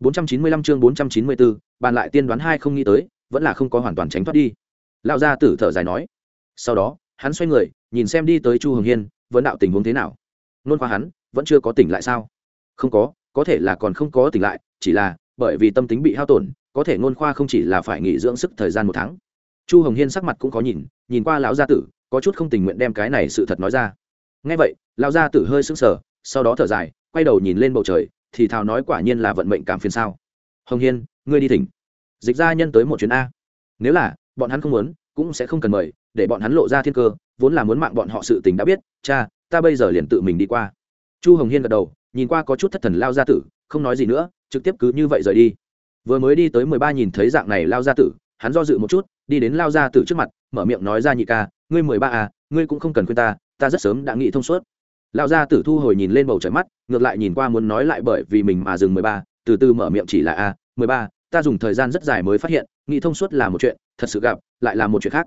495 chương 494, bàn lại tiên đoán hai không nghĩ tới, vẫn là không có hoàn toàn tránh thoát đi. Lão gia tử thở dài nói. Sau đó, hắn xoay người, nhìn xem đi tới Chu Hồng Hiên, vấn đạo tình huống thế nào. Nôn khoa hắn, vẫn chưa có tỉnh lại sao? Không có, có thể là còn không có tỉnh lại, chỉ là bởi vì tâm tính bị hao tổn, có thể nôn khoa không chỉ là phải nghỉ dưỡng sức thời gian một tháng. Chu Hồng Hiên sắc mặt cũng có nhìn, nhìn qua lão gia tử, có chút không tình nguyện đem cái này sự thật nói ra. Nghe vậy, lão gia tử hơi sững sờ, sau đó thở dài, quay đầu nhìn lên bầu trời, thì thào nói quả nhiên là vận mệnh cảm phiền sao. Hồng hiên, ngươi đi thỉnh. Dịch gia nhân tới một chuyến a. Nếu là, bọn hắn không muốn, cũng sẽ không cần mời, để bọn hắn lộ ra thiên cơ, vốn là muốn mạng bọn họ sự tình đã biết, cha, ta bây giờ liền tự mình đi qua. Chu hồng hiên gật đầu, nhìn qua có chút thất thần lao gia tử, không nói gì nữa, trực tiếp cứ như vậy rời đi. Vừa mới đi tới mười ba nhìn thấy dạng này lao gia tử, hắn do dự một chút, đi đến lao gia tử trước mặt, mở miệng nói ra nhị ca, ngươi mười ba à ngươi cũng không cần khuyên ta ta rất sớm đã nghĩ thông suốt lão gia tử thu hồi nhìn lên bầu trời mắt, ngược lại nhìn qua muốn nói lại bởi vì mình mà dừng mười ba, từ từ mở miệng chỉ là a mười ba, ta dùng thời gian rất dài mới phát hiện, nghĩ thông suốt là một chuyện, thật sự gặp, lại là một chuyện khác.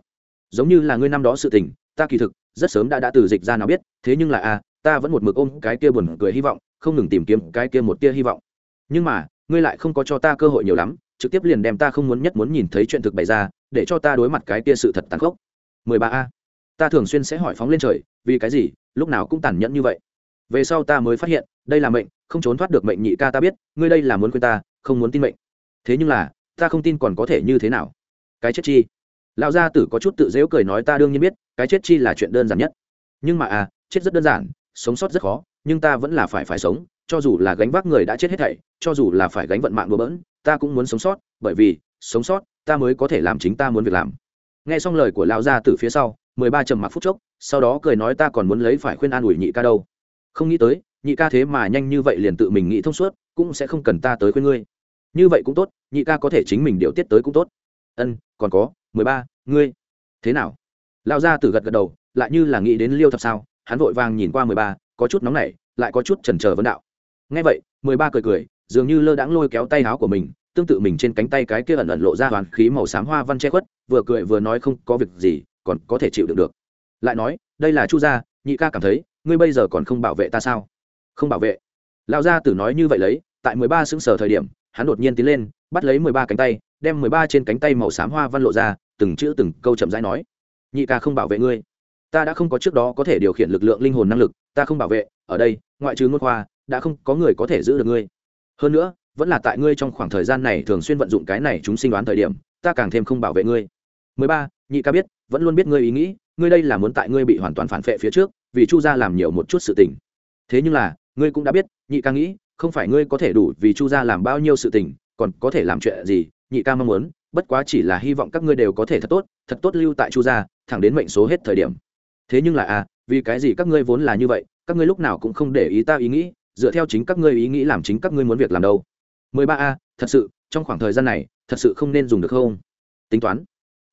Giống như là ngươi năm đó sự tình, ta kỳ thực, rất sớm đã đã từ dịch ra nào biết, thế nhưng là a ta vẫn một mực ôm cái kia buồn cười hy vọng, không ngừng tìm kiếm cái kia một tia hy vọng. Nhưng mà, ngươi lại không có cho ta cơ hội nhiều lắm, trực tiếp liền đem ta không muốn nhất muốn nhìn thấy chuyện thực bày ra, để cho ta đối mặt cái kia sự thật tàn khốc. Mười ba a ta thường xuyên sẽ hỏi phóng lên trời, vì cái gì, lúc nào cũng tàn nhẫn như vậy. Về sau ta mới phát hiện, đây là mệnh, không trốn thoát được mệnh nhị ca ta biết, ngươi đây là muốn quên ta, không muốn tin mệnh. Thế nhưng là, ta không tin còn có thể như thế nào? Cái chết chi? Lão gia tử có chút tự dễu cười nói ta đương nhiên biết, cái chết chi là chuyện đơn giản nhất. Nhưng mà à chết rất đơn giản, sống sót rất khó, nhưng ta vẫn là phải phải sống, cho dù là gánh vác người đã chết hết thảy, cho dù là phải gánh vận mạng đùa bỡn, ta cũng muốn sống sót, bởi vì, sống sót, ta mới có thể làm chính ta muốn việc làm. Nghe xong lời của lão gia tử phía sau mười ba trầm mặc phút chốc, sau đó cười nói ta còn muốn lấy phải khuyên an ủi nhị ca đâu. Không nghĩ tới, nhị ca thế mà nhanh như vậy liền tự mình nghĩ thông suốt, cũng sẽ không cần ta tới khuyên ngươi. Như vậy cũng tốt, nhị ca có thể chính mình điều tiết tới cũng tốt. Ân, còn có, mười ba, ngươi. Thế nào? Lão gia tử gật gật đầu, lại như là nghĩ đến liêu thập sao, hắn vội vàng nhìn qua mười ba, có chút nóng nảy, lại có chút chần chờ vấn đạo. Nghe vậy, mười ba cười cười, dường như lơ đãng lôi kéo tay áo của mình, tương tự mình trên cánh tay cái kia ẩn ẩn lộ ra hoàn khí màu xám hoa văn che khuất, vừa cười vừa nói không có việc gì còn có thể chịu đựng được. Lại nói, đây là chu gia, nhị ca cảm thấy, ngươi bây giờ còn không bảo vệ ta sao? Không bảo vệ. Lão gia tử nói như vậy lấy, tại mười ba xứng sở thời điểm, hắn đột nhiên tiến lên, bắt lấy mười ba cánh tay, đem mười ba trên cánh tay màu xám hoa văn lộ ra, từng chữ từng câu chậm rãi nói. Nhị ca không bảo vệ ngươi. Ta đã không có trước đó có thể điều khiển lực lượng linh hồn năng lực, ta không bảo vệ, ở đây, ngoại trừ ngôn khoa, đã không có người có thể giữ được ngươi. Hơn nữa, vẫn là tại ngươi trong khoảng thời gian này thường xuyên vận dụng cái này chúng sinh đoán thời điểm, ta càng thêm không bảo vệ ngươi. Mười ba, nhị ca biết vẫn luôn biết ngươi ý nghĩ, ngươi đây là muốn tại ngươi bị hoàn toàn phản vệ phía trước, vì chu gia làm nhiều một chút sự tình. Thế nhưng là, ngươi cũng đã biết, nhị ca nghĩ, không phải ngươi có thể đủ vì chu gia làm bao nhiêu sự tình, còn có thể làm chuyện gì, nhị ca mong muốn, bất quá chỉ là hy vọng các ngươi đều có thể thật tốt thật tốt lưu tại chu gia, thẳng đến mệnh số hết thời điểm. Thế nhưng là à vì cái gì các ngươi vốn là như vậy, các ngươi lúc nào cũng không để ý ta ý nghĩ, dựa theo chính các ngươi ý nghĩ làm chính các ngươi muốn việc làm đâu. 13 a, thật sự, trong khoảng thời gian này, thật sự không nên dùng được không? Tính toán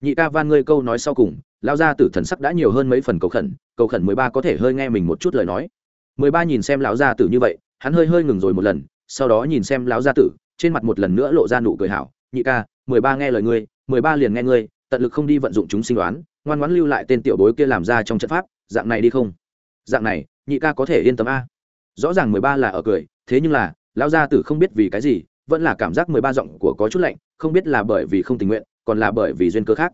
nhị ca van ngươi câu nói sau cùng, lao ra tử thần sắc đã nhiều hơn mấy phần cầu khẩn cầu khẩn mười ba có thể hơi nghe mình một chút lời nói. Mười ba nhìn xem lão gia tử như vậy, hắn hơi hơi ngừng rồi một lần, sau đó nhìn xem lão gia tử, trên mặt một lần nữa lộ ra nụ cười hảo, nhị ca, mười ba nghe lời ngươi, mười ba liền nghe ngươi, tận lực không đi vận dụng chúng sinh đoán, ngoan ngoãn lưu lại tên tiểu bối kia làm ra trong trận pháp, dạng này đi không? Dạng này, nhị ca có thể yên tâm a. Rõ ràng mười ba là ở cười, thế nhưng là, lão gia tử không biết vì cái gì, vẫn là cảm giác mười ba giọng của có chút lạnh, không biết là bởi vì không tình nguyện còn là bởi vì duyên cơ khác.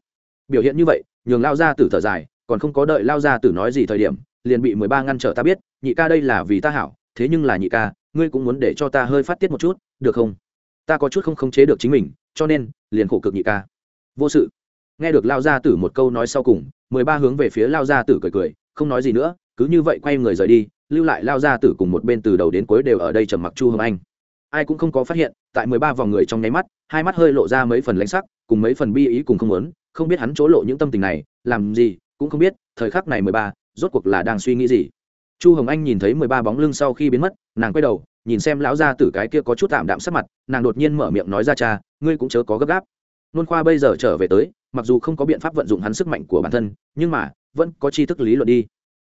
Biểu hiện như vậy, nhường lao ra tử thở dài, còn không có đợi lao ra tử nói gì thời điểm, liền bị mười ba ngăn trở ta biết, nhị ca đây là vì ta hảo, thế nhưng là nhị ca, ngươi cũng muốn để cho ta hơi phát tiết một chút, được không? Ta có chút không khống chế được chính mình, cho nên, liền khổ cực nhị ca. Vô sự. Nghe được lao gia tử một câu nói sau cùng, mười ba hướng về phía lao gia tử cười cười, không nói gì nữa, cứ như vậy quay người rời đi, lưu lại lao gia tử cùng một bên từ đầu đến cuối đều ở đây trầm mặc chu hồng anh ai cũng không có phát hiện, tại mười ba vòng người trong nháy mắt, hai mắt hơi lộ ra mấy phần lãnh sắc, cùng mấy phần bi ý cùng không muốn, không biết hắn chỗ lộ những tâm tình này, làm gì, cũng không biết, thời khắc này mười ba, rốt cuộc là đang suy nghĩ gì. Chu hồng anh nhìn thấy mười ba bóng lưng sau khi biến mất, nàng quay đầu, nhìn xem lão gia tử cái kia có chút tạm đạm sắc mặt, nàng đột nhiên mở miệng nói ra, cha, ngươi cũng chớ có gấp gáp. Nôn khoa bây giờ trở về tới, mặc dù không có biện pháp vận dụng hắn sức mạnh của bản thân, nhưng mà, vẫn có tri thức lý luận đi.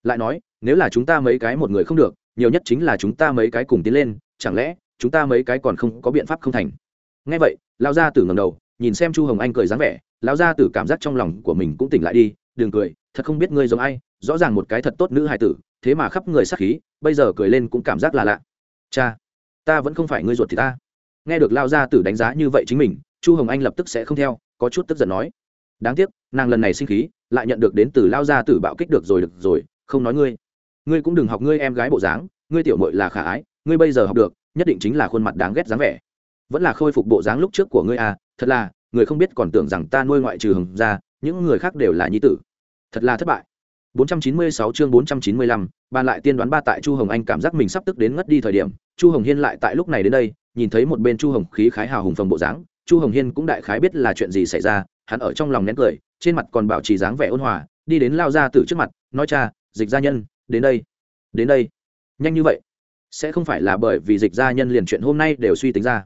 Lại nói, nếu là chúng ta mấy cái một người không được, nhiều nhất chính là chúng ta mấy cái cùng tiến lên, chẳng lẽ chúng ta mấy cái còn không có biện pháp không thành. Ngay vậy lao gia tử ngầm đầu, nhìn xem chu hồng anh cười dáng vẻ lao gia tử cảm giác trong lòng của mình cũng tỉnh lại đi, đừng cười, thật không biết ngươi giống ai, rõ ràng một cái thật tốt nữ hài tử, thế mà khắp người sắc khí, bây giờ cười lên cũng cảm giác là lạ. Cha, ta vẫn không phải ngươi ruột thì ta. Nghe được lao gia tử đánh giá như vậy chính mình, chu hồng anh lập tức sẽ không theo, có chút tức giận nói. Đáng tiếc, nàng lần này sinh khí, lại nhận được đến từ lao gia tử bạo kích được rồi được rồi, không nói ngươi. Ngươi cũng đừng học ngươi em gái bộ dáng, ngươi tiểu mội là khả ái, ngươi bây giờ học được nhất định chính là khuôn mặt đáng ghét dáng vẻ. Vẫn là khôi phục bộ dáng lúc trước của ngươi à thật là người không biết còn tưởng rằng ta nuôi ngoại trừ hừng ra những người khác đều là nhi tử. Thật là thất bại. 496 chương 495, bàn lại tiên đoán ba tại Chu Hồng Anh cảm giác mình sắp tức đến ngất đi thời điểm, Chu Hồng Hiên lại tại lúc này đến đây, nhìn thấy một bên Chu Hồng khí khái hào hùng phồng bộ dáng, Chu Hồng Hiên cũng đại khái biết là chuyện gì xảy ra, hắn ở trong lòng nén cười, trên mặt còn bảo trì dáng vẻ ôn hòa, đi đến lao ra từ trước mặt, nói cha, dịch gia nhân, đến đây, đến đây, nhanh như vậy, sẽ không phải là bởi vì dịch gia nhân liền chuyện hôm nay đều suy tính ra.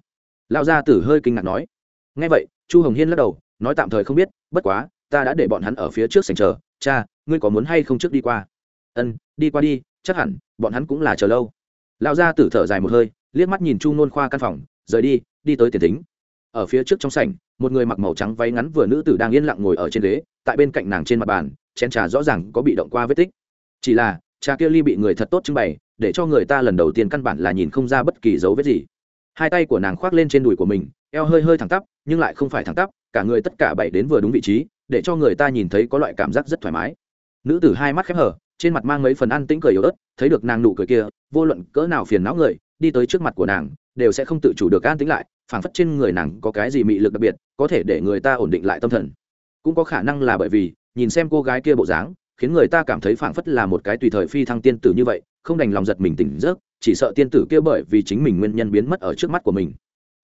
Lão gia tử hơi kinh ngạc nói, nghe vậy, Chu Hồng Hiên lắc đầu, nói tạm thời không biết, bất quá, ta đã để bọn hắn ở phía trước sảnh chờ, cha, ngươi có muốn hay không trước đi qua? Ân đi qua đi chắc hẳn bọn hắn cũng là chờ lâu. Lão gia tử thở dài một hơi liếc mắt nhìn chu nôn khoa căn phòng rời đi đi tới tiền thính. Ở phía trước trong sảnh một người mặc màu trắng váy ngắn vừa nữ tử đang yên lặng ngồi ở trên ghế tại bên cạnh nàng trên mặt bàn chén trà rõ ràng có bị động qua vết tích. Chỉ là trà kia ly bị người thật tốt trưng bày để cho người ta lần đầu tiên căn bản là nhìn không ra bất kỳ dấu vết gì. Hai tay của nàng khoác lên trên đùi của mình, eo hơi hơi thẳng tắp, nhưng lại không phải thẳng tắp, cả người tất cả bảy đến vừa đúng vị trí, để cho người ta nhìn thấy có loại cảm giác rất thoải mái. Nữ tử hai mắt khép hở trên mặt mang mấy phần ăn tĩnh cười yếu ớt, thấy được nàng nụ cười kia, vô luận cỡ nào phiền não người, đi tới trước mặt của nàng, đều sẽ không tự chủ được an tĩnh lại, phảng phất trên người nàng có cái gì mị lực đặc biệt, có thể để người ta ổn định lại tâm thần. Cũng có khả năng là bởi vì, nhìn xem cô gái kia bộ dáng khiến người ta cảm thấy phảng phất là một cái tùy thời phi thăng tiên tử như vậy, không đành lòng giật mình tỉnh giấc, chỉ sợ tiên tử kia bởi vì chính mình nguyên nhân biến mất ở trước mắt của mình.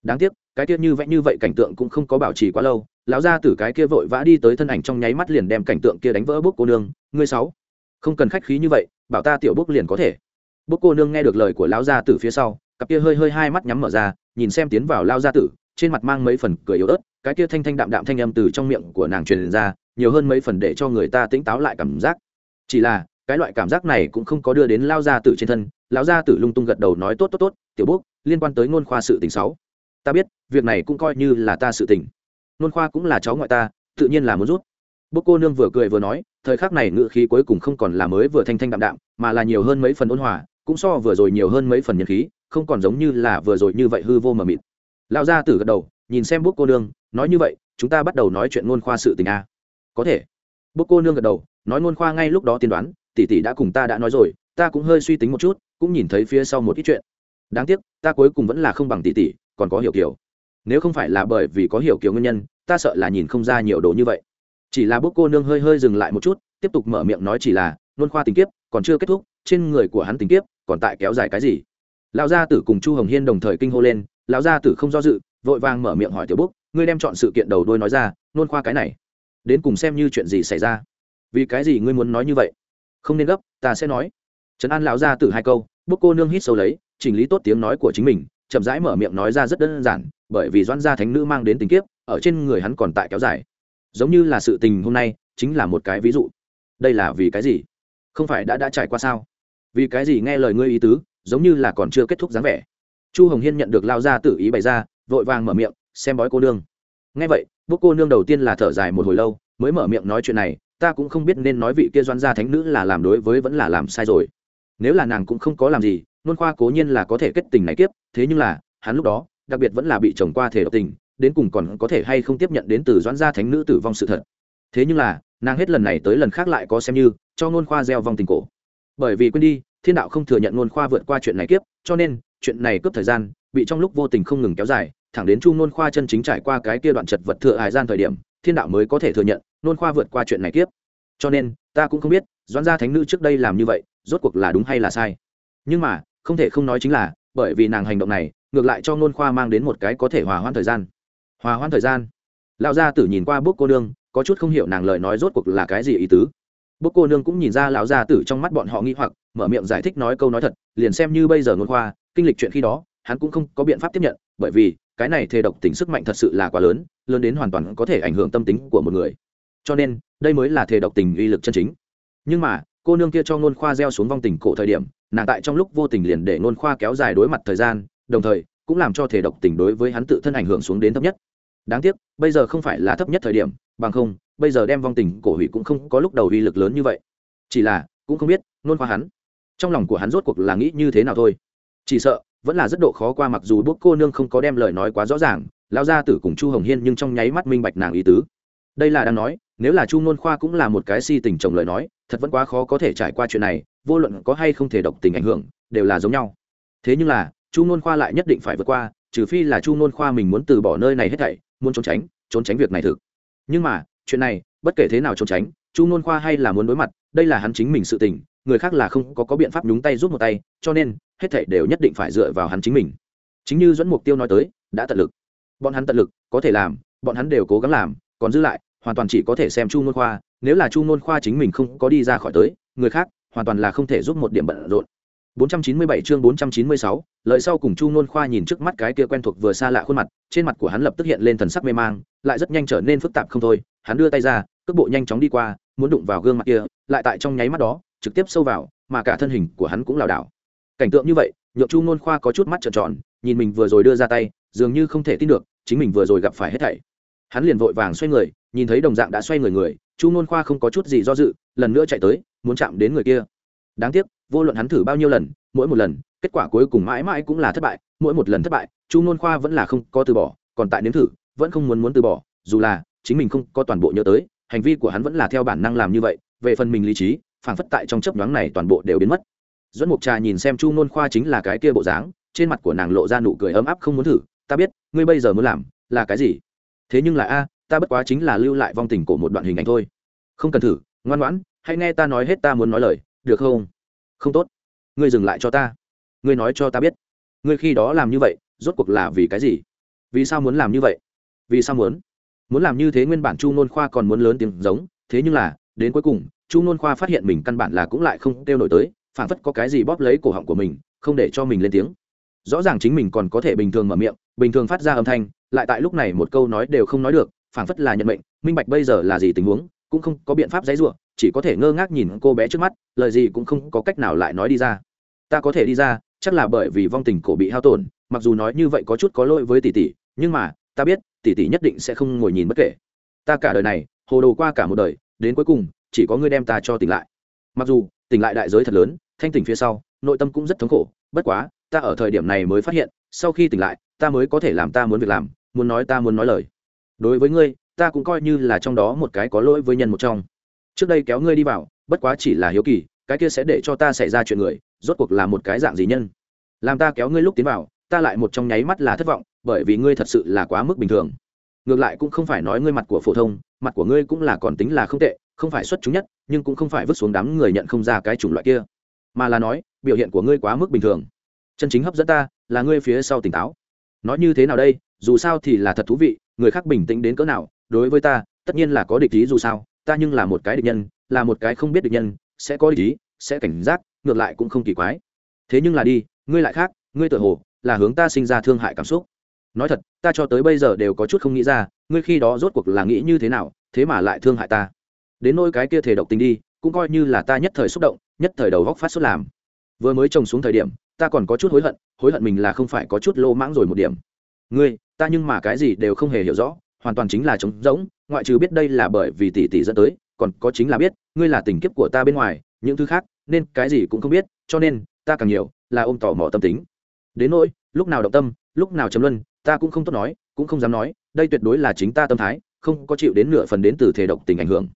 Đáng tiếc, cái tiết như vậy như vậy cảnh tượng cũng không có bảo trì quá lâu, lão gia tử cái kia vội vã đi tới thân ảnh trong nháy mắt liền đem cảnh tượng kia đánh vỡ bốc cô nương, ngươi sáu, không cần khách khí như vậy, bảo ta tiểu bốc liền có thể. Bốc cô nương nghe được lời của lão gia tử phía sau, cặp kia hơi hơi hai mắt nhắm mở ra, nhìn xem tiến vào lao gia tử, trên mặt mang mấy phần cười yếu ớt, cái kia thanh thanh đạm đạm thanh âm từ trong miệng của nàng truyền ra nhiều hơn mấy phần để cho người ta tỉnh táo lại cảm giác. Chỉ là, cái loại cảm giác này cũng không có đưa đến lao gia tử trên thân. Lão gia tử lung tung gật đầu nói, tốt tốt tốt, tiểu bốc, liên quan tới ngôn khoa sự tình sáu. Ta biết, việc này cũng coi như là ta sự tình. Nôn khoa cũng là cháu ngoại ta, tự nhiên là muốn rút. Bốc cô nương vừa cười vừa nói, thời khắc này ngự khí cuối cùng không còn là mới vừa thanh thanh đạm đạm, mà là nhiều hơn mấy phần ôn hòa, cũng so vừa rồi nhiều hơn mấy phần nhân khí, không còn giống như là vừa rồi như vậy hư vô mờ mịt. Lão gia tử gật đầu, nhìn xem bốc cô nương, nói như vậy, chúng ta bắt đầu nói chuyện ngôn khoa sự tình a có thể. Bốc cô nương gật đầu, nói ngôn khoa ngay lúc đó tiên đoán, tỷ tỷ đã cùng ta đã nói rồi, ta cũng hơi suy tính một chút, cũng nhìn thấy phía sau một ít chuyện. Đáng tiếc, ta cuối cùng vẫn là không bằng tỷ tỷ, còn có hiểu kiểu nếu không phải là bởi vì có hiểu kiểu nguyên nhân, ta sợ là nhìn không ra nhiều đồ như vậy. Chỉ là bốc cô nương hơi hơi dừng lại một chút, tiếp tục mở miệng nói chỉ là nôn khoa tình kiếp, còn chưa kết thúc, trên người của hắn tình kiếp, còn tại kéo dài cái gì? Lão gia tử cùng chu hồng hiên đồng thời kinh hô lên, lão gia tử không do dự, vội vàng mở miệng hỏi tiểu búc, ngươi đem chọn sự kiện đầu đuôi nói ra nôn khoa cái này đến cùng xem như chuyện gì xảy ra. Vì cái gì ngươi muốn nói như vậy? Không nên gấp, ta sẽ nói. Trấn an lão gia tử hai câu bốc cô nương hít sâu lấy, chỉnh lý tốt tiếng nói của chính mình, chậm rãi mở miệng nói ra rất đơn giản, bởi vì doãn gia thánh nữ mang đến tình kiếp, ở trên người hắn còn tại kéo dài. Giống như là sự tình hôm nay, chính là một cái ví dụ. Đây là vì cái gì? Không phải đã đã trải qua sao? Vì cái gì nghe lời ngươi ý tứ, giống như là còn chưa kết thúc dáng vẻ? Chu hồng hiên nhận được lao ra tự ý bày ra, vội vàng mở miệng, xem bói cô nương nghe vậy bốc cô nương đầu tiên là thở dài một hồi lâu, mới mở miệng nói chuyện này, ta cũng không biết nên nói vị kia doan gia thánh nữ là làm đối với vẫn là làm sai rồi. Nếu là nàng cũng không có làm gì, nôn khoa cố nhiên là có thể kết tình này kiếp, thế nhưng là, hắn lúc đó, đặc biệt vẫn là bị chồng qua thể độc tình, đến cùng còn có thể hay không tiếp nhận đến từ doãn gia thánh nữ tử vong sự thật. Thế nhưng là, nàng hết lần này tới lần khác lại có xem như, cho nôn khoa gieo vong tình cổ. Bởi vì quên đi, thiên đạo không thừa nhận nôn khoa vượt qua chuyện này kiếp, cho nên, chuyện này cướp thời gian, bị trong lúc vô tình không ngừng kéo dài thẳng đến chu nôn khoa chân chính trải qua cái kia đoạn chật vật thừa hải gian thời điểm, thiên đạo mới có thể thừa nhận, nôn khoa vượt qua chuyện này kiếp. Cho nên, ta cũng không biết, doãn gia thánh nữ trước đây làm như vậy, rốt cuộc là đúng hay là sai. Nhưng mà, không thể không nói chính là, bởi vì nàng hành động này, ngược lại cho nôn khoa mang đến một cái có thể hòa hoãn thời gian. Hòa hoãn thời gian? Lão gia tử nhìn qua bốc cô nương, có chút không hiểu nàng lời nói rốt cuộc là cái gì ý tứ. Bốc cô nương cũng nhìn ra lão gia tử trong mắt bọn họ nghi hoặc, mở miệng giải thích nói câu nói thật, liền xem như bây giờ nôn khoa, kinh lịch chuyện khi đó, hắn cũng không có biện pháp tiếp nhận, bởi vì cái này thề độc tính sức mạnh thật sự là quá lớn lớn đến hoàn toàn có thể ảnh hưởng tâm tính của một người. Cho nên, đây mới là thề độc tình uy lực chân chính. Nhưng mà, cô nương kia cho nôn khoa gieo xuống vong tình cổ thời điểm, nàng tại trong lúc vô tình liền để nôn khoa kéo dài đối mặt thời gian, đồng thời, cũng làm cho thể độc tình đối với hắn tự thân ảnh hưởng xuống đến thấp nhất. Đáng tiếc, bây giờ không phải là thấp nhất thời điểm, bằng không, bây giờ đem vong tình cổ hủy cũng không có lúc đầu uy lực lớn như vậy. Chỉ là, cũng không biết, nôn khoa hắn, trong lòng của hắn rốt cuộc là nghĩ như thế nào thôi. Chỉ sợ vẫn là rất độ khó qua mặc dù bốc cô nương không có đem lời nói quá rõ ràng lao ra tử cùng chu hồng hiên nhưng trong nháy mắt minh bạch nàng ý tứ. Đây là đang nói nếu là chu nôn khoa cũng là một cái si tình chồng lời nói thật vẫn quá khó có thể trải qua chuyện này vô luận có hay không thể độc tình ảnh hưởng đều là giống nhau. Thế nhưng là chu nôn khoa lại nhất định phải vượt qua trừ phi là chu nôn khoa mình muốn từ bỏ nơi này hết thảy muốn trốn tránh trốn tránh việc này thực. Nhưng mà chuyện này bất kể thế nào trốn tránh chu nôn khoa hay là muốn đối mặt đây là hắn chính mình sự tình người khác là không có, có biện pháp nhúng tay giúp một tay cho nên hết thảy đều nhất định phải dựa vào hắn chính mình. Chính như dẫn mục tiêu nói tới đã tận lực. Bọn hắn tận lực có thể làm bọn hắn đều cố gắng làm còn giữ lại hoàn toàn chỉ có thể xem chu nôn khoa nếu là chu nôn khoa chính mình không có đi ra khỏi tới người khác hoàn toàn là không thể giúp một điểm bận rộn. 497 chương 496, lợi sau cùng Chu Nôn Khoa nhìn trước mắt cái kia quen thuộc vừa xa lạ khuôn mặt, trên mặt của hắn lập tức hiện lên thần sắc mê mang, lại rất nhanh trở nên phức tạp không thôi, hắn đưa tay ra, cước bộ nhanh chóng đi qua, muốn đụng vào gương mặt kia, lại tại trong nháy mắt đó, trực tiếp sâu vào, mà cả thân hình của hắn cũng lảo đảo. Cảnh tượng như vậy, nhượng Chu Nôn Khoa có chút mắt trợn tròn, nhìn mình vừa rồi đưa ra tay, dường như không thể tin được, chính mình vừa rồi gặp phải hết thảy. Hắn liền vội vàng xoay người, nhìn thấy đồng dạng đã xoay người người, Chu Nôn Khoa không có chút gì do dự, lần nữa chạy tới, muốn chạm đến người kia. Đáng tiếc, vô luận hắn thử bao nhiêu lần mỗi một lần kết quả cuối cùng mãi mãi cũng là thất bại mỗi một lần thất bại chu nôn khoa vẫn là không có từ bỏ còn tại nếm thử vẫn không muốn muốn từ bỏ dù là chính mình không có toàn bộ nhớ tới hành vi của hắn vẫn là theo bản năng làm như vậy về phần mình lý trí phảng phất tại trong chấp nhoáng này toàn bộ đều biến mất dẫn mục trà nhìn xem chu nôn khoa chính là cái kia bộ dáng, trên mặt của nàng lộ ra nụ cười ấm áp không muốn thử, ta biết, ngươi bây giờ muốn làm là cái gì? Thế nhưng là a, ta bất quá chính là lưu lại vong tình của một đoạn hình ảnh thôi. Không cần thử, ngoan ngoãn, hãy nghe ta nói hết ta muốn nói lời, được không? Không tốt. Ngươi dừng lại cho ta. Ngươi nói cho ta biết. Ngươi khi đó làm như vậy, rốt cuộc là vì cái gì? Vì sao muốn làm như vậy? Vì sao muốn? Muốn làm như thế nguyên bản chu nôn khoa còn muốn lớn tiếng giống, thế nhưng là, đến cuối cùng, chu nôn khoa phát hiện mình căn bản là cũng lại không kêu nổi tới phản phất có cái gì bóp lấy cổ họng của mình, không để cho mình lên tiếng. Rõ ràng chính mình còn có thể bình thường mở miệng, bình thường phát ra âm thanh, lại tại lúc này một câu nói đều không nói được phản phất là nhận mệnh, minh bạch bây giờ là gì tình huống, cũng không có biện pháp dãy ruộng chỉ có thể ngơ ngác nhìn cô bé trước mắt, lời gì cũng không có cách nào lại nói đi ra. Ta có thể đi ra, chắc là bởi vì vong tình cổ bị hao tổn, mặc dù nói như vậy có chút có lỗi với tỷ tỷ, nhưng mà, ta biết, tỷ tỷ nhất định sẽ không ngồi nhìn bất kể. Ta cả đời này, hồ đồ qua cả một đời, đến cuối cùng, chỉ có ngươi đem ta cho tỉnh lại. Mặc dù, tỉnh lại đại giới thật lớn thanh tỉnh phía sau, nội tâm cũng rất thống khổ, bất quá, ta ở thời điểm này mới phát hiện, sau khi tỉnh lại, ta mới có thể làm ta muốn việc làm, muốn nói ta muốn nói lời. Đối với ngươi, ta cũng coi như là trong đó một cái có lỗi với nhân một trong. Trước đây kéo ngươi đi vào, bất quá chỉ là hiếu kỳ, cái kia sẽ để cho ta xảy ra chuyện người, rốt cuộc là một cái dạng gì nhân? Làm ta kéo ngươi lúc tiến vào, ta lại một trong nháy mắt là thất vọng, bởi vì ngươi thật sự là quá mức bình thường. Ngược lại cũng không phải nói ngươi mặt của phổ thông, mặt của ngươi cũng là còn tính là không tệ, không phải xuất chúng nhất, nhưng cũng không phải vứt xuống đám người nhận không ra cái chủng loại kia mà là nói, biểu hiện của ngươi quá mức bình thường. Chân chính hấp dẫn ta là ngươi phía sau tỉnh táo. Nói như thế nào đây, dù sao thì là thật thú vị, người khác bình tĩnh đến cỡ nào, đối với ta, tất nhiên là có địch ý dù sao, ta nhưng là một cái địch nhân, là một cái không biết địch nhân, sẽ có địch ý, sẽ cảnh giác, ngược lại cũng không kỳ quái. Thế nhưng là đi, ngươi lại khác, ngươi tự hồ là hướng ta sinh ra thương hại cảm xúc. Nói thật, ta cho tới bây giờ đều có chút không nghĩ ra, ngươi khi đó rốt cuộc là nghĩ như thế nào, thế mà lại thương hại ta. Đến nỗi cái kia thể độc tình đi, cũng coi như là ta nhất thời xúc động nhất thời đầu góc phát xuất làm. Vừa mới trồng xuống thời điểm, ta còn có chút hối hận hối hận mình là không phải có chút lô mãng rồi một điểm. Ngươi, ta nhưng mà cái gì đều không hề hiểu rõ, hoàn toàn chính là trống rỗng, ngoại trừ biết đây là bởi vì tỷ tỷ dẫn tới, còn có chính là biết, ngươi là tình kiếp của ta bên ngoài, những thứ khác, nên cái gì cũng không biết, cho nên, ta càng nhiều, là ôm tò mò tâm tính. Đến nỗi, lúc nào động tâm, lúc nào chấm luân, ta cũng không tốt nói, cũng không dám nói, đây tuyệt đối là chính ta tâm thái, không có chịu đến nửa phần đến từ thể độc tình ảnh hưởng.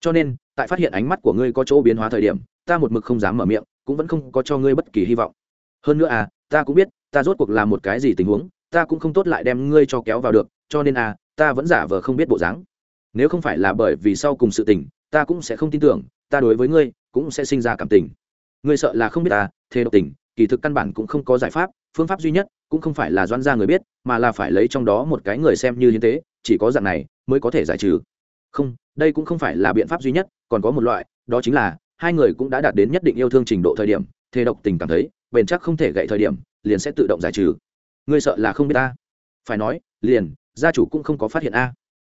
Cho nên tại phát hiện ánh mắt của ngươi có chỗ biến hóa thời điểm, ta một mực không dám mở miệng, cũng vẫn không có cho ngươi bất kỳ hy vọng. Hơn nữa à ta cũng biết, ta rốt cuộc là một cái gì tình huống, ta cũng không tốt lại đem ngươi cho kéo vào được, cho nên à ta vẫn giả vờ không biết bộ dáng. Nếu không phải là bởi vì sau cùng sự tình, ta cũng sẽ không tin tưởng, ta đối với ngươi cũng sẽ sinh ra cảm tình. Ngươi sợ là không biết à, ta thế độc tình, kỳ thực căn bản cũng không có giải pháp, phương pháp duy nhất cũng không phải là doan ra người biết, mà là phải lấy trong đó một cái người xem như hiến tế, chỉ có dạng này mới có thể giải trừ không, đây cũng không phải là biện pháp duy nhất, còn có một loại, đó chính là, hai người cũng đã đạt đến nhất định yêu thương trình độ thời điểm, thề độc tình cảm thấy, bền chắc không thể gậy thời điểm, liền sẽ tự động giải trừ. Ngươi sợ là không biết ta. Phải nói, liền, gia chủ cũng không có phát hiện a.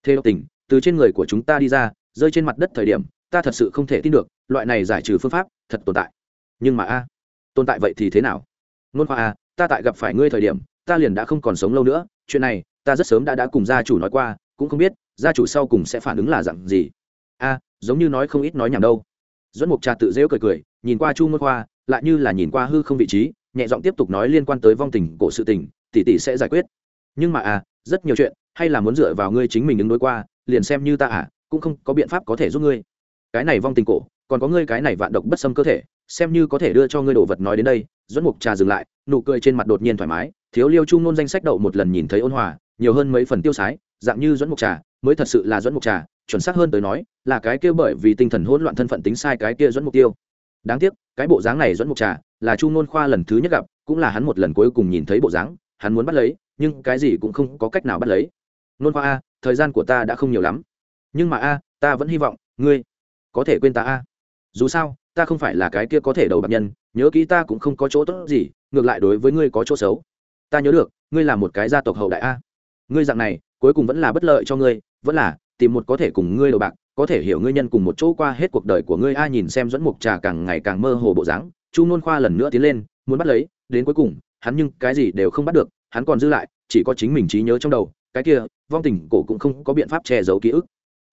Thề độc tình, từ trên người của chúng ta đi ra, rơi trên mặt đất thời điểm, ta thật sự không thể tin được, loại này giải trừ phương pháp, thật tồn tại. Nhưng mà a, tồn tại vậy thì thế nào? Nôn khoa a, ta tại gặp phải ngươi thời điểm, ta liền đã không còn sống lâu nữa, chuyện này, ta rất sớm đã đã cùng gia chủ nói qua, cũng không biết gia chủ sau cùng sẽ phản ứng là dặn gì? A, giống như nói không ít nói nhảm đâu. Dẫn mục trà tự rêu cười cười, nhìn qua chu môn khoa, lại như là nhìn qua hư không vị trí, nhẹ giọng tiếp tục nói liên quan tới vong tình, cổ sự tình, tỷ tỷ sẽ giải quyết. Nhưng mà à rất nhiều chuyện, hay là muốn dựa vào ngươi chính mình đứng đối qua, liền xem như ta à cũng không có biện pháp có thể giúp ngươi. Cái này vong tình cổ, còn có ngươi cái này vạn độc bất xâm cơ thể, xem như có thể đưa cho ngươi đồ vật nói đến đây dẫn mục trà dừng lại, nụ cười trên mặt đột nhiên thoải mái, thiếu liêu trung nôn danh sách đậu một lần nhìn thấy ôn hòa, nhiều hơn mấy phần tiêu sái dạng như dẫn mục trà, mới thật sự là dẫn mục trà, chuẩn xác hơn tới nói, là cái kia bởi vì tinh thần hỗn loạn thân phận tính sai cái kia dẫn mục tiêu. Đáng tiếc, cái bộ dáng này dẫn mục trà là chu nôn khoa lần thứ nhất gặp, cũng là hắn một lần cuối cùng nhìn thấy bộ dáng, hắn muốn bắt lấy, nhưng cái gì cũng không có cách nào bắt lấy. Nôn khoa a, thời gian của ta đã không nhiều lắm. Nhưng mà a, ta vẫn hy vọng, ngươi có thể quên ta a. Dù sao, ta không phải là cái kia có thể đầu bạc nhân, nhớ kỹ ta cũng không có chỗ tốt gì, ngược lại đối với ngươi có chỗ xấu. Ta nhớ được, ngươi là một cái gia tộc hậu đại a. Ngươi dạng này cuối cùng vẫn là bất lợi cho ngươi vẫn là tìm một có thể cùng ngươi đồ bạc có thể hiểu ngươi nhân cùng một chỗ qua hết cuộc đời của ngươi a nhìn xem dẫn mục trà càng ngày càng mơ hồ bộ dáng chu nôn khoa lần nữa tiến lên muốn bắt lấy đến cuối cùng hắn nhưng cái gì đều không bắt được hắn còn giữ lại chỉ có chính mình trí nhớ trong đầu cái kia vong tình cổ cũng không có biện pháp che giấu ký ức.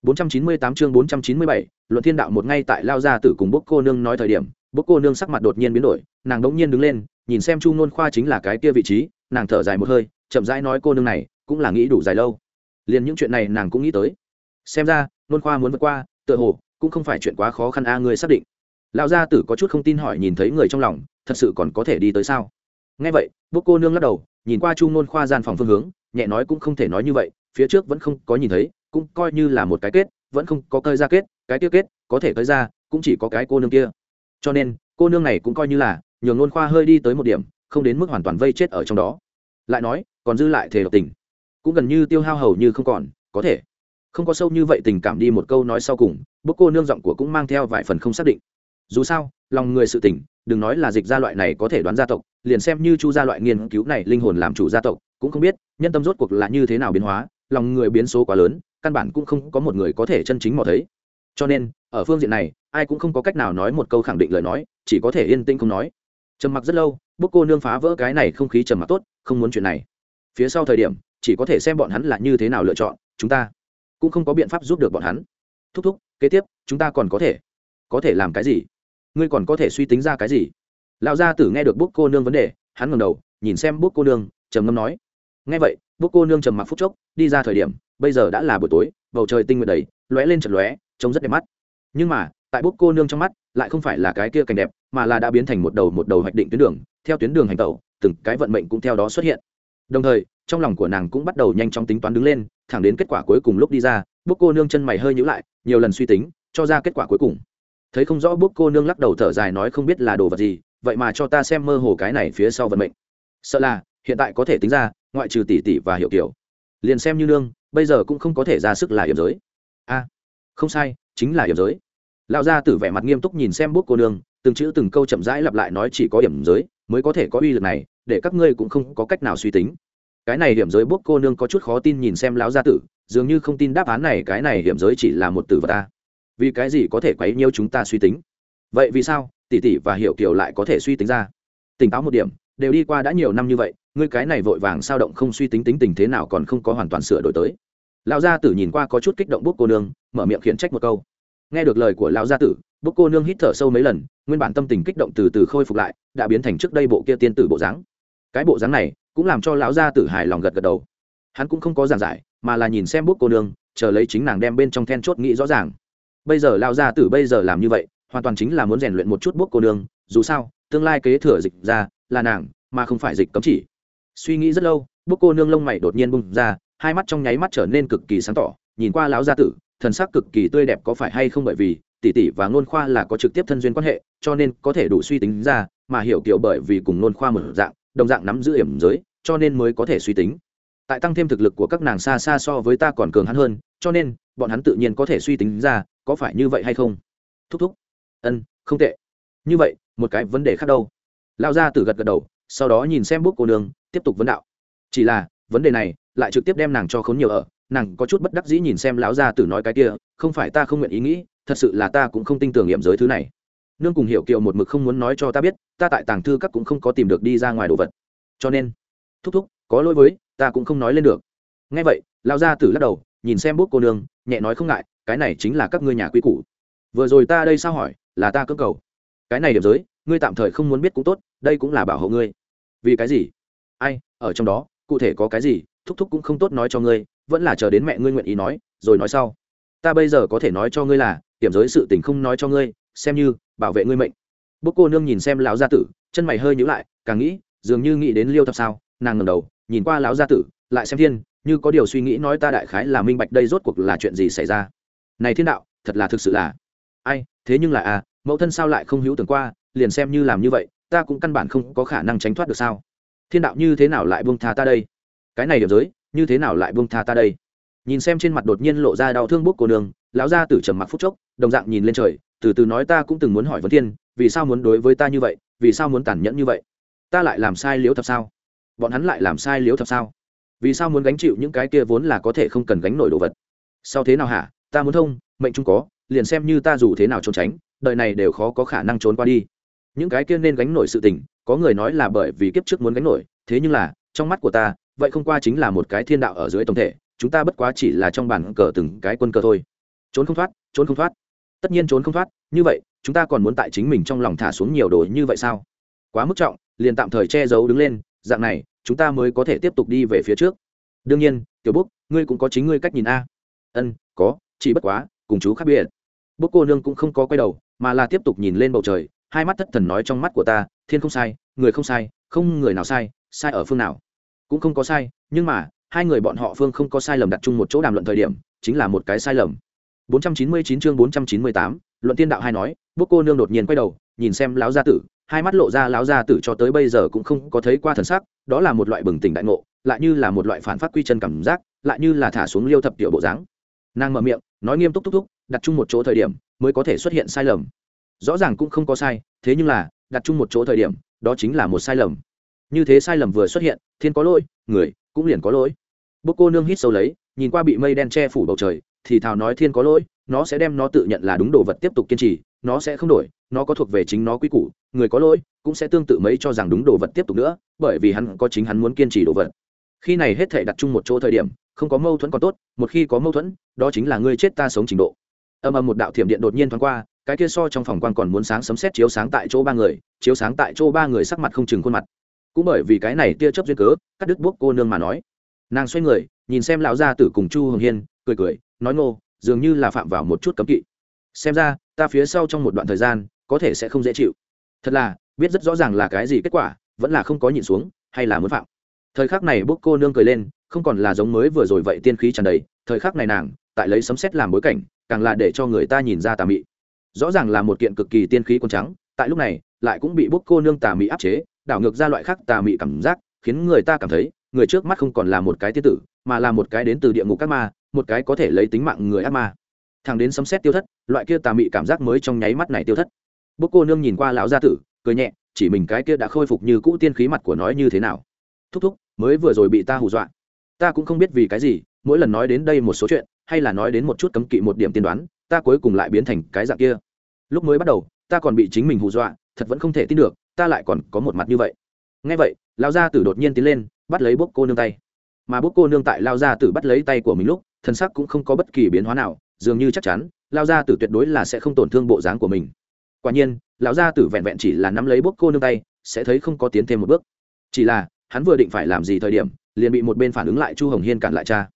498 chương 497, luận thiên đạo một ngay tại lao ra tử cùng bốc cô nương nói thời điểm bốc cô nương sắc mặt đột nhiên biến đổi nàng đống nhiên đứng lên nhìn xem chu nôn khoa chính là cái kia vị trí nàng thở dài một hơi chậm rãi nói cô nương này cũng là nghĩ đủ dài lâu. Liền những chuyện này nàng cũng nghĩ tới. Xem ra, nôn khoa muốn vượt qua, tựa hồ, cũng không phải chuyện quá khó khăn a người xác định. Lão gia tử có chút không tin hỏi nhìn thấy người trong lòng, thật sự còn có thể đi tới sao? Nghe vậy bốc cô nương lắc đầu, nhìn qua chu nôn khoa gian phòng phương hướng, nhẹ nói cũng không thể nói như vậy, phía trước vẫn không có nhìn thấy, cũng coi như là một cái kết, vẫn không có cơi ra kết, cái tiêu kết, có thể cơi ra, cũng chỉ có cái cô nương kia. Cho nên, cô nương này cũng coi như là, nhường nôn khoa hơi đi tới một điểm, không đến mức hoàn toàn vây chết ở trong đó. Lại nói, còn dư lại thể độc tình cũng gần như tiêu hao hầu như không còn, có thể. Không có sâu như vậy tình cảm đi một câu nói sau cùng bốc cô nương giọng của cũng mang theo vài phần không xác định. Dù sao, lòng người sự tình, đừng nói là dịch gia loại này có thể đoán gia tộc, liền xem như chu gia loại nghiên cứu này linh hồn làm chủ gia tộc, cũng không biết, nhân tâm rốt cuộc là như thế nào biến hóa, lòng người biến số quá lớn, căn bản cũng không có một người có thể chân chính mò thấy. Cho nên, ở phương diện này, ai cũng không có cách nào nói một câu khẳng định lời nói, chỉ có thể yên tĩnh không nói. Trầm mặc rất lâu bốc cô nương phá vỡ cái này không khí trầm mặc tốt, không muốn chuyện này. Phía sau thời điểm chỉ có thể xem bọn hắn là như thế nào lựa chọn, chúng ta cũng không có biện pháp giúp được bọn hắn. Thúc thúc, kế tiếp, chúng ta còn có thể có thể làm cái gì? Ngươi còn có thể suy tính ra cái gì? Lão gia tử nghe được Bút cô nương vấn đề, hắn ngẩng đầu, nhìn xem Bút cô nương, trầm ngâm nói, nghe vậy, Bút cô nương trầm mặc phút chốc, đi ra thời điểm, bây giờ đã là buổi tối, bầu trời tinh nguyện đầy, lóe lên chật lóe, trông rất đẹp mắt. Nhưng mà, tại Bút cô nương trong mắt, lại không phải là cái kia cảnh đẹp, mà là đã biến thành một đầu một đầu hoạch định tuyến đường, theo tuyến đường hành tẩu, từng cái vận mệnh cũng theo đó xuất hiện đồng thời, trong lòng của nàng cũng bắt đầu nhanh chóng tính toán đứng lên, thẳng đến kết quả cuối cùng lúc đi ra bốc cô nương chân mày hơi nhữ lại, nhiều lần suy tính, cho ra kết quả cuối cùng. Thấy không rõ bốc cô nương lắc đầu thở dài nói không biết là đồ vật gì, vậy mà cho ta xem mơ hồ cái này phía sau vận mệnh. Sợ là, hiện tại có thể tính ra, ngoại trừ tỷ tỷ và hiệu kiểu. Liền xem như nương, bây giờ cũng không có thể ra sức là hiểm giới. A, không sai, chính là hiểm giới. Lão gia tử vẻ mặt nghiêm túc nhìn xem bút cô nương, từng chữ từng câu chậm rãi lặp lại nói chỉ có hiểm giới mới có thể có uy lực này, để các ngươi cũng không có cách nào suy tính. Cái này hiểm giới bút cô nương có chút khó tin nhìn xem lão gia tử, dường như không tin đáp án này, cái này hiểm giới chỉ là một từ vật ta vì cái gì có thể quấy nhiêu chúng ta suy tính? Vậy vì sao, tỷ tỷ và hiểu kiều lại có thể suy tính ra? Tỉnh táo một điểm, đều đi qua đã nhiều năm như vậy, ngươi cái này vội vàng sao động không suy tính tính tình thế nào còn không có hoàn toàn sửa đổi tới. Lão gia tử nhìn qua có chút kích động bút cô nương, mở miệng khiển trách một câu. Nghe được lời của lão gia tử bốc cô nương hít thở sâu mấy lần, nguyên bản tâm tình kích động từ từ khôi phục lại, đã biến thành trước đây bộ kia tiên tử bộ dáng. Cái bộ dáng này cũng làm cho lão gia tử hài lòng gật gật đầu. Hắn cũng không có giảng giải, mà là nhìn xem bốc cô nương, chờ lấy chính nàng đem bên trong then chốt nghĩ rõ ràng. Bây giờ lão gia tử bây giờ làm như vậy, hoàn toàn chính là muốn rèn luyện một chút bốc cô nương, dù sao, tương lai kế thừa dịch ra là nàng, mà không phải dịch cấm chỉ. Suy nghĩ rất lâu bốc cô nương lông mày đột nhiên bung ra, hai mắt trong nháy mắt trở nên cực kỳ sáng tỏ, nhìn qua lão gia tử, thần sắc cực kỳ tươi đẹp có phải hay không bởi vì tỷ tỷ và Nôn khoa là có trực tiếp thân duyên quan hệ, cho nên có thể đủ suy tính ra, mà hiểu kiểu bởi vì cùng Nôn khoa một dạng, đồng dạng nắm giữ hiểm giới, cho nên mới có thể suy tính. Tại tăng thêm thực lực của các nàng xa xa so với ta còn cường hắn hơn, cho nên, bọn hắn tự nhiên có thể suy tính ra, có phải như vậy hay không? Thúc thúc. Ân, không tệ. Như vậy, một cái vấn đề khác đâu. Lao ra từ gật gật đầu, sau đó nhìn xem bút cô nương, tiếp tục vấn đạo. Chỉ là, vấn đề này lại trực tiếp đem nàng cho khốn nhiều ở, nàng có chút bất đắc dĩ nhìn xem lão gia tử nói cái kia, không phải ta không nguyện ý nghĩ thật sự là ta cũng không tin tưởng nghiệm giới thứ này. Nương cùng hiểu kiều một mực không muốn nói cho ta biết, ta tại tàng thư các cũng không có tìm được đi ra ngoài đồ vật. Cho nên, thúc thúc, có lỗi với, ta cũng không nói lên được. Ngay vậy lao ra tử lắc đầu, nhìn xem bút cô nương, nhẹ nói không ngại, cái này chính là các ngươi nhà quý cũ vừa rồi ta đây sao hỏi, là ta cơ cầu. Cái này điểm giới, ngươi tạm thời không muốn biết cũng tốt, đây cũng là bảo hộ ngươi. Vì cái gì? Ai, ở trong đó, cụ thể có cái gì, thúc thúc cũng không tốt nói cho ngươi, vẫn là chờ đến mẹ ngươi nguyện ý nói, rồi nói sau ta bây giờ có thể nói cho ngươi là hiểm giới sự tình không nói cho ngươi, xem như, bảo vệ ngươi mệnh. Bốc cô nương nhìn xem lão gia tử, chân mày hơi nhíu lại, càng nghĩ, dường như nghĩ đến liêu thập sao, nàng ngẩng đầu, nhìn qua lão gia tử, lại xem thiên, như có điều suy nghĩ nói ta đại khái là minh bạch đây rốt cuộc là chuyện gì xảy ra. Này thiên đạo, thật là thực sự là. Ai, thế nhưng là à mẫu thân sao lại không hữu tưởng qua, liền xem như làm như vậy, ta cũng căn bản không có khả năng tránh thoát được sao. Thiên đạo như thế nào lại buông tha ta đây? Cái này điểm giới, như thế nào lại buông tha ta đây? Nhìn xem trên mặt đột nhiên lộ ra đau thương bốc cô nương, lão gia tử trầm mặc phút chốc, đồng dạng nhìn lên trời, từ từ nói ta cũng từng muốn hỏi vấn thiên, vì sao muốn đối với ta như vậy, vì sao muốn tàn nhẫn như vậy? Ta lại làm sai liếu thật sao? Bọn hắn lại làm sai liếu thật sao? Vì sao muốn gánh chịu những cái kia vốn là có thể không cần gánh nổi đồ vật? Sao thế nào hả? Ta muốn thông, mệnh chung có, liền xem như ta dù thế nào trốn tránh, đời này đều khó có khả năng trốn qua đi. Những cái kia nên gánh nổi sự tình, có người nói là bởi vì kiếp trước muốn gánh nổi, thế nhưng là, trong mắt của ta, vậy không qua chính là một cái thiên đạo ở dưới tổng thể chúng ta bất quá chỉ là trong bản cờ từng cái quân cờ thôi. Trốn không thoát, trốn không thoát. Tất nhiên trốn không thoát, như vậy, chúng ta còn muốn tại chính mình trong lòng thả xuống nhiều đồ như vậy sao? Quá mức trọng, liền tạm thời che giấu đứng lên, dạng này, chúng ta mới có thể tiếp tục đi về phía trước. Đương nhiên, tiểu búc, ngươi cũng có chính ngươi cách nhìn a. Ân, có, chỉ bất quá, cùng chú khác biệt. Bốc cô nương cũng không có quay đầu, mà là tiếp tục nhìn lên bầu trời, hai mắt thất thần nói trong mắt của ta, thiên không sai, người không sai, không người nào sai sai ở phương nào. Cũng không có sai, nhưng mà hai người bọn họ phương không có sai lầm đặt chung một chỗ đàm luận thời điểm chính là một cái sai lầm. 499 chương 498, luận tiên đạo hai nói bốc cô nương đột nhiên quay đầu nhìn xem lão gia tử hai mắt lộ ra lão gia tử cho tới bây giờ cũng không có thấy qua thần sắc đó là một loại bừng tỉnh đại ngộ lại như là một loại phản phát quy chân cảm giác lại như là thả xuống liêu thập tiểu bộ dáng. Nàng mở miệng nói nghiêm túc túc túc đặt chung một chỗ thời điểm mới có thể xuất hiện sai lầm. Rõ ràng cũng không có sai thế nhưng là đặt chung một chỗ thời điểm đó chính là một sai lầm. Như thế sai lầm vừa xuất hiện thiên có lỗi người cũng liền có lỗi bốc cô nương hít sâu lấy, nhìn qua bị mây đen che phủ bầu trời, thì thào nói thiên có lỗi, nó sẽ đem nó tự nhận là đúng đồ vật tiếp tục kiên trì, nó sẽ không đổi, nó có thuộc về chính nó quy củ, người có lỗi, cũng sẽ tương tự mấy cho rằng đúng đồ vật tiếp tục nữa, bởi vì hắn có chính hắn muốn kiên trì đồ vật. Khi này hết thể đặt chung một chỗ thời điểm, không có mâu thuẫn còn tốt, một khi có mâu thuẫn, đó chính là ngươi chết ta sống trình độ. Âm âm một đạo thiểm điện đột nhiên thoáng qua, cái kia so trong phòng quan còn muốn sáng sấm xét chiếu sáng tại chỗ ba người, chiếu sáng tại chỗ ba người sắc mặt không chừng khuôn mặt. Cũng bởi vì cái này tia chớp duyên cớ, cắt đứt bốc cô nương mà nói nàng xoay người, nhìn xem lão gia tử cùng chu hồng hiên, cười cười, nói ngô, dường như là phạm vào một chút cấm kỵ. Xem ra, ta phía sau trong một đoạn thời gian, có thể sẽ không dễ chịu. Thật là, biết rất rõ ràng là cái gì kết quả, vẫn là không có nhịn xuống, hay là muốn phạm. Thời khắc này bốc cô nương cười lên, không còn là giống mới vừa rồi vậy tiên khí tràn đầy, thời khắc này nàng, tại lấy sấm xét làm bối cảnh, càng là để cho người ta nhìn ra tà mị. Rõ ràng là một kiện cực kỳ tiên khí quần trắng, tại lúc này, lại cũng bị bốc cô nương tà mị áp chế, đảo ngược ra loại khác tà mị cảm giác, khiến người ta cảm thấy người trước mắt không còn là một cái tiên tử, mà là một cái đến từ địa ngục các ma, một cái có thể lấy tính mạng người ác ma. Thằng đến sấm xét tiêu thất, loại kia tà mị cảm giác mới trong nháy mắt này tiêu thất. Bốc cô nương nhìn qua lão gia tử, cười nhẹ, chỉ mình cái kia đã khôi phục như cũ tiên khí mặt của nói như thế nào. Thúc thúc, mới vừa rồi bị ta hù dọa. Ta cũng không biết vì cái gì, mỗi lần nói đến đây một số chuyện, hay là nói đến một chút cấm kỵ một điểm tiên đoán, ta cuối cùng lại biến thành cái dạng kia. Lúc mới bắt đầu, ta còn bị chính mình hù dọa, thật vẫn không thể tin được, ta lại còn có một mặt như vậy. Ngay vậy, Lão gia tử đột nhiên tiến lên bắt lấy bốc cô nương tay. Mà bốc cô nương tại lao ra tử bắt lấy tay của mình lúc, thân sắc cũng không có bất kỳ biến hóa nào, dường như chắc chắn, lao ra tử tuyệt đối là sẽ không tổn thương bộ dáng của mình. Quả nhiên lão gia tử vẹn vẹn chỉ là nắm lấy bốc cô nương tay, sẽ thấy không có tiến thêm một bước. Chỉ là, hắn vừa định phải làm gì thời điểm, liền bị một bên phản ứng lại chu hồng hiên cản lại cha.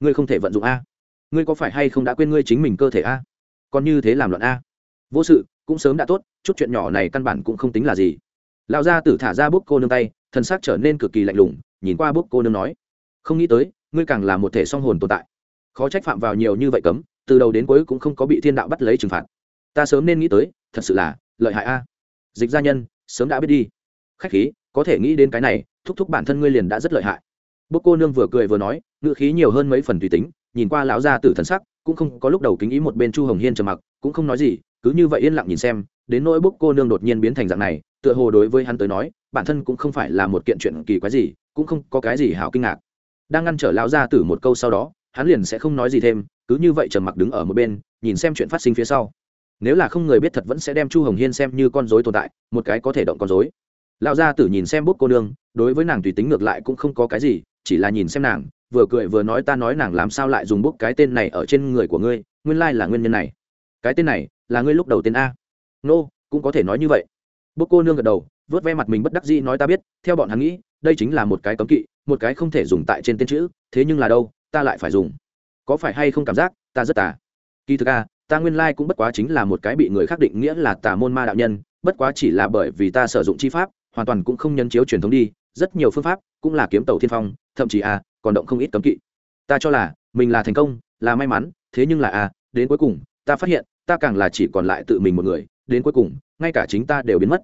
Ngươi không thể vận dụng a. Ngươi có phải hay không đã quên ngươi chính mình cơ thể a? Còn như thế làm luận a. Vô sự, cũng sớm đã tốt, chút chuyện nhỏ này căn bản cũng không tính là gì. Lão gia tử thả ra bốc cô nương tay, thân xác trở nên cực kỳ lạnh lùng nhìn qua bốc cô nương nói, không nghĩ tới, ngươi càng là một thể song hồn tồn tại. Khó trách phạm vào nhiều như vậy cấm, từ đầu đến cuối cũng không có bị thiên đạo bắt lấy trừng phạt. Ta sớm nên nghĩ tới, thật sự là lợi hại a. Dịch gia nhân, sớm đã biết đi. Khách khí, có thể nghĩ đến cái này, thúc thúc bản thân ngươi liền đã rất lợi hại. Bốc cô nương vừa cười vừa nói ngự khí nhiều hơn mấy phần tùy tính, nhìn qua lão gia tử thần sắc, cũng không có lúc đầu kính ý một bên chu hồng hiên trầm mặc, cũng không nói gì, cứ như vậy yên lặng nhìn xem, đến nỗi bốc cô nương đột nhiên biến thành dạng này, tựa hồ đối với hắn tới nói, bản thân cũng không phải là một kiện chuyện kỳ quái gì cũng không có cái gì hảo kinh ngạc. Đang ngăn trở lão gia tử một câu sau đó hắn liền sẽ không nói gì thêm cứ như vậy trầm mặc đứng ở một bên nhìn xem chuyện phát sinh phía sau. Nếu là không người biết thật vẫn sẽ đem chu hồng hiên xem như con dối tồn tại một cái có thể động con dối lão gia tử nhìn xem bút cô nương đối với nàng tùy tính ngược lại cũng không có cái gì chỉ là nhìn xem nàng vừa cười vừa nói ta nói nàng làm sao lại dùng bút cái tên này ở trên người của ngươi nguyên lai là nguyên nhân này. Cái tên này là ngươi lúc đầu tên a. Nô、no, cũng có thể nói như vậy. Bút cô nương gật đầu vớt ve mặt mình bất đắc dĩ nói ta biết theo bọn hắn nghĩ đây chính là một cái cấm kỵ, một cái không thể dùng tại trên tên chữ, thế nhưng là đâu, ta lại phải dùng. Có phải hay không cảm giác, ta rất tà. Kỳ thực a ta nguyên lai cũng bất quá chính là một cái bị người khác định nghĩa là tà môn ma đạo nhân, bất quá chỉ là bởi vì ta sử dụng chi pháp, hoàn toàn cũng không nhân chiếu truyền thống đi, rất nhiều phương pháp cũng là kiếm tàu thiên phong, thậm chí a còn động không ít cấm kỵ. Ta cho là, mình là thành công, là may mắn, thế nhưng là a đến cuối cùng, ta phát hiện, ta càng là chỉ còn lại tự mình một người, đến cuối cùng, ngay cả chính ta đều biến mất.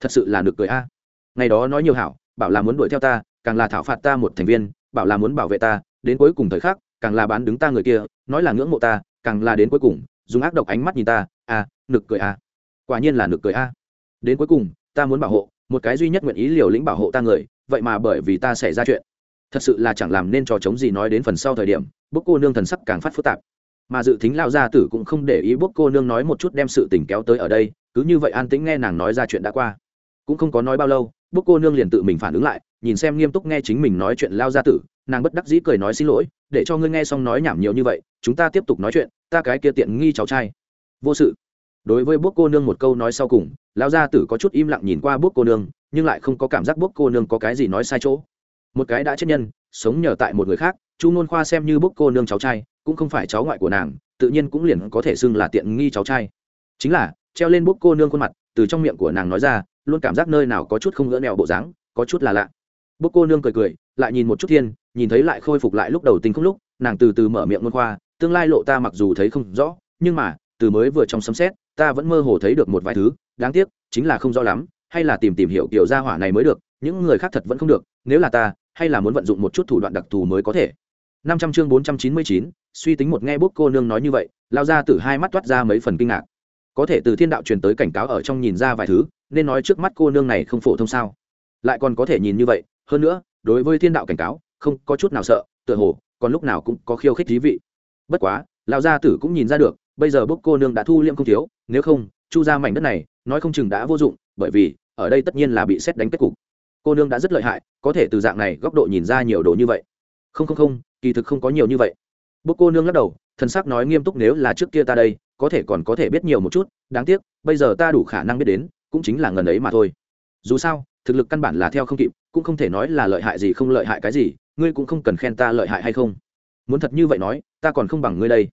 Thật sự là được cười a. Ngày đó nói nhiều hảo bảo là muốn đuổi theo ta càng là thảo phạt ta một thành viên bảo là muốn bảo vệ ta đến cuối cùng thời khắc càng là bán đứng ta người kia nói là ngưỡng mộ ta càng là đến cuối cùng dùng ác độc ánh mắt nhìn ta à, nực cười à, quả nhiên là nực cười a đến cuối cùng ta muốn bảo hộ một cái duy nhất nguyện ý liều lĩnh bảo hộ ta người vậy mà bởi vì ta xảy ra chuyện. Thật sự là chẳng làm nên trò chống gì nói đến phần sau thời điểm bốc cô nương thần sắc càng phát phức tạp. Mà dự tính lao gia tử cũng không để ý bốc cô nương nói một chút đem sự tình kéo tới ở đây cứ như vậy an tĩnh nghe nàng nói ra chuyện đã qua. Cũng không có nói bao lâu bốc cô nương liền tự mình phản ứng lại, nhìn xem nghiêm túc nghe chính mình nói chuyện lao gia tử, nàng bất đắc dĩ cười nói xin lỗi, để cho ngươi nghe xong nói nhảm nhiều như vậy, chúng ta tiếp tục nói chuyện, ta cái kia tiện nghi cháu trai. Vô sự. Đối với bốc cô nương một câu nói sau cùng lão gia tử có chút im lặng nhìn qua bốc cô nương, nhưng lại không có cảm giác bốc cô nương có cái gì nói sai chỗ. Một cái đã chết nhân, sống nhờ tại một người khác, chu nôn khoa xem như bốc cô nương cháu trai, cũng không phải cháu ngoại của nàng, tự nhiên cũng liền có thể xưng là tiện nghi cháu trai. Chính là, treo lên bốc cô nương khuôn mặt, từ trong miệng của nàng nói ra luôn cảm giác nơi nào có chút không ngỡ nẹo bộ dáng, có chút là lạ. Bốc cô nương cười cười, lại nhìn một chút thiên, nhìn thấy lại khôi phục lại lúc đầu tình không lúc, nàng từ từ mở miệng ngôn khoa, tương lai lộ ta mặc dù thấy không rõ, nhưng mà, từ mới vừa trong sấm xét ta vẫn mơ hồ thấy được một vài thứ, đáng tiếc, chính là không rõ lắm, hay là tìm tìm hiểu kiểu gia hỏa này mới được, những người khác thật vẫn không được, nếu là ta, hay là muốn vận dụng một chút thủ đoạn đặc thù mới có thể. Năm trăm chương bốn trăm chín mươi chín, suy tính một nghe bốc cô nương nói như vậy, lao ra từ hai mắt toát ra mấy phần kinh ngạc có thể từ thiên đạo truyền tới cảnh cáo ở trong nhìn ra vài thứ, nên nói trước mắt cô nương này không phổ thông sao? Lại còn có thể nhìn như vậy, hơn nữa, đối với thiên đạo cảnh cáo, không có chút nào sợ, tựa hồ, còn lúc nào cũng có khiêu khích thí vị. Bất quá, lão gia tử cũng nhìn ra được, bây giờ bốc cô nương đã thu liêm không thiếu, nếu không, chu ra mảnh đất này, nói không chừng đã vô dụng, bởi vì, ở đây tất nhiên là bị xét đánh kết cục. Cô nương đã rất lợi hại, có thể từ dạng này góc độ nhìn ra nhiều đồ như vậy. Không không không, kỳ thực không có nhiều như vậy. Bốc cô nương lắc đầu thân sắc nói nghiêm túc nếu là trước kia ta đây, có thể còn có thể biết nhiều một chút, đáng tiếc, bây giờ ta đủ khả năng biết đến, cũng chính là ngần ấy mà thôi. Dù sao, thực lực căn bản là theo không kịp, cũng không thể nói là lợi hại gì không lợi hại cái gì, ngươi cũng không cần khen ta lợi hại hay không. Muốn thật như vậy nói, ta còn không bằng ngươi đây.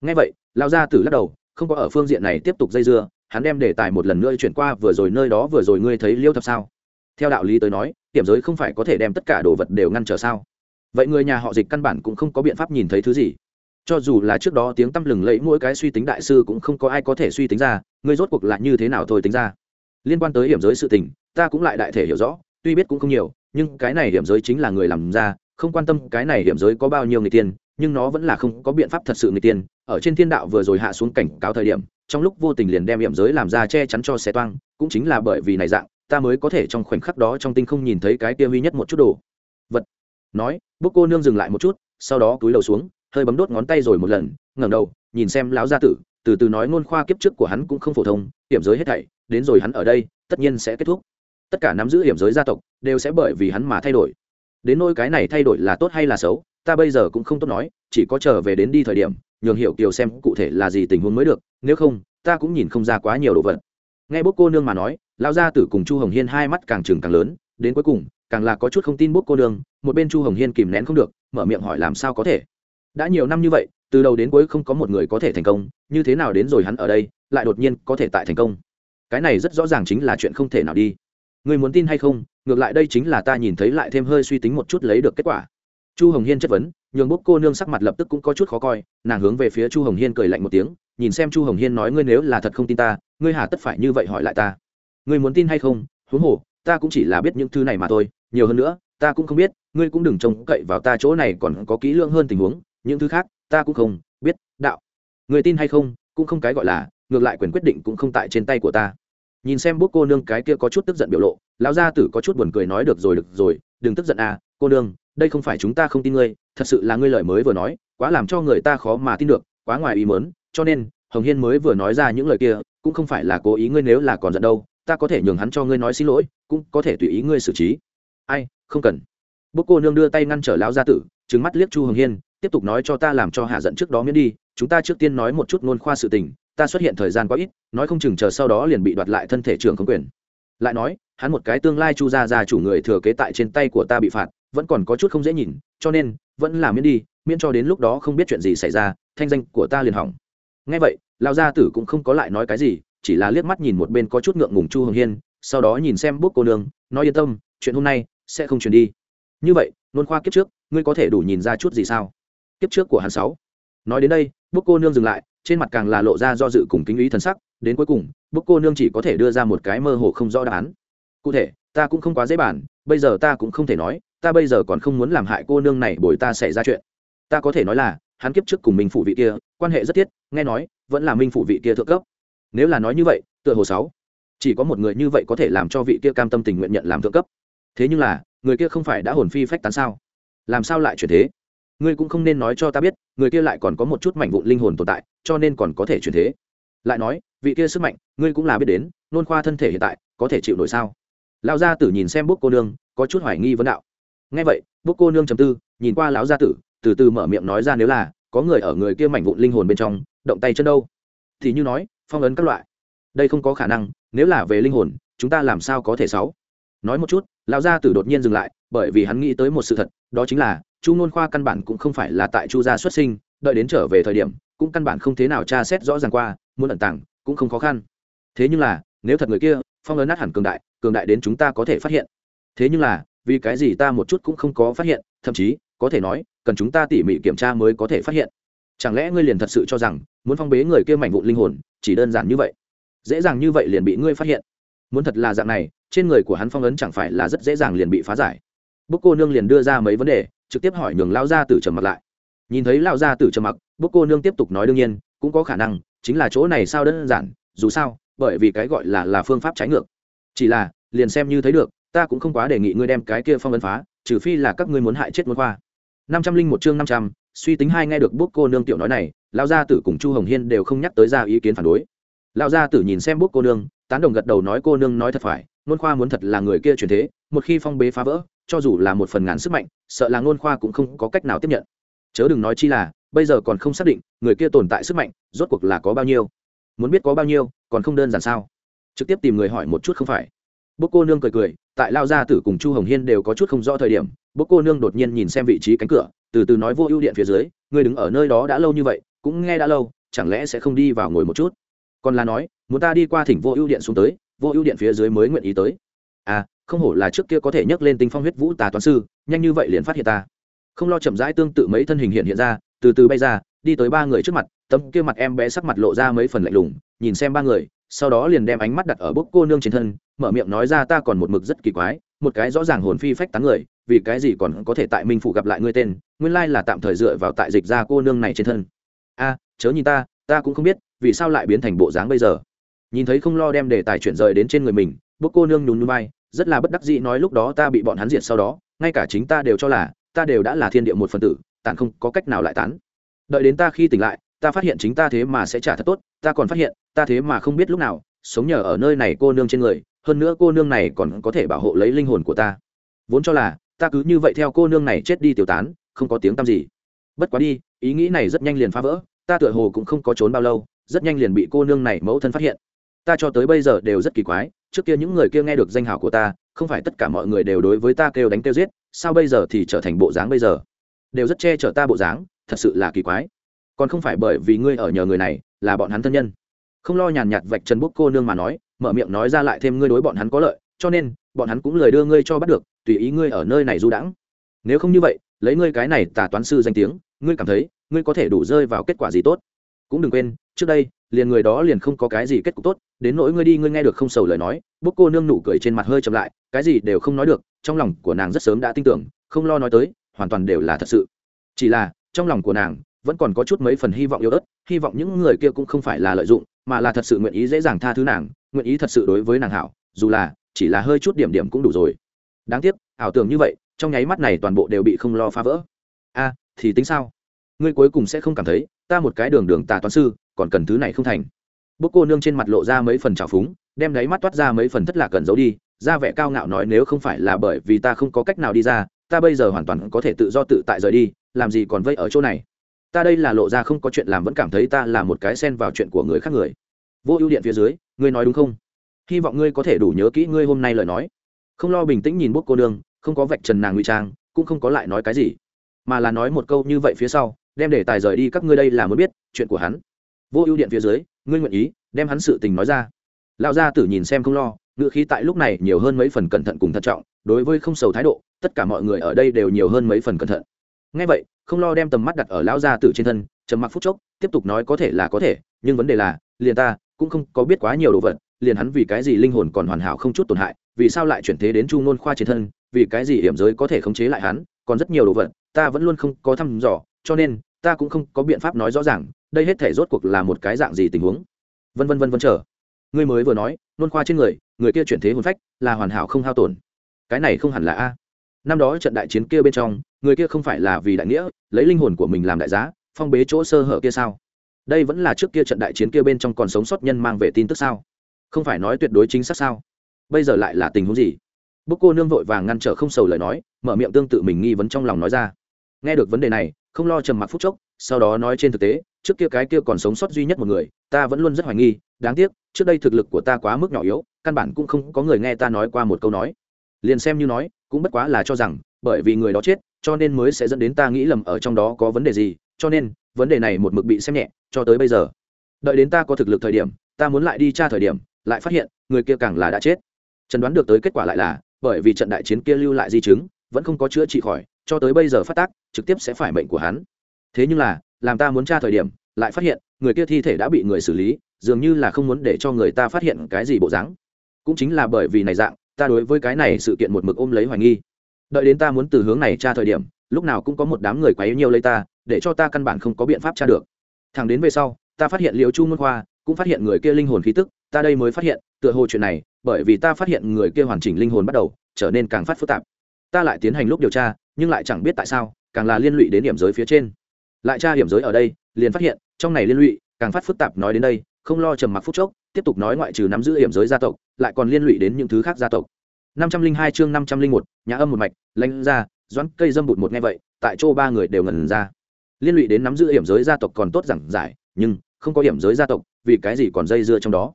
Ngay vậy lao gia tử lắc đầu, không có ở phương diện này tiếp tục dây dưa, hắn đem đề tài một lần nữa chuyển qua vừa rồi nơi đó vừa rồi ngươi thấy liêu thập sao? Theo đạo lý tới nói tiệm giới không phải có thể đem tất cả đồ vật đều ngăn trở sao? Vậy người nhà họ dịch căn bản cũng không có biện pháp nhìn thấy thứ gì cho dù là trước đó tiếng tăm lừng lẫy, mỗi cái suy tính đại sư cũng không có ai có thể suy tính ra, ngươi rốt cuộc là như thế nào thôi tính ra. Liên quan tới hiểm giới sự tình, ta cũng lại đại thể hiểu rõ, tuy biết cũng không nhiều, nhưng cái này hiểm giới chính là người làm ra, không quan tâm cái này hiểm giới có bao nhiêu người tiên, nhưng nó vẫn là không có biện pháp thật sự người tiên. Ở trên thiên đạo vừa rồi hạ xuống cảnh cáo thời điểm, trong lúc vô tình liền đem hiểm giới làm ra che chắn cho xe toang, cũng chính là bởi vì này dạng, ta mới có thể trong khoảnh khắc đó trong tinh không nhìn thấy cái kia huy nhất một chút đồ. Vật, nói bốc cô nương dừng lại một chút, sau đó túi đầu xuống hơi bấm đốt ngón tay rồi một lần, ngẩng đầu, nhìn xem lão gia tử, từ từ nói ngôn khoa kiếp trước của hắn cũng không phổ thông, hiểm giới hết thảy, đến rồi hắn ở đây, tất nhiên sẽ kết thúc. Tất cả nắm giữ hiểm giới gia tộc, đều sẽ bởi vì hắn mà thay đổi. Đến nôi cái này thay đổi là tốt hay là xấu, ta bây giờ cũng không tốt nói, chỉ có trở về đến đi thời điểm, nhường hiểu kiều xem cụ thể là gì tình huống mới được, nếu không, ta cũng nhìn không ra quá nhiều đồ vật. Nghe bốc cô nương mà nói, lão gia tử cùng chu hồng hiên hai mắt càng trừng càng lớn, đến cuối cùng, càng là có chút không tin bốc cô nương, một bên chu hồng hiên kìm nén không được, mở miệng hỏi làm sao có thể đã nhiều năm như vậy, từ đầu đến cuối không có một người có thể thành công, như thế nào đến rồi hắn ở đây, lại đột nhiên có thể tại thành công. Cái này rất rõ ràng chính là chuyện không thể nào đi. Người muốn tin hay không, ngược lại đây chính là ta nhìn thấy lại thêm hơi suy tính một chút lấy được kết quả. Chu hồng hiên chất vấn, nhường bốc cô nương sắc mặt lập tức cũng có chút khó coi, nàng hướng về phía chu hồng hiên cười lạnh một tiếng, nhìn xem chu hồng hiên nói ngươi nếu là thật không tin ta, ngươi hà tất phải như vậy hỏi lại ta. Ngươi muốn tin hay không? Huống hồ, ta cũng chỉ là biết những thứ này mà thôi, nhiều hơn nữa, ta cũng không biết, ngươi cũng đừng trông cậy vào ta chỗ này còn có kỹ lưỡng hơn tình huống những thứ khác, ta cũng không biết, đạo. Người tin hay không, cũng không cái gọi là, ngược lại quyền quyết định cũng không tại trên tay của ta. Nhìn xem bút cô nương cái kia có chút tức giận biểu lộ, lão gia tử có chút buồn cười nói được rồi được rồi, đừng tức giận à cô nương, đây không phải chúng ta không tin ngươi, thật sự là ngươi lời mới vừa nói, quá làm cho người ta khó mà tin được, quá ngoài ý mớn cho nên, hồng hiên mới vừa nói ra những lời kia, cũng không phải là cố ý ngươi nếu là còn giận đâu, ta có thể nhường hắn cho ngươi nói xin lỗi, cũng có thể tùy ý ngươi xử trí. Ai, không cần. Bốc cô nương đưa tay ngăn trở lão gia tử trứng mắt liếc chu hồng hiên tiếp tục nói cho ta làm cho hạ giận trước đó miễn đi, chúng ta trước tiên nói một chút ngôn khoa sự tình, ta xuất hiện thời gian quá ít, nói không chừng chờ sau đó liền bị đoạt lại thân thể trường không quyền. Lại nói, hắn một cái tương lai chu gia gia chủ người thừa kế tại trên tay của ta bị phạt, vẫn còn có chút không dễ nhìn, cho nên, vẫn là miễn đi, miễn cho đến lúc đó không biết chuyện gì xảy ra, thanh danh của ta liền hỏng. Ngay vậy, lão gia tử cũng không có lại nói cái gì, chỉ là liếc mắt nhìn một bên có chút ngượng ngùng chu hồng hiên, sau đó nhìn xem bút cô nương, nói yên tâm, chuyện hôm nay sẽ không truyền đi. Như vậy nôn khoa kiếp trước, ngươi có thể đủ nhìn ra chút gì sao? Kiếp trước của hắn sáu. Nói đến đây bút cô nương dừng lại, trên mặt càng là lộ ra do dự cùng kính ý thần sắc, đến cuối cùng bút cô nương chỉ có thể đưa ra một cái mơ hồ không rõ đáp án. Cụ thể, ta cũng không quá dễ bản bây giờ ta cũng không thể nói, ta bây giờ còn không muốn làm hại cô nương này bồi ta xảy ra chuyện. Ta có thể nói là, hắn kiếp trước cùng minh phụ vị kia, quan hệ rất thiết, nghe nói, vẫn là minh phụ vị kia thượng cấp. Nếu là nói như vậy, tựa hồ sáu. Chỉ có một người như vậy có thể làm cho vị kia cam tâm tình nguyện nhận làm thượng cấp. Thế nhưng là, người kia không phải đã hồn phi phách tán sao? Làm sao lại chuyển thế? Ngươi cũng không nên nói cho ta biết, người kia lại còn có một chút mảnh vụn linh hồn tồn tại, cho nên còn có thể chuyển thế. Lại nói, vị kia sức mạnh, ngươi cũng là biết đến, nôn khoa thân thể hiện tại, có thể chịu nổi sao? Lão gia tử nhìn xem bốc cô nương, có chút hoài nghi vấn đạo. Ngay vậy bốc cô nương trầm tư, nhìn qua lão gia tử, từ từ mở miệng nói ra nếu là, có người ở người kia mảnh vụn linh hồn bên trong, động tay chân đâu? Thì như nói, phong ấn các loại. Đây không có khả năng, nếu là về linh hồn, chúng ta làm sao có thể sáu? Nói một chút, lão gia tử đột nhiên dừng lại, bởi vì hắn nghĩ tới một sự thật, đó chính là chu nôn khoa căn bản cũng không phải là tại chu gia xuất sinh, đợi đến trở về thời điểm, cũng căn bản không thế nào tra xét rõ ràng qua, muốn ẩn tàng, cũng không khó khăn. Thế nhưng là, nếu thật người kia, phong ấn nát hẳn cường đại cường đại đến chúng ta có thể phát hiện. Thế nhưng là, vì cái gì ta một chút cũng không có phát hiện, thậm chí, có thể nói, cần chúng ta tỉ mỉ kiểm tra mới có thể phát hiện. Chẳng lẽ ngươi liền thật sự cho rằng, muốn phong bế người kia mảnh vụn linh hồn, chỉ đơn giản như vậy? Dễ dàng như vậy liền bị ngươi phát hiện. Muốn thật là dạng này, trên người của hắn phong ấn chẳng phải là rất dễ dàng liền bị phá giải bốc cô nương liền đưa ra mấy vấn đề, trực tiếp hỏi nhường lao ra tử trầm mặc lại. Nhìn thấy lao ra tử trầm mặc bốc cô nương tiếp tục nói đương nhiên, cũng có khả năng, chính là chỗ này sao đơn giản, dù sao, bởi vì cái gọi là là phương pháp trái ngược. Chỉ là, liền xem như thấy được, ta cũng không quá đề nghị ngươi đem cái kia phong ấn phá, trừ phi là các ngươi muốn hại chết muốn khoa. năm trăm linh một chương năm trăm, suy tính hai nghe được bốc cô nương tiểu nói này lao gia tử cùng chu hồng hiên đều không nhắc tới ra ý kiến phản đối. Lao gia tử nhìn xem bốc cô nương, tán đồng gật đầu nói cô nương nói thật phải nôn khoa muốn thật là người kia chuyển thế, một khi phong bế phá vỡ, cho dù là một phần ngàn sức mạnh, sợ là nôn khoa cũng không có cách nào tiếp nhận. Chớ đừng nói chi là, bây giờ còn không xác định, người kia tồn tại sức mạnh, rốt cuộc là có bao nhiêu. Muốn biết có bao nhiêu, còn không đơn giản sao? Trực tiếp tìm người hỏi một chút không phải. Bốc cô nương cười cười, tại lao gia tử cùng chu hồng hiên đều có chút không rõ thời điểm bốc cô nương đột nhiên nhìn xem vị trí cánh cửa, từ từ nói vô ưu điện phía dưới người đứng ở nơi đó đã lâu như vậy, cũng nghe đã lâu, chẳng lẽ sẽ không đi vào ngồi một chút? Còn là nói, muốn ta đi qua thỉnh vô ưu điện xuống tới vô ưu điện phía dưới mới nguyện ý tới. À không hổ là trước kia có thể nhấc lên tinh phong huyết vũ tà toán sư, nhanh như vậy liền phát hiện ta. Không lo chậm rãi tương tự mấy thân hình hiện hiện ra, từ từ bay ra, đi tới ba người trước mặt, tấm kia mặt em bé sắc mặt lộ ra mấy phần lạnh lùng, nhìn xem ba người, sau đó liền đem ánh mắt đặt ở bốc cô nương trên thân, mở miệng nói ra ta còn một mực rất kỳ quái, một cái rõ ràng hồn phi phách tán người, vì cái gì còn có thể tại minh phủ gặp lại ngươi tên, nguyên lai là tạm thời dựa vào tại dịch ra cô nương này trên thân. A chớ nhìn ta ta cũng không biết, vì sao lại biến thành bộ dáng bây giờ nhìn thấy không lo đem đề tài chuyển rời đến trên người mình bốc cô nương nhún núi bay rất là bất đắc dĩ nói lúc đó ta bị bọn hắn diệt sau đó, ngay cả chính ta đều cho là, ta đều đã là thiên địa một phần tử, tàn không có cách nào lại tán. Đợi đến ta khi tỉnh lại, ta phát hiện chính ta thế mà sẽ trả thật tốt, ta còn phát hiện, ta thế mà không biết lúc nào, sống nhờ ở nơi này cô nương trên người, hơn nữa cô nương này còn có thể bảo hộ lấy linh hồn của ta. Vốn cho là, ta cứ như vậy theo cô nương này chết đi tiêu tán, không có tiếng tăm gì. Bất quá đi, ý nghĩ này rất nhanh liền phá vỡ, ta tựa hồ cũng không có trốn bao lâu, rất nhanh liền bị cô nương này mẫu thân phát hiện ta cho tới bây giờ đều rất kỳ quái, trước kia những người kia nghe được danh hào của ta, không phải tất cả mọi người đều đối với ta kêu đánh kêu giết, sao bây giờ thì trở thành bộ dáng bây giờ? Đều rất che chở ta bộ dáng, thật sự là kỳ quái. Còn không phải bởi vì ngươi ở nhờ người này, là bọn hắn thân nhân. Không lo nhàn nhạt vạch trần bút cô nương mà nói, mở miệng nói ra lại thêm ngươi đối bọn hắn có lợi, cho nên, bọn hắn cũng lời đưa ngươi cho bắt được, tùy ý ngươi ở nơi này du đãng. Nếu không như vậy, lấy ngươi cái này tả toán sư danh tiếng, ngươi cảm thấy, ngươi có thể đủ rơi vào kết quả gì tốt? Cũng đừng quên, trước đây, liền người đó liền không có cái gì kết cục tốt, đến nỗi ngươi đi, ngươi nghe được không sầu lời nói bốc cô nương nụ cười trên mặt hơi chậm lại, cái gì đều không nói được, trong lòng của nàng rất sớm đã tin tưởng, không lo nói tới, hoàn toàn đều là thật sự. Chỉ là, trong lòng của nàng, vẫn còn có chút mấy phần hy vọng yếu ớt, hy vọng những người kia cũng không phải là lợi dụng, mà là thật sự nguyện ý dễ dàng tha thứ nàng, nguyện ý thật sự đối với nàng hảo, dù là, chỉ là hơi chút điểm điểm cũng đủ rồi. Đáng tiếc, ảo tưởng như vậy, trong nháy mắt này toàn bộ đều bị không lo phá vỡ. A, thì tính sao? Ngươi cuối cùng sẽ không cảm thấy, ta một cái đường đường tà toán sư, còn cần thứ này không thành. Bốc cô nương trên mặt lộ ra mấy phần trào phúng, đem đáy mắt toát ra mấy phần thất lạc cần giấu đi, ra vẻ cao ngạo nói nếu không phải là bởi vì ta không có cách nào đi ra, ta bây giờ hoàn toàn có thể tự do tự tại rời đi, làm gì còn vây ở chỗ này. Ta đây là lộ ra không có chuyện làm vẫn cảm thấy ta là một cái xen vào chuyện của người khác người. Vô ưu điện phía dưới, ngươi nói đúng không? Hy vọng ngươi có thể đủ nhớ kỹ ngươi hôm nay lời nói. Không lo bình tĩnh nhìn bốc cô nương, không có vạch trần nàng ngụy trang, cũng không có lại nói cái gì, mà là nói một câu như vậy phía sau đem để tài rời đi, các ngươi đây là muốn biết chuyện của hắn. Vô ưu điện phía dưới, ngươi nguyện ý đem hắn sự tình nói ra. Lão gia tử nhìn xem không lo ngựa khí tại lúc này nhiều hơn mấy phần cẩn thận cùng thận trọng, đối với không sầu thái độ, tất cả mọi người ở đây đều nhiều hơn mấy phần cẩn thận. Ngay vậy, không lo đem tầm mắt đặt ở lão gia tử trên thân, trầm mặc phút chốc, tiếp tục nói có thể là có thể, nhưng vấn đề là, liền ta cũng không có biết quá nhiều đồ vật, liền hắn vì cái gì linh hồn còn hoàn hảo không chút tổn hại, vì sao lại chuyển thế đến chu ngôn khoa trên thân, vì cái gì hiểm giới có thể khống chế lại hắn, còn rất nhiều đồ vật, ta vẫn luôn không có thăm dò cho nên, ta cũng không có biện pháp nói rõ ràng, đây hết thể rốt cuộc là một cái dạng gì tình huống. Vân vân vân vân chờ. Ngươi mới vừa nói, nôn khoa trên người người kia chuyển thế hồn phách, là hoàn hảo không hao tổn. Cái này không hẳn là a. Năm đó trận đại chiến kia bên trong, người kia không phải là vì đại nghĩa, lấy linh hồn của mình làm đại giá, phong bế chỗ sơ hở kia sao? Đây vẫn là trước kia trận đại chiến kia bên trong còn sống sót nhân mang về tin tức sao? Không phải nói tuyệt đối chính xác sao? Bây giờ lại là tình huống gì? Bức cô nương vội vàng ngăn trở không sầu lời nói, mở miệng tương tự mình nghi vấn trong lòng nói ra. Nghe được vấn đề này không lo trầm mặc phút chốc, sau đó nói trên thực tế, trước kia cái kia còn sống sót duy nhất một người, ta vẫn luôn rất hoài nghi, đáng tiếc, trước đây thực lực của ta quá mức nhỏ yếu, căn bản cũng không có người nghe ta nói qua một câu nói. Liền xem như nói, cũng bất quá là cho rằng, bởi vì người đó chết, cho nên mới sẽ dẫn đến ta nghĩ lầm ở trong đó có vấn đề gì, cho nên, vấn đề này một mực bị xem nhẹ, cho tới bây giờ. Đợi đến ta có thực lực thời điểm, ta muốn lại đi tra thời điểm, lại phát hiện, người kia càng là đã chết. Trần đoán được tới kết quả lại là, bởi vì trận đại chiến kia lưu lại di chứng, vẫn không có chữa trị khỏi cho tới bây giờ phát tác, trực tiếp sẽ phải mệnh của hắn. Thế nhưng là, làm ta muốn tra thời điểm, lại phát hiện, người kia thi thể đã bị người xử lý, dường như là không muốn để cho người ta phát hiện cái gì bộ dáng. Cũng chính là bởi vì này dạng, ta đối với cái này sự kiện một mực ôm lấy hoài nghi. Đợi đến ta muốn từ hướng này tra thời điểm, lúc nào cũng có một đám người quấy nhiều lấy ta, để cho ta căn bản không có biện pháp tra được. Thằng đến về sau, ta phát hiện liệu chu môn khoa, cũng phát hiện người kia linh hồn khí tức, ta đây mới phát hiện, tựa hồ chuyện này, bởi vì ta phát hiện người kia hoàn chỉnh linh hồn bắt đầu, trở nên càng phát phức tạp. Ta lại tiến hành lúc điều tra nhưng lại chẳng biết tại sao, càng là liên lụy đến điểm giới phía trên. Lại tra điểm giới ở đây, liền phát hiện, trong này liên lụy, càng phát phức tạp nói đến đây, không lo trầm mặc phút chốc, tiếp tục nói ngoại trừ nắm giữ hiểm giới gia tộc, lại còn liên lụy đến những thứ khác gia tộc. năm trăm linh hai chương năm trăm linh một nhà âm một mạch lãnh ra, doãn cây dâm bụt một nghe vậy, tại chỗ ba người đều ngần ra. Liên lụy đến nắm giữ hiểm giới gia tộc còn tốt giảng giải, nhưng không có hiểm giới gia tộc, vì cái gì còn dây dưa trong đó?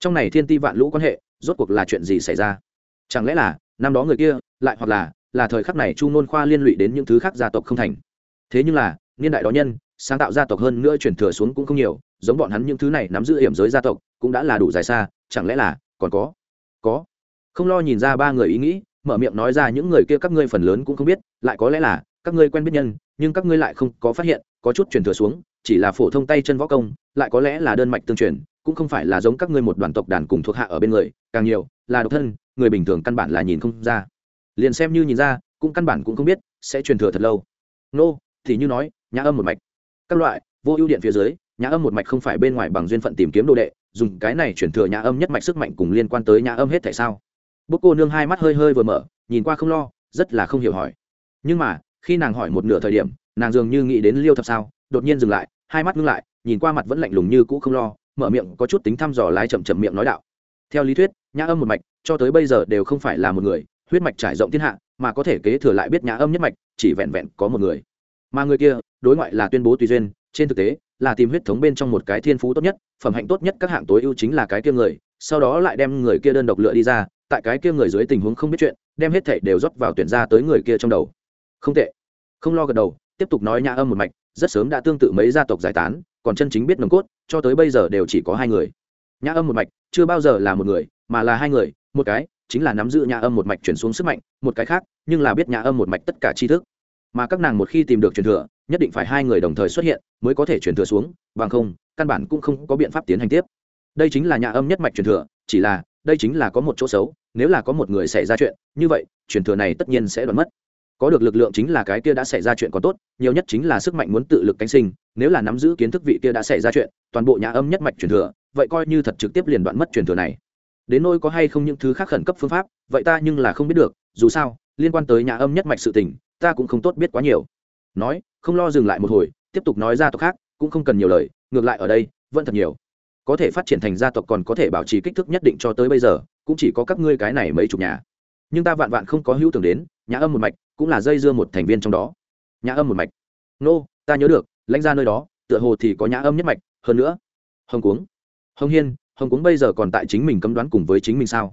Trong này thiên ti vạn lũ quan hệ, rốt cuộc là chuyện gì xảy ra? Chẳng lẽ là năm đó người kia, lại hoặc là là thời khắc này chu nôn khoa liên lụy đến những thứ khác gia tộc không thành. Thế nhưng là, niên đại đó nhân, sáng tạo gia tộc hơn nữa chuyển thừa xuống cũng không nhiều, giống bọn hắn những thứ này nắm giữ hiểm giới gia tộc, cũng đã là đủ dài xa, chẳng lẽ là còn có? Có. Không lo nhìn ra ba người ý nghĩ, mở miệng nói ra những người kia các ngươi phần lớn cũng không biết, lại có lẽ là, các ngươi quen biết nhân, nhưng các ngươi lại không có phát hiện, có chút chuyển thừa xuống, chỉ là phổ thông tay chân võ công, lại có lẽ là đơn mạch tương truyền, cũng không phải là giống các ngươi một đoàn tộc đàn cùng thuộc hạ ở bên người, càng nhiều, là độc thân, người bình thường căn bản là nhìn không ra liền xem như nhìn ra, cũng căn bản cũng không biết, sẽ truyền thừa thật lâu. Nô, thì như nói, nhã âm một mạch. Các loại, vô ưu điện phía dưới, nhã âm một mạch không phải bên ngoài bằng duyên phận tìm kiếm đồ đệ, dùng cái này chuyển thừa nhã âm nhất mạch sức mạnh cùng liên quan tới nhã âm hết tại sao? Bốc cô nương hai mắt hơi hơi vừa mở, nhìn qua không lo, rất là không hiểu hỏi. Nhưng mà, khi nàng hỏi một nửa thời điểm, nàng dường như nghĩ đến liêu thập sao, đột nhiên dừng lại, hai mắt ngưng lại, nhìn qua mặt vẫn lạnh lùng như cũ không lo, mở miệng có chút tính thăm dò lái chậm chậm miệng nói đạo. Theo lý thuyết, nhã âm một mạch, cho tới bây giờ đều không phải là một người huyết mạch trải rộng thiên hạ, mà có thể kế thừa lại biết nhã âm nhất mạch, chỉ vẹn vẹn có một người. Mà người kia, đối ngoại là tuyên bố tùy duyên, trên thực tế, là tìm huyết thống bên trong một cái thiên phú tốt nhất, phẩm hạnh tốt nhất các hạng tối ưu chính là cái kia người, sau đó lại đem người kia đơn độc lựa đi ra, tại cái kia người dưới tình huống không biết chuyện, đem hết thảy đều rót vào tuyển ra tới người kia trong đầu. Không tệ. Không lo gật đầu, tiếp tục nói nhã âm một mạch, rất sớm đã tương tự mấy gia tộc giải tán, còn chân chính biết nồng cốt, cho tới bây giờ đều chỉ có hai người. Nhã âm một mạch, chưa bao giờ là một người, mà là hai người, một cái chính là nắm giữ nhà âm một mạch chuyển xuống sức mạnh, một cái khác, nhưng là biết nhà âm một mạch tất cả tri thức. Mà các nàng một khi tìm được truyền thừa, nhất định phải hai người đồng thời xuất hiện, mới có thể truyền thừa xuống, bằng không, căn bản cũng không có biện pháp tiến hành tiếp. Đây chính là nhà âm nhất mạch truyền thừa, chỉ là, đây chính là có một chỗ xấu, nếu là có một người xảy ra chuyện, như vậy, truyền thừa này tất nhiên sẽ đoán mất. Có được lực lượng chính là cái kia đã xảy ra chuyện còn tốt, nhiều nhất chính là sức mạnh muốn tự lực cánh sinh, nếu là nắm giữ kiến thức vị kia đã xảy ra chuyện, toàn bộ nhà âm nhất mạch truyền thừa, vậy coi như thật trực tiếp liền đoạn mất truyền thừa này đến nỗi có hay không những thứ khác khẩn cấp phương pháp, vậy ta nhưng là không biết được, dù sao, liên quan tới nhà âm nhất mạch sự tình, ta cũng không tốt biết quá nhiều. Nói, không lo dừng lại một hồi, tiếp tục nói ra tộc khác, cũng không cần nhiều lời, ngược lại ở đây, vẫn thật nhiều. Có thể phát triển thành gia tộc còn có thể bảo trì kích thước nhất định cho tới bây giờ, cũng chỉ có các ngươi cái này mấy chục nhà. Nhưng ta vạn vạn không có hữu tưởng đến, nhà âm một mạch cũng là dây dưa một thành viên trong đó. Nhà âm một mạch. Nô, ta nhớ được, lãnh ra nơi đó, tựa hồ thì có nhà âm nhất mạch, hơn nữa. Hồng cuống. Hồng hiên hồng cúng bây giờ còn tại chính mình cấm đoán cùng với chính mình sao?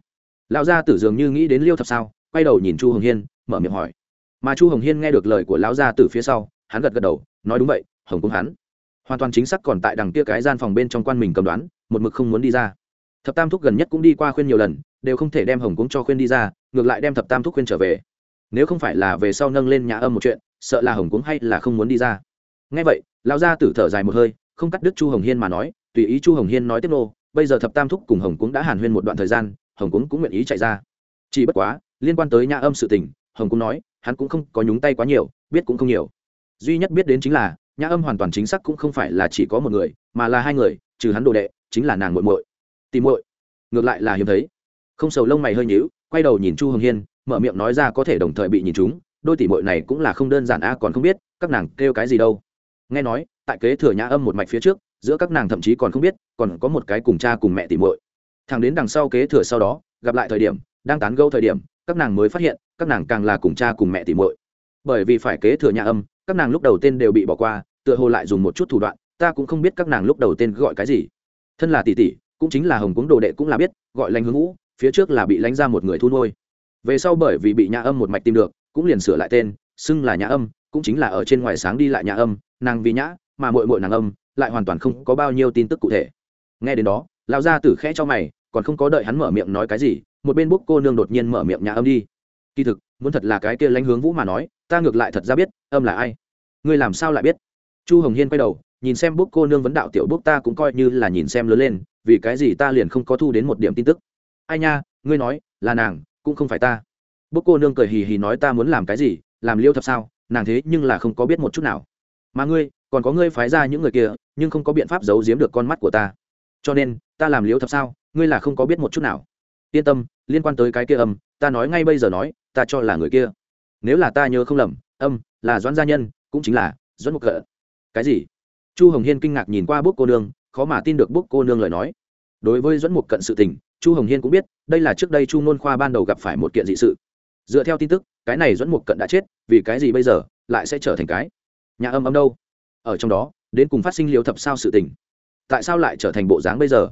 Lão gia tử dường như nghĩ đến liêu thập sao, quay đầu nhìn chu hồng hiên, mở miệng hỏi. Mà chu hồng hiên nghe được lời của lão gia tử phía sau, hắn gật gật đầu, nói đúng vậy, hồng cúng hắn. Hoàn toàn chính xác còn tại đằng kia cái gian phòng bên trong quan mình cầm đoán, một mực không muốn đi ra. Thập tam thúc gần nhất cũng đi qua khuyên nhiều lần, đều không thể đem hồng cúng cho khuyên đi ra, ngược lại đem thập tam thúc khuyên trở về. Nếu không phải là về sau nâng lên nhà âm một chuyện, sợ là hồng cúng hay là không muốn đi ra. Ngay vậy, lão gia tử thở dài một hơi, không cắt đứt chu hồng hiên mà nói, tùy ý chu hồng hiên nói tiếp nô bây giờ thập tam thúc cùng hồng cũng đã hàn huyên một đoạn thời gian, hồng cũng cũng nguyện ý chạy ra. Chỉ bất quá, liên quan tới nhà âm sự tình, hồng cũng nói, hắn cũng không có nhúng tay quá nhiều, biết cũng không nhiều. Duy nhất biết đến chính là nhà âm hoàn toàn chính xác cũng không phải là chỉ có một người, mà là hai người, trừ hắn đồ đệ, chính là nàng muội muội. Tìm muội. Ngược lại là hiếm thấy. Không sầu lông mày hơi nhíu, quay đầu nhìn chu hồng hiên, mở miệng nói ra có thể đồng thời bị nhìn chúng, đôi tỷ muội này cũng là không đơn giản a, còn không biết, các nàng kêu cái gì đâu. Nghe nói, tại kế thừa nhã âm một mạch phía trước, giữa các nàng thậm chí còn không biết còn có một cái cùng cha cùng mẹ tỷ muội. Thằng đến đằng sau kế thừa sau đó, gặp lại thời điểm, đang tán gẫu thời điểm, các nàng mới phát hiện, các nàng càng là cùng cha cùng mẹ tỷ muội. Bởi vì phải kế thừa nhà âm, các nàng lúc đầu tên đều bị bỏ qua, tựa hồ lại dùng một chút thủ đoạn, ta cũng không biết các nàng lúc đầu tên gọi cái gì. Thân là tỷ tỷ, cũng chính là hồng cuống đồ đệ cũng là biết, gọi lãnh hướng ngũ phía trước là bị lãnh ra một người thu nuôi. Về sau bởi vì bị nhà âm một mạch tìm được, cũng liền sửa lại tên, xưng là nhà âm, cũng chính là ở trên ngoài sáng đi lại nhà âm, nàng vì nhã, mà mội mội nàng âm, lại hoàn toàn không có bao nhiêu tin tức cụ thể nghe đến đó, lão gia tử khẽ cho mày, còn không có đợi hắn mở miệng nói cái gì, một bên búc cô nương đột nhiên mở miệng nhà âm đi. Kỳ thực, muốn thật là cái kia lánh hướng vũ mà nói, ta ngược lại thật ra biết, âm là ai? Ngươi làm sao lại biết? Chu hồng hiên quay đầu, nhìn xem búc cô nương vấn đạo tiểu búc ta cũng coi như là nhìn xem lớn lên, vì cái gì ta liền không có thu đến một điểm tin tức? Ai nha, ngươi nói, là nàng, cũng không phải ta. Búc cô nương cười hì hì nói ta muốn làm cái gì, làm liêu thật sao, nàng thế nhưng là không có biết một chút nào. Mà ngươi, còn có ngươi phái ra những người kia, nhưng không có biện pháp giấu giếm được con mắt của ta cho nên, ta làm liếu thập sao, ngươi là không có biết một chút nào. Yên tâm, liên quan tới cái kia âm, ta nói ngay bây giờ nói, ta cho là người kia. Nếu là ta nhớ không lầm, âm là doãn gia nhân, cũng chính là doãn Mục cỡ. Cái gì? Chu hồng hiên kinh ngạc nhìn qua bút cô nương, khó mà tin được bút cô nương lời nói. Đối với doãn Mục cận sự tình, chu hồng hiên cũng biết, đây là trước đây chu nôn khoa ban đầu gặp phải một kiện dị sự. Dựa theo tin tức, cái này doãn Mục cận đã chết, vì cái gì bây giờ, lại sẽ trở thành cái nhà âm âm đâu? Ở trong đó, đến cùng phát sinh liều thập sao sự tình tại sao lại trở thành bộ dáng bây giờ?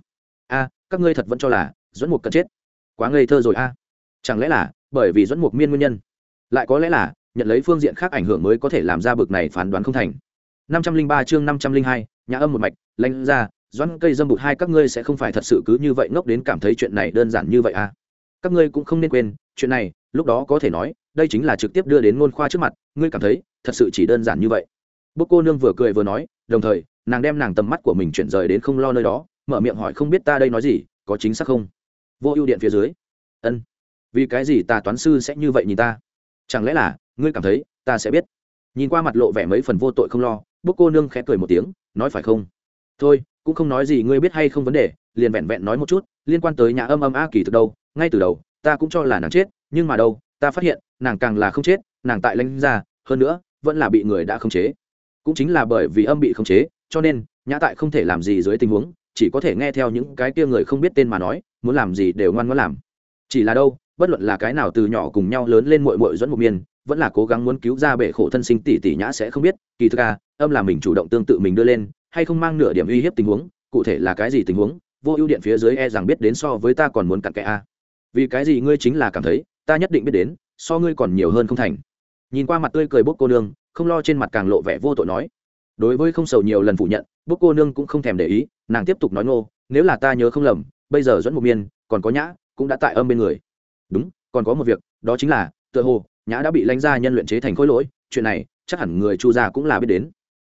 A, các ngươi thật vẫn cho là dẫn mục cần chết. Quá ngây thơ rồi a. Chẳng lẽ là bởi vì dẫn mục miên nguyên nhân? Lại có lẽ là nhận lấy phương diện khác ảnh hưởng mới có thể làm ra bực này phán đoán không thành. năm trăm linh ba chương năm trăm linh hai nhà âm một mạch lãnh ra doãn cây dâm bụt hai các ngươi sẽ không phải thật sự cứ như vậy ngốc đến cảm thấy chuyện này đơn giản như vậy à các ngươi cũng không nên quên, chuyện này lúc đó có thể nói, đây chính là trực tiếp đưa đến ngôn khoa trước mặt, ngươi cảm thấy thật sự chỉ đơn giản như vậy. Bố cô nương vừa cười vừa nói, đồng thời nàng đem nàng tầm mắt của mình chuyển rời đến không lo nơi đó, mở miệng hỏi không biết ta đây nói gì, có chính xác không? Vô ưu điện phía dưới. Ân. Vì cái gì ta toán sư sẽ như vậy nhìn ta? Chẳng lẽ là, ngươi cảm thấy, ta sẽ biết? Nhìn qua mặt lộ vẻ mấy phần vô tội không lo bốc cô nương khẽ cười một tiếng, nói phải không? Thôi, cũng không nói gì ngươi biết hay không vấn đề, liền vẹn vẹn nói một chút, liên quan tới nhà âm âm a kỳ từ đâu, ngay từ đầu, ta cũng cho là nàng chết, nhưng mà đâu, ta phát hiện, nàng càng là không chết, nàng tại lãnh ra, hơn nữa, vẫn là bị người đã khống chế. Cũng chính là bởi vì âm bị khống chế cho nên, nhã tại không thể làm gì dưới tình huống, chỉ có thể nghe theo những cái kia người không biết tên mà nói, muốn làm gì đều ngoan ngoãn làm chỉ là đâu, bất luận là cái nào từ nhỏ cùng nhau lớn lên muội muội dẫn một miên, vẫn là cố gắng muốn cứu ra bể khổ thân sinh tỷ tỷ nhã sẽ không biết, kỳ thực à âm là mình chủ động tương tự mình đưa lên, hay không mang nửa điểm uy hiếp tình huống, cụ thể là cái gì tình huống, vô ưu điện phía dưới e rằng biết đến so với ta còn muốn cặn kẽ a à. vì cái gì ngươi chính là cảm thấy, ta nhất định biết đến, so ngươi còn nhiều hơn không thành nhìn qua mặt tươi cười bốc cô nương, không lo trên mặt càng lộ vẻ vô tội nói đối với không sầu nhiều lần phủ nhận bốc cô nương cũng không thèm để ý, nàng tiếp tục nói ngô, nếu là ta nhớ không lầm, bây giờ dẫn một miên còn có nhã cũng đã tại âm bên người. Đúng, còn có một việc, đó chính là, tựa hồ, nhã đã bị lãnh gia nhân luyện chế thành khối lỗi, chuyện này chắc hẳn người chu gia cũng là biết đến.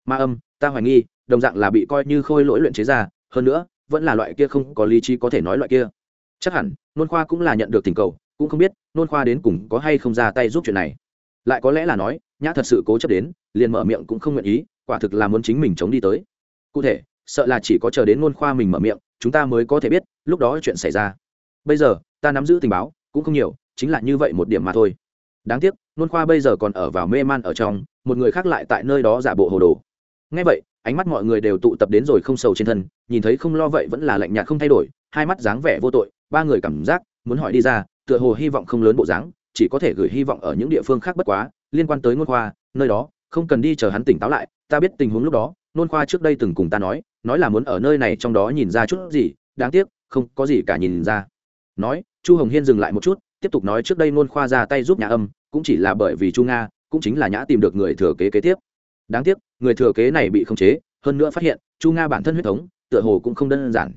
Ma âm, ta hoài nghi, đồng dạng là bị coi như khôi lỗi luyện chế ra, hơn nữa, vẫn là loại kia không có lý trí có thể nói loại kia. Chắc hẳn, nôn khoa cũng là nhận được tình cầu, cũng không biết nôn khoa đến cùng có hay không ra tay giúp chuyện này. Lại có lẽ là nói, nhã thật sự cố chấp đến, liền mở miệng cũng không nguyện ý quả thực là muốn chính mình chống đi tới. Cụ thể, sợ là chỉ có chờ đến ngôn khoa mình mở miệng, chúng ta mới có thể biết, lúc đó chuyện xảy ra. Bây giờ, ta nắm giữ tình báo, cũng không nhiều, chính là như vậy một điểm mà thôi. Đáng tiếc, ngôn khoa bây giờ còn ở vào mê man ở trong, một người khác lại tại nơi đó giả bộ hồ đồ. Ngay vậy, ánh mắt mọi người đều tụ tập đến rồi không sầu trên thân, nhìn thấy không lo vậy vẫn là lạnh nhạt không thay đổi, hai mắt dáng vẻ vô tội, ba người cảm giác, muốn hỏi đi ra, tựa hồ hy vọng không lớn bộ dáng, chỉ có thể gửi hy vọng ở những địa phương khác bất quá, liên quan tới ngôn khoa, nơi đó, không cần đi chờ hắn tỉnh táo lại ta biết tình huống lúc đó, nôn khoa trước đây từng cùng ta nói nói là muốn ở nơi này trong đó nhìn ra chút gì, đáng tiếc, không có gì cả nhìn ra. Nói, chu hồng hiên dừng lại một chút, tiếp tục nói trước đây nôn khoa ra tay giúp nhà âm, cũng chỉ là bởi vì chu nga, cũng chính là nhã tìm được người thừa kế kế tiếp. Đáng tiếc, người thừa kế này bị khống chế, hơn nữa phát hiện, chu nga bản thân huyết thống, tựa hồ cũng không đơn giản.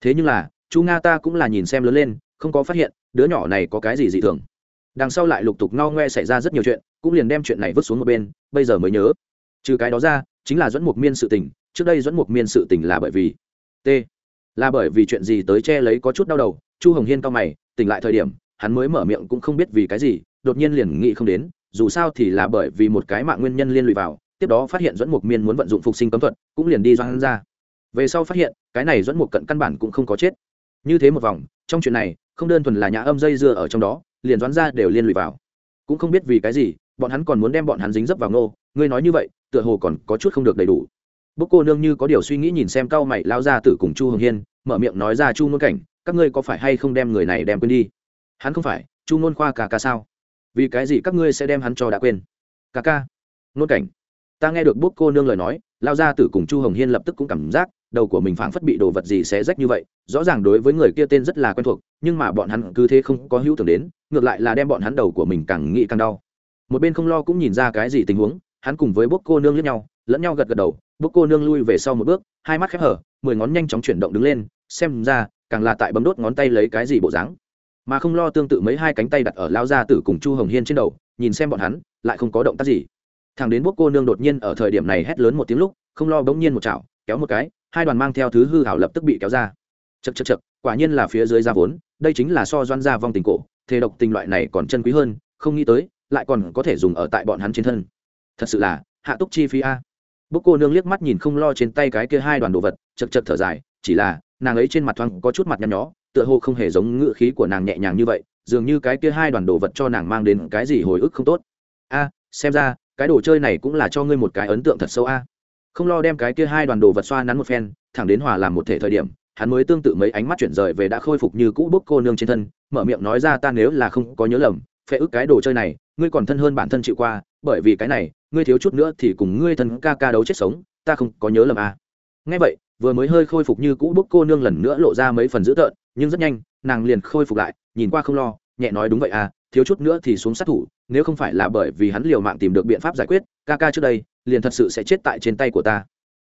Thế nhưng là, chu nga ta cũng là nhìn xem lớn lên, không có phát hiện, đứa nhỏ này có cái gì dị thường. Đằng sau lại lục tục no ngoe xảy ra rất nhiều chuyện, cũng liền đem chuyện này vứt xuống một bên, bây giờ mới nhớ trừ cái đó ra, chính là dẫn mục miên sự tình, trước đây dẫn mục miên sự tình là bởi vì t, là bởi vì chuyện gì tới che lấy có chút đau đầu, chu hồng hiên cao mày, tỉnh lại thời điểm, hắn mới mở miệng cũng không biết vì cái gì, đột nhiên liền nghĩ không đến, dù sao thì là bởi vì một cái mạng nguyên nhân liên lụy vào, tiếp đó phát hiện dẫn mục miên muốn vận dụng phục sinh cấm thuật, cũng liền đi doan ra. Về sau phát hiện, cái này dẫn mục cận căn bản cũng không có chết. Như thế một vòng, trong chuyện này, không đơn thuần là nhà âm dây dưa ở trong đó, liền doán ra đều liên lụy vào. Cũng không biết vì cái gì bọn hắn còn muốn đem bọn hắn dính dấp vào nô ngươi nói như vậy, tựa hồ còn có chút không được đầy đủ. Bốc cô nương như có điều suy nghĩ nhìn xem cao mày lao ra tử cùng chu hồng hiên, mở miệng nói ra chu ngôn cảnh, các ngươi có phải hay không đem người này đem quên đi? Hắn không phải, chu ngôn khoa cả ca sao? Vì cái gì các ngươi sẽ đem hắn cho đã quên? Ca ca ngôn cảnh, ta nghe được bốc cô nương lời nói, lao ra tử cùng chu hồng hiên lập tức cũng cảm giác, đầu của mình phảng phất bị đồ vật gì xé rách như vậy, rõ ràng đối với người kia tên rất là quen thuộc, nhưng mà bọn hắn cứ thế không có hữu tưởng đến, ngược lại là đem bọn hắn đầu của mình càng nghĩ càng đau một bên không lo cũng nhìn ra cái gì tình huống, hắn cùng với bốc cô nương lướt nhau, lẫn nhau gật gật đầu bốc cô nương lui về sau một bước, hai mắt khép hở, mười ngón nhanh chóng chuyển động đứng lên, xem ra, càng là tại bấm đốt ngón tay lấy cái gì bộ dáng. Mà không lo tương tự mấy hai cánh tay đặt ở lao ra tử cùng chu hồng hiên trên đầu, nhìn xem bọn hắn, lại không có động tác gì. Thằng đến bốc cô nương đột nhiên ở thời điểm này hét lớn một tiếng lúc, không lo bỗng nhiên một chảo, kéo một cái, hai đoàn mang theo thứ hư hảo lập tức bị kéo ra. Chật chật chật quả nhiên là phía dưới ra vốn, đây chính là so doan ra vong tình cổ thế độc tình loại này còn chân quý hơn, không nghĩ tới lại còn có thể dùng ở tại bọn hắn trên thân. Thật sự là, hạ túc chi phí a. Bốc cô nương liếc mắt nhìn không lo trên tay cái kia hai đoàn đồ vật, chật chật thở dài, chỉ là, nàng ấy trên mặt thoáng có chút mặt nhăn nhó, tựa hồ không hề giống ngựa khí của nàng nhẹ nhàng như vậy, dường như cái kia hai đoàn đồ vật cho nàng mang đến cái gì hồi ức không tốt. A, xem ra, cái đồ chơi này cũng là cho ngươi một cái ấn tượng thật sâu a. Không lo đem cái kia hai đoàn đồ vật xoa nắn một phen, thẳng đến hòa làm một thể thời điểm, hắn mới tương tự mấy ánh mắt chuyển rời về đã khôi phục như cũ bốc cô nương trên thân, mở miệng nói ra ta nếu là không có nhớ lầm phệ ức cái đồ chơi này, ngươi còn thân hơn bản thân chịu qua, bởi vì cái này, ngươi thiếu chút nữa thì cùng ngươi thân ca ca đấu chết sống, ta không có nhớ lầm à. ngay vậy, vừa mới hơi khôi phục như cũ bốc cô nương lần nữa lộ ra mấy phần dữ tợn, nhưng rất nhanh, nàng liền khôi phục lại, nhìn qua không lo, nhẹ nói đúng vậy à thiếu chút nữa thì xuống sát thủ, nếu không phải là bởi vì hắn liều mạng tìm được biện pháp giải quyết, ca ca trước đây, liền thật sự sẽ chết tại trên tay của ta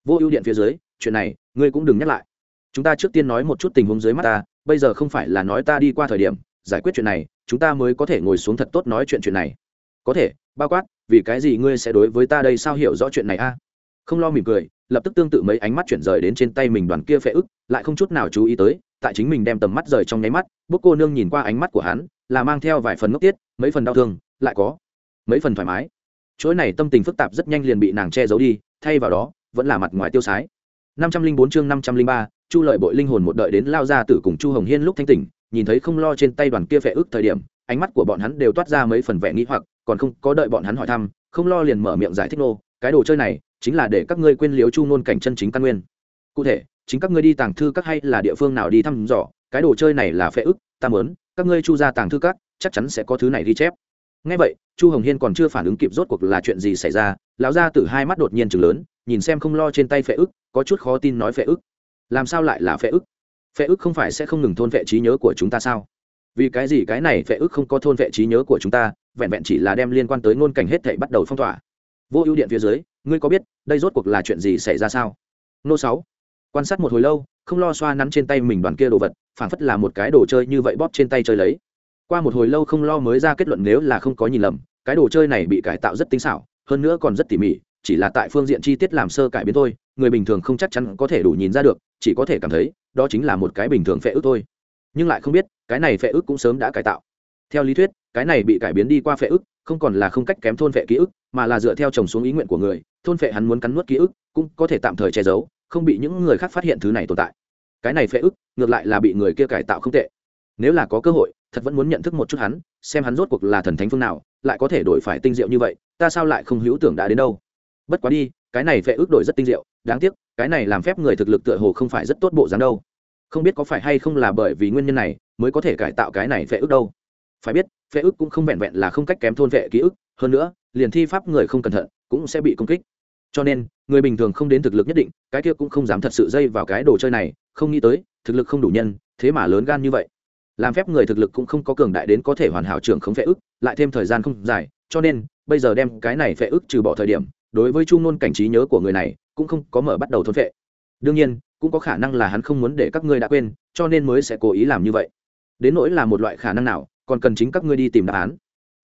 vô ưu điện phía dưới, chuyện này, ngươi cũng đừng nhắc lại chúng ta trước tiên nói một chút tình huống dưới mắt ta, bây giờ không phải là nói ta đi qua thời điểm giải quyết chuyện này, chúng ta mới có thể ngồi xuống thật tốt nói chuyện chuyện này. Có thể, bao quát, vì cái gì ngươi sẽ đối với ta đây sao hiểu rõ chuyện này a? Không lo mỉm cười, lập tức tương tự mấy ánh mắt chuyển rời đến trên tay mình đoàn kia phệ ức, lại không chút nào chú ý tới, tại chính mình đem tầm mắt rời trong nháy mắt bốc cô nương nhìn qua ánh mắt của hắn, là mang theo vài phần ngốc tiết, mấy phần đau thương, lại có mấy phần thoải mái. Chuỗi này tâm tình phức tạp rất nhanh liền bị nàng che giấu đi, thay vào đó, vẫn là mặt ngoài tiêu sái. năm trăm linh bốn chương năm trăm linh ba, chu lợi bội linh hồn một đợi đến lao ra tử cùng chu hồng hiên lúc thanh tỉnh nhìn thấy không lo trên tay đoàn kia phệ ước thời điểm, ánh mắt của bọn hắn đều toát ra mấy phần vẻ nghĩ hoặc, còn không có đợi bọn hắn hỏi thăm, không lo liền mở miệng giải thích nô, cái đồ chơi này chính là để các ngươi quên liếu chu ngôn cảnh chân chính căn nguyên. Cụ thể, chính các ngươi đi tàng thư các hay là địa phương nào đi thăm dò, cái đồ chơi này là phệ ức ta mớn các ngươi chu ra tàng thư các, chắc chắn sẽ có thứ này ghi chép. Ngay vậy, chu hồng hiên còn chưa phản ứng kịp rốt cuộc là chuyện gì xảy ra, lão ra từ hai mắt đột nhiên chừng lớn, nhìn xem không lo trên tay phệ ức có chút khó tin nói phệ ức làm sao lại là phệ ức phệ ức không phải sẽ không ngừng thôn vệ trí nhớ của chúng ta sao? Vì cái gì cái này phệ ức không có thôn vệ trí nhớ của chúng ta, vẹn vẹn chỉ là đem liên quan tới ngôn cảnh hết thảy bắt đầu phong tỏa? Vô ưu điện phía dưới, ngươi có biết đây rốt cuộc là chuyện gì xảy ra sao? Nô sáu, quan sát một hồi lâu, không lo xoa nắn trên tay mình đoàn kia đồ vật, phảng phất là một cái đồ chơi như vậy bóp trên tay chơi lấy. Qua một hồi lâu không lo mới ra kết luận nếu là không có nhìn lầm, cái đồ chơi này bị cải tạo rất tinh xảo, hơn nữa còn rất tỉ mỉ chỉ là tại phương diện chi tiết làm sơ cải biến thôi, người bình thường không chắc chắn có thể đủ nhìn ra được, chỉ có thể cảm thấy, đó chính là một cái bình thường phệ ước thôi. Nhưng lại không biết, cái này phệ ước cũng sớm đã cải tạo. Theo lý thuyết, cái này bị cải biến đi qua phệ ức không còn là không cách kém thôn phệ ký ức, mà là dựa theo trồng xuống ý nguyện của người, thôn phệ hắn muốn cắn nuốt ký ức, cũng có thể tạm thời che giấu, không bị những người khác phát hiện thứ này tồn tại. Cái này phệ ức ngược lại là bị người kia cải tạo không tệ. Nếu là có cơ hội, thật vẫn muốn nhận thức một chút hắn, xem hắn rốt cuộc là thần thánh phương nào, lại có thể đổi phải tinh diệu như vậy, ta sao lại không hữu tưởng đã đến đâu? Bất quá đi, cái này phệ ước đổi rất tinh diệu, đáng tiếc, cái này làm phép người thực lực tựa hồ không phải rất tốt bộ dáng đâu. Không biết có phải hay không là bởi vì nguyên nhân này, mới có thể cải tạo cái này phệ ước đâu. Phải biết, phệ ước cũng không vẹn vẹn là không cách kém thôn vệ ký ức, hơn nữa, liền thi pháp người không cẩn thận, cũng sẽ bị công kích. Cho nên, người bình thường không đến thực lực nhất định, cái kia cũng không dám thật sự dây vào cái đồ chơi này, không nghĩ tới, thực lực không đủ nhân, thế mà lớn gan như vậy. Làm phép người thực lực cũng không có cường đại đến có thể hoàn hảo trưởng không phệ ức lại thêm thời gian không dài, cho nên, bây giờ đem cái này phệ ức trừ bỏ thời điểm đối với chu ngôn cảnh trí nhớ của người này, cũng không có mở bắt đầu thôn phệ. Đương nhiên, cũng có khả năng là hắn không muốn để các ngươi đã quên, cho nên mới sẽ cố ý làm như vậy. Đến nỗi là một loại khả năng nào, còn cần chính các ngươi đi tìm đáp án.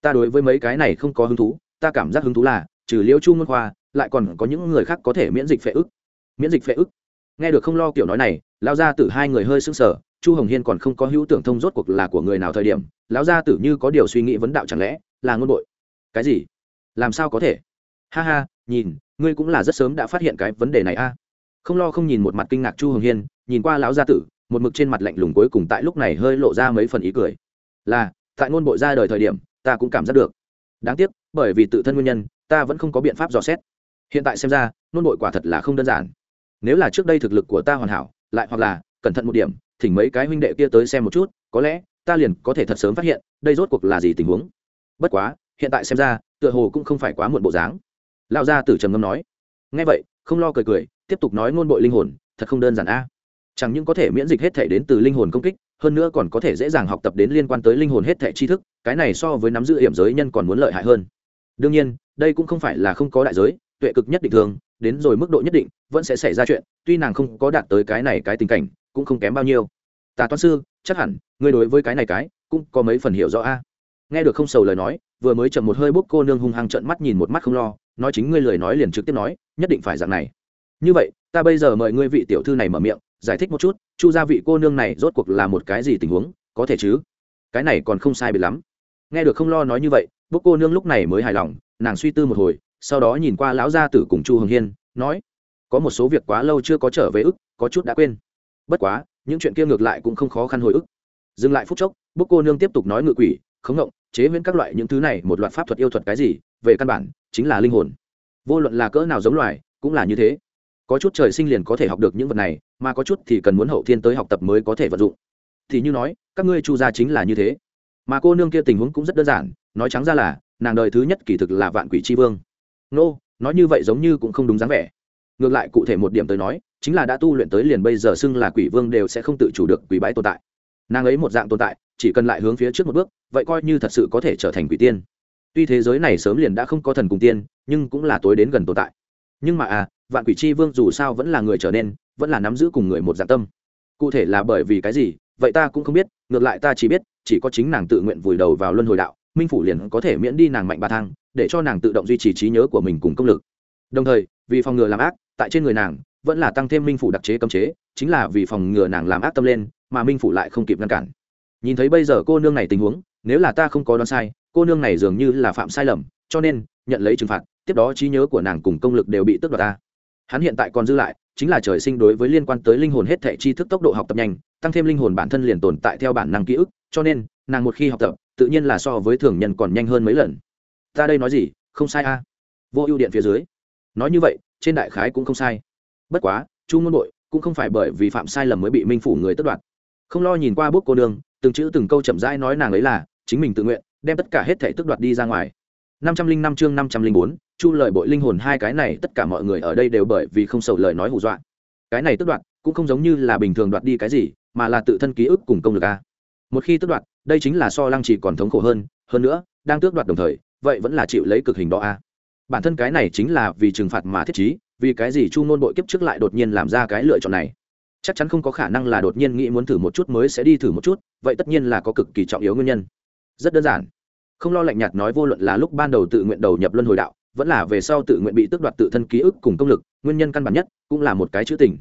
Ta đối với mấy cái này không có hứng thú, ta cảm giác hứng thú là, trừ liễu chu ngôn khoa, lại còn có những người khác có thể miễn dịch phệ ức. Miễn dịch phệ ức? Nghe được không lo kiểu nói này lao ra từ hai người hơi sững sờ, chu hồng hiên còn không có hữu tưởng thông rốt cuộc là của người nào thời điểm, lão gia tử như có điều suy nghĩ vấn đạo chẳng lẽ là ngôn bội? Cái gì? Làm sao có thể? Ha ha nhìn, ngươi cũng là rất sớm đã phát hiện cái vấn đề này a. Không lo không nhìn một mặt kinh ngạc chu hồng hiên, nhìn qua lão gia tử, một mực trên mặt lạnh lùng cuối cùng tại lúc này hơi lộ ra mấy phần ý cười. Là, tại ngôn bội ra đời thời điểm, ta cũng cảm giác được. Đáng tiếc, bởi vì tự thân nguyên nhân, ta vẫn không có biện pháp dò xét. Hiện tại xem ra, ngôn bội quả thật là không đơn giản. Nếu là trước đây thực lực của ta hoàn hảo, lại hoặc là, cẩn thận một điểm, thỉnh mấy cái huynh đệ kia tới xem một chút, có lẽ, ta liền có thể thật sớm phát hiện, đây rốt cuộc là gì tình huống. Bất quá, hiện tại xem ra, tựa hồ cũng không phải quá muộn bộ dáng lao ra tử trầm ngâm nói, nghe vậy, không lo cười cười, tiếp tục nói ngôn bội linh hồn, thật không đơn giản a. Chẳng những có thể miễn dịch hết thể đến từ linh hồn công kích, hơn nữa còn có thể dễ dàng học tập đến liên quan tới linh hồn hết thể tri thức, cái này so với nắm giữ hiểm giới nhân còn muốn lợi hại hơn. Đương nhiên, đây cũng không phải là không có đại giới, tuệ cực nhất định thường, đến rồi mức độ nhất định, vẫn sẽ xảy ra chuyện, tuy nàng không có đạt tới cái này cái tình cảnh, cũng không kém bao nhiêu. Tà toán sư, chắc hẳn, ngươi đối với cái này cái, cũng có mấy phần hiểu rõ a. Nghe được không sầu lời nói, vừa mới chậm một hơi bốc cô nương hung hăng trợn mắt nhìn một mắt không lo nói chính ngươi lời nói liền trực tiếp nói, nhất định phải dạng này. Như vậy, ta bây giờ mời ngươi vị tiểu thư này mở miệng, giải thích một chút, chu gia vị cô nương này rốt cuộc là một cái gì tình huống, có thể chứ? Cái này còn không sai biệt lắm. Nghe được không lo nói như vậy bốc cô nương lúc này mới hài lòng, nàng suy tư một hồi, sau đó nhìn qua lão gia tử cùng chu hồng hiên, nói, có một số việc quá lâu chưa có trở về ức, có chút đã quên. Bất quá, những chuyện kia ngược lại cũng không khó khăn hồi ức. Dừng lại phút chốc bốc cô nương tiếp tục nói ngự quỷ, khống ngộng, chế huyễn các loại những thứ này, một loạt pháp thuật yêu thuật cái gì, về căn bản chính là linh hồn. Vô luận là cỡ nào giống loài cũng là như thế. Có chút trời sinh liền có thể học được những vật này mà có chút thì cần muốn hậu thiên tới học tập mới có thể vận dụng. Thì như nói các ngươi chu gia chính là như thế. Mà cô nương kia tình huống cũng rất đơn giản nói trắng ra là nàng đời thứ nhất kỳ thực là vạn quỷ tri vương. Nô、no, nói như vậy giống như cũng không đúng dáng vẻ. Ngược lại cụ thể một điểm tới nói chính là đã tu luyện tới liền bây giờ xưng là quỷ vương đều sẽ không tự chủ được quỷ bãi tồn tại. Nàng ấy một dạng tồn tại chỉ cần lại hướng phía trước một bước vậy coi như thật sự có thể trở thành quỷ tiên tuy thế giới này sớm liền đã không có thần cùng tiên, nhưng cũng là tối đến gần tồn tại. Nhưng mà à vạn quỷ c h i vương dù sao vẫn là người trở nên, vẫn là nắm giữ cùng người một dạng tâm. Cụ thể là bởi vì cái gì, vậy ta cũng không biết, ngược lại ta chỉ biết, chỉ có chính nàng tự nguyện vùi đầu vào luân hồi đạo, minh phủ liền có thể miễn đi nàng mạnh ba thang, để cho nàng tự động duy trì trí nhớ của mình cùng công lực. Đồng thời, vì phòng ngừa làm ác, tại trên người nàng, vẫn là tăng thêm minh phủ đặc chế cấm chế, chính là vì phòng ngừa nàng làm ác tâm lên, mà minh phủ lại không kịp ngăn cản. Nhìn thấy bây giờ cô nương này tình huống nếu là ta không có đoán sai, cô nương này dường như là phạm sai lầm, cho nên, nhận lấy trừng phạt, tiếp đó trí nhớ của nàng cùng công lực đều bị tước đoạt ta. Hắn hiện tại còn dư lại, chính là trời sinh đối với liên quan tới linh hồn hết thể tri thức tốc độ học tập nhanh, tăng thêm linh hồn bản thân liền tồn tại theo bản năng ký ức, cho nên, nàng một khi học tập, tự nhiên là so với thường nhân còn nhanh hơn mấy lần. Ta đây nói gì, không sai a. Vô ưu điện phía dưới. Nói như vậy, trên đại khái cũng không sai. Bất quá, chu ngôn bội cũng không phải bởi vì phạm sai lầm mới bị minh phủ người tất đoạt. Không lo nhìn qua bút cô nương từng chữ từng câu chậm rãi nói nàng ấy là, chính mình tự nguyện, đem tất cả hết thể tức đoạt đi ra ngoài. năm trăm linh năm chương năm trăm linh bốn, chu lời bội linh hồn hai cái này, tất cả mọi người ở đây đều bởi vì không sầu lời nói hù dọa. Cái này tức đoạt, cũng không giống như là bình thường đoạt đi cái gì, mà là tự thân ký ức cùng công lực a. Một khi tức đoạt, đây chính là so lăng chỉ còn thống khổ hơn hơn nữa, đang tước đoạt đồng thời, vậy vẫn là chịu lấy cực hình đó a. Bản thân cái này chính là vì trừng phạt mà thiết trí, vì cái gì chu nôn bội kiếp trước lại đột nhiên làm ra cái lựa chọn này? Chắc chắn không có khả năng là đột nhiên nghĩ muốn thử một chút mới sẽ đi thử một chút, vậy tất nhiên là có cực kỳ trọng yếu nguyên nhân. Rất đơn giản. Không lo lạnh nhạt nói vô luận là lúc ban đầu tự nguyện đầu nhập luân hồi đạo, vẫn là về sau tự nguyện bị tước đoạt tự thân ký ức cùng công lực, nguyên nhân căn bản nhất cũng là một cái chữ tình.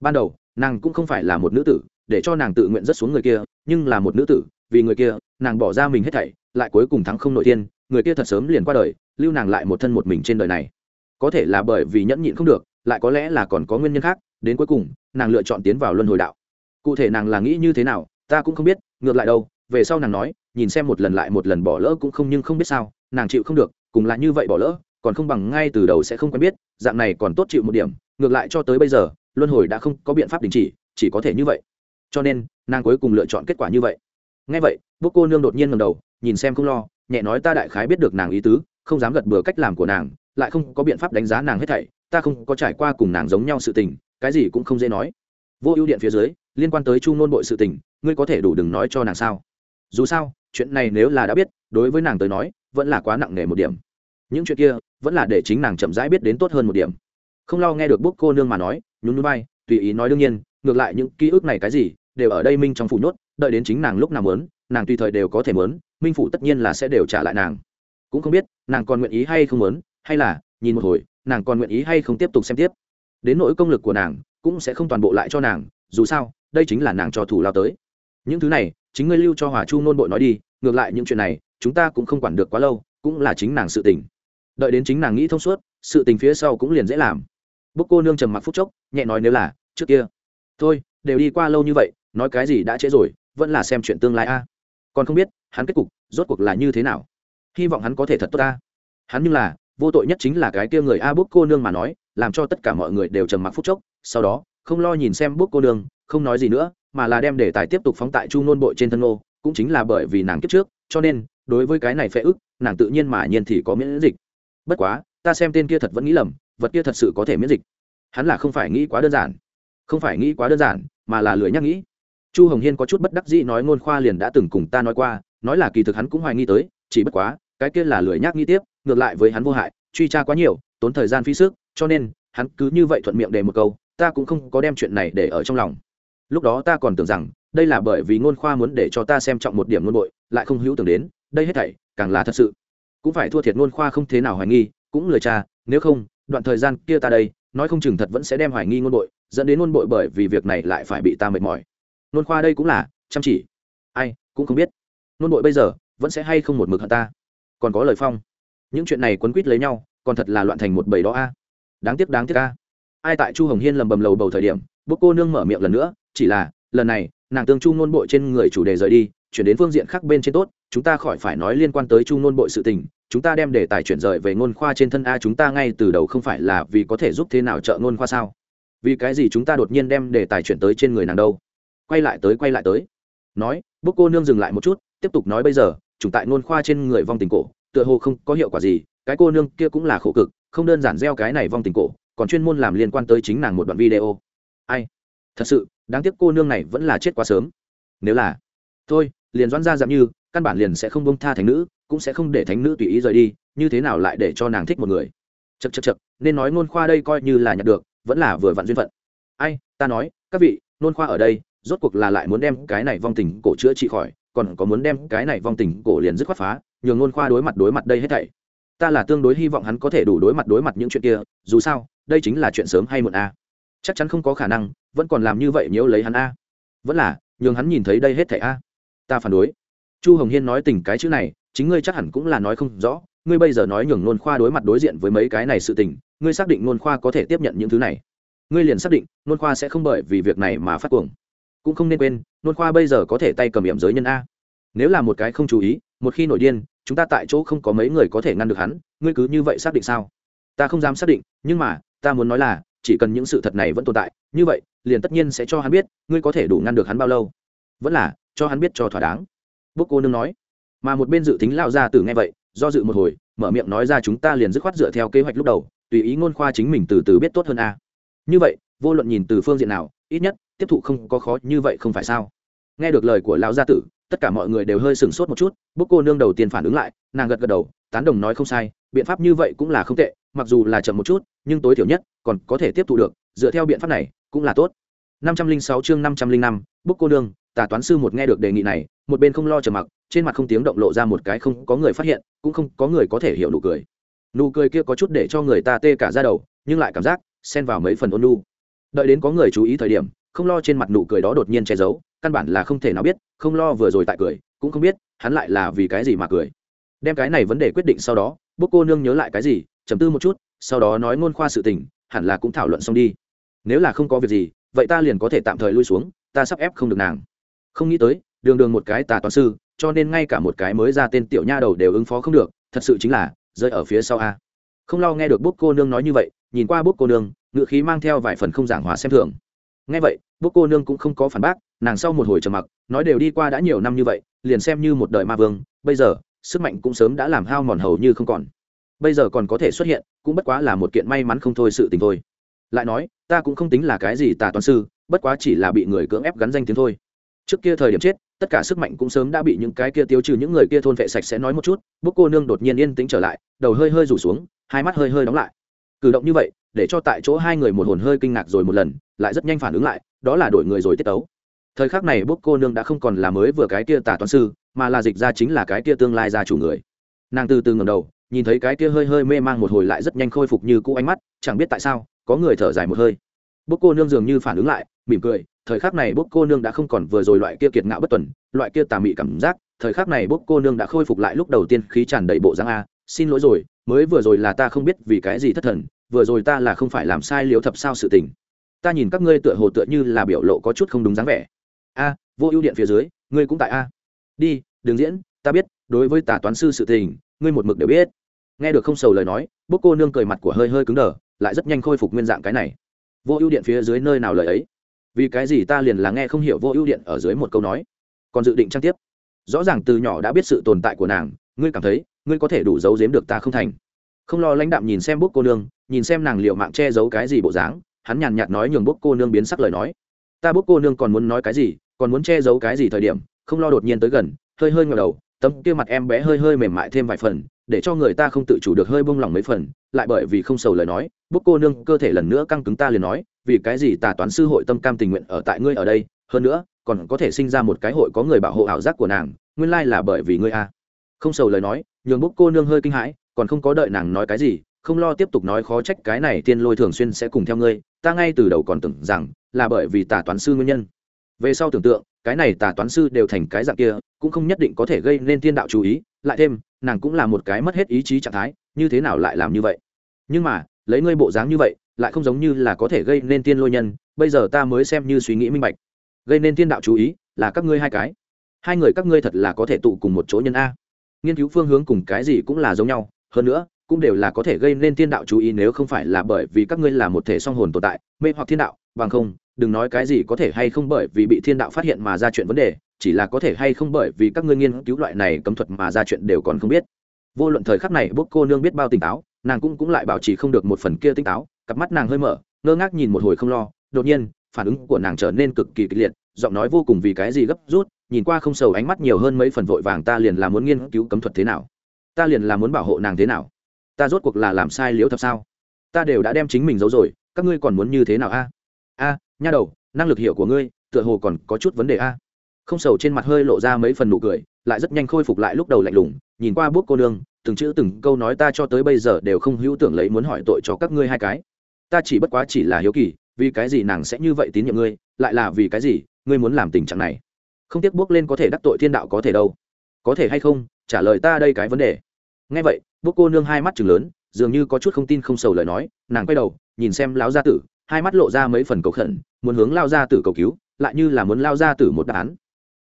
Ban đầu, nàng cũng không phải là một nữ tử, để cho nàng tự nguyện rất xuống người kia, nhưng là một nữ tử, vì người kia, nàng bỏ ra mình hết thảy, lại cuối cùng thắng không nội tiên người kia thật sớm liền qua đời, lưu nàng lại một thân một mình trên đời này. Có thể là bởi vì nhẫn nhịn không được, lại có lẽ là còn có nguyên nhân khác đến cuối cùng, nàng lựa chọn tiến vào luân hồi đạo. Cụ thể nàng là nghĩ như thế nào, ta cũng không biết, ngược lại đâu, về sau nàng nói, nhìn xem một lần lại một lần bỏ lỡ cũng không nhưng không biết sao, nàng chịu không được, cùng lại như vậy bỏ lỡ, còn không bằng ngay từ đầu sẽ không quen biết, dạng này còn tốt chịu một điểm, ngược lại cho tới bây giờ, luân hồi đã không có biện pháp đình chỉ chỉ có thể như vậy. Cho nên, nàng cuối cùng lựa chọn kết quả như vậy. Ngay vậy, bố cô nương đột nhiên ngầm đầu, nhìn xem không lo, nhẹ nói ta đại khái biết được nàng ý tứ, không dám gật bừa cách làm của nàng, lại không có biện pháp đánh giá nàng hết thảy, ta không có trải qua cùng nàng giống nhau sự tình cái gì cũng không dễ nói. Vô ưu điện phía dưới, liên quan tới chu ngôn bội sự tình, ngươi có thể đủ đừng nói cho nàng sao? Dù sao, chuyện này nếu là đã biết, đối với nàng tới nói, vẫn là quá nặng nề một điểm. Những chuyện kia, vẫn là để chính nàng chậm rãi biết đến tốt hơn một điểm. Không lo nghe được bút cô nương mà nói, nhún núi bay tùy ý nói đương nhiên, ngược lại những ký ức này cái gì, đều ở đây minh trong phủ nhốt, đợi đến chính nàng lúc nào muốn, nàng tùy thời đều có thể muốn, minh phủ tất nhiên là sẽ đều trả lại nàng. Cũng không biết, nàng còn nguyện ý hay không muốn, hay là, nhìn một hồi, nàng còn nguyện ý hay không tiếp tục xem tiếp đến nỗi công lực của nàng cũng sẽ không toàn bộ lại cho nàng, dù sao, đây chính là nàng cho thủ lao tới. Những thứ này, chính ngươi lưu cho hòa chu nôn bội nói đi, ngược lại những chuyện này, chúng ta cũng không quản được quá lâu, cũng là chính nàng sự tình. Đợi đến chính nàng nghĩ thông suốt, sự tình phía sau cũng liền dễ làm. Bốc cô nương trầm mặc phút chốc, nhẹ nói nếu là, trước kia. Thôi, đều đi qua lâu như vậy, nói cái gì đã trễ rồi, vẫn là xem chuyện tương lai a. Còn không biết, hắn kết cục, rốt cuộc là như thế nào? Hy vọng hắn có thể thật tốt ta hắn nhưng là, vô tội nhất chính là cái kia người a bốc cô nương mà nói làm cho tất cả mọi người đều trầm mặc phút chốc sau đó không lo nhìn xem bút cô đường, không nói gì nữa mà là đem đề tài tiếp tục phóng tại chu nôn bội trên thân ngô cũng chính là bởi vì nàng kiếp trước cho nên đối với cái này phệ ức nàng tự nhiên mà nhiên thì có miễn dịch. Bất quá ta xem tên kia thật vẫn nghĩ lầm vật kia thật sự có thể miễn dịch. Hắn là không phải nghĩ quá đơn giản. Không phải nghĩ quá đơn giản mà là lười nhắc nghĩ. Chu hồng hiên có chút bất đắc dĩ nói ngôn khoa liền đã từng cùng ta nói qua nói là kỳ thực hắn cũng hoài nghi tới chỉ bất quá cái kia là lười nhắc nghĩ tiếp ngược lại với hắn vô hại truy tra quá nhiều tốn thời gian phí sức cho nên, hắn cứ như vậy thuận miệng để một câu, ta cũng không có đem chuyện này để ở trong lòng. Lúc đó ta còn tưởng rằng, đây là bởi vì ngôn khoa muốn để cho ta xem trọng một điểm ngôn bội, lại không hữu tưởng đến, đây hết thảy, càng là thật sự. Cũng phải thua thiệt ngôn khoa không thế nào hoài nghi, cũng lời cha, nếu không, đoạn thời gian kia ta đây, nói không chừng thật vẫn sẽ đem hoài nghi ngôn bội, dẫn đến ngôn bội bởi vì việc này lại phải bị ta mệt mỏi. Ngôn khoa đây cũng là, chăm chỉ. Ai, cũng không biết. Ngôn bội bây giờ, vẫn sẽ hay không một mực hận ta? Còn có lời phong. Những chuyện này quấn quýt lấy nhau, còn thật là loạn thành một bầy đó a đáng tiếc đáng tiếc ca. Ai tại chu hồng hiên lầm bầm lầu bầu thời điểm bố cô nương mở miệng lần nữa, chỉ là, lần này, nàng tương chu ngôn bội trên người chủ đề rời đi, chuyển đến phương diện khác bên trên tốt, chúng ta khỏi phải nói liên quan tới chu ngôn bội sự tình, chúng ta đem đề tài chuyển rời về ngôn khoa trên thân a, chúng ta ngay từ đầu không phải là vì có thể giúp thế nào trợ ngôn khoa sao? Vì cái gì chúng ta đột nhiên đem đề tài chuyển tới trên người nàng đâu? Quay lại tới, quay lại tới. Nói bốc cô nương dừng lại một chút, tiếp tục nói bây giờ, chúng tại ngôn khoa trên người vong tình cổ, tựa hồ không có hiệu quả gì, cái cô nương kia cũng là khổ cực không đơn giản gieo cái này vong tình cổ, còn chuyên môn làm liên quan tới chính nàng một đoạn video. Ai? Thật sự, đáng tiếc cô nương này vẫn là chết quá sớm. Nếu là, thôi, liền doãn ra giảm như, căn bản liền sẽ không bông tha thánh nữ, cũng sẽ không để thánh nữ tùy ý rời đi, như thế nào lại để cho nàng thích một người? Chật chật chật nên nói nôn khoa đây coi như là nhặt được, vẫn là vừa vặn duyên phận. Ai, ta nói, các vị nôn khoa ở đây, rốt cuộc là lại muốn đem cái này vong tình cổ chữa trị khỏi, còn có muốn đem cái này vong tình cổ liền dứt khoát phá, nhường nôn khoa đối mặt đối mặt đây hết thảy ta là tương đối hy vọng hắn có thể đủ đối mặt đối mặt những chuyện kia, dù sao, đây chính là chuyện sớm hay muộn a. Chắc chắn không có khả năng, vẫn còn làm như vậy nếu lấy hắn a. Vẫn là, nhường hắn nhìn thấy đây hết thảy a. Ta phản đối. Chu hồng hiên nói tình cái chữ này, chính ngươi chắc hẳn cũng là nói không rõ, ngươi bây giờ nói nhường nôn khoa đối mặt đối diện với mấy cái này sự tình, ngươi xác định nôn khoa có thể tiếp nhận những thứ này. Ngươi liền xác định, nôn khoa sẽ không bởi vì việc này mà phát cuồng. Cũng không nên quên, nôn khoa bây giờ có thể tay cầm hiểm giới nhân a. Nếu là một cái không chú ý, một khi nổi điên chúng ta tại chỗ không có mấy người có thể ngăn được hắn, ngươi cứ như vậy xác định sao? Ta không dám xác định, nhưng mà, ta muốn nói là, chỉ cần những sự thật này vẫn tồn tại, như vậy, liền tất nhiên sẽ cho hắn biết, ngươi có thể đủ ngăn được hắn bao lâu. Vẫn là, cho hắn biết cho thỏa đáng. Bốc cô nương nói. Mà một bên dự tính lao ra từ nghe vậy, do dự một hồi, mở miệng nói ra chúng ta liền dứt khoát dựa theo kế hoạch lúc đầu, tùy ý ngôn khoa chính mình từ từ biết tốt hơn a. Như vậy, vô luận nhìn từ phương diện nào, ít nhất, tiếp thụ không có khó như vậy không phải sao? Nghe được lời của lão gia tử tất cả mọi người đều hơi sửng sốt một chút bốc cô nương đầu tiên phản ứng lại, nàng gật gật đầu, tán đồng nói không sai, biện pháp như vậy cũng là không tệ, mặc dù là chậm một chút, nhưng tối thiểu nhất, còn có thể tiếp thu được, dựa theo biện pháp này, cũng là tốt. năm trăm linh sáu chương năm trăm linh năm bốc cô nương, tà toán sư một nghe được đề nghị này, một bên không lo trầm mặc, trên mặt không tiếng động lộ ra một cái không có người phát hiện, cũng không có người có thể hiểu nụ cười. Nụ cười kia có chút để cho người ta tê cả ra đầu, nhưng lại cảm giác, xen vào mấy phần ôn nu đợi đến có người chú ý thời điểm, không lo trên mặt nụ cười đó đột nhiên che giấu căn bản là không thể nào biết, không lo vừa rồi tại cười, cũng không biết, hắn lại là vì cái gì mà cười. Đem cái này vấn đề quyết định sau đó bốc cô nương nhớ lại cái gì chấm tư một chút, sau đó nói ngôn khoa sự tình, hẳn là cũng thảo luận xong đi. Nếu là không có việc gì, vậy ta liền có thể tạm thời lui xuống, ta sắp ép không được nàng. Không nghĩ tới, đường đường một cái tà toán sư, cho nên ngay cả một cái mới ra tên tiểu nha đầu đều ứng phó không được, thật sự chính là, rơi ở phía sau a. Không lo nghe được bốc cô nương nói như vậy, nhìn qua bốc cô nương ngự khí mang theo vài phần không giảng hòa xem thường. Nghe vậy bốc cô nương cũng không có phản bác nàng sau một hồi trầm mặc, nói đều đi qua đã nhiều năm như vậy, liền xem như một đời ma vương, bây giờ, sức mạnh cũng sớm đã làm hao mòn hầu như không còn. Bây giờ còn có thể xuất hiện, cũng bất quá là một kiện may mắn không thôi sự tình thôi. Lại nói, ta cũng không tính là cái gì tà toán sư, bất quá chỉ là bị người cưỡng ép gắn danh tiếng thôi. Trước kia thời điểm chết, tất cả sức mạnh cũng sớm đã bị những cái kia tiêu trừ những người kia thôn vệ sạch sẽ nói một chút bốc cô nương đột nhiên yên tĩnh trở lại, đầu hơi hơi rủ xuống, hai mắt hơi hơi đóng lại. Cử động như vậy, để cho tại chỗ hai người một hồn hơi kinh ngạc rồi một lần, lại rất nhanh phản ứng lại, đó là đổi người rồi tiết tấu thời khắc này bốc cô nương đã không còn là mới vừa cái kia tả toán sư, mà là dịch ra chính là cái kia tương lai gia chủ người. Nàng từ từ ngầm đầu, nhìn thấy cái kia hơi hơi mê mang một hồi lại rất nhanh khôi phục như cũ ánh mắt, chẳng biết tại sao, có người thở dài một hơi. Bốc cô nương dường như phản ứng lại, mỉm cười, thời khắc này bốc cô nương đã không còn vừa rồi loại kia kiệt ngạo bất tuần, loại kia tà mị cảm giác, thời khắc này bốc cô nương đã khôi phục lại lúc đầu tiên khí tràn đầy bộ dáng a, xin lỗi rồi, mới vừa rồi là ta không biết vì cái gì thất thần, vừa rồi ta là không phải làm sai liếu thập sao sự tình. Ta nhìn các ngươi tựa hồ tựa như là biểu lộ có chút không đúng dáng vẻ a, vô ưu điện phía dưới, ngươi cũng tại a. Đi, đừng diễn, ta biết, đối với tà toán sư sự tình, ngươi một mực đều biết. Nghe được không sầu lời nói bốc cô nương cười mặt của hơi hơi cứng đờ, lại rất nhanh khôi phục nguyên dạng cái này. Vô ưu điện phía dưới nơi nào lời ấy? Vì cái gì ta liền là nghe không hiểu vô ưu điện ở dưới một câu nói? Còn dự định trang tiếp. Rõ ràng từ nhỏ đã biết sự tồn tại của nàng, ngươi cảm thấy, ngươi có thể đủ giấu giếm được ta không thành. Không lo lãnh đạm nhìn xem bốc cô nương, nhìn xem nàng liệu mạng che giấu cái gì bộ dáng, hắn nhàn nhạt nói nhường bốc cô nương biến sắc lời nói. Ta bốc cô nương còn muốn nói cái gì còn muốn che giấu cái gì thời điểm, không lo đột nhiên tới gần, hơi hơi ngờ đầu, tấm kia mặt em bé hơi hơi mềm mại thêm vài phần, để cho người ta không tự chủ được hơi bông lỏng mấy phần, lại bởi vì không sầu lời nói bốc cô nương cơ thể lần nữa căng cứng ta liền nói, vì cái gì tà toán sư hội tâm cam tình nguyện ở tại ngươi ở đây, hơn nữa, còn có thể sinh ra một cái hội có người bảo hộ ảo giác của nàng, nguyên lai là bởi vì ngươi a. Không sầu lời nói, nhường bốc cô nương hơi kinh hãi, còn không có đợi nàng nói cái gì, không lo tiếp tục nói khó trách cái này tiên lôi thường xuyên sẽ cùng theo ngươi, ta ngay từ đầu còn tưởng rằng là bởi vì tà toán sư nguyên nhân về sau tưởng tượng, cái này tà toán sư đều thành cái dạng kia, cũng không nhất định có thể gây nên tiên đạo chú ý. Lại thêm, nàng cũng là một cái mất hết ý chí trạng thái, như thế nào lại làm như vậy? Nhưng mà, lấy ngươi bộ dáng như vậy, lại không giống như là có thể gây nên tiên lôi nhân. Bây giờ ta mới xem như suy nghĩ minh bạch. Gây nên tiên đạo chú ý là các ngươi hai cái. Hai người các ngươi thật là có thể tụ cùng một chỗ nhân a. Nghiên cứu phương hướng cùng cái gì cũng là giống nhau. Hơn nữa, cũng đều là có thể gây nên tiên đạo chú ý nếu không phải là bởi vì các ngươi là một thể song hồn tồn tại, mê hoặc thiên đạo, bằng không đừng nói cái gì có thể hay không bởi vì bị thiên đạo phát hiện mà ra chuyện vấn đề, chỉ là có thể hay không bởi vì các ngươi nghiên cứu loại này cấm thuật mà ra chuyện đều còn không biết. Vô luận thời khắc này bốc cô nương biết bao tỉnh táo, nàng cũng cũng lại bảo trì không được một phần kia tỉnh táo, cặp mắt nàng hơi mở, ngơ ngác nhìn một hồi không lo, đột nhiên, phản ứng của nàng trở nên cực kỳ kịch liệt, giọng nói vô cùng vì cái gì gấp rút, nhìn qua không sầu ánh mắt nhiều hơn mấy phần vội vàng ta liền là muốn nghiên cứu cấm thuật thế nào? Ta liền là muốn bảo hộ nàng thế nào? Ta rốt cuộc là làm sai liếu thật sao? Ta đều đã đem chính mình giấu rồi, các ngươi còn muốn như thế nào a? A nha đầu, năng lực hiểu của ngươi, tựa hồ còn có chút vấn đề a. Không sầu trên mặt hơi lộ ra mấy phần nụ cười, lại rất nhanh khôi phục lại lúc đầu lạnh lùng, nhìn qua bước cô nương, từng chữ từng câu nói ta cho tới bây giờ đều không hữu tưởng lấy muốn hỏi tội cho các ngươi hai cái. Ta chỉ bất quá chỉ là hiếu kỳ, vì cái gì nàng sẽ như vậy tín nhiệm ngươi, lại là vì cái gì ngươi muốn làm tình trạng này? Không tiếc bước lên có thể đắc tội thiên đạo có thể đâu. Có thể hay không? Trả lời ta đây cái vấn đề. Ngay vậy, bước cô nương hai mắt chừng lớn, dường như có chút không tin không sầu lời nói, nàng quay đầu, nhìn xem lão gia tử hai mắt lộ ra mấy phần cầu khẩn muốn hướng lao gia tử cầu cứu lại như là muốn lao gia tử một đáp án.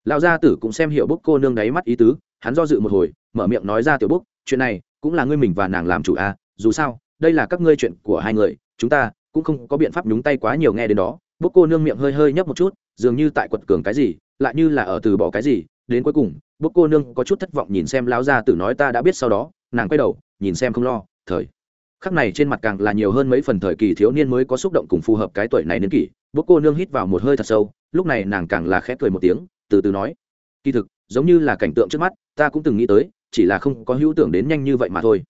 Lao gia tử cũng xem hiểu bốc cô nương đáy mắt ý tứ hắn do dự một hồi mở miệng nói ra tiểu bốc chuyện này cũng là ngươi mình và nàng làm chủ a à, dù sao đây là các ngươi chuyện của hai người chúng ta cũng không có biện pháp nhúng tay quá nhiều nghe đến đó. Bốc cô nương miệng hơi hơi nhấp một chút dường như tại quật cường cái gì lại như là ở từ bỏ cái gì đến cuối cùng bốc cô nương có chút thất vọng nhìn xem Lao gia tử nói ta đã biết sau đó. Nàng quay đầu nhìn xem không lo thời khắc này trên mặt càng là nhiều hơn mấy phần thời kỳ thiếu niên mới có xúc động cùng phù hợp cái tuổi này đến kỷ, bố cô nương hít vào một hơi thật sâu, lúc này nàng càng là khép cười một tiếng, từ từ nói, kỳ thực, giống như là cảnh tượng trước mắt, ta cũng từng nghĩ tới, chỉ là không có hữu tưởng đến nhanh như vậy mà thôi.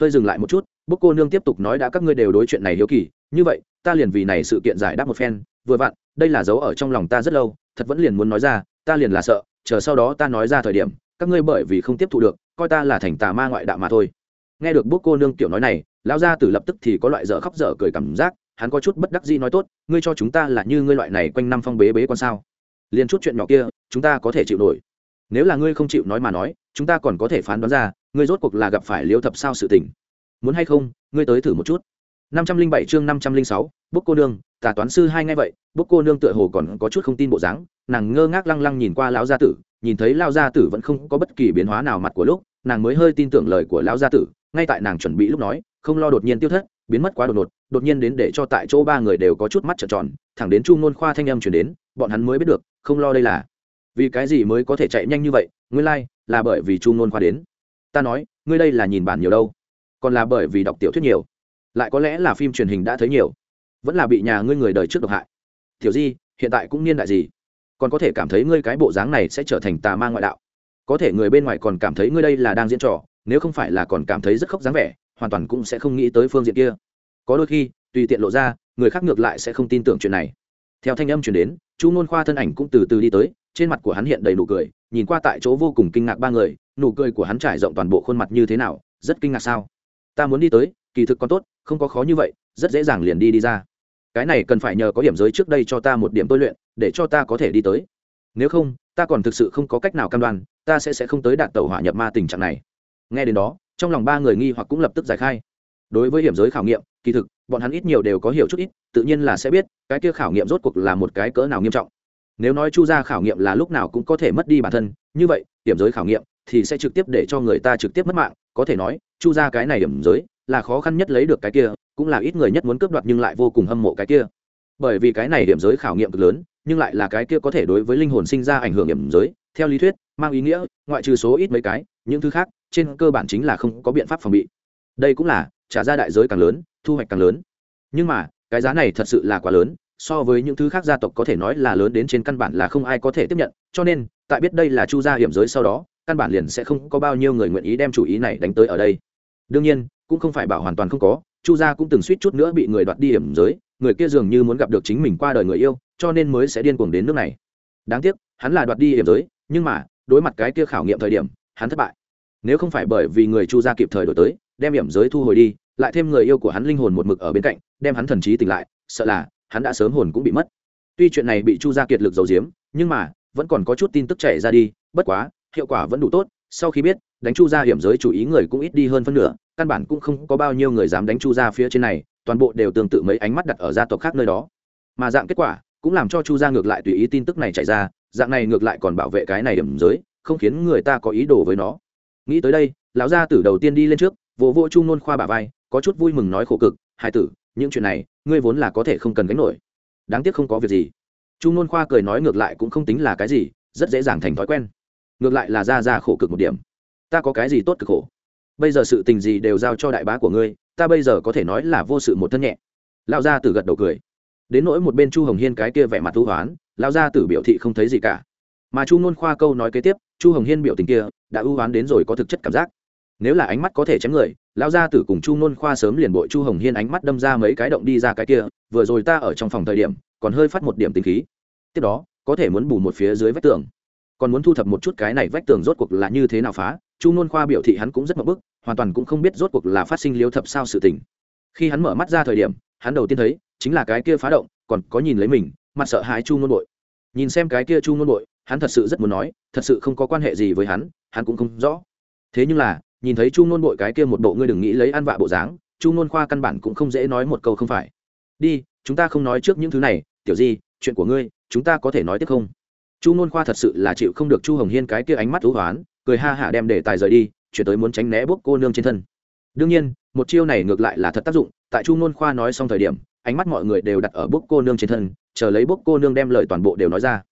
Hơi dừng lại một chút, bố cô nương tiếp tục nói, đã các ngươi đều đối chuyện này hiếu kỳ, như vậy, ta liền vì này sự kiện giải đáp một phen, vừa vặn, đây là dấu ở trong lòng ta rất lâu, thật vẫn liền muốn nói ra, ta liền là sợ, chờ sau đó ta nói ra thời điểm, các ngươi bởi vì không tiếp thu được, coi ta là thành tà ma ngoại đạo mà thôi. Nghe được bố cô nương tiểu nói này lão gia tử lập tức thì có loại dở khóc dở cười cảm giác, hắn có chút bất đắc dĩ nói tốt, ngươi cho chúng ta là như ngươi loại này quanh năm phong bế bế con sao? Liền chút chuyện nhỏ kia, chúng ta có thể chịu nổi. Nếu là ngươi không chịu nói mà nói, chúng ta còn có thể phán đoán ra, ngươi rốt cuộc là gặp phải liêu thập sao sự tình. Muốn hay không, ngươi tới thử một chút. Năm trăm linh bảy chương năm trăm linh sáu bốc cô nương, tà toán sư hai ngay vậy bốc cô nương tựa hồ còn có chút không tin bộ dáng, nàng ngơ ngác lăng lăng nhìn qua lão gia tử, nhìn thấy lão gia tử vẫn không có bất kỳ biến hóa nào mặt của lúc nàng mới hơi tin tưởng lời của lão gia tử ngay tại nàng chuẩn bị lúc nói không lo đột nhiên tiêu thất biến mất quá đột ngột đột nhiên đến để cho tại chỗ ba người đều có chút mắt trợn tròn thẳng đến chu ngôn khoa thanh âm chuyển đến bọn hắn mới biết được không lo đây là. Vì cái gì mới có thể chạy nhanh như vậy nguyên lai、like, là bởi vì chu ngôn khoa đến. Ta nói ngươi đây là nhìn bản nhiều đâu còn là bởi vì đọc tiểu thuyết nhiều. Lại có lẽ là phim truyền hình đã thấy nhiều vẫn là bị nhà ngươi người đời trước độc hại. Tiểu di hiện tại cũng niên đại gì? Còn có thể cảm thấy ngươi cái bộ dáng này sẽ trở thành tà ma ngoại đạo có thể người bên ngoài còn cảm thấy ngươi đây là đang diễn trò, nếu không phải là còn cảm thấy rất khóc dáng vẻ, hoàn toàn cũng sẽ không nghĩ tới phương diện kia. Có đôi khi, tùy tiện lộ ra, người khác ngược lại sẽ không tin tưởng chuyện này. Theo thanh âm chuyển đến, chu ngôn khoa thân ảnh cũng từ từ đi tới, trên mặt của hắn hiện đầy nụ cười, nhìn qua tại chỗ vô cùng kinh ngạc ba người, nụ cười của hắn trải rộng toàn bộ khuôn mặt như thế nào, rất kinh ngạc sao? Ta muốn đi tới, kỳ thực còn tốt, không có khó như vậy, rất dễ dàng liền đi đi ra. Cái này cần phải nhờ có điểm giới trước đây cho ta một điểm tôi luyện, để cho ta có thể đi tới nếu không, ta còn thực sự không có cách nào cam đoan, ta sẽ sẽ không tới đạt tàu hỏa nhập ma tình trạng này. Nghe đến đó, trong lòng ba người nghi hoặc cũng lập tức giải khai. Đối với hiểm giới khảo nghiệm, kỳ thực, bọn hắn ít nhiều đều có hiểu chút ít, tự nhiên là sẽ biết, cái kia khảo nghiệm rốt cuộc là một cái cỡ nào nghiêm trọng. Nếu nói chu gia khảo nghiệm là lúc nào cũng có thể mất đi bản thân, như vậy, hiểm giới khảo nghiệm thì sẽ trực tiếp để cho người ta trực tiếp mất mạng. Có thể nói, chu gia cái này hiểm giới là khó khăn nhất lấy được cái kia, cũng là ít người nhất muốn cướp đoạt nhưng lại vô cùng hâm mộ cái kia. Bởi vì cái này điểm giới khảo nghiệm cực lớn nhưng lại là cái kia có thể đối với linh hồn sinh ra ảnh hưởng hiểm giới, theo lý thuyết, mang ý nghĩa, ngoại trừ số ít mấy cái, những thứ khác, trên cơ bản chính là không có biện pháp phòng bị. Đây cũng là trả ra đại giới càng lớn, thu hoạch càng lớn. Nhưng mà, cái giá này thật sự là quá lớn, so với những thứ khác gia tộc có thể nói là lớn đến trên căn bản là không ai có thể tiếp nhận, cho nên, tại biết đây là chu gia hiểm giới sau đó, căn bản liền sẽ không có bao nhiêu người nguyện ý đem chủ ý này đánh tới ở đây. Đương nhiên, cũng không phải bảo hoàn toàn không có, chu gia cũng từng suýt chút nữa bị người đoạt đi hiểm giới người kia dường như muốn gặp được chính mình qua đời người yêu, cho nên mới sẽ điên cuồng đến nước này. Đáng tiếc, hắn là đoạt đi hiểm giới, nhưng mà, đối mặt cái kia khảo nghiệm thời điểm, hắn thất bại. Nếu không phải bởi vì người chu gia kịp thời đổi tới, đem hiểm giới thu hồi đi, lại thêm người yêu của hắn linh hồn một mực ở bên cạnh, đem hắn thần trí tỉnh lại, sợ là, hắn đã sớm hồn cũng bị mất. Tuy chuyện này bị chu gia kiệt lực giấu giếm, nhưng mà, vẫn còn có chút tin tức chảy ra đi, bất quá, hiệu quả vẫn đủ tốt, sau khi biết, đánh chu gia hiểm giới chủ ý người cũng ít đi hơn phân nửa, căn bản cũng không có bao nhiêu người dám đánh chu gia phía trên này toàn bộ đều tương tự mấy ánh mắt đặt ở gia tộc khác nơi đó. Mà dạng kết quả cũng làm cho chu gia ngược lại tùy ý tin tức này chạy ra, dạng này ngược lại còn bảo vệ cái này điểm giới, không khiến người ta có ý đồ với nó. Nghĩ tới đây, lão gia tử đầu tiên đi lên trước, vỗ vỗ chu nôn khoa bà vai, có chút vui mừng nói khổ cực hai tử, những chuyện này, ngươi vốn là có thể không cần gánh nổi. Đáng tiếc không có việc gì. Chu nôn khoa cười nói ngược lại cũng không tính là cái gì, rất dễ dàng thành thói quen. Ngược lại là ra ra khổ cực một điểm. Ta có cái gì tốt cực khổ? Bây giờ sự tình gì đều giao cho đại bá của ngươi, ta bây giờ có thể nói là vô sự một thân nhẹ. Lao gia tử gật đầu cười. Đến nỗi một bên chu hồng hiên cái kia vẻ mặt thu hoán lao gia tử biểu thị không thấy gì cả. Mà chu nôn khoa câu nói kế tiếp, chu hồng hiên biểu tình kia, đã ưu hoán đến rồi có thực chất cảm giác. Nếu là ánh mắt có thể chém người lao gia tử cùng chu nôn khoa sớm liền bội chu hồng hiên ánh mắt đâm ra mấy cái động đi ra cái kia, vừa rồi ta ở trong phòng thời điểm, còn hơi phát một điểm tính khí. Tiếp đó, có thể muốn bù một phía dưới vách tường. Còn muốn thu thập một chút cái này vách tường rốt cuộc là như thế nào phá, chu nôn khoa biểu thị hắn cũng rất mập bức hoàn toàn cũng không biết rốt cuộc là phát sinh liêu thập sao sự tình. Khi hắn mở mắt ra thời điểm, hắn đầu tiên thấy, chính là cái kia phá động, còn có nhìn lấy mình, mặt sợ hãi chu nôn bội. Nhìn xem cái kia chu nôn bội, hắn thật sự rất muốn nói, thật sự không có quan hệ gì với hắn hắn cũng không rõ. Thế nhưng là, nhìn thấy chu nôn bội cái kia một bộ ngươi đừng nghĩ lấy ăn vạ bộ dáng, chu nôn khoa căn bản cũng không dễ nói một câu không phải. Đi, chúng ta không nói trước những thứ này, tiểu di, chuyện của ngươi, chúng ta có thể nói tiếp không? Chu nôn khoa thật sự là chịu không được chu hồng hiên cái kia ánh mắt thú hoán, cười ha hả đem để tài rời đi chuyển tới muốn tránh né bốc cô nương trên thân. Đương nhiên, một chiêu này ngược lại là thật tác dụng, tại chu ngôn khoa nói xong thời điểm, ánh mắt mọi người đều đặt ở bốc cô nương trên thân, chờ lấy bốc cô nương đem lời toàn bộ đều nói ra.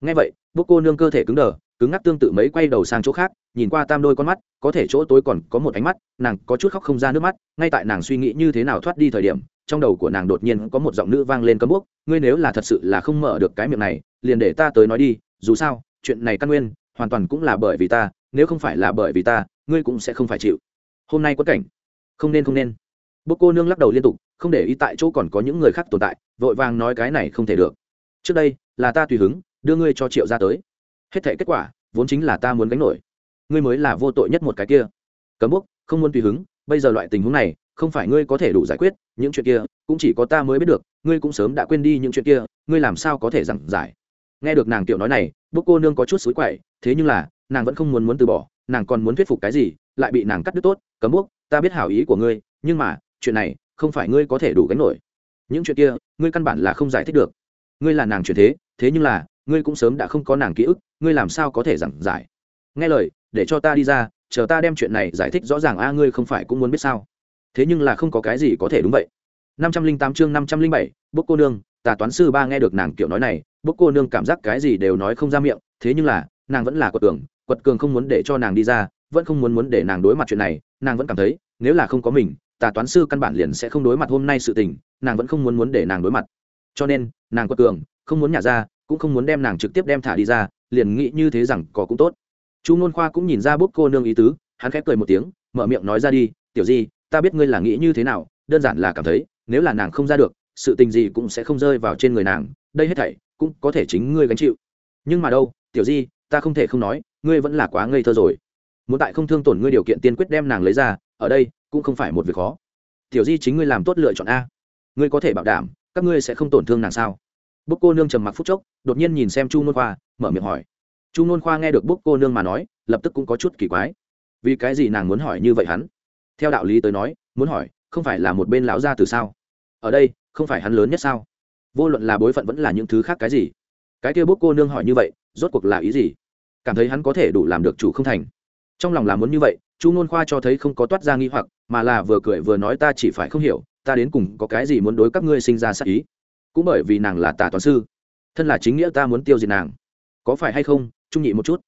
Ngay vậy, bốc cô nương cơ thể cứng đờ, cứng ngắc tương tự mấy quay đầu sang chỗ khác, nhìn qua tam đôi con mắt, có thể chỗ tối còn có một ánh mắt, nàng có chút khóc không ra nước mắt, ngay tại nàng suy nghĩ như thế nào thoát đi thời điểm, trong đầu của nàng đột nhiên có một giọng nữ vang lên cấm bốc, ngươi nếu là thật sự là không mở được cái miệng này, liền để ta tới nói đi, dù sao, chuyện này căn nguyên, hoàn toàn cũng là bởi vì ta, nếu không phải là bởi vì ta ngươi cũng sẽ không phải chịu. Hôm nay quan cảnh. Không nên không nên. Bốc cô nương lắc đầu liên tục, không để ý tại chỗ còn có những người khác tồn tại, vội vàng nói cái này không thể được. Trước đây, là ta tùy hứng, đưa ngươi cho triệu ra tới. Hết thể kết quả, vốn chính là ta muốn gánh nổi. Ngươi mới là vô tội nhất một cái kia. Cấm bốc không muốn tùy hứng, bây giờ loại tình huống này, không phải ngươi có thể đủ giải quyết những chuyện kia, cũng chỉ có ta mới biết được, ngươi cũng sớm đã quên đi những chuyện kia, ngươi làm sao có thể giảng giải. Nghe được nàng tiểu nói này bốc cô nương có chút xối quậy, thế nhưng là, nàng vẫn không muốn muốn từ bỏ nàng còn muốn thuyết phục cái gì, lại bị nàng cắt đứt tốt, cấm bốc ta biết hảo ý của ngươi, nhưng mà, chuyện này, không phải ngươi có thể đủ gánh nổi. Những chuyện kia, ngươi căn bản là không giải thích được. Ngươi là nàng chuyển thế thế nhưng là, ngươi cũng sớm đã không có nàng ký ức, ngươi làm sao có thể giảng giải? Nghe lời, để cho ta đi ra, chờ ta đem chuyện này giải thích rõ ràng, a, ngươi không phải cũng muốn biết sao? Thế nhưng là không có cái gì có thể đúng vậy. năm trăm linh tám chương năm trăm linh bảy, bốc cô nương, tà toán sư ba nghe được nàng kiểu nói này, bốc cô nương cảm giác cái gì đều nói không ra miệng, thế nhưng là, nàng vẫn là quật tưởng quật cường không muốn để cho nàng đi ra, vẫn không muốn muốn để nàng đối mặt chuyện này, nàng vẫn cảm thấy, nếu là không có mình, tà toán sư căn bản liền sẽ không đối mặt hôm nay sự tình, nàng vẫn không muốn muốn để nàng đối mặt. Cho nên, nàng quật cường, không muốn nhả ra, cũng không muốn đem nàng trực tiếp đem thả đi ra, liền nghĩ như thế rằng có cũng tốt. Chu nôn khoa cũng nhìn ra bút cô nương ý tứ, hắn khép cười một tiếng, mở miệng nói ra đi, tiểu di, ta biết ngươi là nghĩ như thế nào, đơn giản là cảm thấy, nếu là nàng không ra được, sự tình gì cũng sẽ không rơi vào trên người nàng, đây hết thảy cũng có thể chính ngươi gánh chịu. Nhưng mà đâu, tiểu di, ta không thể không nói ngươi vẫn là quá ngây thơ rồi. Muốn tại không thương tổn ngươi điều kiện tiên quyết đem nàng lấy ra, ở đây cũng không phải một việc khó. Tiểu di chính ngươi làm tốt lựa chọn a. Ngươi có thể bảo đảm, các ngươi sẽ không tổn thương nàng sao? Bốc cô nương trầm mặc phút chốc, đột nhiên nhìn xem chu nôn khoa, mở miệng hỏi. Chu nôn khoa nghe được bốc cô nương mà nói, lập tức cũng có chút kỳ quái. Vì cái gì nàng muốn hỏi như vậy hắn? Theo đạo lý tới nói, muốn hỏi, không phải là một bên lão gia từ sao? Ở đây, không phải hắn lớn nhất sao? Vô luận là bối phận vẫn là những thứ khác cái gì? Cái kia bốc cô nương hỏi như vậy, rốt cuộc là ý gì? Cảm thấy hắn có thể đủ làm được chủ không thành. Trong lòng là muốn như vậy, chu ngôn khoa cho thấy không có toát ra nghi hoặc, mà là vừa cười vừa nói ta chỉ phải không hiểu, ta đến cùng có cái gì muốn đối các ngươi sinh ra sát ý. Cũng bởi vì nàng là tà toán sư, thân là chính nghĩa ta muốn tiêu diệt nàng. Có phải hay không, trung nhị một chút.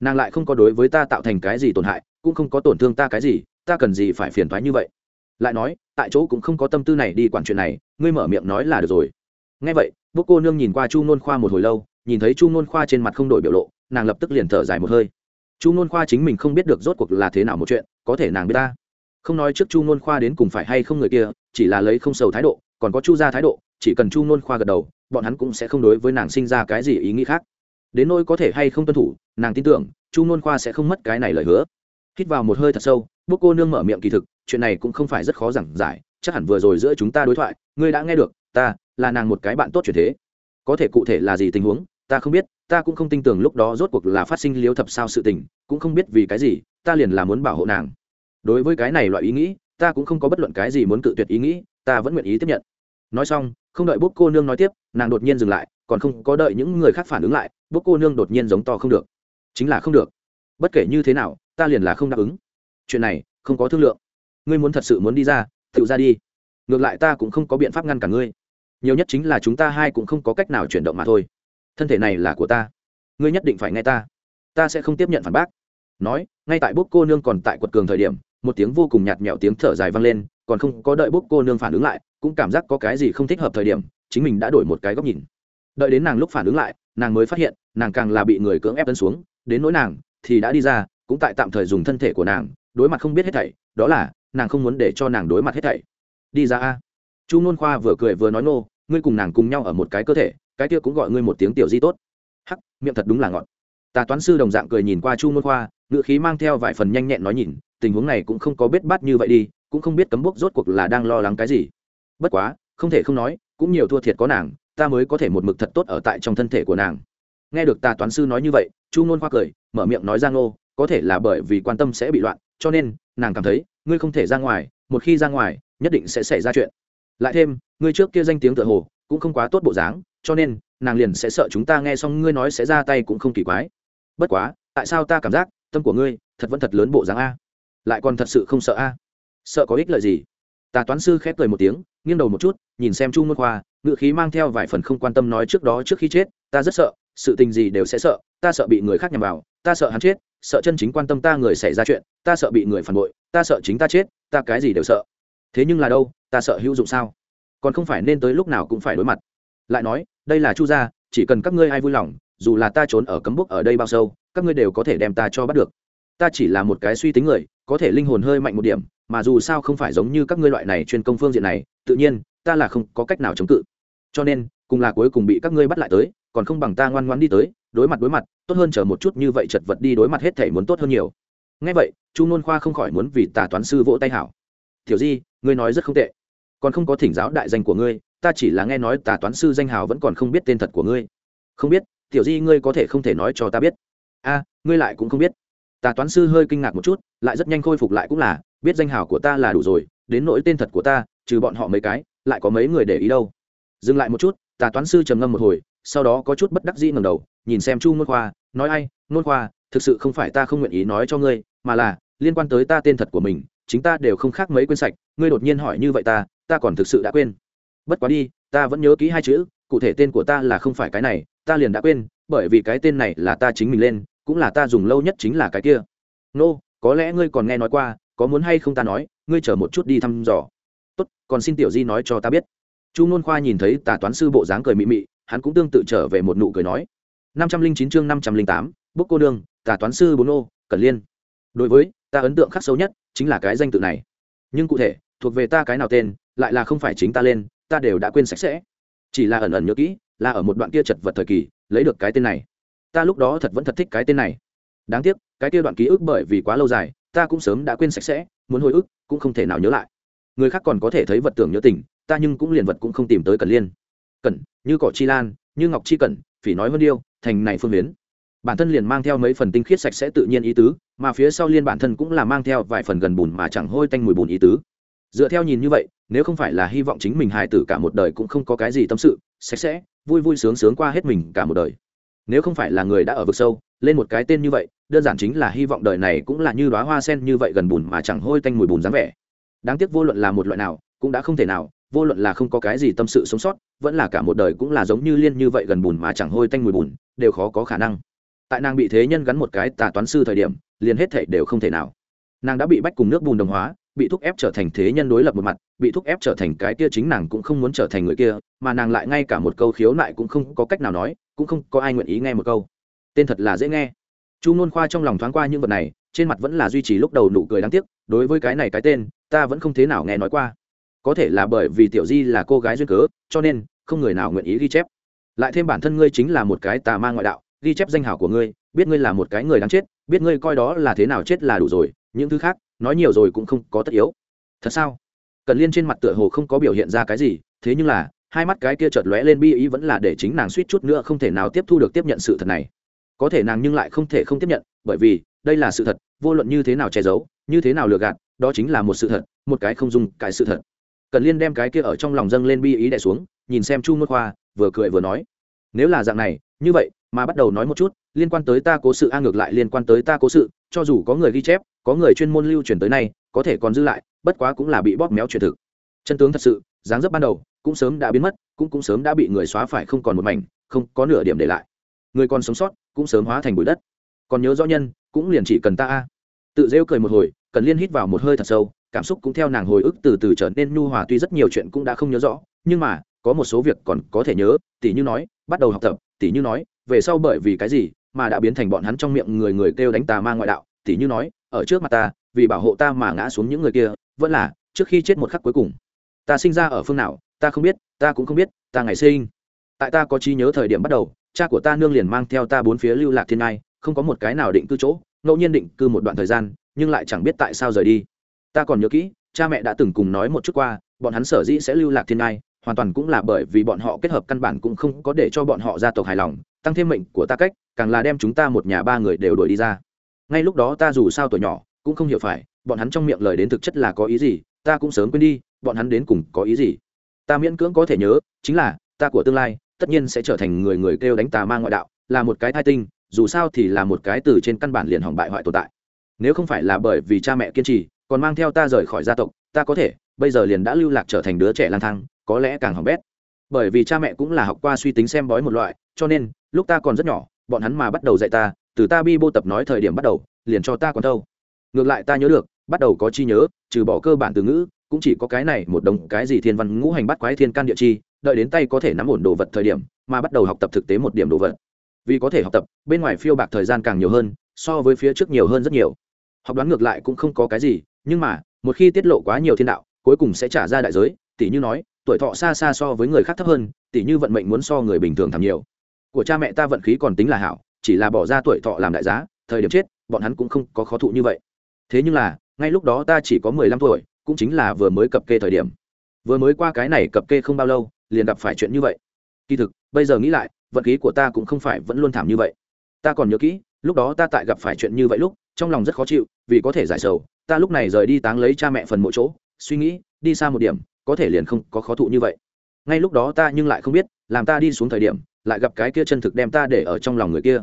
Nàng lại không có đối với ta tạo thành cái gì tổn hại, cũng không có tổn thương ta cái gì, ta cần gì phải phiền thoái như vậy? Lại nói, tại chỗ cũng không có tâm tư này đi quản chuyện này, ngươi mở miệng nói là được rồi. Ngay vậy, bố cô nương nhìn qua chu nôn khoa một hồi lâu, nhìn thấy chu nôn khoa trên mặt không đổi biểu lộ nàng lập tức liền thở dài một hơi. Chu nôn khoa chính mình không biết được rốt cuộc là thế nào một chuyện, có thể nàng biết ta. Không nói trước chu nôn khoa đến cùng phải hay không người kia, chỉ là lấy không sầu thái độ, còn có chu Gia thái độ, chỉ cần chu nôn khoa gật đầu, bọn hắn cũng sẽ không đối với nàng sinh ra cái gì ý nghĩ khác. Đến nỗi có thể hay không tuân thủ, nàng tin tưởng, chu nôn khoa sẽ không mất cái này lời hứa. Hít vào một hơi thật sâu, bố cô nương mở miệng kỳ thực, chuyện này cũng không phải rất khó giảng giải, chắc hẳn vừa rồi giữa chúng ta đối thoại, ngươi đã nghe được, ta là nàng một cái bạn tốt chuyển thế. Có thể cụ thể là gì tình huống, ta không biết ta cũng không tin tưởng lúc đó rốt cuộc là phát sinh liếu thập sao sự tình, cũng không biết vì cái gì, ta liền là muốn bảo hộ nàng. Đối với cái này loại ý nghĩ, ta cũng không có bất luận cái gì muốn cự tuyệt ý nghĩ, ta vẫn nguyện ý tiếp nhận. Nói xong, không đợi bốc cô nương nói tiếp, nàng đột nhiên dừng lại, còn không có đợi những người khác phản ứng lại bốc cô nương đột nhiên giống to không được. Chính là không được. Bất kể như thế nào, ta liền là không đáp ứng. Chuyện này, không có thương lượng. Ngươi muốn thật sự muốn đi ra, tự ra đi. Ngược lại ta cũng không có biện pháp ngăn cả ngươi. Nhiều nhất chính là chúng ta hai cũng không có cách nào chuyển động mà thôi thân thể này là của ta. Ngươi nhất định phải nghe ta. Ta sẽ không tiếp nhận phản bác. Nói, ngay tại bốc cô nương còn tại quật cường thời điểm, một tiếng vô cùng nhạt nhẽo tiếng thở dài vang lên, còn không có đợi bốc cô nương phản ứng lại, cũng cảm giác có cái gì không thích hợp thời điểm, chính mình đã đổi một cái góc nhìn. Đợi đến nàng lúc phản ứng lại, nàng mới phát hiện, nàng càng là bị người cưỡng ép tấn xuống, đến nỗi nàng thì đã đi ra, cũng tại tạm thời dùng thân thể của nàng, đối mặt không biết hết thảy, đó là, nàng không muốn để cho nàng đối mặt hết thảy. Đi ra a. Chu nôn khoa vừa cười vừa nói nô, ngươi cùng nàng cùng nhau ở một cái cơ thể cái kia cũng gọi ngươi một tiếng tiểu di tốt. Hắc, miệng thật đúng là ngọt. Tà toán sư đồng dạng cười nhìn qua chu nôn khoa ngựa khí mang theo vài phần nhanh nhẹn nói nhìn, tình huống này cũng không có biết bắt như vậy đi, cũng không biết cấm bốc rốt cuộc là đang lo lắng cái gì. Bất quá, không thể không nói, cũng nhiều thua thiệt có nàng, ta mới có thể một mực thật tốt ở tại trong thân thể của nàng. Nghe được tà toán sư nói như vậy, chu nôn khoa cười, mở miệng nói ra ngô, có thể là bởi vì quan tâm sẽ bị loạn, cho nên, nàng cảm thấy, ngươi không thể ra ngoài, một khi ra ngoài, nhất định sẽ xảy ra chuyện. Lại thêm, ngươi trước kia danh tiếng tựa hồ, cũng không quá tốt bộ dáng cho nên, nàng liền sẽ sợ chúng ta nghe xong ngươi nói sẽ ra tay cũng không kỳ quái. Bất quá, tại sao ta cảm giác tâm của ngươi thật vẫn thật lớn bộ dáng a? Lại còn thật sự không sợ a? Sợ có ích lợi gì? Tà toán sư khép cười một tiếng, nghiêng đầu một chút, nhìn xem chu môn khoa ngự khí mang theo vài phần không quan tâm nói trước đó trước khi chết, ta rất sợ, sự tình gì đều sẽ sợ, ta sợ bị người khác nhằm vào, ta sợ hắn chết, sợ chân chính quan tâm ta người xảy ra chuyện, ta sợ bị người phản bội, ta sợ chính ta chết, ta cái gì đều sợ. Thế nhưng là đâu, ta sợ hữu dụng sao? Còn không phải nên tới lúc nào cũng phải đối mặt lại nói, đây là chu gia, chỉ cần các ngươi ai vui lòng, dù là ta trốn ở cấm bốc ở đây bao sâu, các ngươi đều có thể đem ta cho bắt được. Ta chỉ là một cái suy tính người, có thể linh hồn hơi mạnh một điểm, mà dù sao không phải giống như các ngươi loại này chuyên công phương diện này, tự nhiên, ta là không có cách nào chống cự. Cho nên, cùng là cuối cùng bị các ngươi bắt lại tới, còn không bằng ta ngoan ngoan đi tới, đối mặt đối mặt, tốt hơn chờ một chút như vậy chật vật đi đối mặt hết thể muốn tốt hơn nhiều. Ngay vậy, chu nôn khoa không khỏi muốn vì tà toán sư vỗ tay hảo. Tiểu di, ngươi nói rất không tệ, còn không có thỉnh giáo đại danh của ngươi ta chỉ là nghe nói tà toán sư danh hào vẫn còn không biết tên thật của ngươi. Không biết, tiểu di ngươi có thể không thể nói cho ta biết. A, ngươi lại cũng không biết. Tà toán sư hơi kinh ngạc một chút, lại rất nhanh khôi phục lại cũng là, biết danh hào của ta là đủ rồi, đến nỗi tên thật của ta, trừ bọn họ mấy cái, lại có mấy người để ý đâu. Dừng lại một chút, tà toán sư trầm ngâm một hồi, sau đó có chút bất đắc dĩ ngầm đầu, nhìn xem chu nôn khoa, nói ai nôn khoa, thực sự không phải ta không nguyện ý nói cho ngươi, mà là, liên quan tới ta tên thật của mình, chính ta đều không khác mấy quên sạch, ngươi đột nhiên hỏi như vậy ta ta còn thực sự đã quên bất quá đi ta vẫn nhớ kỹ hai chữ cụ thể tên của ta là không phải cái này ta liền đã quên bởi vì cái tên này là ta chính mình lên cũng là ta dùng lâu nhất chính là cái kia. Nô、no, có lẽ ngươi còn nghe nói qua có muốn hay không ta nói ngươi chờ một chút đi thăm dò. Tốt còn xin tiểu di nói cho ta biết. Chu n khoa nhìn thấy tà toán sư bộ dáng cười mị mị hắn cũng tương tự trở về một nụ cười nói. năm trăm linh chín chương năm trăm linh tám bốc cô đương tà toán sư bốn ô cẩn liên. Đối với ta ấn tượng khắc sâu nhất chính là cái danh tự này. Nhưng cụ thể thuộc về ta cái nào tên lại là không phải chính ta lên ta đều đã quên sạch sẽ. Chỉ là ẩn ẩn nhớ kỹ, là ở một đoạn kia chật vật thời kỳ, lấy được cái tên này. Ta lúc đó thật vẫn thật thích cái tên này. Đáng tiếc, cái kia đoạn ký ức bởi vì quá lâu dài, ta cũng sớm đã quên sạch sẽ, muốn hồi ức, cũng không thể nào nhớ lại. Người khác còn có thể thấy vật tưởng nhớ tình, ta nhưng cũng liền vật cũng không tìm tới cần liên. Cẩn, như cỏ chi lan, như ngọc chi cẩn, phỉ nói hơn điêu, thành này phương biến bản thân liền mang theo mấy phần tinh khiết sạch sẽ tự nhiên ý tứ, mà phía sau liên bản thân cũng là mang theo vài phần gần bùn mà chẳng hôi tanh mùi bùn ý tứ. Dựa theo nhìn như vậy nếu không phải là hy vọng chính mình hài tử cả một đời cũng không có cái gì tâm sự, sạch sẽ, vui vui sướng sướng qua hết mình cả một đời. Nếu không phải là người đã ở vực sâu, lên một cái tên như vậy, đơn giản chính là hy vọng đời này cũng là như đoá hoa sen như vậy gần bùn mà chẳng hôi tanh mùi bùn dáng vẻ. Đáng tiếc vô luận là một loại nào, cũng đã không thể nào, vô luận là không có cái gì tâm sự sống sót, vẫn là cả một đời cũng là giống như liên như vậy gần bùn mà chẳng hôi tanh mùi bùn, đều khó có khả năng. Tại nàng bị thế nhân gắn một cái tà toán sư thời điểm, liền hết thể đều không thể nào. Nàng đã bị bách cùng nước bùn đồng hóa bị thúc ép trở thành thế nhân đối lập một mặt, bị thúc ép trở thành cái kia chính nàng cũng không muốn trở thành người kia, mà nàng lại ngay cả một câu khiếu nại cũng không có cách nào nói, cũng không có ai nguyện ý nghe một câu. Tên thật là dễ nghe. Chu nôn khoa trong lòng thoáng qua những vật này, trên mặt vẫn là duy trì lúc đầu nụ cười đáng tiếc, đối với cái này cái tên, ta vẫn không thế nào nghe nói qua. Có thể là bởi vì tiểu di là cô gái duyên cớ, cho nên không người nào nguyện ý ghi chép. Lại thêm bản thân ngươi chính là một cái tà ma ngoại đạo, ghi chép danh hảo của ngươi, biết ngươi là một cái người đáng chết, biết ngươi coi đó là thế nào chết là đủ rồi, những thứ khác nói nhiều rồi cũng không có tất yếu. Thật sao? Cần liên trên mặt tựa hồ không có biểu hiện ra cái gì, thế nhưng là, hai mắt cái kia chợt lóe lên bi ý vẫn là để chính nàng suýt chút nữa không thể nào tiếp thu được tiếp nhận sự thật này. Có thể nàng nhưng lại không thể không tiếp nhận, bởi vì, đây là sự thật, vô luận như thế nào che giấu, như thế nào lừa gạt, đó chính là một sự thật, một cái không dùng cái sự thật. Cần liên đem cái kia ở trong lòng dâng lên bi ý đẻ xuống, nhìn xem chu môn khoa, vừa cười vừa nói, nếu là dạng này, như vậy mà bắt đầu nói một chút, liên quan tới ta cố sự, a ngược lại liên quan tới ta cố sự, cho dù có người ghi chép, có người chuyên môn lưu truyền tới nay, có thể còn giữ lại, bất quá cũng là bị bóp méo truyền thực. Chân tướng thật sự, dáng dấp ban đầu, cũng sớm đã biến mất, cũng cũng sớm đã bị người xóa phải không còn một mảnh, không có nửa điểm để lại. Người còn sống sót, cũng sớm hóa thành bụi đất. Còn nhớ rõ nhân, cũng liền chỉ cần ta, a. Tự rêu cười một hồi, cần liên hít vào một hơi thật sâu, cảm xúc cũng theo nàng hồi ức từ từ trở nên nhu hòa, tuy rất nhiều chuyện cũng đã không nhớ rõ, nhưng mà, có một số việc còn có thể nhớ tỷ như nói bắt đầu học tập tỷ như nói, về sau bởi vì cái gì mà đã biến thành bọn hắn trong miệng người người kêu đánh tà ma ngoại đạo tỷ như nói, ở trước mặt ta, vì bảo hộ ta mà ngã xuống những người kia, vẫn là, trước khi chết một khắc cuối cùng. Ta sinh ra ở phương nào, ta không biết, ta cũng không biết, ta ngày sinh. Tại ta có trí nhớ thời điểm bắt đầu, cha của ta nương liền mang theo ta bốn phía lưu lạc thiên ngai, không có một cái nào định cư chỗ, ngẫu nhiên định cư một đoạn thời gian, nhưng lại chẳng biết tại sao rời đi. Ta còn nhớ kỹ, cha mẹ đã từng cùng nói một chút qua, bọn hắn sở dĩ sẽ lưu lạc thiên ngai hoàn toàn cũng là bởi vì bọn họ kết hợp căn bản cũng không có để cho bọn họ gia tộc hài lòng, tăng thêm mệnh của ta cách, càng là đem chúng ta một nhà ba người đều đuổi đi ra. Ngay lúc đó ta dù sao tuổi nhỏ, cũng không hiểu phải, bọn hắn trong miệng lời đến thực chất là có ý gì, ta cũng sớm quên đi, bọn hắn đến cùng có ý gì. Ta miễn cưỡng có thể nhớ, chính là, ta của tương lai, tất nhiên sẽ trở thành người người kêu đánh tà ma ngoại đạo, là một cái thai tinh, dù sao thì là một cái từ trên căn bản liền hỏng bại hoại tồn tại. Nếu không phải là bởi vì cha mẹ kiên trì, còn mang theo ta rời khỏi gia tộc, ta có thể, bây giờ liền đã lưu lạc trở thành đứa trẻ lang thang có lẽ càng hỏng bét. Bởi vì cha mẹ cũng là học qua suy tính xem bói một loại, cho nên, lúc ta còn rất nhỏ, bọn hắn mà bắt đầu dạy ta, từ ta bi bô tập nói thời điểm bắt đầu, liền cho ta còn đâu ngược lại ta nhớ được, bắt đầu có chi nhớ, trừ bỏ cơ bản từ ngữ, cũng chỉ có cái này một đồng cái gì thiên văn ngũ hành bắt quái thiên can địa chi, đợi đến tay có thể nắm ổn đồ vật thời điểm, mà bắt đầu học tập thực tế một điểm đồ vật. Vì có thể học tập, bên ngoài phiêu bạc thời gian càng nhiều hơn, so với phía trước nhiều hơn rất nhiều. Học đoán ngược lại cũng không có cái gì, nhưng mà, một khi tiết lộ quá nhiều thiên đạo, cuối cùng sẽ trả ra đại giới tỷ như nói tuổi thọ xa xa so với người khác thấp hơn tỷ như vận mệnh muốn so người bình thường thảm nhiều. Của cha mẹ ta vận khí còn tính là hảo, chỉ là bỏ ra tuổi thọ làm đại giá, thời điểm chết, bọn hắn cũng không có khó thụ như vậy. Thế nhưng là, ngay lúc đó ta chỉ có mười lăm tuổi, cũng chính là vừa mới cập kê thời điểm. Vừa mới qua cái này cập kê không bao lâu, liền gặp phải chuyện như vậy. Kỳ thực, bây giờ nghĩ lại, vận khí của ta cũng không phải vẫn luôn thảm như vậy. Ta còn nhớ kỹ, lúc đó ta tại gặp phải chuyện như vậy lúc, trong lòng rất khó chịu, vì có thể giải sầu, ta lúc này rời đi táng lấy cha mẹ phần mỗi chỗ, suy nghĩ, đi xa một điểm có thể liền không có khó thụ như vậy. Ngay lúc đó ta nhưng lại không biết, làm ta đi xuống thời điểm, lại gặp cái kia chân thực đem ta để ở trong lòng người kia.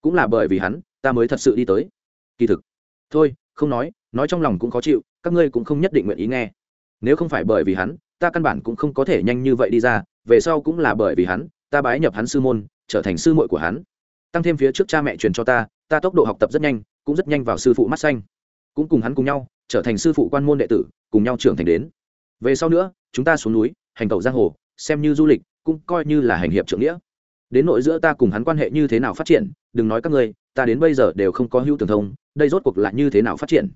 Cũng là bởi vì hắn, ta mới thật sự đi tới. Kỳ thực, thôi, không nói nói trong lòng cũng khó chịu, các ngươi cũng không nhất định nguyện ý nghe. Nếu không phải bởi vì hắn, ta căn bản cũng không có thể nhanh như vậy đi ra, về sau cũng là bởi vì hắn, ta bái nhập hắn sư môn, trở thành sư muội của hắn. Tăng thêm phía trước cha mẹ truyền cho ta ta tốc độ học tập rất nhanh, cũng rất nhanh vào sư phụ mắt xanh. Cũng cùng hắn cùng nhau, trở thành sư phụ quan môn đệ tử, cùng nhau trưởng thành đến về sau nữa, chúng ta xuống núi, hành tẩu giang hồ, xem như du lịch, cũng coi như là hành hiệp trưởng nghĩa. Đến nội giữa ta cùng hắn quan hệ như thế nào phát triển, đừng nói các ngươi, ta đến bây giờ đều không có hữu tưởng thông, đây rốt cuộc là như thế nào phát triển.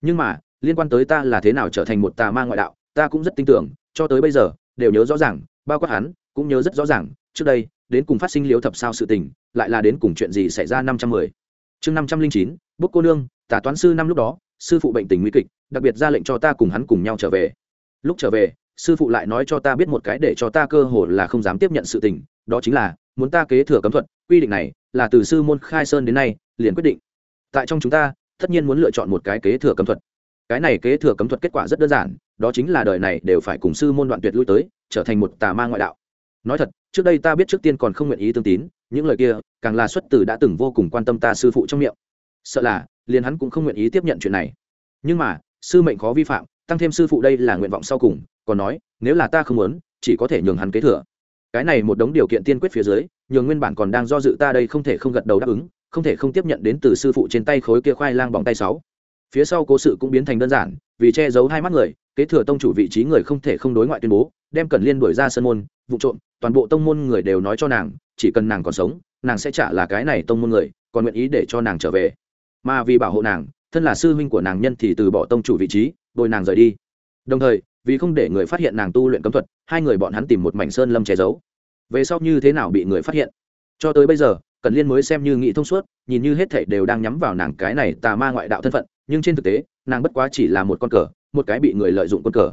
Nhưng mà, liên quan tới ta là thế nào trở thành một tà ma ngoại đạo, ta cũng rất tin tưởng, cho tới bây giờ, đều nhớ rõ ràng, bao quát hắn, cũng nhớ rất rõ ràng, trước đây, đến cùng phát sinh liếu thập sao sự tình, lại là đến cùng chuyện gì xảy ra năm trăm mười. Chương năm trăm linh chín bốc cô nương tả toán sư năm lúc đó, sư phụ bệnh tình nguy kịch, đặc biệt ra lệnh cho ta cùng hắn cùng nhau trở về lúc trở về, sư phụ lại nói cho ta biết một cái để cho ta cơ hồ là không dám tiếp nhận sự tình, đó chính là, muốn ta kế thừa cấm thuật, quy định này là từ sư môn khai sơn đến nay, liền quyết định. Tại trong chúng ta, tất nhiên muốn lựa chọn một cái kế thừa cấm thuật. Cái này kế thừa cấm thuật kết quả rất đơn giản, đó chính là đời này đều phải cùng sư môn đoạn tuyệt lui tới, trở thành một tà ma ngoại đạo. Nói thật, trước đây ta biết trước tiên còn không nguyện ý tương tín, những lời kia, càng là xuất từ đã từng vô cùng quan tâm ta sư phụ trong miệng. Sợ là, liền hắn cũng không nguyện ý tiếp nhận chuyện này. Nhưng mà, sư mệnh khó vi phạm tăng thêm sư phụ đây là nguyện vọng sau cùng, còn nói, nếu là ta không muốn, chỉ có thể nhường hắn kế thừa. Cái này một đống điều kiện tiên quyết phía dưới, nhường nguyên bản còn đang do dự ta đây không thể không gật đầu đáp ứng, không thể không tiếp nhận đến từ sư phụ trên tay khối kia khoai lang bỏng tay sáu. Phía sau cố sự cũng biến thành đơn giản, vì che giấu hai mắt người, kế thừa tông chủ vị trí người không thể không đối ngoại tuyên bố, đem cẩn liên đuổi ra sân môn, vụ trộm, toàn bộ tông môn người đều nói cho nàng, chỉ cần nàng còn sống, nàng sẽ trả là cái này tông môn người, còn nguyện ý để cho nàng trở về. Mà vì bảo hộ nàng thân là sư huynh của nàng nhân thì từ bỏ tông chủ vị trí, bồi nàng rời đi. Đồng thời, vì không để người phát hiện nàng tu luyện cấm thuật, hai người bọn hắn tìm một mảnh sơn lâm che giấu. Về sau như thế nào bị người phát hiện? Cho tới bây giờ cần liên mới xem như nghĩ thông suốt, nhìn như hết thảy đều đang nhắm vào nàng cái này tà ma ngoại đạo thân phận, nhưng trên thực tế, nàng bất quá chỉ là một con cờ, một cái bị người lợi dụng con cờ.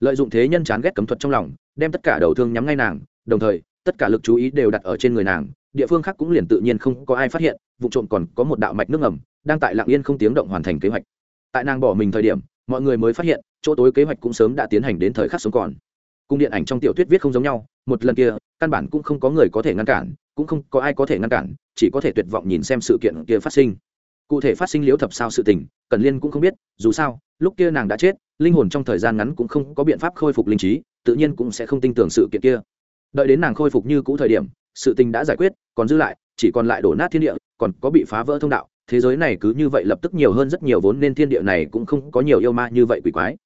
Lợi dụng thế nhân chán ghét cấm thuật trong lòng, đem tất cả đầu thương nhắm ngay nàng, đồng thời, tất cả lực chú ý đều đặt ở trên người nàng địa phương khác cũng liền tự nhiên không có ai phát hiện, vụ trộm còn có một đạo mạch nước ngầm, đang tại lạng yên không tiếng động hoàn thành kế hoạch. Tại nàng bỏ mình thời điểm, mọi người mới phát hiện, chỗ tối kế hoạch cũng sớm đã tiến hành đến thời khắc sống còn. Cung điện ảnh trong tiểu thuyết viết không giống nhau, một lần kia, căn bản cũng không có người có thể ngăn cản, cũng không có ai có thể ngăn cản, chỉ có thể tuyệt vọng nhìn xem sự kiện kia phát sinh. Cụ thể phát sinh liễu thập sao sự tình, cần liên cũng không biết, dù sao, lúc kia nàng đã chết, linh hồn trong thời gian ngắn cũng không có biện pháp khôi phục linh trí, tự nhiên cũng sẽ không tin tưởng sự kiện kia. Đợi đến nàng khôi phục như cũ thời điểm sự tình đã giải quyết, còn dư lại, chỉ còn lại đổ nát thiên địa, còn có bị phá vỡ thông đạo. Thế giới này cứ như vậy lập tức nhiều hơn rất nhiều vốn nên thiên địa này cũng không có nhiều yêu ma như vậy quỷ quái.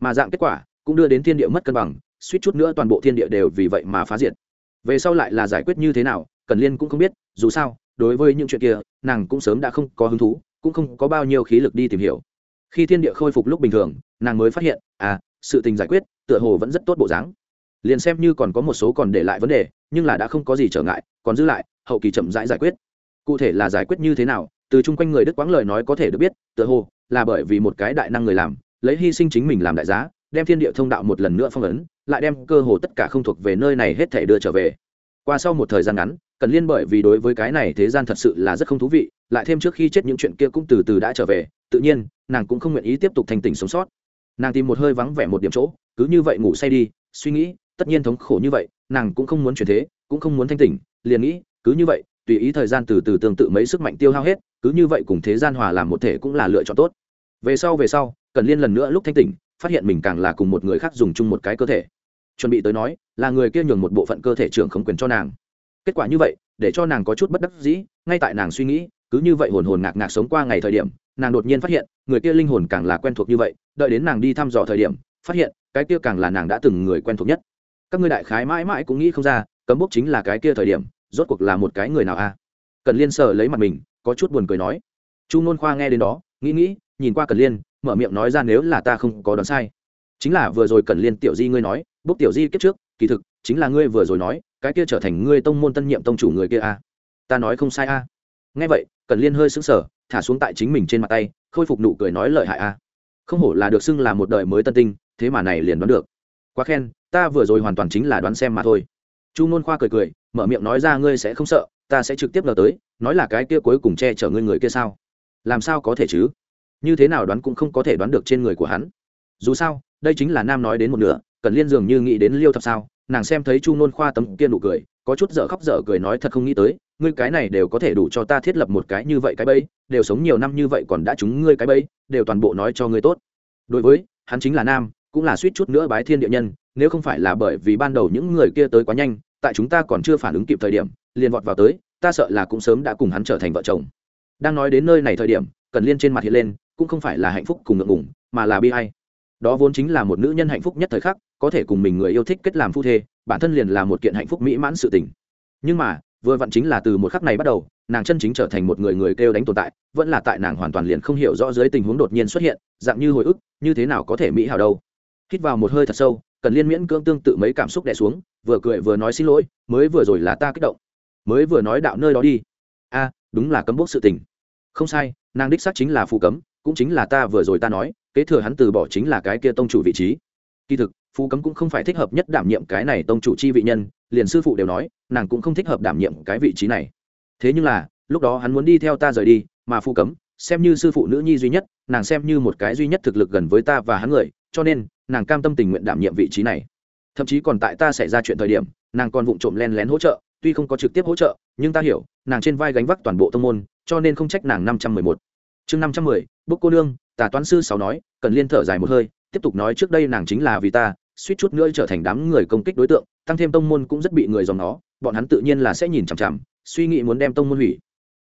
Mà dạng kết quả cũng đưa đến thiên địa mất cân bằng, suýt chút nữa toàn bộ thiên địa đều vì vậy mà phá diệt. Về sau lại là giải quyết như thế nào, cần liên cũng không biết, dù sao, đối với những chuyện kia, nàng cũng sớm đã không có hứng thú, cũng không có bao nhiêu khí lực đi tìm hiểu. Khi thiên địa khôi phục lúc bình thường, nàng mới phát hiện à sự tình giải quyết tựa hồ vẫn rất tốt bộ dáng liền xem như còn có một số còn để lại vấn đề, nhưng là đã không có gì trở ngại, còn giữ lại, hậu kỳ chậm rãi giải quyết. Cụ thể là giải quyết như thế nào, từ chung quanh người đức quãng lời nói có thể được biết, tựa hồ là bởi vì một cái đại năng người làm, lấy hy sinh chính mình làm đại giá, đem thiên địa thông đạo một lần nữa phong ấn, lại đem cơ hồ tất cả không thuộc về nơi này hết thể đưa trở về. Qua sau một thời gian ngắn, cần liên bởi vì đối với cái này thế gian thật sự là rất không thú vị, lại thêm trước khi chết những chuyện kia cũng từ từ đã trở về, tự nhiên, nàng cũng không nguyện ý tiếp tục thành tình sống sót. Nàng tìm một hơi vắng vẻ một điểm chỗ, cứ như vậy ngủ say đi, suy nghĩ tất nhiên thống khổ như vậy, nàng cũng không muốn chuyển thế, cũng không muốn thanh tỉnh, liền nghĩ, cứ như vậy, tùy ý thời gian từ từ tương tự mấy sức mạnh tiêu hao hết, cứ như vậy cùng thế gian hòa làm một thể cũng là lựa chọn tốt. Về sau về sau, cần liên lần nữa lúc thanh tỉnh, phát hiện mình càng là cùng một người khác dùng chung một cái cơ thể. Chuẩn bị tới nói, là người kia nhường một bộ phận cơ thể trưởng không quyền cho nàng. Kết quả như vậy, để cho nàng có chút bất đắc dĩ, ngay tại nàng suy nghĩ, cứ như vậy hồn hồn ngạc ngạc sống qua ngày thời điểm, nàng đột nhiên phát hiện, người kia linh hồn càng là quen thuộc như vậy, đợi đến nàng đi thăm dò thời điểm, phát hiện, cái kia càng là nàng đã từng người quen thuộc nhất các ngươi đại khái mãi mãi cũng nghĩ không ra, cấm bốc chính là cái kia thời điểm, rốt cuộc là một cái người nào a? Cần liên sở lấy mặt mình, có chút buồn cười nói. Chu nôn khoa nghe đến đó, nghĩ nghĩ, nhìn qua cần liên, mở miệng nói ra nếu là ta không có đoán sai. Chính là vừa rồi cần liên tiểu di ngươi nói, bốc tiểu di kết trước, kỳ thực, chính là ngươi vừa rồi nói, cái kia trở thành ngươi tông môn tân nhiệm tông chủ người kia a. Ta nói không sai a. Nghe vậy, cần liên hơi sững sờ, thả xuống tại chính mình trên mặt tay, khôi phục nụ cười nói lợi hại a. Không hổ là được xưng là một đời mới tân tinh, thế mà này liền đoán được. Quá khen ta vừa rồi hoàn toàn chính là đoán xem mà thôi. Chu ngôn khoa cười cười, mở miệng nói ra, ngươi sẽ không sợ, ta sẽ trực tiếp ngờ tới, nói là cái kia cuối cùng che chở ngươi người kia sao? Làm sao có thể chứ? Như thế nào đoán cũng không có thể đoán được trên người của hắn. Dù sao, đây chính là nam nói đến một nửa cần liên dường như nghĩ đến liêu thập sao? Nàng xem thấy chu nôn khoa tấm kia nụ cười, có chút dở khóc dở cười nói thật không nghĩ tới, ngươi cái này đều có thể đủ cho ta thiết lập một cái như vậy cái bẫy, đều sống nhiều năm như vậy còn đã trúng ngươi cái bẫy, đều toàn bộ nói cho ngươi tốt. Đối với, hắn chính là nam, cũng là suýt chút nữa bái thiên địa nhân nếu không phải là bởi vì ban đầu những người kia tới quá nhanh, tại chúng ta còn chưa phản ứng kịp thời điểm, liền vọt vào tới, ta sợ là cũng sớm đã cùng hắn trở thành vợ chồng. Đang nói đến nơi này thời điểm cần liên trên mặt hiện lên, cũng không phải là hạnh phúc cùng ngượng ngủng mà là bi hay đó vốn chính là một nữ nhân hạnh phúc nhất thời khắc, có thể cùng mình người yêu thích kết làm phu thê, bản thân liền là một kiện hạnh phúc mỹ mãn sự tình. Nhưng mà, vừa vặn chính là từ một khắc này bắt đầu, nàng chân chính trở thành một người người kêu đánh tồn tại, vẫn là tại nàng hoàn toàn liền không hiểu rõ dưới tình huống đột nhiên xuất hiện, dạng như hồi ức, như thế nào có thể mỹ hào đâu. Hít vào một hơi thật sâu cần liên miễn cưỡng tương tự mấy cảm xúc đè xuống, vừa cười vừa nói xin lỗi, mới vừa rồi là ta kích động. Mới vừa nói đạo nơi đó đi. A, đúng là cấm bốc sự tình. Không sai, nàng đích xác chính là phù cấm, cũng chính là ta vừa rồi ta nói, kế thừa hắn từ bỏ chính là cái kia tông chủ vị trí. Kỳ thực, phù cấm cũng không phải thích hợp nhất đảm nhiệm cái này tông chủ chi vị nhân, liền sư phụ đều nói, nàng cũng không thích hợp đảm nhiệm cái vị trí này. Thế nhưng là, lúc đó hắn muốn đi theo ta rời đi, mà phù cấm, xem như sư phụ nữ nhi duy nhất, nàng xem như một cái duy nhất thực lực gần với ta và hắn người cho nên, nàng cam tâm tình nguyện đảm nhiệm vị trí này. Thậm chí còn tại ta xảy ra chuyện thời điểm, nàng còn vụng trộm len lén hỗ trợ, tuy không có trực tiếp hỗ trợ, nhưng ta hiểu, nàng trên vai gánh vác toàn bộ tông môn, cho nên không trách nàng năm trăm mười một. Chương năm trăm mười bốc cô nương, tà toán sư sáu nói, cần liên thở dài một hơi, tiếp tục nói trước đây nàng chính là vì ta, suýt chút nữa trở thành đám người công kích đối tượng, tăng thêm tông môn cũng rất bị người dòng nó bọn hắn tự nhiên là sẽ nhìn chằm chằm, suy nghĩ muốn đem tông môn hủy.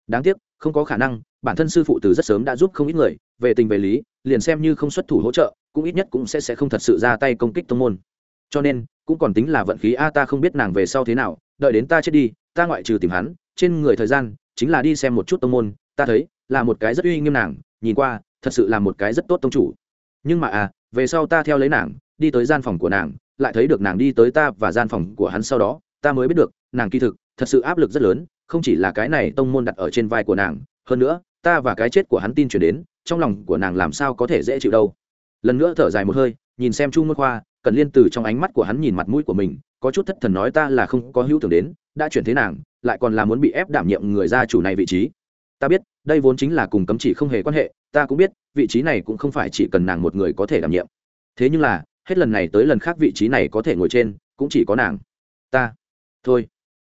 Đáng tiếc, không có khả năng, bản thân sư phụ từ rất sớm đã giúp không ít người, về tình về lý, liền xem như không xuất thủ hỗ trợ cũng ít nhất cũng sẽ sẽ không thật sự ra tay công kích tông môn. Cho nên, cũng còn tính là vận khí a, ta không biết nàng về sau thế nào, đợi đến ta chết đi, ta ngoại trừ tìm hắn, trên người thời gian, chính là đi xem một chút tông môn, ta thấy, là một cái rất uy nghiêm nàng, nhìn qua, thật sự là một cái rất tốt tông chủ. Nhưng mà à về sau ta theo lấy nàng, đi tới gian phòng của nàng, lại thấy được nàng đi tới ta và gian phòng của hắn sau đó, ta mới biết được, nàng kỳ thực, thật sự áp lực rất lớn, không chỉ là cái này tông môn đặt ở trên vai của nàng, hơn nữa, ta và cái chết của hắn tin chuyển đến, trong lòng của nàng làm sao có thể dễ chịu đâu lần nữa thở dài một hơi, nhìn xem chu môn khoa cần liên từ trong ánh mắt của hắn nhìn mặt mũi của mình, có chút thất thần nói ta là không có hữu tưởng đến, đã chuyển thế nàng, lại còn là muốn bị ép đảm nhiệm người gia chủ này vị trí. Ta biết, đây vốn chính là cùng cấm chỉ không hề quan hệ, ta cũng biết, vị trí này cũng không phải chỉ cần nàng một người có thể đảm nhiệm. Thế nhưng là, hết lần này tới lần khác vị trí này có thể ngồi trên, cũng chỉ có nàng. Ta. Thôi.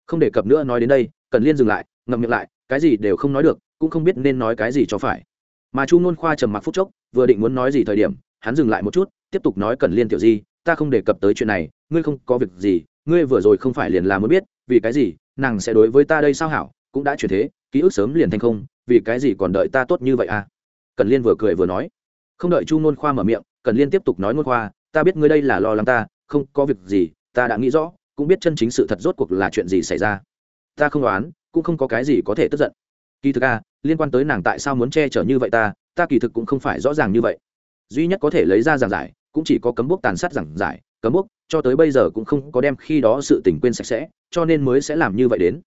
Không đề cập nữa nói đến đây cần liên dừng lại, ngậm miệng lại, cái gì đều không nói được, cũng không biết nên nói cái gì cho phải. Mà chu nôn khoa trầm mặc phút chốc, vừa định muốn nói gì thời điểm hắn dừng lại một chút tiếp tục nói cần liên tiểu di ta không đề cập tới chuyện này ngươi không có việc gì ngươi vừa rồi không phải liền là mới biết vì cái gì nàng sẽ đối với ta đây sao hảo cũng đã chuyển thế ký ức sớm liền thành không vì cái gì còn đợi ta tốt như vậy à? Cần liên vừa cười vừa nói. Không đợi chu nôn khoa mở miệng cần liên tiếp tục nói nôn khoa ta biết ngươi đây là lo lắng ta không có việc gì ta đã nghĩ rõ cũng biết chân chính sự thật rốt cuộc là chuyện gì xảy ra. Ta không đoán cũng không có cái gì có thể tức giận. Kỳ thực a à, liên quan tới nàng tại sao muốn che chở như vậy ta ta kỳ thực cũng không phải rõ ràng như vậy duy nhất có thể lấy ra giảng giải, cũng chỉ có cấm bốc tàn sát giảng giải, cấm bốc, cho tới bây giờ cũng không có đem khi đó sự tình quên sạch sẽ, cho nên mới sẽ làm như vậy đến.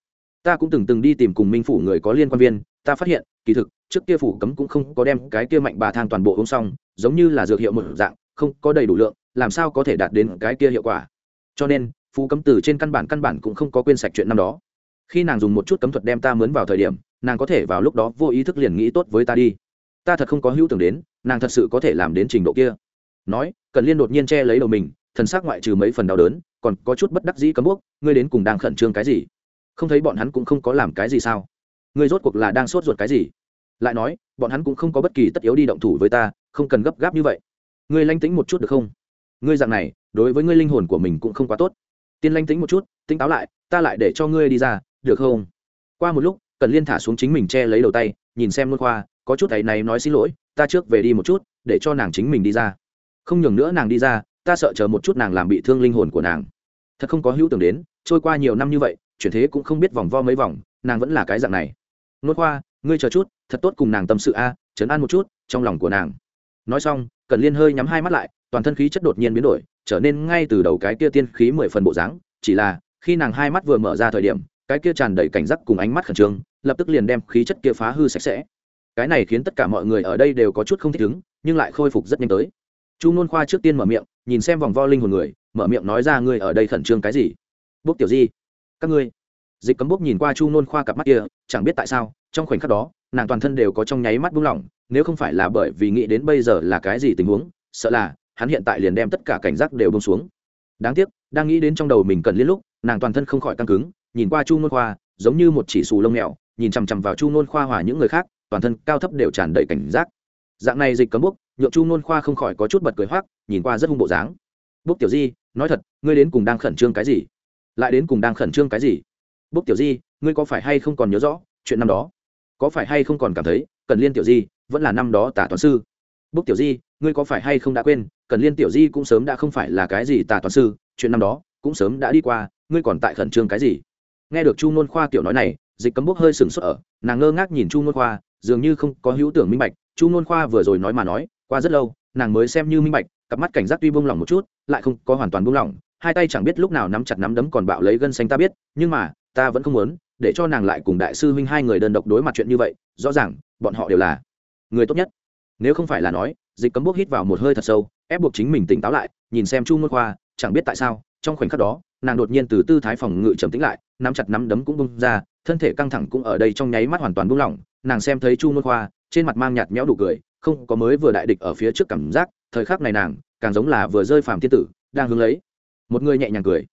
Ta cũng từng từng đi tìm cùng minh phủ người có liên quan viên, ta phát hiện, kỳ thực, trước kia phủ cấm cũng không có đem cái kia mạnh bà thang toàn bộ uống xong, giống như là dược hiệu một dạng, không có đầy đủ lượng, làm sao có thể đạt đến cái kia hiệu quả. Cho nên phú cấm từ trên căn bản căn bản cũng không có quên sạch chuyện năm đó. Khi nàng dùng một chút cấm thuật đem ta mướn vào thời điểm, nàng có thể vào lúc đó vô ý thức liền nghĩ tốt với ta đi ta thật không có hữu tưởng đến, nàng thật sự có thể làm đến trình độ kia. Nói cần liên đột nhiên che lấy đầu mình, thần sắc ngoại trừ mấy phần đau đớn, còn có chút bất đắc dĩ cấm bốc ngươi đến cùng đang khẩn trương cái gì? Không thấy bọn hắn cũng không có làm cái gì sao? Ngươi rốt cuộc là đang sốt ruột cái gì? Lại nói, bọn hắn cũng không có bất kỳ tất yếu đi động thủ với ta, không cần gấp gáp như vậy. Ngươi lanh tĩnh một chút được không? Ngươi dạng này, đối với ngươi linh hồn của mình cũng không quá tốt. Tiên lanh tĩnh một chút tính táo lại, ta lại để cho ngươi đi ra, được không? Qua một lúc cần liên thả xuống chính mình che lấy đầu tay, nhìn xem luôn khoa có chút thầy này nói xin lỗi ta trước về đi một chút để cho nàng chính mình đi ra. Không nhường nữa nàng đi ra ta sợ chờ một chút nàng làm bị thương linh hồn của nàng. Thật không có hữu tưởng đến trôi qua nhiều năm như vậy chuyển thế cũng không biết vòng vo mấy vòng nàng vẫn là cái dạng này. Nốt khoa ngươi chờ chút thật tốt cùng nàng tâm sự a à, chấn an một chút trong lòng của nàng. Nói xong cần liên hơi nhắm hai mắt lại toàn thân khí chất đột nhiên biến đổi trở nên ngay từ đầu cái kia tiên khí mười phần bộ dáng chỉ là khi nàng hai mắt vừa mở ra thời điểm cái kia tràn đầy cảnh giác cùng ánh mắt khẩn trương lập tức liền đem khí chất kia phá hư sạch sẽ cái này khiến tất cả mọi người ở đây đều có chút không thích ứng, nhưng lại khôi phục rất nhanh tới. Chu nôn khoa trước tiên mở miệng, nhìn xem vòng vo linh hồn người, mở miệng nói ra ngươi ở đây khẩn trương cái gì? Bốc tiểu di, các ngươi. Dịch cấm bốc nhìn qua chu nôn khoa cặp mắt kia, chẳng biết tại sao, trong khoảnh khắc đó, nàng toàn thân đều có trong nháy mắt buông lỏng, nếu không phải là bởi vì nghĩ đến bây giờ là cái gì tình huống, sợ là, hắn hiện tại liền đem tất cả cảnh giác đều bông xuống. Đáng tiếc, đang nghĩ đến trong đầu mình cần liên lúc, nàng toàn thân không khỏi căng cứng, nhìn qua chu nôn khoa, giống như một chỉ xù lông mèo, nhìn chằm chằm vào chu nôn khoa hòa những người khác toàn thân cao thấp đều tràn đầy cảnh giác. Dạng này dịch cấm bốc nhượng chu nôn khoa không khỏi có chút bật cười hoác nhìn qua rất hung bộ dáng. Bốc tiểu di, nói thật, ngươi đến cùng đang khẩn trương cái gì? Lại đến cùng đang khẩn trương cái gì? Bốc tiểu di, ngươi có phải hay không còn nhớ rõ chuyện năm đó? Có phải hay không còn cảm thấy cần liên tiểu di vẫn là năm đó tả toán sư? Bốc tiểu di, ngươi có phải hay không đã quên, cần liên tiểu di cũng sớm đã không phải là cái gì tả toán sư, chuyện năm đó cũng sớm đã đi qua, ngươi còn tại khẩn trương cái gì? Nghe được chu nôn khoa tiểu nói này, dịch cấm bốc hơi sừng sốt ở, nàng ngơ ngác nhìn chu nôn khoa dường như không có hữu tưởng minh bạch, chu nôn khoa vừa rồi nói mà nói, qua rất lâu, nàng mới xem như minh bạch, cặp mắt cảnh giác tuy buông lỏng một chút, lại không có hoàn toàn buông lỏng, hai tay chẳng biết lúc nào nắm chặt nắm đấm còn bạo lấy gân xanh ta biết, nhưng mà, ta vẫn không muốn, để cho nàng lại cùng đại sư huynh hai người đơn độc đối mặt chuyện như vậy, rõ ràng, bọn họ đều là người tốt nhất. Nếu không phải là nói, dịch cấm bốc hít vào một hơi thật sâu, ép buộc chính mình tỉnh táo lại, nhìn xem chu môn khoa, chẳng biết tại sao, trong khoảnh khắc đó, nàng đột nhiên từ tư thái phòng ngự trầm tĩnh lại, nắm chặt nắm đấm cũng bung ra, thân thể căng thẳng cũng ở đây trong nháy mắt hoàn toàn buông lỏng nàng xem thấy chu môn khoa, trên mặt mang nhạt méo đủ cười, không có mới vừa đại địch ở phía trước cảm giác, thời khắc này nàng càng giống là vừa rơi phàm thiên tử, đang hướng lấy. Một người nhẹ nhàng cười.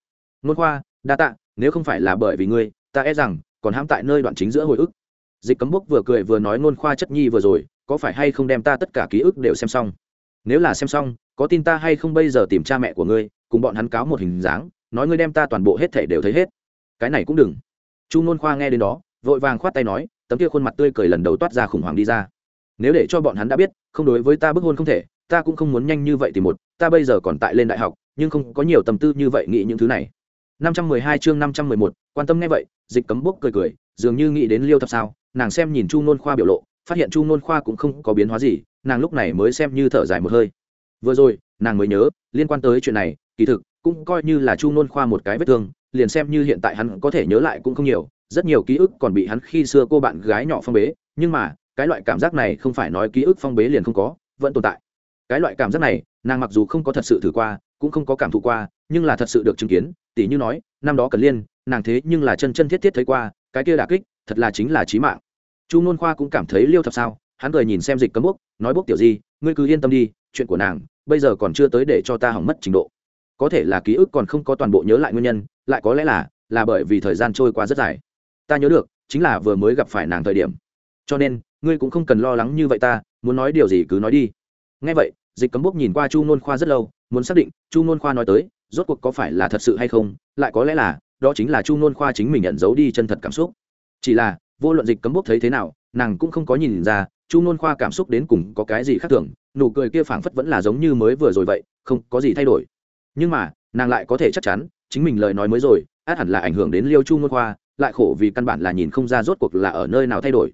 Nôn khoa, đa tạ, nếu không phải là bởi vì ngươi, ta e rằng còn hãm tại nơi đoạn chính giữa hồi ức. Dịch cấm bốc vừa cười vừa nói nôn khoa chất nhi vừa rồi, có phải hay không đem ta tất cả ký ức đều xem xong? Nếu là xem xong, có tin ta hay không bây giờ tìm cha mẹ của ngươi, cùng bọn hắn cáo một hình dáng, nói ngươi đem ta toàn bộ hết thể đều thấy hết. Cái này cũng đừng. Chu nôn khoa nghe đến đó, vội vàng khoát tay nói tấm kia khuôn mặt tươi cười lần đầu toát ra khủng hoảng đi ra. Nếu để cho bọn hắn đã biết không đối với ta bức hôn không thể ta cũng không muốn nhanh như vậy thì một ta bây giờ còn tại lên đại học nhưng không có nhiều tâm tư như vậy nghĩ những thứ này. 512 chương 511, quan tâm nghe vậy dịch cấm bốc cười cười dường như nghĩ đến liêu thập sao nàng xem nhìn chu nôn khoa biểu lộ phát hiện chu nôn khoa cũng không có biến hóa gì nàng lúc này mới xem như thở dài một hơi. Vừa rồi nàng mới nhớ liên quan tới chuyện này kỳ thực cũng coi như là chu nôn khoa một cái vết thương liền xem như hiện tại hắn có thể nhớ lại cũng không nhiều rất nhiều ký ức còn bị hắn khi xưa cô bạn gái nhỏ phong bế, nhưng mà, cái loại cảm giác này không phải nói ký ức phong bế liền không có, vẫn tồn tại. Cái loại cảm giác này, nàng mặc dù không có thật sự thử qua, cũng không có cảm thụ qua, nhưng là thật sự được chứng kiến tỷ như nói, năm đó cần liên, nàng thế nhưng là chân chân thiết thiết thấy qua, cái kia đà kích, thật là chính là trí mạng. Chu nôn khoa cũng cảm thấy liêu thật sao, hắn cười nhìn xem dịch cấm bốc, nói bốc tiểu gì ngươi cứ yên tâm đi, chuyện của nàng, bây giờ còn chưa tới để cho ta hỏng mất trình độ. Có thể là ký ức còn không có toàn bộ nhớ lại nguyên nhân, lại có lẽ là là bởi vì thời gian trôi qua rất dài ta nhớ được, chính là vừa mới gặp phải nàng thời điểm. Cho nên, ngươi cũng không cần lo lắng như vậy ta, muốn nói điều gì cứ nói đi. Ngay vậy, dịch cấm bốc nhìn qua chu nôn khoa rất lâu, muốn xác định chu nôn khoa nói tới, rốt cuộc có phải là thật sự hay không, lại có lẽ là, đó chính là chu nôn khoa chính mình nhận giấu đi chân thật cảm xúc. Chỉ là, vô luận dịch cấm bốc thấy thế nào, nàng cũng không có nhìn ra, chu nôn khoa cảm xúc đến cùng có cái gì khác thường, nụ cười kia phảng phất vẫn là giống như mới vừa rồi vậy, không có gì thay đổi. Nhưng mà, nàng lại có thể chắc chắn, chính mình lời nói mới rồi, át hẳn là ảnh hưởng đến liêu chu nôn khoa lại khổ vì căn bản là nhìn không ra rốt cuộc là ở nơi nào thay đổi.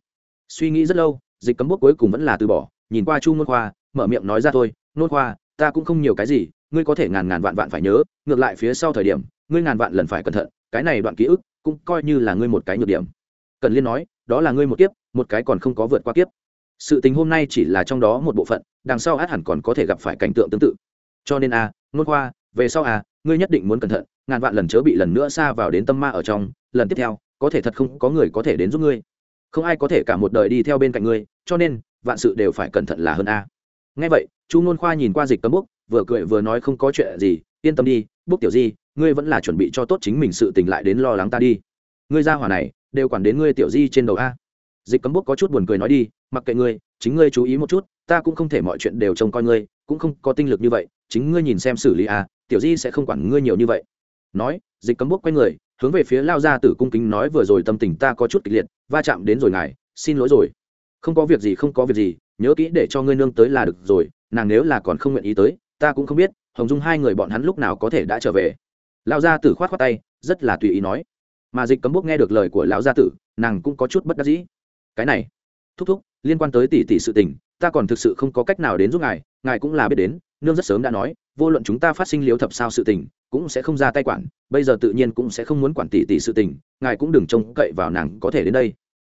Suy nghĩ rất lâu dịch cấm bút cuối cùng vẫn là từ bỏ nhìn qua chu nôn khoa mở miệng nói ra thôi nôn khoa ta cũng không nhiều cái gì ngươi có thể ngàn ngàn vạn vạn phải nhớ ngược lại phía sau thời điểm ngươi ngàn vạn lần phải cẩn thận cái này đoạn ký ức cũng coi như là ngươi một cái nhược điểm. Cần liên nói đó là ngươi một kiếp một cái còn không có vượt qua kiếp. Sự tình hôm nay chỉ là trong đó một bộ phận đằng sau át hẳn còn có thể gặp phải cảnh tượng tương tự. Cho nên a à, ngôn khoa về sau à ngươi nhất định muốn cẩn thận, ngàn vạn lần chớ bị lần nữa xa vào đến tâm ma ở trong, lần tiếp theo, có thể thật không, có người có thể đến giúp ngươi. Không ai có thể cả một đời đi theo bên cạnh ngươi, cho nên, vạn sự đều phải cẩn thận là hơn a. Ngay vậy, chu ngôn khoa nhìn qua dịch cấm búc vừa cười vừa nói không có chuyện gì, yên tâm đi búc tiểu di, ngươi vẫn là chuẩn bị cho tốt chính mình sự tình lại đến lo lắng ta đi. Ngươi ra hỏa này, đều quản đến ngươi tiểu di trên đầu a. Dịch cấm búc có chút buồn cười nói đi, mặc kệ ngươi, chính ngươi chú ý một chút, ta cũng không thể mọi chuyện đều trông coi ngươi, cũng không có tinh lực như vậy, chính ngươi nhìn xem xử lý a tiểu di sẽ không quản ngươi nhiều như vậy. Nói, dịch cấm búc quay người, hướng về phía lao ra tử cung kính nói vừa rồi tâm tình ta có chút kịch liệt, va chạm đến rồi ngài, xin lỗi rồi. Không có việc gì, không có việc gì, nhớ kỹ để cho ngươi nương tới là được rồi, nàng nếu là còn không nguyện ý tới, ta cũng không biết, hồng dung hai người bọn hắn lúc nào có thể đã trở về. Lão gia tử khoát khoát tay, rất là tùy ý nói. Mà dịch cấm bốc nghe được lời của lão gia tử, nàng cũng có chút bất đắc dĩ. Cái này, thúc thúc, liên quan tới tỷ tỷ sự tình, ta còn thực sự không có cách nào đến giúp ngài ngài cũng là biết đến nương rất sớm đã nói, vô luận chúng ta phát sinh liếu thập sao sự tình, cũng sẽ không ra tay quản, bây giờ tự nhiên cũng sẽ không muốn quản tỷ tỷ sự tình, ngài cũng đừng trông cậy vào nàng có thể đến đây.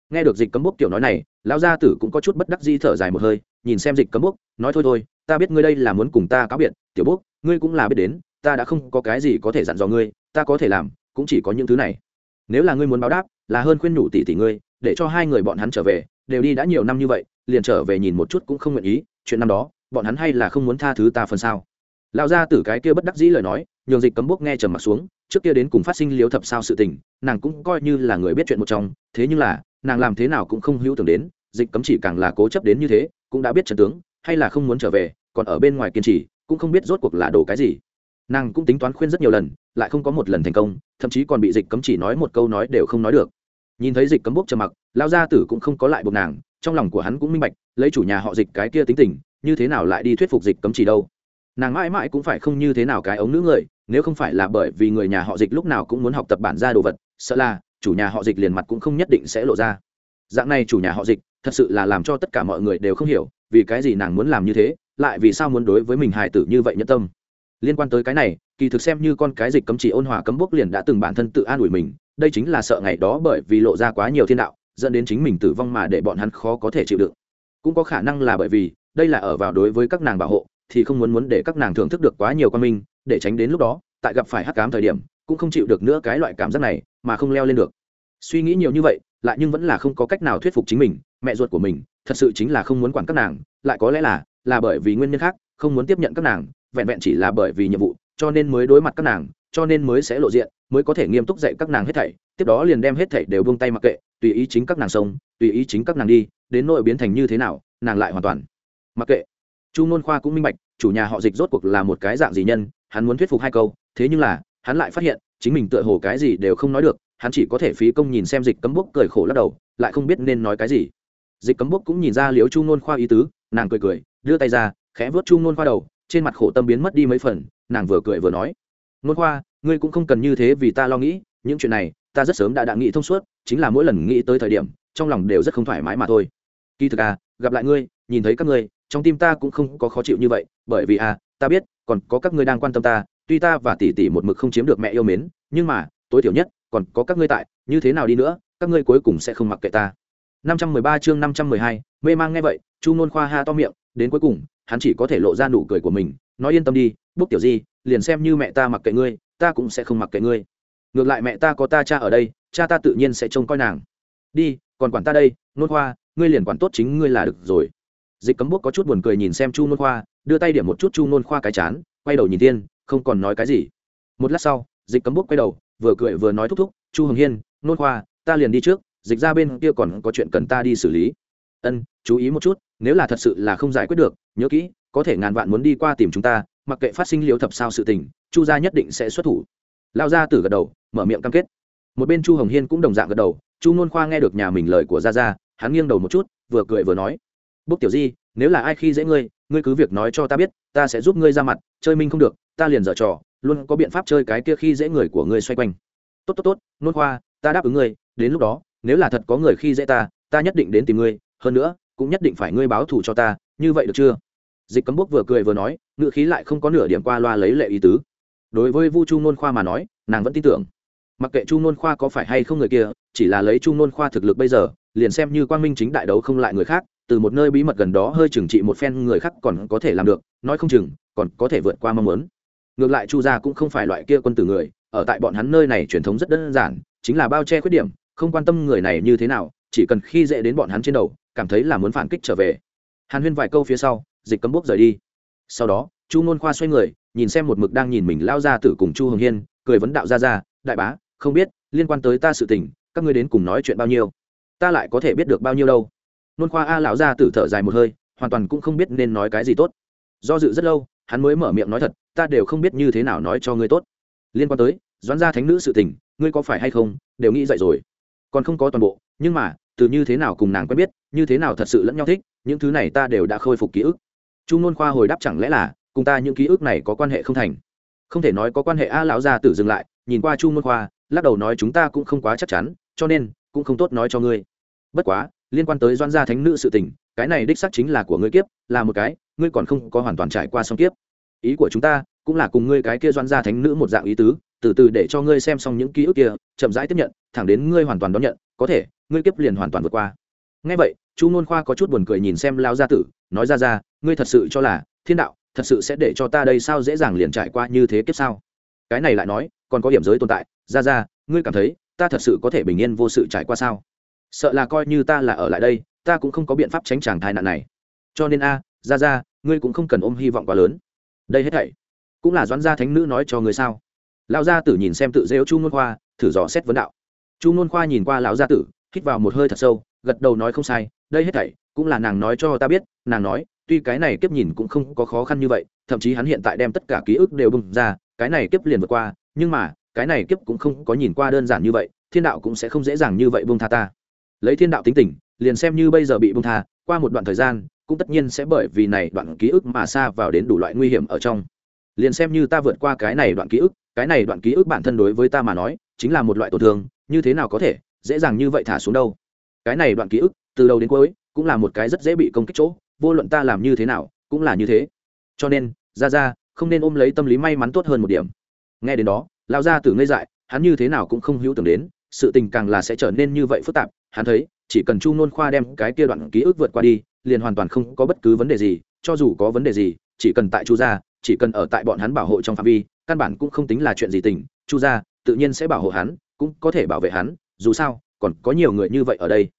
Nghe được dịch cấm bốc kiểu nói này, lão gia tử cũng có chút bất đắc di thở dài một hơi, nhìn xem dịch cấm bốc, nói thôi thôi, ta biết ngươi đây là muốn cùng ta cáo biệt, tiểu bốc, ngươi cũng là biết đến, ta đã không có cái gì có thể dặn dò ngươi, ta có thể làm, cũng chỉ có những thứ này. Nếu là ngươi muốn báo đáp, là hơn khuyên nhủ tỷ tỷ ngươi, để cho hai người bọn hắn trở về, đều đi đã nhiều năm như vậy, liền trở về nhìn một chút cũng không nguyện ý chuyện năm đó, bọn hắn hay là không muốn tha thứ ta phần sao? Lão gia tử cái kia bất đắc dĩ lời nói, nhường dịch cấm bốc nghe trầm mặt xuống, trước kia đến cùng phát sinh liếu thập sao sự tình, nàng cũng coi như là người biết chuyện một trong, thế nhưng là, nàng làm thế nào cũng không hữu tưởng đến, dịch cấm chỉ càng là cố chấp đến như thế, cũng đã biết trận tướng, hay là không muốn trở về, còn ở bên ngoài kiên trì, cũng không biết rốt cuộc là đồ cái gì. Nàng cũng tính toán khuyên rất nhiều lần, lại không có một lần thành công, thậm chí còn bị dịch cấm chỉ nói một câu nói đều không nói được. Nhìn thấy dịch cấm bốc trầm mặc lao gia tử cũng không có lại buộc nàng, trong lòng của hắn cũng minh bạch lấy chủ nhà họ dịch cái kia tính tình, như thế nào lại đi thuyết phục dịch cấm chỉ đâu? Nàng mãi mãi cũng phải không như thế nào cái ống nữ người, nếu không phải là bởi vì người nhà họ dịch lúc nào cũng muốn học tập bản gia đồ vật, sợ là chủ nhà họ dịch liền mặt cũng không nhất định sẽ lộ ra. Dạng này chủ nhà họ dịch, thật sự là làm cho tất cả mọi người đều không hiểu, vì cái gì nàng muốn làm như thế, lại vì sao muốn đối với mình hài tử như vậy nhất tâm? Liên quan tới cái này, kỳ thực xem như con cái dịch cấm chỉ ôn hòa cấm bốc liền đã từng bản thân tự an ủi mình, đây chính là sợ ngày đó bởi vì lộ ra quá nhiều thiên đạo, dẫn đến chính mình tử vong mà để bọn hắn khó có thể chịu đựng cũng có khả năng là bởi vì đây là ở vào đối với các nàng bảo hộ, thì không muốn muốn để các nàng thưởng thức được quá nhiều quan minh để tránh đến lúc đó, tại gặp phải hắc cám thời điểm, cũng không chịu được nữa cái loại cảm giác này, mà không leo lên được. Suy nghĩ nhiều như vậy, lại nhưng vẫn là không có cách nào thuyết phục chính mình, mẹ ruột của mình, thật sự chính là không muốn quản các nàng, lại có lẽ là là bởi vì nguyên nhân khác, không muốn tiếp nhận các nàng, vẹn vẹn chỉ là bởi vì nhiệm vụ, cho nên mới đối mặt các nàng, cho nên mới sẽ lộ diện, mới có thể nghiêm túc dạy các nàng hết thảy, tiếp đó liền đem hết thảy đều buông tay mặc kệ, tùy ý chính các nàng sông tùy ý chính các nàng đi, đến nội biến thành như thế nào, nàng lại hoàn toàn. Mặc kệ. Chu ngôn khoa cũng minh bạch, chủ nhà họ dịch rốt cuộc là một cái dạng gì nhân, hắn muốn thuyết phục hai câu, thế nhưng là, hắn lại phát hiện, chính mình tựa hồ cái gì đều không nói được, hắn chỉ có thể phí công nhìn xem dịch cấm bốc cười khổ lắc đầu, lại không biết nên nói cái gì. Dịch cấm bốc cũng nhìn ra liếu chu ngôn khoa ý tứ, nàng cười cười, đưa tay ra, khẽ vớt chu ngôn khoa đầu, trên mặt khổ tâm biến mất đi mấy phần, nàng vừa cười vừa nói. Ngôn khoa, ngươi cũng không cần như thế vì ta lo nghĩ, những chuyện này ta rất sớm đã đã nghĩ thông suốt chính là mỗi lần nghĩ tới thời điểm trong lòng đều rất không thoải mái mà thôi. Kỳ thực à gặp lại ngươi nhìn thấy các ngươi trong tim ta cũng không có khó chịu như vậy bởi vì à ta biết còn có các ngươi đang quan tâm ta tuy ta và tỷ tỷ một mực không chiếm được mẹ yêu mến nhưng mà tối thiểu nhất còn có các ngươi tại như thế nào đi nữa các ngươi cuối cùng sẽ không mặc kệ ta. 513 chương 512, mê mang nghe vậy chu nôn khoa ha to miệng đến cuối cùng hắn chỉ có thể lộ ra nụ cười của mình nói yên tâm đi bốc tiểu di liền xem như mẹ ta mặc kệ ngươi ta cũng sẽ không mặc kệ ngươi ngược lại mẹ ta có ta cha ở đây, cha ta tự nhiên sẽ trông coi nàng. Đi, còn quản ta đây, nôn khoa, ngươi liền quản tốt chính ngươi là được rồi. Dịch cấm bút có chút buồn cười nhìn xem chu nôn khoa, đưa tay điểm một chút chu nôn khoa cái chán, quay đầu nhìn tiên không còn nói cái gì. Một lát sau, dịch cấm bút quay đầu, vừa cười vừa nói thúc thúc, chu hồng hiên, nôn khoa, ta liền đi trước, dịch ra bên kia còn có chuyện cần ta đi xử lý. Ân, chú ý một chút, nếu là thật sự là không giải quyết được, nhớ kỹ, có thể ngàn vạn muốn đi qua tìm chúng ta, mặc kệ phát sinh liếu thập sao sự tình, chu gia nhất định sẽ xuất thủ. Lao gia tử gật đầu mở miệng cam kết. Một bên chu hồng hiên cũng đồng dạng gật đầu chu nôn khoa nghe được nhà mình lời của Ra Ra, hắn nghiêng đầu một chút vừa cười vừa nói bốc tiểu di nếu là ai khi dễ ngươi ngươi cứ việc nói cho ta biết ta sẽ giúp ngươi ra mặt chơi minh không được ta liền dở trò luôn có biện pháp chơi cái kia khi dễ người của ngươi xoay quanh. Tốt tốt tốt nôn khoa ta đáp ứng ngươi đến lúc đó nếu là thật có người khi dễ ta ta nhất định đến tìm ngươi hơn nữa cũng nhất định phải ngươi báo thù cho ta như vậy được chưa? Dịch cấm bốc vừa cười vừa nói ngựa khí lại không có nửa điểm qua loa lấy lệ ý tứ. Đối với vu chu nôn khoa mà nói nàng vẫn tin tưởng mặc kệ chu nôn khoa có phải hay không người kia, chỉ là lấy chu nôn khoa thực lực bây giờ, liền xem như quang minh chính đại đấu không lại người khác, từ một nơi bí mật gần đó hơi trừng trị một phen người khác còn có thể làm được, nói không chừng, còn có thể vượt qua mong muốn. Ngược lại chu gia cũng không phải loại kia quân tử người, ở tại bọn hắn nơi này truyền thống rất đơn giản, chính là bao che khuyết điểm, không quan tâm người này như thế nào, chỉ cần khi dễ đến bọn hắn trên đầu, cảm thấy là muốn phản kích trở về. Hàn huyên vài câu phía sau, dịch cấm bốc rời đi. Sau đó, chu nôn khoa xoay người, nhìn xem một mực đang nhìn mình lao ra tử cùng chu hồng hiên, cười vấn đạo ra ra đại bá không biết, liên quan tới ta sự tình, các ngươi đến cùng nói chuyện bao nhiêu? Ta lại có thể biết được bao nhiêu đâu. Nôn khoa a lão ra tử thở dài một hơi, hoàn toàn cũng không biết nên nói cái gì tốt. Do dự rất lâu, hắn mới mở miệng nói thật, ta đều không biết như thế nào nói cho ngươi tốt. Liên quan tới, doãn gia thánh nữ sự tình, ngươi có phải hay không, đều nghĩ dậy rồi. Còn không có toàn bộ, nhưng mà, từ như thế nào cùng nàng quen biết, như thế nào thật sự lẫn nhau thích, những thứ này ta đều đã khôi phục ký ức. Chu nôn khoa hồi đáp chẳng lẽ là, cùng ta những ký ức này có quan hệ không thành? Không thể nói có quan hệ a lão gia tử dừng lại, nhìn qua chu nôn khoa lắc đầu nói chúng ta cũng không quá chắc chắn, cho nên cũng không tốt nói cho ngươi. Bất quá, liên quan tới doan gia thánh nữ sự tình, cái này đích xác chính là của ngươi kiếp, là một cái, ngươi còn không có hoàn toàn trải qua xong kiếp. Ý của chúng ta cũng là cùng ngươi cái kia doan gia thánh nữ một dạng ý tứ, từ từ để cho ngươi xem xong những ký ức kia, chậm rãi tiếp nhận, thẳng đến ngươi hoàn toàn đón nhận, có thể, ngươi kiếp liền hoàn toàn vượt qua. Ngay vậy, chu nôn khoa có chút buồn cười nhìn xem lao gia tử, nói ra ra, ngươi thật sự cho là thiên đạo thật sự sẽ để cho ta đây sao dễ dàng liền trải qua như thế kiếp sao? Cái này lại nói còn có điểm giới tồn tại ra ra ngươi cảm thấy ta thật sự có thể bình yên vô sự trải qua sao? Sợ là coi như ta là ở lại đây, ta cũng không có biện pháp tránh tràng thai nạn này. Cho nên a ra ra ngươi cũng không cần ôm hy vọng quá lớn. Đây hết thảy cũng là doãn gia thánh nữ nói cho ngươi sao? Lão gia tử nhìn xem tự rêu chu ngôn khoa, thử dò xét vấn đạo. Chu ngôn khoa nhìn qua lão gia tử, hít vào một hơi thật sâu, gật đầu nói không sai, đây hết thảy cũng là nàng nói cho ta biết, nàng nói, tuy cái này kiếp nhìn cũng không có khó khăn như vậy, thậm chí hắn hiện tại đem tất cả ký ức đều bung ra, cái này kiếp liền vượt qua nhưng mà, cái này kiếp cũng không có nhìn qua đơn giản như vậy, thiên đạo cũng sẽ không dễ dàng như vậy buông tha ta. Lấy thiên đạo tính tình, liền xem như bây giờ bị buông tha, qua một đoạn thời gian, cũng tất nhiên sẽ bởi vì này đoạn ký ức mà xa vào đến đủ loại nguy hiểm ở trong. Liền xem như ta vượt qua cái này đoạn ký ức, cái này đoạn ký ức bản thân đối với ta mà nói, chính là một loại tổn thương, như thế nào có thể dễ dàng như vậy thả xuống đâu? Cái này đoạn ký ức, từ đầu đến cuối, cũng là một cái rất dễ bị công kích chỗ, vô luận ta làm như thế nào, cũng là như thế. Cho nên, ra ra, không nên ôm lấy tâm lý may mắn tốt hơn một điểm nghe đến đó lao ra từ ngây dại, hắn như thế nào cũng không hữu tưởng đến, sự tình càng là sẽ trở nên như vậy phức tạp. Hắn thấy, chỉ cần chu nôn khoa đem cái kia đoạn ký ức vượt qua đi, liền hoàn toàn không có bất cứ vấn đề gì, cho dù có vấn đề gì, chỉ cần tại chu gia, chỉ cần ở tại bọn hắn bảo hộ trong phạm vi, căn bản cũng không tính là chuyện gì tình. Chu gia tự nhiên sẽ bảo hộ hắn, cũng có thể bảo vệ hắn, dù sao, còn có nhiều người như vậy ở đây.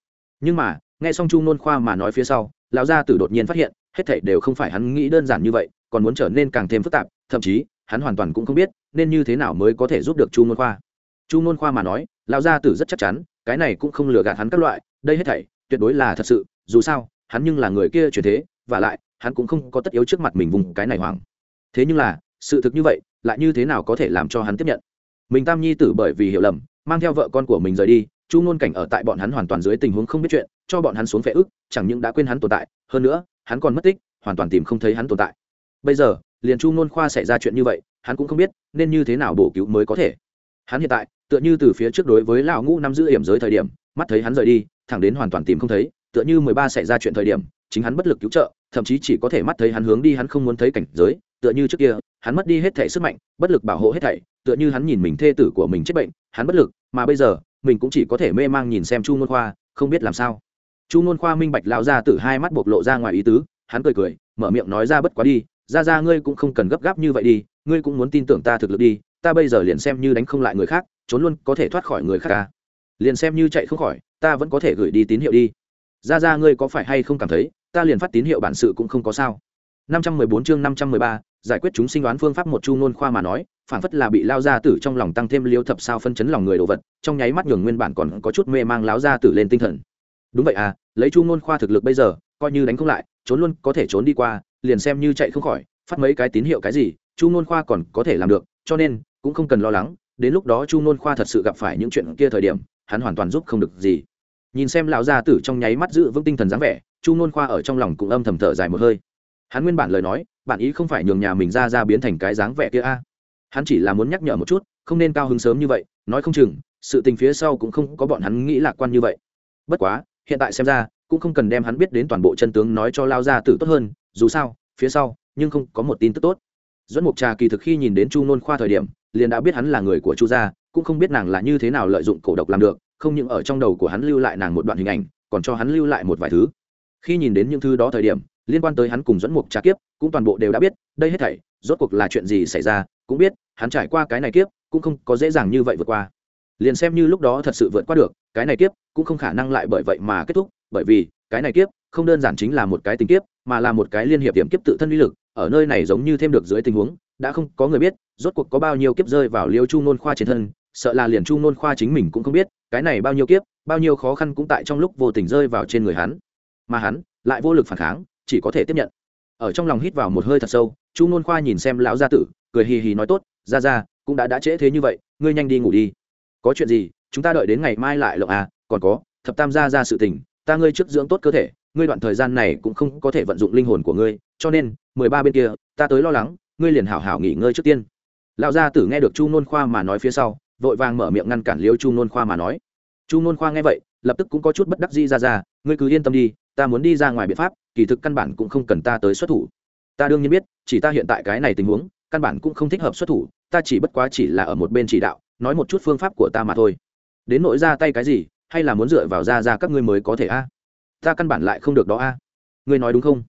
Nhưng mà, nghe xong chu nôn khoa mà nói phía sau, lão gia tử đột nhiên phát hiện, hết thảy đều không phải hắn nghĩ đơn giản như vậy, còn muốn trở nên càng thêm phức tạp, thậm chí hắn hoàn toàn cũng không biết nên như thế nào mới có thể giúp được chu môn khoa. chu môn khoa mà nói, lão gia tử rất chắc chắn, cái này cũng không lừa gạt hắn các loại, đây hết thảy, tuyệt đối là thật sự, dù sao, hắn nhưng là người kia chuyển thế, và lại, hắn cũng không có tất yếu trước mặt mình vùng cái này hoảng. thế nhưng là, sự thực như vậy, lại như thế nào có thể làm cho hắn tiếp nhận? mình tam nhi tử bởi vì hiểu lầm, mang theo vợ con của mình rời đi, chu ngôn cảnh ở tại bọn hắn hoàn toàn dưới tình huống không biết chuyện, cho bọn hắn xuống phệ ức, chẳng những đã quên hắn tồn tại, hơn nữa, hắn còn mất tích, hoàn toàn tìm không thấy hắn tồn tại. bây giờ liền chu ngôn khoa xảy ra chuyện như vậy, hắn cũng không biết nên như thế nào bổ cứu mới có thể. Hắn hiện tại, tựa như từ phía trước đối với lão ngũ nắm giữ hiểm giới thời điểm, mắt thấy hắn rời đi, thẳng đến hoàn toàn tìm không thấy, tựa như mười ba xảy ra chuyện thời điểm, chính hắn bất lực cứu trợ, thậm chí chỉ có thể mắt thấy hắn hướng đi hắn không muốn thấy cảnh giới, tựa như trước kia, hắn mất đi hết thể sức mạnh, bất lực bảo hộ hết thảy, tựa như hắn nhìn mình thê tử của mình chết bệnh, hắn bất lực, mà bây giờ, mình cũng chỉ có thể mê mang nhìn xem chu ngôn khoa, không biết làm sao. Chu ngôn khoa minh bạch lão ra từ hai mắt bộc lộ ra ngoài ý tứ, hắn cười cười, mở miệng nói ra bất quá đi ra ra ngươi cũng không cần gấp gáp như vậy đi ngươi cũng muốn tin tưởng ta thực lực đi ta bây giờ liền xem như đánh không lại người khác trốn luôn có thể thoát khỏi người khác ca liền xem như chạy không khỏi ta vẫn có thể gửi đi tín hiệu đi. Ra ra ngươi có phải hay không cảm thấy ta liền phát tín hiệu bản sự cũng không có sao. 514 chương 513, giải quyết chúng sinh đoán phương pháp một chu ngôn khoa mà nói phản phất là bị lao ra tử trong lòng tăng thêm liêu thập sao phân chấn lòng người đồ vật trong nháy mắt nhường nguyên bản còn có chút mê mang láo ra tử lên tinh thần. Đúng vậy à lấy chu ngôn khoa thực lực bây giờ coi như đánh không lại trốn luôn có thể trốn đi qua liền xem như chạy không khỏi, phát mấy cái tín hiệu cái gì, chu nôn khoa còn có thể làm được, cho nên cũng không cần lo lắng, đến lúc đó chu nôn khoa thật sự gặp phải những chuyện kia thời điểm, hắn hoàn toàn giúp không được gì. Nhìn xem lão gia tử trong nháy mắt giữ vững tinh thần dáng vẻ, chu nôn khoa ở trong lòng cũng âm thầm thở dài một hơi. Hắn nguyên bản lời nói, bạn ý không phải nhường nhà mình ra ra biến thành cái dáng vẻ kia a. Hắn chỉ là muốn nhắc nhở một chút, không nên cao hứng sớm như vậy, nói không chừng, sự tình phía sau cũng không có bọn hắn nghĩ lạc quan như vậy. Bất quá hiện tại xem ra, cũng không cần đem hắn biết đến toàn bộ chân tướng nói cho lao gia tử tốt hơn, dù sao, phía sau, nhưng không có một tin tức tốt. Dẫn mục trà kỳ thực khi nhìn đến chu nôn khoa thời điểm, liền đã biết hắn là người của chu gia, cũng không biết nàng là như thế nào lợi dụng cổ độc làm được, không những ở trong đầu của hắn lưu lại nàng một đoạn hình ảnh, còn cho hắn lưu lại một vài thứ. Khi nhìn đến những thứ đó thời điểm, liên quan tới hắn cùng dẫn mục trà kiếp, cũng toàn bộ đều đã biết, đây hết thảy, rốt cuộc là chuyện gì xảy ra, cũng biết, hắn trải qua cái này kiếp, cũng không có dễ dàng như vậy vượt qua liền xem như lúc đó thật sự vượt qua được, cái này kiếp cũng không khả năng lại bởi vậy mà kết thúc, bởi vì cái này kiếp không đơn giản chính là một cái tình kiếp, mà là một cái liên hiệp điểm kiếp tự thân uy lực, ở nơi này giống như thêm được dưới tình huống, đã không có người biết rốt cuộc có bao nhiêu kiếp rơi vào liêu chu nôn khoa trên thân, sợ là liền chu nôn khoa chính mình cũng không biết, cái này bao nhiêu kiếp, bao nhiêu khó khăn cũng tại trong lúc vô tình rơi vào trên người hắn. Mà hắn lại vô lực phản kháng, chỉ có thể tiếp nhận. Ở trong lòng hít vào một hơi thật sâu, chu nôn khoa nhìn xem lão gia tử, cười hì hì nói tốt ra ra cũng đã đã trễ thế như vậy, ngươi nhanh đi ngủ đi có chuyện gì, chúng ta đợi đến ngày mai lại lộng à còn có, thập tam gia ra sự tình, ta ngươi trước dưỡng tốt cơ thể, ngươi đoạn thời gian này cũng không có thể vận dụng linh hồn của ngươi, cho nên, mười ba bên kia, ta tới lo lắng, ngươi liền hảo hảo nghỉ ngơi trước tiên. Lão gia tử nghe được chu nôn khoa mà nói phía sau, vội vàng mở miệng ngăn cản liêu chu nôn khoa mà nói. Chu nôn khoa nghe vậy, lập tức cũng có chút bất đắc di ra ra, ngươi cứ yên tâm đi, ta muốn đi ra ngoài biện pháp, kỳ thực căn bản cũng không cần ta tới xuất thủ. Ta đương nhiên biết, chỉ ta hiện tại cái này tình huống, căn bản cũng không thích hợp xuất thủ, ta chỉ bất quá chỉ là ở một bên chỉ đạo nói một chút phương pháp của ta mà thôi. Đến nỗi ra tay cái gì, hay là muốn dựa vào ra ra các ngươi mới có thể a? Ta căn bản lại không được đó a. Ngươi nói đúng không?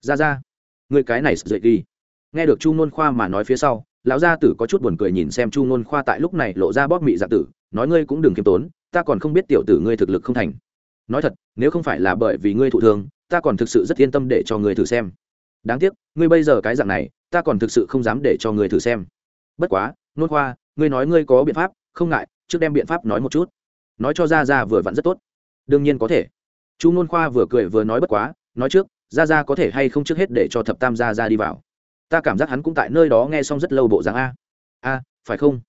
Ra ra, ngươi cái này dậy đi. Nghe được chu nôn khoa mà nói phía sau, lão gia tử có chút buồn cười nhìn xem chu nôn khoa tại lúc này lộ ra bóp mị dạ tử, nói ngươi cũng đừng kiêm tốn, ta còn không biết tiểu tử ngươi thực lực không thành. Nói thật, nếu không phải là bởi vì ngươi thụ thương, ta còn thực sự rất yên tâm để cho ngươi thử xem. Đáng tiếc, ngươi bây giờ cái dạng này, ta còn thực sự không dám để cho ngươi thử xem. Bất quá, nôn khoa ngươi nói ngươi có biện pháp, không ngại, trước đem biện pháp nói một chút. Nói cho ra ra vừa vặn rất tốt. Đương nhiên có thể. Chu nôn khoa vừa cười vừa nói bất quá, nói trước ra ra có thể hay không trước hết để cho thập tam ra ra đi vào. Ta cảm giác hắn cũng tại nơi đó nghe xong rất lâu bộ dáng a. A, phải không?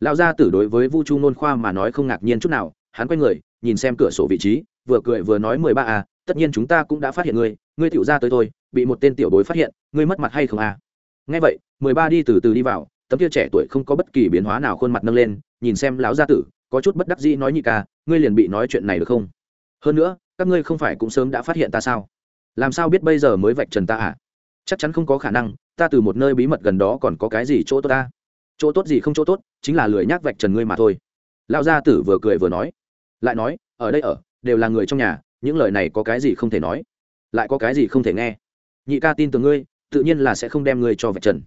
Lão gia tử đối với vu chu nôn khoa mà nói không ngạc nhiên chút nào, hắn quay người, nhìn xem cửa sổ vị trí, vừa cười vừa nói mười ba a, tất nhiên chúng ta cũng đã phát hiện ngươi ngươi tiểu ra tới tôi bị một tên tiểu bối phát hiện, ngươi mất mặt hay không a? Nghe vậy, mười ba đi từ từ đi vào tấm kia trẻ tuổi không có bất kỳ biến hóa nào khuôn mặt nâng lên, nhìn xem lão gia tử, có chút bất đắc dĩ nói nhị ca, ngươi liền bị nói chuyện này được không? Hơn nữa, các ngươi không phải cũng sớm đã phát hiện ta sao? Làm sao biết bây giờ mới vạch trần ta à? Chắc chắn không có khả năng, ta từ một nơi bí mật gần đó còn có cái gì chỗ tốt ta? Chỗ tốt gì không chỗ tốt, chính là lười nhác vạch trần ngươi mà thôi. Lão gia tử vừa cười vừa nói. Lại nói, ở đây ở, đều là người trong nhà, những lời này có cái gì không thể nói? Lại có cái gì không thể nghe? Nhị ca tin tưởng ngươi, tự nhiên là sẽ không đem ngươi cho vạch trần.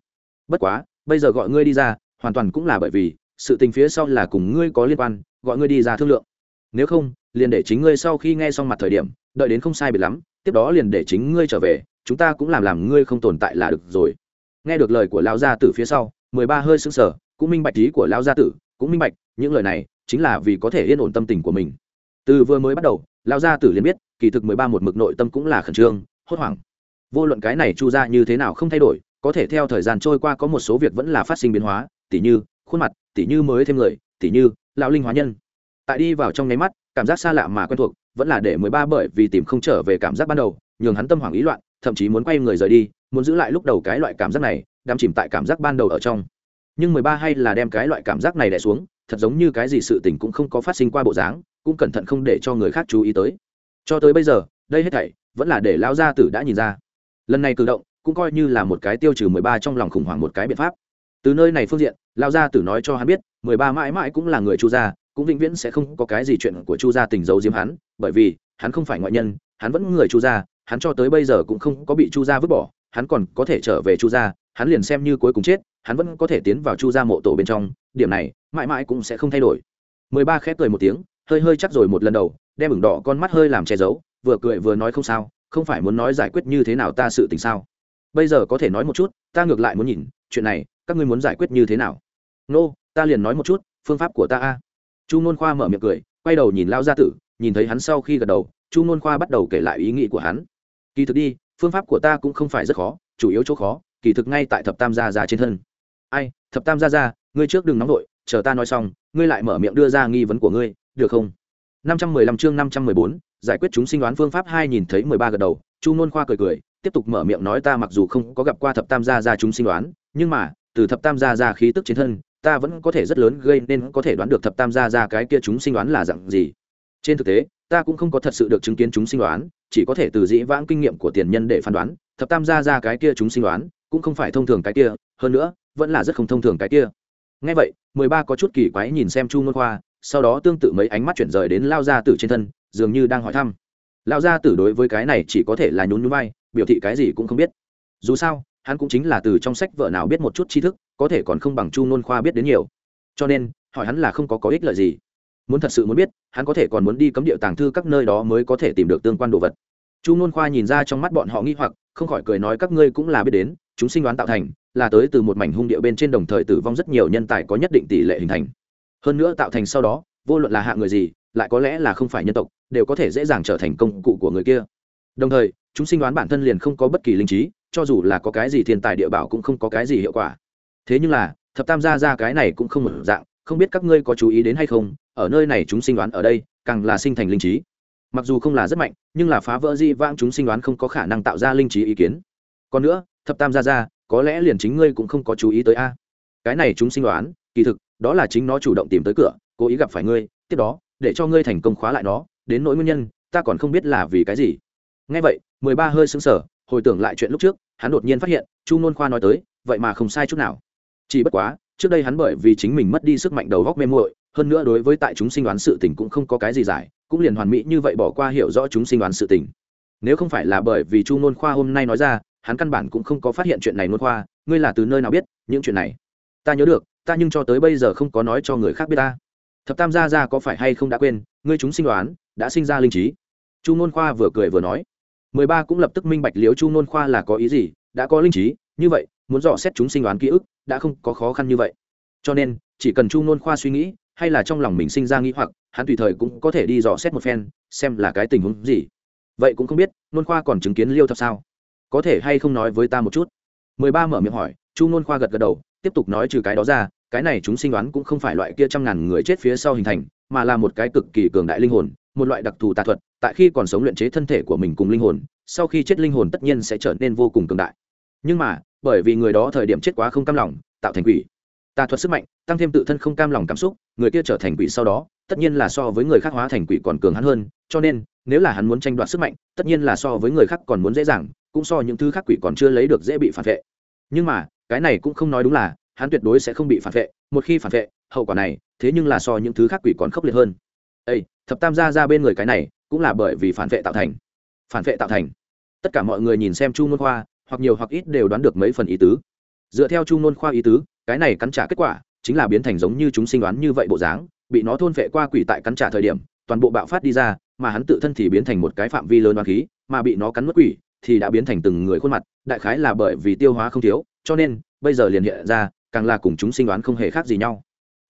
Bất quá bây giờ gọi ngươi đi ra, hoàn toàn cũng là bởi vì, sự tình phía sau là cùng ngươi có liên quan, gọi ngươi đi ra thương lượng. Nếu không, liền để chính ngươi sau khi nghe xong mặt thời điểm, đợi đến không sai biệt lắm, tiếp đó liền để chính ngươi trở về, chúng ta cũng làm làm ngươi không tồn tại là được rồi. Nghe được lời của lão gia tử phía sau, mười ba hơi sững sờ, cũng minh bạch ý của lão gia tử, cũng minh bạch, những lời này chính là vì có thể yên ổn tâm tình của mình. Từ vừa mới bắt đầu, lão gia tử liền biết, kỳ thực mười ba một mực nội tâm cũng là khẩn trương, hốt hoảng. Vô luận cái này chu ra như thế nào không thay đổi có thể theo thời gian trôi qua có một số việc vẫn là phát sinh biến hóa, tỉ như khuôn mặt, tỉ như mới thêm người, tỉ như lão linh hóa nhân. Tại đi vào trong nháy mắt, cảm giác xa lạ mà quen thuộc vẫn là để mười ba bởi vì tìm không trở về cảm giác ban đầu, nhường hắn tâm hoảng ý loạn, thậm chí muốn quay người rời đi, muốn giữ lại lúc đầu cái loại cảm giác này, đắm chìm tại cảm giác ban đầu ở trong. Nhưng mười ba hay là đem cái loại cảm giác này đẻ xuống, thật giống như cái gì sự tình cũng không có phát sinh qua bộ dáng, cũng cẩn thận không để cho người khác chú ý tới. Cho tới bây giờ, đây hết thảy vẫn là để lão gia tử đã nhìn ra. Lần này cử động cũng coi như là một cái tiêu trừ mười ba trong lòng khủng hoảng một cái biện pháp. Từ nơi này phương diện, lão gia tử nói cho hắn biết, mười ba mãi mãi cũng là người chu gia, cũng vĩnh viễn sẽ không có cái gì chuyện của chu gia tình giấu diếm hắn, bởi vì, hắn không phải ngoại nhân, hắn vẫn người chu gia, hắn cho tới bây giờ cũng không có bị chu gia vứt bỏ, hắn còn có thể trở về chu gia, hắn liền xem như cuối cùng chết, hắn vẫn có thể tiến vào chu gia mộ tổ bên trong, điểm này, mãi mãi cũng sẽ không thay đổi. Mười ba khép cười một tiếng, hơi hơi chắc rồi một lần đầu, đem ửng đỏ con mắt hơi làm che giấu, vừa cười vừa nói không sao, không phải muốn nói giải quyết như thế nào ta sự tình sao bây giờ có thể nói một chút ta ngược lại muốn nhìn chuyện này các ngươi muốn giải quyết như thế nào? Nô、no, ta liền nói một chút phương pháp của ta a. Chu n khoa mở miệng cười quay đầu nhìn lao gia tử nhìn thấy hắn sau khi gật đầu chu n khoa bắt đầu kể lại ý nghĩ của hắn. Kỳ thực đi phương pháp của ta cũng không phải rất khó chủ yếu chỗ khó kỳ thực ngay tại thập tam gia già trên thân. Ai thập tam gia gia ngươi trước đừng nóng vội chờ ta nói xong ngươi lại mở miệng đưa ra nghi vấn của ngươi được không? Năm trăm mười lăm chương năm trăm mười bốn giải quyết chúng sinh đoán phương pháp hai nhìn thấy mười ba gật đầu chu n khoa cười cười tiếp tục mở miệng nói ta mặc dù không có gặp qua thập tam gia gia chúng sinh đoán, nhưng mà, từ thập tam gia gia khí tức trên thân, ta vẫn có thể rất lớn gây nên có thể đoán được thập tam gia gia cái kia chúng sinh đoán là dạng gì. Trên thực tế, ta cũng không có thật sự được chứng kiến chúng sinh đoán, chỉ có thể từ dĩ vãng kinh nghiệm của tiền nhân để phán đoán, thập tam gia gia cái kia chúng sinh đoán cũng không phải thông thường cái kia, hơn nữa, vẫn là rất không thông thường cái kia. Ngay vậy, mười ba có chút kỳ quái nhìn xem chu ngôn khoa, sau đó tương tự mấy ánh mắt chuyển rời đến lao gia tử trên thân, dường như đang hỏi thăm. Lao gia tử đối với cái này chỉ có thể là nhún nhún vai biểu thị cái gì cũng không biết. Dù sao, hắn cũng chính là từ trong sách vợ nào biết một chút tri thức, có thể còn không bằng chu Nôn khoa biết đến nhiều. Cho nên, hỏi hắn là không có có ích lợi gì. Muốn thật sự muốn biết, hắn có thể còn muốn đi cấm địa tàng thư các nơi đó mới có thể tìm được tương quan đồ vật. Chu Nôn khoa nhìn ra trong mắt bọn họ nghi hoặc, không khỏi cười nói các ngươi cũng là biết đến, chúng sinh đoán tạo thành, là tới từ một mảnh hung địa bên trên đồng thời tử vong rất nhiều nhân tài có nhất định tỷ lệ hình thành. Hơn nữa tạo thành sau đó, vô luận là hạ người gì, lại có lẽ là không phải nhân tộc, đều có thể dễ dàng trở thành công cụ của người kia đồng thời, chúng sinh đoán bản thân liền không có bất kỳ linh trí, cho dù là có cái gì thiên tài địa bảo cũng không có cái gì hiệu quả. Thế nhưng là, thập tam gia ra cái này cũng không một dạng, không biết các ngươi có chú ý đến hay không, ở nơi này chúng sinh đoán ở đây, càng là sinh thành linh trí. Mặc dù không là rất mạnh, nhưng là phá vỡ di vãng chúng sinh đoán không có khả năng tạo ra linh trí ý kiến. Còn nữa, thập tam gia ra có lẽ liền chính ngươi cũng không có chú ý tới a. Cái này chúng sinh đoán, kỳ thực, đó là chính nó chủ động tìm tới cửa, cố ý gặp phải ngươi, tiếp đó, để cho ngươi thành công khóa lại nó, đến nỗi nguyên nhân, ta còn không biết là vì cái gì ngay vậy, mười ba hơi sững sờ, hồi tưởng lại chuyện lúc trước, hắn đột nhiên phát hiện, chu nôn khoa nói tới, vậy mà không sai chút nào. Chỉ bất quá, trước đây hắn bởi vì chính mình mất đi sức mạnh đầu góc mê muội, hơn nữa đối với tại chúng sinh đoán sự tình cũng không có cái gì giải, cũng liền hoàn mỹ như vậy bỏ qua hiểu rõ chúng sinh đoán sự tình. Nếu không phải là bởi vì chu nôn khoa hôm nay nói ra, hắn căn bản cũng không có phát hiện chuyện này nôn khoa, ngươi là từ nơi nào biết những chuyện này? Ta nhớ được, ta nhưng cho tới bây giờ không có nói cho người khác biết ta. Thập tam gia gia có phải hay không đã quên, ngươi chúng sinh đoán, đã sinh ra linh trí. Chu nôn khoa vừa cười vừa nói mười ba cũng lập tức minh bạch liếu chu nôn khoa là có ý gì, đã có linh trí, như vậy, muốn dò xét chúng sinh đoán ký ức, đã không có khó khăn như vậy. Cho nên, chỉ cần chu nôn khoa suy nghĩ, hay là trong lòng mình sinh ra nghĩ hoặc, hắn tùy thời cũng có thể đi dò xét một phen, xem là cái tình huống gì. Vậy cũng không biết, nôn khoa còn chứng kiến liêu thập sao? Có thể hay không nói với ta một chút? mười ba mở miệng hỏi, chu nôn khoa gật gật đầu, tiếp tục nói trừ cái đó ra, cái này chúng sinh đoán cũng không phải loại kia trăm ngàn người chết phía sau hình thành, mà là một cái cực kỳ cường đại linh hồn một loại đặc thù tà thuật, tại khi còn sống luyện chế thân thể của mình cùng linh hồn, sau khi chết linh hồn tất nhiên sẽ trở nên vô cùng cường đại. Nhưng mà, bởi vì người đó thời điểm chết quá không cam lòng, tạo thành quỷ. Tà thuật sức mạnh, tăng thêm tự thân không cam lòng cảm xúc, người kia trở thành quỷ sau đó, tất nhiên là so với người khác hóa thành quỷ còn cường hắn hơn, cho nên, nếu là hắn muốn tranh đoạt sức mạnh, tất nhiên là so với người khác còn muốn dễ dàng, cũng so những thứ khác quỷ còn chưa lấy được dễ bị phản vệ. Nhưng mà, cái này cũng không nói đúng là, hắn tuyệt đối sẽ không bị phản vệ, một khi phản vệ, hậu quả này, thế nhưng là so những thứ khác quỷ còn khốc liệt hơn ây thập tam gia ra bên người cái này, cũng là bởi vì phản vệ tạo thành. Phản vệ tạo thành. Tất cả mọi người nhìn xem chu nôn khoa, hoặc nhiều hoặc ít đều đoán được mấy phần ý tứ. Dựa theo chu nôn khoa ý tứ, cái này cắn trả kết quả, chính là biến thành giống như chúng sinh đoán như vậy bộ dáng, bị nó thôn vệ qua quỷ tại cắn trả thời điểm, toàn bộ bạo phát đi ra, mà hắn tự thân thì biến thành một cái phạm vi lớn đoán khí, mà bị nó cắn mất quỷ, thì đã biến thành từng người khuôn mặt, đại khái là bởi vì tiêu hóa không thiếu, cho nên, bây giờ liền hiện ra, càng là cùng chúng sinh đoán không hề khác gì nhau.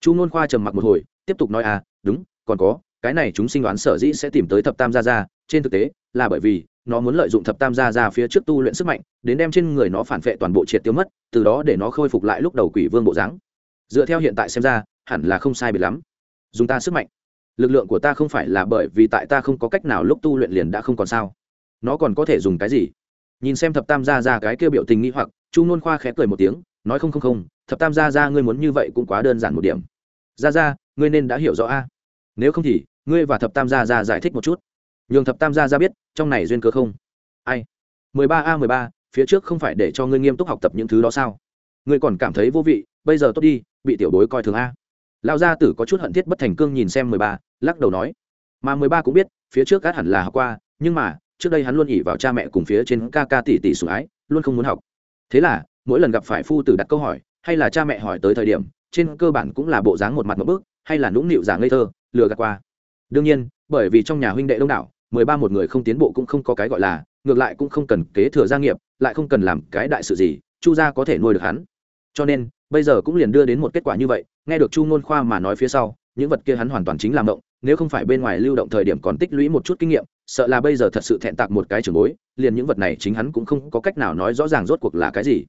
Chu nôn khoa trầm mặc một hồi, tiếp tục nói à đúng còn có, cái này chúng sinh đoán sở dĩ sẽ tìm tới thập tam gia gia, trên thực tế, là bởi vì nó muốn lợi dụng thập tam gia gia phía trước tu luyện sức mạnh, đến đem trên người nó phản vệ toàn bộ triệt tiêu mất, từ đó để nó khôi phục lại lúc đầu quỷ vương bộ dáng. Dựa theo hiện tại xem ra, hẳn là không sai biệt lắm. Dùng ta sức mạnh. Lực lượng của ta không phải là bởi vì tại ta không có cách nào lúc tu luyện liền đã không còn sao. Nó còn có thể dùng cái gì? Nhìn xem thập tam gia ra cái kêu biểu tình nghĩ hoặc, chu nôn khoa khẽ cười một tiếng, nói không không không, thập tam gia ra ngươi muốn như vậy cũng quá đơn giản một điểm. Ra ra ngươi nên đã hiểu rõ a nếu không thì, ngươi và thập tam gia ra giải thích một chút. Nhường thập tam gia ra biết, trong này duyên cớ không? Ai? mười ba a mười ba, phía trước không phải để cho ngươi nghiêm túc học tập những thứ đó sao? Ngươi còn cảm thấy vô vị, bây giờ tốt đi, bị tiểu bối coi thường a. Lão gia tử có chút hận thiết bất thành cương nhìn xem mười ba, lắc đầu nói. Mà mười ba cũng biết, phía trước át hẳn là học qua, nhưng mà, trước đây hắn luôn ỉ vào cha mẹ cùng phía trên ca ca tỷ tỷ sủng ái, luôn không muốn học. Thế là, mỗi lần gặp phải phu tử đặt câu hỏi, hay là cha mẹ hỏi tới thời điểm, trên cơ bản cũng là bộ dáng một mặt một bước, hay là nũng nịu giả ngây thơ lừa gạt qua. Đương nhiên, bởi vì trong nhà huynh đệ đông đảo, mười ba một người không tiến bộ cũng không có cái gọi là, ngược lại cũng không cần kế thừa gia nghiệp, lại không cần làm cái đại sự gì, chu gia có thể nuôi được hắn. Cho nên, bây giờ cũng liền đưa đến một kết quả như vậy, nghe được chu ngôn khoa mà nói phía sau, những vật kia hắn hoàn toàn chính làm động nếu không phải bên ngoài lưu động thời điểm còn tích lũy một chút kinh nghiệm, sợ là bây giờ thật sự thẹn tạc một cái trường bối, liền những vật này chính hắn cũng không có cách nào nói rõ ràng rốt cuộc là cái gì.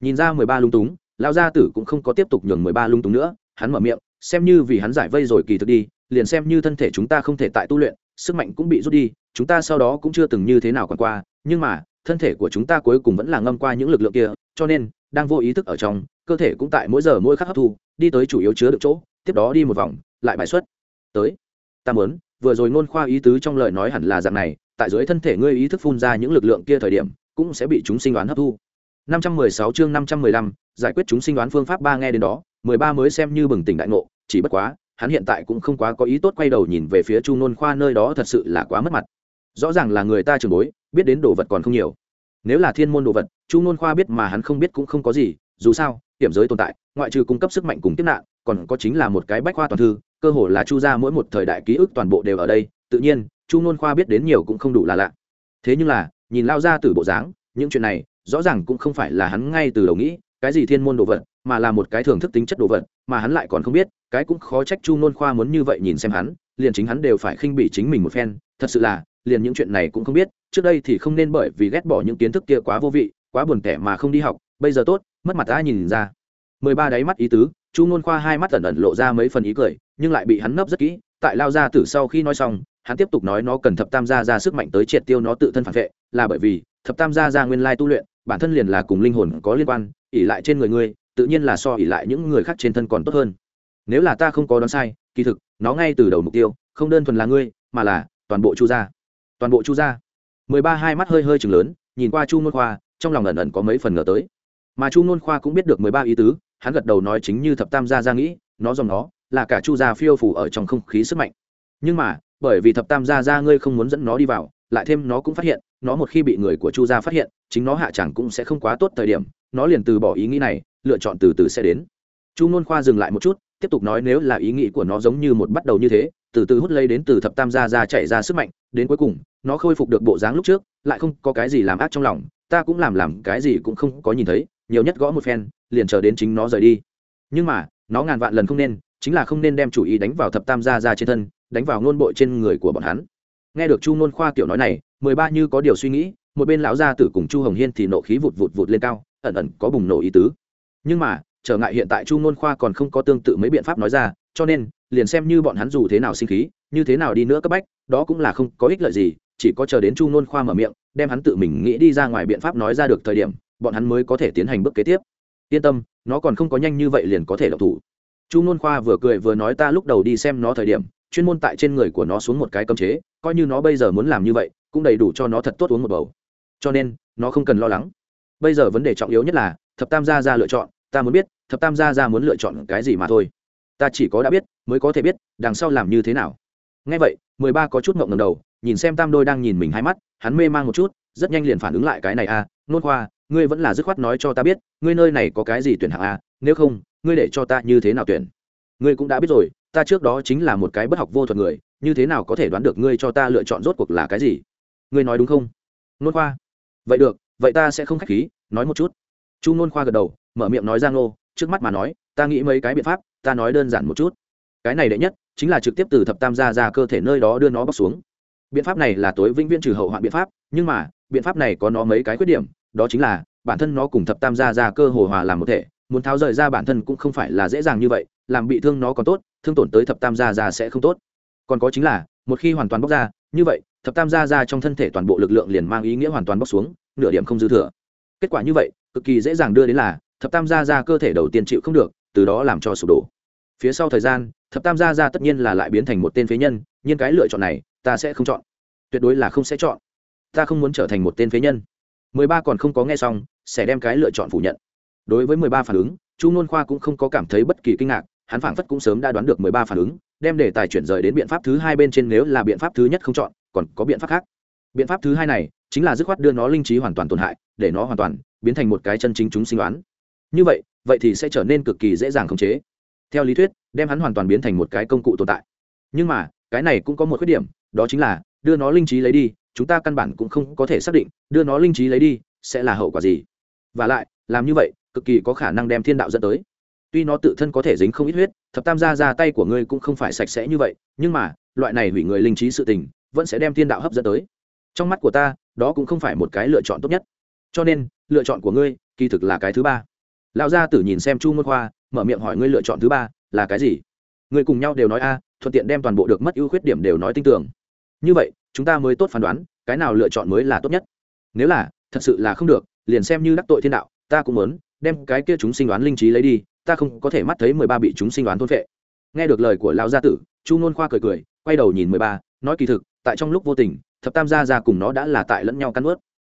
Nhìn ra mười ba lung túng, lão gia tử cũng không có tiếp tục nhường mười ba lung túng nữa, hắn mở miệng, xem như vì hắn giải vây rồi kỳ thực đi liền xem như thân thể chúng ta không thể tại tu luyện sức mạnh cũng bị rút đi chúng ta sau đó cũng chưa từng như thế nào còn qua nhưng mà thân thể của chúng ta cuối cùng vẫn là ngâm qua những lực lượng kia cho nên đang vô ý thức ở trong cơ thể cũng tại mỗi giờ mỗi khắc hấp thu đi tới chủ yếu chứa được chỗ tiếp đó đi một vòng lại bài xuất. Tới ta muốn vừa rồi ngôn khoa ý tứ trong lời nói hẳn là dạng này tại dưới thân thể ngươi ý thức phun ra những lực lượng kia thời điểm cũng sẽ bị chúng sinh đoán hấp thu. 516 chương 515, giải quyết chúng sinh đoán phương pháp ba nghe đến đó 13 mới xem như bừng tỉnh đại ngộ chỉ bất quá hắn hiện tại cũng không quá có ý tốt quay đầu nhìn về phía chu nôn khoa nơi đó thật sự là quá mất mặt. Rõ ràng là người ta trường bối, biết đến đồ vật còn không nhiều. Nếu là thiên môn đồ vật, chu nôn khoa biết mà hắn không biết cũng không có gì, dù sao, hiểm giới tồn tại, ngoại trừ cung cấp sức mạnh cùng tiếp nạn, còn có chính là một cái bách khoa toàn thư, cơ hồ là chu ra mỗi một thời đại ký ức toàn bộ đều ở đây, tự nhiên, chu nôn khoa biết đến nhiều cũng không đủ là lạ. Thế nhưng là, nhìn lao ra từ bộ dáng, những chuyện này, rõ ràng cũng không phải là hắn ngay từ đầu nghĩ, cái gì thiên môn đồ vật, mà là một cái thưởng thức tính chất đồ vật, mà hắn lại còn không biết cái cũng khó trách chu nôn khoa muốn như vậy nhìn xem hắn, liền chính hắn đều phải khinh bỉ chính mình một phen. Thật sự là, liền những chuyện này cũng không biết, trước đây thì không nên bởi vì ghét bỏ những kiến thức kia quá vô vị, quá buồn tẻ mà không đi học, bây giờ tốt, mất mặt ta nhìn ra. Mười ba đáy mắt ý tứ, chu nôn khoa hai mắt ẩn ẩn lộ ra mấy phần ý cười, nhưng lại bị hắn nấp rất kỹ, tại lao ra từ sau khi nói xong, hắn tiếp tục nói nó cần thập tam gia ra sức mạnh tới triệt tiêu nó tự thân phản vệ, là bởi vì, thập tam gia ra nguyên lai tu luyện, bản thân liền là cùng linh hồn có liên quan ỉ lại trên người ngươi, tự nhiên là so ỉ lại những người khác trên thân còn tốt hơn nếu là ta không có đoán sai, kỳ thực, nó ngay từ đầu mục tiêu, không đơn thuần là ngươi, mà là toàn bộ chu gia. Toàn bộ chu gia. Mười ba hai mắt hơi hơi chừng lớn, nhìn qua chu nôn khoa, trong lòng ẩn ẩn có mấy phần ngờ tới. Mà chu nôn khoa cũng biết được mười ba ý tứ, hắn gật đầu nói chính như thập tam gia gia nghĩ, nó dòng nó là cả chu gia phiêu phủ ở trong không khí sức mạnh. Nhưng mà, bởi vì thập tam gia gia ngươi không muốn dẫn nó đi vào, lại thêm nó cũng phát hiện, nó một khi bị người của chu gia phát hiện, chính nó hạ chẳng cũng sẽ không quá tốt thời điểm, nó liền từ bỏ ý nghĩ này, lựa chọn từ từ sẽ đến. Chu nôn khoa dừng lại một chút tiếp tục nói nếu là ý nghĩ của nó giống như một bắt đầu như thế, từ từ hút lấy đến từ thập tam gia ra chạy ra sức mạnh, đến cuối cùng, nó khôi phục được bộ dáng lúc trước, lại không có cái gì làm ác trong lòng, ta cũng làm làm cái gì cũng không có nhìn thấy, nhiều nhất gõ một phen, liền chờ đến chính nó rời đi. Nhưng mà, nó ngàn vạn lần không nên, chính là không nên đem chủ ý đánh vào thập tam gia ra trên thân, đánh vào nôn bội trên người của bọn hắn. Nghe được chu nôn khoa kiểu nói này, mười ba như có điều suy nghĩ, một bên lão gia tử cùng chu hồng hiên thì nộ khí vụt vụt vụt lên cao, ẩn ẩn có bùng nổ ý tứ. Nhưng mà trở ngại hiện tại chu nôn khoa còn không có tương tự mấy biện pháp nói ra, cho nên, liền xem như bọn hắn dù thế nào sinh khí, như thế nào đi nữa cấp bách, đó cũng là không có ích lợi gì, chỉ có chờ đến chu nôn khoa mở miệng, đem hắn tự mình nghĩ đi ra ngoài biện pháp nói ra được thời điểm, bọn hắn mới có thể tiến hành bước kế tiếp. Yên tâm, nó còn không có nhanh như vậy liền có thể độc thủ. Chu nôn khoa vừa cười vừa nói ta lúc đầu đi xem nó thời điểm, chuyên môn tại trên người của nó xuống một cái cấm chế, coi như nó bây giờ muốn làm như vậy, cũng đầy đủ cho nó thật tốt uống một bầu. Cho nên, nó không cần lo lắng. Bây giờ vấn đề trọng yếu nhất là, thập tam gia ra lựa chọn ta muốn biết thập tam gia ra muốn lựa chọn cái gì mà thôi. Ta chỉ có đã biết mới có thể biết đằng sau làm như thế nào. Ngay vậy mười ba có chút ngộng ngầm đầu nhìn xem tam đôi đang nhìn mình hai mắt hắn mê man một chút rất nhanh liền phản ứng lại cái này a à, nôn khoa ngươi vẫn là dứt khoát nói cho ta biết ngươi nơi này có cái gì tuyển hạng a nếu không ngươi để cho ta như thế nào tuyển? Ngươi cũng đã biết rồi ta trước đó chính là một cái bất học vô thuật người như thế nào có thể đoán được ngươi cho ta lựa chọn rốt cuộc là cái gì? Ngươi nói đúng không? Nôn khoa. Vậy được vậy ta sẽ không k h á c h khí nói một chút. Chu nôn khoa gật đầu mở miệng nói ra ngô, trước mắt mà nói, ta nghĩ mấy cái biện pháp, ta nói đơn giản một chút. Cái này đệ nhất, chính là trực tiếp từ thập tam gia ra cơ thể nơi đó đưa nó bóc xuống. Biện pháp này là tối vĩnh viễn trừ hậu hoạn biện pháp, nhưng mà, biện pháp này có nó mấy cái khuyết điểm, đó chính là, bản thân nó cùng thập tam gia ra cơ hồ hòa làm một thể, muốn tháo rời ra bản thân cũng không phải là dễ dàng như vậy, làm bị thương nó còn tốt, thương tổn tới thập tam gia ra sẽ không tốt. Còn có chính là, một khi hoàn toàn bóc ra, như vậy, thập tam gia ra trong thân thể toàn bộ lực lượng liền mang ý nghĩa hoàn toàn bóc xuống, nửa điểm không dư thừa. Kết quả như vậy, cực kỳ dễ dàng đưa đến là thập tam gia ra cơ thể đầu tiên chịu không được, từ đó làm cho sụp đổ. Phía sau thời gian, thập tam gia ra tất nhiên là lại biến thành một tên phế nhân, nhưng cái lựa chọn này, ta sẽ không chọn. Tuyệt đối là không sẽ chọn. Ta không muốn trở thành một tên phế nhân. Mười ba còn không có nghe xong, sẽ đem cái lựa chọn phủ nhận. Đối với mười ba phản ứng, chu nôn khoa cũng không có cảm thấy bất kỳ kinh ngạc, hắn phảng phất cũng sớm đã đoán được mười ba phản ứng, đem đề tài chuyển rời đến biện pháp thứ hai bên trên nếu là biện pháp thứ nhất không chọn, còn có biện pháp khác. Biện pháp thứ hai này, chính là dứt khoát đưa nó linh trí hoàn toàn tổn hại, để nó hoàn toàn biến thành một cái chân chính chúng sinh đoán như vậy vậy thì sẽ trở nên cực kỳ dễ dàng khống chế. Theo lý thuyết, đem hắn hoàn toàn biến thành một cái công cụ tồn tại. Nhưng mà, cái này cũng có một khuyết điểm, đó chính là, đưa nó linh trí lấy đi, chúng ta căn bản cũng không có thể xác định, đưa nó linh trí lấy đi, sẽ là hậu quả gì. Và lại, làm như vậy, cực kỳ có khả năng đem thiên đạo dẫn tới. Tuy nó tự thân có thể dính không ít huyết, thập tam gia ra tay của ngươi cũng không phải sạch sẽ như vậy, nhưng mà, loại này hủy người linh trí sự tình, vẫn sẽ đem thiên đạo hấp dẫn tới. Trong mắt của ta, đó cũng không phải một cái lựa chọn tốt nhất. Cho nên, lựa chọn của ngươi, kỳ thực là cái thứ ba lão gia tử nhìn xem chu môn khoa, mở miệng hỏi ngươi lựa chọn thứ ba là cái gì? Người cùng nhau đều nói a, thuận tiện đem toàn bộ được mất ưu khuyết điểm đều nói tin tưởng như vậy, chúng ta mới tốt phán đoán, cái nào lựa chọn mới là tốt nhất. Nếu là, thật sự là không được, liền xem như đắc tội thiên đạo, ta cũng muốn đem cái kia chúng sinh đoán linh trí lấy đi, ta không có thể mắt thấy mười ba bị chúng sinh đoán thôn vệ nghe được lời của lão gia tử, chu nôn khoa cười cười, quay đầu nhìn mười ba, nói kỳ thực, tại trong lúc vô tình, thập tam gia ra cùng nó đã là tại lẫn nhau căn ướt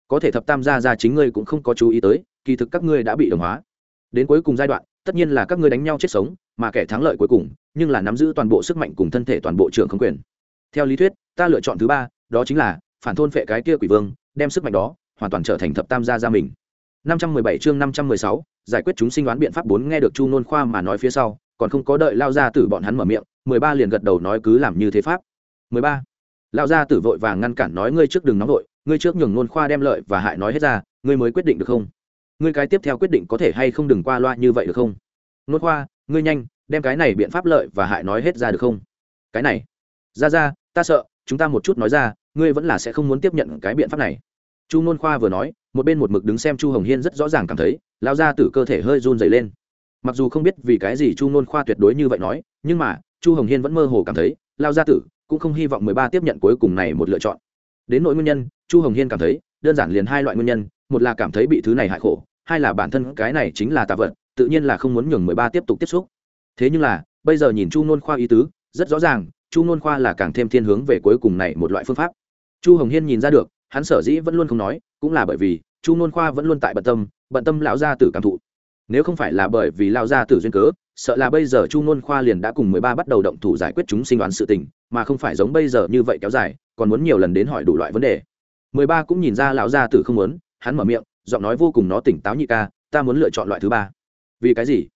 có thể thập tam gia ra chính ngươi cũng không có chú ý tới, kỳ thực các ngươi đã bị đồng hóa đến cuối cùng giai đoạn tất nhiên là các ngươi đánh nhau chết sống mà kẻ thắng lợi cuối cùng nhưng là nắm giữ toàn bộ sức mạnh cùng thân thể toàn bộ trưởng không quyền. Theo lý thuyết ta lựa chọn thứ ba đó chính là phản thôn phệ cái kia quỷ vương đem sức mạnh đó hoàn toàn trở thành thập tam gia gia mình. 517 chương 516, giải quyết chúng sinh đoán biện pháp bốn nghe được chu nôn khoa mà nói phía sau còn không có đợi lao gia tử bọn hắn mở miệng 13 liền gật đầu nói cứ làm như thế pháp. 13. lao gia tử vội vàng ngăn cản nói ngươi trước đừng nóng vội ngươi trước nhường nôn khoa đem lợi và hại nói hết ra ngươi mới quyết định được không? Ngươi cái tiếp theo quyết định có thể hay không đừng qua loa như vậy được không? Nốt khoa, ngươi nhanh, đem cái này biện pháp lợi và hại nói hết ra được không? Cái này. Ra ra, ta sợ, chúng ta một chút nói ra, ngươi vẫn là sẽ không muốn tiếp nhận cái biện pháp này. Chu nôn khoa vừa nói, một bên một mực đứng xem chu hồng hiên rất rõ ràng cảm thấy lao ra từ cơ thể hơi run dày lên. Mặc dù không biết vì cái gì chu nôn khoa tuyệt đối như vậy nói, nhưng mà, chu hồng hiên vẫn mơ hồ cảm thấy lao gia tử cũng không hy vọng mười ba tiếp nhận cuối cùng này một lựa chọn. Đến nỗi nguyên nhân, chu hồng hiên cảm thấy, đơn giản liền hai loại nguyên nhân một là cảm thấy bị thứ này hại khổ, hai là bản thân cái này chính là tạ vật, tự nhiên là không muốn nhường mười ba tiếp tục tiếp xúc. Thế nhưng là, bây giờ nhìn chu nôn khoa ý tứ, rất rõ ràng, chu nôn khoa là càng thêm thiên hướng về cuối cùng này một loại phương pháp. Chu hồng hiên nhìn ra được, hắn sở dĩ vẫn luôn không nói, cũng là bởi vì chu nôn khoa vẫn luôn tại bận tâm bận tâm lão gia tử cảm thụ. Nếu không phải là bởi vì lão gia tử duyên cớ, sợ là bây giờ chu nôn khoa liền đã cùng mười ba bắt đầu động thủ giải quyết chúng sinh đoán sự tình, mà không phải giống bây giờ như vậy kéo dài, còn muốn nhiều lần đến hỏi đủ loại vấn đề. mười ba cũng nhìn ra lão gia tử không muốn hắn mở miệng, giọng nói vô cùng nó tỉnh táo nhị ca, ta muốn lựa chọn loại thứ ba. Vì cái gì?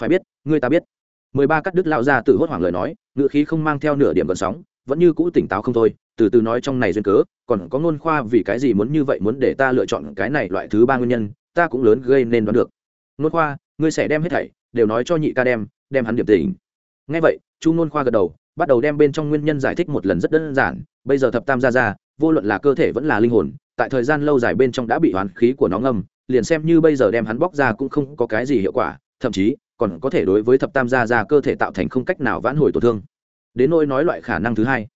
Phải biết, ngươi ta biết. Mười ba cắt đứt lão gia tử hốt hoảng lời nói ngự khí không mang theo nửa điểm gần sóng, vẫn như cũ tỉnh táo không thôi, từ từ nói trong này duyên cớ, còn có ngôn khoa vì cái gì muốn như vậy muốn để ta lựa chọn cái này loại thứ ba nguyên nhân, ta cũng lớn gây nên đoán được. Ngôn khoa, ngươi sẽ đem hết thảy, đều nói cho nhị ca đem đem hắn điểm tình. Ngay vậy, chu ngôn khoa gật đầu, bắt đầu đem bên trong nguyên nhân giải thích một lần rất đơn giản, bây giờ thập tam gia ra vô luận là cơ thể vẫn là linh hồn, tại thời gian lâu dài bên trong đã bị hoán khí của nó ngâm, liền xem như bây giờ đem hắn bóc ra cũng không có cái gì hiệu quả, thậm chí, còn có thể đối với thập tam gia ra cơ thể tạo thành không cách nào vãn hồi tổn thương. Đến nỗi nói loại khả năng thứ hai.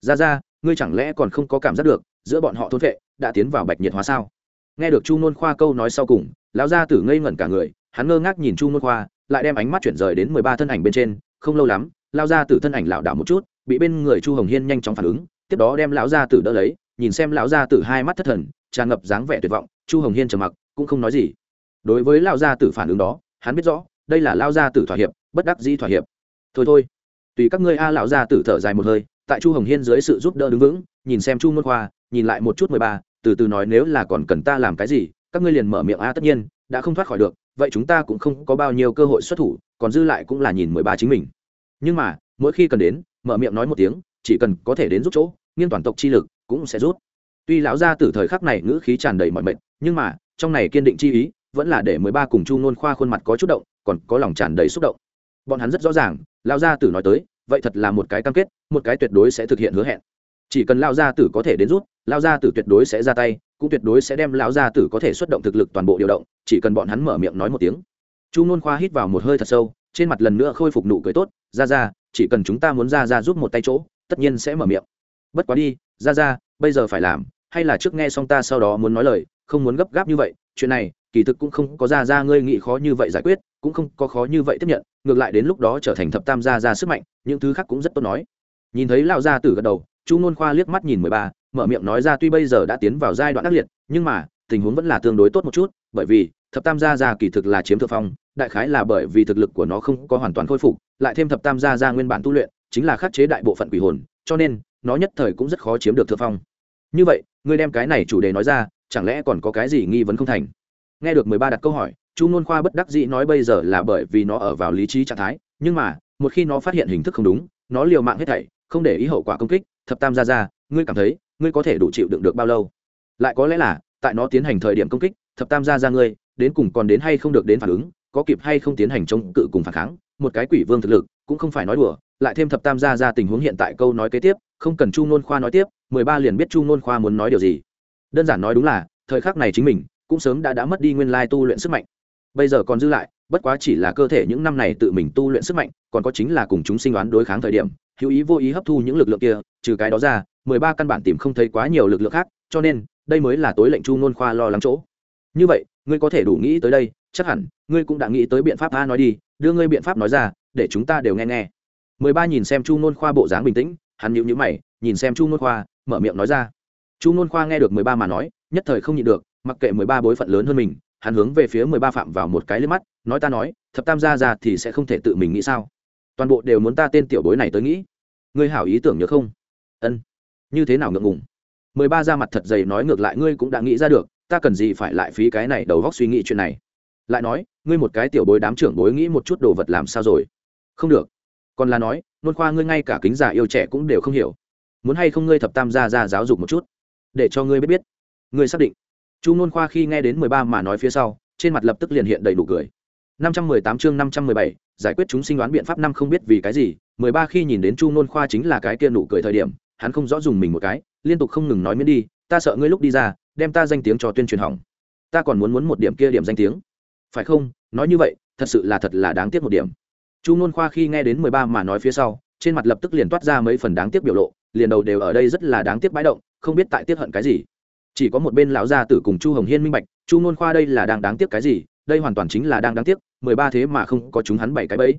Ra ra ngươi chẳng lẽ còn không có cảm giác được, giữa bọn họ thôn vệ đã tiến vào bạch nhiệt hóa sao? Nghe được chu nôn khoa câu nói sau cùng, lão gia tử ngây ngẩn cả người, hắn ngơ ngác nhìn chu nôn khoa, lại đem ánh mắt chuyển rời đến mười ba thân ảnh bên trên. Không lâu lắm lao gia tử thân ảnh lảo đảo một chút, bị bên người chu hồng hiên nhanh chóng phản ứng tiếp đó đem lão gia tử đỡ lấy, nhìn xem lão gia tử hai mắt thất thần, tràn ngập dáng vẻ tuyệt vọng, chu hồng hiên trầm mặc, cũng không nói gì. Đối với lão gia tử phản ứng đó, hắn biết rõ, đây là lão gia tử thỏa hiệp, bất đắc dĩ thỏa hiệp. Thôi thôi, tùy các ngươi a, lão gia tử thở dài một hơi, tại chu hồng hiên dưới sự giúp đỡ đứng vững, nhìn xem chu môn khoa, nhìn lại một chút mười ba, từ từ nói nếu là còn cần ta làm cái gì, các ngươi liền mở miệng a, tất nhiên, đã không thoát khỏi được, vậy chúng ta cũng không có bao nhiêu cơ hội xuất thủ, còn dư lại cũng là nhìn mười ba chính mình. Nhưng mà, mỗi khi cần đến, mở miệng nói một tiếng, chỉ cần có thể đến giúp chỗ nghiêng toàn tộc chi lực cũng sẽ rút. Tuy lão gia tử thời khắc này ngữ khí tràn đầy mọi mệnh nhưng mà, trong này kiên định chi ý, vẫn là để mười ba cùng chu nôn khoa khuôn mặt có chút động, còn có lòng tràn đầy xúc động. Bọn hắn rất rõ ràng, lão gia tử nói tới, vậy thật là một cái cam kết, một cái tuyệt đối sẽ thực hiện hứa hẹn. Chỉ cần lão gia tử có thể đến rút, lão gia tử tuyệt đối sẽ ra tay, cũng tuyệt đối sẽ đem lão gia tử có thể xuất động thực lực toàn bộ điều động, chỉ cần bọn hắn mở miệng nói một tiếng. Chu nôn khoa hít vào một hơi thật sâu, trên mặt lần nữa khôi phục nụ cười tốt, ra ra, chỉ cần chúng ta muốn ra ra giúp một tay chỗ, tất nhiên sẽ mở miệng bất quá đi, ra ra, bây giờ phải làm, hay là trước nghe xong ta sau đó muốn nói lời, không muốn gấp gáp như vậy, chuyện này, kỳ thực cũng không có ra ra ngươi nghĩ khó như vậy giải quyết, cũng không có khó như vậy tiếp nhận, ngược lại đến lúc đó trở thành thập tam gia ra sức mạnh, những thứ khác cũng rất tốt nói. Nhìn thấy lão gia tử gật đầu, chu nôn khoa liếc mắt nhìn mười ba, mở miệng nói ra tuy bây giờ đã tiến vào giai đoạn ác liệt, nhưng mà, tình huống vẫn là tương đối tốt một chút, bởi vì, thập tam gia gia kỳ thực là chiếm thượng phong, đại khái là bởi vì thực lực của nó không có hoàn toàn khôi phục, lại thêm thập tam gia gia nguyên bản tu luyện, chính là khắc chế đại bộ phận quỷ hồn, cho nên nó nhất thời cũng rất khó chiếm được thượng phong. Như vậy, ngươi đem cái này chủ đề nói ra, chẳng lẽ còn có cái gì nghi vấn không thành? Nghe được mười ba đặt câu hỏi, chu nôn khoa bất đắc dĩ nói bây giờ là bởi vì nó ở vào lý trí trạng thái, nhưng mà, một khi nó phát hiện hình thức không đúng, nó liều mạng hết thảy, không để ý hậu quả công kích, thập tam gia ra ngươi cảm thấy, ngươi có thể đủ chịu đựng được bao lâu? Lại có lẽ là, tại nó tiến hành thời điểm công kích, thập tam gia ra ngươi, đến cùng còn đến hay không được đến phản ứng, có kịp hay không tiến hành chống cự cùng phản kháng, một cái quỷ vương thực lực, cũng không phải nói đùa, lại thêm thập tam gia ra tình huống hiện tại câu nói kế tiếp không cần chu nôn khoa nói tiếp, mười ba liền biết chu nôn khoa muốn nói điều gì. Đơn giản nói đúng là, thời khắc này chính mình cũng sớm đã đã mất đi nguyên lai tu luyện sức mạnh. Bây giờ còn dư lại, bất quá chỉ là cơ thể những năm này tự mình tu luyện sức mạnh, còn có chính là cùng chúng sinh đoán đối kháng thời điểm, hữu ý vô ý hấp thu những lực lượng kia, trừ cái đó ra, mười ba căn bản tìm không thấy quá nhiều lực lượng khác, cho nên, đây mới là tối lệnh chu nôn khoa lo lắng chỗ. Như vậy, ngươi có thể đủ nghĩ tới đây, chắc hẳn, ngươi cũng đã nghĩ tới biện pháp a nói đi, đưa ngươi biện pháp nói ra, để chúng ta đều nghe nghe. Mười ba nhìn xem chu nôn khoa bộ dáng bình tĩnh hắn nhíu nhíu mày, nhìn xem chu nôn khoa, mở miệng nói ra. Chu nôn khoa nghe được mười ba mà nói, nhất thời không nhịn được, mặc kệ mười ba bối phận lớn hơn mình, hắn hướng về phía mười ba phạm vào một cái lên mắt, nói ta nói, thập tam gia ra thì sẽ không thể tự mình nghĩ sao? Toàn bộ đều muốn ta tên tiểu bối này tới nghĩ. Ngươi hảo ý tưởng nhớ không? Ân. Như thế nào ngượng ngùng? Mười ba ra mặt thật dày nói ngược lại ngươi cũng đã nghĩ ra được, ta cần gì phải lại phí cái này đầu góc suy nghĩ chuyện này? Lại nói, ngươi một cái tiểu bối đám trưởng bối nghĩ một chút đồ vật làm sao rồi? Không được. Còn là nói nôn khoa ngươi ngay cả kính già yêu trẻ cũng đều không hiểu. Muốn hay không ngươi thập tam gia ra giáo dục một chút? Để cho ngươi biết biết. Ngươi xác định. Chu nôn khoa khi nghe đến mười ba mà nói phía sau, trên mặt lập tức liền hiện đầy đủ cười. Năm trăm mười tám chương năm trăm mười bảy, giải quyết chúng sinh đoán biện pháp năm không biết vì cái gì, mười ba khi nhìn đến chu nôn khoa chính là cái kia nụ cười thời điểm, hắn không rõ dùng mình một cái, liên tục không ngừng nói miễn đi, ta sợ ngươi lúc đi ra, đem ta danh tiếng cho tuyên truyền hỏng. Ta còn muốn muốn một điểm kia điểm danh tiếng. Phải không? Nói như vậy, thật sự là thật là đáng tiếc một điểm chu n khoa khi nghe đến mười ba mà nói phía sau, trên mặt lập tức liền toát ra mấy phần đáng tiếc biểu lộ, liền đầu đều ở đây rất là đáng tiếc bãi động, không biết tại tiếc hận cái gì. Chỉ có một bên lão gia tử cùng chu hồng hiên minh bạch, chu n khoa đây là đang đáng tiếc cái gì, đây hoàn toàn chính là đang đáng tiếc, mười ba thế mà không có chúng hắn bảy cái bẫy.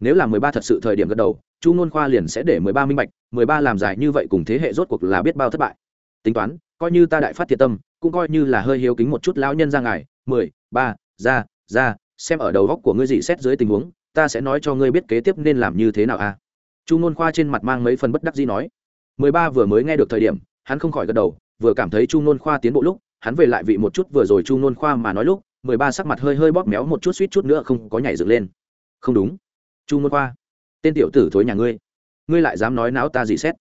Nếu là mười ba thật sự thời điểm gật đầu, chu n khoa liền sẽ để mười ba minh bạch, mười ba làm dài như vậy cùng thế hệ rốt cuộc là biết bao thất bại. Tính toán, coi như ta đại phát thiệt tâm, cũng coi như là hơi hiếu kính một chút lão nhân ra ngài, mười, ba, ra ra, xem ở đầu góc của ngươi dị xét dưới tình huống ta sẽ nói cho ngươi biết kế tiếp nên làm như thế nào a chu nôn khoa trên mặt mang mấy phần bất đắc dĩ nói. Mười ba vừa mới nghe được thời điểm, hắn không khỏi gật đầu, vừa cảm thấy chu nôn khoa tiến bộ lúc, hắn về lại vị một chút vừa rồi chu nôn khoa mà nói lúc, mười ba sắc mặt hơi hơi bóp méo một chút suýt chút nữa không có nhảy dựng lên. Không đúng. Chu nôn khoa, tên tiểu tử thối nhà ngươi ngươi lại dám nói não ta gì xét?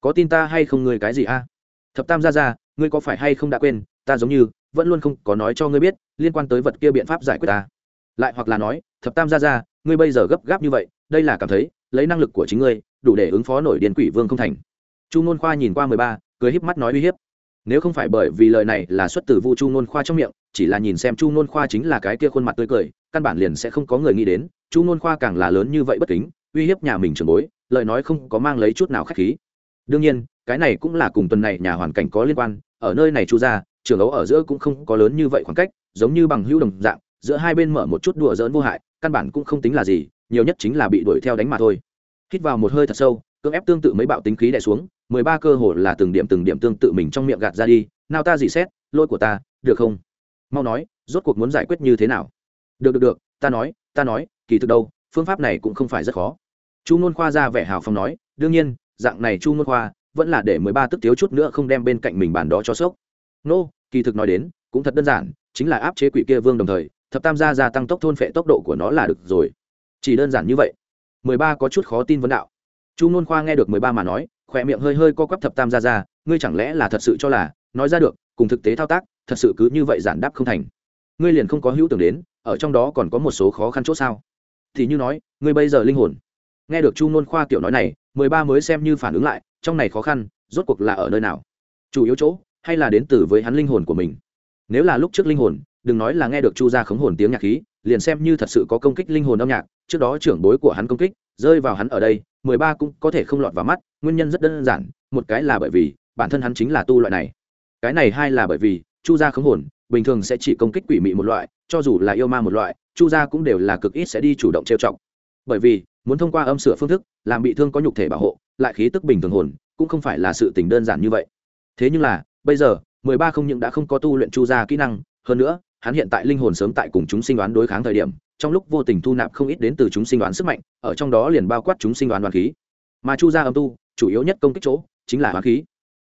Có tin ta hay không ngươi cái gì a thập tam ra ra ngươi có phải hay không đã quên, ta giống như, vẫn luôn không có nói cho ngươi biết, liên quan tới vật kia biện pháp giải quyết ta. Lại hoặc là nói, thập tam ra ra ngươi bây giờ gấp gáp như vậy, đây là cảm thấy, lấy năng lực của chính ngươi, đủ để ứng phó nổi điền quỷ vương không thành. Chu ngôn khoa nhìn qua mười ba, cười híp mắt nói uy hiếp. Nếu không phải bởi vì lời này là xuất từ vu chu ngôn khoa trong miệng, chỉ là nhìn xem chu ngôn khoa chính là cái kia khuôn mặt tươi cười, căn bản liền sẽ không có người nghĩ đến, chu ngôn khoa càng là lớn như vậy bất kính, uy hiếp nhà mình trường bối, lời nói không có mang lấy chút nào k h á c h khí. Đương nhiên, cái này cũng là cùng tuần này nhà hoàn cảnh có liên quan, ở nơi này chu ra trường ấu ở giữa cũng không có lớn như vậy khoảng cách, giống như bằng hữu đồng dạng, giữa hai bên mở một chút đùa dỡn vô hại căn bản cũng không tính là gì, nhiều nhất chính là bị đuổi theo đánh mà thôi. Hít vào một hơi thật sâu, cưỡng ép tương tự mấy bạo tính khí đè xuống, mười ba cơ hồ là từng điểm từng điểm tương tự mình trong miệng gạt ra đi, nào ta dị xét, lỗi của ta, được không? Mau nói, rốt cuộc muốn giải quyết như thế nào? Được được được, ta nói ta nói, kỳ thực đâu, phương pháp này cũng không phải rất khó. Chu nôn khoa ra vẻ hào phong nói, đương nhiên, dạng này chu nôn khoa vẫn là để mười ba tức thiếu chút nữa không đem bên cạnh mình bàn đó cho sốc. Nô, kỳ thực nói đến, cũng thật đơn giản, chính là áp chế quỷ kia vương đồng thời thập tam gia gia tăng tốc thôn phệ tốc độ của nó là được rồi. Chỉ đơn giản như vậy. Mười ba có chút khó tin vấn đạo. Chu nôn khoa nghe được mười ba mà nói, khỏe miệng hơi hơi co quắp thập tam gia gia, ngươi chẳng lẽ là thật sự cho là, nói ra được, cùng thực tế thao tác, thật sự cứ như vậy giản đáp không thành. Ngươi liền không có hữu tưởng đến, ở trong đó còn có một số khó khăn chỗ sao? Thì như nói, ngươi bây giờ linh hồn. Nghe được chu nôn khoa kiểu nói này, mười ba mới xem như phản ứng lại, trong này khó khăn, rốt cuộc là ở nơi nào? Chủ yếu chỗ, hay là đến từ với hắn linh hồn của mình? Nếu là lúc trước linh hồn đừng nói là nghe được chu Gia khống hồn tiếng nhạc khí, liền xem như thật sự có công kích linh hồn âm nhạc, trước đó trưởng bối của hắn công kích, rơi vào hắn ở đây, mười ba cũng có thể không lọt vào mắt, nguyên nhân rất đơn giản, một cái là bởi vì, bản thân hắn chính là tu loại này. Cái này hai là bởi vì, chu gia khống hồn, bình thường sẽ chỉ công kích quỷ mị một loại, cho dù là yêu ma một loại, chu gia cũng đều là cực ít sẽ đi chủ động trêu chọc. Bởi vì, muốn thông qua âm sửa phương thức, làm bị thương có nhục thể bảo hộ, lại khí tức bình thường hồn, cũng không phải là sự tình đơn giản như vậy. Thế nhưng là, bây giờ, mười ba không những đã không có tu luyện chu gia kỹ năng, hơn nữa hắn hiện tại linh hồn sớm tại cùng chúng sinh đoán đối kháng thời điểm, trong lúc vô tình thu nạp không ít đến từ chúng sinh đoán sức mạnh, ở trong đó liền bao quát chúng sinh đoán đoán khí. Mà chu gia âm tu, chủ yếu nhất công kích chỗ, chính là đoán khí.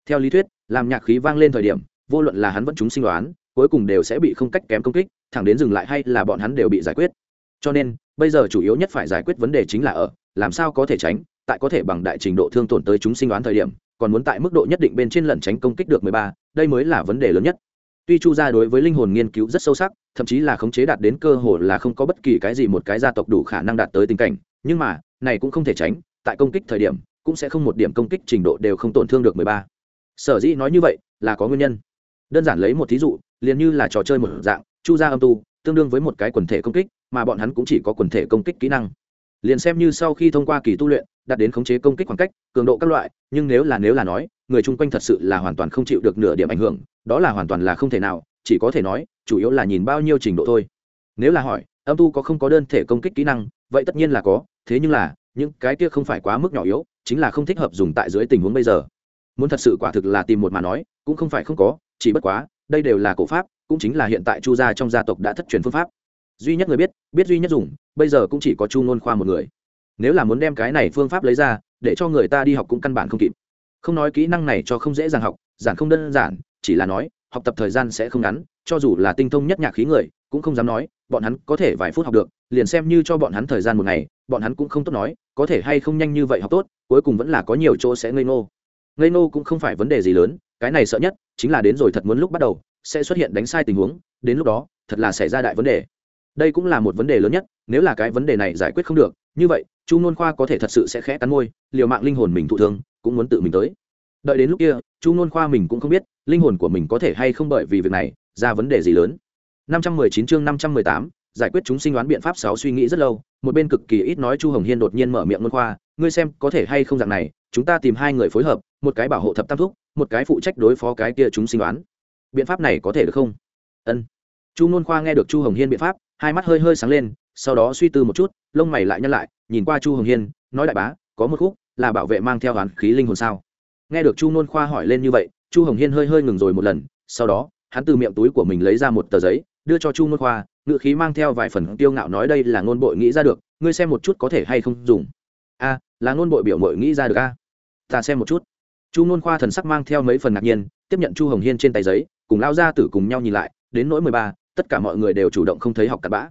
Theo lý thuyết, làm nhạc khí vang lên thời điểm, vô luận là hắn vẫn chúng sinh đoán cuối cùng đều sẽ bị không cách kém công kích, thẳng đến dừng lại hay là bọn hắn đều bị giải quyết. Cho nên, bây giờ chủ yếu nhất phải giải quyết vấn đề chính là ở, làm sao có thể tránh, tại có thể bằng đại trình độ thương tổn tới chúng sinh đoán thời điểm, còn muốn tại mức độ nhất định bên trên lẩn tránh công kích được mười ba, đây mới là vấn đề lớn nhất tuy chu gia đối với linh hồn nghiên cứu rất sâu sắc, thậm chí là khống chế đạt đến cơ hồ là không có bất kỳ cái gì một cái gia tộc đủ khả năng đạt tới tình cảnh, nhưng mà, này cũng không thể tránh, tại công kích thời điểm, cũng sẽ không một điểm công kích trình độ đều không tổn thương được mười ba. Sở dĩ nói như vậy, là có nguyên nhân. Đơn giản lấy một thí dụ, liền như là trò chơi một dạng, chu gia âm tu, tương đương với một cái quần thể công kích, mà bọn hắn cũng chỉ có quần thể công kích kỹ năng. Liền xem như sau khi thông qua kỳ tu luyện, đạt đến khống chế công kích khoảng cách, cường độ các loại, nhưng nếu là nếu là nói người chung quanh thật sự là hoàn toàn không chịu được nửa điểm ảnh hưởng, đó là hoàn toàn là không thể nào, chỉ có thể nói, chủ yếu là nhìn bao nhiêu trình độ thôi. Nếu là hỏi, âm tu có không có đơn thể công kích kỹ năng, vậy tất nhiên là có, thế nhưng là, những cái kia không phải quá mức nhỏ yếu, chính là không thích hợp dùng tại dưới tình huống bây giờ. Muốn thật sự quả thực là tìm một mà nói, cũng không phải không có, chỉ bất quá, đây đều là cổ pháp, cũng chính là hiện tại chu gia trong gia tộc đã thất truyền phương pháp. Duy nhất người biết biết duy nhất dùng, bây giờ cũng chỉ có chu ngôn khoa một người. Nếu là muốn đem cái này phương pháp lấy ra, để cho người ta đi học cũng căn bản không kịp không nói kỹ năng này cho không dễ dàng học giản không đơn giản, chỉ là nói, học tập thời gian sẽ không ngắn, cho dù là tinh thông nhất nhạc khí người, cũng không dám nói, bọn hắn có thể vài phút học được, liền xem như cho bọn hắn thời gian một ngày, bọn hắn cũng không tốt nói, có thể hay không nhanh như vậy học tốt, cuối cùng vẫn là có nhiều chỗ sẽ ngây ngô. Ngây ngô cũng không phải vấn đề gì lớn, cái này sợ nhất, chính là đến rồi thật muốn lúc bắt đầu, sẽ xuất hiện đánh sai tình huống, đến lúc đó, thật là xảy ra đại vấn đề. Đây cũng là một vấn đề lớn nhất, nếu là cái vấn đề này giải quyết không được như vậy chu nôn khoa có thể thật sự sẽ khẽ cắn môi liều mạng linh hồn mình thụ thương cũng muốn tự mình tới. Đợi đến lúc kia chu nôn khoa mình cũng không biết linh hồn của mình có thể hay không bởi vì việc này ra vấn đề gì lớn. 519 chương 518, giải quyết chúng sinh đoán biện pháp sáu suy nghĩ rất lâu một bên cực kỳ ít nói chu hồng hiên đột nhiên mở miệng nôn khoa ngươi xem có thể hay không dạng này chúng ta tìm hai người phối hợp một cái bảo hộ thập tam thúc một cái phụ trách đối phó cái kia chúng sinh đoán biện pháp này có thể được không? Ân. Chu nôn khoa nghe được chu hồng hiên biện pháp hai mắt hơi hơi sáng lên sau đó suy tư một chút, lông mày lại nhăn lại, nhìn qua chu hồng hiên, nói đại bá, có một khúc là bảo vệ mang theo hoán khí linh hồn sao? Nghe được chu nôn khoa hỏi lên như vậy, chu hồng hiên hơi hơi ngừng rồi một lần, sau đó, hắn từ miệng túi của mình lấy ra một tờ giấy, đưa cho chu nôn khoa ngự khí mang theo vài phần tiêu ngạo nói đây là ngôn bội nghĩ ra được, ngươi xem một chút có thể hay không dùng. A, là ngôn bội biểu mội nghĩ ra được a? Ta xem một chút. Chu nôn khoa thần sắc mang theo mấy phần ngạc nhiên, tiếp nhận chu hồng hiên trên tay giấy, cùng lao ra tử cùng nhau nhìn lại, đến nỗi mười ba, tất cả mọi người đều chủ động không thấy học cặp bã.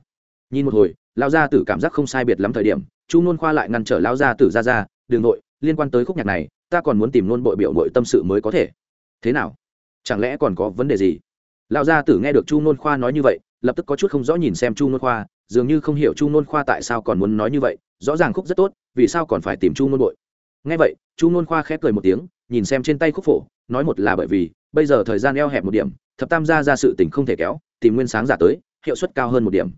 Nhìn một hồi lao gia tử cảm giác không sai biệt lắm thời điểm, chu nôn khoa lại ngăn trở lao gia tử ra ra đường nội, liên quan tới khúc nhạc này, ta còn muốn tìm nôn bội biểu nội tâm sự mới có thể. Thế nào? Chẳng lẽ còn có vấn đề gì? Lao gia tử nghe được chu nôn khoa nói như vậy, lập tức có chút không rõ nhìn xem chu nôn khoa, dường như không hiểu chu nôn khoa tại sao còn muốn nói như vậy, rõ ràng khúc rất tốt, vì sao còn phải tìm chu nôn bội. Nghe vậy, chu nôn khoa khép cười một tiếng, nhìn xem trên tay khúc phổ, nói một là bởi vì, bây giờ thời gian eo hẹp một điểm, thập tam gia ra sự tình không thể kéo, tìm nguyên sáng giả tới, hiệu suất cao hơn một điểm.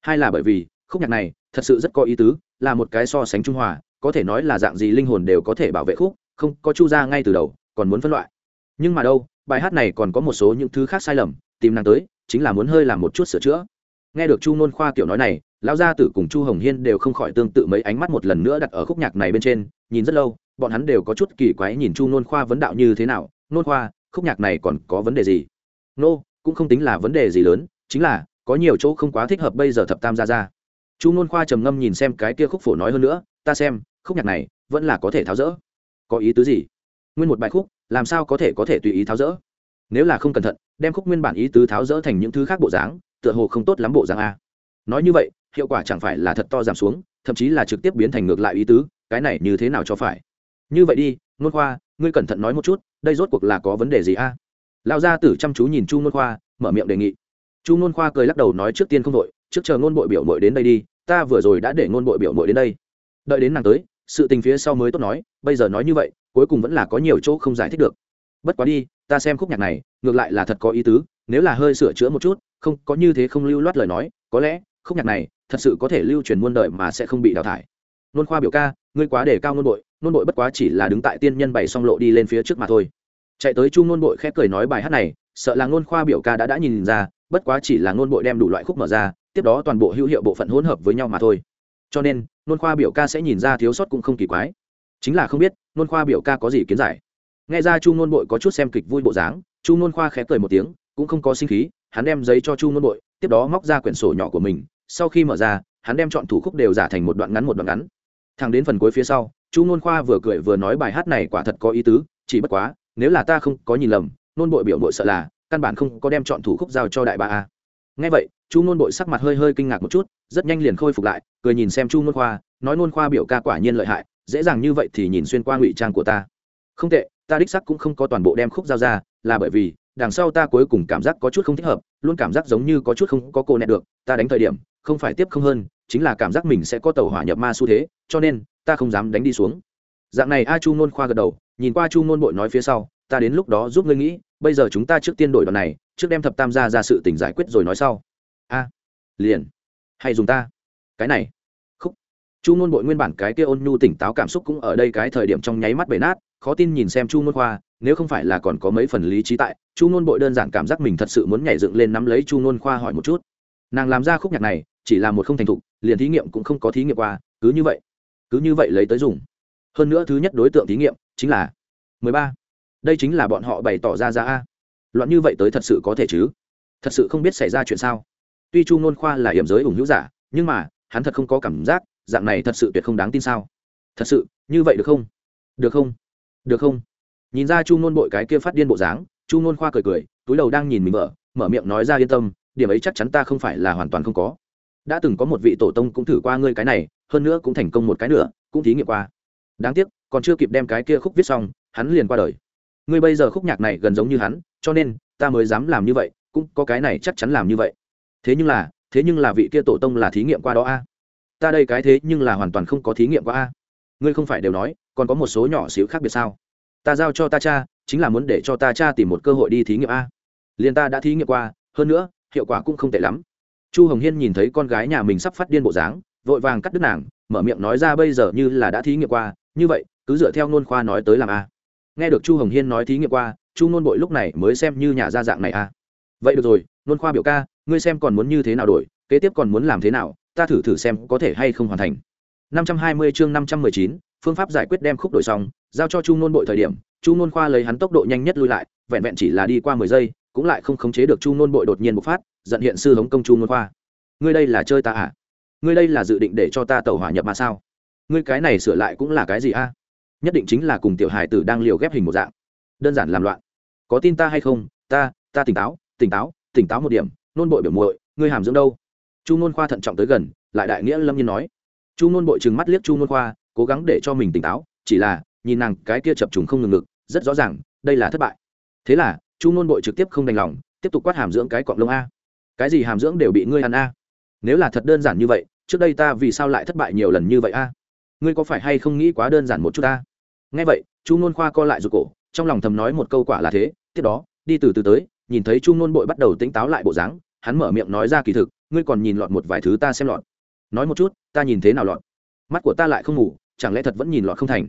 Hai là bởi vì khúc nhạc này thật sự rất có ý tứ, là một cái so sánh trung hòa, có thể nói là dạng gì linh hồn đều có thể bảo vệ khúc, không, có chu ra ngay từ đầu, còn muốn phân loại. Nhưng mà đâu, bài hát này còn có một số những thứ khác sai lầm, tìm nàng tới, chính là muốn hơi làm một chút sửa chữa. Nghe được chu nôn khoa kiểu nói này, lão gia tử cùng chu hồng hiên đều không khỏi tương tự mấy ánh mắt một lần nữa đặt ở khúc nhạc này bên trên, nhìn rất lâu, bọn hắn đều có chút kỳ quái nhìn chu nôn khoa vấn đạo như thế nào, nôn khoa, khúc nhạc này còn có vấn đề gì? Nô, cũng không tính là vấn đề gì lớn, chính là, có nhiều chỗ không quá thích hợp bây giờ thập tam gia ra chu nôn khoa trầm ngâm nhìn xem cái kia khúc phổ nói hơn nữa, ta xem, khúc nhạc này vẫn là có thể tháo rỡ. Có ý tứ gì? Nguyên một bài khúc, làm sao có thể có thể tùy ý tháo rỡ? Nếu là không cẩn thận, đem khúc nguyên bản ý tứ tháo rỡ thành những thứ khác bộ dáng, tựa hồ không tốt lắm bộ dáng a. Nói như vậy, hiệu quả chẳng phải là thật to giảm xuống, thậm chí là trực tiếp biến thành ngược lại ý tứ, cái này như thế nào cho phải? Như vậy đi, nôn khoa, ngươi cẩn thận nói một chút, đây rốt cuộc là có vấn đề gì a? À? lão gia tử chăm chú nhìn chu nôn khoa, mở miệng đề nghị. Chu nôn khoa cười lắc đầu nói trước tiên không đội trước chờ ngôn bội biểu mội đến đây đi, ta vừa rồi đã để ngôn bội biểu mội đến đây. Đợi đến nàng tới, sự tình phía sau mới tốt nói, bây giờ nói như vậy, cuối cùng vẫn là có nhiều chỗ không giải thích được. Bất quá đi, ta xem khúc nhạc này, ngược lại là thật có ý tứ, nếu là hơi sửa chữa một chút, không, có như thế không lưu loát lời nói, có lẽ khúc nhạc này thật sự có thể lưu truyền muôn đời mà sẽ không bị đào thải. Nôn khoa biểu ca, ngươi quá để cao nôn bội nôn bội bất quá chỉ là đứng tại tiên nhân bày song lộ đi lên phía trước mà thôi. Chạy tới chu nôn bội khẽ cười nói bài hát này, sợ là nôn khoa biểu ca đã đã nhìn ra, bất quá chỉ là nôn bội đem đủ loại khúc mở ra tiếp đó toàn bộ hữu hiệu bộ phận hỗn hợp với nhau mà thôi. Cho nên, nôn khoa biểu ca sẽ nhìn ra thiếu sót cũng không kỳ quái. Chính là không biết, nôn khoa biểu ca có gì kiến giải. Nghe ra chu nôn bội có chút xem kịch vui bộ dáng, chu nôn khoa khẽ cười một tiếng, cũng không có sinh khí, hắn đem giấy cho chu nôn bội, tiếp đó móc ra quyển sổ nhỏ của mình, sau khi mở ra, hắn đem chọn thủ khúc đều giả thành một đoạn ngắn một đoạn ngắn. Thẳng đến phần cuối phía sau, chu nôn khoa vừa cười vừa nói bài hát này quả thật có ý tứ, chỉ bất quá, nếu là ta không có nhìn lầm, nôn bội biểu bội sợ là, căn bản không có đem chọn thủ khúc giao cho đại ba a ngay vậy, chu nôn bội sắc mặt hơi hơi kinh ngạc một chút, rất nhanh liền khôi phục lại, cười nhìn xem chu nôn khoa, nói nôn khoa biểu ca quả nhiên lợi hại, dễ dàng như vậy thì nhìn xuyên qua ngụy trang của ta. Không tệ, ta đích sắc cũng không có toàn bộ đem khúc giao ra, là bởi vì, đằng sau ta cuối cùng cảm giác có chút không thích hợp, luôn cảm giác giống như có chút không có cô nẹt được, ta đánh thời điểm, không phải tiếp không hơn, chính là cảm giác mình sẽ có tàu hỏa nhập ma xu thế, cho nên, ta không dám đánh đi xuống. Dạng này a chu nôn khoa gật đầu, nhìn qua chu nôn bội nói phía sau, ta đến lúc đó giúp ngươi nghĩ bây giờ chúng ta trước tiên đổi đoạn này, trước đem thập tam gia ra sự tình giải quyết rồi nói sau. A, liền. Hay dùng ta. Cái này. Khúc. Chu nôn bội nguyên bản cái kia ôn nhu tỉnh táo cảm xúc cũng ở đây cái thời điểm trong nháy mắt bể nát, khó tin nhìn xem chu nôn khoa, nếu không phải là còn có mấy phần lý trí tại, chu nôn bội đơn giản cảm giác mình thật sự muốn nhảy dựng lên nắm lấy chu nôn khoa hỏi một chút. Nàng làm ra khúc nhạc này, chỉ là một không thành thục, liền thí nghiệm cũng không có thí nghiệm qua, cứ như vậy. Cứ như vậy lấy tới dùng. Hơn nữa thứ nhất đối tượng thí nghiệm chính là mười ba đây chính là bọn họ bày tỏ ra ra a. Loạn như vậy tới thật sự có thể chứ? Thật sự không biết xảy ra chuyện sao? Tuy chu nôn khoa là hiểm giới ủng hữu giả, nhưng mà, hắn thật không có cảm giác dạng này thật sự tuyệt không đáng tin sao? Thật sự, như vậy được không? Được không? Được không? Nhìn ra chu nôn bội cái kia phát điên bộ dáng, chu nôn khoa cười cười, túi đầu đang nhìn mình mở mở miệng nói ra yên tâm, điểm ấy chắc chắn ta không phải là hoàn toàn không có. Đã từng có một vị tổ tông cũng thử qua ngươi cái này, hơn nữa cũng thành công một cái nữa, cũng thí nghiệm qua. Đáng tiếc, còn chưa kịp đem cái kia khúc viết xong, hắn liền qua đời ngươi bây giờ khúc nhạc này gần giống như hắn, cho nên, ta mới dám làm như vậy, cũng có cái này chắc chắn làm như vậy. Thế nhưng là, thế nhưng là vị kia tổ tông là thí nghiệm qua đó a. Ta đây cái thế nhưng là hoàn toàn không có thí nghiệm qua a. Ngươi không phải đều nói, còn có một số nhỏ xíu khác biệt sao? Ta giao cho ta cha, chính là muốn để cho ta cha tìm một cơ hội đi thí nghiệm a. Liền ta đã thí nghiệm qua, hơn nữa, hiệu quả cũng không tệ lắm. Chu hồng hiên nhìn thấy con gái nhà mình sắp phát điên bộ dáng, vội vàng cắt đứt nàng, mở miệng nói ra bây giờ như là đã thí nghiệm qua, như vậy, cứ dựa theo nôn khoa nói tới làm a nghe được chu hồng hiên nói thí nghiệm qua chu nôn bội lúc này mới xem như nhà ra dạng này a vậy được rồi nôn khoa biểu ca ngươi xem còn muốn như thế nào đổi kế tiếp còn muốn làm thế nào ta thử thử xem có thể hay không hoàn thành. 520 chương 519, phương pháp giải quyết đem khúc đổi xong giao cho chu nôn bội thời điểm chu nôn khoa lấy hắn tốc độ nhanh nhất lui lại vẹn vẹn chỉ là đi qua mười giây cũng lại không khống chế được chu nôn bội đột nhiên bộc phát giận hiện sư hống công chu nôn khoa. Ngươi đây là chơi ta à? Ngươi đây là dự định để cho ta tẩu hỏa nhập mà sao? Ngươi cái này sửa lại cũng là cái gì a nhất định chính là cùng tiểu hài tử đang liều ghép hình một dạng. Đơn giản làm loạn. Có tin ta hay không? Ta ta tỉnh táo tỉnh táo tỉnh táo một điểm, nôn bội biểu muội, ngươi hàm dưỡng đâu? Chu nôn khoa thận trọng tới gần, lại đại nghĩa lâm nhiên nói. Chu nôn bội trừng mắt liếc chu nôn khoa, cố gắng để cho mình tỉnh táo, chỉ là, nhìn nàng cái kia chập trùng không ngừng ngực, rất rõ ràng, đây là thất bại. Thế là, chu nôn bội trực tiếp không đành lòng, tiếp tục quát hàm dưỡng cái cọng lông a. Cái gì hàm dưỡng đều bị ngươi ăn a. Nếu là thật đơn giản như vậy, trước đây ta vì sao lại thất bại nhiều lần như vậy a? Ngươi có phải hay không nghĩ quá đơn giản một chút ta nghe vậy, chu nôn khoa co lại rụt cổ, trong lòng thầm nói một câu quả là thế, tiếp đó, đi từ từ tới, nhìn thấy chu nôn bội bắt đầu tỉnh táo lại bộ dáng, hắn mở miệng nói ra kỳ thực, ngươi còn nhìn lọt một vài thứ ta xem lọt. Nói một chút, ta nhìn thế nào lọt? Mắt của ta lại không ngủ, chẳng lẽ thật vẫn nhìn lọt không thành?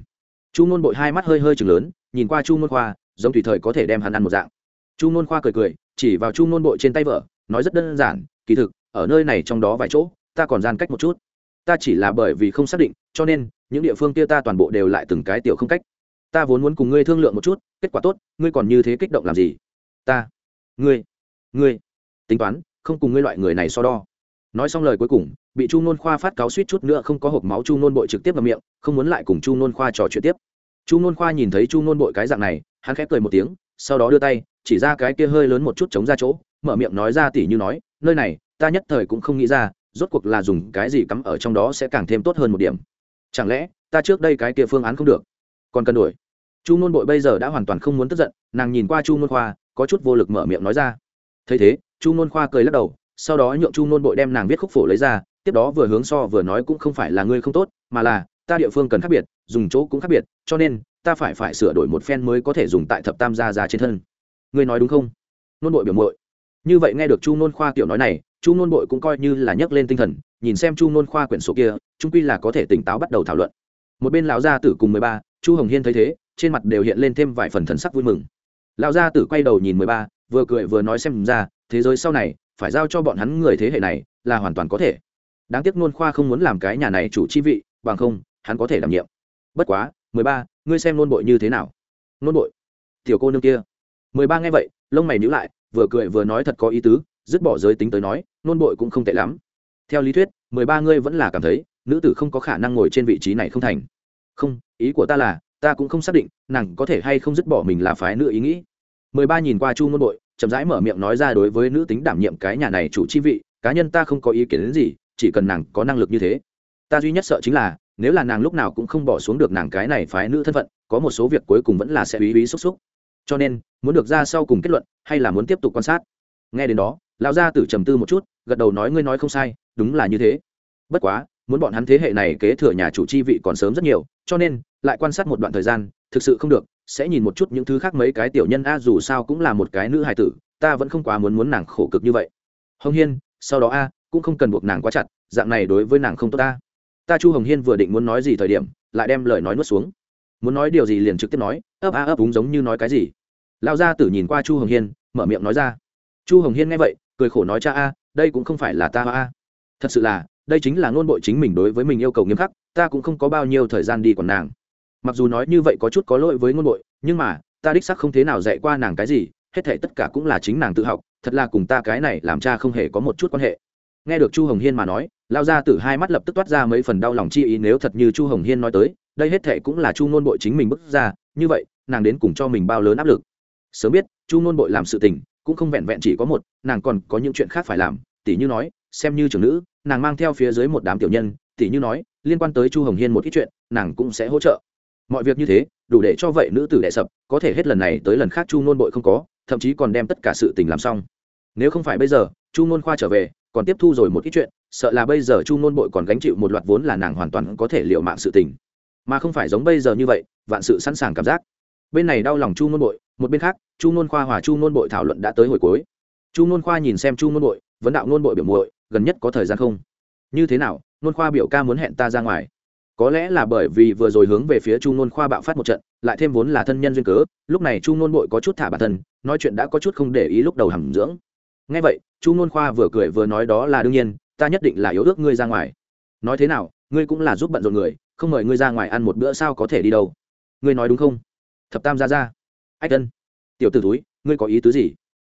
Chu nôn bội hai mắt hơi hơi chừng lớn, nhìn qua chu nôn khoa, giống tùy thời có thể đem hắn ăn một dạng. Chu nôn khoa cười cười, chỉ vào chu nôn bội trên tay vợ, nói rất đơn giản, kỳ thực, ở nơi này trong đó vài chỗ, ta còn gian cách một chút ta chỉ là bởi vì không xác định, cho nên, những địa phương kia ta toàn bộ đều lại từng cái tiểu không cách. Ta vốn muốn cùng ngươi thương lượng một chút, kết quả tốt, ngươi còn như thế kích động làm gì? Ta, ngươi ngươi, tính toán, không cùng ngươi loại người này so đo. Nói xong lời cuối cùng, bị chu nôn khoa phát cáo suýt chút nữa không có hộp máu chu nôn bội trực tiếp vào miệng, không muốn lại cùng chu nôn khoa trò chuyện tiếp. Chu nôn khoa nhìn thấy chu nôn bội cái dạng này, hắn khép cười một tiếng, sau đó đưa tay, chỉ ra cái kia hơi lớn một chút chống ra chỗ, mở miệng nói ra tỉ như nói, nơi này, ta nhất thời cũng không nghĩ ra rốt cuộc là dùng cái gì cắm ở trong đó sẽ càng thêm tốt hơn một điểm. Chẳng lẽ, ta trước đây cái kia phương án không được? Còn cần đổi. Chu nôn bội bây giờ đã hoàn toàn không muốn tức giận, nàng nhìn qua chu nôn khoa, có chút vô lực mở miệng nói ra. Thấy thế, chu nôn khoa cười lắc đầu, sau đó nhượng chu nôn bội đem nàng viết khúc phổ lấy ra, tiếp đó vừa hướng so vừa nói cũng không phải là ngươi không tốt, mà là, ta địa phương cần khác biệt, dùng chỗ cũng khác biệt, cho nên, ta phải phải sửa đổi một phen mới có thể dùng tại thập tam gia gia trên thân. Ngươi nói đúng không? Nôn bội biểu mội như vậy nghe được chu nôn khoa kiểu nói này chu nôn bội cũng coi như là nhấc lên tinh thần, nhìn xem chu nôn khoa quyển sổ kia trung quy là có thể tỉnh táo bắt đầu thảo luận. Một bên lão gia tử cùng mười ba, chu hồng hiên thấy thế, trên mặt đều hiện lên thêm vài phần thần sắc vui mừng. Lão gia tử quay đầu nhìn mười ba, vừa cười vừa nói xem ra, thế giới sau này, phải giao cho bọn hắn người thế hệ này, là hoàn toàn có thể. Đáng tiếc nôn khoa không muốn làm cái nhà này chủ chi vị, bằng không, hắn có thể đảm nhiệm. Bất quá, mười ba, ngươi xem nôn bội như thế nào? Nôn bội, tiểu cô nương kia. mười ba nghe vậy, lông mày nhíu lại, vừa cười vừa nói thật có ý tứ dứt bỏ giới tính tới nói, nôn bội cũng không tệ lắm. Theo lý thuyết, mười ba ngươi vẫn là cảm thấy, nữ tử không có khả năng ngồi trên vị trí này không thành. Không, ý của ta là, ta cũng không xác định, nàng có thể hay không dứt bỏ mình là phái nữ ý nghĩ. Mười ba nhìn qua chu nôn bội, chậm rãi mở miệng nói ra đối với nữ tính đảm nhiệm cái nhà này chủ chi vị, cá nhân ta không có ý kiến đến gì, chỉ cần nàng có năng lực như thế. Ta duy nhất sợ chính là, nếu là nàng lúc nào cũng không bỏ xuống được nàng cái này phái nữ thân phận, có một số việc cuối cùng vẫn là sẽ ý ý xúc xúc. Cho nên, muốn được ra sau cùng kết luận, hay là muốn tiếp tục quan sát? Nghe đến đó lão gia tử trầm tư một chút, gật đầu nói, ngươi nói không sai, đúng là như thế. Bất quá, muốn bọn hắn thế hệ này kế thừa nhà chủ chi vị còn sớm rất nhiều, cho nên, lại quan sát một đoạn thời gian, thực sự không được, sẽ nhìn một chút những thứ khác mấy cái tiểu nhân a, dù sao cũng là một cái nữ hài tử, ta vẫn không quá muốn muốn nàng khổ cực như vậy. Hồng hiên, sau đó a, cũng không cần buộc nàng quá chặt, dạng này đối với nàng không tốt ta. Ta chu hồng hiên vừa định muốn nói gì thời điểm, lại đem lời nói nuốt xuống. Muốn nói điều gì liền trực tiếp nói, ấp a ấp đúng giống như nói cái gì. Lao gia tử nhìn qua chu hồng hiên, mở miệng nói ra. Chu hồng hiên nghe vậy cười khổ nói cha a, đây cũng không phải là ta a. Thật sự là, đây chính là ngôn bội chính mình đối với mình yêu cầu nghiêm khắc, ta cũng không có bao nhiêu thời gian đi còn nàng. Mặc dù nói như vậy có chút có lỗi với ngôn bội, nhưng mà, ta đích sắc không thế nào dạy qua nàng cái gì, hết thể tất cả cũng là chính nàng tự học, thật là cùng ta cái này làm cha không hề có một chút quan hệ. Nghe được chu hồng hiên mà nói, lao ra từ hai mắt lập tức toát ra mấy phần đau lòng chi ý nếu thật như chu hồng hiên nói tới, đây hết thể cũng là chu ngôn bội chính mình bước ra, như vậy, nàng đến cùng cho mình bao lớn áp lực. Sớm biết, chu ngôn bội làm sự tình cũng không vẹn vẹn chỉ có một, nàng còn có những chuyện khác phải làm tỷ như nói, xem như trưởng nữ, nàng mang theo phía dưới một đám tiểu nhân tỷ như nói, liên quan tới chu hồng hiên một ít chuyện, nàng cũng sẽ hỗ trợ. Mọi việc như thế, đủ để cho vậy nữ tử đệ sập, có thể hết lần này tới lần khác chu nôn bội không có, thậm chí còn đem tất cả sự tình làm xong. Nếu không phải bây giờ, chu nôn khoa trở về, còn tiếp thu rồi một ít chuyện, sợ là bây giờ chu nôn bội còn gánh chịu một loạt vốn là nàng hoàn toàn có thể liệu mạng sự tình. Mà không phải giống bây giờ như vậy, vạn sự sẵn sàng cảm giác bên này đau lòng chu ngôn bội, một bên khác, chu ngôn khoa hòa chu ngôn bội thảo luận đã tới hồi cuối. Chu ngôn khoa nhìn xem chu ngôn bội, vấn đạo ngôn bội biểu muội, gần nhất có thời gian không? Như thế nào, ngôn khoa biểu ca muốn hẹn ta ra ngoài? Có lẽ là bởi vì vừa rồi hướng về phía chu ngôn khoa bạo phát một trận, lại thêm vốn là thân nhân duyên cớ, lúc này chu ngôn bội có chút thả bản thân, nói chuyện đã có chút không để ý lúc đầu hàm dưỡng. Ngay vậy, chu ngôn khoa vừa cười vừa nói đó là đương nhiên, ta nhất định là yếu ước ngươi ra ngoài. Nói thế nào, ngươi cũng là giúp bận rộn người, không mời ngươi ra ngoài ăn một bữa sao có thể đi đâu? Ngươi nói đúng không? Thập tam ra ra ách tân tiểu tử túi ngươi có ý tứ gì?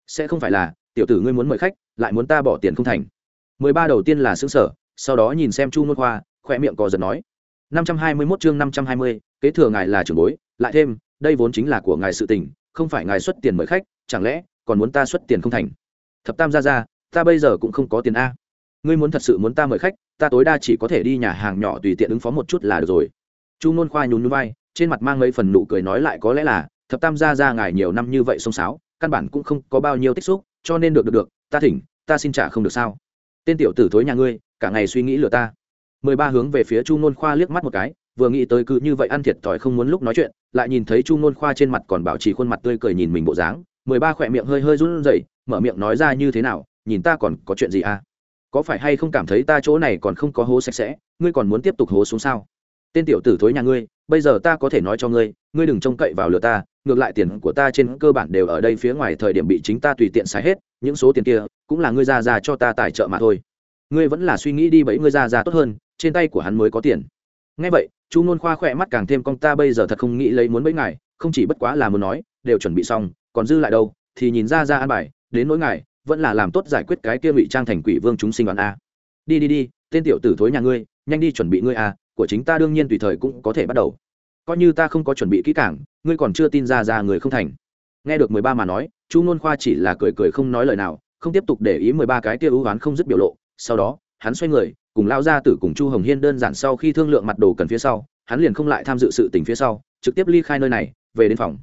Sẽ không phải là tiểu tử ngươi muốn mời khách lại muốn ta bỏ tiền không thành. Mười ba đầu tiên là xứng sở sau đó nhìn xem chu nôn khoa khoe miệng cò giật nói. năm trăm hai mươi mốt chương năm trăm hai mươi, kế thừa ngài là trưởng bối lại thêm đây vốn chính là của ngài sự tình không phải ngài xuất tiền mời khách chẳng lẽ còn muốn ta xuất tiền không thành? Thập tam ra ra ta bây giờ cũng không có tiền a. Ngươi muốn thật sự muốn ta mời khách ta tối đa chỉ có thể đi nhà hàng nhỏ tùy tiện ứng phó một chút là được rồi. Chu nôn khoa nhún nhún vai trên mặt mang mấy phần nụ cười nói lại có lẽ là, thập tam gia ra ngài nhiều năm như vậy xông xáo, căn bản cũng không có bao nhiêu tích xúc, cho nên được được được, ta thỉnh, ta xin trả không được sao. Tên tiểu tử thối nhà ngươi, cả ngày suy nghĩ lừa ta. Mười ba hướng về phía chu nôn khoa liếc mắt một cái, vừa nghĩ tới cứ như vậy ăn thiệt thòi không muốn lúc nói chuyện, lại nhìn thấy chu nôn khoa trên mặt còn bảo trì khuôn mặt tươi cười nhìn mình bộ dáng, mười ba khỏe miệng hơi hơi run rẩy, mở miệng nói ra như thế nào, nhìn ta còn có chuyện gì à? Có phải hay không cảm thấy ta chỗ này còn không có hố sạch sẽ, ngươi còn muốn tiếp tục hố xuống sao? Tên tiểu tử thối nhà ngươi, bây giờ ta có thể nói cho ngươi ngươi đừng trông cậy vào lừa ta, ngược lại tiền của ta trên cơ bản đều ở đây phía ngoài thời điểm bị chính ta tùy tiện xài hết, những số tiền kia cũng là ngươi ra ra cho ta tài trợ mà thôi. Ngươi vẫn là suy nghĩ đi bẫy ngươi ra ra tốt hơn, trên tay của hắn mới có tiền. Ngay vậy chú nôn khoa khỏe mắt càng thêm con ta bây giờ thật không nghĩ lấy muốn bẫy ngài, không chỉ bất quá là muốn nói, đều chuẩn bị xong, còn dư lại đâu, thì nhìn ra ra an bài, đến nỗi ngài, vẫn là làm tốt giải quyết cái kia ngụy trang thành quỷ vương chúng sinh đoàn a. Đi đi đi, tên tiểu tử thối nhà ngươi, nhanh đi chuẩn bị ngươi a của chính ta đương nhiên tùy thời cũng có thể bắt đầu. Coi như ta không có chuẩn bị kỹ cảng ngươi còn chưa tin ra ra người không thành. Nghe được mười ba mà nói, chu nôn khoa chỉ là cười cười không nói lời nào, không tiếp tục để ý mười ba cái kia ưu oán không dứt biểu lộ. Sau đó, hắn xoay người, cùng lao ra tử cùng chu hồng hiên đơn giản sau khi thương lượng mặt đồ cần phía sau, hắn liền không lại tham dự sự tình phía sau, trực tiếp ly khai nơi này, về đến phòng.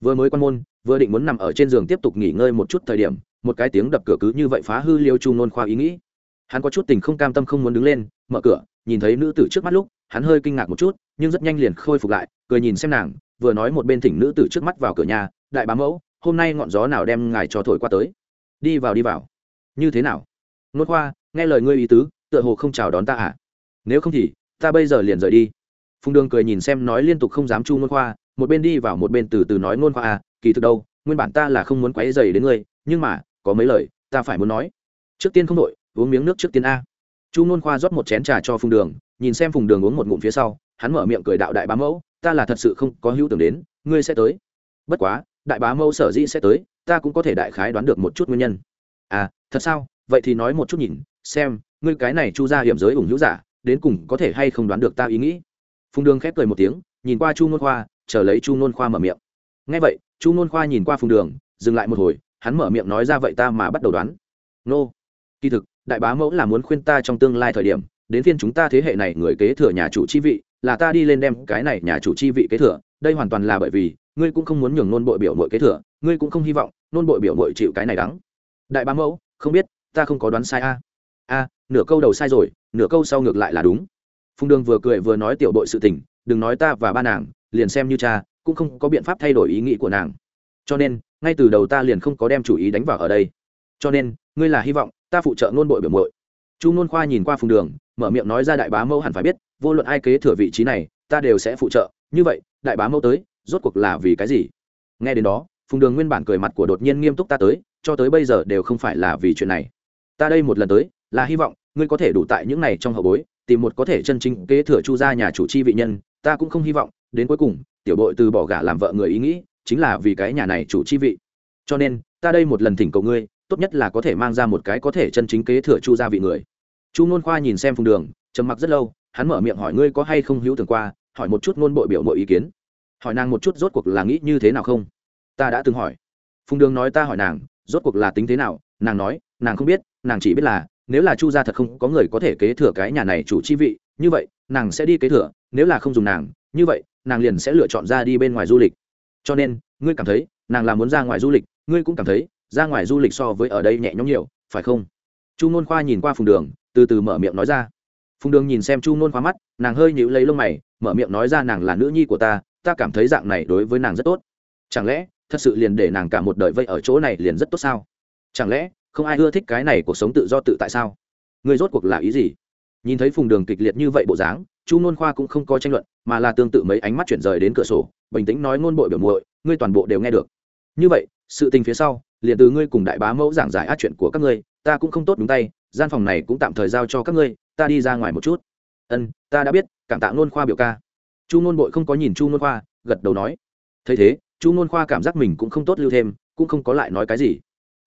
Vừa mới quan môn, vừa định muốn nằm ở trên giường tiếp tục nghỉ ngơi một chút thời điểm, một cái tiếng đập cửa cứ như vậy phá hư liêu chu nôn khoa ý nghĩ. Hắn có chút tình không cam tâm không muốn đứng lên, mở cửa nhìn thấy nữ tử trước mắt lúc, hắn hơi kinh ngạc một chút, nhưng rất nhanh liền khôi phục lại, cười nhìn xem nàng, vừa nói một bên thỉnh nữ tử trước mắt vào cửa nhà, đại bá mẫu, hôm nay ngọn gió nào đem ngài cho thổi qua tới? Đi vào đi vào. Như thế nào? Nôn khoa, nghe lời ngươi ý tứ, tựa hồ không chào đón ta à? Nếu không thì, ta bây giờ liền rời đi. Phùng đường cười nhìn xem nói liên tục không dám chu nôn khoa, một bên đi vào một bên từ từ nói nôn khoa à kỳ thực đâu, nguyên bản ta là không muốn quấy dày đến ngươi, nhưng mà, có mấy lời, ta phải muốn nói. Trước tiên không đội, uống miếng nước trước tiên a chu nôn khoa rót một chén trà cho phùng đường, nhìn xem phùng đường uống một ngụm phía sau, hắn mở miệng cười đạo đại bá mẫu, ta là thật sự không có hữu tưởng đến, ngươi sẽ tới. Bất quá, đại bá mẫu sở dĩ sẽ tới, ta cũng có thể đại khái đoán được một chút nguyên nhân. À thật sao? Vậy thì nói một chút nhìn, xem, ngươi cái này chu ra hiểm giới ủng hữu giả, đến cùng có thể hay không đoán được ta ý nghĩ? Phùng đường khép cười một tiếng, nhìn qua chu nôn khoa, chờ lấy chu nôn khoa mở miệng. Ngay vậy, chu nôn khoa nhìn qua phùng đường, dừng lại một hồi, hắn mở miệng nói ra vậy ta mà bắt đầu đoán. Nô, kỳ thực đại bá mẫu là muốn khuyên ta trong tương lai thời điểm, đến phiên chúng ta thế hệ này người kế thừa nhà chủ chi vị, là ta đi lên đem cái này nhà chủ chi vị kế thừa. Đây hoàn toàn là bởi vì, ngươi cũng không muốn nhường nôn bội biểu mội kế thừa, ngươi cũng không hy vọng nôn bội biểu mội chịu cái này đắng. Đại bá mẫu, không biết, ta không có đoán sai a. A, nửa câu đầu sai rồi, nửa câu sau ngược lại là đúng. Phùng đường vừa cười vừa nói tiểu đội sự tình, đừng nói ta và ba nàng, liền xem như cha, cũng không có biện pháp thay đổi ý nghĩ của nàng. Cho nên, ngay từ đầu ta liền không có đem chủ ý đánh vào ở đây. Cho nên, ngươi là hy vọng ta phụ trợ nôn bội biểu mội chu nôn khoa nhìn qua phùng đường, mở miệng nói ra đại bá mẫu hẳn phải biết, vô luận ai kế thừa vị trí này, ta đều sẽ phụ trợ. Như vậy, đại bá mẫu tới, rốt cuộc là vì cái gì? Nghe đến đó, phùng đường nguyên bản cười mặt của đột nhiên nghiêm túc ta tới, cho tới bây giờ đều không phải là vì chuyện này. Ta đây một lần tới, là hy vọng, ngươi có thể đủ tại những này trong hậu bối, tìm một có thể chân chính kế thừa chu gia nhà chủ chi vị nhân, ta cũng không hy vọng, đến cuối cùng, tiểu bội từ bỏ gả làm vợ người ý nghĩ, chính là vì cái nhà này chủ chi vị. Cho nên, ta đây một lần thỉnh cầu ngươi tốt nhất là có thể mang ra một cái có thể chân chính kế thừa chu gia vị người. Chu nôn khoa nhìn xem phùng đường, trầm mặc rất lâu, hắn mở miệng hỏi ngươi có hay không hữu tưởng qua, hỏi một chút ngôn bội biểu mọi ý kiến. Hỏi nàng một chút rốt cuộc là nghĩ như thế nào không? Ta đã từng hỏi. Phùng đường nói ta hỏi nàng, rốt cuộc là tính thế nào? Nàng nói, nàng không biết, nàng chỉ biết là, nếu là chu gia thật không có người có thể kế thừa cái nhà này chủ chi vị, như vậy, nàng sẽ đi kế thừa, nếu là không dùng nàng, như vậy, nàng liền sẽ lựa chọn ra đi bên ngoài du lịch. Cho nên, ngươi cảm thấy, nàng là muốn ra ngoài du lịch, ngươi cũng cảm thấy ra ngoài du lịch so với ở đây nhẹ nhõm nhiều, phải không? Chu ngôn khoa nhìn qua phùng đường, từ từ mở miệng nói ra. Phùng đường nhìn xem chu ngôn khoa mắt, nàng hơi nhịu lấy lông mày, mở miệng nói ra nàng là nữ nhi của ta ta cảm thấy dạng này đối với nàng rất tốt. Chẳng lẽ, thật sự liền để nàng cả một đời vây ở chỗ này liền rất tốt sao? Chẳng lẽ, không ai ưa thích cái này cuộc sống tự do tự tại sao? Người rốt cuộc là ý gì? Nhìn thấy phùng đường kịch liệt như vậy bộ dáng, chu nôn khoa cũng không có tranh luận, mà là tương tự mấy ánh mắt chuyển rời đến cửa sổ, bình tĩnh nói ngôn bội biểu muội, ngươi toàn bộ đều nghe được. Như vậy, sự tình phía sau liền từ ngươi cùng đại bá mẫu giảng giải át chuyện của các ngươi, ta cũng không tốt đúng tay, gian phòng này cũng tạm thời giao cho các ngươi, ta đi ra ngoài một chút. Ân, ta đã biết, cảm tạ nôn khoa biểu ca. Chu nôn bội không có nhìn chu nôn khoa, gật đầu nói. Thấy thế, chu nôn khoa cảm giác mình cũng không tốt lưu thêm, cũng không có lại nói cái gì.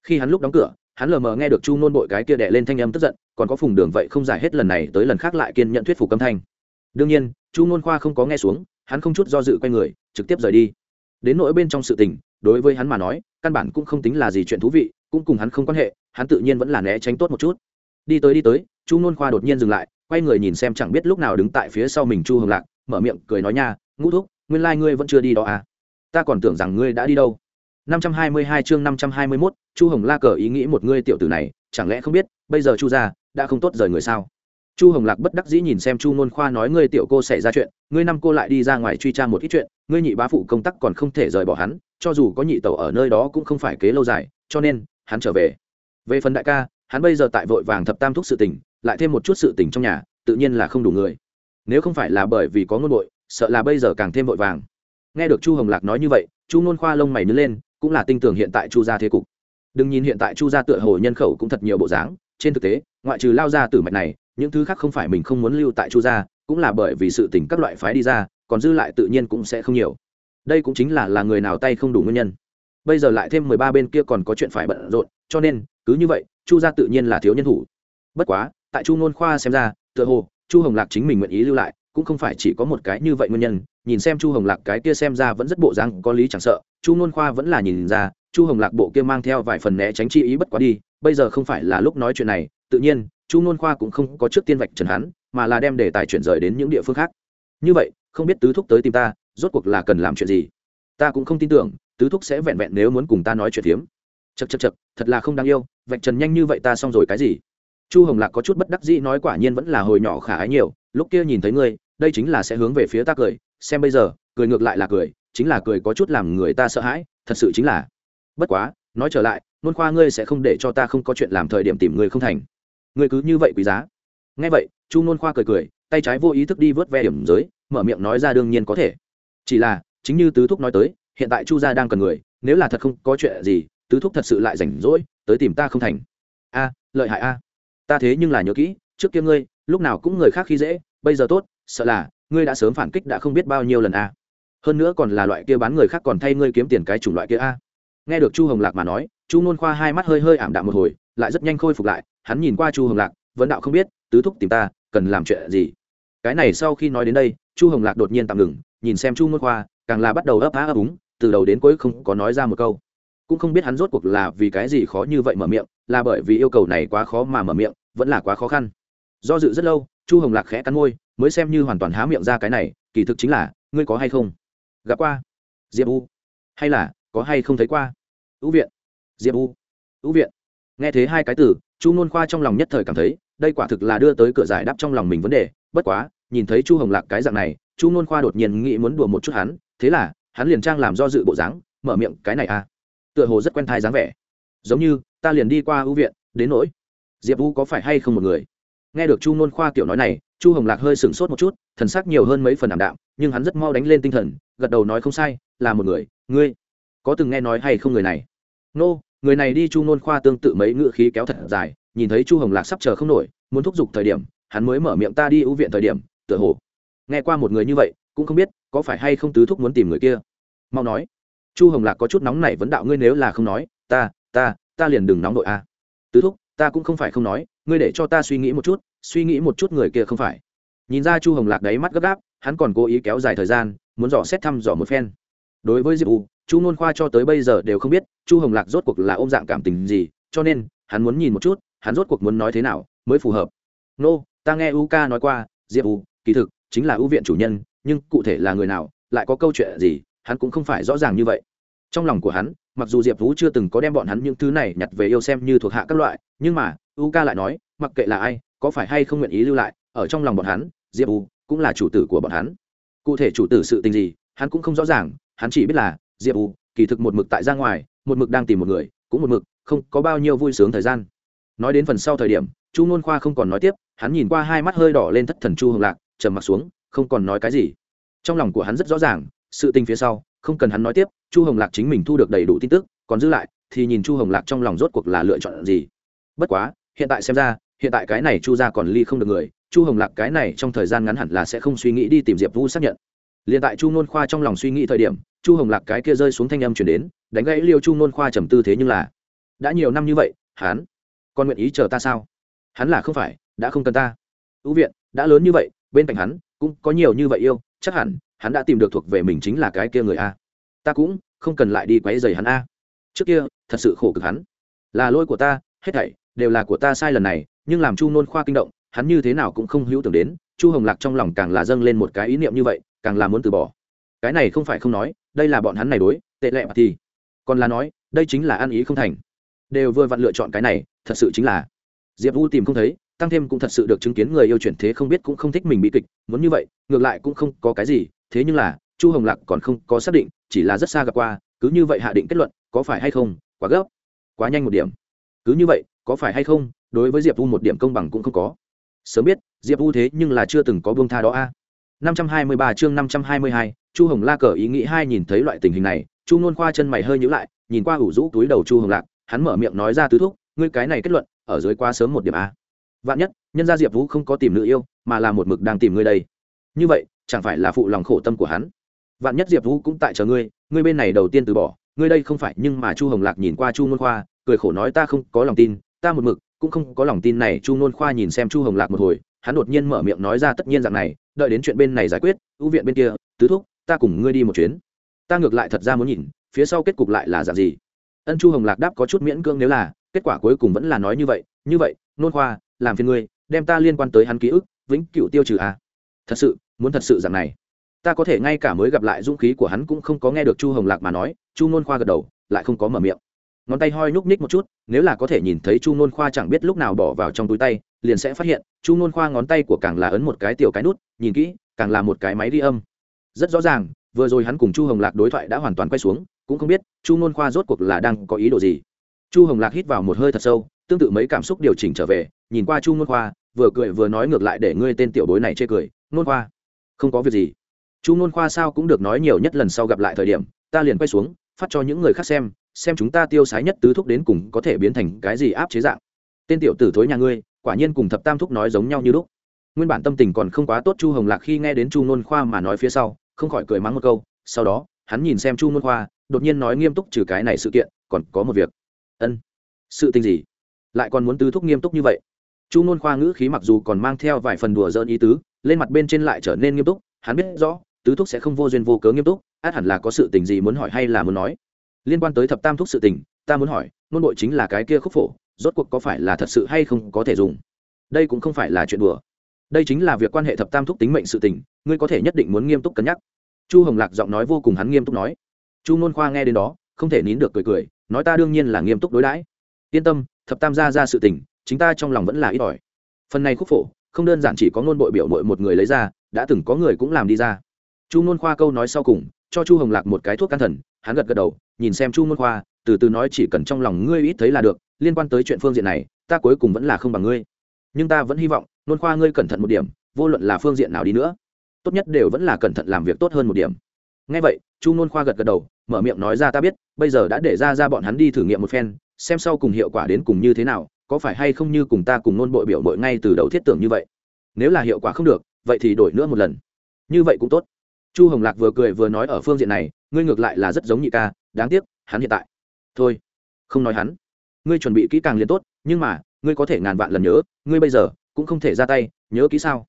Khi hắn lúc đóng cửa, hắn lờ mờ nghe được chu nôn bội cái kia đẻ lên thanh âm tức giận, còn có phùng đường vậy không giải hết lần này tới lần khác lại kiên nhận thuyết phục âm thanh. Đương nhiên, chu nôn khoa không có nghe xuống, hắn không chút do dự quay người, trực tiếp rời đi. Đến nỗi bên trong sự tình đối với hắn mà nói căn bản cũng không tính là gì chuyện thú vị cũng cùng hắn không quan hệ hắn tự nhiên vẫn là né tránh tốt một chút. Đi tới đi tới chu nôn khoa đột nhiên dừng lại quay người nhìn xem chẳng biết lúc nào đứng tại phía sau mình chu hồng lạc mở miệng cười nói nha ngũ thúc nguyên lai、like、ngươi vẫn chưa đi đó à? Ta còn tưởng rằng ngươi đã đi đâu. Năm trăm hai mươi hai chương năm trăm hai mươi 521, chu hồng la cờ ý nghĩ một ngươi tiểu tử này chẳng lẽ không biết bây giờ chu gia đã không tốt rời người sao? Chu hồng lạc bất đắc dĩ nhìn xem chu nôn khoa nói, ngươi tiểu cô xảy ra chuyện, ngươi năm cô lại đi ra ngoài truy tra một ít chuyện, ngươi nhị bá phụ công tác còn không thể rời bỏ hắn, cho dù có nhị tẩu ở nơi đó cũng không phải kế lâu dài, cho nên, hắn trở về. Về phần đại ca, hắn bây giờ tại vội vàng thập tam thúc sự tình, lại thêm một chút sự tình trong nhà, tự nhiên là không đủ người. Nếu không phải là bởi vì có ngôn bội, sợ là bây giờ càng thêm vội vàng. Nghe được chu hồng lạc nói như vậy, chu nôn khoa lông mày nứt lên, cũng là tinh tường hiện tại chu gia thế cục. Đừng nhìn hiện tại chu gia tựa hồ nhân khẩu cũng thật nhiều bộ dáng, trên thực tế, ngoại trừ lao ra tử mạch này những thứ khác không phải mình không muốn lưu tại chu gia, cũng là bởi vì sự tình các loại phái đi ra, còn dư lại tự nhiên cũng sẽ không nhiều. Đây cũng chính là là người nào tay không đủ nguyên nhân. Bây giờ lại thêm mười ba bên kia còn có chuyện phải bận rộn, cho nên, cứ như vậy, chu gia tự nhiên là thiếu nhân thủ. Bất quá, tại chu nôn khoa xem ra, tựa hồ, chu hồng lạc chính mình nguyện ý lưu lại, cũng không phải chỉ có một cái như vậy nguyên nhân. Nhìn xem chu hồng lạc cái kia xem ra vẫn rất bộ răng có lý chẳng sợ, chu nôn khoa vẫn là nhìn ra, chu hồng lạc bộ kia mang theo vài phần né tránh chi ý bất quá đi, bây giờ không phải là lúc nói chuyện này, tự nhiên chu nôn khoa cũng không có trước tiên vạch trần hắn, mà là đem đề tài chuyển rời đến những địa phương khác. Như vậy, không biết tứ thúc tới tìm ta, rốt cuộc là cần làm chuyện gì? Ta cũng không tin tưởng, tứ thúc sẽ vẹn vẹn nếu muốn cùng ta nói chuyện phiếm. Chật chật chật thật là không đáng yêu, vạch trần nhanh như vậy ta xong rồi cái gì? Chu hồng lạc có chút bất đắc dĩ nói quả nhiên vẫn là hồi nhỏ khả ái nhiều, lúc kia nhìn thấy ngươi, đây chính là sẽ hướng về phía ta cười, xem bây giờ, cười ngược lại là cười, chính là cười có chút làm người ta sợ hãi, thật sự chính là. Bất quá, nói trở lại, nôn khoa ngươi sẽ không để cho ta không có chuyện làm thời điểm tìm người không thành ngươi cứ như vậy quý giá. Nghe vậy, chu nôn khoa cười cười, tay trái vô ý thức đi vớt ve điểm giới, mở miệng nói ra đương nhiên có thể. Chỉ là, chính như tứ thúc nói tới, hiện tại chu gia đang cần người, nếu là thật không có chuyện gì, tứ thúc thật sự lại rảnh rỗi, tới tìm ta không thành. A, lợi hại a. Ta thế nhưng là nhớ kỹ, trước kia ngươi, lúc nào cũng người khác khi dễ, bây giờ tốt, sợ là, ngươi đã sớm phản kích đã không biết bao nhiêu lần a. Hơn nữa còn là loại kia bán người khác còn thay ngươi kiếm tiền cái chủng loại kia a. Nghe được chu hồng lạc mà nói, chu nôn khoa hai mắt hơi hơi ảm đạm một hồi, lại rất nhanh khôi phục lại hắn nhìn qua chu hồng lạc, vẫn đạo không biết, tứ thúc tìm ta, cần làm chuyện gì? Cái này sau khi nói đến đây, chu hồng lạc đột nhiên tạm ngừng, nhìn xem chu nôn khoa, càng là bắt đầu ấp á ấp úng, từ đầu đến cuối không có nói ra một câu. Cũng không biết hắn rốt cuộc là vì cái gì khó như vậy mở miệng, là bởi vì yêu cầu này quá khó mà mở miệng, vẫn là quá khó khăn. Do dự rất lâu, chu hồng lạc khẽ cắn môi, mới xem như hoàn toàn há miệng ra cái này, kỳ thực chính là, ngươi có hay không? Gặp qua? Diệp u? Hay là, có hay không thấy qua? Ưu viện? Diệp u? Ưu viện? Nghe thấy hai cái từ chu nôn khoa trong lòng nhất thời cảm thấy đây quả thực là đưa tới cửa giải đáp trong lòng mình vấn đề. Bất quá nhìn thấy chu hồng lạc cái dạng này chu nôn khoa đột nhiên nghĩ muốn đùa một chút hắn thế là hắn liền trang làm do dự bộ dáng mở miệng cái này à? Tựa hồ rất quen thai dáng vẻ. Giống như ta liền đi qua ưu viện đến nỗi. Diệp u có phải hay không một người? Nghe được chu nôn khoa kiểu nói này chu hồng lạc hơi sửng sốt một chút thần sắc nhiều hơn mấy phần ảm đạm nhưng hắn rất mau đánh lên tinh thần gật đầu nói không sai là một người. Ngươi có từng nghe nói hay không người này? Nô、no, người này đi chu nôn khoa tương tự mấy ngựa khí kéo thật dài, nhìn thấy chu hồng lạc sắp chờ không nổi, muốn thúc giục thời điểm, hắn mới mở miệng ta đi ưu viện thời điểm, tựa hồ. Nghe qua một người như vậy, cũng không biết có phải hay không tứ thúc muốn tìm người kia. Mau nói. Chu hồng lạc có chút nóng này vấn đạo, ngươi nếu là không nói, ta ta ta liền đừng nóng đội a. Tứ thúc, ta cũng không phải không nói, ngươi để cho ta suy nghĩ một chút, suy nghĩ một chút người kia không phải. Nhìn ra chu hồng lạc đáy mắt gấp gáp, hắn còn cố ý kéo dài thời gian, muốn dò xét thăm dò một phen. Đối với diệp u chu nôn khoa cho tới bây giờ đều không biết chu hồng lạc rốt cuộc là ôm dạng cảm tình gì cho nên hắn muốn nhìn một chút hắn rốt cuộc muốn nói thế nào mới phù hợp. Nô、no, ta nghe u ca nói qua diệp u kỳ thực chính là ưu viện chủ nhân nhưng cụ thể là người nào lại có câu chuyện gì hắn cũng không phải rõ ràng như vậy. Trong lòng của hắn mặc dù diệp vũ chưa từng có đem bọn hắn những thứ này nhặt về yêu xem như thuộc hạ các loại nhưng mà u ca lại nói mặc kệ là ai có phải hay không nguyện ý lưu lại ở trong lòng bọn hắn diệp u cũng là chủ tử của bọn hắn. Cụ thể chủ tử sự tình gì hắn cũng không rõ ràng hắn chỉ biết là diệp u, kỳ thực một mực tại ra ngoài, một mực đang tìm một người, cũng một mực, không có bao nhiêu vui sướng thời gian. Nói đến phần sau thời điểm, chu nôn khoa không còn nói tiếp, hắn nhìn qua hai mắt hơi đỏ lên thất thần chu hồng lạc, trầm mặc xuống, không còn nói cái gì. Trong lòng của hắn rất rõ ràng, sự tình phía sau, không cần hắn nói tiếp, chu hồng lạc chính mình thu được đầy đủ tin tức, còn giữ lại, thì nhìn chu hồng lạc trong lòng rốt cuộc là lựa chọn gì. Bất quá, hiện tại xem ra, hiện tại cái này chu ra còn ly không được người, chu hồng lạc cái này trong thời gian ngắn hẳn là sẽ không suy nghĩ đi tìm diệp vũ xác nhận liền tại chu nôn khoa trong lòng suy nghĩ thời điểm, chu hồng lạc cái kia rơi xuống thanh âm chuyển đến, đánh gãy liêu chu nôn khoa trầm tư thế nhưng là, đã nhiều năm như vậy, hắn còn nguyện ý chờ ta sao? Hắn là không phải, đã không cần ta. Ưu viện, đã lớn như vậy, bên cạnh hắn cũng có nhiều như vậy yêu, chắc hẳn hắn đã tìm được thuộc về mình chính là cái kia người a. Ta cũng không cần lại đi quấy dày hắn a. Trước kia, thật sự khổ cực hắn. Là lỗi của ta, hết thảy đều là của ta sai lần này, nhưng làm chu nôn khoa kinh động, hắn như thế nào cũng không hữu tưởng đến. Chu hồng lạc trong lòng càng là dâng lên một cái ý niệm như vậy càng là muốn từ bỏ. Cái này không phải không nói, đây là bọn hắn này đối, tệ lệ mà thì. Còn là nói, đây chính là ăn ý không thành. Đều vừa vặn lựa chọn cái này, thật sự chính là. Diệp vu tìm không thấy, tăng thêm cũng thật sự được chứng kiến người yêu chuyển thế không biết cũng không thích mình bị kịch, muốn như vậy, ngược lại cũng không có cái gì, thế nhưng là, chu hồng lạc còn không có xác định, chỉ là rất xa gặp qua, cứ như vậy hạ định kết luận, có phải hay không, quá gấp, quá nhanh một điểm. Cứ như vậy, có phải hay không, đối với diệp vu một điểm công bằng cũng không có. Sớm biết, diệp vu thế nhưng là chưa từng có buông tha đó a? 523 chương 522, Chu Hồng La cờ ý nghĩ hai nhìn thấy loại tình hình này, Chu Nôn Khoa chân mày hơi nhíu lại, nhìn qua ủ rũ túi đầu Chu Hồng Lạc, hắn mở miệng nói ra tứ thúc, ngươi cái này kết luận, ở dưới quá sớm một điểm a. Vạn nhất, nhân gia Diệp Vũ không có tìm nữ yêu, mà là một mực đang tìm ngươi đây. Như vậy, chẳng phải là phụ lòng khổ tâm của hắn. Vạn nhất Diệp Vũ cũng tại chờ ngươi, ngươi bên này đầu tiên từ bỏ, ngươi đây không phải, nhưng mà Chu Hồng Lạc nhìn qua Chu Nôn Khoa, cười khổ nói ta không có lòng tin, ta một mực cũng không có lòng tin này, Chu Nôn Khoa nhìn xem Chu Hồng Lạc một hồi, hắn đột nhiên mở miệng nói ra tất nhiên rằng này, đợi đến chuyện bên này giải quyết, ưu viện bên kia, tứ thúc, ta cùng ngươi đi một chuyến. Ta ngược lại thật ra muốn nhìn, phía sau kết cục lại là dạng gì. Ân chu hồng lạc đáp có chút miễn cưỡng nếu là, kết quả cuối cùng vẫn là nói như vậy như vậy, nôn khoa, làm phiền ngươi, đem ta liên quan tới hắn ký ức, vĩnh cựu tiêu trừ à. thật sự, muốn thật sự dạng này. Ta có thể ngay cả mới gặp lại dũng khí của hắn cũng không có nghe được chu hồng lạc mà nói, chu nôn khoa gật đầu, lại không có mở miệng ngón tay hoi nhúc ních một chút, nếu là có thể nhìn thấy chu nôn khoa chẳng biết lúc nào bỏ vào trong túi tay, liền sẽ phát hiện, chu nôn khoa ngón tay của càng là ấn một cái tiểu cái nút, nhìn kỹ, càng là một cái máy đi âm. Rất rõ ràng, vừa rồi hắn cùng chu hồng lạc đối thoại đã hoàn toàn quay xuống, cũng không biết chu nôn khoa rốt cuộc là đang có ý đồ gì. Chu hồng lạc hít vào một hơi thật sâu, tương tự mấy cảm xúc điều chỉnh trở về, nhìn qua chu nôn khoa, vừa cười vừa nói ngược lại để ngươi tên tiểu bối này chê cười, nôn khoa, không có việc gì. Chu nôn khoa sao cũng được nói nhiều nhất lần sau gặp lại thời điểm, ta liền quay xuống, phát cho những người khác xem xem chúng ta tiêu sái nhất tứ thúc đến cùng có thể biến thành cái gì áp chế dạng. Tên tiểu tử thối nhà ngươi, quả nhiên cùng thập tam thúc nói giống nhau như lúc. Nguyên bản tâm tình còn không quá tốt chu hồng lạc khi nghe đến chu nôn khoa mà nói phía sau, không khỏi cười mắng một câu, sau đó, hắn nhìn xem chu nôn khoa, đột nhiên nói nghiêm túc trừ cái này sự kiện, còn có một việc. Ân, sự tình gì? Lại còn muốn tứ thúc nghiêm túc như vậy? Chu nôn khoa ngữ khí mặc dù còn mang theo vài phần đùa dỡn ý tứ, lên mặt bên trên lại trở nên nghiêm túc, hắn biết rõ, tứ thúc sẽ không vô duyên vô cớ nghiêm túc, át hẳn là có sự tình gì muốn hỏi hay là muốn nói liên quan tới thập tam thúc sự tình, ta muốn hỏi, nôn bội chính là cái kia khúc phổ, rốt cuộc có phải là thật sự hay không có thể dùng? Đây cũng không phải là chuyện đùa. Đây chính là việc quan hệ thập tam thúc tính mệnh sự tình, ngươi có thể nhất định muốn nghiêm túc cân nhắc. Chu hồng lạc giọng nói vô cùng hắn nghiêm túc nói. Chu nôn khoa nghe đến đó, không thể nín được cười cười, nói ta đương nhiên là nghiêm túc đối đãi. Yên tâm, thập tam gia ra sự tình, chính ta trong lòng vẫn là ít ỏi. Phần này khúc phổ, không đơn giản chỉ có ngôn bội biểu mội một người lấy ra, đã từng có người cũng làm đi ra. Chu nôn khoa câu nói sau cùng, cho chu hồng lạc một cái thuốc can thần, hắn gật gật đầu nhìn xem chu nôn khoa, từ từ nói chỉ cần trong lòng ngươi ít thấy là được, liên quan tới chuyện phương diện này, ta cuối cùng vẫn là không bằng ngươi. Nhưng ta vẫn hy vọng nôn khoa ngươi cẩn thận một điểm, vô luận là phương diện nào đi nữa, tốt nhất đều vẫn là cẩn thận làm việc tốt hơn một điểm. Ngay vậy, chu nôn khoa gật gật đầu, mở miệng nói ra ta biết, bây giờ đã để ra ra bọn hắn đi thử nghiệm một phen, xem sau cùng hiệu quả đến cùng như thế nào, có phải hay không như cùng ta cùng nôn bội biểu bội ngay từ đầu thiết tưởng như vậy. Nếu là hiệu quả không được, vậy thì đổi nữa một lần. Như vậy cũng tốt. Chu hồng lạc vừa cười vừa nói ở phương diện này, ngươi ngược lại là rất giống nhị ca đáng tiếc, hắn hiện tại. Thôi, không nói hắn. Ngươi chuẩn bị kỹ càng liền tốt, nhưng mà, ngươi có thể ngàn vạn lần nhớ, ngươi bây giờ cũng không thể ra tay, nhớ kỹ sao?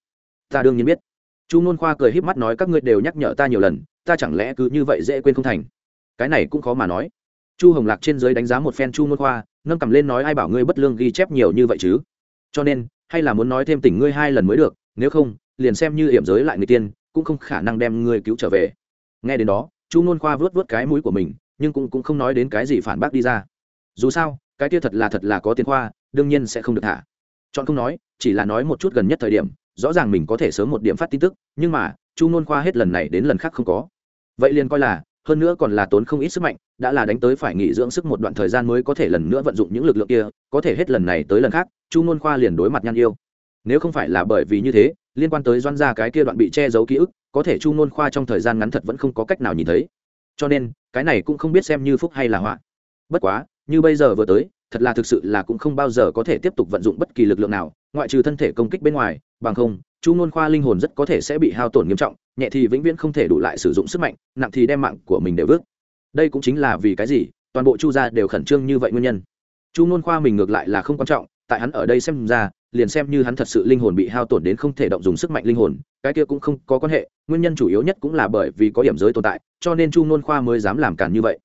Ta đương nhiên biết. Chu nôn khoa cười híp mắt nói các ngươi đều nhắc nhở ta nhiều lần, ta chẳng lẽ cứ như vậy dễ quên không thành? Cái này cũng khó mà nói. Chu hồng lạc trên dưới đánh giá một phen chu nôn khoa, nâng cầm lên nói ai bảo ngươi bất lương ghi chép nhiều như vậy chứ? Cho nên, hay là muốn nói thêm tỉnh ngươi hai lần mới được, nếu không, liền xem như hiểm giới lại người tiên, cũng không khả năng đem ngươi cứu trở về. Nghe đến đó, chu nôn khoa vớt vớt cái mũi của mình nhưng cũng, cũng không nói đến cái gì phản bác đi ra. Dù sao cái kia thật là thật là có tiền khoa đương nhiên sẽ không được thả. Chọn không nói chỉ là nói một chút gần nhất thời điểm rõ ràng mình có thể sớm một điểm phát tin tức nhưng mà chu nôn khoa hết lần này đến lần khác không có. Vậy liền coi là hơn nữa còn là tốn không ít sức mạnh đã là đánh tới phải nghỉ dưỡng sức một đoạn thời gian mới có thể lần nữa vận dụng những lực lượng kia có thể hết lần này tới lần khác chu nôn khoa liền đối mặt nhan yêu. Nếu không phải là bởi vì như thế liên quan tới doan gia cái kia đoạn bị che giấu ký ức có thể chu nôn khoa trong thời gian ngắn thật vẫn không có cách nào nhìn thấy cho nên, cái này cũng không biết xem như phúc hay là họa bất quá, như bây giờ vừa tới, thật là thực sự là cũng không bao giờ có thể tiếp tục vận dụng bất kỳ lực lượng nào, ngoại trừ thân thể công kích bên ngoài, bằng không, chu nôn khoa linh hồn rất có thể sẽ bị hao tổn nghiêm trọng, nhẹ thì vĩnh viễn không thể đủ lại sử dụng sức mạnh, nặng thì đem mạng của mình đều vứt. đây cũng chính là vì cái gì, toàn bộ chu gia đều khẩn trương như vậy nguyên nhân chu nôn khoa mình ngược lại là không quan trọng, tại hắn ở đây xem ra liền xem như hắn thật sự linh hồn bị hao tổn đến không thể động dùng sức mạnh linh hồn, cái kia cũng không có quan hệ, nguyên nhân chủ yếu nhất cũng là bởi vì có điểm giới tồn tại, cho nên chu nôn khoa mới dám làm cản như vậy.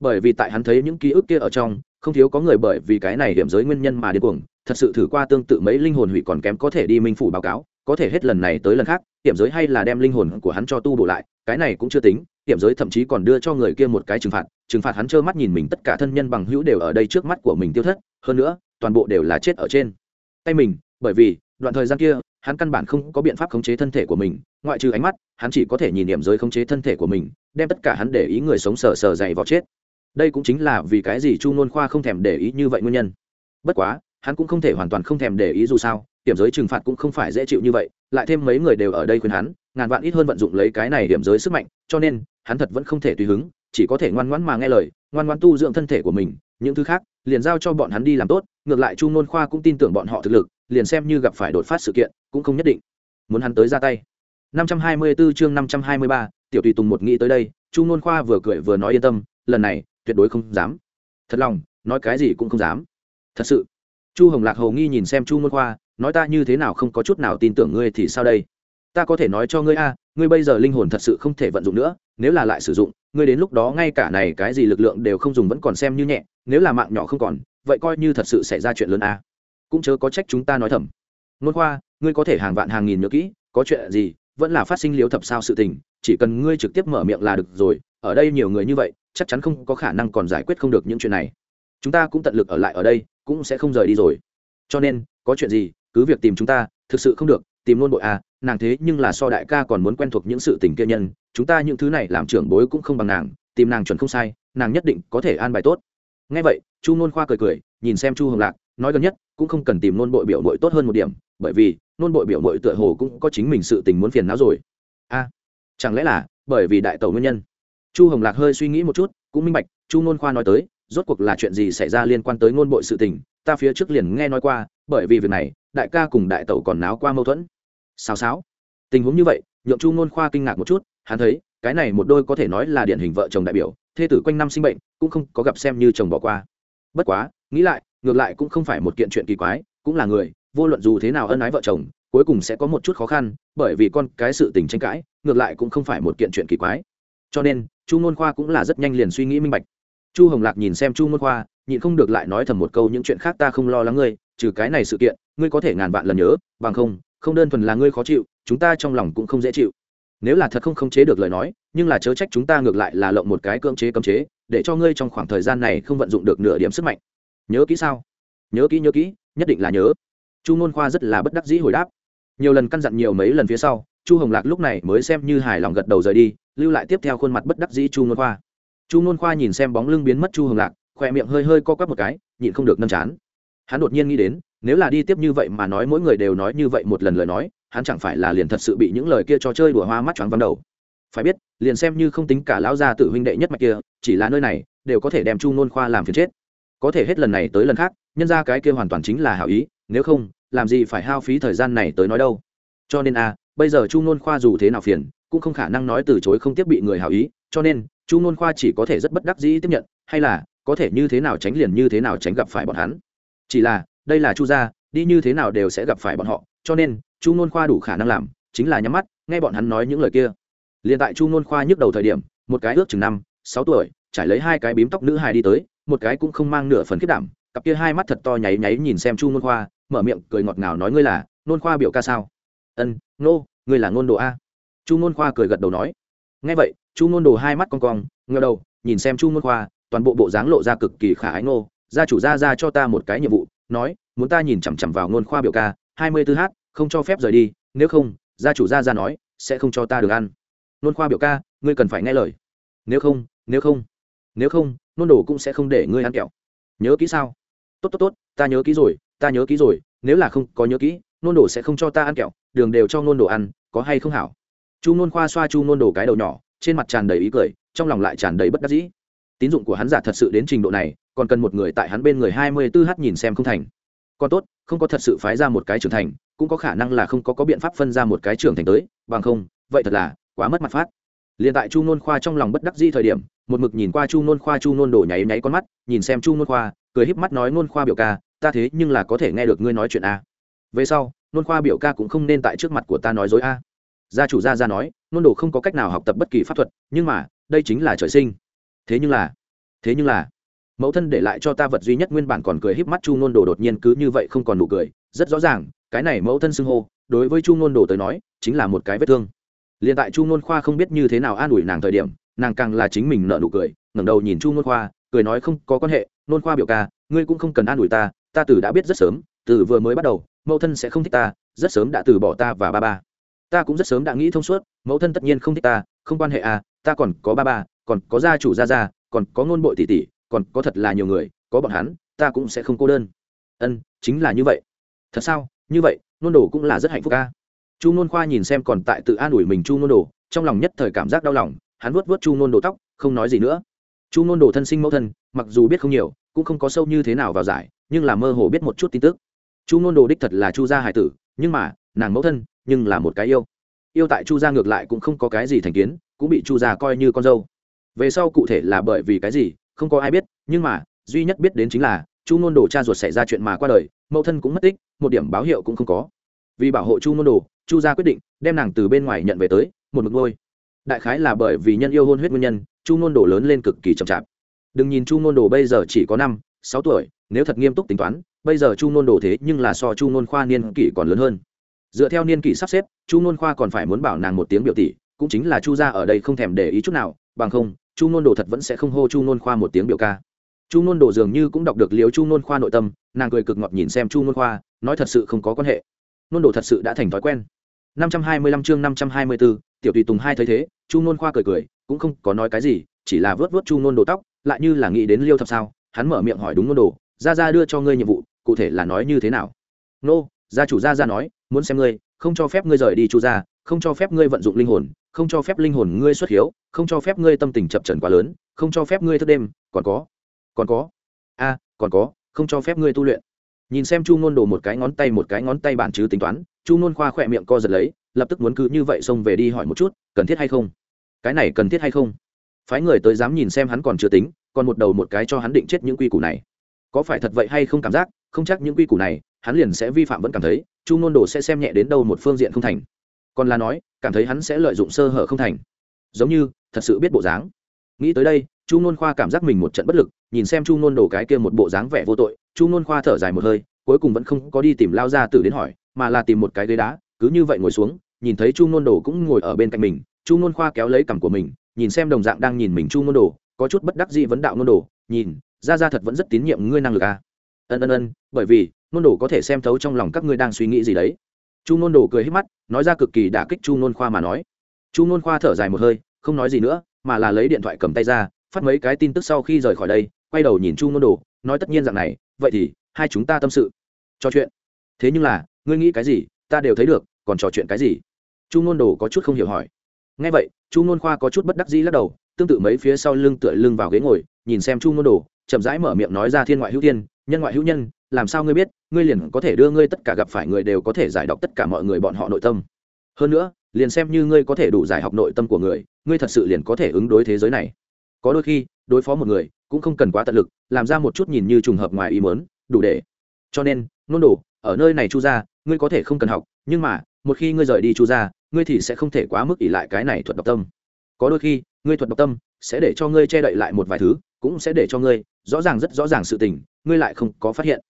Bởi vì tại hắn thấy những ký ức kia ở trong, không thiếu có người bởi vì cái này điểm giới nguyên nhân mà điên cuồng, thật sự thử qua tương tự mấy linh hồn hủy còn kém có thể đi minh phủ báo cáo, có thể hết lần này tới lần khác điểm giới hay là đem linh hồn của hắn cho tu bổ lại, cái này cũng chưa tính điểm giới thậm chí còn đưa cho người kia một cái trừng phạt trừng phạt hắn trơ mắt nhìn mình tất cả thân nhân bằng hữu đều ở đây trước mắt của mình tiêu thất, hơn nữa, toàn bộ đều là chết ở trên tay mình, bởi vì, đoạn thời gian kia, hắn căn bản không có biện pháp khống chế thân thể của mình, ngoại trừ ánh mắt, hắn chỉ có thể nhìn điểm giới khống chế thân thể của mình, đem tất cả hắn để ý người sống sờ sờ dày vào chết. Đây cũng chính là vì cái gì chu nôn khoa không thèm để ý như vậy nguyên nhân. Bất quá, hắn cũng không thể hoàn toàn không thèm để ý dù sao điểm giới trừng phạt cũng không phải dễ chịu như vậy, lại thêm mấy người đều ở đây khuyên hắn, ngàn vạn ít hơn vận dụng lấy cái này điểm giới sức mạnh, cho nên, hắn thật vẫn không thể tùy hứng, chỉ có thể ngoan ngoãn mà nghe lời, ngoan ngoãn tu dưỡng thân thể của mình những thứ khác liền giao cho bọn hắn đi làm tốt ngược lại chu nôn khoa cũng tin tưởng bọn họ thực lực liền xem như gặp phải đột phát sự kiện cũng không nhất định. Muốn hắn tới ra tay. 524 chương 523, tiểu tùy tùng một nghĩ tới đây chu nôn khoa vừa cười vừa nói yên tâm lần này tuyệt đối không dám. Thật lòng nói cái gì cũng không dám. Thật sự. Chu hồng lạc hầu nghi nhìn xem chu nôn khoa nói ta như thế nào không có chút nào tin tưởng ngươi thì sao đây? Ta có thể nói cho ngươi a ngươi bây giờ linh hồn thật sự không thể vận dụng nữa nếu là lại sử dụng ngươi đến lúc đó ngay cả này cái gì lực lượng đều không dùng vẫn còn xem như nhẹ, nếu là mạng nhỏ không còn, vậy coi như thật sự xảy ra chuyện lớn a. Cũng chớ có trách chúng ta nói thầm. Nôn khoa, ngươi có thể hàng vạn hàng nghìn nhớ kỹ, có chuyện gì, vẫn là phát sinh liếu thập sao sự tình, chỉ cần ngươi trực tiếp mở miệng là được rồi, ở đây nhiều người như vậy, chắc chắn không có khả năng còn giải quyết không được những chuyện này. Chúng ta cũng tận lực ở lại ở đây, cũng sẽ không rời đi rồi. Cho nên, có chuyện gì, cứ việc tìm chúng ta, thực sự không được tìm luôn bội à nàng thế nhưng là so đại ca còn muốn quen thuộc những sự tình kia nhân, chúng ta những thứ này làm trưởng bối cũng không bằng nàng, tìm nàng chuẩn không sai, nàng nhất định có thể an bài tốt. Ngay vậy, chu nôn khoa cười cười, nhìn xem chu hồng lạc, nói gần nhất, cũng không cần tìm nôn bội biểu mội tốt hơn một điểm, bởi vì, nôn bội biểu mội tựa hồ cũng có chính mình sự tình muốn phiền não rồi. A, chẳng lẽ là, bởi vì đại tàu nguyên nhân? Chu hồng lạc hơi suy nghĩ một chút, cũng minh bạch, chu nôn khoa nói tới, rốt cuộc là chuyện gì xảy ra liên quan tới ngôn bội sự tình, ta phía trước liền nghe nói qua, bởi vì việc này, đại ca cùng đại tẩu còn náo qua mâu thuẫn sao sao tình huống như vậy, nhượng chu nôn khoa kinh ngạc một chút, hắn thấy, cái này một đôi có thể nói là điển hình vợ chồng đại biểu, thê tử quanh năm sinh bệnh, cũng không có gặp xem như chồng bỏ qua. Bất quá, nghĩ lại, ngược lại cũng không phải một kiện chuyện kỳ quái, cũng là người, vô luận dù thế nào ân ái vợ chồng, cuối cùng sẽ có một chút khó khăn, bởi vì con cái sự tình tranh cãi, ngược lại cũng không phải một kiện chuyện kỳ quái. Cho nên, chu ngôn khoa cũng là rất nhanh liền suy nghĩ minh bạch. Chu hồng lạc nhìn xem chu ngôn khoa, nhịn không được lại nói thầm một câu, những chuyện khác ta không lo lắng ngươi, trừ cái này sự kiện, ngươi có thể ngàn vạn lần nhớ, bằng không không đơn thuần là ngươi khó chịu, chúng ta trong lòng cũng không dễ chịu. Nếu là thật không khống chế được lời nói, nhưng là chớ trách chúng ta ngược lại là lộng một cái cưỡng chế cấm chế, để cho ngươi trong khoảng thời gian này không vận dụng được nửa điểm sức mạnh. Nhớ kỹ sao? Nhớ kỹ nhớ kỹ, nhất định là nhớ. Chu ngôn khoa rất là bất đắc dĩ hồi đáp. Nhiều lần căn dặn nhiều mấy lần phía sau, chu hồng lạc lúc này mới xem như hài lòng gật đầu rời đi, lưu lại tiếp theo khuôn mặt bất đắc dĩ chu ngôn khoa. Chu ngôn khoa nhìn xem bóng lưng biến mất chu hồng lạc, khỏe miệng hơi hơi co quắp một cái, nhịn không được nâm chán. Hắn đột nhiên nghĩ đến nếu là đi tiếp như vậy mà nói mỗi người đều nói như vậy một lần lời nói, hắn chẳng phải là liền thật sự bị những lời kia cho chơi đùa hoa mắt choáng vắng đầu. Phải biết, liền xem như không tính cả lão gia tử huynh đệ nhất mạch kia, chỉ là nơi này, đều có thể đem chu nôn khoa làm phiền chết. Có thể hết lần này tới lần khác, nhân ra cái kia hoàn toàn chính là hảo ý, nếu không, làm gì phải hao phí thời gian này tới nói đâu. Cho nên a bây giờ chu nôn khoa dù thế nào phiền, cũng không khả năng nói từ chối không tiếp bị người hảo ý, cho nên, chu nôn khoa chỉ có thể rất bất đắc dĩ tiếp nhận, hay là, có thể như thế nào tránh liền như thế nào tránh gặp phải bọn hắn. Chỉ là đây là chu gia, đi như thế nào đều sẽ gặp phải bọn họ, cho nên, chu nôn khoa đủ khả năng làm, chính là nhắm mắt, nghe bọn hắn nói những lời kia. Liền tại chu nôn khoa nhức đầu thời điểm, một cái ước chừng năm, sáu tuổi, trải lấy hai cái bím tóc nữ hài đi tới, một cái cũng không mang nửa phần khiết đảm, cặp kia hai mắt thật to nháy nháy nhìn xem chu nôn khoa, mở miệng cười ngọt ngào nói, ngươi là nôn khoa biểu ca sao? Ân, nô, ngươi là ngôn đồ a. Chu nôn khoa cười gật đầu nói. Ngay vậy, chu nôn đồ hai mắt con cong ngờ đầu, nhìn xem chu nôn khoa, toàn bộ bộ dáng lộ ra cực kỳ khả ái ngô, gia chủ, gia ra cho ta một cái nhiệm vụ nói, muốn ta nhìn chằm chằm vào ngôn khoa biểu ca, hai mươi tư h không cho phép rời đi, nếu không, gia chủ gia ra nói, sẽ không cho ta được ăn. Nôn khoa biểu ca, ngươi cần phải nghe lời. Nếu không nếu không nếu không, nôn đồ cũng sẽ không để ngươi ăn kẹo. Nhớ kỹ sao? Tốt tốt tốt, ta nhớ kỹ rồi, ta nhớ kỹ rồi, nếu là không có nhớ kỹ, nôn đồ sẽ không cho ta ăn kẹo, đường đều cho nôn đồ ăn, có hay không hảo? Chu nôn khoa xoa chu nôn đồ cái đầu nhỏ, trên mặt tràn đầy ý cười, trong lòng lại tràn đầy bất đắc dĩ tín dụng của hắn giả thật sự đến trình độ này, còn cần một người tại hắn bên người hai mươi tư h nhìn xem không thành. Còn tốt, không có thật sự phái ra một cái trưởng thành, cũng có khả năng là không có có biện pháp phân ra một cái trưởng thành tới, bằng không, vậy thật là quá mất mặt phát. Liền tại chu nôn khoa trong lòng bất đắc di thời điểm, một mực nhìn qua chu nôn khoa, chu nôn đổ nháy nháy con mắt, nhìn xem chu nôn khoa, cười híp mắt nói, nôn khoa biểu ca, ta thế nhưng là có thể nghe được ngươi nói chuyện a. Về sau, nôn khoa biểu ca cũng không nên tại trước mặt của ta nói dối a. Gia chủ gia ra nói, nôn đồ không có cách nào học tập bất kỳ pháp thuật, nhưng mà, đây chính là trời sinh thế nhưng là, thế nhưng là, mẫu thân để lại cho ta vật duy nhất nguyên bản còn cười híp mắt chu nôn đồ đột nhiên cứ như vậy không còn nụ cười, rất rõ ràng, cái này mẫu thân xưng hô, đối với chu nôn đồ tới nói, chính là một cái vết thương. Liền tại chu nôn khoa không biết như thế nào an ủi nàng thời điểm, nàng càng là chính mình nợ nụ cười, ngẩng đầu nhìn chu nôn khoa, cười nói không có quan hệ, nôn khoa biểu ca, ngươi cũng không cần an ủi ta ta từ đã biết rất sớm, từ vừa mới bắt đầu, mẫu thân sẽ không thích ta, rất sớm đã từ bỏ ta và ba ba. Ta cũng rất sớm đã nghĩ thông suốt, mẫu thân tất nhiên không thích ta, không quan hệ à ta còn có ba ba còn có gia chủ gia gia, còn có ngôn bội tỷ tỷ, còn có thật là nhiều người, có bọn hắn, ta cũng sẽ không cô đơn. Ân, chính là như vậy. Thật sao? Như vậy nôn đồ cũng là rất hạnh phúc ca chu nôn khoa nhìn xem còn tại tự an ủi mình chu nôn đồ, trong lòng nhất thời cảm giác đau lòng, hắn vuốt vuốt chu nôn đồ tóc, không nói gì nữa. Chu nôn đồ thân sinh mẫu thân, mặc dù biết không nhiều, cũng không có sâu như thế nào vào giải, nhưng là mơ hồ biết một chút tin tức. Chu nôn đồ đích thật là chu gia hải tử, nhưng mà, nàng mẫu thân, nhưng là một cái yêu. Yêu tại chu gia ngược lại cũng không có cái gì thành kiến, cũng bị chu gia coi như con dâu về sau cụ thể là bởi vì cái gì, không có ai biết, nhưng mà, duy nhất biết đến chính là, chu nôn đồ cha ruột xảy ra chuyện mà qua đời, mẫu thân cũng mất tích, một điểm báo hiệu cũng không có. Vì bảo hộ chu nôn đồ, chu gia quyết định đem nàng từ bên ngoài nhận về tới, một mực ngôi đại khái là bởi vì nhân yêu hôn huyết nguyên nhân, chu nôn đồ lớn lên cực kỳ chậm chạp. Đừng nhìn chu nôn đồ bây giờ chỉ có năm, sáu tuổi, nếu thật nghiêm túc tính toán, bây giờ chu nôn đồ thế nhưng là so chu nôn khoa niên kỷ còn lớn hơn. Dựa theo niên kỷ sắp xếp, chu nôn khoa còn phải muốn bảo nàng một tiếng biểu tỷ, cũng chính là chu gia ở đây không thèm để ý chút nào, bằng không chu nôn đồ thật vẫn sẽ không hô chu nôn khoa một tiếng biểu ca. Chu nôn đồ dường như cũng đọc được liếu chu nôn khoa nội tâm nàng cười cực ngọt nhìn xem chu nôn khoa nói thật sự không có quan hệ. Nôn đồ thật sự đã thành thói quen. 525 chương 524, tiểu tùy tùng hai thấy thế chu nôn khoa cười cười cũng không có nói cái gì chỉ là vớt vớt chu nôn đồ tóc lại như là nghĩ đến liêu thập sao hắn mở miệng hỏi đúng nôn đồ ra ra đưa cho ngươi nhiệm vụ cụ thể là nói như thế nào? Nô gia chủ gia ra nói muốn xem ngươi không cho phép ngươi rời đi chu gia không cho phép ngươi vận dụng linh hồn không cho phép linh hồn ngươi xuất hiếu, không cho phép ngươi tâm tình chập trần quá lớn, không cho phép ngươi thức đêm, còn có còn có, a, còn có, không cho phép ngươi tu luyện. Nhìn xem chu ngôn đồ một cái ngón tay một cái ngón tay bản chứ tính toán, chu ngôn khoa khỏe miệng co giật lấy, lập tức muốn cứ như vậy xông về đi hỏi một chút, cần thiết hay không? Cái này cần thiết hay không? Phái người tới dám nhìn xem hắn còn chưa tính, còn một đầu một cái cho hắn định chết những quy củ này. Có phải thật vậy hay không cảm giác, không chắc những quy củ này, hắn liền sẽ vi phạm vẫn cảm thấy, chu ngôn đồ sẽ xem nhẹ đến đâu một phương diện không thành còn là nói, cảm thấy hắn sẽ lợi dụng sơ hở không thành. Giống như, thật sự biết bộ dáng. Nghĩ tới đây, chu Nôn khoa cảm giác mình một trận bất lực, nhìn xem chu Nôn đổ cái kia một bộ dáng vẻ vô tội, chu Nôn khoa thở dài một hơi, cuối cùng vẫn không có đi tìm lao ra tử đến hỏi, mà là tìm một cái ghế đá, cứ như vậy ngồi xuống, nhìn thấy chu Nôn đồ cũng ngồi ở bên cạnh mình, chu Nôn khoa kéo lấy cằm của mình, nhìn xem đồng dạng đang nhìn mình chu Nôn đồ có chút bất đắc dĩ vấn đạo Nôn đồ nhìn ra ra thật vẫn rất tín nhiệm ngươi năng lực à? Ân ân ân, bởi vì, Nôn đồ có thể xem thấu trong lòng các ngươi đang suy nghĩ gì đấy chu ngôn đồ cười hết mắt, nói ra cực kỳ đả kích chu ngôn khoa mà nói. Chu ngôn khoa thở dài một hơi, không nói gì nữa, mà là lấy điện thoại cầm tay ra, phát mấy cái tin tức sau khi rời khỏi đây, quay đầu nhìn chu ngôn đồ, nói tất nhiên rằng này, vậy thì, hai chúng ta tâm sự. Trò chuyện. Thế nhưng là, ngươi nghĩ cái gì, ta đều thấy được, còn trò chuyện cái gì? Chu ngôn đồ có chút không hiểu hỏi. Ngay vậy, chu ngôn khoa có chút bất đắc dĩ lắc đầu, tương tự mấy phía sau lưng tựa lưng vào ghế ngồi, nhìn xem chu ngôn đồ, chậm rãi mở miệng nói ra thiên ngoại hữu tiên nhân ngoại hữu nhân làm sao ngươi biết, ngươi liền có thể đưa ngươi tất cả gặp phải người đều có thể giải đọc tất cả mọi người bọn họ nội tâm. Hơn nữa, liền xem như ngươi có thể đủ giải học nội tâm của người, ngươi thật sự liền có thể ứng đối thế giới này. Có đôi khi, đối phó một người cũng không cần quá tận lực, làm ra một chút nhìn như trùng hợp ngoài ý mớn đủ để. Cho nên, nôn đồ, ở nơi này chu ra ngươi có thể không cần học, nhưng mà, một khi ngươi rời đi chu ra ngươi thì sẽ không thể quá mức ỷ lại cái này thuật độc tâm. Có đôi khi, ngươi thuật độc tâm sẽ để cho ngươi che đậy lại một vài thứ, cũng sẽ để cho ngươi rõ ràng rất rõ ràng sự tình, ngươi lại không có phát hiện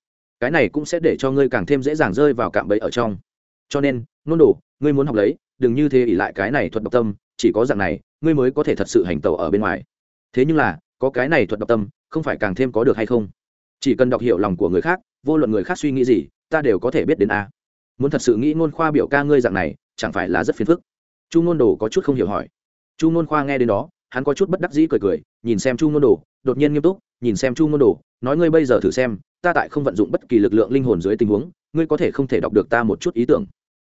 cái này cũng sẽ để cho ngươi càng thêm dễ dàng rơi vào cạm bẫy ở trong. Cho nên, nôn đồ, ngươi muốn học lấy, đừng như thế ỉ lại cái này thuật độc tâm, chỉ có dạng này, ngươi mới có thể thật sự hành tẩu ở bên ngoài. Thế nhưng là, có cái này thuật độc tâm, không phải càng thêm có được hay không? Chỉ cần đọc hiểu lòng của người khác, vô luận người khác suy nghĩ gì, ta đều có thể biết đến a. Muốn thật sự nghĩ ngôn khoa biểu ca ngươi dạng này, chẳng phải là rất phiền phức. Chu ngôn đồ có chút không hiểu hỏi. Chu ngôn khoa nghe đến đó, hắn có chút bất đắc dĩ cười cười, nhìn xem chu ngôn đồ, đột nhiên nghiêm túc, nhìn xem chu ngôn đồ, nói ngươi bây giờ thử xem ta tại không vận dụng bất kỳ lực lượng linh hồn dưới tình huống, ngươi có thể không thể đọc được ta một chút ý tưởng.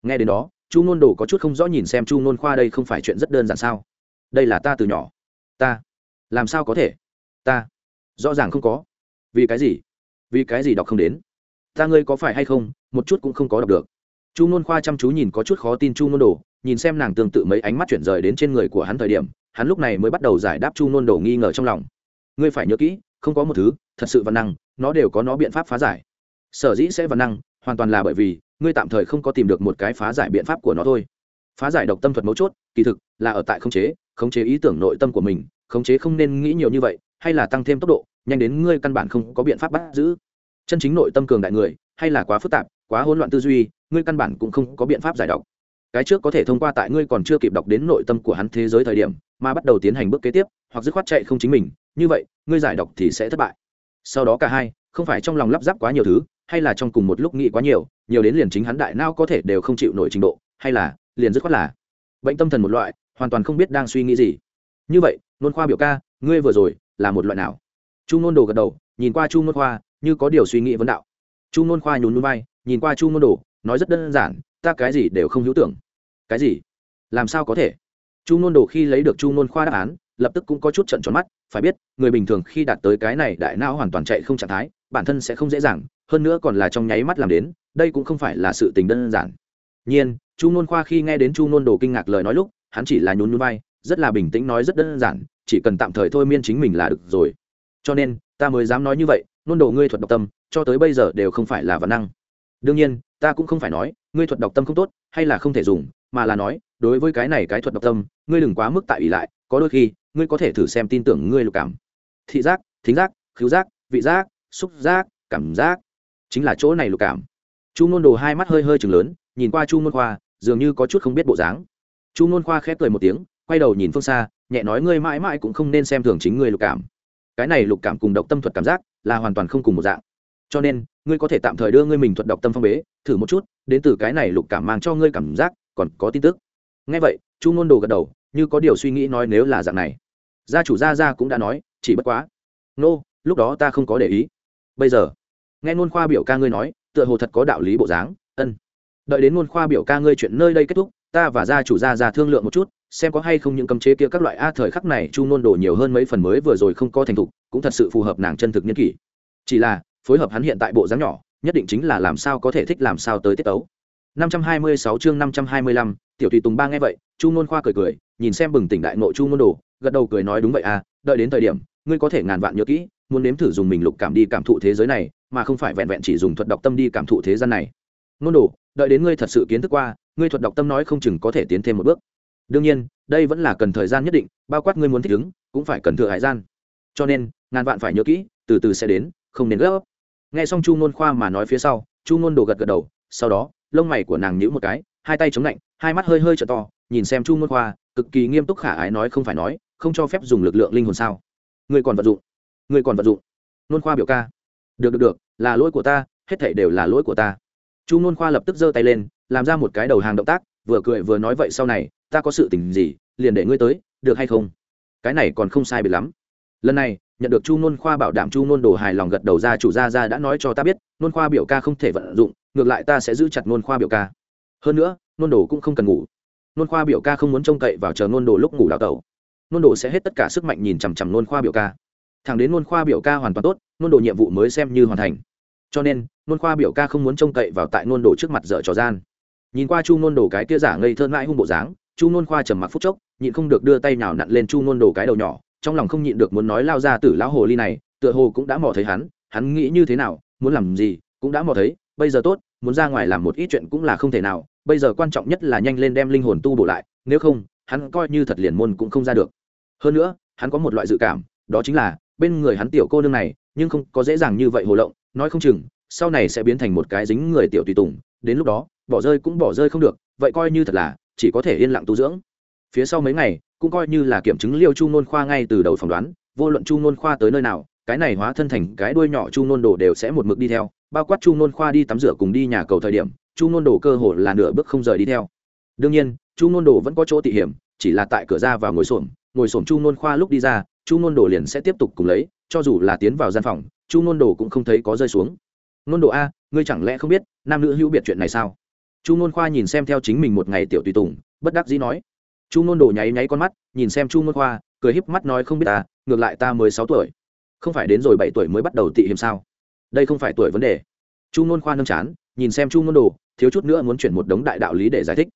Nghe đến đó, chu ngôn đồ có chút không rõ nhìn xem chu ngôn khoa đây không phải chuyện rất đơn giản sao? Đây là ta từ nhỏ. Ta. Làm sao có thể? Ta. Rõ ràng không có. Vì cái gì? Vì cái gì đọc không đến? Ta ngươi có phải hay không? Một chút cũng không có đọc được. Chu ngôn khoa chăm chú nhìn có chút khó tin chu ngôn đồ, nhìn xem nàng tương tự mấy ánh mắt chuyển rời đến trên người của hắn thời điểm, hắn lúc này mới bắt đầu giải đáp chu ngôn đồ nghi ngờ trong lòng. Ngươi phải nhớ kỹ không có một thứ thật sự văn năng, nó đều có nó biện pháp phá giải. Sở dĩ sẽ văn năng, hoàn toàn là bởi vì, ngươi tạm thời không có tìm được một cái phá giải biện pháp của nó thôi. Phá giải độc tâm thuật mấu chốt, kỳ thực, là ở tại khống chế khống chế ý tưởng nội tâm của mình, khống chế không nên nghĩ nhiều như vậy, hay là tăng thêm tốc độ, nhanh đến ngươi căn bản không có biện pháp bắt giữ. Chân chính nội tâm cường đại người, hay là quá phức tạp, quá hỗn loạn tư duy, ngươi căn bản cũng không có biện pháp giải độc. Cái trước có thể thông qua tại ngươi còn chưa kịp đọc đến nội tâm của hắn thế giới thời điểm, mà bắt đầu tiến hành bước kế tiếp, hoặc dứt khoát chạy không chính mình như vậy, ngươi giải độc thì sẽ thất bại. Sau đó cả hai, không phải trong lòng lắp ráp quá nhiều thứ, hay là trong cùng một lúc nghĩ quá nhiều nhiều đến liền chính hắn đại não có thể đều không chịu nổi trình độ, hay là, liền dứt khoát là, bệnh tâm thần một loại, hoàn toàn không biết đang suy nghĩ gì. Như vậy, nôn khoa biểu ca, ngươi vừa rồi, là một loại nào? Chu nôn đồ gật đầu, nhìn qua chu nôn khoa, như có điều suy nghĩ vấn đạo. Chu nôn khoa nhún núi bay nhìn qua chu nôn đồ, nói rất đơn giản, ta cái gì đều không hữu tưởng. Cái gì? Làm sao có thể? Chu nôn đồ khi lấy được chu nôn khoa đáp án lập tức cũng có chút trận tròn mắt, phải biết, người bình thường khi đạt tới cái này đại não hoàn toàn chạy không trạng thái, bản thân sẽ không dễ dàng, hơn nữa còn là trong nháy mắt làm đến, đây cũng không phải là sự tình đơn giản. Nhiên, chu nôn khoa khi nghe đến chu nôn đồ kinh ngạc lời nói lúc, hắn chỉ là nhún nhún vai, rất là bình tĩnh nói rất đơn giản, chỉ cần tạm thời thôi miên chính mình là được rồi. Cho nên, ta mới dám nói như vậy, nôn đồ ngươi thuật độc tâm, cho tới bây giờ đều không phải là văn năng. Đương nhiên, ta cũng không phải nói, ngươi thuật độc tâm không tốt, hay là không thể dùng, mà là nói, đối với cái này cái thuật độc tâm, ngươi đừng quá mức tại ủy lại, có đôi khi ngươi có thể thử xem tin tưởng ngươi lục cảm. Thị giác, thính giác, khứu giác, vị giác, xúc giác, cảm giác. Chính là chỗ này lục cảm. Chu ngôn đồ hai mắt hơi hơi chừng lớn, nhìn qua chu ngôn khoa, dường như có chút không biết bộ dáng. Chu ngôn khoa khép cười một tiếng, quay đầu nhìn phương xa, nhẹ nói ngươi mãi mãi cũng không nên xem thường chính ngươi lục cảm. Cái này lục cảm cùng độc tâm thuật cảm giác là hoàn toàn không cùng một dạng. Cho nên, ngươi có thể tạm thời đưa ngươi mình thuật độc tâm phong bế, thử một chút, đến từ cái này lục cảm mang cho ngươi cảm giác, còn có tin tức. Ngay vậy, chu ngôn đồ gật đầu, như có điều suy nghĩ nói nếu là dạng này gia chủ gia gia cũng đã nói chỉ bất quá. Nô、no, lúc đó ta không có để ý. Bây giờ nghe ngôn khoa biểu ca ngươi nói tựa hồ thật có đạo lý bộ dáng. Ân. Đợi đến ngôn khoa biểu ca ngươi chuyện nơi đây kết thúc ta và gia chủ gia gia thương lượng một chút xem có hay không những cấm chế kia các loại a thời khắc này chu ngôn đồ nhiều hơn mấy phần mới vừa rồi không có thành thục cũng thật sự phù hợp nàng chân thực nhân kỷ. Chỉ là phối hợp hắn hiện tại bộ dáng nhỏ nhất định chính là làm sao có thể thích làm sao tới tiết tấu. 526 chương 525, tiểu tùy tùng ba nghe vậy chu ngôn khoa cười cười nhìn xem bừng tỉnh đại ngộ chu ngôn đồ gật đầu cười nói đúng vậy à đợi đến thời điểm, ngươi có thể ngàn vạn nhớ kỹ, muốn nếm thử dùng mình lục cảm đi cảm thụ thế giới này, mà không phải vẹn vẹn chỉ dùng thuật đọc tâm đi cảm thụ thế gian này. Ngôn đồ, đợi đến ngươi thật sự kiến thức qua, ngươi thuật đọc tâm nói không chừng có thể tiến thêm một bước. Đương nhiên, đây vẫn là cần thời gian nhất định, bao quát ngươi muốn thích ứng, cũng phải cần thừa hải gian. Cho nên, ngàn vạn phải nhớ kỹ, từ từ sẽ đến, không nên gấp. Nghe xong chu ngôn khoa mà nói phía sau, chu ngôn đồ gật gật đầu, sau đó, lông mày của nàng nhíu một cái, hai tay chống lạnh, hai mắt hơi hơi t to, nhìn xem chu ngôn khoa, cực kỳ nghiêm túc khả ái nói không phải nói không cho phép dùng lực lượng linh hồn sao? Người còn vận dụng. Người còn vận dụng. Nôn khoa biểu ca. Được được được, là lỗi của ta, hết thảy đều là lỗi của ta. Chu nôn khoa lập tức giơ tay lên, làm ra một cái đầu hàng động tác, vừa cười vừa nói vậy sau này, ta có sự tình gì, liền để ngươi tới, được hay không? Cái này còn không sai biệt lắm. Lần này, nhận được chu nôn khoa bảo đảm chu nôn đồ hài lòng gật đầu ra chủ gia ra đã nói cho ta biết, nôn khoa biểu ca không thể vận dụng, ngược lại ta sẽ giữ chặt nôn khoa biểu ca. Hơn nữa, nôn đồ cũng không cần ngủ. Nôn khoa biểu ca không muốn trông cậy vào chờ nôn đồ lúc ngủ đào tẩu nôn đồ sẽ hết tất cả sức mạnh nhìn chằm chằm nôn khoa biểu ca. Thẳng đến nôn khoa biểu ca hoàn toàn tốt, nôn đồ nhiệm vụ mới xem như hoàn thành. Cho nên, nôn khoa biểu ca không muốn trông cậy vào tại nôn đồ trước mặt dở trò gian. Nhìn qua chu nôn đồ cái kia giả ngây thơ mãi hung bộ dáng, chu nôn khoa trầm mặc phút chốc, nhịn không được đưa tay nào nặn lên chu nôn đồ cái đầu nhỏ, trong lòng không nhịn được muốn nói lao ra từ lão hồ ly này, tựa hồ cũng đã mò thấy hắn hắn nghĩ như thế nào, muốn làm gì, cũng đã mò thấy, bây giờ tốt, muốn ra ngoài làm một ít chuyện cũng là không thể nào, bây giờ quan trọng nhất là nhanh lên đem linh hồn tu bổ lại, nếu không hắn coi như thật liền môn cũng không ra được. Hơn nữa, hắn có một loại dự cảm, đó chính là, bên người hắn tiểu cô nương này, nhưng không có dễ dàng như vậy hồ lộng, nói không chừng, sau này sẽ biến thành một cái dính người tiểu tùy tùng, đến lúc đó, bỏ rơi cũng bỏ rơi không được, vậy coi như thật là, chỉ có thể yên lặng tu dưỡng. Phía sau mấy ngày, cũng coi như là kiểm chứng liêu chu nôn khoa ngay từ đầu phỏng đoán, vô luận chu nôn khoa tới nơi nào, cái này hóa thân thành cái đuôi nhỏ chu nôn đồ đều sẽ một mực đi theo, bao quát chu nôn khoa đi tắm rửa cùng đi nhà cầu thời điểm, chu nôn đồ cơ hồ là nửa bước không rời đi theo. Đương nhiên chu nôn đồ vẫn có chỗ tị hiểm, chỉ là tại cửa ra vào ngồi xổm ngồi xổm chu nôn khoa lúc đi ra, chu nôn đồ liền sẽ tiếp tục cùng lấy, cho dù là tiến vào gian phòng, chu nôn đồ cũng không thấy có rơi xuống. Nôn đồ a, ngươi chẳng lẽ không biết, nam nữ hữu biệt chuyện này sao? Chu nôn khoa nhìn xem theo chính mình một ngày tiểu tùy tùng, bất đắc dĩ nói. Chu nôn đồ nháy nháy con mắt, nhìn xem chu nôn khoa, cười híp mắt nói, không biết ta, ngược lại ta mới sáu tuổi. Không phải đến rồi bảy tuổi mới bắt đầu tị hiểm sao? Đây không phải tuổi vấn đề. Chu nôn khoa nâng chán, nhìn xem chu nôn đồ, thiếu chút nữa muốn chuyển một đống đại đạo lý để giải thích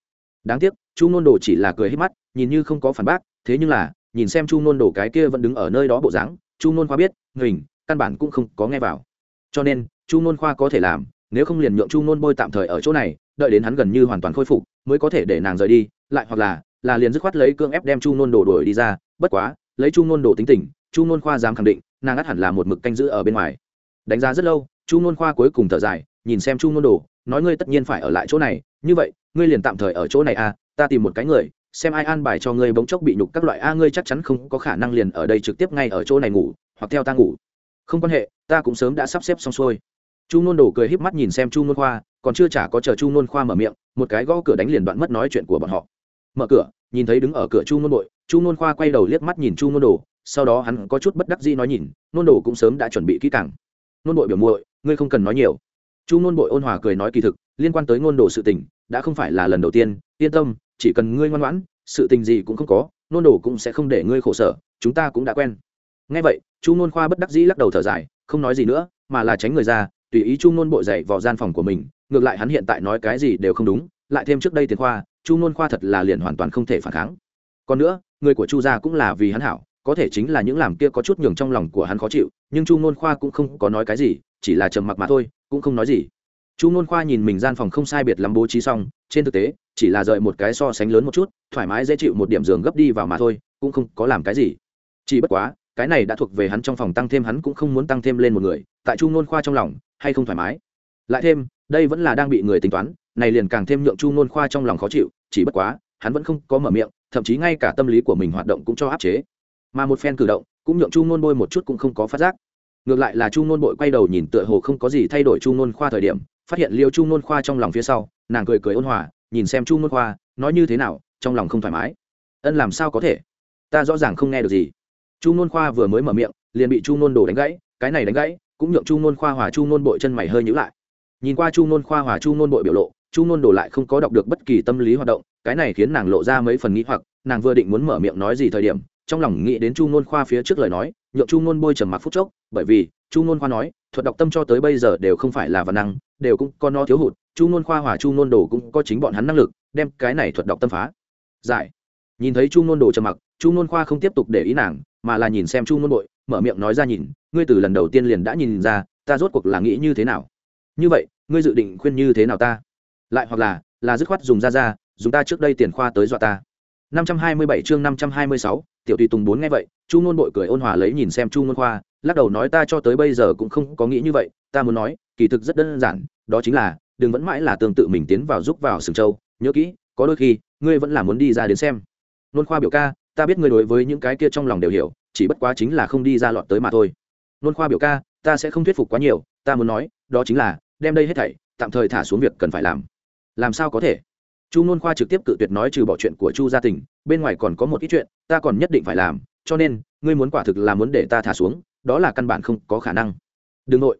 đáng tiếc chu nôn đồ chỉ là cười hết mắt nhìn như không có phản bác thế nhưng là nhìn xem chu nôn đồ cái kia vẫn đứng ở nơi đó bộ dáng chu nôn khoa biết hình căn bản cũng không có nghe vào cho nên chu nôn khoa có thể làm nếu không liền nhượng chu nôn bôi tạm thời ở chỗ này đợi đến hắn gần như hoàn toàn khôi phục mới có thể để nàng rời đi lại hoặc là là liền dứt khoát lấy cương ép đem chu nôn đồ đuổi đi ra bất quá lấy chu nôn đồ tính tình chu nôn khoa dám khẳng định nàng ắt hẳn là một mực canh giữ ở bên ngoài đánh giá rất lâu chu nôn khoa cuối cùng thở dài nhìn xem chu nôn đồ nói ngươi tất nhiên phải ở lại chỗ này như vậy ngươi liền tạm thời ở chỗ này à ta tìm một cái người, xem ai an bài cho ngươi bỗng chốc bị nhục các loại a, ngươi chắc chắn không có khả năng liền ở đây trực tiếp ngay ở chỗ này ngủ, hoặc theo ta ngủ. Không quan hệ, ta cũng sớm đã sắp xếp xong xuôi. Chu nôn đồ cười híp mắt nhìn xem chu nôn khoa, còn chưa chả có chờ chu nôn khoa mở miệng, một cái gõ cửa đánh liền đoạn mất nói chuyện của bọn họ. Mở cửa, nhìn thấy đứng ở cửa chu nôn bội chu nôn khoa quay đầu liếc mắt nhìn chu nôn đồ, sau đó hắn có chút bất đắc dĩ nói nhìn, nôn đồ cũng sớm đã chuẩn bị kỹ càng. Nôn bội biểu muội, ngươi không cần nói nhiều chu ngôn bội ôn hòa cười nói kỳ thực, liên quan tới ngôn đồ sự tình, đã không phải là lần đầu tiên, yên tâm, chỉ cần ngươi ngoan ngoãn, sự tình gì cũng không có, ngôn đồ cũng sẽ không để ngươi khổ sở, chúng ta cũng đã quen. Ngay vậy, chu ngôn khoa bất đắc dĩ lắc đầu thở dài, không nói gì nữa, mà là tránh người ra, tùy ý chu ngôn bội dậy vào gian phòng của mình, ngược lại hắn hiện tại nói cái gì đều không đúng, lại thêm trước đây tiền khoa, chu ngôn khoa thật là liền hoàn toàn không thể phản kháng. Còn nữa, người của chu gia cũng là vì hắn hảo, có thể chính là những làm kia có chút nhường trong lòng của hắn khó chịu, nhưng chu ngôn khoa cũng không có nói cái gì chỉ là trầm mặc mà thôi, cũng không nói gì. Chu n khoa nhìn mình gian phòng không sai biệt lắm bố trí xong, trên thực tế, chỉ là rời một cái so sánh lớn một chút, thoải mái dễ chịu một điểm giường gấp đi vào mà thôi, cũng không có làm cái gì. Chỉ bất quá, cái này đã thuộc về hắn trong phòng tăng thêm hắn cũng không muốn tăng thêm lên một người, tại chu n khoa trong lòng, hay không thoải mái? Lại thêm, đây vẫn là đang bị người tính toán, này liền càng thêm nhượng chu n khoa trong lòng khó chịu, chỉ bất quá, hắn vẫn không có mở miệng, thậm chí ngay cả tâm lý của mình hoạt động cũng cho áp chế. Mà một phen cử động, cũng nhượng chu n bôi một chút cũng không có phát giác ngược lại là chu nôn bội quay đầu nhìn tựa hồ không có gì thay đổi chu nôn khoa thời điểm phát hiện liêu chu nôn khoa trong lòng phía sau nàng cười cười ôn hòa nhìn xem chu nôn khoa nói như thế nào trong lòng không thoải mái ân làm sao có thể ta rõ ràng không nghe được gì chu nôn khoa vừa mới mở miệng liền bị chu nôn đồ đánh gãy cái này đánh gãy cũng nhượng chu nôn khoa hòa chu nôn bội chân mày hơi nhữ lại nhìn qua chu nôn khoa hòa chu nôn bội biểu lộ chu nôn đồ lại không có đọc được bất kỳ tâm lý hoạt động cái này khiến nàng lộ ra mấy phần nghĩ hoặc nàng vừa định muốn mở miệng nói gì thời điểm trong lòng nghĩ đến chu nôn khoa phía trước lời nói nhượng chu nôn bôi trầm mặc phút chốc bởi vì chu nôn khoa nói thuật đọc tâm cho tới bây giờ đều không phải là văn năng đều cũng có nó thiếu hụt chu nôn khoa hòa chu nôn đồ cũng có chính bọn hắn năng lực đem cái này thuật đọc tâm phá. Giải. Nhìn thấy chu nôn đồ trầm mặc chu nôn khoa không tiếp tục để ý nàng mà là nhìn xem chu nôn bội mở miệng nói ra nhìn ngươi từ lần đầu tiên liền đã nhìn ra ta rốt cuộc là nghĩ như thế nào? Như vậy ngươi dự định khuyên như thế nào ta? Lại hoặc là là dứt khoát dùng ra ra dùng ta trước đây tiền khoa tới dọa ta. 527 chương 526, tiểu tùy tùng bốn nghe vậy chu ngôn bội cười ôn hòa lấy nhìn xem chu ngôn khoa lắc đầu nói ta cho tới bây giờ cũng không có nghĩ như vậy, ta muốn nói, kỳ thực rất đơn giản, đó chính là, đừng vẫn mãi là tương tự mình tiến vào giúp vào sừng châu nhớ kỹ, có đôi khi, ngươi vẫn là muốn đi ra đến xem. Nôn khoa biểu ca, ta biết ngươi đối với những cái kia trong lòng đều hiểu, chỉ bất quá chính là không đi ra lọt tới mà thôi. Nôn khoa biểu ca, ta sẽ không thuyết phục quá nhiều, ta muốn nói, đó chính là, đem đây hết thảy, tạm thời thả xuống việc cần phải làm. Làm sao có thể? Chu nôn khoa trực tiếp cự tuyệt nói trừ bỏ chuyện của chu gia tình, bên ngoài còn có một ít chuyện, ta còn nhất định phải làm, cho nên, ngươi muốn quả thực là muốn để ta thả xuống đó là căn bản không có khả năng. Đừng nội.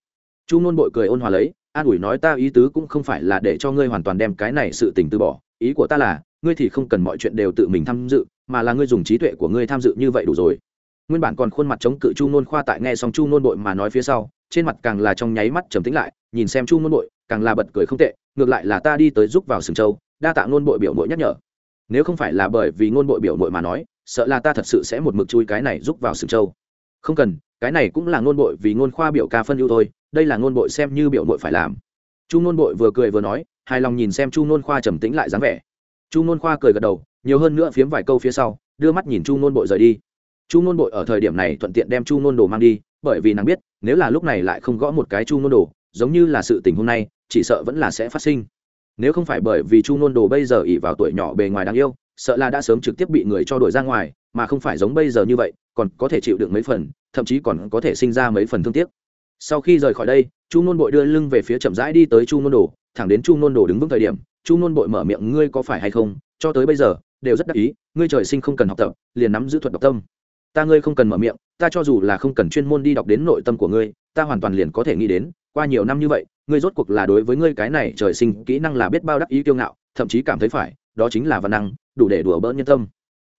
Chu nôn bội cười ôn hòa lấy, an ủi nói ta ý tứ cũng không phải là để cho ngươi hoàn toàn đem cái này sự tình từ bỏ. Ý của ta là, ngươi thì không cần mọi chuyện đều tự mình tham dự, mà là ngươi dùng trí tuệ của ngươi tham dự như vậy đủ rồi. Nguyên bản còn khuôn mặt chống cự chu nôn khoa tại nghe xong chu nôn bội mà nói phía sau, trên mặt càng là trong nháy mắt trầm tĩnh lại, nhìn xem chu nôn bội, càng là bật cười không tệ, ngược lại là ta đi tới giúp vào sừng châu, đa tạ nôn bội biểu mội nhắc nhở. Nếu không phải là bởi vì nôn bội biểu mội mà nói, sợ là ta thật sự sẽ một mực chui cái này giúp vào sừng châu. Không cần cái này cũng là ngôn bội vì ngôn khoa biểu ca phân ưu thôi, đây là ngôn bội xem như biểu bội phải làm. Chu ngôn bội vừa cười vừa nói, hài lòng nhìn xem chu ngôn khoa trầm tĩnh lại dáng vẻ. Chu ngôn khoa cười gật đầu, nhiều hơn nữa phiếm vài câu phía sau, đưa mắt nhìn chu ngôn bội rời đi. Chu ngôn bội ở thời điểm này thuận tiện đem chu ngôn đồ mang đi, bởi vì nàng biết, nếu là lúc này lại không gõ một cái chu ngôn đồ, giống như là sự tình hôm nay, chỉ sợ vẫn là sẽ phát sinh. Nếu không phải bởi vì chu ngôn đồ bây giờ ỉ vào tuổi nhỏ bề ngoài đáng yêu sợ là đã sớm trực tiếp bị người cho đuổi ra ngoài, mà không phải giống bây giờ như vậy, còn có thể chịu được mấy phần, thậm chí còn có thể sinh ra mấy phần thương tiếc. Sau khi rời khỏi đây, chu nôn bội đưa lưng về phía chậm rãi đi tới chu nôn đồ, thẳng đến chu nôn đồ đứng vững thời điểm, chu nôn bội mở miệng, ngươi có phải hay không? Cho tới bây giờ, đều rất đắc ý, ngươi trời sinh không cần học tập, liền nắm giữ thuật độc tâm. Ta ngươi không cần mở miệng, ta cho dù là không cần chuyên môn đi đọc đến nội tâm của ngươi, ta hoàn toàn liền có thể nghĩ đến, qua nhiều năm như vậy, ngươi rốt cuộc là đối với ngươi cái này trời sinh kỹ năng là biết bao đắc ý kiêu ngạo, thậm chí cảm thấy phải đó chính là văn năng, đủ để đùa bỡn nhân tâm.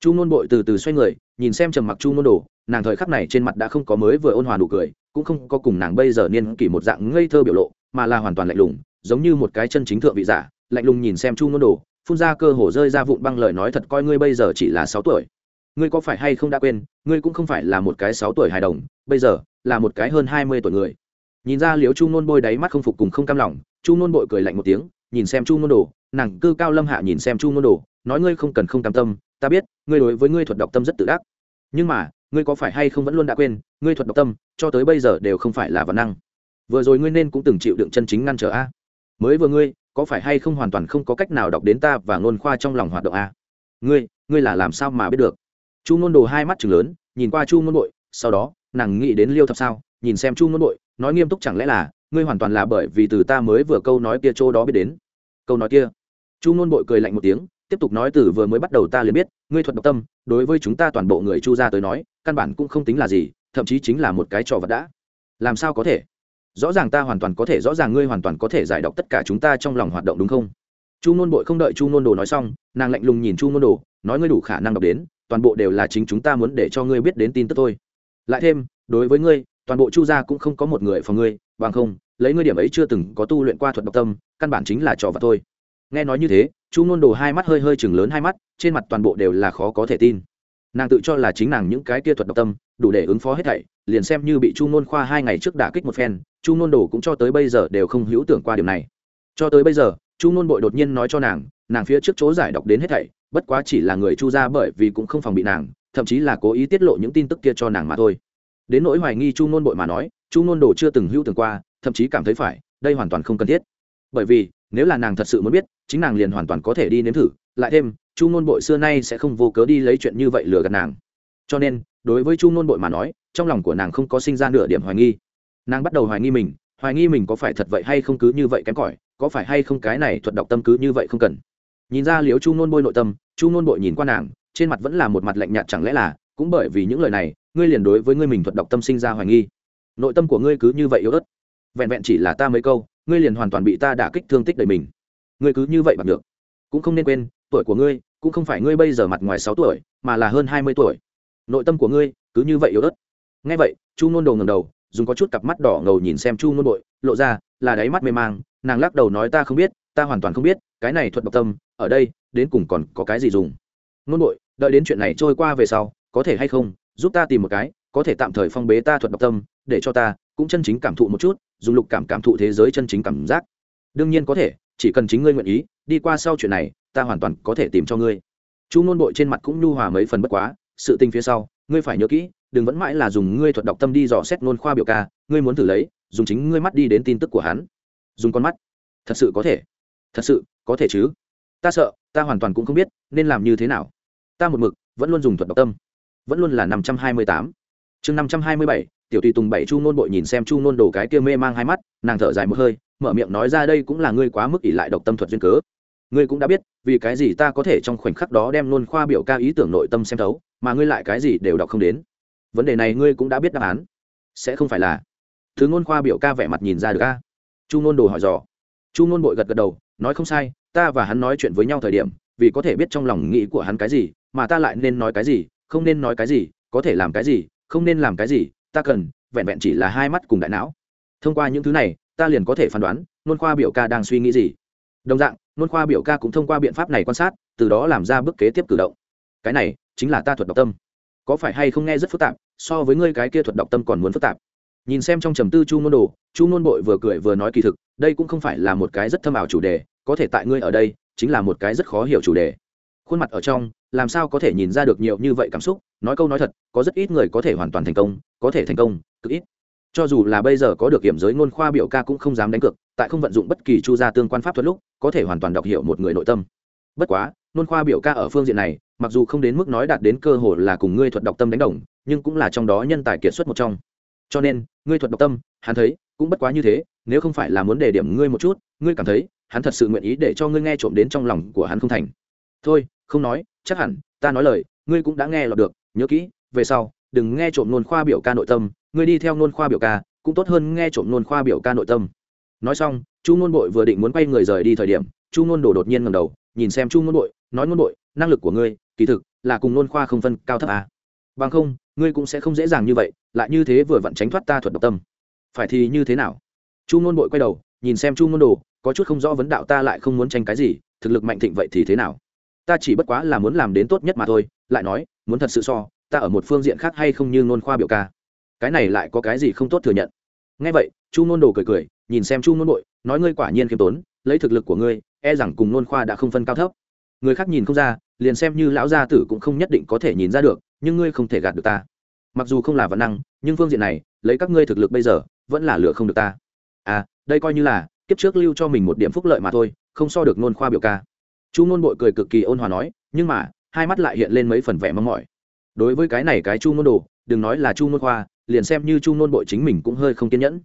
Chu nôn bội từ từ xoay người, nhìn xem trầm mặc chu nôn đồ, nàng thời khắc này trên mặt đã không có mới vừa ôn hòa nụ cười, cũng không có cùng nàng bây giờ niên kỷ một dạng ngây thơ biểu lộ, mà là hoàn toàn lạnh lùng, giống như một cái chân chính thượng vị giả, lạnh lùng nhìn xem chu nôn đồ, phun ra cơ hồ rơi ra vụn băng lời nói thật coi ngươi bây giờ chỉ là sáu tuổi. Ngươi có phải hay không đã quên, ngươi cũng không phải là một cái sáu tuổi hài đồng, bây giờ là một cái hơn hai mươi tuổi người. Nhìn ra liếu chu nôn bôi đáy mắt không phục cùng không cam lòng, chu nôn bội cười lạnh một tiếng nhìn xem chu ngôn đồ, nàng cư cao lâm hạ nhìn xem chu ngôn đồ, nói ngươi không cần không cam tâm, ta biết, ngươi đối với ngươi thuật độc tâm rất tự đắc. Nhưng mà, ngươi có phải hay không vẫn luôn đã quên, ngươi thuật độc tâm, cho tới bây giờ đều không phải là văn năng. Vừa rồi ngươi nên cũng từng chịu đựng chân chính ngăn trở a. Mới vừa ngươi, có phải hay không hoàn toàn không có cách nào đọc đến ta và ngôn khoa trong lòng hoạt động a? Ngươi ngươi là làm sao mà biết được? Chu ngôn đồ hai mắt chừng lớn, nhìn qua chu ngôn bội, sau đó, nàng nghĩ đến liêu thập sao, nhìn xem chu ngôn bội, nói nghiêm túc chẳng lẽ là ngươi hoàn toàn là bởi vì từ ta mới vừa câu nói kia chỗ đó biết đến. Câu nói kia. Chu ngôn bội cười lạnh một tiếng, tiếp tục nói từ vừa mới bắt đầu ta liền biết, ngươi thuật độc tâm, đối với chúng ta toàn bộ người chu gia tới nói, căn bản cũng không tính là gì, thậm chí chính là một cái trò vật đã. Làm sao có thể? Rõ ràng ta hoàn toàn có thể, rõ ràng ngươi hoàn toàn có thể giải độc tất cả chúng ta trong lòng hoạt động đúng không? Chu nôn bội không đợi chu nôn đồ nói xong, nàng lạnh lùng nhìn chu nôn đồ, nói ngươi đủ khả năng đọc đến, toàn bộ đều là chính chúng ta muốn để cho ngươi biết đến tin tức thôi. Lại thêm, đối với ngươi toàn bộ chu gia cũng không có một người phòng ngươi, bằng không, lấy ngươi điểm ấy chưa từng có tu luyện qua thuật độc tâm, căn bản chính là trò vật thôi. Nghe nói như thế, chu nôn đồ hai mắt hơi hơi chừng lớn hai mắt, trên mặt toàn bộ đều là khó có thể tin. Nàng tự cho là chính nàng những cái kia thuật độc tâm, đủ để ứng phó hết thảy, liền xem như bị chu nôn khoa hai ngày trước đả kích một phen, chu nôn đồ cũng cho tới bây giờ đều không hữu tưởng qua điều này. Cho tới bây giờ, chu nôn bội đột nhiên nói cho nàng nàng phía trước chỗ giải đọc đến hết thảy, bất quá chỉ là người chu ra bởi vì cũng không phòng bị nàng, thậm chí là cố ý tiết lộ những tin tức kia cho nàng mà thôi đến nỗi hoài nghi chu nôn bội mà nói, chu nôn đồ chưa từng hưu tưởng qua, thậm chí cảm thấy phải, đây hoàn toàn không cần thiết. Bởi vì, nếu là nàng thật sự muốn biết, chính nàng liền hoàn toàn có thể đi nếm thử. Lại thêm, chu nôn bội xưa nay sẽ không vô cớ đi lấy chuyện như vậy lừa gạt nàng. Cho nên, đối với chu nôn bội mà nói, trong lòng của nàng không có sinh ra nửa điểm hoài nghi. Nàng bắt đầu hoài nghi mình, hoài nghi mình có phải thật vậy hay không cứ như vậy kém cỏi, có phải hay không cái này thuật đọc tâm cứ như vậy không cần. Nhìn ra liếu chu nôn bôi nội tâm, chu nôn bội nhìn qua nàng, trên mặt vẫn là một mặt lạnh nhạt chẳng lẽ là cũng bởi vì những lời này, ngươi liền đối với ngươi mình thuật đọc tâm sinh ra hoài nghi. Nội tâm của ngươi cứ như vậy yếu ớt. Vẹn vẹn chỉ là ta mấy câu, ngươi liền hoàn toàn bị ta đả kích thương tích đầy mình. Ngươi cứ như vậy bằng được. Cũng không nên quên, tuổi của ngươi, cũng không phải ngươi bây giờ mặt ngoài sáu tuổi, mà là hơn hai mươi tuổi. Nội tâm của ngươi, cứ như vậy yếu ớt. Ngay vậy, chu nôn đầu ngầm đầu, dùng có chút cặp mắt đỏ ngầu nhìn xem chu nôn bội, lộ ra là đáy mắt mê mang, nàng lắc đầu nói ta không biết, ta hoàn toàn không biết, cái này thuật độc tâm, ở đây, đến cùng còn có cái gì dùng. Nôn bội, đợi đến chuyện này trôi qua về sau có thể hay không, giúp ta tìm một cái, có thể tạm thời phong bế ta thuật độc tâm, để cho ta cũng chân chính cảm thụ một chút, dùng lục cảm cảm thụ thế giới chân chính cảm giác. Đương nhiên có thể, chỉ cần chính ngươi nguyện ý, đi qua sau chuyện này, ta hoàn toàn có thể tìm cho ngươi. Chu nôn bội trên mặt cũng nhu hòa mấy phần bất quá, sự tình phía sau, ngươi phải nhớ kỹ, đừng vẫn mãi là dùng ngươi thuật đọc tâm đi dò xét nôn khoa biểu ca, ngươi muốn thử lấy, dùng chính ngươi mắt đi đến tin tức của hắn. Dùng con mắt. Thật sự có thể. Thật sự, có thể chứ. Ta sợ, ta hoàn toàn cũng không biết, nên làm như thế nào. Ta một mực vẫn luôn dùng thuật đọc tâm vẫn luôn là năm trăm hai mươi tám. Chương năm trăm hai mươi bảy, tiểu tùy tùng bảy chu nôn bội nhìn xem chu nôn đồ cái kia mê mang hai mắt, nàng thở dài một hơi, mở miệng nói ra đây cũng là ngươi quá mức ỷ lại độc tâm thuật duyên cớ. Ngươi cũng đã biết, vì cái gì ta có thể trong khoảnh khắc đó đem nôn khoa biểu ca ý tưởng nội tâm xem thấu, mà ngươi lại cái gì đều đọc không đến. Vấn đề này ngươi cũng đã biết đáp án. Sẽ không phải là. Thứ ngôn khoa biểu ca vẻ mặt nhìn ra được ca chu ngôn đồ hỏi dò. Chu ngôn bội gật gật đầu, nói không sai, ta và hắn nói chuyện với nhau thời điểm, vì có thể biết trong lòng nghĩ của hắn cái gì, mà ta lại nên nói cái gì không nên nói cái gì, có thể làm cái gì, không nên làm cái gì, ta cần, vẹn vẹn chỉ là hai mắt cùng đại não. Thông qua những thứ này, ta liền có thể phán đoán, nôn khoa biểu ca đang suy nghĩ gì. Đồng dạng, nôn khoa biểu ca cũng thông qua biện pháp này quan sát, từ đó làm ra bước kế tiếp cử động. Cái này, chính là ta thuật độc tâm. Có phải hay không nghe rất phức tạp, so với ngươi cái kia thuật đọc tâm còn muốn phức tạp. Nhìn xem trong trầm tư chu ngôn đồ, chu ngôn bội vừa cười vừa nói kỳ thực, đây cũng không phải là một cái rất thâm ảo chủ đề, có thể tại ngươi ở đây, chính là một cái rất khó hiểu chủ đề khuôn mặt ở trong, làm sao có thể nhìn ra được nhiều như vậy cảm xúc? Nói câu nói thật, có rất ít người có thể hoàn toàn thành công, có thể thành công, cực ít. Cho dù là bây giờ có được hiểm giới ngôn khoa biểu ca cũng không dám đánh cược, tại không vận dụng bất kỳ chu gia tương quan pháp thuật lúc, có thể hoàn toàn đọc hiểu một người nội tâm. Bất quá, ngôn khoa biểu ca ở phương diện này, mặc dù không đến mức nói đạt đến cơ hội là cùng ngươi thuật đọc tâm đánh đồng, nhưng cũng là trong đó nhân tài kiệt xuất một trong. Cho nên, ngươi thuật đọc tâm, hắn thấy, cũng bất quá như thế, nếu không phải là muốn đề điểm ngươi một chút, ngươi cảm thấy, hắn thật sự nguyện ý để cho ngươi nghe trộm đến trong lòng của hắn không thành thôi, không nói, chắc hẳn, ta nói lời, ngươi cũng đã nghe lọt được, nhớ kỹ, về sau, đừng nghe trộm nôn khoa biểu ca nội tâm, ngươi đi theo nôn khoa biểu ca, cũng tốt hơn nghe trộm nôn khoa biểu ca nội tâm. Nói xong, chu nôn bội vừa định muốn quay người rời đi thời điểm, chu nôn đồ đột nhiên ngầm đầu, nhìn xem chu nôn bội, nói nôn bội, năng lực của ngươi, kỳ thực, là cùng nôn khoa không phân cao thấp à. bằng không, ngươi cũng sẽ không dễ dàng như vậy, lại như thế vừa vặn tránh thoát ta thuật độc tâm. Phải thì như thế nào? Chu ngôn bội quay đầu, nhìn xem chu ngôn đồ, có chút không rõ vấn đạo ta lại không muốn tranh cái gì, thực lực mạnh thịnh vậy thì thế nào? Ta chỉ bất quá là muốn làm đến tốt nhất mà thôi, lại nói, muốn thật sự so, ta ở một phương diện khác hay không như ngôn khoa biểu ca. Cái này lại có cái gì không tốt thừa nhận? Ngay vậy, chu ngôn đồ cười cười, nhìn xem chu ngôn bội, nói ngươi quả nhiên khiêm tốn, lấy thực lực của ngươi e rằng cùng ngôn khoa đã không phân cao thấp. Người khác nhìn không ra, liền xem như lão gia tử cũng không nhất định có thể nhìn ra được, nhưng ngươi không thể gạt được ta. Mặc dù không là văn năng, nhưng phương diện này, lấy các ngươi thực lực bây giờ, vẫn là lựa không được ta. À đây coi như là, kiếp trước lưu cho mình một điểm phúc lợi mà thôi, không so được nôn khoa biểu ca chu nôn bội cười cực kỳ ôn hòa nói, nhưng mà, hai mắt lại hiện lên mấy phần vẻ mong mỏi. Đối với cái này cái chu nôn đồ, đừng nói là chu nôn khoa, liền xem như chu nôn bội chính mình cũng hơi không kiên nhẫn.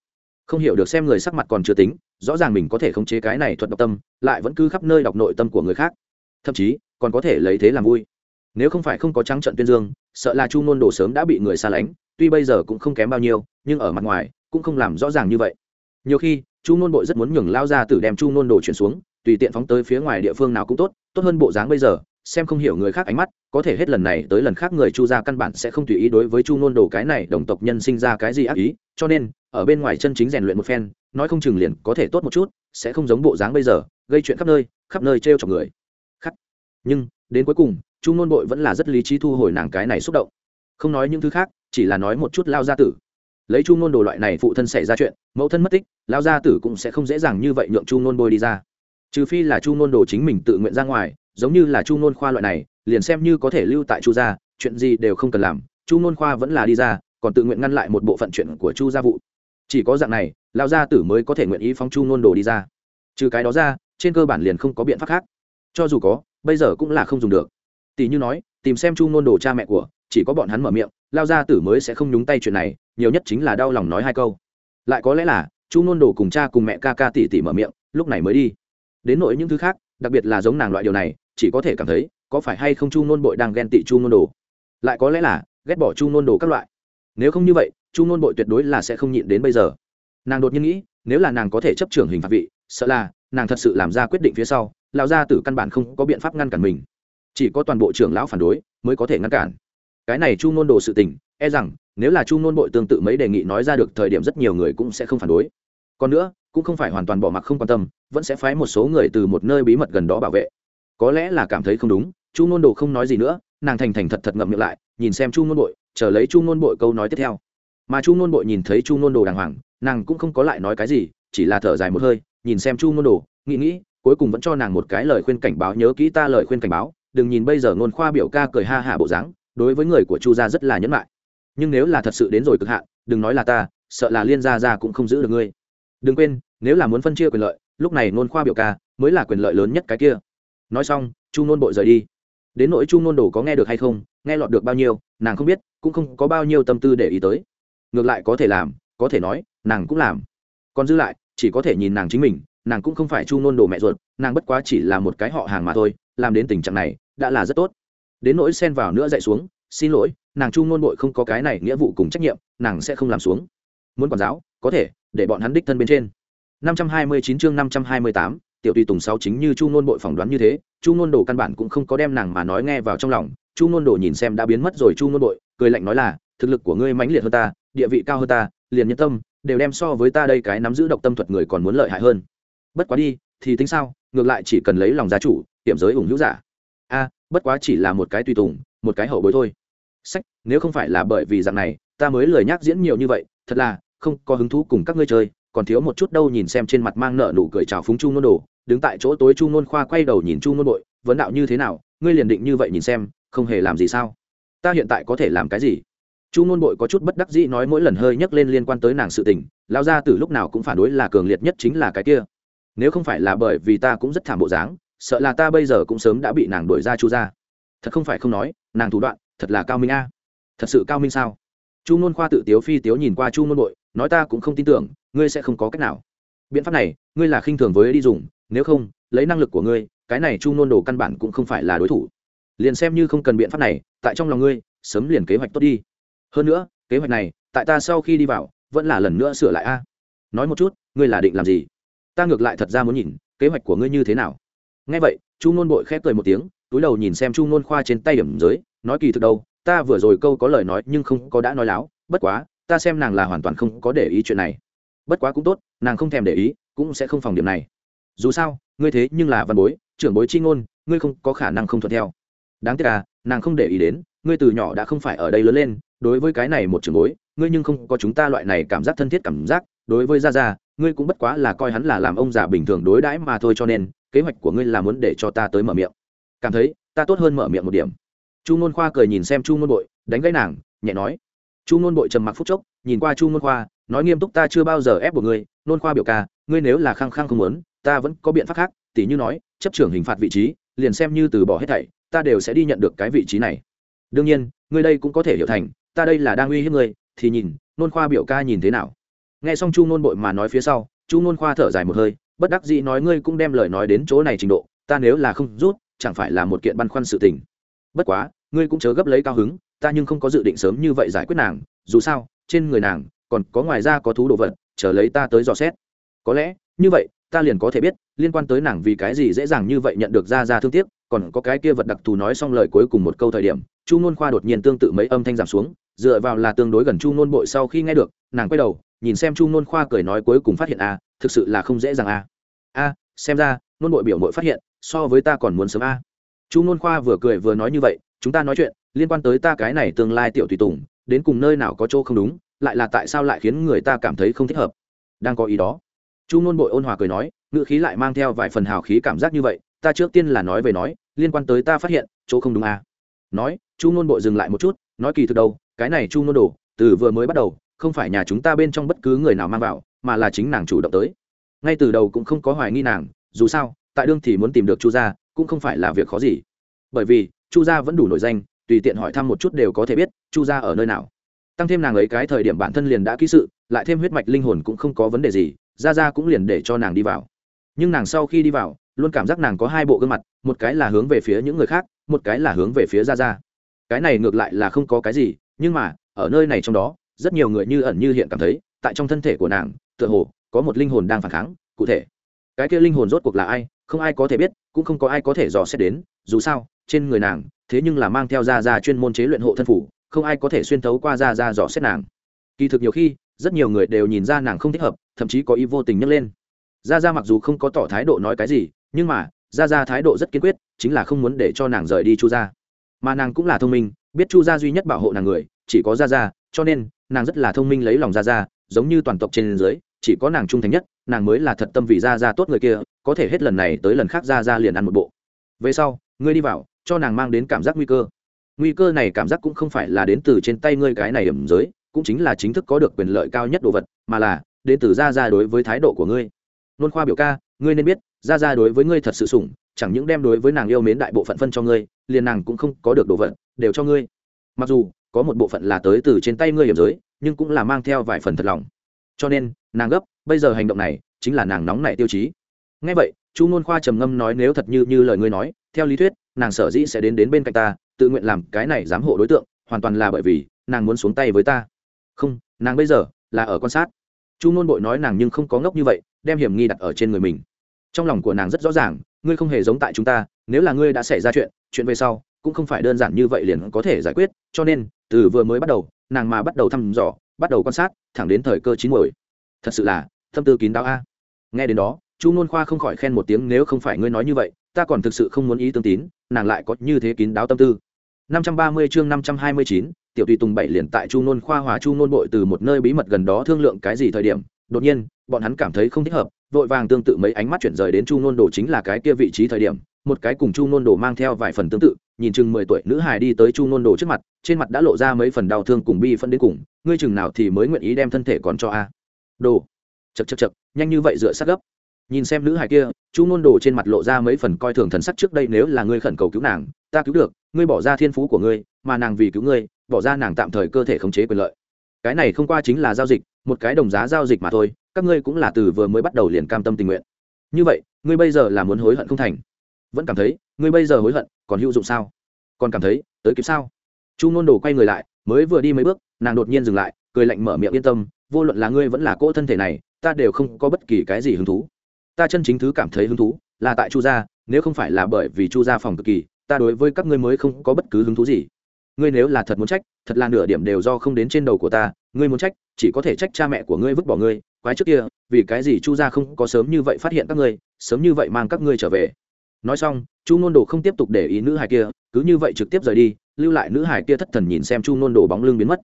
Không hiểu được xem người sắc mặt còn chưa tính, rõ ràng mình có thể khống chế cái này thuật độc tâm, lại vẫn cứ khắp nơi đọc nội tâm của người khác. Thậm chí, còn có thể lấy thế làm vui. Nếu không phải không có trắng trận tuyên dương, sợ là chu nôn đồ sớm đã bị người xa lánh, tuy bây giờ cũng không kém bao nhiêu, nhưng ở mặt ngoài, cũng không làm rõ ràng như vậy. Nhiều khi, chu nôn bội rất muốn nhường lao ra từ đem chu nôn đồ chuyển xuống tùy tiện phóng tới phía ngoài địa phương nào cũng tốt tốt hơn bộ dáng bây giờ, xem không hiểu người khác ánh mắt, có thể hết lần này tới lần khác người chu gia căn bản sẽ không tùy ý đối với chu nôn đồ cái này đồng tộc nhân sinh ra cái gì ác ý, cho nên, ở bên ngoài chân chính rèn luyện một phen, nói không chừng liền có thể tốt một chút, sẽ không giống bộ dáng bây giờ, gây chuyện khắp nơi khắp nơi t r chọc người. Khắc. Nhưng, đến cuối cùng, chu nôn bội vẫn là rất lý trí thu hồi nàng cái này xúc động. Không nói những thứ khác, chỉ là nói một chút lao gia tử. Lấy chu nôn đồ loại này phụ thân xảy ra chuyện, mẫu thân mất tích, lao gia tử cũng sẽ không dễ dàng như vậy nhượng chu nôn bôi đi ra trừ phi là chu nôn đồ chính mình tự nguyện ra ngoài, giống như là chu nôn khoa loại này, liền xem như có thể lưu tại chu gia, chuyện gì đều không cần làm, chu nôn khoa vẫn là đi ra, còn tự nguyện ngăn lại một bộ phận chuyện của chu gia vụ. Chỉ có dạng này lao gia tử mới có thể nguyện ý phóng chu nôn đồ đi ra. Trừ cái đó ra, trên cơ bản liền không có biện pháp khác. Cho dù có, bây giờ cũng là không dùng được. Tỷ như nói, tìm xem chu nôn đồ cha mẹ của, chỉ có bọn hắn mở miệng lao gia tử mới sẽ không nhúng tay chuyện này, nhiều nhất chính là đau lòng nói hai câu. Lại có lẽ là, chu nôn đồ cùng cha cùng mẹ ca ca tỷ tỷ mở miệng, lúc này mới đi đến nỗi những thứ khác, đặc biệt là giống nàng loại điều này, chỉ có thể cảm thấy, có phải hay không chu nôn bội đang ghen tị chu nôn đồ? Lại có lẽ là, ghét bỏ chu nôn đồ các loại. Nếu không như vậy, chu nôn bội tuyệt đối là sẽ không nhịn đến bây giờ. Nàng đột nhiên nghĩ, nếu là nàng có thể chấp trưởng hình phạt vị, sợ là, nàng thật sự làm ra quyết định phía sau, lão gia tử căn bản không có biện pháp ngăn cản mình. Chỉ có toàn bộ trưởng lão phản đối, mới có thể ngăn cản. Cái này chu nôn đồ sự tình e rằng, nếu là chu nôn bội tương tự mấy đề nghị nói ra được thời điểm rất nhiều người cũng sẽ không phản đối. Còn nữa cũng không phải hoàn toàn bỏ mặc không quan tâm, vẫn sẽ phái một số người từ một nơi bí mật gần đó bảo vệ. Có lẽ là cảm thấy không đúng, chu nôn đồ không nói gì nữa, nàng thành thành thật thật ngậm miệng lại, nhìn xem chu nôn bội, chờ lấy chu nôn bội câu nói tiếp theo. Mà chu nôn bội nhìn thấy chu nôn đồ đàng hoàng, nàng cũng không có lại nói cái gì, chỉ là thở dài một hơi, nhìn xem chu nôn đồ, nghĩ nghĩ, cuối cùng vẫn cho nàng một cái lời khuyên cảnh báo, nhớ kỹ ta lời khuyên cảnh báo, đừng nhìn bây giờ ngôn khoa biểu ca cười ha hả bộ dáng, đối với người của chu gia rất là nhẫn lại nhưng nếu là thật sự đến rồi cực hạn, đừng nói là ta, sợ là liên gia gia cũng không giữ được ngươi đừng quên, nếu là muốn phân chia quyền lợi, lúc này nôn khoa biểu ca mới là quyền lợi lớn nhất cái kia. Nói xong, chu nôn bội rời đi. Đến nỗi chu nôn đồ có nghe được hay không, nghe lọt được bao nhiêu, nàng không biết, cũng không có bao nhiêu tâm tư để ý tới. Ngược lại có thể làm, có thể nói, nàng cũng làm. Còn dư lại, chỉ có thể nhìn nàng chính mình, nàng cũng không phải chu nôn đồ mẹ ruột, nàng bất quá chỉ là một cái họ hàng mà thôi, làm đến tình trạng này, đã là rất tốt. Đến nỗi xen vào nữa dậy xuống, xin lỗi, nàng chu nôn bội không có cái này nghĩa vụ cùng trách nhiệm, nàng sẽ không làm xuống. Muốn quản giáo, có thể để bọn hắn đích thân bên trên. 529 chương 528, tiểu tùy tùng sáu chính như chu nôn bội phỏng đoán như thế chu nôn đồ căn bản cũng không có đem nàng mà nói nghe vào trong lòng. Chu nôn đồ nhìn xem đã biến mất rồi chu nôn bội cười lạnh nói là thực lực của ngươi mãnh liệt hơn ta địa vị cao hơn ta liền nhân tâm đều đem so với ta đây cái nắm giữ độc tâm thuật người còn muốn lợi hại hơn. Bất quá đi thì tính sao ngược lại chỉ cần lấy lòng gia chủ tiệm giới ủng hữu giả. A bất quá chỉ là một cái tùy tùng một cái hậu bối thôi. Sách nếu không phải là bởi vì dạng này ta mới lời nhắc diễn nhiều như vậy thật là không có hứng thú cùng các ngươi chơi, còn thiếu một chút đâu nhìn xem trên mặt mang nợ nụ cười chào phúng chu nôn đồ, đứng tại chỗ tối chu nôn khoa quay đầu nhìn chu nôn bội, vấn đạo như thế nào, ngươi liền định như vậy nhìn xem, không hề làm gì sao? Ta hiện tại có thể làm cái gì? Chu nôn bội có chút bất đắc dĩ nói mỗi lần hơi nhắc lên liên quan tới nàng sự tình lao ra từ lúc nào cũng phản đối là cường liệt nhất chính là cái kia. Nếu không phải là bởi vì ta cũng rất thảm bộ dáng, sợ là ta bây giờ cũng sớm đã bị nàng đuổi ra chu ra thật không phải không nói, nàng thủ đoạn, thật là cao minh a. Thật sự cao minh sao? Chu nôn khoa tự tiếu phi tiếu nhìn qua chu nôn bội nói ta cũng không tin tưởng, ngươi sẽ không có cách nào. Biện pháp này, ngươi là khinh thường với đi dùng, nếu không, lấy năng lực của ngươi, cái này chu nôn đồ căn bản cũng không phải là đối thủ. Liền xem như không cần biện pháp này, tại trong lòng ngươi, sớm liền kế hoạch tốt đi. Hơn nữa, kế hoạch này, tại ta sau khi đi vào, vẫn là lần nữa sửa lại a. Nói một chút, ngươi là định làm gì? Ta ngược lại thật ra muốn nhìn, kế hoạch của ngươi như thế nào. Ngay vậy, chu nôn bội khép cười một tiếng, túi đầu nhìn xem chu nôn khoa trên tay điểm dưới nói kỳ thực đâu, ta vừa rồi câu có lời nói nhưng không có đã nói láo, bất quá ta xem nàng là hoàn toàn không có để ý chuyện này. Bất quá cũng tốt, nàng không thèm để ý, cũng sẽ không phòng điểm này. Dù sao, ngươi thế nhưng là văn bối, trưởng bối chi ngôn, ngươi không có khả năng không thuận theo. Đáng tiếc à nàng không để ý đến, ngươi từ nhỏ đã không phải ở đây lớn lên, đối với cái này một trưởng bối, ngươi nhưng không có chúng ta loại này cảm giác thân thiết cảm giác, đối với gia gia, ngươi cũng bất quá là coi hắn là làm ông già bình thường đối đãi mà thôi cho nên, kế hoạch của ngươi là muốn để cho ta tới mở miệng. Cảm thấy, ta tốt hơn mở miệng một điểm. Chu ngôn khoa cười nhìn xem chu ngôn bội, đánh gãy nàng, nhẹ nói chu ngôn bội trầm mặc phút chốc, nhìn qua chu ngôn khoa, nói nghiêm túc, ta chưa bao giờ ép buộc ngươi, nôn khoa biểu ca, ngươi nếu là khăng khăng không muốn, ta vẫn có biện pháp khác. Tỉ như nói, chấp trưởng hình phạt vị trí, liền xem như từ bỏ hết thảy, ta đều sẽ đi nhận được cái vị trí này. Đương nhiên, ngươi đây cũng có thể hiểu thành, ta đây là đang uy hiếp ngươi, thì nhìn, nôn khoa biểu ca nhìn thế nào. Nghe xong chu nôn bội mà nói phía sau, chu nôn khoa thở dài một hơi, bất đắc dĩ nói, ngươi cũng đem lời nói đến chỗ này trình độ, ta nếu là không rút, chẳng phải là một kiện băn khoăn sự tình. Bất quá, ngươi cũng chớ gấp lấy cao hứng ta nhưng không có dự định sớm như vậy giải quyết nàng dù sao trên người nàng còn có ngoài ra có thú đồ vật chờ lấy ta tới dò xét có lẽ như vậy ta liền có thể biết liên quan tới nàng vì cái gì dễ dàng như vậy nhận được ra ra thương tiếc còn có cái kia vật đặc thù nói xong lời cuối cùng một câu thời điểm chu nôn khoa đột nhiên tương tự mấy âm thanh giảm xuống dựa vào là tương đối gần chu nôn bội sau khi nghe được nàng quay đầu nhìn xem chu nôn khoa cười nói cuối cùng phát hiện a à, thực sự là không dễ dàng a à. a xem ra nôn bội biểu mội phát hiện so với ta còn muốn sớm a chu nôn khoa vừa cười vừa nói như vậy chúng ta nói chuyện liên quan tới ta cái này tương lai tiểu tùy tùng, đến cùng nơi nào có chỗ không đúng, lại là tại sao lại khiến người ta cảm thấy không thích hợp? Đang có ý đó. Chu nôn bội ôn hòa cười nói, ngữ khí lại mang theo vài phần hào khí cảm giác như vậy, ta trước tiên là nói về nói, liên quan tới ta phát hiện, chỗ không đúng à. nói, chu nôn bội dừng lại một chút, nói kỳ thực đâu, cái này chu nôn đồ, từ vừa mới bắt đầu, không phải nhà chúng ta bên trong bất cứ người nào mang vào, mà là chính nàng chủ động tới. Ngay từ đầu cũng không có hoài nghi nàng, dù sao, tại đương thì muốn tìm được chu gia, cũng không phải là việc khó gì. Bởi vì, chu gia vẫn đủ nổi danh tùy tiện hỏi thăm một chút đều có thể biết, chu gia ở nơi nào. Tăng thêm nàng ấy cái thời điểm bản thân liền đã ký sự, lại thêm huyết mạch linh hồn cũng không có vấn đề gì ra ra cũng liền để cho nàng đi vào. Nhưng nàng sau khi đi vào, luôn cảm giác nàng có hai bộ gương mặt, một cái là hướng về phía những người khác, một cái là hướng về phía ra ra cái này ngược lại là không có cái gì, nhưng mà, ở nơi này trong đó, rất nhiều người như ẩn như hiện cảm thấy, tại trong thân thể của nàng, tựa hồ, có một linh hồn đang phản kháng, cụ thể. Cái kia linh hồn rốt cuộc là ai, không ai có thể biết, cũng không có ai có thể dò xét đến, dù sao, trên người nàng thế nhưng là mang theo ra ra chuyên môn chế luyện hộ thân phủ, không ai có thể xuyên thấu qua ra ra dò xét nàng. Kỳ thực nhiều khi, rất nhiều người đều nhìn ra nàng không thích hợp, thậm chí có ý vô tình nhấc lên. Ra ra mặc dù không có tỏ thái độ nói cái gì, nhưng mà, ra ra thái độ rất kiên quyết, chính là không muốn để cho nàng rời đi chu gia. Mà nàng cũng là thông minh, biết chu gia duy nhất bảo hộ nàng người, chỉ có ra ra, cho nên, nàng rất là thông minh lấy lòng ra ra, giống như toàn tộc trên dưới, chỉ có nàng trung thành nhất, nàng mới là thật tâm vì ra ra tốt người kia, có thể hết lần này tới lần khác ra ra liền ăn một bộ. Về sau, ngươi đi vào cho nàng mang đến cảm giác nguy cơ. Nguy cơ này cảm giác cũng không phải là đến từ trên tay ngươi cái này điểm giới, cũng chính là chính thức có được quyền lợi cao nhất đồ vật, mà là đến từ ra ra đối với thái độ của ngươi. Nôn khoa biểu ca, ngươi nên biết ra ra đối với ngươi thật sự sủng, chẳng những đem đối với nàng yêu mến đại bộ phận phân cho ngươi, liền nàng cũng không có được đồ vật, đều cho ngươi. Mặc dù, có một bộ phận là tới từ trên tay ngươi hiểm giới, nhưng cũng là mang theo vài phần thật lòng. Cho nên, nàng gấp, bây giờ hành động này, chính là nàng nóng nảy tiêu chí. Ngay vậy, chu nôn khoa trầm ngâm nói nếu thật như như lời ngươi nói, theo lý thuyết nàng sở dĩ sẽ đến đến bên cạnh ta, tự nguyện làm cái này giám hộ đối tượng, hoàn toàn là bởi vì nàng muốn xuống tay với ta. Không, nàng bây giờ là ở quan sát. Chu nôn bội nói nàng nhưng không có ngốc như vậy, đem hiểm nghi đặt ở trên người mình. Trong lòng của nàng rất rõ ràng, ngươi không hề giống tại chúng ta, nếu là ngươi đã xảy ra chuyện chuyện về sau cũng không phải đơn giản như vậy liền có thể giải quyết, cho nên, từ vừa mới bắt đầu, nàng mà bắt đầu thăm dò, bắt đầu quan sát, thẳng đến thời cơ chín muồi. Thật sự là thâm tư kín đáo a. Nghe đến đó, chu nôn khoa không khỏi khen một tiếng nếu không phải ngươi nói như vậy ta còn thực sự không muốn ý tương tín nàng lại có như thế kín đáo tâm tư. 530 chương 529, tiểu tùy tùng bảy liền tại chu nôn khoa hòa chu nôn bội từ một nơi bí mật gần đó thương lượng cái gì thời điểm đột nhiên bọn hắn cảm thấy không thích hợp vội vàng tương tự mấy ánh mắt chuyển rời đến chu nôn đồ chính là cái kia vị trí thời điểm một cái cùng chu nôn đồ mang theo vài phần tương tự nhìn chừng mười tuổi nữ hài đi tới chu nôn đồ trước mặt trên mặt đã lộ ra mấy phần đau thương cùng bi phân đến cùng ngươi chừng nào thì mới nguyện ý đem thân thể còn cho a? Đồ chật chật chật nhanh như vậy dựa sát gấp nhìn xem nữ hài kia, chu nôn đồ trên mặt lộ ra mấy phần coi thường thần sắc trước đây nếu là ngươi khẩn cầu cứu nàng, ta cứu được, ngươi bỏ ra thiên phú của ngươi, mà nàng vì cứu ngươi, bỏ ra nàng tạm thời cơ thể khống chế quyền lợi. Cái này không qua chính là giao dịch, một cái đồng giá giao dịch mà thôi, các ngươi cũng là từ vừa mới bắt đầu liền cam tâm tình nguyện. Như vậy, ngươi bây giờ là muốn hối hận không thành? Vẫn cảm thấy, ngươi bây giờ hối hận, còn hữu dụng sao? Còn cảm thấy, tới kịp sao? Chu ngôn đồ quay người lại, mới vừa đi mấy bước, nàng đột nhiên dừng lại, cười lạnh mở miệng yên tâm, vô luận là ngươi vẫn là cỗ thân thể này, ta đều không có bất kỳ cái gì hứng thú ta chân chính thứ cảm thấy hứng thú là tại chu gia, nếu không phải là bởi vì chu gia phòng cực kỳ, ta đối với các ngươi mới không có bất cứ hứng thú gì. Ngươi nếu là thật muốn trách, thật là nửa điểm đều do không đến trên đầu của ta, ngươi muốn trách, chỉ có thể trách cha mẹ của ngươi vứt bỏ ngươi, quái trước kia, vì cái gì chu gia không có sớm như vậy phát hiện các ngươi, sớm như vậy mang các ngươi trở về. Nói xong, chu nôn đồ không tiếp tục để ý nữ hài kia, cứ như vậy trực tiếp rời đi, lưu lại nữ hài kia thất thần nhìn xem chu nôn đồ bóng lưng biến mất.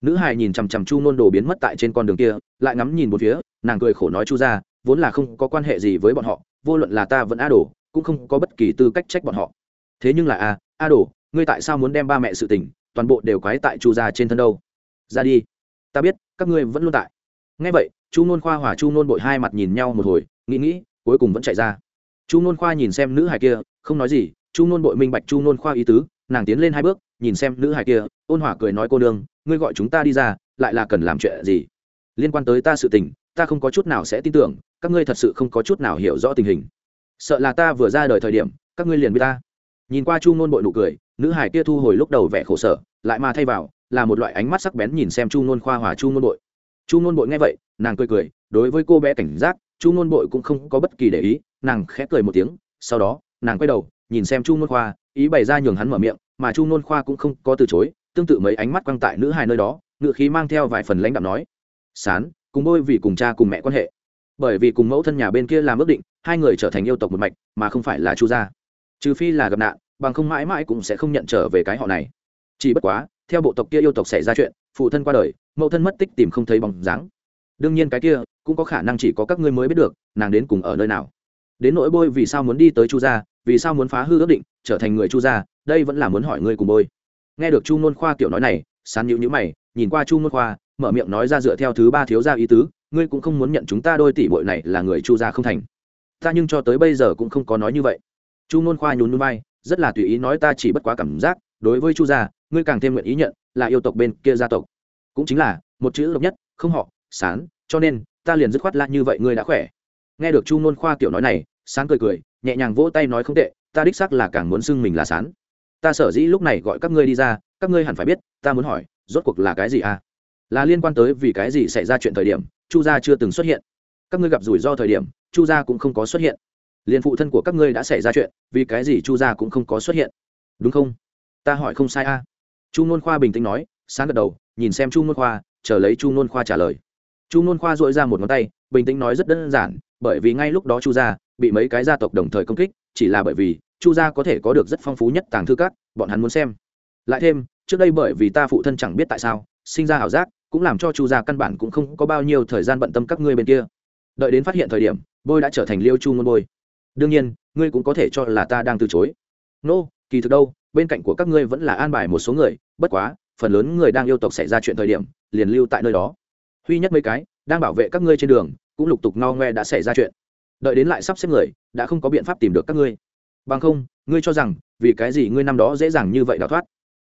Nữ hài nhìn chằm chằm chu nôn đồ biến mất tại trên con đường kia, lại ngắm nhìn một phía, nàng cười khổ nói chu ra vốn là không có quan hệ gì với bọn họ, vô luận là ta vẫn a đồ, cũng không có bất kỳ tư cách trách bọn họ. Thế nhưng là a a đồ, ngươi tại sao muốn đem ba mẹ sự tình, toàn bộ đều quái tại chu gia trên thân đâu? Ra đi. Ta biết, các ngươi vẫn luôn tại. Ngay vậy, chu nôn khoa hòa chu nôn bội hai mặt nhìn nhau một hồi, nghĩ nghĩ, cuối cùng vẫn chạy ra. Chu nôn khoa nhìn xem nữ hài kia, không nói gì, chu nôn bội minh bạch chu nôn khoa ý tứ, nàng tiến lên hai bước, nhìn xem nữ hài kia, ôn hỏa cười nói cô nương, ngươi gọi chúng ta đi ra, lại là cần làm chuyện gì? Liên quan tới ta sự tình ta không có chút nào sẽ tin tưởng, các ngươi thật sự không có chút nào hiểu rõ tình hình. Sợ là ta vừa ra đời thời điểm, các ngươi liền biết ta. Nhìn qua chu nôn bội nụ cười, nữ hải kia thu hồi lúc đầu vẻ khổ sở, lại mà thay vào, là một loại ánh mắt sắc bén nhìn xem chu nôn khoa hòa chu nôn bội. Chu nôn bội nghe vậy, nàng cười cười, đối với cô bé cảnh giác, chu ngôn bội cũng không có bất kỳ để ý, nàng khẽ cười một tiếng, sau đó, nàng quay đầu, nhìn xem chu ngôn khoa, ý bày ra nhường hắn mở miệng, mà chu ngôn khoa cũng không có từ chối, tương tự mấy ánh mắt quăng tại nữ hài nơi đó, ngựa khí mang theo vài phần lãnh đạm nói, sán cùng bôi vì cùng cha cùng mẹ quan hệ. Bởi vì cùng mẫu thân nhà bên kia làm ước định, hai người trở thành yêu tộc một mạch, mà không phải là chu gia. Trừ phi là gặp nạn, bằng không mãi mãi cũng sẽ không nhận trở về cái họ này. Chỉ bất quá, theo bộ tộc kia yêu tộc xảy ra chuyện, phụ thân qua đời, mẫu thân mất tích tìm không thấy bóng dáng. Đương nhiên cái kia, cũng có khả năng chỉ có các ngươi mới biết được, nàng đến cùng ở nơi nào. Đến nỗi bôi vì sao muốn đi tới chu gia, vì sao muốn phá hư ước định, trở thành người chu gia, đây vẫn là muốn hỏi ngươi cùng bôi. Nghe được chu nôn khoa kiểu nói này, sán nhữ nhữ mày, nhìn qua chu nôn khoa mở miệng nói ra dựa theo thứ ba thiếu gia ý tứ, ngươi cũng không muốn nhận chúng ta đôi tỷ bội này là người chu gia không thành. Ta nhưng cho tới bây giờ cũng không có nói như vậy. Chu nôn khoa nhún núi bay rất là tùy ý nói ta chỉ bất quá cảm giác, đối với chu gia, ngươi càng thêm nguyện ý nhận, là yêu tộc bên kia gia tộc. Cũng chính là, một chữ độc nhất, không họ, sán, cho nên, ta liền dứt khoát la như vậy, ngươi đã khỏe. Nghe được chu nôn khoa kiểu nói này, sán cười cười, nhẹ nhàng vỗ tay nói không tệ, ta đích xác là càng muốn xưng mình là sán. Ta sở dĩ lúc này gọi các ngươi đi ra, các ngươi hẳn phải biết, ta muốn hỏi, rốt cuộc là cái gì à? Là liên quan tới vì cái gì xảy ra chuyện thời điểm, chu gia chưa từng xuất hiện. Các ngươi gặp rủi ro thời điểm, chu gia cũng không có xuất hiện. Liền phụ thân của các ngươi đã xảy ra chuyện, vì cái gì chu gia cũng không có xuất hiện? Đúng không? Ta hỏi không sai a. À? chu nôn khoa bình tĩnh nói, sáng gật đầu, nhìn xem chu nôn khoa, chờ lấy chu nôn khoa trả lời. Chu nôn khoa dội ra một ngón tay, bình tĩnh nói rất đơn giản, bởi vì ngay lúc đó chu gia bị mấy cái gia tộc đồng thời công kích, chỉ là bởi vì chu gia có thể có được rất phong phú nhất tàng thư các, bọn hắn muốn xem. Lại thêm, trước đây bởi vì ta phụ thân chẳng biết tại sao, sinh ra ảo giác cũng làm cho chu gia căn bản cũng không có bao nhiêu thời gian bận tâm các ngươi bên kia. Đợi đến phát hiện thời điểm bôi đã trở thành liêu chu ngôn bôi. Đương nhiên ngươi cũng có thể cho là ta đang từ chối. Nô、no, kỳ thực đâu bên cạnh của các ngươi vẫn là an bài một số người bất quá phần lớn người đang yêu tộc xảy ra chuyện thời điểm liền lưu tại nơi đó. Huy nhất mấy cái đang bảo vệ các ngươi trên đường cũng lục tục no ngoe đã xảy ra chuyện. Đợi đến lại sắp xếp người đã không có biện pháp tìm được các ngươi. Bằng không ngươi cho rằng vì cái gì ngươi năm đó dễ dàng như vậy đào thoát?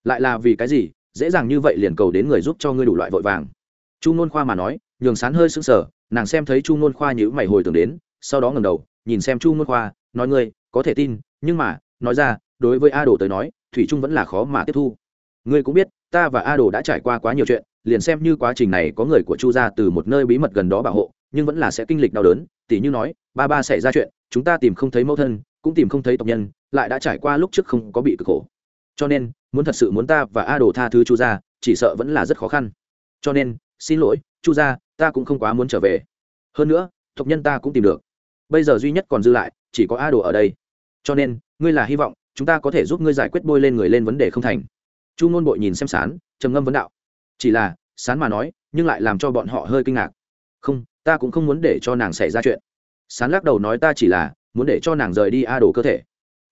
Lại là vì cái gì dễ dàng như vậy liền cầu đến người giúp cho ngươi đủ loại vội vàng. Chu nôn khoa mà nói, nhường sán hơi sững sờ, nàng xem thấy chu nôn khoa nhữ mày hồi tưởng đến, sau đó ngầm đầu, nhìn xem chu nôn khoa, nói ngươi, có thể tin, nhưng mà, nói ra, đối với a đồ tới nói, thủy trung vẫn là khó mà tiếp thu. Ngươi cũng biết, ta và a đồ đã trải qua quá nhiều chuyện, liền xem như quá trình này có người của chu gia từ một nơi bí mật gần đó bảo hộ, nhưng vẫn là sẽ kinh lịch đau đớn, tỉ như nói, ba ba xảy ra chuyện, chúng ta tìm không thấy mẫu thân, cũng tìm không thấy tộc nhân, lại đã trải qua lúc trước không có bị cực khổ. Cho nên muốn thật sự muốn ta và a đồ tha thứ chu gia, chỉ sợ vẫn là rất khó khăn. Cho nên, xin lỗi, chu gia, ta cũng không quá muốn trở về. Hơn nữa, tộc nhân ta cũng tìm được. Bây giờ duy nhất còn dư lại, chỉ có a đồ ở đây. Cho nên, ngươi là hy vọng, chúng ta có thể giúp ngươi giải quyết bôi lên người lên vấn đề không thành. Chu ngôn bội nhìn xem sán, trầm ngâm vấn đạo. Chỉ là, sán mà nói, nhưng lại làm cho bọn họ hơi kinh ngạc. Không, ta cũng không muốn để cho nàng xảy ra chuyện. Sán lắc đầu nói ta chỉ là, muốn để cho nàng rời đi a đồ cơ thể.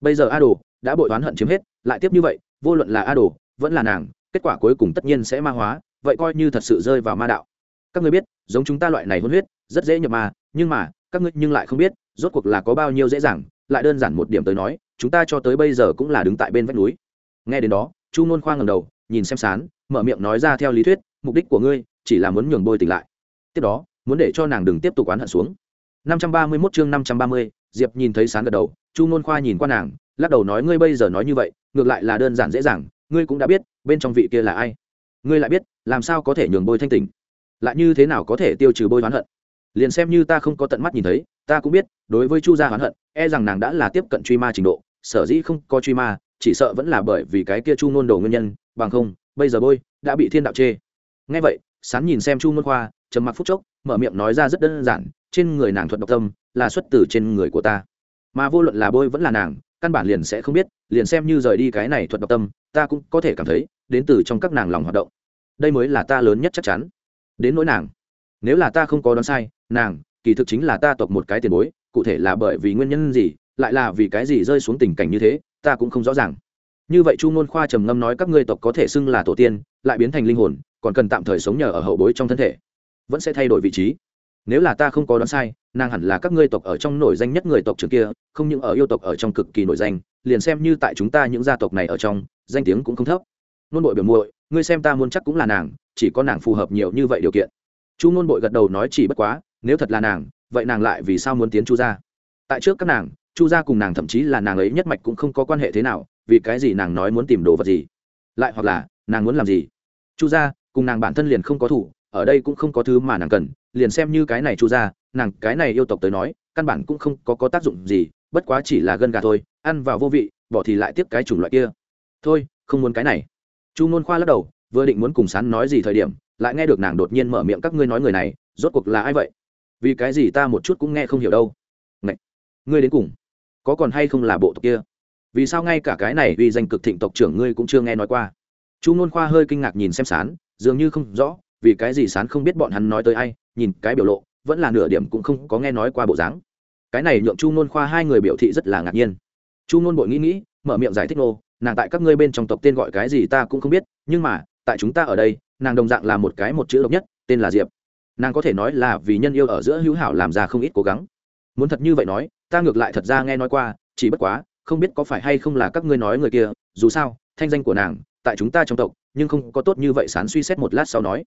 Bây giờ a đồ đã bội oán hận chiếm hết, lại tiếp như vậy vô luận là a đồ vẫn là nàng kết quả cuối cùng tất nhiên sẽ ma hóa vậy coi như thật sự rơi vào ma đạo. Các ngươi biết giống chúng ta loại này hôn huyết rất dễ nhập ma nhưng mà các ngươi nhưng lại không biết rốt cuộc là có bao nhiêu dễ dàng lại đơn giản một điểm tới nói chúng ta cho tới bây giờ cũng là đứng tại bên vách núi. Nghe đến đó chu nôn khoa ngầm đầu nhìn xem sán mở miệng nói ra theo lý thuyết mục đích của ngươi chỉ là muốn nhường bôi tỉnh lại. Tiếp đó muốn để cho nàng đừng tiếp tục oán hận xuống. 531 chương 530, diệp nhìn thấy sán gật đầu chu nôn khoa nhìn qua nàng lắc đầu nói ngươi bây giờ nói như vậy ngược lại là đơn giản dễ dàng, ngươi cũng đã biết, bên trong vị kia là ai. Ngươi lại biết, làm sao có thể nhường bôi thanh tình lại như thế nào có thể tiêu trừ bôi oán hận? Liền xem như ta không có tận mắt nhìn thấy, ta cũng biết, đối với chu gia oán hận e rằng nàng đã là tiếp cận truy ma trình độ, sở dĩ không có truy ma, chỉ sợ vẫn là bởi vì cái kia chu nôn đồ nguyên nhân, bằng không, bây giờ bôi đã bị thiên đạo chê. Ngay vậy, sán nhìn xem chu nôn khoa, trầm mặc phút chốc, mở miệng nói ra rất đơn giản, trên người nàng thuật độc tâm, là xuất từ trên người của ta. Mà vô luận là bôi vẫn là nàng căn bản liền sẽ không biết, liền xem như rời đi cái này thuật độc tâm, ta cũng có thể cảm thấy, đến từ trong các nàng lòng hoạt động. Đây mới là ta lớn nhất chắc chắn. Đến nỗi nàng. Nếu là ta không có đoán sai, nàng, kỳ thực chính là ta tộc một cái tiền bối, cụ thể là bởi vì nguyên nhân gì, lại là vì cái gì rơi xuống tình cảnh như thế, ta cũng không rõ ràng. Như vậy chu ngôn khoa trầm ngâm nói các ngươi tộc có thể xưng là tổ tiên, lại biến thành linh hồn, còn cần tạm thời sống nhờ ở hậu bối trong thân thể. Vẫn sẽ thay đổi vị trí. Nếu là ta không có đoán sai nàng hẳn là các ngươi tộc ở trong nổi danh nhất người tộc trường kia, không những ở yêu tộc ở trong cực kỳ nổi danh, liền xem như tại chúng ta những gia tộc này ở trong, danh tiếng cũng không thấp. Nôn bội biểu muội, ngươi xem ta muốn chắc cũng là nàng, chỉ có nàng phù hợp nhiều như vậy điều kiện. Chu nôn bội gật đầu nói chỉ bất quá, nếu thật là nàng, vậy nàng lại vì sao muốn tiến chu gia? Tại trước các nàng, chu gia cùng nàng thậm chí là nàng ấy nhất mạch cũng không có quan hệ thế nào, vì cái gì nàng nói muốn tìm đồ vật gì? Lại hoặc là, nàng muốn làm gì? Chu gia, cùng nàng bản thân liền không có thủ, ở đây cũng không có thứ mà nàng cần liền xem như cái này chu ra nàng cái này yêu tộc tới nói căn bản cũng không có, có tác dụng gì bất quá chỉ là gân gà thôi ăn vào vô vị bỏ thì lại tiếp cái chủng loại kia. Thôi không muốn cái này. Chu ngôn khoa lắc đầu vừa định muốn cùng sán nói gì thời điểm lại nghe được nàng đột nhiên mở miệng các ngươi nói người này rốt cuộc là ai vậy? Vì cái gì ta một chút cũng nghe không hiểu đâu. Ngậy! ngươi đến cùng có còn hay không là bộ tộc kia? Vì sao ngay cả cái này vì danh cực thịnh tộc trưởng ngươi cũng chưa nghe nói qua? Chu ngôn khoa hơi kinh ngạc nhìn xem sán dường như không rõ vì cái gì sán không biết bọn hắn nói tới ai, nhìn cái biểu lộ, vẫn là nửa điểm cũng không có nghe nói qua bộ dáng. Cái này nhượng chu nôn khoa hai người biểu thị rất là ngạc nhiên. Chu nôn bội nghĩ nghĩ, mở miệng giải thích nô, nàng tại các ngươi bên trong tộc tên gọi cái gì ta cũng không biết, nhưng mà, tại chúng ta ở đây, nàng đồng dạng là một cái một chữ độc nhất, tên là diệp. Nàng có thể nói là vì nhân yêu ở giữa hữu hảo làm ra không ít cố gắng. Muốn thật như vậy nói, ta ngược lại thật ra nghe nói qua, chỉ bất quá, không biết có phải hay không là các ngươi nói người kia, dù sao, thanh danh của nàng, tại chúng ta trong tộc, nhưng không có tốt như vậy sán suy xét một lát sau nói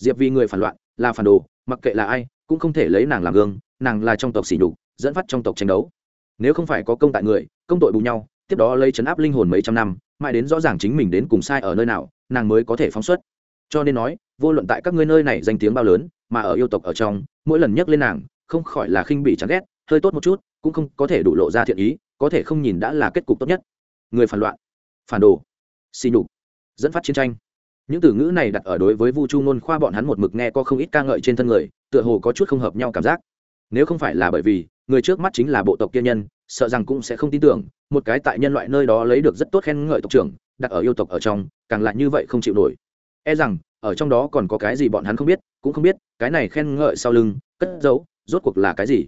diệp vì người phản loạn, là phản đồ, mặc kệ là ai, cũng không thể lấy nàng làm gương, nàng là trong tộc xỉ nhục, dẫn phát trong tộc tranh đấu. Nếu không phải có công tại người, công tội bù nhau, tiếp đó lấy chấn áp linh hồn mấy trăm năm, mãi đến rõ ràng chính mình đến cùng sai ở nơi nào, nàng mới có thể phóng xuất. Cho nên nói, vô luận tại các ngươi nơi này danh tiếng bao lớn, mà ở yêu tộc ở trong, mỗi lần nhắc lên nàng, không khỏi là khinh bị chán ghét, hơi tốt một chút, cũng không có thể đủ lộ ra thiện ý, có thể không nhìn đã là kết cục tốt nhất. Người phản loạn, phản đồ xì nhục, dẫn phát chiến tranh những từ ngữ này đặt ở đối với vu chu ngôn khoa bọn hắn một mực nghe có không ít ca ngợi trên thân người, tựa hồ có chút không hợp nhau cảm giác. Nếu không phải là bởi vì, người trước mắt chính là bộ tộc kia nhân, sợ rằng cũng sẽ không tin tưởng, một cái tại nhân loại nơi đó lấy được rất tốt khen ngợi tộc trưởng, đặt ở yêu tộc ở trong, càng lại như vậy không chịu nổi. E rằng, ở trong đó còn có cái gì bọn hắn không biết, cũng không biết, cái này khen ngợi sau lưng, cất giấu, rốt cuộc là cái gì?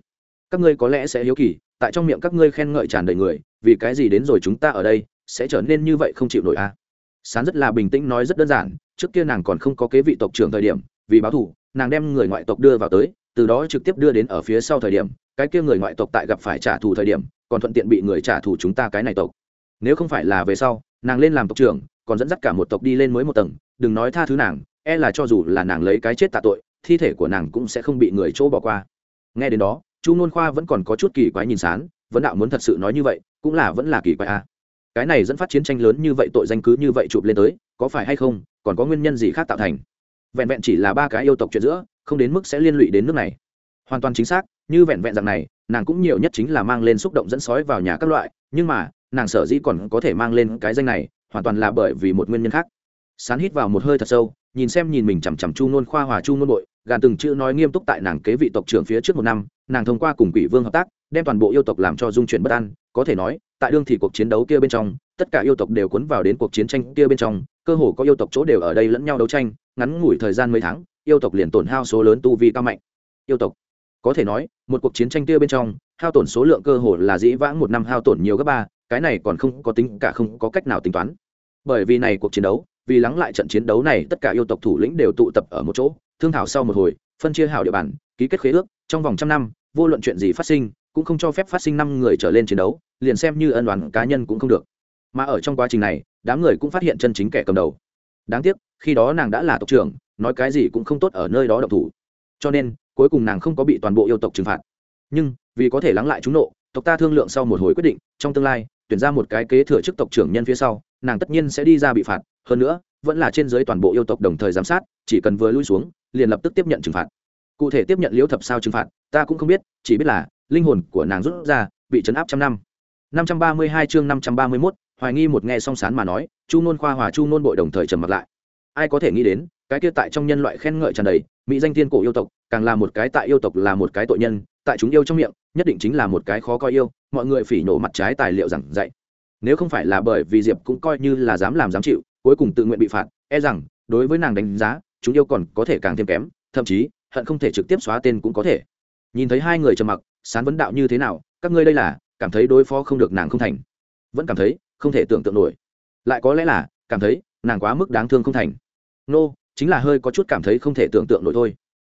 Các ngươi có lẽ sẽ hiếu kỳ, tại trong miệng các ngươi khen ngợi tràn đầy người, vì cái gì đến rồi chúng ta ở đây, sẽ trở nên như vậy không chịu nổi à? Sán rất là bình tĩnh nói rất đơn giản, trước kia nàng còn không có kế vị tộc trưởng thời điểm, vì báo thù, nàng đem người ngoại tộc đưa vào tới, từ đó trực tiếp đưa đến ở phía sau thời điểm, cái kia người ngoại tộc tại gặp phải trả thù thời điểm, còn thuận tiện bị người trả thù chúng ta cái này tộc nếu không phải là về sau, nàng lên làm tộc trưởng, còn dẫn dắt cả một tộc đi lên mới một tầng, đừng nói tha thứ nàng e là cho dù là nàng lấy cái chết tạ tội, thi thể của nàng cũng sẽ không bị người chỗ bỏ qua nghe đến đó, chu nôn khoa vẫn còn có chút kỳ quái nhìn sán vẫn đạo muốn thật sự nói như vậy, cũng là vẫn là kỳ quái a à cái này dẫn phát chiến tranh lớn như vậy, tội danh cứ như vậy chụp lên tới, có phải hay không? Còn có nguyên nhân gì khác tạo thành? Vẹn vẹn chỉ là ba cái yêu tộc chuyện giữa, không đến mức sẽ liên lụy đến nước này. Hoàn toàn chính xác, như vẹn vẹn rằng này, nàng cũng nhiều nhất chính là mang lên xúc động dẫn sói vào nhà các loại, nhưng mà, nàng sở dĩ còn có thể mang lên cái danh này, hoàn toàn là bởi vì một nguyên nhân khác. Sán hít vào một hơi thật sâu, nhìn xem nhìn mình chằm chằm chu nôn khoa hòa chu nôn bội, gàn từng chữ nói nghiêm túc tại nàng kế vị tộc trưởng phía trước một năm, nàng thông qua cùng quỷ vương hợp tác đem toàn bộ yêu tộc làm cho dung chuyển bất an, có thể nói, tại đương thì cuộc chiến đấu kia bên trong, tất cả yêu tộc đều cuốn vào đến cuộc chiến tranh kia bên trong, cơ hồ có yêu tộc chỗ đều ở đây lẫn nhau đấu tranh, ngắn ngủi thời gian mấy tháng, yêu tộc liền tổn hao số lớn tu vi cao mạnh. Yêu tộc, có thể nói, một cuộc chiến tranh kia bên trong, hao tổn số lượng cơ hồ là dĩ vãng một năm hao tổn nhiều gấp ba, cái này còn không có tính cả không có cách nào tính toán. Bởi vì này cuộc chiến đấu, vì lắng lại trận chiến đấu này, tất cả yêu tộc thủ lĩnh đều tụ tập ở một chỗ, thương thảo sau một hồi, phân chia hảo địa bàn, ký kết khế ước, trong vòng trăm năm, vô luận chuyện gì phát sinh cũng không cho phép phát sinh năm người trở lên chiến đấu, liền xem như ân đoàn cá nhân cũng không được. Mà ở trong quá trình này, đám người cũng phát hiện chân chính kẻ cầm đầu. Đáng tiếc, khi đó nàng đã là tộc trưởng, nói cái gì cũng không tốt ở nơi đó độc thủ. Cho nên, cuối cùng nàng không có bị toàn bộ yêu tộc trừng phạt. Nhưng, vì có thể lắng lại chúng nộ, tộc ta thương lượng sau một hồi quyết định, trong tương lai, tuyển ra một cái kế thừa chức tộc trưởng nhân phía sau, nàng tất nhiên sẽ đi ra bị phạt, hơn nữa, vẫn là trên dưới toàn bộ yêu tộc đồng thời giám sát, chỉ cần vừa lui xuống, liền lập tức tiếp nhận trừng phạt. Cụ thể tiếp nhận liễu thập sao trừng phạt, ta cũng không biết, chỉ biết là linh hồn của nàng rút ra, bị chấn áp trăm năm. Năm trăm ba mươi hai chương năm trăm ba mươi mốt, hoài nghi một nghe song sán mà nói, chu nôn khoa hòa chu nôn bội đồng thời trầm mặt lại. Ai có thể nghĩ đến, cái kia tại trong nhân loại khen ngợi tràn đầy, mỹ danh tiên cổ yêu tộc, càng là một cái tại yêu tộc là một cái tội nhân, tại chúng yêu trong miệng, nhất định chính là một cái khó coi yêu, mọi người phỉ nổ mặt trái tài liệu giảng dạy. Nếu không phải là bởi vì diệp cũng coi như là dám làm dám chịu, cuối cùng tự nguyện bị phạt e rằng, đối với nàng đánh giá, chúng yêu còn có thể càng thêm kém, thậm chí, hận không thể trực tiếp xóa tên cũng có thể. Nhìn thấy hai người trầm mặc sán vấn đạo như thế nào, các ngươi đây là, cảm thấy đối phó không được nàng không thành. Vẫn cảm thấy, không thể tưởng tượng nổi. Lại có lẽ là, cảm thấy, nàng quá mức đáng thương không thành. Nô, chính là hơi có chút cảm thấy không thể tưởng tượng nổi thôi.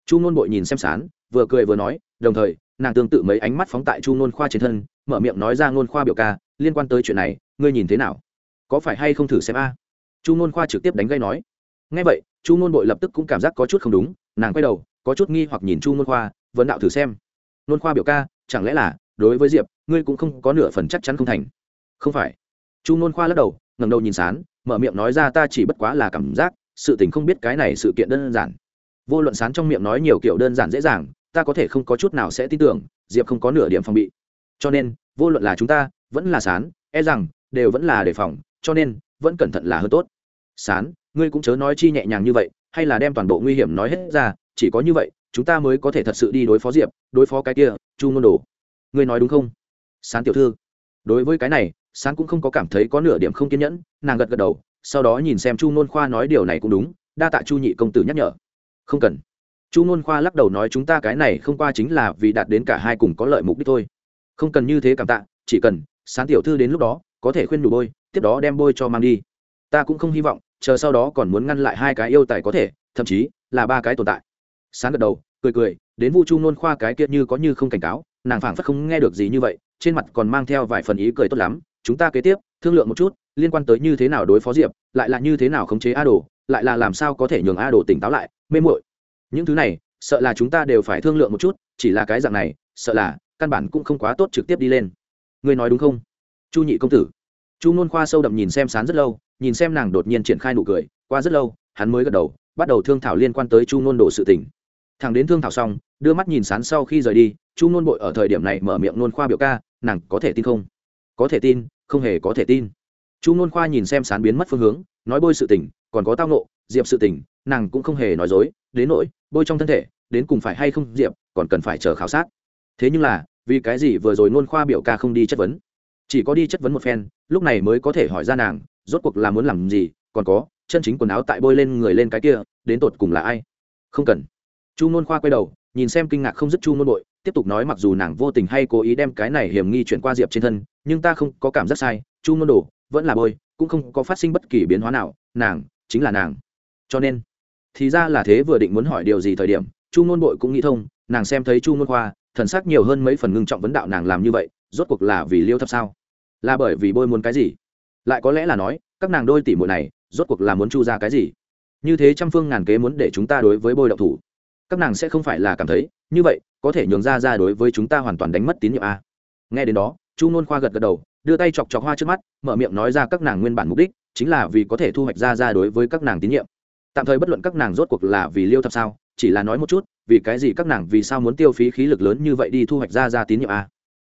Chu nôn bội nhìn xem sán, vừa cười vừa nói, đồng thời, nàng tương tự mấy ánh mắt phóng tại chu nôn khoa trên thân, mở miệng nói ra nôn khoa biểu ca, liên quan tới chuyện này, ngươi nhìn thế nào? Có phải hay không thử xem a? Chu nôn khoa trực tiếp đánh gây nói. Ngay vậy, chu nôn bội lập tức cũng cảm giác có chút không đúng, nàng quay đầu, có chút nghi hoặc nhìn chu nôn khoa, vấn đạo thử xem nôn khoa biểu ca, chẳng lẽ là, đối với diệp, ngươi cũng không có nửa phần chắc chắn không thành? Không phải. Chu nôn khoa lắc đầu ngầm đầu nhìn sán, mở miệng nói ra ta chỉ bất quá là cảm giác, sự tình không biết cái này sự kiện đơn giản. Vô luận sán trong miệng nói nhiều kiểu đơn giản dễ dàng, ta có thể không có chút nào sẽ tin tưởng, diệp không có nửa điểm phòng bị. Cho nên, vô luận là chúng ta, vẫn là sán e rằng, đều vẫn là đề phòng, cho nên, vẫn cẩn thận là hơn tốt. Sán, ngươi cũng chớ nói chi nhẹ nhàng như vậy, hay là đem toàn bộ nguy hiểm nói hết ra, chỉ có như vậy chúng ta mới có thể thật sự đi đối phó diệp, đối phó cái kia, chu ngôn đồ. Ngươi nói đúng không? Sán tiểu thư. Đối với cái này, sán cũng không có cảm thấy có nửa điểm không kiên nhẫn, nàng gật gật đầu, sau đó nhìn xem chu nôn khoa nói điều này cũng đúng, đa tạ chu nhị công tử nhắc nhở. Không cần. Chu nôn khoa lắc đầu nói chúng ta cái này không qua chính là vì đạt đến cả hai cùng có lợi mục đích thôi. Không cần như thế cảm tạ, chỉ cần, sán tiểu thư đến lúc đó, có thể khuyên đủ bôi, tiếp đó đem bôi cho mang đi. Ta cũng không hy vọng, chờ sau đó còn muốn ngăn lại hai cái yêu tài có thể, thậm chí là ba cái tồn tại sáng gật đầu, cười cười, đến vu chu nôn khoa cái kia như có như không cảnh cáo, nàng phảng phất không nghe được gì như vậy, trên mặt còn mang theo vài phần ý cười tốt lắm, chúng ta kế tiếp, thương lượng một chút, liên quan tới như thế nào đối phó diệp, lại là như thế nào khống chế a đồ, lại là làm sao có thể nhường a đồ tỉnh táo lại, mê muội. Những thứ này, sợ là chúng ta đều phải thương lượng một chút, chỉ là cái dạng này, sợ là, căn bản cũng không quá tốt trực tiếp đi lên. Ngươi nói đúng không? Chu nhị công tử. Chu nôn khoa sâu đậm nhìn xem sán rất lâu, nhìn xem nàng đột nhiên triển khai nụ cười, qua rất lâu, hắn mới gật đầu, bắt đầu thương thảo liên quan tới chu nôn đồ sự tình thằng đến thương thảo xong, đưa mắt nhìn sán sau khi rời đi, chu nôn bội ở thời điểm này mở miệng nôn khoa biểu ca, nàng có thể tin không? Có thể tin, không hề có thể tin. Chu nôn khoa nhìn xem sán biến mất phương hướng, nói bôi sự tình, còn có tao nộ diệp sự tình, nàng cũng không hề nói dối, đến nỗi, bôi trong thân thể, đến cùng phải hay không diệp, còn cần phải chờ khảo sát. Thế nhưng là, vì cái gì vừa rồi nôn khoa biểu ca không đi chất vấn? Chỉ có đi chất vấn một phen, lúc này mới có thể hỏi ra nàng, rốt cuộc là muốn làm gì, còn có, chân chính quần áo tại bôi lên người lên cái kia, đến tột cùng là ai? Không cần chu nôn khoa quay đầu, nhìn xem kinh ngạc không dứt chu nôn bội, tiếp tục nói mặc dù nàng vô tình hay cố ý đem cái này hiểm nghi chuyển qua diệp trên thân, nhưng ta không có cảm giác sai, chu nôn đồ vẫn là bôi, cũng không có phát sinh bất kỳ biến hóa nào, nàng chính là nàng. Cho nên, thì ra là thế vừa định muốn hỏi điều gì thời điểm, chu nôn bội cũng nghĩ thông, nàng xem thấy chu nôn khoa, thần sắc nhiều hơn mấy phần ngưng trọng vấn đạo nàng làm như vậy, rốt cuộc là vì liêu thấp sao? Là bởi vì bôi muốn cái gì? Lại có lẽ là nói, các nàng đôi tỷ muội này, rốt cuộc là muốn chu ra cái gì? Như thế trăm phương ngàn kế muốn để chúng ta đối với bôi đậu thủ các nàng sẽ không phải là cảm thấy, như vậy, có thể nhường ra ra đối với chúng ta hoàn toàn đánh mất tín nhiệm a nghe đến đó, chu nôn khoa gật gật đầu, đưa tay chọc chọc hoa trước mắt, mở miệng nói ra các nàng nguyên bản mục đích, chính là vì có thể thu hoạch ra ra đối với các nàng tín nhiệm. Tạm thời bất luận các nàng rốt cuộc là vì liêu thập sao, chỉ là nói một chút, vì cái gì các nàng vì sao muốn tiêu phí khí lực lớn như vậy đi thu hoạch ra ra tín nhiệm a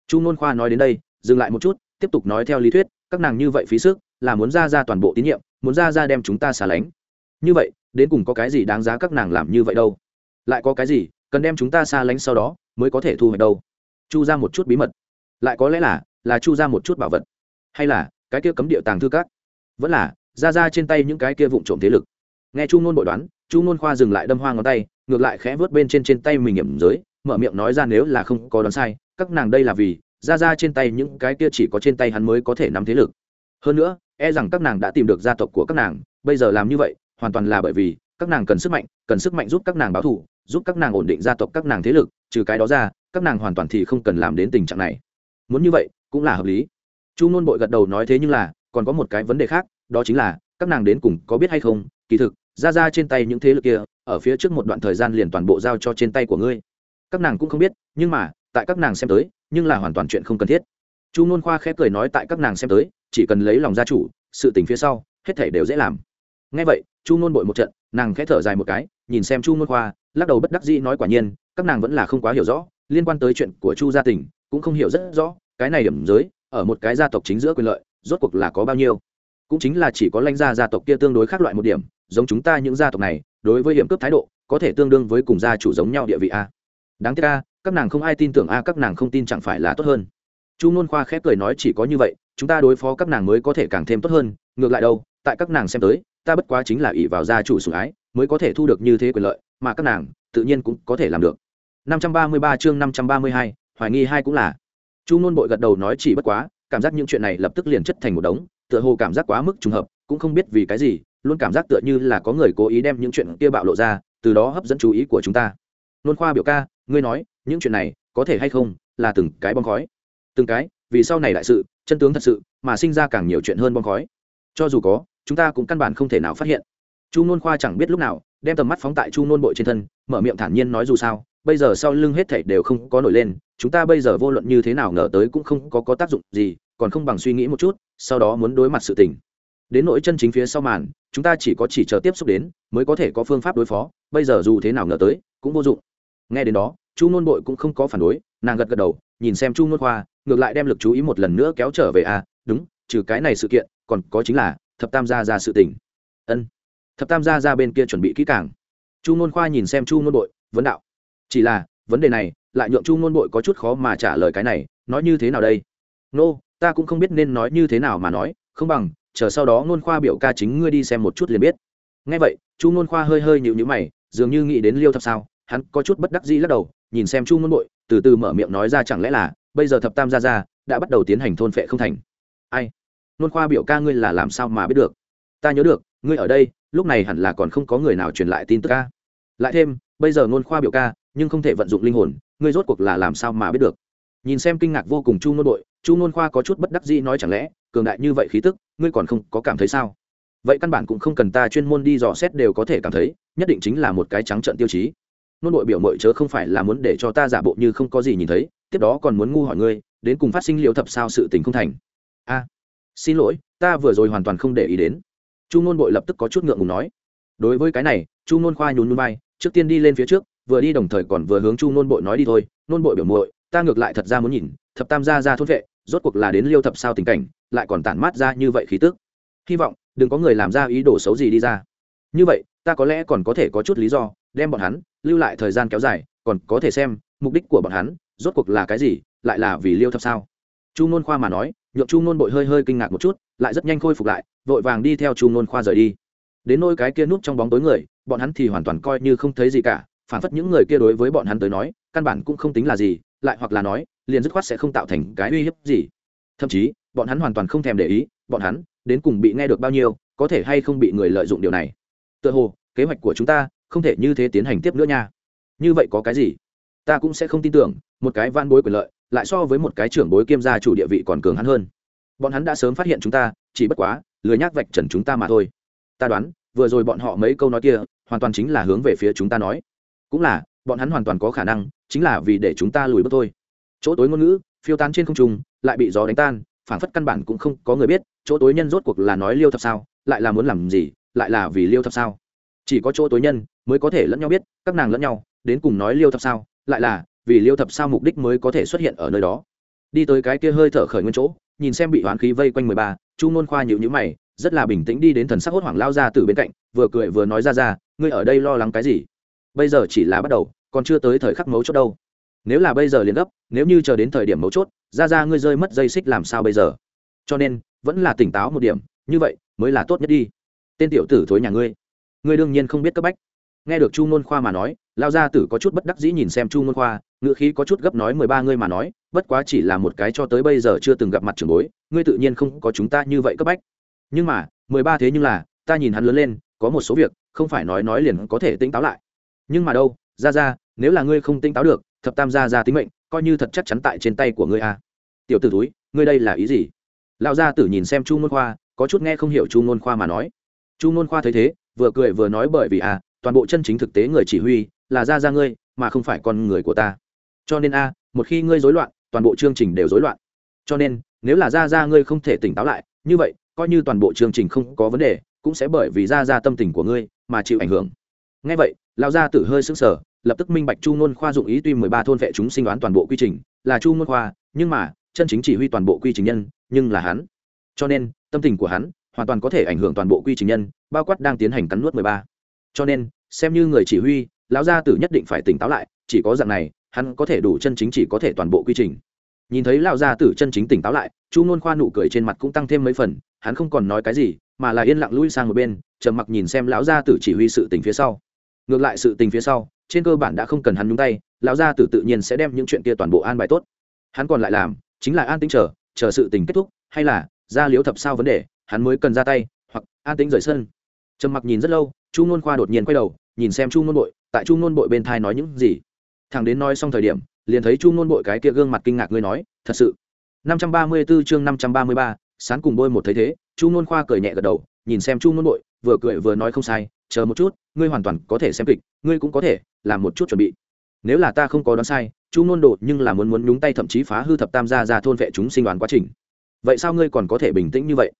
chu nôn khoa nói đến đây, dừng lại một chút, tiếp tục nói theo lý thuyết, các nàng như vậy phí sức, là muốn ra ra toàn bộ tín nhiệm, muốn ra ra đem chúng ta xả lánh. Như vậy, đến cùng có cái gì đáng giá các nàng làm như vậy đâu? Lại có cái gì, cần đem chúng ta xa lánh sau đó, mới có thể thu hoạch đâu? Chu ra một chút bí mật. Lại có lẽ là là chu ra một chút bảo vật. Hay là, cái kia cấm địa tàng thư các. Vẫn là, ra ra trên tay những cái kia vụn trộm thế lực. Nghe chu nôn bội đoán, chu nôn khoa dừng lại đâm hoa ngón tay, ngược lại khẽ vớt bên trên trên tay mình hiểm giới, mở miệng nói ra nếu là không có đoán sai, các nàng đây là vì, ra ra trên tay những cái kia chỉ có trên tay hắn mới có thể nắm thế lực. Hơn nữa e rằng các nàng đã tìm được gia tộc của các nàng, bây giờ làm như vậy, hoàn toàn là bởi vì, các nàng cần sức mạnh, cần sức mạnh giúp các nàng báo thù giúp các nàng ổn định gia tộc các nàng thế lực, trừ cái đó ra, các nàng hoàn toàn thì không cần làm đến tình trạng này. Muốn như vậy, cũng là hợp lý. Chu nôn bội gật đầu nói thế nhưng là, còn có một cái vấn đề khác, đó chính là, các nàng đến cùng có biết hay không, kỳ thực ra ra trên tay những thế lực kia, ở phía trước một đoạn thời gian liền toàn bộ giao cho trên tay của ngươi. Các nàng cũng không biết, nhưng mà, tại các nàng xem tới, nhưng là hoàn toàn chuyện không cần thiết. Chu nôn khoa khẽ cười nói tại các nàng xem tới, chỉ cần lấy lòng gia chủ, sự tình phía sau, hết thể đều dễ làm. Ngay vậy, chu nôn bội một trận nàng khẽ thở dài một cái, nhìn xem chu nôn khoa, lắc đầu bất đắc dĩ nói quả nhiên, các nàng vẫn là không quá hiểu rõ, liên quan tới chuyện của chu gia tình, cũng không hiểu rất rõ, cái này điểm giới, ở một cái gia tộc chính giữa quyền lợi, rốt cuộc là có bao nhiêu? Cũng chính là chỉ có lãnh gia gia tộc kia tương đối khác loại một điểm, giống chúng ta những gia tộc này, đối với hiểm cướp thái độ, có thể tương đương với cùng gia chủ giống nhau địa vị a. Đáng tiếc a, các nàng không ai tin tưởng a, các nàng không tin chẳng phải là tốt hơn. Chu nôn khoa khép cười nói chỉ có như vậy, chúng ta đối phó các nàng mới có thể càng thêm tốt hơn, ngược lại đâu, tại các nàng xem tới ta bất quá chính là ỷ vào gia chủ sủng ái mới có thể thu được như thế quyền lợi mà các nàng tự nhiên cũng có thể làm được. 533 chương 532, hoài nghi hai cũng là. Chu nôn bội gật đầu nói chỉ bất quá cảm giác những chuyện này lập tức liền chất thành một đống tựa hồ cảm giác quá mức trùng hợp cũng không biết vì cái gì luôn cảm giác tựa như là có người cố ý đem những chuyện kia bạo lộ ra từ đó hấp dẫn chú ý của chúng ta. Nôn khoa biểu ca ngươi nói những chuyện này có thể hay không là từng cái bom khói? Từng cái vì sau này đại sự chân tướng thật sự mà sinh ra càng nhiều chuyện hơn bom khói. Cho dù có chúng ta cũng căn bản không thể nào phát hiện. Chu nôn khoa chẳng biết lúc nào, đem tầm mắt phóng tại chu nôn bội trên thân, mở miệng thản nhiên nói dù sao, bây giờ sau lưng hết thảy đều không có nổi lên, chúng ta bây giờ vô luận như thế nào ngờ tới cũng không có có tác dụng gì, còn không bằng suy nghĩ một chút, sau đó muốn đối mặt sự tình. Đến nỗi chân chính phía sau màn, chúng ta chỉ có chỉ chờ tiếp xúc đến, mới có thể có phương pháp đối phó, bây giờ dù thế nào ngờ tới, cũng vô dụng. Nghe đến đó, chu nôn bội cũng không có phản đối, nàng gật gật đầu, nhìn xem chu nôn khoa, ngược lại đem lực chú ý một lần nữa kéo trở về à đúng, trừ cái này sự kiện, còn có chính là thập tam gia ra sự tình. Ân. Thập tam gia ra bên kia chuẩn bị kỹ càng. Chu nôn khoa nhìn xem chu nôn bội vấn đạo. Chỉ là vấn đề này lại nhượng chu nôn bội có chút khó mà trả lời cái này nói như thế nào đây? Nô、no, ta cũng không biết nên nói như thế nào mà nói không bằng chờ sau đó nôn khoa biểu ca chính ngươi đi xem một chút liền biết. Ngay vậy chu nôn khoa hơi hơi nhịu nhữ mày dường như nghĩ đến liêu thập sao hắn có chút bất đắc dĩ lắc đầu nhìn xem chu nôn bội từ từ mở miệng nói ra chẳng lẽ là bây giờ thập tam gia gia đã bắt đầu tiến hành thôn phệ không thành. Ai? Nôn khoa biểu ca ngươi là làm sao mà biết được? Ta nhớ được ngươi ở đây lúc này hẳn là còn không có người nào truyền lại tin tức ca. Lại thêm bây giờ nôn khoa biểu ca nhưng không thể vận dụng linh hồn ngươi rốt cuộc là làm sao mà biết được? Nhìn xem kinh ngạc vô cùng chu nôn đội, chu nôn khoa có chút bất đắc dĩ nói chẳng lẽ cường đại như vậy khí tức ngươi còn không có cảm thấy sao? Vậy căn bản cũng không cần ta chuyên môn đi dò xét đều có thể cảm thấy nhất định chính là một cái trắng trận tiêu chí. Nôn đội biểu mội chớ không phải là muốn để cho ta giả bộ như không có gì nhìn thấy tiếp đó còn muốn ngu hỏi ngươi đến cùng phát sinh liệu thập sao sự tình không thành. A xin lỗi, ta vừa rồi hoàn toàn không để ý đến. Chu nôn bội lập tức có chút ngượng ngùng nói. Đối với cái này, chu nôn khoa nhún nhún vai, trước tiên đi lên phía trước, vừa đi đồng thời còn vừa hướng chu nôn bội nói đi thôi. Nôn bội biểu muội, ta ngược lại thật ra muốn nhìn, thập tam gia ra thôn vệ, rốt cuộc là đến liêu thập sao tình cảnh, lại còn tản mát ra như vậy khí tức. Hy vọng, đừng có người làm ra ý đồ xấu gì đi ra. Như vậy, ta có lẽ còn có thể có chút lý do, đem bọn hắn lưu lại thời gian kéo dài, còn có thể xem, mục đích của bọn hắn rốt cuộc là cái gì, lại là vì liêu thập sao? Chu nôn khoa mà nói nhượng chu nôn bội hơi hơi kinh ngạc một chút, lại rất nhanh khôi phục lại, vội vàng đi theo chu nôn khoa rời đi. Đến nôi cái kia núp trong bóng tối người, bọn hắn thì hoàn toàn coi như không thấy gì cả, phản phất những người kia đối với bọn hắn tới nói, căn bản cũng không tính là gì, lại hoặc là nói, liền dứt khoát sẽ không tạo thành cái uy hiếp gì. Thậm chí, bọn hắn hoàn toàn không thèm để ý, bọn hắn, đến cùng bị nghe được bao nhiêu, có thể hay không bị người lợi dụng điều này. Tựa hồ, kế hoạch của chúng ta không thể như thế tiến hành tiếp nữa nha. Như vậy có cái gì? Ta cũng sẽ không tin tưởng, một cái van bối quyền lợi lại so với một cái trưởng bối kiêm gia chủ địa vị còn cường hắn hơn. Bọn hắn đã sớm phát hiện chúng ta, chỉ bất quá, lười nhác vạch trần chúng ta mà thôi. Ta đoán, vừa rồi bọn họ mấy câu nói kia, hoàn toàn chính là hướng về phía chúng ta nói. Cũng là, bọn hắn hoàn toàn có khả năng, chính là vì để chúng ta lùi bước thôi. Chỗ tối ngôn ngữ, phiêu tán trên không trung, lại bị gió đánh tan phản phất căn bản cũng không có người biết, chỗ tối nhân rốt cuộc là nói liêu thập sao, lại là muốn làm gì, lại là vì liêu thập sao? Chỉ có chỗ tối nhân mới có thể lẫn nhau biết, các nàng lẫn nhau, đến cùng nói liêu thập sao, lại là vì liêu thập sao mục đích mới có thể xuất hiện ở nơi đó. Đi tới cái kia hơi thở khởi nguyên chỗ, nhìn xem bị hoán khí vây quanh mười ba, chu nôn khoa nhịu nhữ mày, rất là bình tĩnh đi đến thần sắc hốt hoảng lao ra từ bên cạnh, vừa cười vừa nói ra ra, ngươi ở đây lo lắng cái gì? Bây giờ chỉ là bắt đầu, còn chưa tới thời khắc mấu chốt đâu. Nếu là bây giờ liền gấp, nếu như chờ đến thời điểm mấu chốt, ra ra ngươi rơi mất dây xích làm sao bây giờ? Cho nên, vẫn là tỉnh táo một điểm, như vậy mới là tốt nhất đi. Tên tiểu tử thối nhà ngươi ngươi đương nhiên không biết cấp bách. Nghe được chu ngôn khoa mà nói, lao gia tử có chút bất đắc dĩ nhìn xem chu ngôn khoa ngữ khí có chút gấp nói mười ba ngươi mà nói bất quá chỉ là một cái cho tới bây giờ chưa từng gặp mặt trưởng bối ngươi tự nhiên không có chúng ta như vậy cấp bách. Nhưng mà mười ba thế nhưng là ta nhìn hắn lớn lên có một số việc không phải nói nói liền có thể tỉnh táo lại. Nhưng mà đâu ra ra nếu là ngươi không tỉnh táo được thập tam gia ra tính mệnh coi như thật chắc chắn tại trên tay của ngươi a à. tiểu t ử túi ngươi đây là ý gì? Lão gia tử nhìn xem chu ngôn khoa có chút nghe không hiểu chu ngôn khoa mà nói. Chu ngôn khoa thấy thế vừa cười vừa nói bởi vì à, toàn bộ chân chính thực tế người chỉ huy là ra ra ngươi mà không phải con người của ta cho nên a, một khi ngươi rối loạn, toàn bộ chương trình đều rối loạn. Cho nên, nếu là ra ra ngươi không thể tỉnh táo lại, như vậy, coi như toàn bộ chương trình không có vấn đề, cũng sẽ bởi vì ra ra tâm tình của ngươi mà chịu ảnh hưởng. Ngay vậy, lão gia tử hơi sững sờ, lập tức minh bạch chu ngôn khoa dụng ý tuy mười ba thôn vệ chúng sinh đoán toàn bộ quy trình, là chu ngôn khoa, nhưng mà, chân chính chỉ huy toàn bộ quy trình nhân, nhưng là hắn. Cho nên, tâm tình của hắn hoàn toàn có thể ảnh hưởng toàn bộ quy trình nhân, bao quát đang tiến hành cắn nuốt mười ba. Cho nên, xem như người chỉ huy, lão gia tử nhất định phải tỉnh táo lại, chỉ có dạng này hắn có thể đủ chân chính chỉ có thể toàn bộ quy trình. Nhìn thấy lão gia tử chân chính tỉnh táo lại, chu ngôn khoa nụ cười trên mặt cũng tăng thêm mấy phần, hắn không còn nói cái gì, mà là yên lặng lui sang một bên, trầm mặc nhìn xem lão gia tử chỉ huy sự tình phía sau. Ngược lại sự tình phía sau, trên cơ bản đã không cần hắn nhúng tay, lão gia tử tự nhiên sẽ đem những chuyện kia toàn bộ an bài tốt. Hắn còn lại làm, chính là an tĩnh chờ chờ sự tình kết thúc, hay là ra liễu thập sao vấn đề, hắn mới cần ra tay, hoặc an tĩnh rời sân. Trầm mặc nhìn rất lâu, chu ngôn khoa đột nhiên quay đầu, nhìn xem chu ngôn bội, tại chu ngôn bội bên thai nói những gì? Thằng đến nói xong thời điểm liền thấy chu ngôn bội cái kia gương mặt kinh ngạc ngươi nói thật sự. 534 chương 533, sán cùng bôi một thấy thế chu ngôn khoa cười nhẹ gật đầu nhìn xem chu ngôn bội vừa cười vừa nói không sai chờ một chút ngươi hoàn toàn có thể xem kịch ngươi cũng có thể làm một chút chuẩn bị. Nếu là ta không có đoán sai chu nôn đột nhưng là muốn muốn nhúng tay thậm chí phá hư thập tam gia ra thôn vệ chúng sinh đoán quá trình. Vậy sao ngươi còn có thể bình tĩnh như vậy?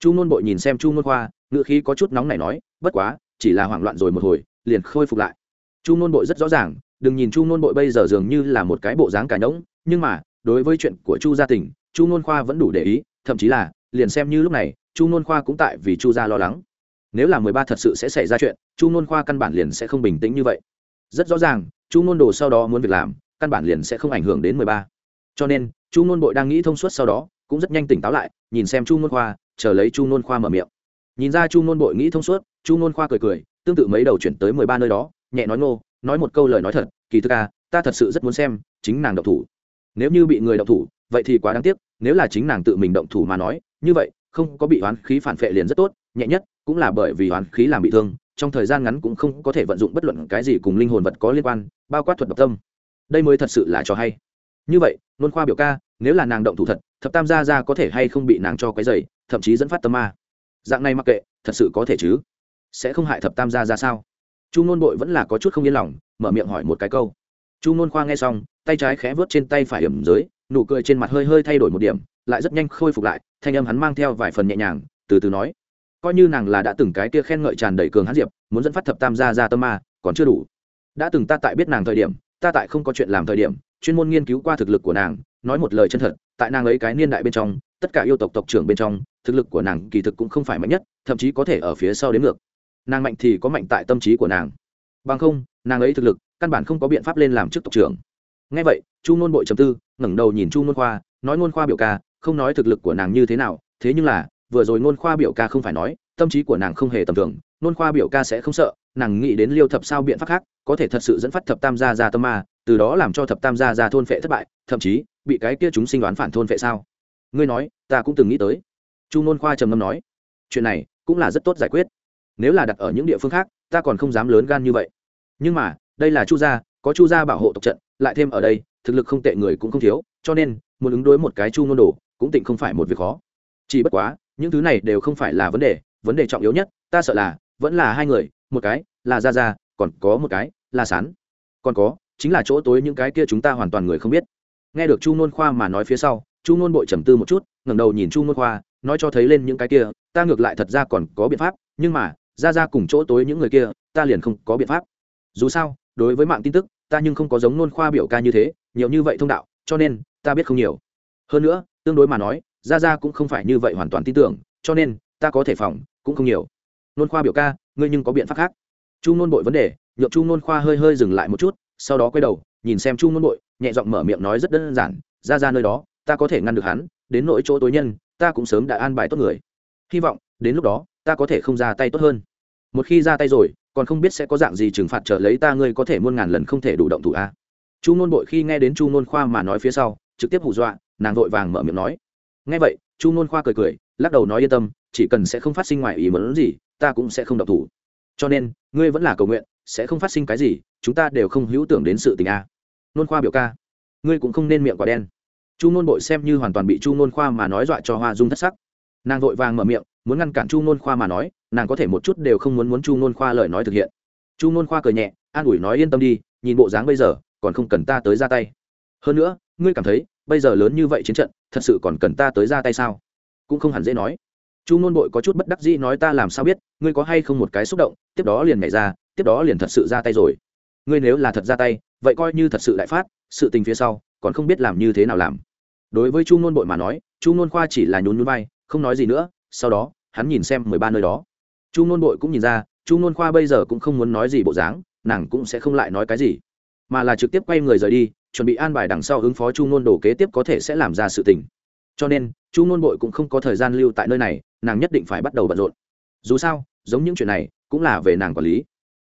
Chu nôn bội nhìn xem chu nôn khoa ngự khí có chút nóng này nói bất quá chỉ là hoảng loạn rồi một hồi liền khôi phục lại. Chu nôn bội rất rõ ràng đừng nhìn chu ngôn bội bây giờ dường như là một cái bộ dáng cả nhỗng nhưng mà đối với chuyện của chu gia tỉnh chu ngôn khoa vẫn đủ để ý thậm chí là liền xem như lúc này chu ngôn khoa cũng tại vì chu gia lo lắng nếu là mười ba thật sự sẽ xảy ra chuyện chu ngôn khoa căn bản liền sẽ không bình tĩnh như vậy rất rõ ràng chu ngôn đồ sau đó muốn việc làm căn bản liền sẽ không ảnh hưởng đến mười ba cho nên chu ngôn bội đang nghĩ thông suốt sau đó cũng rất nhanh tỉnh táo lại nhìn xem chu ngôn khoa chờ lấy chu ngôn khoa mở miệng nhìn ra chu ngôn bội nghĩ thông suốt chu ngôn khoa cười cười tương tự mấy đầu chuyển tới mười ba nơi đó nhẹ nói ngô nói một câu lời nói thật, kỳ thực à ta thật sự rất muốn xem chính nàng độc thủ. Nếu như bị người độc thủ, vậy thì quá đáng tiếc, nếu là chính nàng tự mình động thủ mà nói, như vậy, không có bị oán khí phản phệ liền rất tốt, nhẹ nhất cũng là bởi vì oán khí làm bị thương, trong thời gian ngắn cũng không có thể vận dụng bất luận cái gì cùng linh hồn vật có liên quan, bao quát thuật độc tâm. Đây mới thật sự là cho hay. Như vậy, nôn khoa biểu ca, nếu là nàng động thủ thật, thập tam gia ra có thể hay không bị nàng cho cái dày thậm chí dẫn phát tâm ma? Dạng này mặc kệ, thật sự có thể chứ? Sẽ không hại thập tam gia ra sao? Chu nôn bội vẫn là có chút không yên lòng, mở miệng hỏi một cái câu. Chu nôn khoa nghe xong, tay trái khẽ vớt trên tay phải hiểm dưới nụ cười trên mặt hơi hơi thay đổi một điểm, lại rất nhanh khôi phục lại, thanh âm hắn mang theo vài phần nhẹ nhàng, từ từ nói. Coi như nàng là đã từng cái kia khen ngợi tràn đầy cường hắn diệp, muốn dẫn phát thập tam gia ra tâm ma, còn chưa đủ. Đã từng ta tại biết nàng thời điểm, ta tại không có chuyện làm thời điểm, chuyên môn nghiên cứu qua thực lực của nàng, nói một lời chân thật, tại nàng ấy cái niên đại bên trong, tất cả yêu tộc tộc trưởng bên trong, thực lực của nàng kỳ thực cũng không phải mạnh nhất, thậm chí có thể ở phía sau đến ngược nàng mạnh thì có mạnh tại tâm trí của nàng. Bằng không, nàng ấy thực lực, căn bản không có biện pháp lên làm chức tộc trưởng. Ngay vậy, chu nôn bội chấm tư, ngẩng đầu nhìn chu nôn khoa, nói nôn khoa biểu ca, không nói thực lực của nàng như thế nào, thế nhưng là, vừa rồi nôn khoa biểu ca không phải nói, tâm trí của nàng không hề tầm thường, nôn khoa biểu ca sẽ không sợ, nàng nghĩ đến liêu thập sao biện pháp khác, có thể thật sự dẫn phát thập tam gia ra tâm ma, từ đó làm cho thập tam gia ra thôn phệ thất bại, thậm chí, bị cái kia chúng sinh đoán phản thôn phệ sao? Ngươi nói, ta cũng từng nghĩ tới. Chu nôn khoa trầm ngâm nói, chuyện này cũng là rất tốt giải quyết nếu là đặt ở những địa phương khác, ta còn không dám lớn gan như vậy. Nhưng mà, đây là chu gia, có chu gia bảo hộ tộc trận, lại thêm ở đây, thực lực không tệ người cũng không thiếu, cho nên, muốn ứng đối một cái chu nôn đồ, cũng tịnh không phải một việc khó. Chỉ bất quá, những thứ này đều không phải là vấn đề vấn đề trọng yếu nhất, ta sợ là, vẫn là hai người, một cái là ra ra còn có một cái là sán. Còn có, chính là chỗ tối những cái kia chúng ta hoàn toàn người không biết. Nghe được chu nôn khoa mà nói phía sau, chu nôn bội trầm tư một chút, ngẩng đầu nhìn chu nôn khoa, nói cho thấy lên những cái kia, ta ngược lại thật ra còn có biện pháp, nhưng mà ra ra cùng chỗ tối những người kia, ta liền không có biện pháp. Dù sao, đối với mạng tin tức, ta nhưng không có giống nôn khoa biểu ca như thế, nhiều như vậy thông đạo, cho nên, ta biết không nhiều. Hơn nữa, tương đối mà nói, ra ra cũng không phải như vậy hoàn toàn tin tưởng, cho nên, ta có thể phòng, cũng không nhiều. Nôn khoa biểu ca, ngươi nhưng có biện pháp khác. Chu nôn bội vấn đề, nhượng chu nôn khoa hơi hơi dừng lại một chút, sau đó quay đầu, nhìn xem chu nôn bội, nhẹ giọng mở miệng nói rất đơn giản, ra ra nơi đó, ta có thể ngăn được hắn, đến nỗi chỗ tối nhân, ta cũng sớm đã an bài tốt người. Hy vọng, đến lúc đó ta có thể không ra tay tốt hơn. Một khi ra tay rồi, còn không biết sẽ có dạng gì trừng phạt trở lấy ta, ngươi có thể muôn ngàn lần không thể đủ động thủ a chu nôn bội khi nghe đến chu nôn khoa mà nói phía sau, trực tiếp hù dọa, nàng vội vàng mở miệng nói. Nghe vậy, chu nôn khoa cười cười, lắc đầu nói yên tâm, chỉ cần sẽ không phát sinh ngoài ý muốn gì, ta cũng sẽ không động thủ. Cho nên, ngươi vẫn là cầu nguyện, sẽ không phát sinh cái gì, chúng ta đều không hữu tưởng đến sự tình a nôn khoa biểu ca, ngươi cũng không nên miệng quả đen. Chu nôn bội xem như hoàn toàn bị chu nôn khoa mà nói dọa cho hoa dung thất sắc. Nàng vội vàng mở miệng muốn ngăn cản chu nôn khoa mà nói, nàng có thể một chút đều không muốn muốn chu nôn khoa lời nói thực hiện. Chu nôn khoa cười nhẹ, an ủi nói yên tâm đi, nhìn bộ dáng bây giờ, còn không cần ta tới ra tay. Hơn nữa, ngươi cảm thấy, bây giờ lớn như vậy chiến trận, thật sự còn cần ta tới ra tay sao? Cũng không hẳn dễ nói. Chu nôn bội có chút bất đắc dĩ nói ta làm sao biết, ngươi có hay không một cái xúc động, tiếp đó liền nhảy ra, tiếp đó liền thật sự ra tay rồi. Ngươi nếu là thật ra tay, vậy coi như thật sự đại phát, sự tình phía sau, còn không biết làm như thế nào làm. Đối với chu nôn bội mà nói, chu nôn khoa chỉ là nhún nhún vai, không nói gì nữa sau đó, hắn nhìn xem mười ba nơi đó. Chu nôn bội cũng nhìn ra, chu nôn khoa bây giờ cũng không muốn nói gì bộ dáng, nàng cũng sẽ không lại nói cái gì, mà là trực tiếp quay người rời đi, chuẩn bị an bài đằng sau ứng phó chu nôn đồ kế tiếp có thể sẽ làm ra sự tình. Cho nên, chu nôn bội cũng không có thời gian lưu tại nơi này, nàng nhất định phải bắt đầu bận rộn. Dù sao, giống những chuyện này cũng là về nàng quản lý.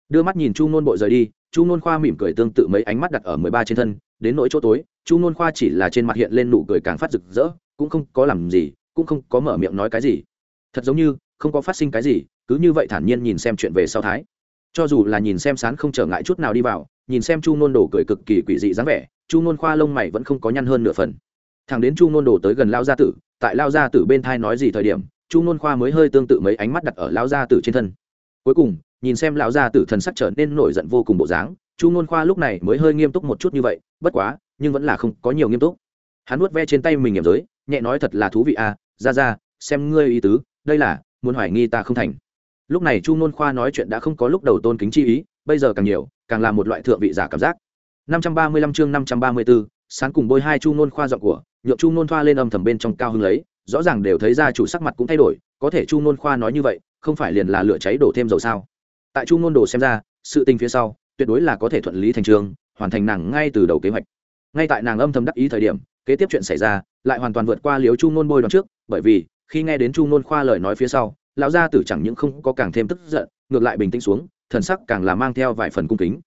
Đưa mắt nhìn chu nôn bội rời đi, chu nôn khoa mỉm cười tương tự mấy ánh mắt đặt ở mười ba trên thân, đến nỗi chỗ tối, chu nôn khoa chỉ là trên mặt hiện lên nụ cười càng phát rực rỡ, cũng không có làm gì, cũng không có mở miệng nói cái gì thật giống như không có phát sinh cái gì, cứ như vậy thản nhiên nhìn xem chuyện về sau thái. Cho dù là nhìn xem sán không trở ngại chút nào đi vào, nhìn xem chu nôn đồ cười cực kỳ quỷ dị dáng vẻ, chu nôn khoa lông mày vẫn không có nhăn hơn nửa phần. Thằng đến chu nôn đồ tới gần lao gia tử, tại lao gia tử bên thai nói gì thời điểm, chu nôn khoa mới hơi tương tự mấy ánh mắt đặt ở lao gia tử trên thân. Cuối cùng, nhìn xem lão gia tử thần sắc trở nên nổi giận vô cùng bộ dáng, chu nôn khoa lúc này mới hơi nghiêm túc một chút như vậy, bất quá, nhưng vẫn là không có nhiều nghiêm túc. Hắn nuốt ve trên tay mình nghiệm giới, nhẹ nói thật là thú vị à ra ra xem ngươi ý tứ đây là muốn hoài nghi ta không thành. Lúc này chu nôn khoa nói chuyện đã không có lúc đầu tôn kính chi ý bây giờ càng nhiều càng là một loại thượng vị giả cảm giác. 535 chương 534, sáng cùng bôi hai chu nôn khoa giọng của nhượng chu nôn khoa lên âm thầm bên trong cao hứng lấy rõ ràng đều thấy ra chủ sắc mặt cũng thay đổi có thể chu nôn khoa nói như vậy không phải liền là lửa cháy đổ thêm dầu sao? Tại chu nôn đồ xem ra sự tình phía sau tuyệt đối là có thể thuận lý thành trường hoàn thành nàng ngay từ đầu kế hoạch. Ngay tại nàng âm thầm đắc ý thời điểm kế tiếp chuyện xảy ra lại hoàn toàn vượt qua liếu chu nôn bôi đoạn trước bởi vì khi nghe đến chu nôn khoa lời nói phía sau, lão gia tử chẳng những không có càng thêm tức giận, ngược lại bình tĩnh xuống, thần sắc càng là mang theo vài phần cung kính.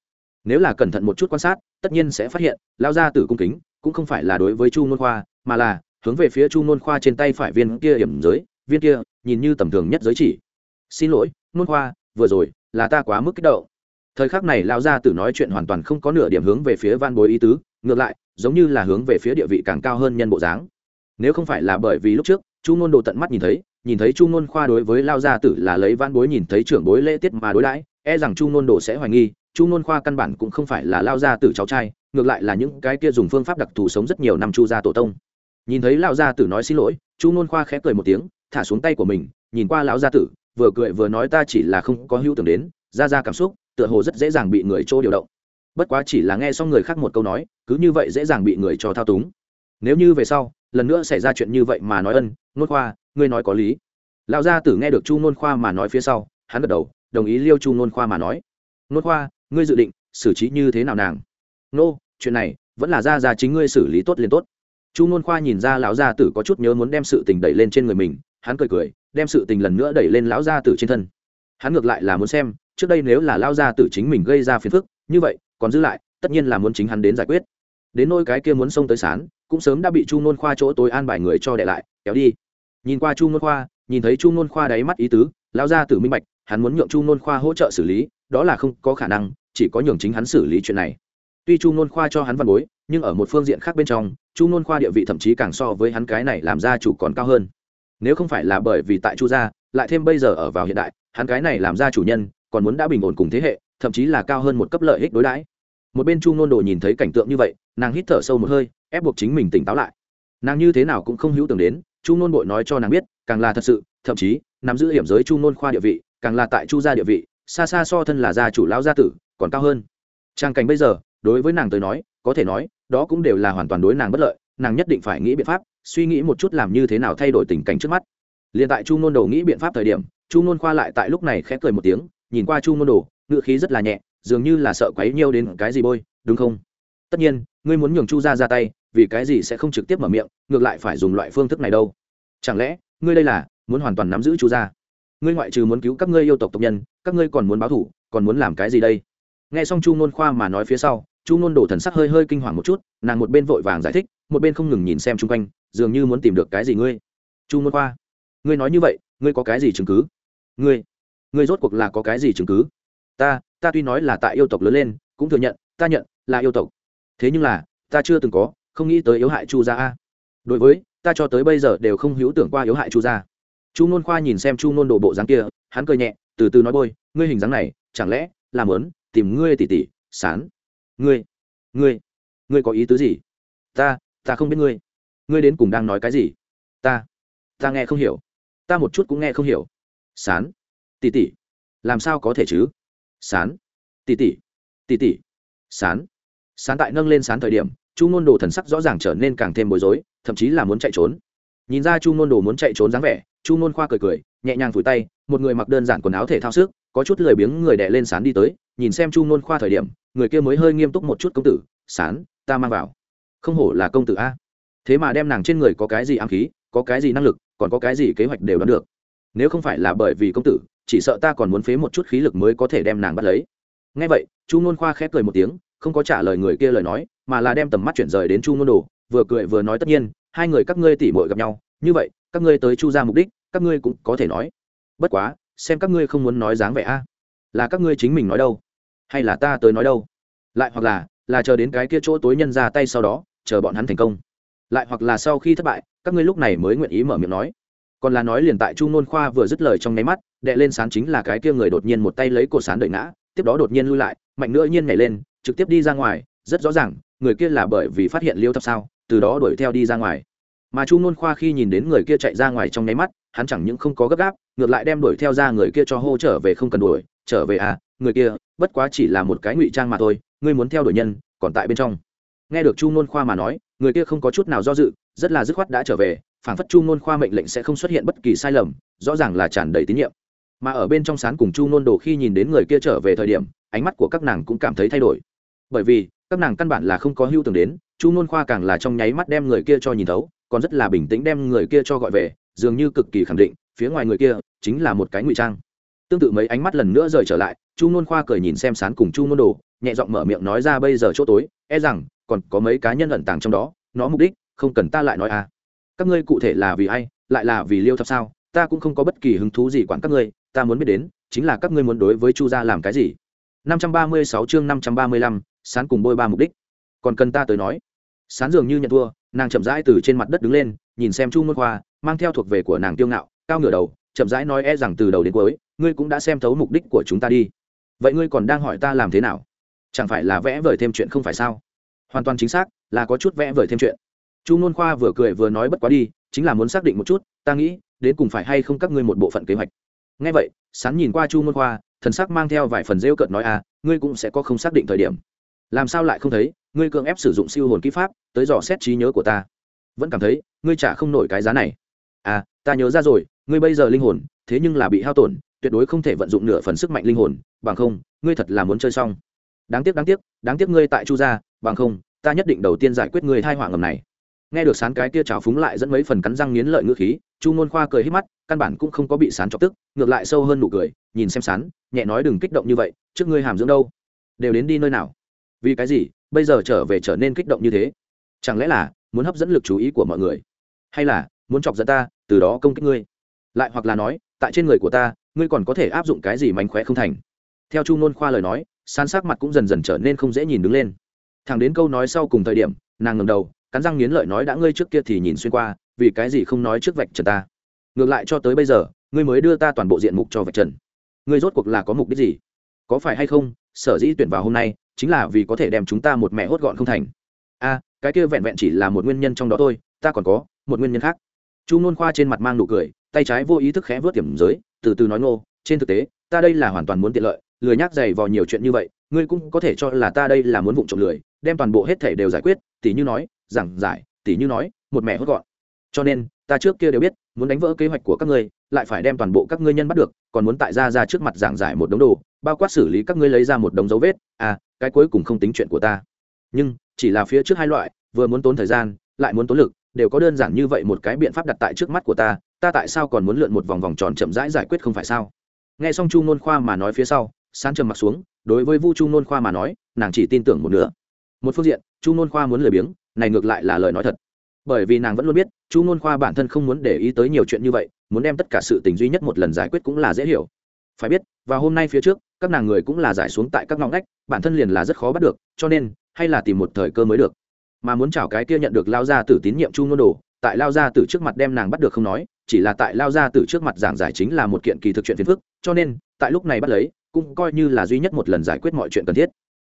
Nếu là cẩn thận một chút quan sát, tất nhiên sẽ phát hiện, lão gia tử cung kính cũng không phải là đối với chu nôn khoa, mà là hướng về phía chu nôn khoa trên tay phải viên kia hiểm giới, viên kia nhìn như tầm thường nhất giới chỉ. Xin lỗi, nôn khoa, vừa rồi là ta quá mức kích động. Thời khắc này lão gia tử nói chuyện hoàn toàn không có nửa điểm hướng về phía van bối ý tứ, ngược lại, giống như là hướng về phía địa vị càng cao hơn nhân bộ dáng. Nếu không phải là bởi vì lúc trước chu ngôn đồ tận mắt nhìn thấy nhìn thấy chu ngôn khoa đối với lao gia tử là lấy van bối nhìn thấy trưởng bối lễ tiết mà đối đãi e rằng chu ngôn đồ sẽ hoài nghi, chu ngôn khoa căn bản cũng không phải là lao gia tử cháu trai, ngược lại là những cái kia dùng phương pháp đặc thù sống rất nhiều năm chu gia tổ tông. Nhìn thấy lão gia tử nói xin lỗi, chu ngôn khoa khẽ cười một tiếng, thả xuống tay của mình, nhìn qua lão gia tử, vừa cười vừa nói ta chỉ là không có hưu tưởng đến, ra ra cảm xúc, tựa hồ rất dễ dàng bị người chỗ điều động. Bất quá chỉ là nghe xong người khác một câu nói, cứ như vậy dễ dàng bị người cho thao túng. Nếu như về sau lần nữa xảy ra chuyện như vậy mà nói ân, nôn khoa, ngươi nói có lý. Lão gia tử nghe được chu nôn khoa mà nói phía sau, hắn gật đầu, đồng ý liêu chu nôn khoa mà nói. Nôn khoa, ngươi dự định xử trí như thế nào nàng? Nô, chuyện này vẫn là ra ra chính ngươi xử lý tốt liền tốt. Chu nôn khoa nhìn ra lão gia tử có chút nhớ muốn đem sự tình đẩy lên trên người mình, hắn cười cười, đem sự tình lần nữa đẩy lên lão gia tử trên thân. Hắn ngược lại là muốn xem, trước đây nếu là lão gia tử chính mình gây ra phiền phức, như vậy, còn giữ lại, tất nhiên là muốn chính hắn đến giải quyết đến nôi cái kia muốn xông tới sán, cũng sớm đã bị chu nôn khoa chỗ tối an bài người cho đệ lại, kéo đi. Nhìn qua chu nôn khoa, nhìn thấy chu nôn khoa đáy mắt ý tứ lao ra từ minh bạch, hắn muốn nhượng chu nôn khoa hỗ trợ xử lý, đó là không có khả năng, chỉ có nhường chính hắn xử lý chuyện này. Tuy chu nôn khoa cho hắn văn bối, nhưng ở một phương diện khác bên trong, chu nôn khoa địa vị thậm chí càng so với hắn cái này làm ra chủ còn cao hơn. Nếu không phải là bởi vì tại chu gia, lại thêm bây giờ ở vào hiện đại, hắn cái này làm ra chủ nhân, còn muốn đã bình ổn cùng thế hệ, thậm chí là cao hơn một cấp lợi ích đối đãi một bên chu nôn đồ nhìn thấy cảnh tượng như vậy, nàng hít thở sâu một hơi, ép buộc chính mình tỉnh táo lại. Nàng như thế nào cũng không hữu tưởng đến, chu nôn bội nói cho nàng biết, càng là thật sự, thậm chí, nắm giữ hiểm giới chu nôn khoa địa vị, càng là tại chu gia địa vị, xa xa so thân là gia chủ lão gia tử, còn cao hơn. Trang cảnh bây giờ, đối với nàng tới nói, có thể nói, đó cũng đều là hoàn toàn đối nàng bất lợi, nàng nhất định phải nghĩ biện pháp, suy nghĩ một chút làm như thế nào thay đổi tình cảnh trước mắt. Liền tại chu nôn đồ nghĩ biện pháp thời điểm, chu nôn khoa lại tại lúc này khẽ cười một tiếng, nhìn qua chu nôn đồ ngự khí rất là nhẹ dường như là sợ quấy nhiêu đến cái gì bôi, đúng không? Tất nhiên, ngươi muốn nhường chu ra ra tay, vì cái gì sẽ không trực tiếp mở miệng, ngược lại phải dùng loại phương thức này đâu. Chẳng lẽ, ngươi đây là muốn hoàn toàn nắm giữ chu gia? Ngươi ngoại trừ muốn cứu các ngươi yêu tộc tộc nhân, các ngươi còn muốn báo thủ còn muốn làm cái gì đây? Nghe xong chu nôn khoa mà nói phía sau, chu nôn đổ thần sắc hơi hơi kinh hoàng một chút, nàng một bên vội vàng giải thích, một bên không ngừng nhìn xem chung quanh, dường như muốn tìm được cái gì ngươi? Chu nôn khoa, ngươi nói như vậy, ngươi có cái gì chứng cứ? Ngươi ngươi rốt cuộc là có cái gì chứng cứ? Ta ta tuy nói là tại yêu tộc lớn lên, cũng thừa nhận, ta nhận là yêu tộc. Thế nhưng là, ta chưa từng có, không nghĩ tới yếu hại chu gia a. Đối với, ta cho tới bây giờ đều không hữu tưởng qua yếu hại chu gia. Chu nôn khoa nhìn xem chu nôn đổ bộ dáng kia, hắn cười nhẹ, từ từ nói bôi, ngươi hình dáng này, chẳng lẽ làm lớn tìm ngươi tỉ tỉ, sán? Ngươi ngươi ngươi có ý tứ gì? Ta ta không biết ngươi. Ngươi đến cùng đang nói cái gì? Ta ta nghe không hiểu. Ta một chút cũng nghe không hiểu. Sán, tỉ tỉ, làm sao có thể chứ? Sán. Tỉ tỉ. Tỉ tỉ. Sán. Sán tại nâng lên sán thời điểm, chu ngôn đồ thần sắc rõ ràng trở nên càng thêm bối rối, thậm chí là muốn chạy trốn. Nhìn ra chu ngôn đồ muốn chạy trốn dáng vẻ, chu ngôn khoa cười cười, nhẹ nhàng phủi tay, một người mặc đơn giản quần áo thể thao sức, có chút lười biếng người đẻ lên sán đi tới, nhìn xem chu ngôn khoa thời điểm, người kia mới hơi nghiêm túc một chút công tử, sán, ta mang vào. Không hổ là công tử a. Thế mà đem nàng trên người có cái gì ám khí, có cái gì năng lực, còn có cái gì kế hoạch đều đoán được. Nếu không phải là bởi vì công tử chỉ sợ ta còn muốn phế một chút khí lực mới có thể đem nàng bắt lấy. Ngay vậy, chu ngôn khoa khép cười một tiếng, không có trả lời người kia lời nói, mà là đem tầm mắt chuyển rời đến chu ngôn đồ, vừa cười vừa nói tất nhiên, hai người các ngươi tỉ mội gặp nhau, như vậy, các ngươi tới chu ra mục đích, các ngươi cũng có thể nói. Bất quá, xem các ngươi không muốn nói dáng vẻ a, là các ngươi chính mình nói đâu, hay là ta tới nói đâu? Lại hoặc là là chờ đến cái kia chỗ tối nhân ra tay sau đó, chờ bọn hắn thành công. Lại hoặc là sau khi thất bại, các ngươi lúc này mới nguyện ý mở miệng nói. Còn là nói liền tại chu nôn khoa vừa dứt lời trong nháy mắt đệ lên sán chính là cái kia người đột nhiên một tay lấy cổ sán đợi ngã, tiếp đó đột nhiên lui lại, mạnh nữa nhiên nhảy lên, trực tiếp đi ra ngoài, rất rõ ràng, người kia là bởi vì phát hiện liêu thập sao, từ đó đuổi theo đi ra ngoài. Mà chu nôn khoa khi nhìn đến người kia chạy ra ngoài trong nháy mắt, hắn chẳng những không có gấp gáp, ngược lại đem đuổi theo ra người kia cho hô trở về không cần đuổi, trở về à người kia, bất quá chỉ là một cái ngụy trang mà thôi, ngươi muốn theo đuổi nhân, còn tại bên trong. Nghe được chu nôn khoa mà nói, người kia không có chút nào do dự, rất là dứt khoát đã trở về phản phất chu nôn khoa mệnh lệnh sẽ không xuất hiện bất kỳ sai lầm, rõ ràng là tràn đầy tín nhiệm mà ở bên trong sán cùng chu nôn đồ khi nhìn đến người kia trở về thời điểm, ánh mắt của các nàng cũng cảm thấy thay đổi. Bởi vì, các nàng căn bản là không có hưu tưởng đến, chu nôn khoa càng là trong nháy mắt đem người kia cho nhìn thấu, còn rất là bình tĩnh đem người kia cho gọi về, dường như cực kỳ khẳng định, phía ngoài người kia chính là một cái ngụy trang. Tương tự mấy ánh mắt lần nữa rời trở lại, chu nôn khoa cười nhìn xem sán cùng chu nôn đồ, nhẹ giọng mở miệng nói ra bây giờ chỗ tối e rằng còn có mấy cá nhân ẩn tàng trong đó, nó mục đích không cần ta lại nói à. Các ngươi cụ thể là vì ai, lại là vì liêu thập sao? Ta cũng không có bất kỳ hứng thú gì quản các ngươi ta muốn biết đến chính là các ngươi muốn đối với chu gia làm cái gì? 536 chương 535, sán cùng bôi ba mục đích. Còn cần ta tới nói. Sán dường như nhận thua nàng chậm rãi từ trên mặt đất đứng lên nhìn xem chu môn khoa mang theo thuộc về của nàng tiêu ngạo cao ngửa đầu chậm rãi nói e rằng từ đầu đến cuối ngươi cũng đã xem thấu mục đích của chúng ta đi. Vậy ngươi còn đang hỏi ta làm thế nào? Chẳng phải là vẽ vời thêm chuyện không phải sao? Hoàn toàn chính xác là có chút vẽ vời thêm chuyện. Chu nôn khoa vừa cười vừa nói bất quá đi chính là muốn xác định một chút ta nghĩ đến cùng phải hay không các ngươi một bộ phận kế hoạch ngay vậy, sán nhìn qua chu môn khoa, thần sắc mang theo vài phần rêu cợt nói à ngươi cũng sẽ có không xác định thời điểm. Làm sao lại không thấy? Ngươi cưỡng ép sử dụng siêu hồn kỹ pháp, tới dò xét trí nhớ của ta. Vẫn cảm thấy, ngươi trả không nổi cái giá này. À ta nhớ ra rồi, ngươi bây giờ linh hồn, thế nhưng là bị hao tổn, tuyệt đối không thể vận dụng nửa phần sức mạnh linh hồn. Bằng không, ngươi thật là muốn chơi xong. Đáng tiếc đáng tiếc đáng tiếc ngươi tại chu gia, bằng không, ta nhất định đầu tiên giải quyết ngươi thai họa ngầm này nghe được sán cái kia trào phúng lại dẫn mấy phần cắn răng nghiến lợi ngữ khí, chu ngôn khoa cười hít mắt, căn bản cũng không có bị sán chọc tức, ngược lại sâu hơn nụ cười, nhìn xem sán, nhẹ nói đừng kích động như vậy, trước ngươi hàm dưỡng đâu? Đều đến đi nơi nào? Vì cái gì, bây giờ trở về trở nên kích động như thế? Chẳng lẽ là muốn hấp dẫn lực chú ý của mọi người? Hay là muốn chọc dẫn ta, từ đó công kích ngươi? Lại hoặc là nói, tại trên người của ta, ngươi còn có thể áp dụng cái gì mánh khóe không thành? Theo chu ngôn khoa lời nói, sán sắc mặt cũng dần dần trở nên không dễ nhìn đứng lên. Thằng đến câu nói sau cùng thời điểm, nàng ngầm đầu cắn răng nghiến lợi nói đã ngươi trước kia thì nhìn xuyên qua, vì cái gì không nói trước vạch trần ta? Ngược lại cho tới bây giờ, ngươi mới đưa ta toàn bộ diện mục cho vạch trần. Ngươi rốt cuộc là có mục đích gì? Có phải hay không, sở dĩ tuyển vào hôm nay, chính là vì có thể đem chúng ta một mẹ hốt gọn không thành. A, cái kia vẹn vẹn chỉ là một nguyên nhân trong đó thôi, ta còn có một nguyên nhân khác. Chu nôn khoa trên mặt mang nụ cười, tay trái vô ý thức khẽ vớt kiểm giới, từ từ nói ngô, trên thực tế, ta đây là hoàn toàn muốn tiện lợi, lười nhác dày vào nhiều chuyện như vậy, ngươi cũng có thể cho là ta đây là muốn vụng trộm lười, đem toàn bộ hết thể đều giải quyết, tỉ như nói giảng giải, tỉ như nói, một mẹ hốt gọn. Cho nên, ta trước kia đều biết, muốn đánh vỡ kế hoạch của các ngươi, lại phải đem toàn bộ các ngươi nhân bắt được, còn muốn tại ra ra trước mặt giảng giải một đống đồ, bao quát xử lý các ngươi lấy ra một đống dấu vết. À cái cuối cùng không tính chuyện của ta. Nhưng, chỉ là phía trước hai loại, vừa muốn tốn thời gian, lại muốn tốn lực, đều có đơn giản như vậy một cái biện pháp đặt tại trước mắt của ta ta tại sao còn muốn lượn một vòng vòng tròn chậm rãi giải quyết không phải sao? Nghe xong chu nôn khoa mà nói phía sau, sán trầm mặt xuống, đối với vu chu nôn khoa mà nói, nàng chỉ tin tưởng một nửa. Một phương diện, chu nôn khoa muốn lười biếng này ngược lại là lời nói thật. Bởi vì nàng vẫn luôn biết, chu nôn khoa bản thân không muốn để ý tới nhiều chuyện như vậy, muốn đem tất cả sự tình duy nhất một lần giải quyết cũng là dễ hiểu. Phải biết và hôm nay phía trước, các nàng người cũng là giải xuống tại các ngõ ngách, bản thân liền là rất khó bắt được, cho nên, hay là tìm một thời cơ mới được. Mà muốn chảo cái kia nhận được lao ra tử tín nhiệm chu ngôn đồ, tại lao ra tử trước mặt đem nàng bắt được không nói, chỉ là tại lao ra tử trước mặt giảng giải chính là một kiện kỳ thực chuyện phiền phức, cho nên, tại lúc này bắt lấy, cũng coi như là duy nhất một lần giải quyết mọi chuyện cần thiết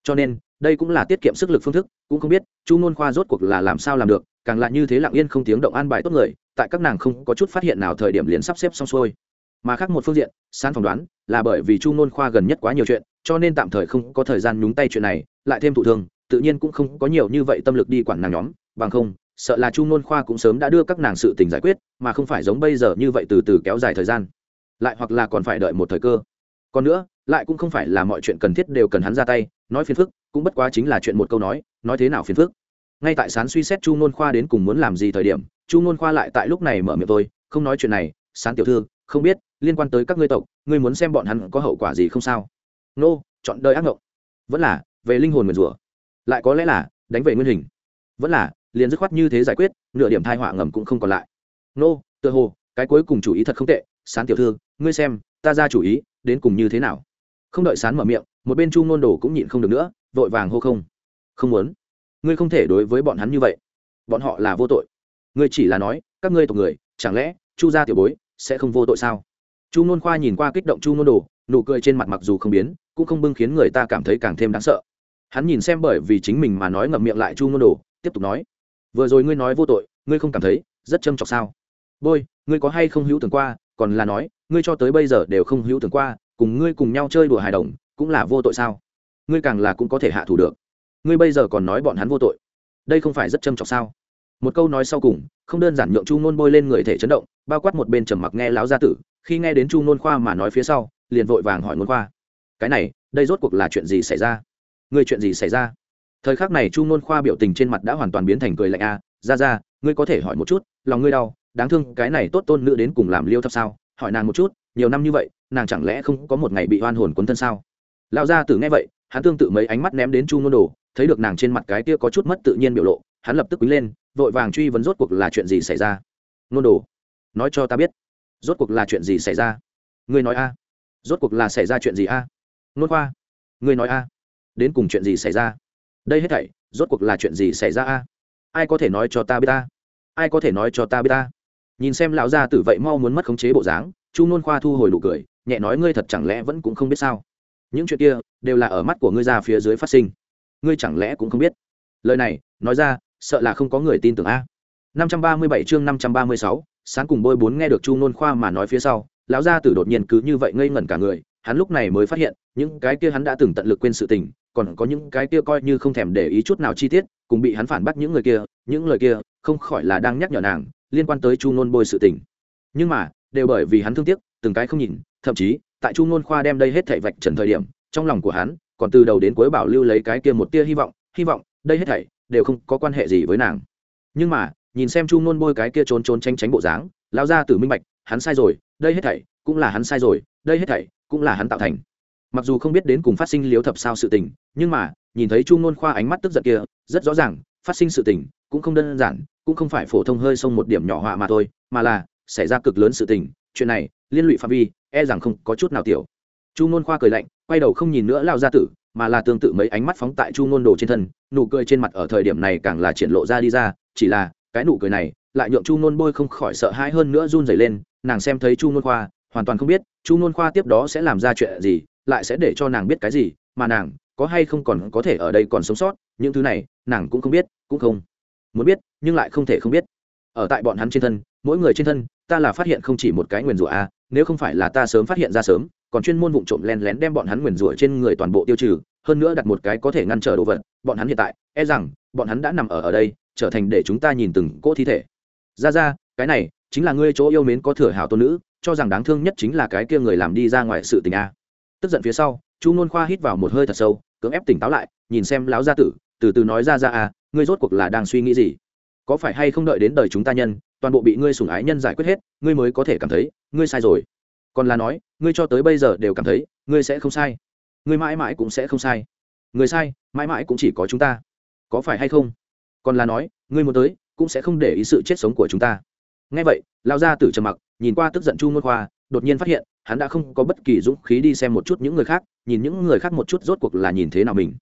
cho nên, đây cũng là tiết kiệm sức lực phương thức, cũng không biết, chu nôn khoa rốt cuộc là làm sao làm được, càng lại như thế lặng yên không tiếng động an bài tốt người, tại các nàng không có chút phát hiện nào thời điểm liền sắp xếp xong xuôi. Mà khác một phương diện san phỏng đoán, là bởi vì chu nôn khoa gần nhất quá nhiều chuyện, cho nên tạm thời không có thời gian nhúng tay chuyện này, lại thêm thụ thương, tự nhiên cũng không có nhiều như vậy tâm lực đi quản nàng nhóm, bằng không, sợ là chu nôn khoa cũng sớm đã đưa các nàng sự tình giải quyết, mà không phải giống bây giờ như vậy từ từ kéo dài thời gian. Lại hoặc là còn phải đợi một thời cơ còn nữa, lại cũng không phải là mọi chuyện cần thiết đều cần hắn ra tay, nói phiền phức, cũng bất quá chính là chuyện một câu nói nói thế nào phiền phức. Ngay tại sán suy xét chu nôn khoa đến cùng muốn làm gì thời điểm, chu nôn khoa lại tại lúc này mở miệng tôi, không nói chuyện này, sán tiểu thư, không biết, liên quan tới các ngươi tộc, ngươi muốn xem bọn hắn có hậu quả gì không sao? Nô, chọn đời ác ngộng. Vẫn là, về linh hồn nguyền rủa. Lại có lẽ là, đánh về nguyên hình. Vẫn là, liền dứt khoát như thế giải quyết, nửa điểm thai họa ngầm cũng không còn lại. Nô tự hồ, cái cuối cùng chủ ý thật không tệ, sán tiểu thư, ngươi xem, ta ra chủ ý đến cùng như thế nào? Không đợi sán mở miệng, một bên chu ngôn đồ cũng nhịn không được nữa, vội vàng hô không. Không muốn. Ngươi không thể đối với bọn hắn như vậy. Bọn họ là vô tội. Ngươi chỉ là nói, các ngươi tộc người, chẳng lẽ chu gia tiểu bối sẽ không vô tội sao? Chu nôn khoa nhìn qua kích động chu nôn đồ, nụ cười trên mặt mặc dù không biến, cũng không bưng khiến người ta cảm thấy càng thêm đáng sợ. Hắn nhìn xem bởi vì chính mình mà nói ngậm miệng lại chu nôn đồ, tiếp tục nói, vừa rồi ngươi nói vô tội, ngươi không cảm thấy rất châm chọc sao? Bôi, ngươi có hay không hữu tưởng qua, còn là nói ngươi cho tới bây giờ đều không hữu tưởng qua, cùng ngươi cùng nhau chơi đùa hài đồng, cũng là vô tội sao? Ngươi càng là cũng có thể hạ thủ được. Ngươi bây giờ còn nói bọn hắn vô tội. Đây không phải rất trâm trọng sao? Một câu nói sau cùng, không đơn giản nhượng chu nôn bôi lên người thể chấn động, bao quát một bên trầm mặc nghe lão gia tử, khi nghe đến chu nôn khoa mà nói phía sau, liền vội vàng hỏi nôn khoa. Cái này, đây rốt cuộc là chuyện gì xảy ra? Ngươi chuyện gì xảy ra? Thời khắc này chu nôn khoa biểu tình trên mặt đã hoàn toàn biến thành cười lạnh a. Ra ra, ngươi có thể hỏi một chút, lòng ngươi đau, đáng thương cái này tốt tôn nữ đến cùng làm liêu thấp sao? Hỏi nàng một chút, nhiều năm như vậy, nàng chẳng lẽ không có một ngày bị oan hồn quấn thân sao? Lão gia tử nghe vậy, hắn tương tự mấy ánh mắt ném đến chu ngôn đồ, thấy được nàng trên mặt cái kia có chút mất tự nhiên biểu lộ, hắn lập tức quý lên, vội vàng truy vấn rốt cuộc là chuyện gì xảy ra? Ngôn đồ, nói cho ta biết, rốt cuộc là chuyện gì xảy ra? Ngươi nói a. Rốt cuộc là xảy ra chuyện gì a? Ngôn khoa, ngươi nói a. Đến cùng chuyện gì xảy ra? Đây hết thảy, rốt cuộc là chuyện gì xảy ra a? Ai có thể nói cho ta biết ta ai có thể nói cho ta biết ta nhìn xem lão gia tử vậy mau muốn mất khống chế bộ dáng, chu nôn khoa thu hồi nụ cười, nhẹ nói ngươi thật chẳng lẽ vẫn cũng không biết sao? Những chuyện kia đều là ở mắt của ngươi ra phía dưới phát sinh. Ngươi chẳng lẽ cũng không biết? Lời này, nói ra, sợ là không có người tin tưởng a. Năm trăm ba mươi bảy chương năm trăm ba mươi sáu, sáng cùng bôi bốn nghe được chu nôn khoa mà nói phía sau, lão gia tử đột nhiên cứ như vậy ngây ngẩn cả người, hắn lúc này mới phát hiện, những cái kia hắn đã từng tận lực quên sự tình, còn có những cái kia coi như không thèm để ý chút nào chi tiết, cùng bị hắn phản bác những người kia, những lời kia, không khỏi là đang nhắc nhở nàng liên quan tới chu nôn bôi sự tình. Nhưng mà, đều bởi vì hắn thương tiếc, từng cái không nhìn, thậm chí, tại chu nôn khoa đem đây hết thảy vạch trần thời điểm, trong lòng của hắn, còn từ đầu đến cuối bảo lưu lấy cái kia một tia hy vọng hy vọng, đây hết thảy đều không có quan hệ gì với nàng. Nhưng mà, nhìn xem chu nôn bôi cái kia trốn trốn tranh tránh bộ dáng lao ra từ minh bạch, hắn sai rồi, đây hết thảy cũng là hắn sai rồi, đây hết thảy cũng là hắn tạo thành. Mặc dù không biết đến cùng phát sinh liếu thập sao sự tình, nhưng mà, nhìn thấy chu nôn khoa ánh mắt tức giận kia, rất rõ ràng, phát sinh sự tình cũng không đơn giản cũng không phải phổ thông hơi sông một điểm nhỏ họa mà thôi, mà là xảy ra cực lớn sự tình, chuyện này, liên lụy phạm vi e rằng không có chút nào tiểu. Chu nôn khoa cười lạnh, quay đầu không nhìn nữa lao ra tử, mà là tương tự mấy ánh mắt phóng tại chu nôn đồ trên thân, nụ cười trên mặt ở thời điểm này càng là triển lộ ra đi ra, chỉ là cái nụ cười này lại nhượng chu nôn bôi không khỏi sợ hãi hơn nữa run rẩy lên, nàng xem thấy chu nôn khoa, hoàn toàn không biết chu nôn khoa tiếp đó sẽ làm ra chuyện gì, lại sẽ để cho nàng biết cái gì, mà nàng có hay không còn có thể ở đây còn sống sót, những thứ này nàng cũng không biết, cũng không muốn biết, nhưng lại không thể không biết. Ở tại bọn hắn trên thân, mỗi người trên thân, ta là phát hiện không chỉ một cái nguyền rủa a, nếu không phải là ta sớm phát hiện ra sớm, còn chuyên môn vụ trộm len lén đem bọn hắn nguyền rủa trên người toàn bộ tiêu trừ, hơn nữa đặt một cái có thể ngăn trở đồ vật, bọn hắn hiện tại e rằng, bọn hắn đã nằm ở ở đây, trở thành để chúng ta nhìn từng cỗ thi thể. Ra ra, cái này, chính là ngươi chỗ yêu mến có thừa hảo tôn nữ, cho rằng đáng thương nhất chính là cái kia người làm đi ra ngoài sự tình a. Tức giận phía sau, chu nôn khoa hít vào một hơi thật sâu, cưỡng ép tỉnh táo lại, nhìn xem láo gia tử, từ từ nói ra ra a ngươi rốt cuộc là đang suy nghĩ gì? Có phải hay không đợi đến đời chúng ta nhân, toàn bộ bị ngươi sủng ái nhân giải quyết hết, ngươi mới có thể cảm thấy, ngươi sai rồi. Còn là nói, ngươi cho tới bây giờ đều cảm thấy, ngươi sẽ không sai. Ngươi mãi mãi cũng sẽ không sai. Người sai, mãi mãi cũng chỉ có chúng ta. Có phải hay không? Còn là nói, ngươi muốn tới, cũng sẽ không để ý sự chết sống của chúng ta. Ngay vậy lao ra tử trầm mặc, nhìn qua tức giận chu ngôn khoa, đột nhiên phát hiện, hắn đã không có bất kỳ dũng khí đi xem một chút những người khác, nhìn những người khác một chút rốt cuộc là nhìn thế nào mình.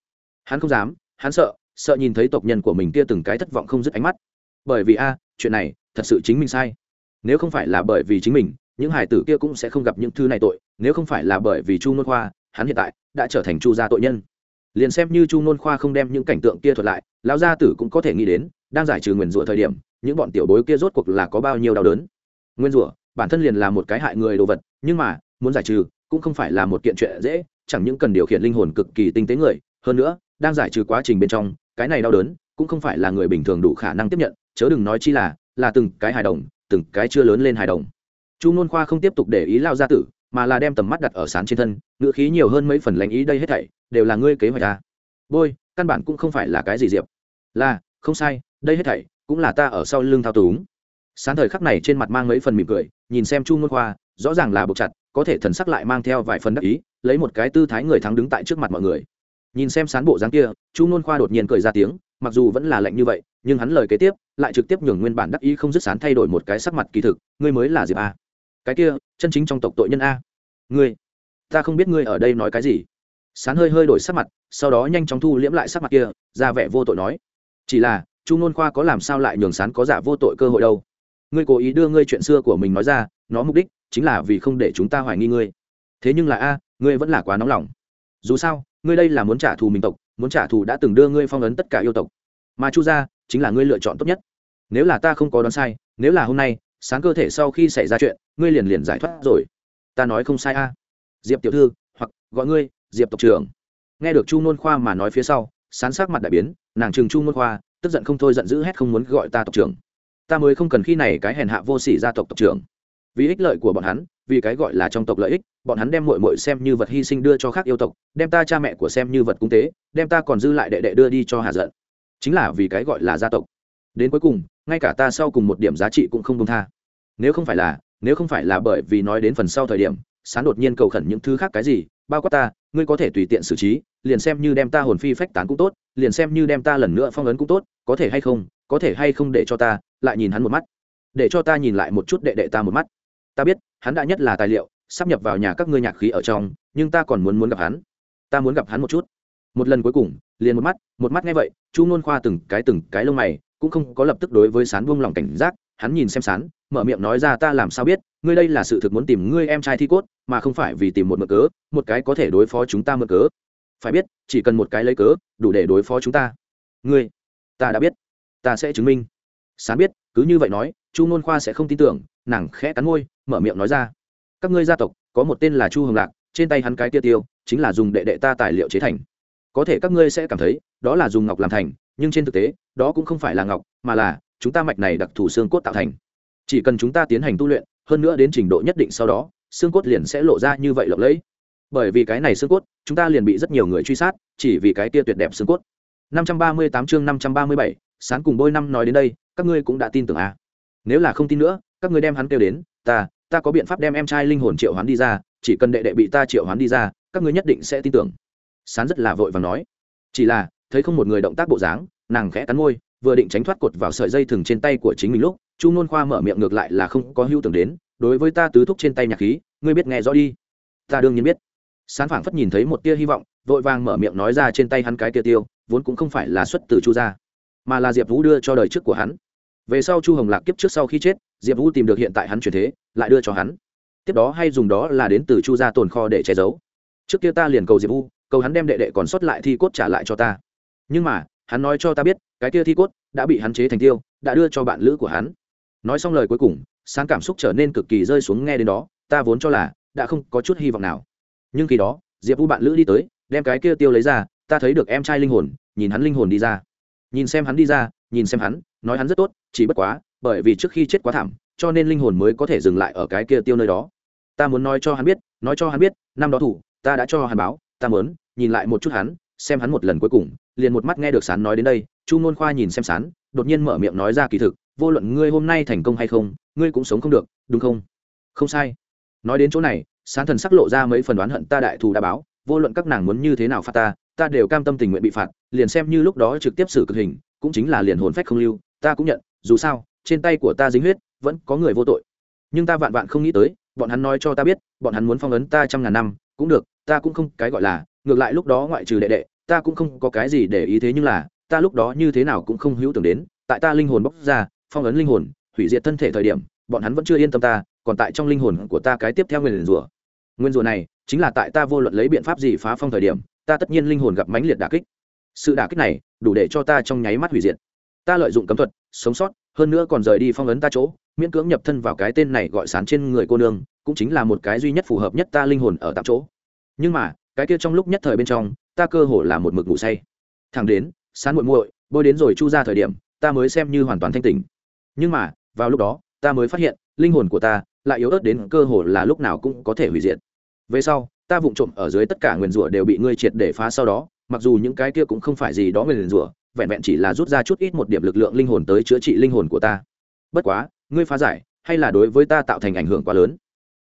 Hắn không dám, hắn sợ sợ nhìn thấy tộc nhân của mình kia từng cái thất vọng không dứt ánh mắt. Bởi vì a, chuyện này thật sự chính mình sai. Nếu không phải là bởi vì chính mình, những hải tử kia cũng sẽ không gặp những thứ này tội. Nếu không phải là bởi vì chu nôn khoa, hắn hiện tại đã trở thành chu gia tội nhân. Liền xem như chu nôn khoa không đem những cảnh tượng kia thuật lại, lão gia tử cũng có thể nghĩ đến, đang giải trừ nguyền rủa thời điểm, những bọn tiểu bối kia rốt cuộc là có bao nhiêu đau đớn. Nguyên rủa, bản thân liền là một cái hại người đồ vật, nhưng mà, muốn giải trừ cũng không phải là một kiện chuyện dễ, chẳng những cần điều khiển linh hồn cực kỳ tinh tế người, hơn nữa, đang giải trừ quá trình bên trong cái này đau đớn cũng không phải là người bình thường đủ khả năng tiếp nhận, chớ đừng nói chi là là từng cái hài đồng, từng cái chưa lớn lên hài đồng. Chu nôn khoa không tiếp tục để ý lao gia tử, mà là đem tầm mắt đặt ở sán trên thân, ngữ khí nhiều hơn mấy phần lãnh ý đây hết thảy, đều là ngươi kế hoạch ta à. bôi, căn bản cũng không phải là cái gì diệp. Là, không sai, đây hết thảy cũng là ta ở sau lưng thao túng. Sáng thời khắc này trên mặt mang mấy phần mỉm cười, nhìn xem chu nôn khoa, rõ ràng là buộc chặt, có thể thần sắc lại mang theo vài phần đắc ý, lấy một cái tư thái người thắng đứng tại trước mặt mọi người nhìn xem sán bộ dáng kia, chu nôn khoa đột nhiên cười ra tiếng, mặc dù vẫn là lạnh như vậy, nhưng hắn lời kế tiếp, lại trực tiếp nhường nguyên bản đắc ý không dứt sán thay đổi một cái sắc mặt kỳ thực, ngươi mới là diệp a. Cái kia, chân chính trong tộc tội nhân a. Ngươi, ta không biết ngươi ở đây nói cái gì. Sán hơi hơi đổi sắc mặt, sau đó nhanh chóng thu liễm lại sắc mặt kia, ra vẻ vô tội nói. Chỉ là, chu nôn khoa có làm sao lại nhường sán có giả vô tội cơ hội đâu? Ngươi cố ý đưa ngươi chuyện xưa của mình nói ra, nó mục đích chính là vì không để chúng ta hoài nghi ngươi. Thế nhưng là a, ngươi vẫn là quá nóng lòng. Dù sao ngươi đây là muốn trả thù mình tộc, muốn trả thù đã từng đưa ngươi phong ấn tất cả yêu tộc. Mà chu gia chính là ngươi lựa chọn tốt nhất. Nếu là ta không có đoán sai, nếu là hôm nay, sáng cơ thể sau khi xảy ra chuyện, ngươi liền liền giải thoát rồi. Ta nói không sai a. Diệp tiểu thư, hoặc gọi ngươi diệp tộc trưởng. Nghe được chu nôn khoa mà nói phía sau, sán sắc mặt đại biến, nàng trừng chu nôn khoa, tức giận không thôi giận dữ hét không muốn gọi ta tộc trưởng. Ta mới không cần khi này cái hèn hạ vô sỉ gia tộc tộc trưởng. Vì ích lợi của bọn hắn vì cái gọi là trong tộc lợi ích, bọn hắn đem mội mội xem như vật hy sinh đưa cho khác yêu tộc, đem ta cha mẹ của xem như vật cung tế, đem ta còn dư lại đệ đệ đưa đi cho hà giận. Chính là vì cái gọi là gia tộc. Đến cuối cùng, ngay cả ta sau cùng một điểm giá trị cũng không công tha. Nếu không phải là, nếu không phải là bởi vì nói đến phần sau thời điểm, sán đột nhiên cầu khẩn những thứ khác cái gì, bao quát ta, ngươi có thể tùy tiện xử trí, liền xem như đem ta hồn phi phách tán cũng tốt, liền xem như đem ta lần nữa phong ấn cũng tốt, có thể hay không, có thể hay không để cho ta, lại nhìn hắn một mắt. Để cho ta nhìn lại một chút đệ đệ ta một mắt ta biết, hắn đã nhất là tài liệu, sắp nhập vào nhà các ngươi nhạc khí ở trong, nhưng ta còn muốn muốn gặp hắn. Ta muốn gặp hắn một chút. Một lần cuối cùng, liền một mắt một mắt nghe vậy, chu nôn khoa từng cái từng cái lông mày, cũng không có lập tức đối với sán buông lòng cảnh giác, hắn nhìn xem sán, mở miệng nói ra ta làm sao biết, ngươi đây là sự thực muốn tìm ngươi em trai thi cốt, mà không phải vì tìm một mượn cớ, một cái có thể đối phó chúng ta mượn cớ. Phải biết, chỉ cần một cái lấy cớ, đủ để đối phó chúng ta. Ngươi, ta đã biết, ta sẽ chứng minh. Sán biết, cứ như vậy nói, chu nôn khoa sẽ không tin tưởng nàng khẽ cắn môi mở miệng nói ra. Các ngươi gia tộc có một tên là chu hồng lạc trên tay hắn cái tia tiêu chính là dùng đệ đệ ta tài liệu chế thành. Có thể các ngươi sẽ cảm thấy đó là dùng ngọc làm thành nhưng trên thực tế đó cũng không phải là ngọc mà là chúng ta mạch này đặc thù xương cốt tạo thành. Chỉ cần chúng ta tiến hành tu luyện hơn nữa đến trình độ nhất định sau đó xương cốt liền sẽ lộ ra như vậy lộng lẫy. Bởi vì cái này xương cốt chúng ta liền bị rất nhiều người truy sát chỉ vì cái tia tuyệt đẹp xương cốt. 538 chương 537, sáng cùng bôi năm nói đến đây các ngươi cũng đã tin tưởng à nếu là không tin nữa, các ngươi đem hắn kêu đến, ta ta có biện pháp đem em trai linh hồn triệu hoán đi ra, chỉ cần đệ đệ bị ta triệu hoán đi ra, các ngươi nhất định sẽ tin tưởng. Sán rất là vội và nói. Chỉ là, thấy không một người động tác bộ dáng, nàng khẽ cắn môi, vừa định tránh thoát cột vào sợi dây thừng trên tay của chính mình lúc, chu nôn khoa mở miệng ngược lại là không có hưu tưởng đến, đối với ta tứ thúc trên tay nhạc khí, ngươi biết nghe rõ đi. Ta đương nhiên biết. Sán phảng phất nhìn thấy một tia hy vọng, vội vàng mở miệng nói ra trên tay hắn cái tia tiêu, vốn cũng không phải là xuất từ chu gia, mà là diệp vũ đưa cho đời trước của hắn về sau chu hồng lạc kiếp trước sau khi chết, diệp vũ tìm được hiện tại hắn chuyển thế, lại đưa cho hắn. Tiếp đó hay dùng đó là đến từ chu gia tồn kho để che giấu. Trước kia ta liền cầu diệp vũ, cầu hắn đem đệ đệ còn sót lại thi cốt trả lại cho ta. Nhưng mà, hắn nói cho ta biết, cái kia thi cốt đã bị hắn chế thành tiêu, đã đưa cho bạn lữ của hắn. Nói xong lời cuối cùng, sáng cảm xúc trở nên cực kỳ rơi xuống nghe đến đó, ta vốn cho là đã không có chút hy vọng nào. Nhưng khi đó, diệp vũ bạn lữ đi tới, đem cái kia tiêu lấy ra, ta thấy được em trai linh hồn, nhìn hắn linh hồn đi ra. Nhìn xem hắn đi ra nhìn xem hắn, nói hắn rất tốt, chỉ bất quá, bởi vì trước khi chết quá thảm, cho nên linh hồn mới có thể dừng lại ở cái kia tiêu nơi đó. Ta muốn nói cho hắn biết, nói cho hắn biết, năm đó thủ, ta đã cho hắn báo, ta muốn nhìn lại một chút hắn, xem hắn một lần cuối cùng, liền một mắt nghe được sán nói đến đây, chu ngôn khoa nhìn xem sán, đột nhiên mở miệng nói ra kỳ thực, vô luận ngươi hôm nay thành công hay không, ngươi cũng sống không được, đúng không? Không sai. Nói đến chỗ này, sán thần sắc lộ ra mấy phần đoán hận ta đại thù đã báo, vô luận các nàng muốn như thế nào phạt ta ta đều cam tâm tình nguyện bị phạt, liền xem như lúc đó trực tiếp xử cực hình cũng chính là liền hồn phách không lưu, ta cũng nhận, dù sao, trên tay của ta dính huyết, vẫn có người vô tội. Nhưng ta vạn vạn không nghĩ tới, bọn hắn nói cho ta biết, bọn hắn muốn phong ấn ta trăm ngàn năm, cũng được, ta cũng không cái gọi là, ngược lại lúc đó ngoại trừ đệ đệ, ta cũng không có cái gì để ý thế nhưng là, ta lúc đó như thế nào cũng không hữu tưởng đến, tại ta linh hồn bóc ra, phong ấn linh hồn, hủy diệt thân thể thời điểm, bọn hắn vẫn chưa yên tâm ta, còn tại trong linh hồn của ta cái tiếp theo nguyên rủa. Nguyên rủa này, chính là tại ta vô luận lấy biện pháp gì phá phong thời điểm, ta tất nhiên linh hồn gặp mãnh liệt đả kích sự đả kích này đủ để cho ta trong nháy mắt hủy diệt. Ta lợi dụng cấm thuật, sống sót, hơn nữa còn rời đi phong ấn ta chỗ, miễn cưỡng nhập thân vào cái tên này gọi sán trên người cô nương, cũng chính là một cái duy nhất phù hợp nhất ta linh hồn ở tạm chỗ. Nhưng mà, cái kia trong lúc nhất thời bên trong, ta cơ hồ là một mực ngủ say. Thẳng đến, sán muội muội, bôi đến rồi chu ra thời điểm, ta mới xem như hoàn toàn thanh tỉnh. Nhưng mà, vào lúc đó, ta mới phát hiện, linh hồn của ta lại yếu ớt đến cơ hồ là lúc nào cũng có thể hủy diệt. Về sau, ta vụng trộm ở dưới tất cả nguyền rủa đều bị ngươi triệt để phá sau đó mặc dù những cái kia cũng không phải gì đó người liền rủa, vẹn vẹn chỉ là rút ra chút ít một điểm lực lượng linh hồn tới chữa trị linh hồn của ta. Bất quá, ngươi phá giải, hay là đối với ta tạo thành ảnh hưởng quá lớn?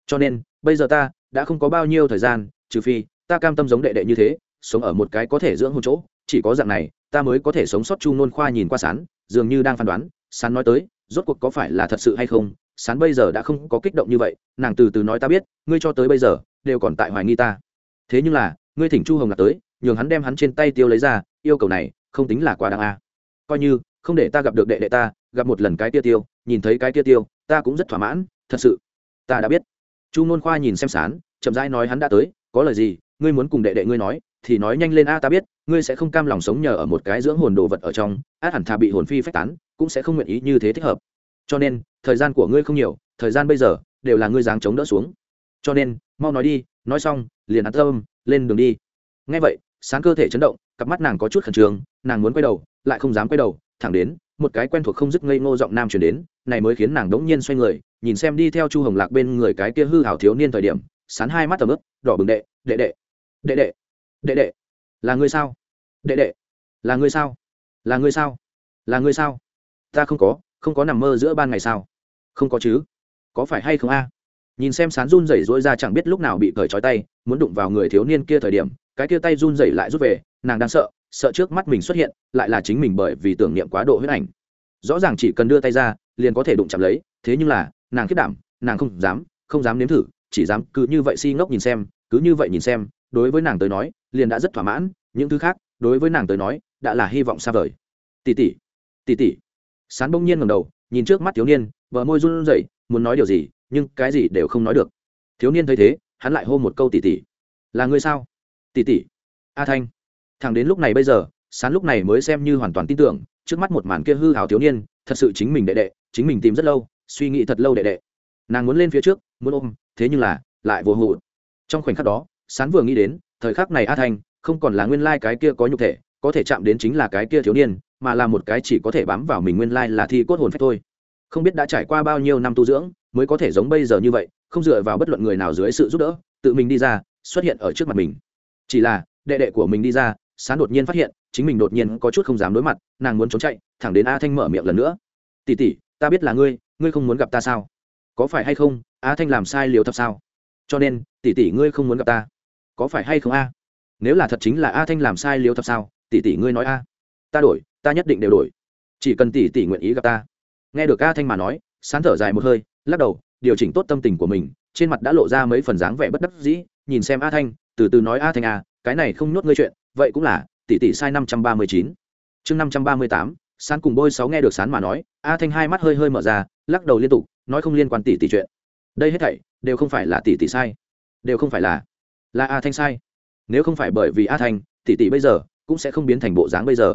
Cho nên, bây giờ ta đã không có bao nhiêu thời gian, trừ phi ta cam tâm giống đệ đệ như thế, sống ở một cái có thể dưỡng hôn chỗ, chỉ có dạng này, ta mới có thể sống sót chu nôn khoa nhìn qua sán, dường như đang phán đoán, sán nói tới, rốt cuộc có phải là thật sự hay không? Sán bây giờ đã không có kích động như vậy, nàng từ từ nói ta biết, ngươi cho tới bây giờ, đều còn tại hoài nghi ta. Thế nhưng là, ngươi thỉnh chu hồng lạc tới nhường hắn đem hắn trên tay tiêu lấy ra, yêu cầu này không tính là quá đáng a. Coi như, không để ta gặp được đệ đệ ta, gặp một lần cái tia tiêu, nhìn thấy cái tia tiêu, ta cũng rất thỏa mãn, thật sự. Ta đã biết. Chu ngôn khoa nhìn xem sán, chậm rãi nói hắn đã tới, có lời gì, ngươi muốn cùng đệ đệ ngươi nói, thì nói nhanh lên a, ta biết, ngươi sẽ không cam lòng sống nhờ ở một cái dưỡng hồn đồ vật ở trong, át hẳn thà bị hồn phi phách tán, cũng sẽ không nguyện ý như thế thích hợp. Cho nên, thời gian của ngươi không nhiều, thời gian bây giờ, đều là ngươi dáng chống đỡ xuống. Cho nên, mau nói đi, nói xong, liền ăn tâm lên đường đi. Ngay vậy sáng cơ thể chấn động, cặp mắt nàng có chút khẩn trương, nàng muốn quay đầu, lại không dám quay đầu, thẳng đến, một cái quen thuộc không dứt ngây ngô giọng nam chuyển đến, này mới khiến nàng đống nhiên xoay người, nhìn xem đi theo chu hồng lạc bên người cái kia hư hảo thiếu niên thời điểm, sán hai mắt tầm ướp đỏ bừng đệ đệ đệ đệ đệ đệ đệ. Là người sao? Đệ đệ. Là người sao? Là người sao? Là người sao? Ta không có không có nằm mơ giữa ban ngày sao? Không có chứ. Có phải hay không a? Nhìn xem sán run rẩy rỗi ra chẳng biết lúc nào bị cởi trói tay, muốn đụng vào người thiếu niên kia thời điểm cái kia tay run rẩy lại rút về, nàng đang sợ sợ trước mắt mình xuất hiện, lại là chính mình bởi vì tưởng niệm quá độ huyết ảnh. Rõ ràng chỉ cần đưa tay ra, liền có thể đụng chạm lấy, thế nhưng là, nàng khiết đảm, nàng không dám không dám nếm thử, chỉ dám cứ như vậy si ngốc nhìn xem, cứ như vậy nhìn xem, đối với nàng tới nói, liền đã rất thỏa mãn, những thứ khác, đối với nàng tới nói, đã là hy vọng xa vời. Tỷ tỷ tỷ tỷ sán bỗng nhiên ngầm đầu, nhìn trước mắt thiếu niên vợ môi run rẩy, muốn nói điều gì, nhưng cái gì đều không nói được. Thiếu niên thấy thế, hắn lại hô một câu tỷ tỷ là ngươi sao? Tỷ tỷ. A thanh. Thằng đến lúc này bây giờ, sán lúc này mới xem như hoàn toàn tin tưởng, trước mắt một màn kia hư hào thiếu niên, thật sự chính mình đệ đệ, chính mình tìm rất lâu, suy nghĩ thật lâu đệ đệ. Nàng muốn lên phía trước, muốn ôm, thế nhưng là, lại vô hụ trong khoảnh khắc đó, sán vừa nghĩ đến, thời khắc này a thanh, không còn là nguyên lai cái kia có nhục thể, có thể chạm đến chính là cái kia thiếu niên, mà là một cái chỉ có thể bám vào mình nguyên lai là thi cốt hồn phách thôi. Không biết đã trải qua bao nhiêu năm tu dưỡng, mới có thể giống bây giờ như vậy, không dựa vào bất luận người nào dưới sự giúp đỡ, tự mình đi ra, xuất hiện ở trước mặt mình chỉ là, đệ đệ của mình đi ra, sán đột nhiên phát hiện, chính mình đột nhiên có chút không dám đối mặt, nàng muốn trốn chạy, thẳng đến a thanh mở miệng lần nữa. Tỉ tỉ ta biết là ngươi ngươi không muốn gặp ta sao? Có phải hay không, a thanh làm sai liều thập sao? Cho nên tỉ tỉ ngươi không muốn gặp ta. Có phải hay không a? Nếu là thật chính là a thanh làm sai liều thập sao tỉ tỉ ngươi nói a. Ta đổi, ta nhất định đều đổi. Chỉ cần tỉ tỉ nguyện ý gặp ta. Nghe được a thanh mà nói, sán thở dài một hơi, lắc đầu, điều chỉnh tốt tâm tình của mình, trên mặt đã lộ ra mấy phần dáng vẻ bất đắc dĩ, nhìn xem a thanh từ từ nói a thanh à cái này không nhốt ngươi chuyện, vậy cũng là, tỷ tỷ sai năm trăm ba mươi chín. Chương năm trăm ba mươi tám, sán cùng bôi sáu nghe được sán mà nói, a thanh hai mắt hơi hơi mở ra, lắc đầu liên tục, nói không liên quan tỷ tỷ chuyện. Đây hết thảy, đều không phải là tỷ tỷ sai. Đều không phải là là a thanh sai. Nếu không phải bởi vì a thanh, tỷ tỷ bây giờ, cũng sẽ không biến thành bộ dáng bây giờ.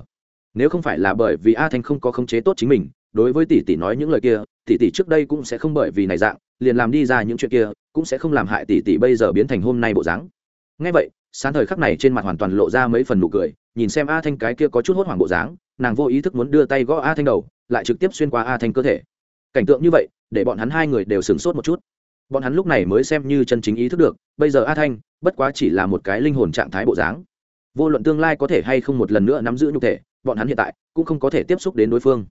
Nếu không phải là bởi vì a thanh không có khống chế tốt chính mình, đối với tỷ tỷ nói những lời kia, tỷ tỷ trước đây cũng sẽ không bởi vì này dạng, liền làm đi ra những chuyện kia, cũng sẽ không làm hại tỷ tỷ bây giờ biến thành hôm nay bộ dáng ngay vậy, sáng thời khắc này trên mặt hoàn toàn lộ ra mấy phần nụ cười, nhìn xem a thanh cái kia có chút hốt hoảng bộ dáng, nàng vô ý thức muốn đưa tay gõ a thanh đầu, lại trực tiếp xuyên qua a thanh cơ thể. Cảnh tượng như vậy, để bọn hắn hai người đều sửng sốt một chút. Bọn hắn lúc này mới xem như chân chính ý thức được, bây giờ a thanh, bất quá chỉ là một cái linh hồn trạng thái bộ dáng. Vô luận tương lai có thể hay không một lần nữa nắm giữ nhục thể, bọn hắn hiện tại cũng không có thể tiếp xúc đến đối phương.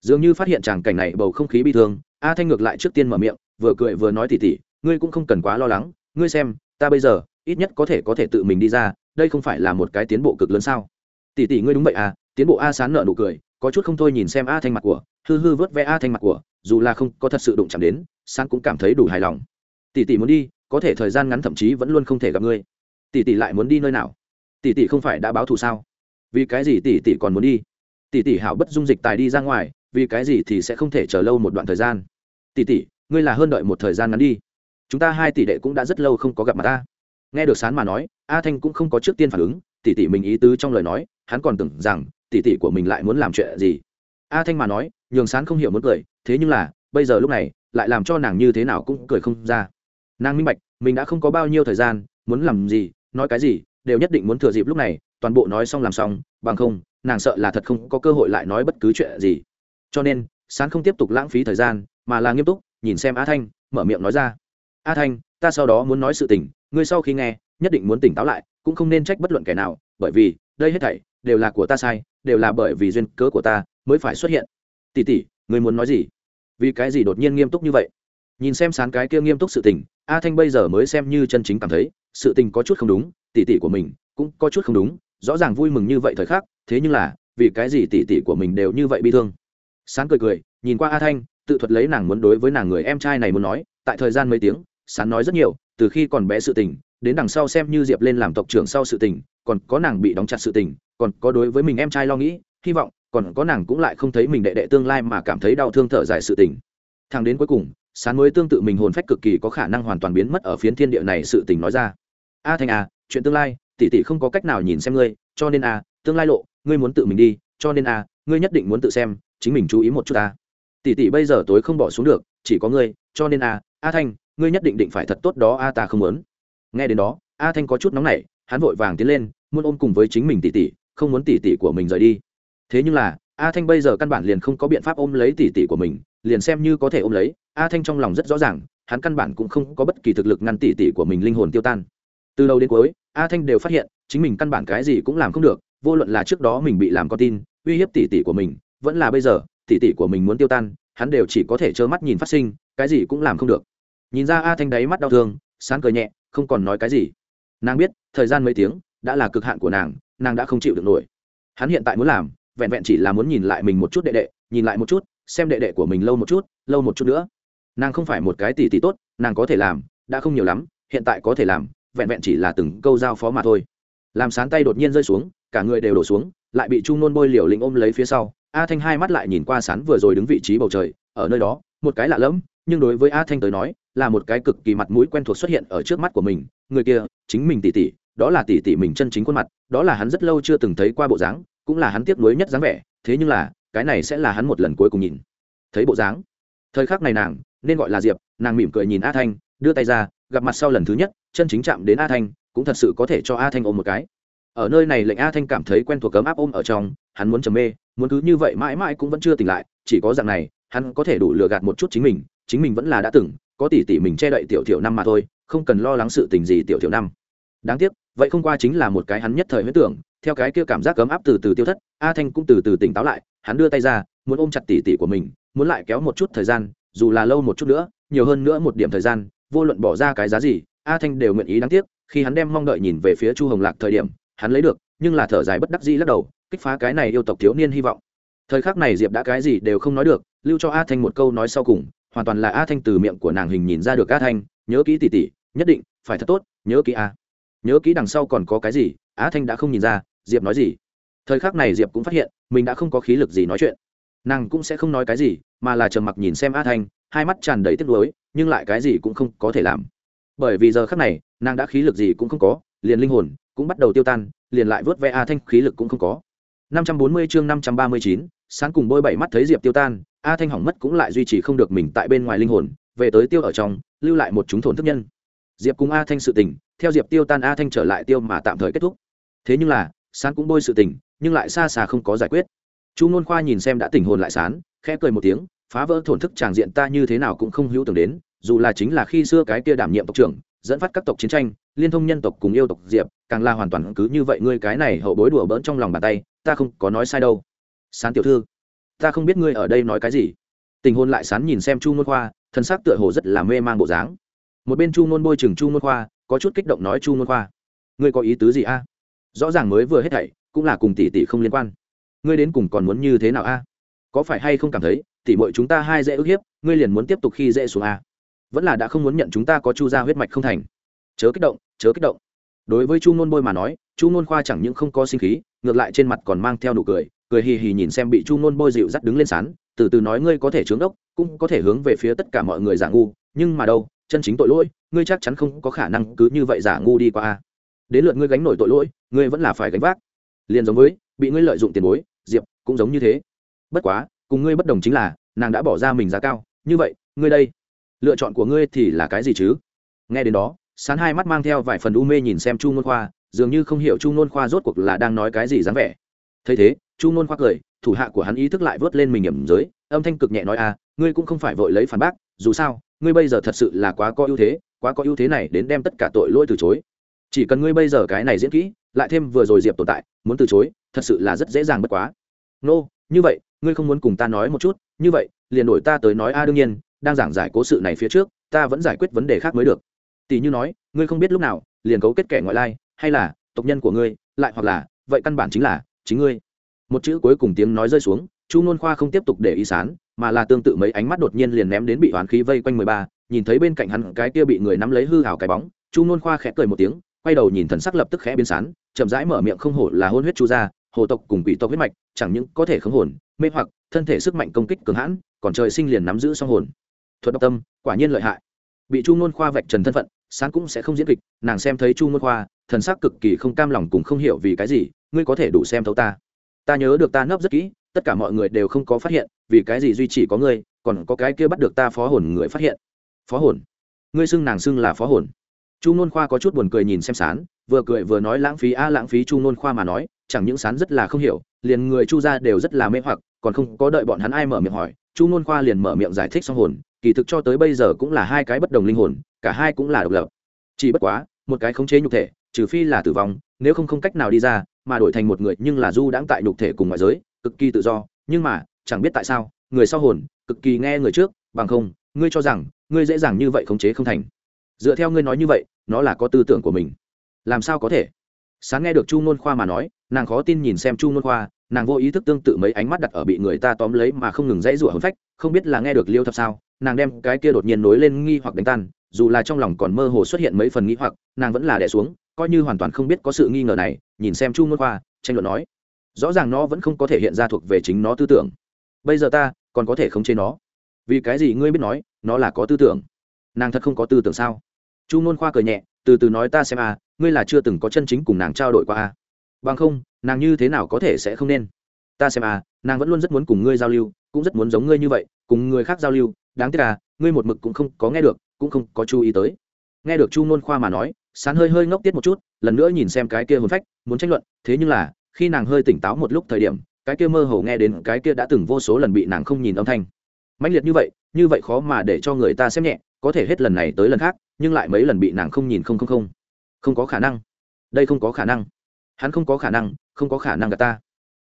Dường như phát hiện tràng cảnh này bầu không khí bi thương, a thanh ngược lại trước tiên mở miệng, vừa cười vừa nói tỉ tỉ, ngươi cũng không cần quá lo lắng, ngươi xem, ta bây giờ ít nhất có thể có thể tự mình đi ra, đây không phải là một cái tiến bộ cực lớn sao? Tỷ tỷ ngươi đúng vậy à tiến bộ a sán nợ nụ cười, có chút không thôi nhìn xem a thanh mặt của, hư hư vớt vẽ a thanh mặt của, dù là không có thật sự đụng chạm đến, sán cũng cảm thấy đủ hài lòng. Tỷ tỷ muốn đi, có thể thời gian ngắn thậm chí vẫn luôn không thể gặp ngươi. Tỷ tỷ lại muốn đi nơi nào? Tỷ tỷ không phải đã báo thù sao? Vì cái gì tỷ tỷ còn muốn đi? Tỷ tỷ hảo bất dung dịch tài đi ra ngoài, vì cái gì thì sẽ không thể chờ lâu một đoạn thời gian? Tỷ tỷ, ngươi là hơn đợi một thời gian ngắn đi. Chúng ta hai tỷ đệ cũng đã rất lâu không có gặp mặt ta nghe được sán mà nói, a thanh cũng không có trước tiên phản ứng tỷ tỷ mình ý tứ trong lời nói, hắn còn tưởng rằng tỷ tỷ của mình lại muốn làm chuyện gì. A thanh mà nói, nhường sán không hiểu muốn cười, thế nhưng là, bây giờ lúc này, lại làm cho nàng như thế nào cũng cười không ra. Nàng minh bạch, mình đã không có bao nhiêu thời gian, muốn làm gì, nói cái gì, đều nhất định muốn thừa dịp lúc này, toàn bộ nói xong làm xong, bằng không, nàng sợ là thật không có cơ hội lại nói bất cứ chuyện gì. Cho nên, sán không tiếp tục lãng phí thời gian, mà là nghiêm túc, nhìn xem a thanh, mở miệng nói ra. A thanh, ta sau đó muốn nói sự tình ngươi sau khi nghe, nhất định muốn tỉnh táo lại, cũng không nên trách bất luận kẻ nào, bởi vì, đây hết thảy, đều là của ta sai, đều là bởi vì duyên cớ của ta, mới phải xuất hiện. Tỉ tỉ ngươi muốn nói gì? Vì cái gì đột nhiên nghiêm túc như vậy? Nhìn xem sán cái kia nghiêm túc sự tình, a thanh bây giờ mới xem như chân chính cảm thấy, sự tình có chút không đúng tỉ tỉ của mình cũng có chút không đúng, rõ ràng vui mừng như vậy thời khắc, thế nhưng là, vì cái gì tỉ tỉ của mình đều như vậy bi thương? Sán cười cười, nhìn qua a thanh, tự thuật lấy nàng muốn đối với nàng người em trai này muốn nói, tại thời gian mấy tiếng sán nói rất nhiều, từ khi còn bé sự tình, đến đằng sau xem như diệp lên làm tộc trưởng sau sự tình, còn có nàng bị đóng chặt sự tình, còn có đối với mình em trai lo nghĩ, hy vọng, còn có nàng cũng lại không thấy mình đệ đệ tương lai mà cảm thấy đau thương thở dài sự tình. Thằng đến cuối cùng, sán mới tương tự mình hồn phách cực kỳ có khả năng hoàn toàn biến mất ở phiến thiên địa này sự tình nói ra. A thành a à, chuyện tương lai, tỷ tỷ không có cách nào nhìn xem ngươi, cho nên a tương lai lộ, ngươi muốn tự mình đi, cho nên a ngươi nhất định muốn tự xem, chính mình chú ý một chút ta. Tỷ tỷ bây giờ tối không bỏ xuống được, chỉ có ngươi, cho nên a a thanh ngươi nhất định định phải thật tốt đó, a, ta không muốn. Nghe đến đó, a thanh có chút nóng nảy, hắn vội vàng tiến lên, muốn ôm cùng với chính mình tỷ tỷ, không muốn tỷ tỷ của mình rời đi. Thế nhưng là, a thanh bây giờ căn bản liền không có biện pháp ôm lấy tỷ tỷ của mình, liền xem như có thể ôm lấy, a thanh trong lòng rất rõ ràng, hắn căn bản cũng không có bất kỳ thực lực ngăn tỷ tỷ của mình linh hồn tiêu tan. Từ đầu đến cuối, a thanh đều phát hiện, chính mình căn bản cái gì cũng làm không được, vô luận là trước đó mình bị làm con tin, uy hiếp tỷ tỷ của mình, vẫn là bây giờ, tỷ tỷ của mình muốn tiêu tan, hắn đều chỉ có thể trơ mắt nhìn phát sinh, cái gì cũng làm không được nhìn ra a thanh đáy mắt đau thương sáng cười nhẹ, không còn nói cái gì. Nàng biết, thời gian mấy tiếng, đã là cực hạn của nàng nàng đã không chịu được nổi. Hắn hiện tại muốn làm, vẹn vẹn chỉ là muốn nhìn lại mình một chút đệ đệ, nhìn lại một chút, xem đệ đệ của mình lâu một chút, lâu một chút nữa. Nàng không phải một cái tỷ tỷ tốt, nàng có thể làm, đã không nhiều lắm, hiện tại có thể làm, vẹn vẹn chỉ là từng câu giao phó mà thôi. Làm sán tay đột nhiên rơi xuống, cả người đều đổ xuống, lại bị trung nôn bôi liều lĩnh ôm lấy phía sau. A thanh hai mắt lại nhìn qua sán vừa rồi đứng vị trí bầu trời, ở nơi đó, một cái lạ lẫm, nhưng đối với a thanh tới nói là một cái cực kỳ mặt mũi quen thuộc xuất hiện ở trước mắt của mình. Người kia, chính mình tỷ tỷ đó là tỷ tỷ mình chân chính khuôn mặt, đó là hắn rất lâu chưa từng thấy qua bộ dáng, cũng là hắn tiếc nuối nhất dáng vẻ, thế nhưng là, cái này sẽ là hắn một lần cuối cùng nhìn. Thấy bộ dáng? Thời khắc này nàng, nên gọi là diệp, nàng mỉm cười nhìn a thanh, đưa tay ra, gặp mặt sau lần thứ nhất, chân chính chạm đến a thanh, cũng thật sự có thể cho a thanh ôm một cái. Ở nơi này lệnh a thanh cảm thấy quen thuộc cấm áp ôm ở trong, hắn muốn trầm mê, muốn cứ như vậy mãi mãi cũng vẫn chưa tỉnh lại, chỉ có dạng này, hắn có thể đủ lừa gạt một chút chính mình chính mình vẫn là đã từng có tỷ tỷ mình che đậy tiểu tiểu năm mà thôi, không cần lo lắng sự tình gì tiểu tiểu năm. Đáng tiếc, vậy không qua chính là một cái hắn nhất thời huyết tưởng, theo cái kia cảm giác cấm áp từ từ tiêu thất, a thanh cũng từ từ tỉnh táo lại, hắn đưa tay ra, muốn ôm chặt tỷ tỷ của mình, muốn lại kéo một chút thời gian, dù là lâu một chút nữa, nhiều hơn nữa một điểm thời gian, vô luận bỏ ra cái giá gì, a thanh đều nguyện ý đáng tiếc, khi hắn đem mong đợi nhìn về phía chu hồng lạc thời điểm, hắn lấy được, nhưng là thở dài bất đắc dĩ lắc đầu, kích phá cái này yêu tộc thiếu niên hy vọng. Thời khắc này diệp đã cái gì đều không nói được, lưu cho a thanh một câu nói sau cùng hoàn toàn là a thanh từ miệng của nàng hình nhìn ra được a thanh nhớ kỹ tỉ tỉ nhất định phải thật tốt nhớ kỹ a. Nhớ kỹ đằng sau còn có cái gì a thanh đã không nhìn ra diệp nói gì. Thời khắc này diệp cũng phát hiện mình đã không có khí lực gì nói chuyện. Nàng cũng sẽ không nói cái gì mà là trầm mặc nhìn xem a thanh hai mắt tràn đầy tiếc nuối nhưng lại cái gì cũng không có thể làm. Bởi vì giờ khắc này nàng đã khí lực gì cũng không có liền linh hồn cũng bắt đầu tiêu tan liền lại vớt ve a thanh khí lực cũng không có. 540 chương 539, sáng cùng bôi bảy mắt thấy diệp tiêu tan a thanh hỏng mất cũng lại duy trì không được mình tại bên ngoài linh hồn, về tới tiêu ở trong, lưu lại một chúng thổn thức nhân. Diệp cùng a thanh sự tình, theo diệp tiêu tan a thanh trở lại tiêu mà tạm thời kết thúc. Thế nhưng là, sán cũng bôi sự tình, nhưng lại xa xa không có giải quyết. Chu nôn khoa nhìn xem đã tình hồn lại sán, khẽ cười một tiếng, phá vỡ thổn thức tràng diện ta như thế nào cũng không hữu tưởng đến, dù là chính là khi xưa cái kia đảm nhiệm tộc trưởng, dẫn phát các tộc chiến tranh, liên thông nhân tộc cùng yêu tộc diệp, càng là hoàn toàn cứ như vậy ngươi cái này hậu bối đùa bỡn trong lòng bàn tay, ta không có nói sai đâu. Sán tiểu thư ta không biết ngươi ở đây nói cái gì. Tình hôn lại sán nhìn xem chu nôn khoa, thân xác tựa hồ rất là mê man bộ dáng. Một bên chu nôn bôi chừng chu nôn khoa, có chút kích động nói chu nôn khoa, ngươi có ý tứ gì a? Rõ ràng mới vừa hết thảy, cũng là cùng tỷ tỷ không liên quan. Ngươi đến cùng còn muốn như thế nào a? Có phải hay không cảm thấy, tỷ muội chúng ta hai dễ ức hiếp, ngươi liền muốn tiếp tục khi dễ xuống a? Vẫn là đã không muốn nhận chúng ta có chu gia huyết mạch không thành. Chớ kích động, chớ kích động. Đối với chu nôn bôi mà nói, chu nôn khoa chẳng những không có sinh khí, ngược lại trên mặt còn mang theo nụ cười cười hì hì nhìn xem bị chu nôn bôi dịu dắt đứng lên sán, từ từ nói ngươi có thể trướng đốc, cũng có thể hướng về phía tất cả mọi người giả ngu, nhưng mà đâu, chân chính tội lỗi, ngươi chắc chắn không có khả năng cứ như vậy giả ngu đi qua a. Đến lượt ngươi gánh nổi tội lỗi, ngươi vẫn là phải gánh vác. Liền giống với, bị ngươi lợi dụng tiền bối, diệp, cũng giống như thế. Bất quá, cùng ngươi bất đồng chính là, nàng đã bỏ ra mình giá cao, như vậy, ngươi đây, lựa chọn của ngươi thì là cái gì chứ? Nghe đến đó, sán hai mắt mang theo vài phần u mê nhìn xem chu ngôn khoa, dường như không hiểu chu ngôn khoa rốt cuộc là đang nói cái gì dáng vẻ thấy thế chu ngôn khoác cười thủ hạ của hắn ý thức lại vớt lên mình hiểm giới âm thanh cực nhẹ nói à ngươi cũng không phải vội lấy phản bác dù sao ngươi bây giờ thật sự là quá có ưu thế quá có ưu thế này đến đem tất cả tội lỗi từ chối. Chỉ cần ngươi bây giờ cái này diễn kỹ lại thêm vừa rồi diệp tồn tại muốn từ chối thật sự là rất dễ dàng bất quá. Nô、no, như vậy ngươi không muốn cùng ta nói một chút? Như vậy liền đổi ta tới nói a đương nhiên đang giảng giải cố sự này phía trước ta vẫn giải quyết vấn đề khác mới được. Tỷ như nói ngươi không biết lúc nào liền cấu kết kẻ ngoại lai hay là tộc nhân của ngươi lại hoặc là vậy căn bản chính là chính ngươi. Một chữ cuối cùng tiếng nói rơi xuống, chu nôn khoa không tiếp tục để ý sán, mà là tương tự mấy ánh mắt đột nhiên liền ném đến bị hoán khí vây quanh mười ba, nhìn thấy bên cạnh hắn cái kia bị người nắm lấy hư hào cái bóng, chu nôn khoa khẽ cười một tiếng, quay đầu nhìn thần sắc lập tức khẽ biến sán, chậm rãi mở miệng không hổ là hôn huyết chu gia, hồ tộc cùng quỷ tộc huyết mạch, chẳng những có thể khống hồn, mê hoặc, thân thể sức mạnh công kích cường hãn, còn trời sinh liền nắm giữ song hồn. Thuật độc tâm, quả nhiên lợi hại. Bị chu nôn khoa vạch trần thân phận, sán cũng sẽ không diễn kịch, nàng xem thấy chu nôn khoa, thần sắc cực kỳ không cam lòng cùng không hiểu vì cái gì ngươi có thể đủ xem thấu ta. Ta nhớ được ta nấp rất kỹ, tất cả mọi người đều không có phát hiện, vì cái gì duy chỉ có ngươi, còn có cái kia bắt được ta phó hồn người phát hiện. Phó hồn? Ngươi xưng nàng xưng là phó hồn. Chu nôn khoa có chút buồn cười nhìn xem sán, vừa cười vừa nói lãng phí a lãng phí chu nôn khoa mà nói, chẳng những sán rất là không hiểu, liền người chu ra đều rất là mê hoặc, còn không có đợi bọn hắn ai mở miệng hỏi, chu nôn khoa liền mở miệng giải thích xong hồn, kỳ thực cho tới bây giờ cũng là hai cái bất đồng linh hồn, cả hai cũng là độc lập. Chỉ bất quá, một cái khống chế nhục thể, trừ phi là tử vong, nếu không không cách nào đi ra mà đổi thành một người nhưng là du đãng tại nhục thể cùng ngoại giới, cực kỳ tự do. Nhưng mà, chẳng biết tại sao, người sau hồn, cực kỳ nghe người trước, bằng không, ngươi cho rằng, ngươi dễ dàng như vậy khống chế không thành. Dựa theo ngươi nói như vậy, nó là có tư tưởng của mình. Làm sao có thể? Sáng nghe được chu nôn khoa mà nói, nàng khó tin nhìn xem chu nôn khoa, nàng vô ý thức tương tự mấy ánh mắt đặt ở bị người ta tóm lấy mà không ngừng dãy rủa hôn phách, không biết là nghe được liêu thập sao, nàng đem cái kia đột nhiên nối lên nghi hoặc đánh tan, dù là trong lòng còn mơ hồ xuất hiện mấy phần nghi hoặc, nàng vẫn là đẻ xuống, coi như hoàn toàn không biết có sự nghi ngờ này nhìn xem chu nôn khoa, tranh luận nói, rõ ràng nó vẫn không có thể hiện ra thuộc về chính nó tư tưởng. Bây giờ ta còn có thể khống chế nó. Vì cái gì ngươi biết nói, nó là có tư tưởng? Nàng thật không có tư tưởng sao? Chu nôn khoa cười nhẹ, từ từ nói ta xem à ngươi là chưa từng có chân chính cùng nàng trao đổi qua à. Bằng không, nàng như thế nào có thể sẽ không nên? Ta xem à nàng vẫn luôn rất muốn cùng ngươi giao lưu, cũng rất muốn giống ngươi như vậy, cùng người khác giao lưu. Đáng tiếc à ngươi một mực cũng không có nghe được, cũng không có chú ý tới. Nghe được chu nôn khoa mà nói sán hơi hơi ngốc tiết một chút, lần nữa nhìn xem cái kia hồn phách, muốn tranh luận, thế nhưng là, khi nàng hơi tỉnh táo một lúc thời điểm, cái kia mơ hồ nghe đến cái kia đã từng vô số lần bị nàng không nhìn âm thanh. Mãnh liệt như vậy như vậy khó mà để cho người ta xem nhẹ, có thể hết lần này tới lần khác, nhưng lại mấy lần bị nàng không nhìn không không không. Không có khả năng. Đây không có khả năng. Hắn không có khả năng, không có khả năng gạt ta.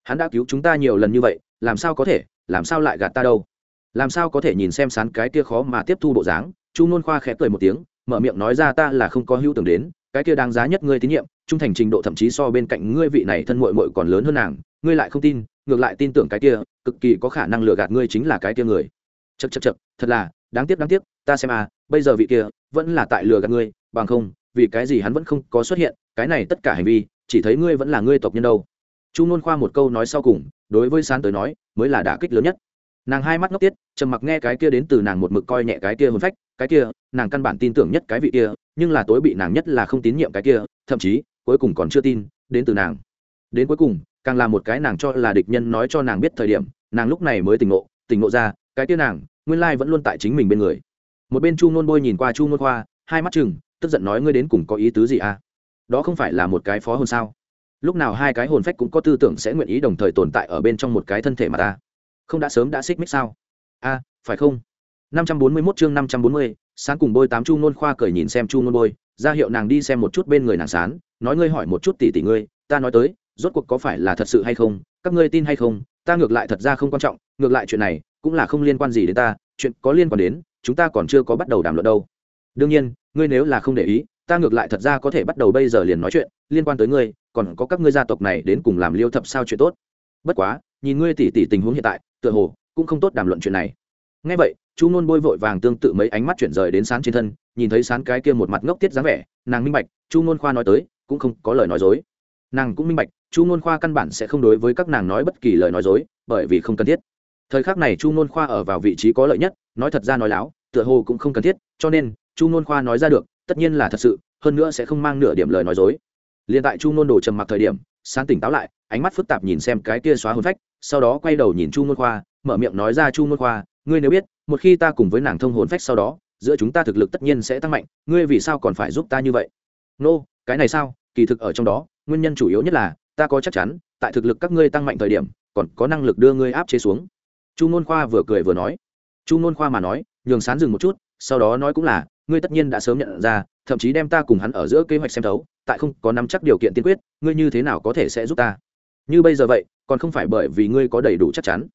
Hắn đã cứu chúng ta nhiều lần như vậy, làm sao có thể, làm sao lại gạt ta đâu? Làm sao có thể nhìn xem sán cái kia khó mà tiếp thu bộ dáng? Chu nôn khoa khẽ cười một tiếng mở miệng nói ra ta là không có hữu tưởng đến, cái kia đáng giá nhất ngươi tín nhiệm, trung thành trình độ thậm chí so bên cạnh ngươi vị này thân mội mội còn lớn hơn nàng, ngươi lại không tin, ngược lại tin tưởng cái kia, cực kỳ có khả năng lừa gạt ngươi chính là cái kia người. Chật chật chật thật là, đáng tiếc đáng tiếc, ta xem à bây giờ vị kia vẫn là tại lừa gạt ngươi, bằng không, vì cái gì hắn vẫn không có xuất hiện, cái này tất cả hành vi, chỉ thấy ngươi vẫn là ngươi tộc nhân đâu. Chu nôn khoa một câu nói sau cùng, đối với sán tới nói, mới là đả kích lớn nhất. Nàng hai mắt ngốc tiết, trầm mặc nghe cái kia đến từ nàng một mực coi nhẹ cái kia hồn phách cái kia, nàng căn bản tin tưởng nhất cái vị kia, nhưng là tối bị nàng nhất là không tín nhiệm cái kia, thậm chí, cuối cùng còn chưa tin, đến từ nàng. Đến cuối cùng, càng là một cái nàng cho là địch nhân nói cho nàng biết thời điểm, nàng lúc này mới tỉnh ngộ tỉnh ngộ ra, cái kia nàng, nguyên lai vẫn luôn tại chính mình bên người. Một bên chu ngôn bôi nhìn qua chu ngôn khoa, hai mắt chừng tức giận nói ngươi đến cùng có ý tứ gì à? Đó không phải là một cái phó hồn sao? Lúc nào hai cái hồn phách cũng có tư tưởng sẽ nguyện ý đồng thời tồn tại ở bên trong một cái thân thể mà ta? Không đã sớm đã xích mích sao? A phải không? 541 chương 540, sáng cùng bôi tám chu nôn khoa cười nhìn xem chu nôn bôi ra hiệu nàng đi xem một chút bên người nàng sán nói ngươi hỏi một chút tỷ tỷ ngươi ta nói tới rốt cuộc có phải là thật sự hay không các ngươi tin hay không ta ngược lại thật ra không quan trọng ngược lại chuyện này cũng là không liên quan gì đến ta chuyện có liên quan đến chúng ta còn chưa có bắt đầu đàm luận đâu. Đương nhiên ngươi nếu là không để ý ta ngược lại thật ra có thể bắt đầu bây giờ liền nói chuyện liên quan tới ngươi còn có các ngươi gia tộc này đến cùng làm liêu thập sao chuyện tốt. Bất quá nhìn ngươi tỷ tỷ tình huống hiện tại tựa hồ cũng không tốt đàm luận chuyện này. Nghe vậy chu nôn bôi vội vàng tương tự mấy ánh mắt chuyển rời đến sán trên thân, nhìn thấy sán cái kia một mặt ngốc tiết dáng vẻ, nàng minh bạch, chu nôn khoa nói tới, cũng không có lời nói dối. Nàng cũng minh bạch, chu nôn khoa căn bản sẽ không đối với các nàng nói bất kỳ lời nói dối, bởi vì không cần thiết. Thời khắc này chu nôn khoa ở vào vị trí có lợi nhất, nói thật ra nói láo, tựa hồ cũng không cần thiết, cho nên, chu nôn khoa nói ra được, tất nhiên là thật sự, hơn nữa sẽ không mang nửa điểm lời nói dối. Liền tại chu nôn đồ trầm mặc thời điểm, sán tỉnh táo lại, ánh mắt phức tạp nhìn xem cái kia xóa hồn phách, sau đó quay đầu nhìn chu nôn khoa, mở miệng nói ra chu nôn khoa ngươi nếu biết một khi ta cùng với nàng thông hồn phách sau đó giữa chúng ta thực lực tất nhiên sẽ tăng mạnh ngươi vì sao còn phải giúp ta như vậy? Nô、no, cái này sao? Kỳ thực ở trong đó nguyên nhân chủ yếu nhất là ta có chắc chắn tại thực lực các ngươi tăng mạnh thời điểm còn có năng lực đưa ngươi áp chế xuống. Chu Ngôn khoa vừa cười vừa nói. Chu Ngôn khoa mà nói nhường sán dừng một chút sau đó nói cũng là ngươi tất nhiên đã sớm nhận ra thậm chí đem ta cùng hắn ở giữa kế hoạch xem thấu tại không có nắm chắc điều kiện tiên quyết ngươi như thế nào có thể sẽ giúp ta? Như bây giờ vậy còn không phải bởi vì ngươi có đầy đủ chắc chắn.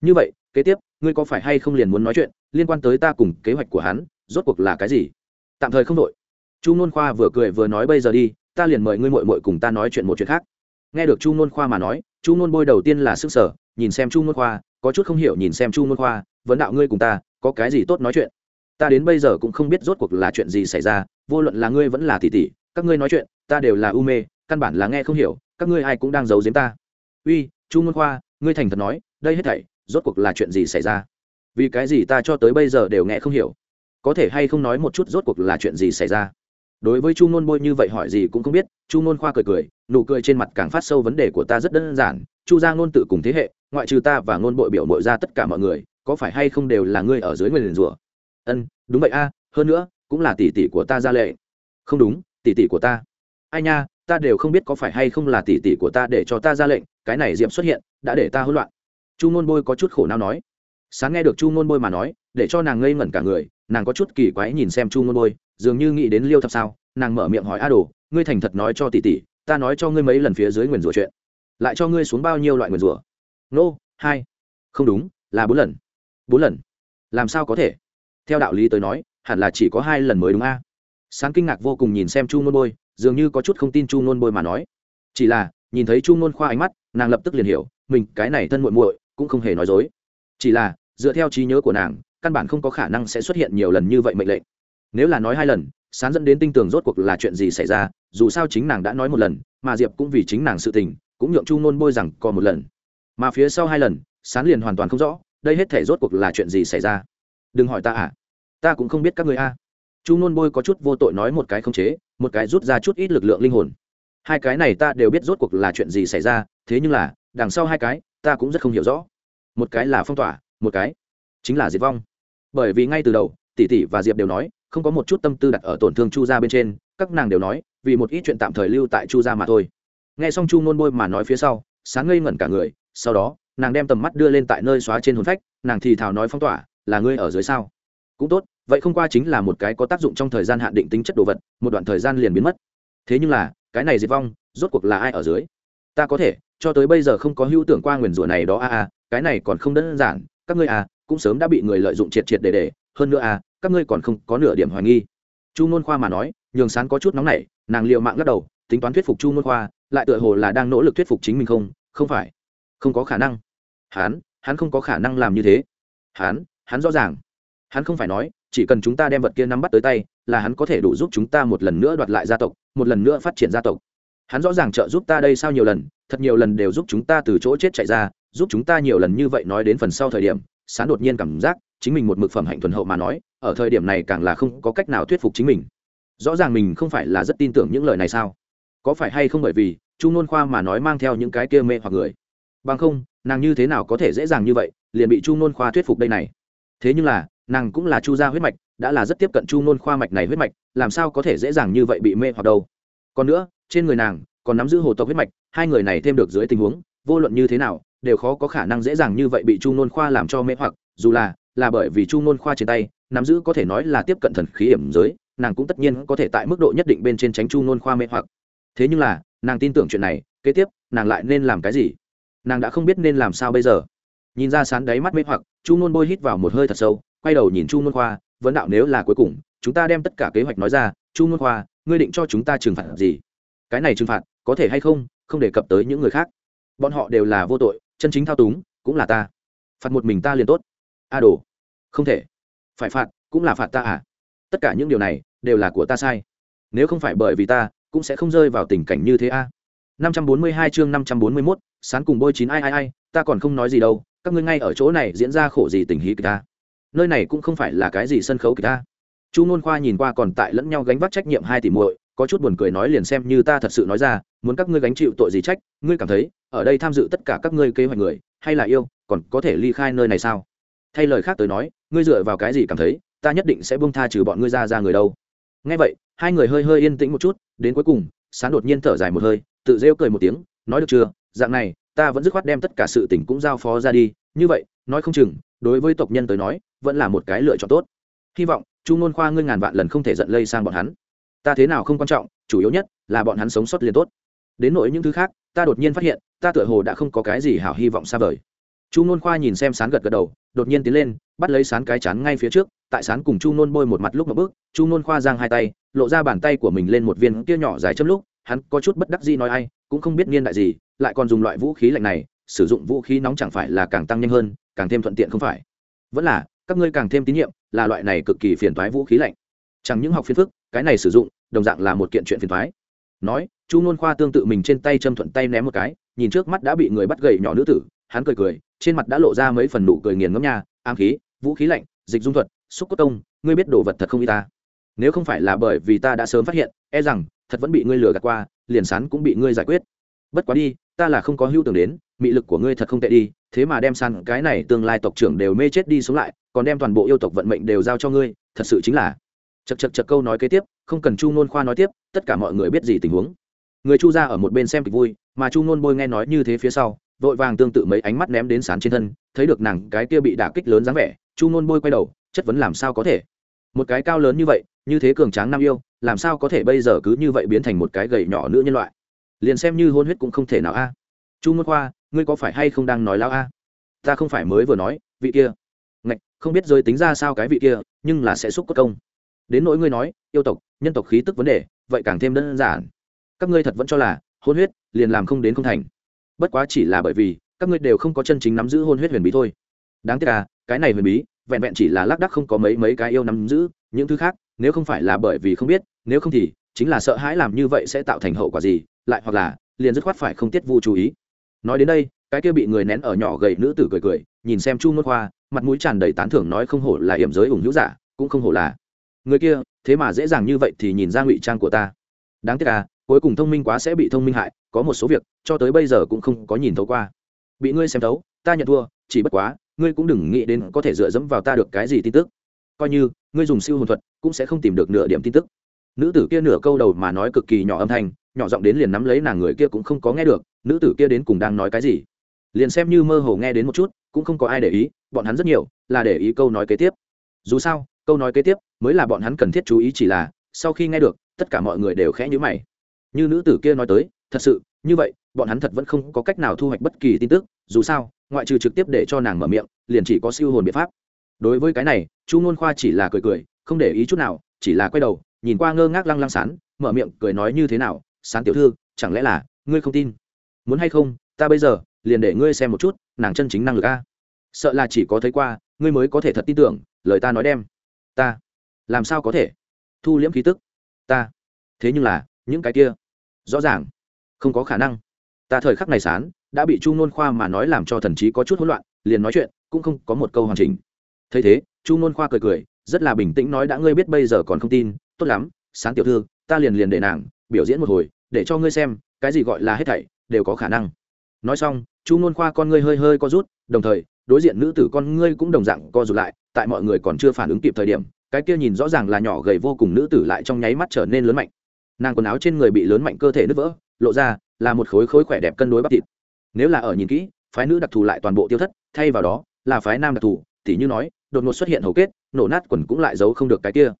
Như vậy kế tiếp, ngươi có phải hay không liền muốn nói chuyện liên quan tới ta cùng kế hoạch của hắn, rốt cuộc là cái gì? Tạm thời không đội chu nôn khoa vừa cười vừa nói bây giờ đi, ta liền mời ngươi mội mội cùng ta nói chuyện một chuyện khác. Nghe được chu nôn khoa mà nói, chu nôn bôi đầu tiên là sức sở nhìn xem chu nôn khoa, có chút không hiểu nhìn xem chu nôn khoa, vấn đạo ngươi cùng ta, có cái gì tốt nói chuyện? Ta đến bây giờ cũng không biết rốt cuộc là chuyện gì xảy ra, vô luận là ngươi vẫn là tỷ tỷ, các ngươi nói chuyện, ta đều là u mê, căn bản là nghe không hiểu, các ngươi ai cũng đang giấu giếm ta. Uy, chu nôn khoa, ngươi thành thật nói, đây hết thảy rốt cuộc là chuyện gì xảy ra? Vì cái gì ta cho tới bây giờ đều nghe không hiểu? Có thể hay không nói một chút rốt cuộc là chuyện gì xảy ra? Đối với chu nôn bôi như vậy hỏi gì cũng không biết, chu nôn khoa cười cười, nụ cười trên mặt càng phát sâu vấn đề của ta rất đơn giản, chu ra ngôn tự cùng thế hệ, ngoại trừ ta và ngôn bội biểu mội ra tất cả mọi người, có phải hay không đều là ngươi ở dưới người liền rủa? Ân, đúng vậy a, hơn nữa, cũng là tỷ tỷ của ta ra lệ. Không đúng, tỷ tỷ của ta. Ai nha, ta đều không biết có phải hay không là tỷ tỷ của ta để cho ta ra lệnh, cái này diệp xuất hiện, đã để ta hỗn loạn chu ngôn bôi có chút khổ não nói. Sáng nghe được chu ngôn bôi mà nói, để cho nàng ngây ngẩn cả người, nàng có chút kỳ quái nhìn xem chu ngôn bôi, dường như nghĩ đến liêu thập sao, nàng mở miệng hỏi a đồ, ngươi thành thật nói cho tỷ tỷ, ta nói cho ngươi mấy lần phía dưới nguyền rủa chuyện. Lại cho ngươi xuống bao nhiêu loại nguyền rủa? Nô, hai. Không đúng, là bốn lần. Bốn lần? Làm sao có thể? Theo đạo lý tới nói, hẳn là chỉ có hai lần mới đúng a. Sáng kinh ngạc vô cùng nhìn xem chu ngôn bôi, dường như có chút không tin chu ngôn bôi mà nói. Chỉ là, nhìn thấy chu ngôn khoa ánh mắt, nàng lập tức liền hiểu, mình cái này thân muội muội cũng không hề nói dối. Chỉ là, dựa theo trí nhớ của nàng, căn bản không có khả năng sẽ xuất hiện nhiều lần như vậy mệnh lệnh. Nếu là nói hai lần, sán dẫn đến tinh tường rốt cuộc là chuyện gì xảy ra, dù sao chính nàng đã nói một lần, mà diệp cũng vì chính nàng sự tình, cũng nhượng chu ngôn bôi rằng còn một lần. Mà phía sau hai lần, sán liền hoàn toàn không rõ, đây hết thể rốt cuộc là chuyện gì xảy ra. Đừng hỏi ta à? Ta cũng không biết các người a à. chu ngôn bôi có chút vô tội nói một cái không chế, một cái rút ra chút ít lực lượng linh hồn. Hai cái này ta đều biết rốt cuộc là chuyện gì xảy ra, thế nhưng là, đằng sau hai cái ta cũng rất không hiểu rõ. Một cái là phong tỏa, một cái chính là diệt vong. Bởi vì ngay từ đầu, tỷ tỷ và diệp đều nói, không có một chút tâm tư đặt ở tổn thương chu gia bên trên, các nàng đều nói, vì một ít chuyện tạm thời lưu tại chu gia mà thôi. Nghe xong chu ngôn bôi mà nói phía sau, sáng ngây ngẩn cả người, sau đó, nàng đem tầm mắt đưa lên tại nơi xóa trên hồn phách, nàng thì thào nói phong tỏa, là ngươi ở dưới sao? Cũng tốt, vậy không qua chính là một cái có tác dụng trong thời gian hạn định tính chất đồ vật, một đoạn thời gian liền biến mất. Thế nhưng là, cái này diệt vong, rốt cuộc là ai ở dưới? Ta có thể cho tới bây giờ không có hữu tưởng qua nguyền rủa này đó a a, cái này còn không đơn giản, các ngươi à cũng sớm đã bị người lợi dụng triệt triệt để để, hơn nữa a, các ngươi còn không có nửa điểm hoài nghi. Chu nôn khoa mà nói, nhường sán có chút nóng nảy, nàng liệu mạng lắc đầu, tính toán thuyết phục chu nôn khoa, lại tựa hồ là đang nỗ lực thuyết phục chính mình không? Không phải. Không có khả năng. Hắn hắn không có khả năng làm như thế. Hắn hắn rõ ràng. Hắn không phải nói, chỉ cần chúng ta đem vật kia nắm bắt tới tay, là hắn có thể đủ giúp chúng ta một lần nữa đoạt lại gia tộc, một lần nữa phát triển gia tộc. Hắn rõ ràng trợ giúp ta đây sao nhiều lần thật nhiều lần đều giúp chúng ta từ chỗ chết chạy ra, giúp chúng ta nhiều lần như vậy nói đến phần sau thời điểm, sán đột nhiên cảm giác chính mình một mực phẩm hạnh thuần hậu mà nói, ở thời điểm này càng là không có cách nào thuyết phục chính mình. Rõ ràng mình không phải là rất tin tưởng những lời này sao? Có phải hay không bởi vì chu nôn khoa mà nói mang theo những cái kia mê hoặc người? Bằng không, nàng như thế nào có thể dễ dàng như vậy liền bị chu nôn khoa thuyết phục đây này? Thế nhưng là, nàng cũng là chu gia huyết mạch, đã là rất tiếp cận chu nôn khoa mạch này huyết mạch, làm sao có thể dễ dàng như vậy bị mê hoặc đâu? Còn nữa, trên người nàng còn nắm giữ hồ tộc huyết mạch hai người này thêm được dưới tình huống, vô luận như thế nào, đều khó có khả năng dễ dàng như vậy bị chu nôn khoa làm cho mê hoặc, dù là là bởi vì chu nôn khoa trên tay, nắm giữ có thể nói là tiếp cận thần khí hiểm giới, nàng cũng tất nhiên có thể tại mức độ nhất định bên trên tránh chu nôn khoa mê hoặc. Thế nhưng là, nàng tin tưởng chuyện này, kế tiếp, nàng lại nên làm cái gì? Nàng đã không biết nên làm sao bây giờ. Nhìn ra sán đáy mắt mê hoặc, chu nôn bôi hít vào một hơi thật sâu, quay đầu nhìn chu nôn khoa, vấn đạo nếu là cuối cùng, chúng ta đem tất cả kế hoạch nói ra, chu nôn khoa, ngươi định cho chúng ta trừng phạt gì? Cái này trừng phạt, có thể hay không không đề cập tới những người khác. Bọn họ đều là vô tội chân chính thao túng cũng là ta. Phạt một mình ta liền tốt. A đồ. Không thể. Phải phạt cũng là phạt ta à? Tất cả những điều này đều là của ta sai. Nếu không phải bởi vì ta cũng sẽ không rơi vào tình cảnh như thế a. À. 542 chương 541, sán cùng bôi chín ai ai ai ta còn không nói gì đâu các ngươi ngay ở chỗ này diễn ra khổ gì tình hí kịch ta. Nơi này cũng không phải là cái gì sân khấu kịch ta. Chu nôn khoa nhìn qua còn tại lẫn nhau gánh vác trách nhiệm hai tỷ muội có chút buồn cười nói liền xem như ta thật sự nói ra, muốn các ngươi gánh chịu tội gì trách, ngươi cảm thấy, ở đây tham dự tất cả các ngươi kế hoạch người, hay là yêu, còn có thể ly khai nơi này sao? Thay lời khác tới nói, ngươi dựa vào cái gì cảm thấy, ta nhất định sẽ buông tha trừ bọn ngươi ra ra người đâu. Nghe vậy, hai người hơi hơi yên tĩnh một chút, đến cuối cùng, sán đột nhiên thở dài một hơi, tự rêu cười một tiếng, nói được chưa, dạng này, ta vẫn dứt khoát đem tất cả sự tình cũng giao phó ra đi, như vậy, nói không chừng, đối với tộc nhân tới nói, vẫn là một cái lựa chọn tốt. Hy vọng, chu ngôn khoa ngươi ngàn vạn lần không thể giận lây sang bọn hắn ta thế nào không quan trọng, chủ yếu nhất là bọn hắn sống sót liền tốt. Đến nỗi những thứ khác, ta đột nhiên phát hiện, ta tựa hồ đã không có cái gì hảo hy vọng xa vời. Chu nôn khoa nhìn xem sán gật gật đầu, đột nhiên tiến lên, bắt lấy sán cái chán ngay phía trước, tại sán cùng chu nôn bôi một mặt lúc một bước, chu nôn khoa giang hai tay, lộ ra bàn tay của mình lên một viên kia nhỏ dài châm lúc, hắn có chút bất đắc gì nói ai, cũng không biết niên đại gì, lại còn dùng loại vũ khí lạnh này, sử dụng vũ khí nóng chẳng phải là càng tăng nhanh hơn, càng thêm thuận tiện không phải. Vẫn là, các ngươi càng thêm tín nhiệm, là loại này cực kỳ phiền toái vũ khí lạnh chẳng những học phiền phức, cái này sử dụng, đồng dạng là một kiện chuyện phiền thoái. Nói, chu nôn khoa tương tự mình trên tay châm thuận tay ném một cái, nhìn trước mắt đã bị người bắt gậy nhỏ nữ tử, hắn cười cười, trên mặt đã lộ ra mấy phần nụ cười nghiền ngẫm nha am khí, vũ khí lạnh, dịch dung thuật, xúc cốt công ngươi biết đồ vật thật không y ta? Nếu không phải là bởi vì ta đã sớm phát hiện e rằng, thật vẫn bị ngươi lừa gạt qua, liền sán cũng bị ngươi giải quyết. Bất quá đi, ta là không có hưu tưởng đến, mị lực của ngươi thật không tệ đi, thế mà đem săn cái này tương lai tộc trưởng đều mê chết đi sống lại, còn đem toàn bộ yêu tộc vận mệnh đều giao cho ngươi, thật sự chính là chật chật chật câu nói kế tiếp, không cần chu nôn khoa nói tiếp, tất cả mọi người biết gì tình huống. Người chu ra ở một bên xem kịch vui, mà chu nôn bôi nghe nói như thế phía sau, vội vàng tương tự mấy ánh mắt ném đến sán trên thân, thấy được nàng cái kia bị đả kích lớn dáng vẻ, chu nôn bôi quay đầu, chất vấn làm sao có thể? Một cái cao lớn như vậy, như thế cường tráng nam yêu, làm sao có thể bây giờ cứ như vậy biến thành một cái gầy nhỏ nữ nhân loại? Liền xem như hôn huyết cũng không thể nào a. Chu nôn khoa, ngươi có phải hay không đang nói lao a? Ta không phải mới vừa nói, vị kia. Ngạch, không biết rơi tính ra sao cái vị kia, nhưng là sẽ xúc cốt công đến nỗi ngươi nói, yêu tộc, nhân tộc khí tức vấn đề, vậy càng thêm đơn giản. Các ngươi thật vẫn cho là, hôn huyết, liền làm không đến không thành. Bất quá chỉ là bởi vì, các ngươi đều không có chân chính nắm giữ hôn huyết huyền bí thôi. Đáng tiếc là cái này huyền bí, vẹn vẹn chỉ là lác đắc không có mấy mấy cái yêu nắm giữ, những thứ khác, nếu không phải là bởi vì không biết, nếu không thì, chính là sợ hãi làm như vậy sẽ tạo thành hậu quả gì, lại hoặc là, liền dứt khoát phải không tiết vu chú ý. Nói đến đây, cái kia bị người nén ở nhỏ gầy nữ tử cười cười, nhìn xem chu nốt hoa mặt mũi tràn đầy tán thưởng nói không hổ là hiểm giới ủng hữu giả, cũng không hổ là người kia, thế mà dễ dàng như vậy thì nhìn ra ngụy trang của ta. Đáng tiếc à cuối cùng thông minh quá sẽ bị thông minh hại, có một số việc, cho tới bây giờ cũng không có nhìn thấu qua. Bị ngươi xem thấu, ta nhận thua, chỉ bất quá, ngươi cũng đừng nghĩ đến có thể dựa dẫm vào ta được cái gì tin tức. Coi như, ngươi dùng siêu hồn thuật, cũng sẽ không tìm được nửa điểm tin tức. Nữ tử kia nửa câu đầu mà nói cực kỳ nhỏ âm thanh, nhỏ giọng đến liền nắm lấy nàng người kia cũng không có nghe được, nữ tử kia đến cùng đang nói cái gì? Liền xem như mơ hồ nghe đến một chút, cũng không có ai để ý, bọn hắn rất nhiều, là để ý câu nói kế tiếp. Dù sao, câu nói kế tiếp mới là bọn hắn cần thiết chú ý chỉ là, sau khi nghe được, tất cả mọi người đều khẽ nhữ mày. Như nữ tử kia nói tới, thật sự, như vậy, bọn hắn thật vẫn không có cách nào thu hoạch bất kỳ tin tức, dù sao, ngoại trừ trực tiếp để cho nàng mở miệng, liền chỉ có siêu hồn biện pháp. Đối với cái này, chu ngôn khoa chỉ là cười cười, không để ý chút nào, chỉ là quay đầu, nhìn qua ngơ ngác lăng lăng sán, mở miệng cười nói như thế nào, sán tiểu thư, chẳng lẽ là ngươi không tin? Muốn hay không, ta bây giờ liền để ngươi xem một chút, nàng chân chính năng lực a. Sợ là chỉ có thấy qua, ngươi mới có thể thật tin tưởng, lời ta nói đem. Ta làm sao có thể? Thu liễm khí tức. Ta. Thế nhưng là, những cái kia, rõ ràng, không có khả năng. Ta thời khắc này sán, đã bị chu nôn khoa mà nói làm cho thần trí có chút hỗn loạn, liền nói chuyện, cũng không có một câu hoàn chỉnh. Thấy thế, chu nôn khoa cười cười, rất là bình tĩnh nói đã ngươi biết bây giờ còn không tin, tốt lắm sáng tiểu thư, ta liền liền để nàng, biểu diễn một hồi, để cho ngươi xem, cái gì gọi là hết thảy, đều có khả năng. Nói xong, chu nôn khoa con ngươi hơi hơi co rút, đồng thời, đối diện nữ tử con ngươi cũng đồng dạng co rụt lại, tại mọi người còn chưa phản ứng kịp thời điểm cái kia nhìn rõ ràng là nhỏ gầy vô cùng nữ tử lại trong nháy mắt trở nên lớn mạnh. Nàng quần áo trên người bị lớn mạnh cơ thể nứt vỡ, lộ ra là một khối khối khỏe đẹp cân đối bắp thịt. Nếu là ở nhìn kỹ, phái nữ đặc thù lại toàn bộ tiêu thất, thay vào đó là phái nam đặc thù tỉ như nói, đột ngột xuất hiện hầu kết, nổ nát quần cũng lại giấu không được cái kia.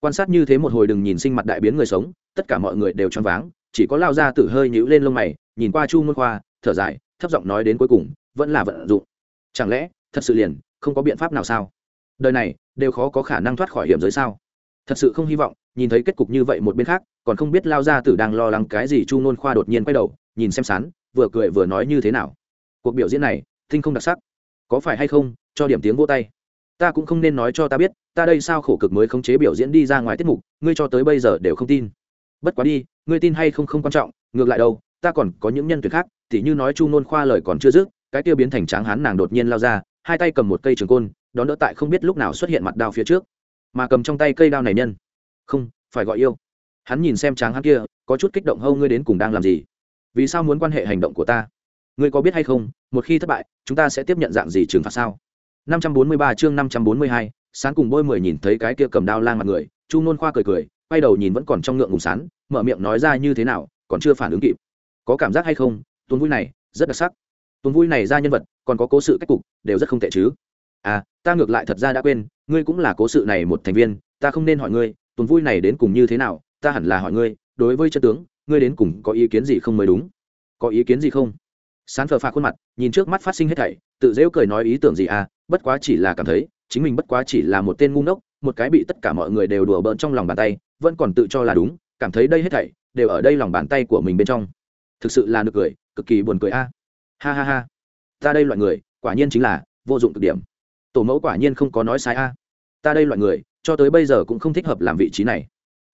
Quan sát như thế một hồi đừng nhìn sinh mặt đại biến người sống, tất cả mọi người đều choáng váng, chỉ có lao ra tử hơi nhíu lên lông mày, nhìn qua chu môn khoa, thở dài, thấp giọng nói đến cuối cùng, vẫn là vận dụng. Chẳng lẽ, thật sự liền không có biện pháp nào sao? Đời này đều khó có khả năng thoát khỏi hiểm giới sao? Thật sự không hy vọng, nhìn thấy kết cục như vậy một bên khác, còn không biết lao ra tử đang lo lắng cái gì chu nôn khoa đột nhiên quay đầu, nhìn xem sán, vừa cười vừa nói như thế nào. Cuộc biểu diễn này tinh không đặc sắc. Có phải hay không, cho điểm tiếng vô tay. Ta cũng không nên nói cho ta biết, ta đây sao khổ cực mới khống chế biểu diễn đi ra ngoài tiết mục, ngươi cho tới bây giờ đều không tin. Bất quá đi, ngươi tin hay không không quan trọng, ngược lại đâu, ta còn có những nhân tuyệt khác thì như nói chu nôn khoa lời còn chưa dứt, cái tiêu biến thành tráng hán nàng đột nhiên lao ra, hai tay cầm một cây trường côn đón đỡ tại không biết lúc nào xuất hiện mặt đao phía trước. Mà cầm trong tay cây đao này nhân. Không phải gọi yêu. Hắn nhìn xem tráng hắn kia có chút kích động hâu ngươi đến cùng đang làm gì? Vì sao muốn quan hệ hành động của ta? Ngươi có biết hay không một khi thất bại chúng ta sẽ tiếp nhận dạng gì trừng phạt sao? 543 chương 542, sán cùng bôi mười nhìn thấy cái kia cầm đao lang mặt người chu nôn khoa cười cười quay đầu nhìn vẫn còn trong ngượng ngùng sán mở miệng nói ra như thế nào còn chưa phản ứng kịp. Có cảm giác hay không? Tuần vui này rất đặc sắc. Tuần vui này ra nhân vật còn có cố sự cách cục đều rất không tệ chứ à ta ngược lại thật ra đã quên, ngươi cũng là cố sự này một thành viên, ta không nên hỏi ngươi, tuần vui này đến cùng như thế nào, ta hẳn là hỏi ngươi, đối với chân tướng, ngươi đến cùng có ý kiến gì không mới đúng? Có ý kiến gì không? Sán phờ pha khuôn mặt, nhìn trước mắt phát sinh hết thảy, tự dễu cười nói ý tưởng gì à bất quá chỉ là cảm thấy, chính mình bất quá chỉ là một tên ngu ngốc, một cái bị tất cả mọi người đều đùa bỡn trong lòng bàn tay, vẫn còn tự cho là đúng, cảm thấy đây hết thảy, đều ở đây lòng bàn tay của mình bên trong. Thực sự là nực cười, cực kỳ buồn cười a. Ha ha ha. Ta đây loại người, quả nhiên chính là vô dụng cực điểm tổ mẫu quả nhiên không có nói sai a. À. Ta đây loại người, cho tới bây giờ cũng không thích hợp làm vị trí này.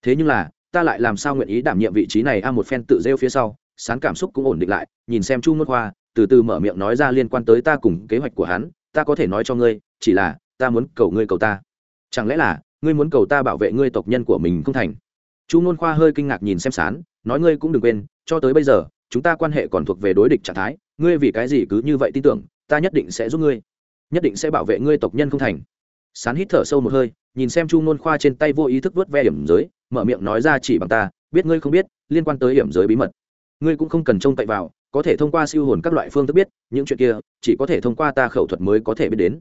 Thế nhưng là, ta lại làm sao nguyện ý đảm nhiệm vị trí này a à một phen tự rêu phía sau, sán cảm xúc cũng ổn định lại, nhìn xem chu môn khoa, từ từ mở miệng nói ra liên quan tới ta cùng kế hoạch của hắn, ta có thể nói cho ngươi, chỉ là, ta muốn cầu ngươi cầu ta. Chẳng lẽ là, ngươi muốn cầu ta bảo vệ ngươi tộc nhân của mình không thành? Chu môn khoa hơi kinh ngạc nhìn xem sán, nói ngươi cũng đừng quên, cho tới bây giờ, chúng ta quan hệ còn thuộc về đối địch trạng thái, ngươi vì cái gì cứ như vậy tin tưởng, ta nhất định sẽ giúp ngươi nhất định sẽ bảo vệ ngươi tộc nhân không thành. Sán hít thở sâu một hơi, nhìn xem chu nôn khoa trên tay vô ý thức vớt ve hiểm giới, mở miệng nói ra chỉ bằng ta, biết ngươi không biết, liên quan tới hiểm giới bí mật. Ngươi cũng không cần trông cậy vào, có thể thông qua siêu hồn các loại phương thức biết, những chuyện kia, chỉ có thể thông qua ta khẩu thuật mới có thể biết đến.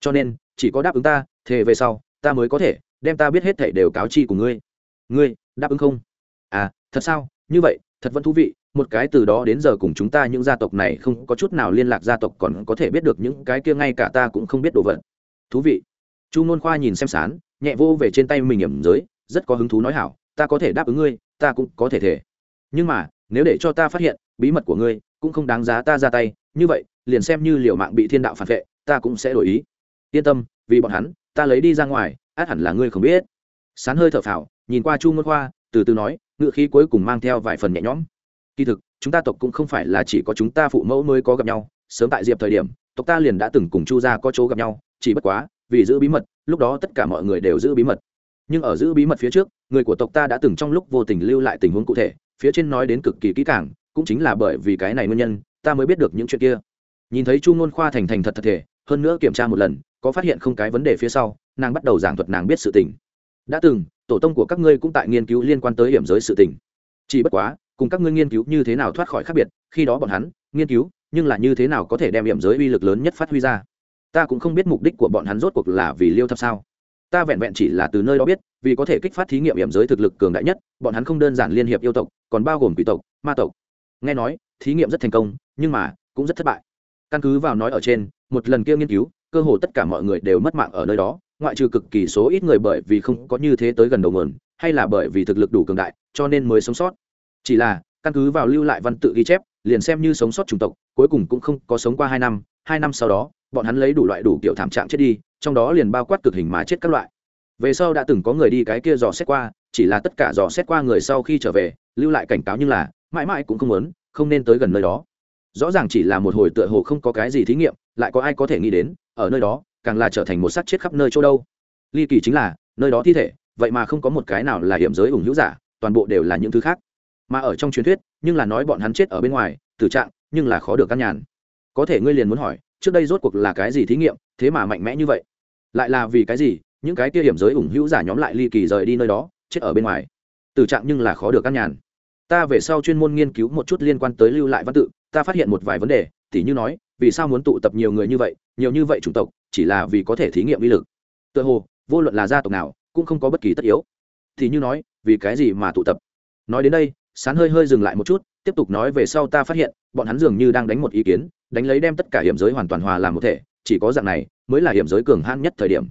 Cho nên, chỉ có đáp ứng ta, thề về sau, ta mới có thể đem ta biết hết thể đều cáo chi của ngươi. Ngươi, đáp ứng không? À thật sao? Như vậy, thật vẫn thú vị một cái từ đó đến giờ cùng chúng ta những gia tộc này không có chút nào liên lạc gia tộc còn có thể biết được những cái kia ngay cả ta cũng không biết đồ vật. Thú vị. Chu nôn khoa nhìn xem sán, nhẹ vô về trên tay mình ẩm giới, rất có hứng thú nói hảo, ta có thể đáp ứng ngươi, ta cũng có thể thể. Nhưng mà, nếu để cho ta phát hiện, bí mật của ngươi cũng không đáng giá ta ra tay, như vậy, liền xem như liều mạng bị thiên đạo phản vệ, ta cũng sẽ đổi ý. Yên tâm, vì bọn hắn, ta lấy đi ra ngoài, át hẳn là ngươi không biết. Sán hơi thở phào, nhìn qua chu ngôn khoa, từ từ nói ngựa khí cuối cùng mang theo vài phần nhẹ nhõm kỳ thực, chúng ta tộc cũng không phải là chỉ có chúng ta phụ mẫu mới có gặp nhau. Sớm tại diệp thời điểm, tộc ta liền đã từng cùng chu gia có chỗ gặp nhau, chỉ bất quá, vì giữ bí mật, lúc đó tất cả mọi người đều giữ bí mật. Nhưng ở giữ bí mật phía trước, người của tộc ta đã từng trong lúc vô tình lưu lại tình huống cụ thể, phía trên nói đến cực kỳ kỹ càng, cũng chính là bởi vì cái này nguyên nhân, ta mới biết được những chuyện kia. Nhìn thấy chu ngôn khoa thành thành thật thật thể, hơn nữa kiểm tra một lần, có phát hiện không cái vấn đề phía sau, nàng bắt đầu giảng thuật nàng biết sự tình. Đã từng, tổ tông của các ngươi cũng tại nghiên cứu liên quan tới hiểm giới sự tình. Chỉ bất quá cùng các ngươi nghiên cứu như thế nào thoát khỏi khác biệt, khi đó bọn hắn, nghiên cứu, nhưng là như thế nào có thể đem hiểm giới uy lực lớn nhất phát huy ra? Ta cũng không biết mục đích của bọn hắn rốt cuộc là vì liêu thập sao. Ta vẹn vẹn chỉ là từ nơi đó biết, vì có thể kích phát thí nghiệm hiểm giới thực lực cường đại nhất, bọn hắn không đơn giản liên hiệp yêu tộc, còn bao gồm quỷ tộc, ma tộc. Nghe nói, thí nghiệm rất thành công, nhưng mà, cũng rất thất bại. Căn cứ vào nói ở trên, một lần kia nghiên cứu, cơ hồ tất cả mọi người đều mất mạng ở nơi đó, ngoại trừ cực kỳ số ít người bởi vì không có như thế tới gần đầu nguồn, hay là bởi vì thực lực đủ cường đại, cho nên mới sống sót chỉ là, căn cứ vào lưu lại văn tự ghi chép, liền xem như sống sót chủng tộc, cuối cùng cũng không có sống qua hai năm hai năm sau đó, bọn hắn lấy đủ loại đủ kiểu thảm trạng chết đi, trong đó liền bao quát cực hình mà chết các loại. Về sau đã từng có người đi cái kia dò xét qua, chỉ là tất cả dò xét qua người sau khi trở về, lưu lại cảnh cáo như là, mãi mãi cũng không muốn, không nên tới gần nơi đó. Rõ ràng chỉ là một hồi tựa hồ không có cái gì thí nghiệm, lại có ai có thể nghĩ đến, ở nơi đó, càng là trở thành một xác chết khắp nơi chỗ đâu. Ly kỳ chính là, nơi đó thi thể, vậy mà không có một cái nào là hiểm giới ủng hữu giả, toàn bộ đều là những thứ khác mà ở trong truyền thuyết, nhưng là nói bọn hắn chết ở bên ngoài, tử trạng, nhưng là khó được căn nhàn. Có thể ngươi liền muốn hỏi, trước đây rốt cuộc là cái gì thí nghiệm, thế mà mạnh mẽ như vậy? Lại là vì cái gì, những cái kia hiểm giới ủng hữu giả nhóm lại ly kỳ rời đi nơi đó, chết ở bên ngoài? Tử trạng nhưng là khó được căn nhàn. Ta về sau chuyên môn nghiên cứu một chút liên quan tới lưu lại văn tự, ta phát hiện một vài vấn đề, tỉ như nói, vì sao muốn tụ tập nhiều người như vậy, nhiều như vậy chủng tộc, chỉ là vì có thể thí nghiệm uy lực. Tựa hồ, vô luận là gia tộc nào, cũng không có bất kỳ tất yếu. Thì như nói, vì cái gì mà tụ tập? Nói đến đây sán hơi hơi dừng lại một chút, tiếp tục nói về sau ta phát hiện, bọn hắn dường như đang đánh một ý kiến, đánh lấy đem tất cả hiểm giới hoàn toàn hòa làm một thể, chỉ có dạng này mới là hiểm giới cường hãn nhất thời điểm.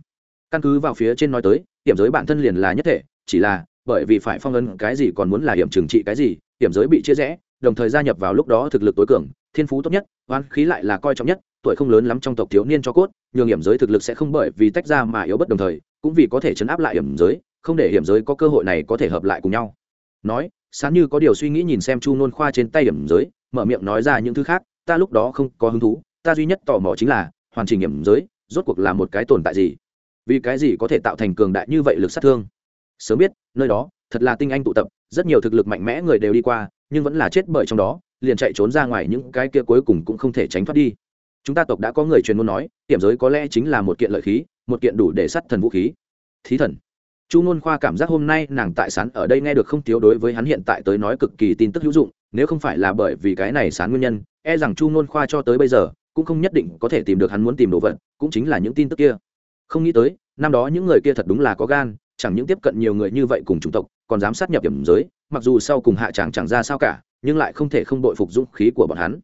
Căn cứ vào phía trên nói tới, hiểm giới bản thân liền là nhất thể, chỉ là bởi vì phải phong ấn cái gì còn muốn là hiểm trừng trị cái gì, hiểm giới bị chia rẽ, đồng thời gia nhập vào lúc đó thực lực tối cường, thiên phú tốt nhất oan khí lại là coi trọng nhất, tuổi không lớn lắm trong tộc thiếu niên cho cốt, nhường hiểm giới thực lực sẽ không bởi vì tách ra mà yếu bất đồng thời, cũng vì có thể chấn áp lại hiểm giới, không để hiểm giới có cơ hội này có thể hợp lại cùng nhau. Nói sáng như có điều suy nghĩ nhìn xem chu nôn khoa trên tay hiểm giới, mở miệng nói ra những thứ khác, ta lúc đó không có hứng thú, ta duy nhất tò mò chính là, hoàn chỉnh hiểm giới, rốt cuộc là một cái tồn tại gì? Vì cái gì có thể tạo thành cường đại như vậy lực sát thương? Sớm biết, nơi đó, thật là tinh anh tụ tập, rất nhiều thực lực mạnh mẽ người đều đi qua, nhưng vẫn là chết bởi trong đó, liền chạy trốn ra ngoài những cái kia cuối cùng cũng không thể tránh thoát đi. Chúng ta tộc đã có người truyền muốn nói hiểm giới có lẽ chính là một kiện lợi khí, một kiện đủ để sắt thần vũ khí. Thí thần chu ngôn khoa cảm giác hôm nay nàng tại sán ở đây nghe được không thiếu đối với hắn hiện tại tới nói cực kỳ tin tức hữu dụng nếu không phải là bởi vì cái này sán nguyên nhân e rằng chu ngôn khoa cho tới bây giờ cũng không nhất định có thể tìm được hắn muốn tìm đồ vật cũng chính là những tin tức kia. Không nghĩ tới năm đó những người kia thật đúng là có gan chẳng những tiếp cận nhiều người như vậy cùng chủng tộc còn dám sát nhập hiểm giới mặc dù sau cùng hạ chẳng chẳng ra sao cả nhưng lại không thể không đội phục dũng khí của bọn hắn.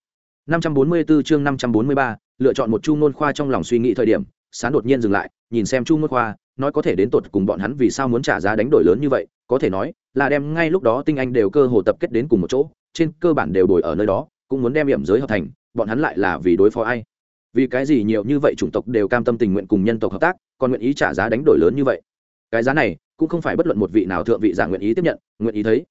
544 chương 543, lựa chọn một chu ngôn khoa trong lòng suy nghĩ thời điểm sán đột nhiên dừng lại, nhìn xem chu ngôn khoa, nói có thể đến tột cùng bọn hắn vì sao muốn trả giá đánh đổi lớn như vậy, có thể nói là đem ngay lúc đó tinh anh đều cơ hồ tập kết đến cùng một chỗ, trên cơ bản đều đổi ở nơi đó, cũng muốn đem hiểm giới hợp thành, bọn hắn lại là vì đối phó ai? Vì cái gì nhiều như vậy chủng tộc đều cam tâm tình nguyện cùng nhân tộc hợp tác, còn nguyện ý trả giá đánh đổi lớn như vậy? Cái giá này cũng không phải bất luận một vị nào thượng vị giả nguyện ý tiếp nhận, nguyện ý thấy.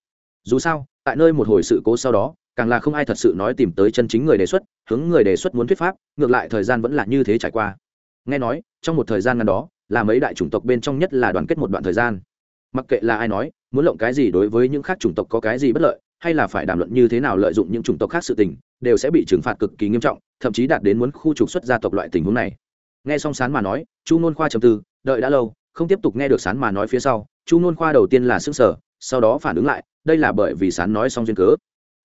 Dù sao, tại nơi một hồi sự cố sau đó, càng là không ai thật sự nói tìm tới chân chính người đề xuất, hướng người đề xuất muốn thuyết pháp, ngược lại thời gian vẫn là như thế trải qua nghe nói, trong một thời gian ngắn đó, là mấy đại chủng tộc bên trong nhất là đoàn kết một đoạn thời gian. Mặc kệ là ai nói, muốn lộng cái gì đối với những khác chủng tộc có cái gì bất lợi, hay là phải đàm luận như thế nào lợi dụng những chủng tộc khác sự tình, đều sẽ bị trừng phạt cực kỳ nghiêm trọng, thậm chí đạt đến muốn khu trục xuất gia tộc loại tình huống này. Nghe xong sán mà nói, chu nôn khoa trầm tư, đợi đã lâu, không tiếp tục nghe được sán mà nói phía sau, chu nôn khoa đầu tiên là s sở sau đó phản ứng lại, đây là bởi vì sán nói xong duyên cớ.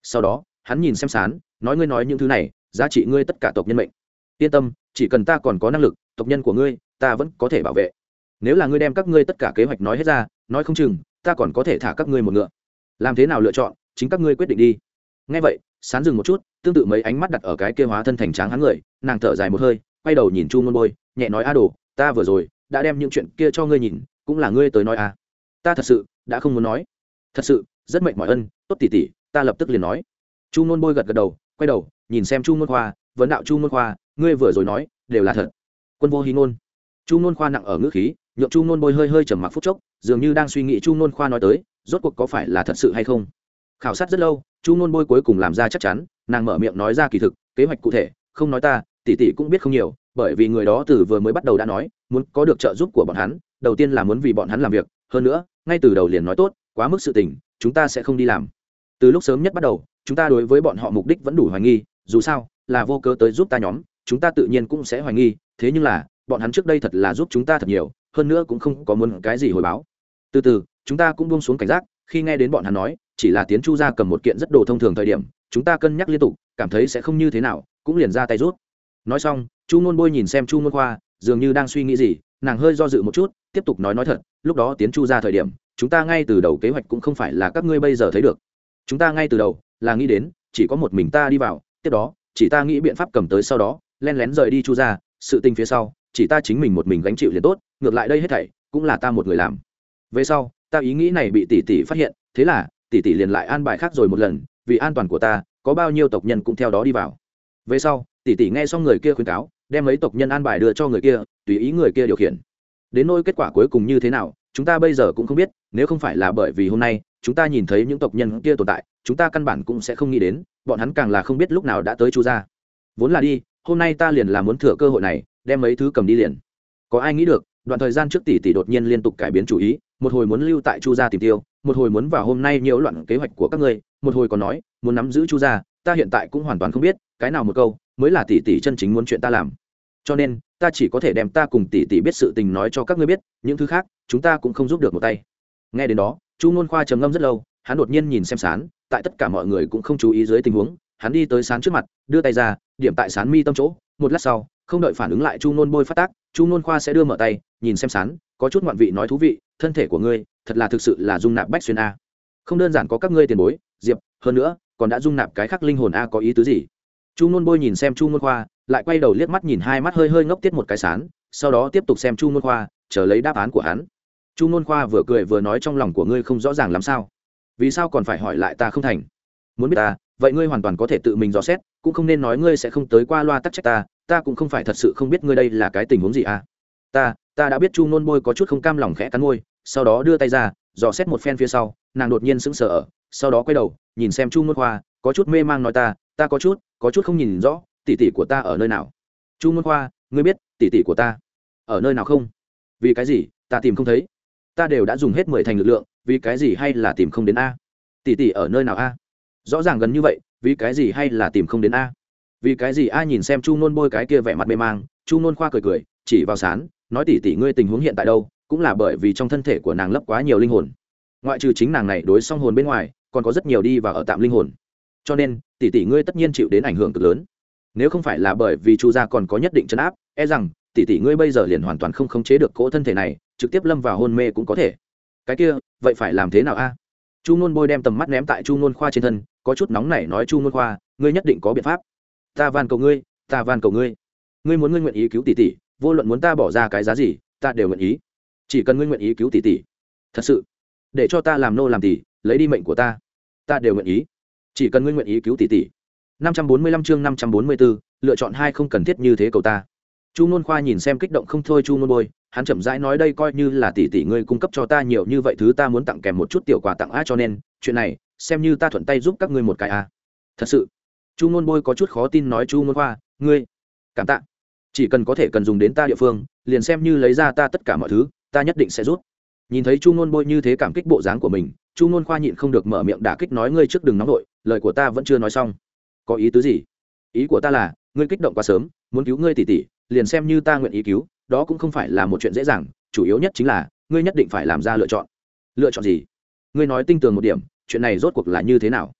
Sau đó, hắn nhìn xem sán, nói ngươi nói những thứ này, giá trị ngươi tất cả tộc nhân mệnh. Yên tâm chỉ cần ta còn có năng lực, tộc nhân của ngươi, ta vẫn có thể bảo vệ. Nếu là ngươi đem các ngươi tất cả kế hoạch nói hết ra, nói không chừng, ta còn có thể thả các ngươi một ngựa. Làm thế nào lựa chọn, chính các ngươi quyết định đi. Ngay vậy, sán dừng một chút, tương tự mấy ánh mắt đặt ở cái kia hóa thân thành tráng hắn người, nàng thở dài một hơi, quay đầu nhìn chu ngôn bôi, nhẹ nói, a đồ, ta vừa rồi đã đem những chuyện kia cho ngươi nhìn, cũng là ngươi tới nói a ta thật sự đã không muốn nói. Thật sự, rất mệnh mỏi ân, tốt tỉ tỉ, ta lập tức liền nói. Chu ngôn bôi gật gật đầu, quay đầu, nhìn xem chu ngôn khoa, vấn đạo chu ngôn khoa ngươi vừa rồi nói, đều là thật. Quân vô hy ngôn. Chu ngôn khoa nặng ở ngữ khí, nhượng chu ngôn bôi hơi hơi trầm mặc phút chốc, dường như đang suy nghĩ chu ngôn khoa nói tới, rốt cuộc có phải là thật sự hay không. Khảo sát rất lâu, chu ngôn bôi cuối cùng làm ra chắc chắn, nàng mở miệng nói ra kỳ thực, kế hoạch cụ thể, không nói ta, tỷ tỷ cũng biết không nhiều, bởi vì người đó từ vừa mới bắt đầu đã nói, muốn có được trợ giúp của bọn hắn, đầu tiên là muốn vì bọn hắn làm việc, hơn nữa, ngay từ đầu liền nói tốt, quá mức sự tình, chúng ta sẽ không đi làm. Từ lúc sớm nhất bắt đầu, chúng ta đối với bọn họ mục đích vẫn đủ hoài nghi, dù sao, là vô cớ tới giúp ta nhóm chúng ta tự nhiên cũng sẽ hoài nghi, thế nhưng là, bọn hắn trước đây thật là giúp chúng ta thật nhiều, hơn nữa cũng không có muốn cái gì hồi báo. Từ từ, chúng ta cũng buông xuống cảnh giác, khi nghe đến bọn hắn nói, chỉ là tiến chu ra cầm một kiện rất đồ thông thường thời điểm, chúng ta cân nhắc liên tục, cảm thấy sẽ không như thế nào, cũng liền ra tay rút nói xong, chu ngôn bôi nhìn xem chu ngôn khoa, dường như đang suy nghĩ gì, nàng hơi do dự một chút, tiếp tục nói nói thật, lúc đó tiến chu ra thời điểm, chúng ta ngay từ đầu kế hoạch cũng không phải là các ngươi bây giờ thấy được. Chúng ta ngay từ đầu là nghĩ đến, chỉ có một mình ta đi vào, tiếp đó, chỉ ta nghĩ biện pháp cầm tới sau đó len lén rời đi chu ra, sự tình phía sau, chỉ ta chính mình một mình gánh chịu liền tốt, ngược lại đây hết thảy, cũng là ta một người làm. Về sau, ta ý nghĩ này bị tỷ tỷ phát hiện, thế là, tỷ tỷ liền lại an bài khác rồi một lần, vì an toàn của ta, có bao nhiêu tộc nhân cũng theo đó đi vào. Về sau, tỷ tỷ nghe xong người kia khuyên cáo, đem mấy tộc nhân an bài đưa cho người kia, tùy ý người kia điều khiển. Đến nỗi kết quả cuối cùng như thế nào, chúng ta bây giờ cũng không biết, nếu không phải là bởi vì hôm nay, chúng ta nhìn thấy những tộc nhân kia tồn tại, chúng ta căn bản cũng sẽ không nghĩ đến, bọn hắn càng là không biết lúc nào đã tới chu gia. Vốn là đi hôm nay ta liền là muốn thừa cơ hội này, đem mấy thứ cầm đi liền. Có ai nghĩ được, đoạn thời gian trước tỷ tỷ đột nhiên liên tục cải biến chủ ý, một hồi muốn lưu tại chu gia tìm tiêu, một hồi muốn vào hôm nay nhiễu loạn kế hoạch của các ngươi, một hồi còn nói, muốn nắm giữ chu gia, ta hiện tại cũng hoàn toàn không biết, cái nào một câu, mới là tỷ tỷ chân chính muốn chuyện ta làm. Cho nên, ta chỉ có thể đem ta cùng tỷ tỷ biết sự tình nói cho các ngươi biết, những thứ khác, chúng ta cũng không giúp được một tay. Nghe đến đó, chu ngôn khoa trầm ngâm rất lâu, hắn đột nhiên nhìn xem sán, tại tất cả mọi người cũng không chú ý dưới tình huống, hắn đi tới sán trước mặt, đưa tay ra điểm tại sán mi tâm chỗ, một lát sau, không đợi phản ứng lại chu Nôn bôi phát tác, chu Nôn khoa sẽ đưa mở tay, nhìn xem sán, có chút ngoạn vị nói thú vị, thân thể của ngươi, thật là thực sự là dung nạp bách xuyên a. Không đơn giản có các ngươi tiền bối, diệp, hơn nữa, còn đã dung nạp cái khác linh hồn a có ý tứ gì? Chu Nôn bôi nhìn xem chu Nôn khoa, lại quay đầu liếc mắt nhìn hai mắt hơi hơi ngốc tiết một cái sán, sau đó tiếp tục xem chu Nôn khoa, chờ lấy đáp án của hắn. Chu Nôn khoa vừa cười vừa nói trong lòng của ngươi không rõ ràng làm sao? Vì sao còn phải hỏi lại ta không thành? Muốn biết ta vậy ngươi hoàn toàn có thể tự mình dò xét, cũng không nên nói ngươi sẽ không tới qua loa tắc trách ta ta cũng không phải thật sự không biết ngươi đây là cái tình huống gì à. Ta ta đã biết chu nôn bôi có chút không cam lòng khẽ cắn môi, sau đó đưa tay ra, dò xét một phen phía sau, nàng đột nhiên sững sờ ở, sau đó quay đầu, nhìn xem chu nôn khoa có chút mê mang nói ta ta có chút có chút không nhìn rõ tỉ tỉ của ta ở nơi nào? Chu nôn khoa ngươi biết tỉ tỉ của ta ở nơi nào không? Vì cái gì, ta tìm không thấy? Ta đều đã dùng hết mười thành lực lượng, vì cái gì hay là tìm không đến a? Tỷ tỷ ở nơi nào a? Rõ ràng gần như vậy, vì cái gì hay là tìm không đến a? Vì cái gì a nhìn xem chu nôn bôi cái kia vẻ mặt mê mang, chu nôn khoa cười cười, chỉ vào sán, nói tỷ tỷ ngươi tình huống hiện tại đâu, cũng là bởi vì trong thân thể của nàng lấp quá nhiều linh hồn. Ngoại trừ chính nàng này đối song hồn bên ngoài, còn có rất nhiều đi và ở tạm linh hồn. Cho nên tỷ tỷ ngươi tất nhiên chịu đến ảnh hưởng cực lớn. Nếu không phải là bởi vì chu gia còn có nhất định chấn áp e rằng tỷ tỷ ngươi bây giờ liền hoàn toàn không khống chế được cỗ thân thể này, trực tiếp lâm vào hôn mê cũng có thể. Cái kia, vậy phải làm thế nào a? Chu nôn bôi đem tầm mắt ném tại chu nôn khoa trên thân có chút nóng nảy nói chu nôn khoa, ngươi nhất định có biện pháp. Ta van cầu ngươi, ta van cầu ngươi. Ngươi muốn ngươi nguyện ý cứu tỷ tỷ, vô luận muốn ta bỏ ra cái giá gì, ta đều nguyện ý. Chỉ cần ngươi nguyện ý cứu tỷ tỷ. Thật sự. Để cho ta làm nô làm tỷ lấy đi mệnh của ta. Ta đều nguyện ý. Chỉ cần ngươi nguyện ý cứu tỷ tỷ. năm trăm bốn mươi lăm chương năm trăm bốn mươi bốn lựa chọn hai không cần thiết như thế cầu ta. Chu nôn khoa nhìn xem kích động không thôi chu nôn bôi, hắn chậm rãi nói đây coi như là tỷ tỷ ngươi cung cấp cho ta nhiều như vậy thứ ta muốn tặng kèm một chút tiểu quà tặng a cho nên, chuyện này xem như ta thuận tay giúp các ngươi một cái a thật sự, chu ngôn bôi có chút khó tin nói chu ngôn khoa, ngươi, cảm tạ. Chỉ cần có thể cần dùng đến ta địa phương, liền xem như lấy ra ta tất cả mọi thứ, ta nhất định sẽ rút nhìn thấy chu ngôn bôi như thế cảm kích bộ dáng của mình, chu ngôn khoa nhịn không được mở miệng đả kích nói, ngươi trước đừng nóng vội, lời của ta vẫn chưa nói xong. Có ý tứ gì? Ý của ta là, ngươi kích động quá sớm, muốn cứu ngươi tỷ tỷ liền xem như ta nguyện ý cứu, đó cũng không phải là một chuyện dễ dàng, chủ yếu nhất chính là, ngươi nhất định phải làm ra lựa chọn. Lựa chọn gì? Ngươi nói tinh tường một điểm chuyện này rốt cuộc là như thế nào?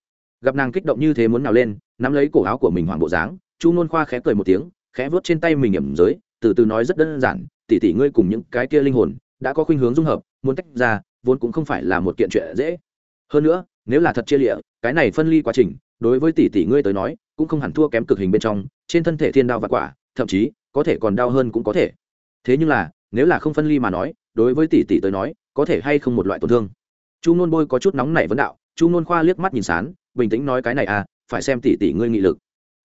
Gặp nàng kích động như thế muốn nào lên, nắm lấy cổ áo của mình hoàng bộ dáng, chu nôn khoa khẽ cười một tiếng, khẽ vớt trên tay mình hiểm giới, từ từ nói rất đơn giản tỉ tỉ ngươi cùng những cái kia linh hồn đã có khuynh hướng dung hợp, muốn tách ra, vốn cũng không phải là một kiện chuyện dễ. Hơn nữa, nếu là thật chia lịa, cái này phân ly quá trình, đối với tỷ tỷ ngươi tới nói, cũng không hẳn thua kém cực hình bên trong, trên thân thể thiên đao và quả, thậm chí, có thể còn đau hơn cũng có thể. Thế nhưng là, nếu là không phân ly mà nói, đối với tỷ tỷ tới nói, có thể hay không một loại tổn thương? Chu nôn bôi có chút nóng nảy vấn đạo, chu nôn khoa liếc mắt nhìn sán, bình tĩnh nói cái này à phải xem tỷ tỷ ngươi nghị lực.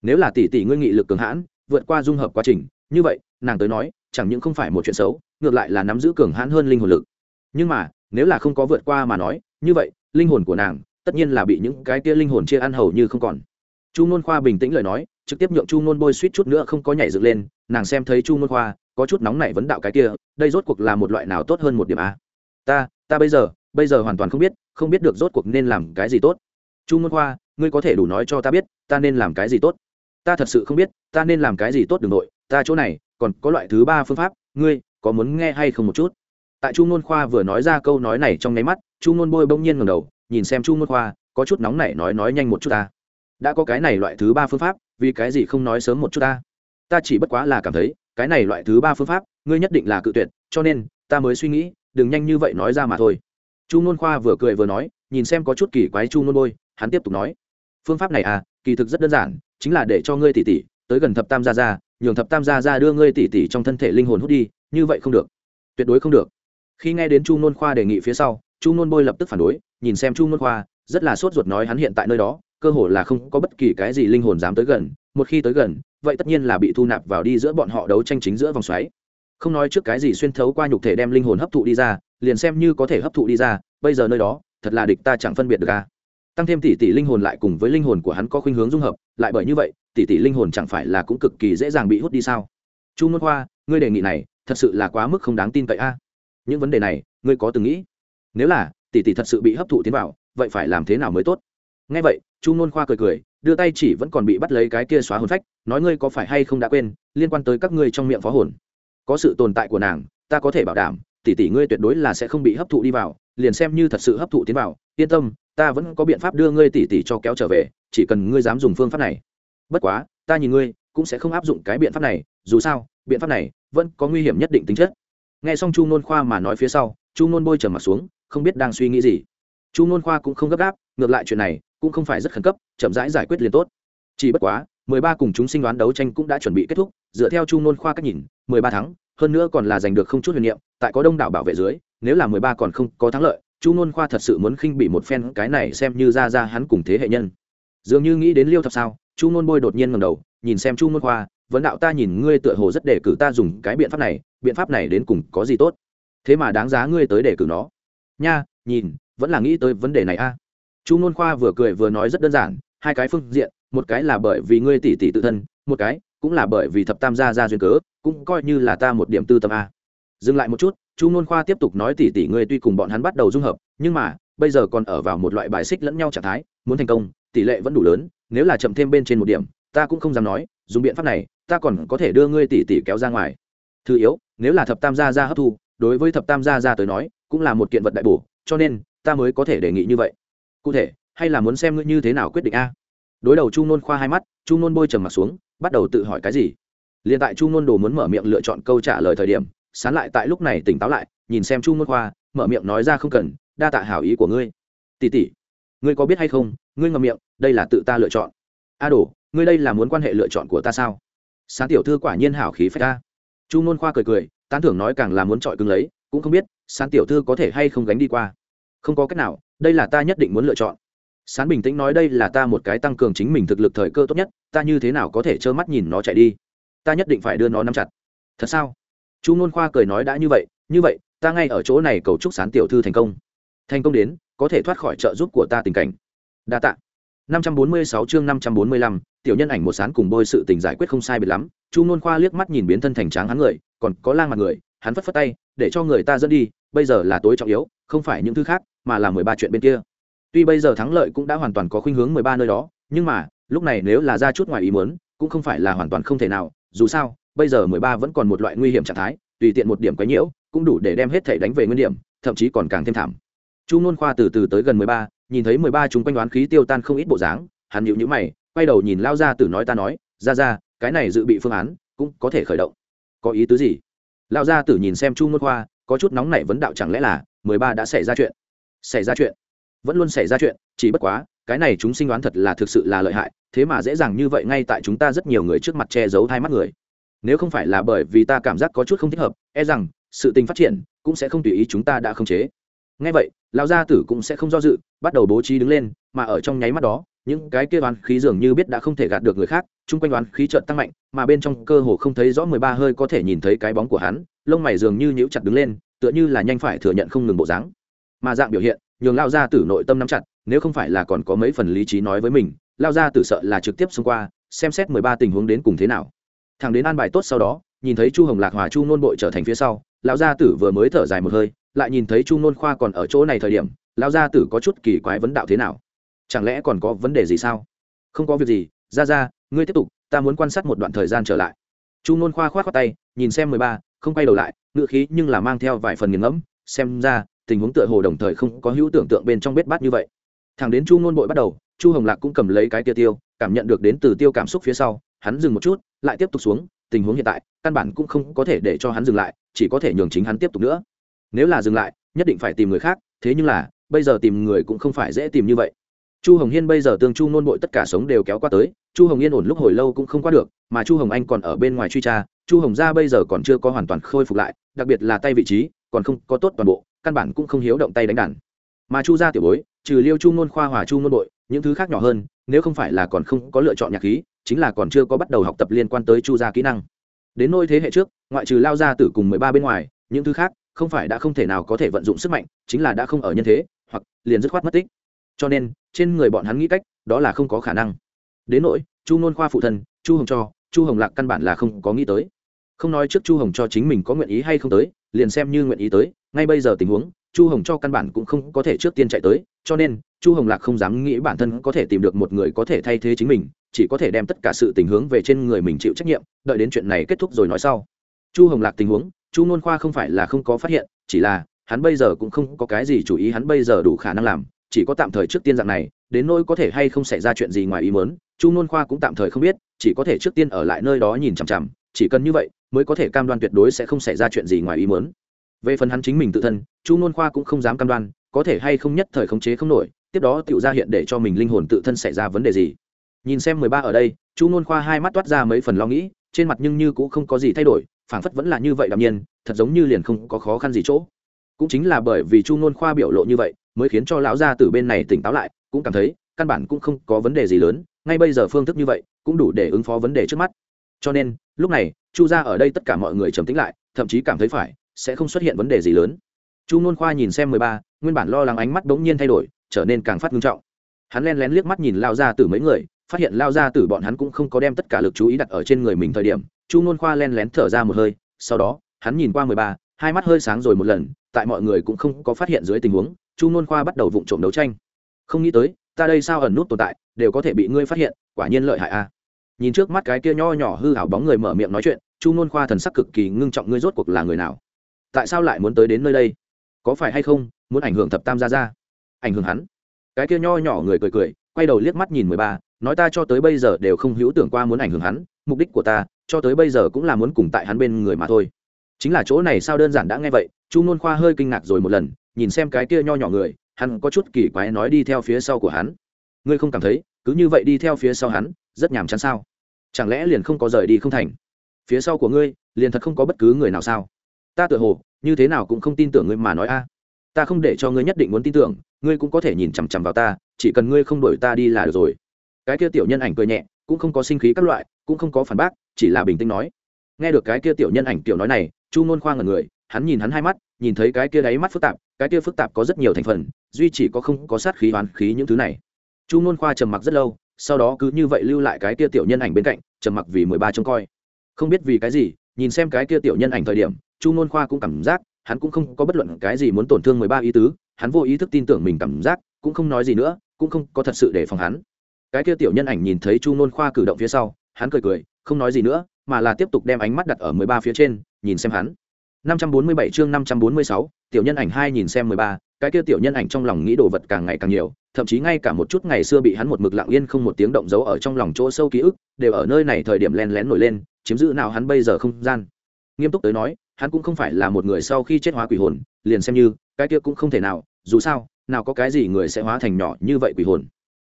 Nếu là tỷ tỷ ngươi nghị lực cường hãn, vượt qua dung hợp quá trình, như vậy, nàng tới nói, chẳng những không phải một chuyện xấu, ngược lại là nắm giữ cường hãn hơn linh hồn lực. Nhưng mà, nếu là không có vượt qua mà nói, như vậy, linh hồn của nàng, tất nhiên là bị những cái kia linh hồn chia ăn hầu như không còn. Chu nôn khoa bình tĩnh lời nói, trực tiếp nhượng chu nôn bôi suýt chút nữa không có nhảy dựng lên, nàng xem thấy chu nôn khoa, có chút nóng nảy vấn đạo cái kia, đây rốt cuộc là một loại nào tốt hơn một điểm a ta ta bây giờ bây giờ hoàn toàn không biết không biết được rốt cuộc nên làm cái gì tốt. Chu nôn khoa, ngươi có thể đủ nói cho ta biết, ta nên làm cái gì tốt? Ta thật sự không biết, ta nên làm cái gì tốt đường nội, ta chỗ này, còn có loại thứ ba phương pháp, ngươi, có muốn nghe hay không một chút? Tại chu nôn khoa vừa nói ra câu nói này trong nháy mắt, chu nôn bôi bỗng nhiên ngầm đầu, nhìn xem chu nôn khoa, có chút nóng nảy nói nói nhanh một chút ta. Đã có cái này loại thứ ba phương pháp, vì cái gì không nói sớm một chút ta? Ta chỉ bất quá là cảm thấy, cái này loại thứ ba phương pháp, ngươi nhất định là cự tuyệt, cho nên, ta mới suy nghĩ, đừng nhanh như vậy nói ra mà thôi chu nôn khoa vừa cười vừa nói, nhìn xem có chút kỳ quái chu nôn bôi, hắn tiếp tục nói. Phương pháp này à kỳ thực rất đơn giản, chính là để cho ngươi tỷ tỷ tới gần thập tam gia gia, nhường thập tam gia gia đưa ngươi tỷ tỷ trong thân thể linh hồn hút đi, như vậy không được. Tuyệt đối không được. Khi nghe đến chu nôn khoa đề nghị phía sau, chu nôn bôi lập tức phản đối, nhìn xem chu nôn khoa, rất là sốt ruột nói hắn hiện tại nơi đó, cơ hồ là không có bất kỳ cái gì linh hồn dám tới gần, một khi tới gần, vậy tất nhiên là bị thu nạp vào đi giữa bọn họ đấu tranh chính giữa vòng xoáy. Không nói trước cái gì xuyên thấu qua nhục thể đem linh hồn hấp thụ đi ra liền xem như có thể hấp thụ đi ra, bây giờ nơi đó, thật là địch ta chẳng phân biệt được à tăng thêm tỷ tỷ linh hồn lại cùng với linh hồn của hắn có khuynh hướng dung hợp, lại bởi như vậy, tỷ tỷ linh hồn chẳng phải là cũng cực kỳ dễ dàng bị hút đi sao? Chu môn khoa ngươi đề nghị này, thật sự là quá mức không đáng tin cậy a. Những vấn đề này, ngươi có từng nghĩ? Nếu là, tỷ tỷ thật sự bị hấp thụ tiến vào, vậy phải làm thế nào mới tốt? Ngay vậy, chu môn khoa cười cười, đưa tay chỉ vẫn còn bị bắt lấy cái kia xóa hồn phách, nói ngươi có phải hay không đã quên, liên quan tới các ngươi trong miệng phó hồn. Có sự tồn tại của nàng, ta có thể bảo đảm tỷ tỷ ngươi tuyệt đối là sẽ không bị hấp thụ đi vào liền xem như thật sự hấp thụ tiến vào yên tâm ta vẫn có biện pháp đưa ngươi tỷ tỷ cho kéo trở về chỉ cần ngươi dám dùng phương pháp này. Bất quá ta nhìn ngươi cũng sẽ không áp dụng cái biện pháp này dù sao biện pháp này vẫn có nguy hiểm nhất định tính chất. Nghe xong chu nôn khoa mà nói phía sau chu nôn bôi trầm mặt xuống không biết đang suy nghĩ gì. Chu nôn khoa cũng không gấp gáp ngược lại chuyện này cũng không phải rất khẩn cấp chậm rãi giải, giải quyết liền tốt. Chỉ bất quá mười ba cùng chúng sinh đoán đấu tranh cũng đã chuẩn bị kết thúc dựa theo chu nôn khoa cách nhìn mười ba tháng hơn nữa còn là giành được không chút huyền niệm tại có đông đảo bảo vệ dưới, nếu là mười ba còn không có thắng lợi, chu nôn khoa thật sự muốn khinh bị một phen cái này xem như ra ra hắn cùng thế hệ nhân. Dường như nghĩ đến liêu thập sao, chu nôn bôi đột nhiên ngầm đầu, nhìn xem chu nôn khoa, vấn đạo ta nhìn ngươi tựa hồ rất để cử ta dùng cái biện pháp này, biện pháp này đến cùng có gì tốt? Thế mà đáng giá ngươi tới để cử nó. Nha, nhìn, vẫn là nghĩ tới vấn đề này a. Chu nôn khoa vừa cười vừa nói rất đơn giản, hai cái phương diện, một cái là bởi vì ngươi tỷ tỷ tự thân, một cái cũng là bởi vì thập tam gia ra duyên cớ, cũng coi như là ta một điểm tư tâm a dừng lại một chút, chu nôn khoa tiếp tục nói tỉ tỉ ngươi tuy cùng bọn hắn bắt đầu dung hợp, nhưng mà, bây giờ còn ở vào một loại bài xích lẫn nhau trạng thái, muốn thành công, tỷ lệ vẫn đủ lớn, nếu là chậm thêm bên trên một điểm, ta cũng không dám nói, dùng biện pháp này, ta còn có thể đưa ngươi tỉ tỉ kéo ra ngoài. Thứ yếu, nếu là thập tam gia ra hấp thu, đối với thập tam gia ra tới nói, cũng là một kiện vật đại bổ, cho nên, ta mới có thể đề nghị như vậy. Cụ thể, hay là muốn xem ngươi như thế nào quyết định a? Đối đầu chu nôn khoa hai mắt, chu nôn bôi trầm mặt xuống, bắt đầu tự hỏi cái gì? Liền tại chu nôn đồ muốn mở miệng lựa chọn câu trả lời thời điểm sán lại tại lúc này tỉnh táo lại, nhìn xem chu môn khoa, mở miệng nói ra không cần, đa tạ hảo ý của ngươi. Tỉ tỉ ngươi có biết hay không, ngươi ngậm miệng, đây là tự ta lựa chọn. A à đồ, ngươi đây là muốn quan hệ lựa chọn của ta sao? Sáng tiểu thư quả nhiên hảo khí phải ta. Chu môn khoa cười cười, tán thưởng nói càng là muốn chọi cứng lấy, cũng không biết sáng tiểu thư có thể hay không gánh đi qua. Không có cách nào, đây là ta nhất định muốn lựa chọn. Sán bình tĩnh nói đây là ta một cái tăng cường chính mình thực lực thời cơ tốt nhất, ta như thế nào có thể trơ mắt nhìn nó chạy đi? Ta nhất định phải đưa nó nắm chặt. Thật sao? Chu ngôn khoa cười nói đã như vậy như vậy, ta ngay ở chỗ này cầu chúc sán tiểu thư thành công. Thành công đến, có thể thoát khỏi trợ giúp của ta tình cảnh. Đa tạ. năm trăm bốn mươi sáu chương năm trăm bốn mươi lăm, tiểu nhân ảnh một sán cùng bôi sự tình giải quyết không sai biệt lắm. Chu ngôn khoa liếc mắt nhìn biến thân thành tráng hắn người, còn có lang mặt người, hắn phất phất tay, để cho người ta dẫn đi, bây giờ là tối trọng yếu, không phải những thứ khác, mà là mười ba chuyện bên kia. Tuy bây giờ thắng lợi cũng đã hoàn toàn có khuynh hướng mười ba nơi đó, nhưng mà, lúc này nếu là ra chút ngoài ý muốn, cũng không phải là hoàn toàn không thể nào, dù sao bây giờ mười ba vẫn còn một loại nguy hiểm trạng thái, tùy tiện một điểm quấy nhiễu, cũng đủ để đem hết thể đánh về nguyên điểm, thậm chí còn càng thêm thảm. Chu nôn khoa từ từ tới gần mười ba, nhìn thấy mười ba chúng quanh đoán khí tiêu tan không ít bộ dáng, hắn nhịu nhữ mày, quay đầu nhìn lao ra từ nói ta nói ra ra cái này dự bị phương án cũng có thể khởi động. Có ý tứ gì? Lao ra tử nhìn xem chu nôn khoa, có chút nóng nảy vấn đạo chẳng lẽ là mười ba đã xảy ra chuyện? Xảy ra chuyện? Vẫn luôn xảy ra chuyện, chỉ bất quá, cái này chúng sinh đoán thật là thực sự là lợi hại, thế mà dễ dàng như vậy ngay tại chúng ta rất nhiều người trước mặt che giấu hai mắt người nếu không phải là bởi vì ta cảm giác có chút không thích hợp e rằng, sự tình phát triển cũng sẽ không tùy ý chúng ta đã khống chế. Ngay vậy, lão gia tử cũng sẽ không do dự, bắt đầu bố trí đứng lên, mà ở trong nháy mắt đó, những cái kia đoán khí dường như biết đã không thể gạt được người khác, chung quanh đoán khí trợn tăng mạnh, mà bên trong cơ hồ không thấy rõ mười ba hơi có thể nhìn thấy cái bóng của hắn, lông mày dường như nhíu chặt đứng lên, tựa như là nhanh phải thừa nhận không ngừng bộ dáng. Mà dạng biểu hiện, nhường lao gia tử nội tâm nắm chặt, nếu không phải là còn có mấy phần lý trí nói với mình lao gia tử sợ là trực tiếp xông qua, xem xét mười ba tình huống đến cùng thế nào thằng đến an bài tốt sau đó, nhìn thấy chu hồng lạc hòa chu nôn bội trở thành phía sau, lão gia tử vừa mới thở dài một hơi, lại nhìn thấy chu nôn khoa còn ở chỗ này thời điểm, lão gia tử có chút kỳ quái vấn đạo thế nào? Chẳng lẽ còn có vấn đề gì sao? Không có việc gì ra ra ngươi tiếp tục, ta muốn quan sát một đoạn thời gian trở lại. Chu nôn khoa khoát khoát tay, nhìn xem mười ba, không quay đầu lại ngự khí nhưng là mang theo vài phần nghiền ngẫm, xem ra, tình huống tựa hồ đồng thời không có hữu tưởng tượng bên trong bết bát như vậy. Thằng đến chu nôn bội bắt đầu, chu hồng lạc cũng cầm lấy cái tia tiêu, cảm nhận được đến từ tiêu cảm xúc phía sau, hắn dừng một chút lại tiếp tục xuống, tình huống hiện tại, căn bản cũng không có thể để cho hắn dừng lại, chỉ có thể nhường chính hắn tiếp tục nữa. Nếu là dừng lại, nhất định phải tìm người khác, thế nhưng là, bây giờ tìm người cũng không phải dễ tìm như vậy. Chu hồng hiên bây giờ tương chu nôn bội tất cả sống đều kéo qua tới, chu hồng yên ổn lúc hồi lâu cũng không qua được, mà chu hồng anh còn ở bên ngoài truy tra, chu hồng gia bây giờ còn chưa có hoàn toàn khôi phục lại, đặc biệt là tay vị trí, còn không có tốt toàn bộ, căn bản cũng không hiếu động tay đánh đàn. Mà chu gia tiểu bối, trừ liêu chu nôn khoa hòa chu nôn bội, những thứ khác nhỏ hơn, nếu không phải là còn không có lựa chọn nhạc khí chính là còn chưa có bắt đầu học tập liên quan tới chu gia kỹ năng. Đến nôi thế hệ trước, ngoại trừ lao gia tử cùng mười ba bên ngoài, những thứ khác, không phải đã không thể nào có thể vận dụng sức mạnh, chính là đã không ở nhân thế, hoặc liền dứt khoát mất tích. Cho nên, trên người bọn hắn nghĩ cách, đó là không có khả năng. Đến nỗi, chu nôn khoa phụ thân, chu hồng cho, chu hồng lạc căn bản là không có nghĩ tới. Không nói trước chu hồng cho chính mình có nguyện ý hay không tới, liền xem như nguyện ý tới, ngay bây giờ tình huống chu hồng cho căn bản cũng không có thể trước tiên chạy tới, cho nên, chu hồng lạc không dám nghĩ bản thân có thể tìm được một người có thể thay thế chính mình, chỉ có thể đem tất cả sự tình hướng về trên người mình chịu trách nhiệm, đợi đến chuyện này kết thúc rồi nói sau. Chu hồng lạc tình huống, chu nôn khoa không phải là không có phát hiện, chỉ là, hắn bây giờ cũng không có cái gì chủ ý hắn bây giờ đủ khả năng làm, chỉ có tạm thời trước tiên dạng này, đến nỗi có thể hay không xảy ra chuyện gì ngoài ý mớn chu nôn khoa cũng tạm thời không biết, chỉ có thể trước tiên ở lại nơi đó nhìn chằm chằm, chỉ cần như vậy, mới có thể cam đoan tuyệt đối sẽ không xảy ra chuyện gì ngoài ý mớn về phần hắn chính mình tự thân, chu nôn khoa cũng không dám cam đoan, có thể hay không nhất thời khống chế không nổi, tiếp đó tự ra hiện để cho mình linh hồn tự thân xảy ra vấn đề gì. Nhìn xem mười ba ở đây, chu nôn khoa hai mắt toát ra mấy phần lo nghĩ, trên mặt nhưng như cũng không có gì thay đổi, phảng phất vẫn là như vậy đạm nhiên, thật giống như liền không có khó khăn gì chỗ. Cũng chính là bởi vì chu nôn khoa biểu lộ như vậy, mới khiến cho lão gia từ bên này tỉnh táo lại, cũng cảm thấy, căn bản cũng không có vấn đề gì lớn, ngay bây giờ phương thức như vậy, cũng đủ để ứng phó vấn đề trước mắt. Cho nên, lúc này, chu gia ở đây tất cả mọi người trầm tính lại, thậm chí cảm thấy phải sẽ không xuất hiện vấn đề gì lớn. Chu nôn khoa nhìn xem mười ba, nguyên bản lo lắng ánh mắt bỗng nhiên thay đổi, trở nên càng phát nghiêm trọng. Hắn len lén liếc mắt nhìn lao ra từ mấy người, phát hiện lao ra từ bọn hắn cũng không có đem tất cả lực chú ý đặt ở trên người mình thời điểm, chu nôn khoa len lén thở ra một hơi, sau đó, hắn nhìn qua mười ba, hai mắt hơi sáng rồi một lần, tại mọi người cũng không có phát hiện dưới tình huống, chu nôn khoa bắt đầu vụng trộm đấu tranh. Không nghĩ tới, ta đây sao ẩn nút tồn tại, đều có thể bị ngươi phát hiện, quả nhiên lợi hại a nhìn trước mắt cái kia nho nhỏ hư hảo bóng người mở miệng nói chuyện, chu nôn khoa thần sắc cực kỳ ngưng trọng, ngươi rốt cuộc là người nào? Tại sao lại muốn tới đến nơi đây? Có phải hay không, muốn ảnh hưởng thập tam gia ra ảnh hưởng hắn? Cái kia nho nhỏ người cười cười, quay đầu liếc mắt nhìn mười ba, nói ta cho tới bây giờ đều không hữu tưởng qua muốn ảnh hưởng hắn, mục đích của ta, cho tới bây giờ cũng là muốn cùng tại hắn bên người mà thôi. Chính là chỗ này sao đơn giản đã nghe vậy, chu nôn khoa hơi kinh ngạc rồi một lần, nhìn xem cái kia nho nhỏ người, hắn có chút kỳ quái nói đi theo phía sau của hắn. Ngươi không cảm thấy, cứ như vậy đi theo phía sau hắn, rất nhàm chán sao? Chẳng lẽ liền không có rời đi không thành? Phía sau của ngươi, liền thật không có bất cứ người nào sao? Ta tự hồ, như thế nào cũng không tin tưởng ngươi mà nói a. Ta không để cho ngươi nhất định muốn tin tưởng, ngươi cũng có thể nhìn chằm chằm vào ta, chỉ cần ngươi không đổi ta đi là được rồi. Cái kia tiểu nhân ảnh cười nhẹ, cũng không có sinh khí các loại, cũng không có phản bác, chỉ là bình tĩnh nói. Nghe được cái kia tiểu nhân ảnh tiểu nói này, chu ngôn khoa ngần người, hắn nhìn hắn hai mắt, nhìn thấy cái kia đáy mắt phức tạp, cái kia phức tạp có rất nhiều thành phần, duy chỉ có không có sát khí hoán khí những thứ này. Chu ngôn khoa trầm mặc rất lâu, sau đó cứ như vậy lưu lại cái kia tiểu nhân ảnh bên cạnh, trầm mặc vì mười ba trông coi. Không biết vì cái gì, nhìn xem cái kia tiểu nhân ảnh thời điểm chu nôn khoa cũng cảm giác, hắn cũng không có bất luận cái gì muốn tổn thương mười ba ý tứ, hắn vô ý thức tin tưởng mình cảm giác, cũng không nói gì nữa, cũng không có thật sự để phòng hắn. Cái kia tiểu nhân ảnh nhìn thấy chu nôn khoa cử động phía sau, hắn cười cười, không nói gì nữa, mà là tiếp tục đem ánh mắt đặt ở mười ba phía trên, nhìn xem hắn. Năm trăm bốn mươi bảy chương năm trăm bốn mươi sáu, tiểu nhân ảnh hai nhìn xem mười ba, cái kia tiểu nhân ảnh trong lòng nghĩ đồ vật càng ngày càng nhiều, thậm chí ngay cả một chút ngày xưa bị hắn một mực lặng yên không một tiếng động giấu ở trong lòng chỗ sâu ký ức, đều ở nơi này thời điểm len lén nổi lên, chiếm giữ nào hắn bây giờ không gian. Nghiêm túc tới nói hắn cũng không phải là một người sau khi chết hóa quỷ hồn, liền xem như, cái kia cũng không thể nào, dù sao, nào có cái gì người sẽ hóa thành nhỏ như vậy quỷ hồn.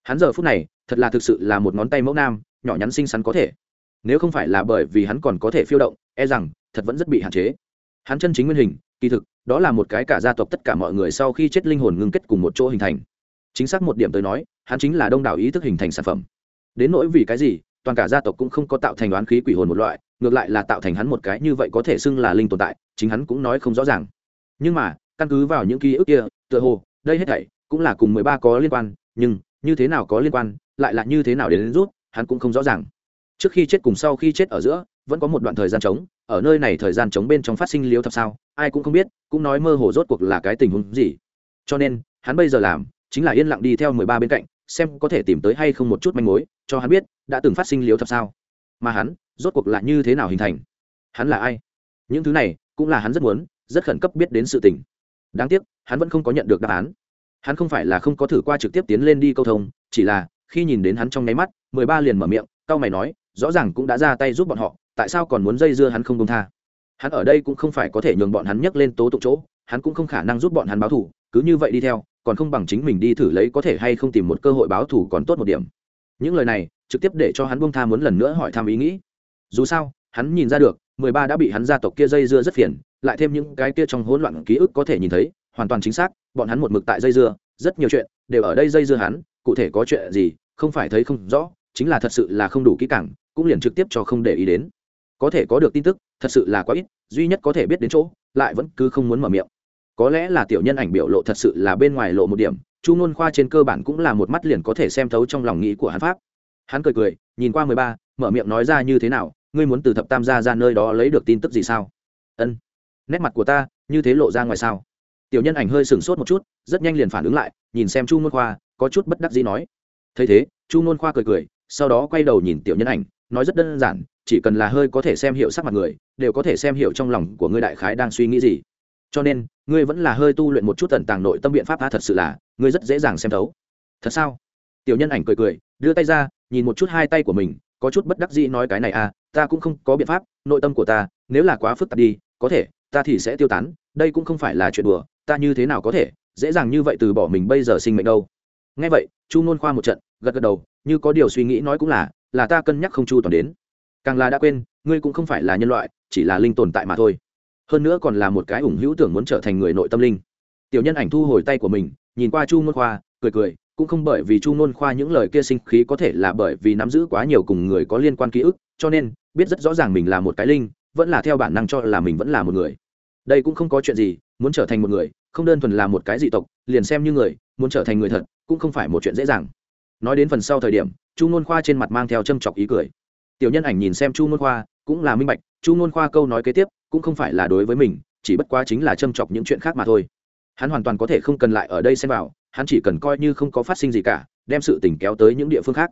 Hắn giờ phút này, thật là thực sự là một ngón tay mẫu nam, nhỏ nhắn xinh xắn có thể. Nếu không phải là bởi vì hắn còn có thể phiêu động e rằng, thật vẫn rất bị hạn chế. Hắn chân chính nguyên hình, kỳ thực, đó là một cái cả gia tộc tất cả mọi người sau khi chết linh hồn ngưng kết cùng một chỗ hình thành. Chính xác một điểm tới nói, hắn chính là đông đảo ý thức hình thành sản phẩm. Đến nỗi vì cái gì, toàn cả gia tộc cũng không có tạo thành đoán khí quỷ hồn một loại ngược lại là tạo thành hắn một cái như vậy có thể xưng là linh tồn tại chính hắn cũng nói không rõ ràng. Nhưng mà căn cứ vào những ký ức kia tựa hồ đây hết thảy cũng là cùng mười ba có liên quan nhưng như thế nào có liên quan lại là như thế nào đến, đến rút hắn cũng không rõ ràng. Trước khi chết cùng sau khi chết ở giữa vẫn có một đoạn thời gian trống ở nơi này thời gian trống bên trong phát sinh liếu thập sao ai cũng không biết cũng nói mơ hồ rốt cuộc là cái tình huống gì. Cho nên hắn bây giờ làm chính là yên lặng đi theo mười ba bên cạnh xem có thể tìm tới hay không một chút manh mối cho hắn biết đã từng phát sinh liếu thập sao. Mà hắn rốt cuộc là như thế nào hình thành? Hắn là ai? Những thứ này cũng là hắn rất muốn, rất khẩn cấp biết đến sự tình. Đáng tiếc, hắn vẫn không có nhận được đáp án. Hắn không phải là không có thử qua trực tiếp tiến lên đi câu thông, chỉ là khi nhìn đến hắn trong nháy mắt, mười ba liền mở miệng c a o mày nói, rõ ràng cũng đã ra tay giúp bọn họ, tại sao còn muốn dây dưa hắn không công tha? Hắn ở đây cũng không phải có thể nhường bọn hắn nhấc lên tố tụng chỗ, hắn cũng không khả năng giúp bọn hắn báo thủ cứ như vậy đi theo, còn không bằng chính mình đi thử lấy có thể hay không tìm một cơ hội báo thủ còn tốt một điểm. Những lời này trực tiếp để cho hắn buông tha muốn lần nữa hỏi thăm ý nghĩ dù sao, hắn nhìn ra được, mười ba đã bị hắn gia tộc kia dây dưa rất phiền, lại thêm những cái kia trong hỗn loạn ký ức có thể nhìn thấy, hoàn toàn chính xác, bọn hắn một mực tại dây dưa, rất nhiều chuyện đều ở đây dây dưa hắn, cụ thể có chuyện gì, không phải thấy không rõ, chính là thật sự là không đủ kỹ càng, cũng liền trực tiếp cho không để ý đến. Có thể có được tin tức, thật sự là quá ít, duy nhất có thể biết đến chỗ, lại vẫn cứ không muốn mở miệng. Có lẽ là tiểu nhân ảnh biểu lộ thật sự là bên ngoài lộ một điểm, chu nôn khoa trên cơ bản cũng là một mắt liền có thể xem thấu trong lòng nghĩ của hắn pháp. Hắn cười cười, nhìn qua mười ba, mở miệng nói ra như thế nào ngươi muốn từ thập tam gia ra nơi đó lấy được tin tức gì sao? Ân. Nét mặt của ta, như thế lộ ra ngoài sao? Tiểu nhân ảnh hơi sửng sốt một chút, rất nhanh liền phản ứng lại, nhìn xem chu nôn khoa, có chút bất đắc dĩ nói. Thấy thế, chu nôn khoa cười cười, sau đó quay đầu nhìn tiểu nhân ảnh, nói rất đơn giản, chỉ cần là hơi có thể xem hiểu sắc mặt người, đều có thể xem hiểu trong lòng của ngươi đại khái đang suy nghĩ gì. Cho nên, ngươi vẫn là hơi tu luyện một chút tần tàng nội tâm biện pháp a thật sự là, ngươi rất dễ dàng xem thấu. Thật sao? Tiểu nhân ảnh cười cười, đưa tay ra, nhìn một chút hai tay của mình, có chút bất đắc dĩ nói cái này à ta cũng không có biện pháp, nội tâm của ta, nếu là quá phức tạp đi, có thể, ta thì sẽ tiêu tán, đây cũng không phải là chuyện đùa, ta như thế nào có thể, dễ dàng như vậy từ bỏ mình bây giờ sinh mệnh đâu. Ngay vậy, chu nôn khoa một trận, gật gật đầu, như có điều suy nghĩ nói cũng là là ta cân nhắc không chu toàn đến. Càng là đã quên, ngươi cũng không phải là nhân loại, chỉ là linh tồn tại mà thôi. Hơn nữa còn là một cái ủng hữu tưởng muốn trở thành người nội tâm linh. Tiểu nhân ảnh thu hồi tay của mình, nhìn qua chu nôn khoa, cười cười, cũng không bởi vì chu nôn khoa những lời kia sinh khí có thể là bởi vì nắm giữ quá nhiều cùng người có liên quan ký ức, cho nên biết rất rõ ràng mình là một cái linh, vẫn là theo bản năng cho là mình vẫn là một người. Đây cũng không có chuyện gì, muốn trở thành một người, không đơn thuần là một cái dị tộc, liền xem như người, muốn trở thành người thật, cũng không phải một chuyện dễ dàng. Nói đến phần sau thời điểm, chu n khoa trên mặt mang theo châm chọc ý cười. Tiểu nhân ảnh nhìn xem chu n khoa, cũng là minh bạch, chu n khoa câu nói kế tiếp, cũng không phải là đối với mình, chỉ bất quá chính là châm chọc những chuyện khác mà thôi. Hắn hoàn toàn có thể không cần lại ở đây xem vào, hắn chỉ cần coi như không có phát sinh gì cả, đem sự tình kéo tới những địa phương khác.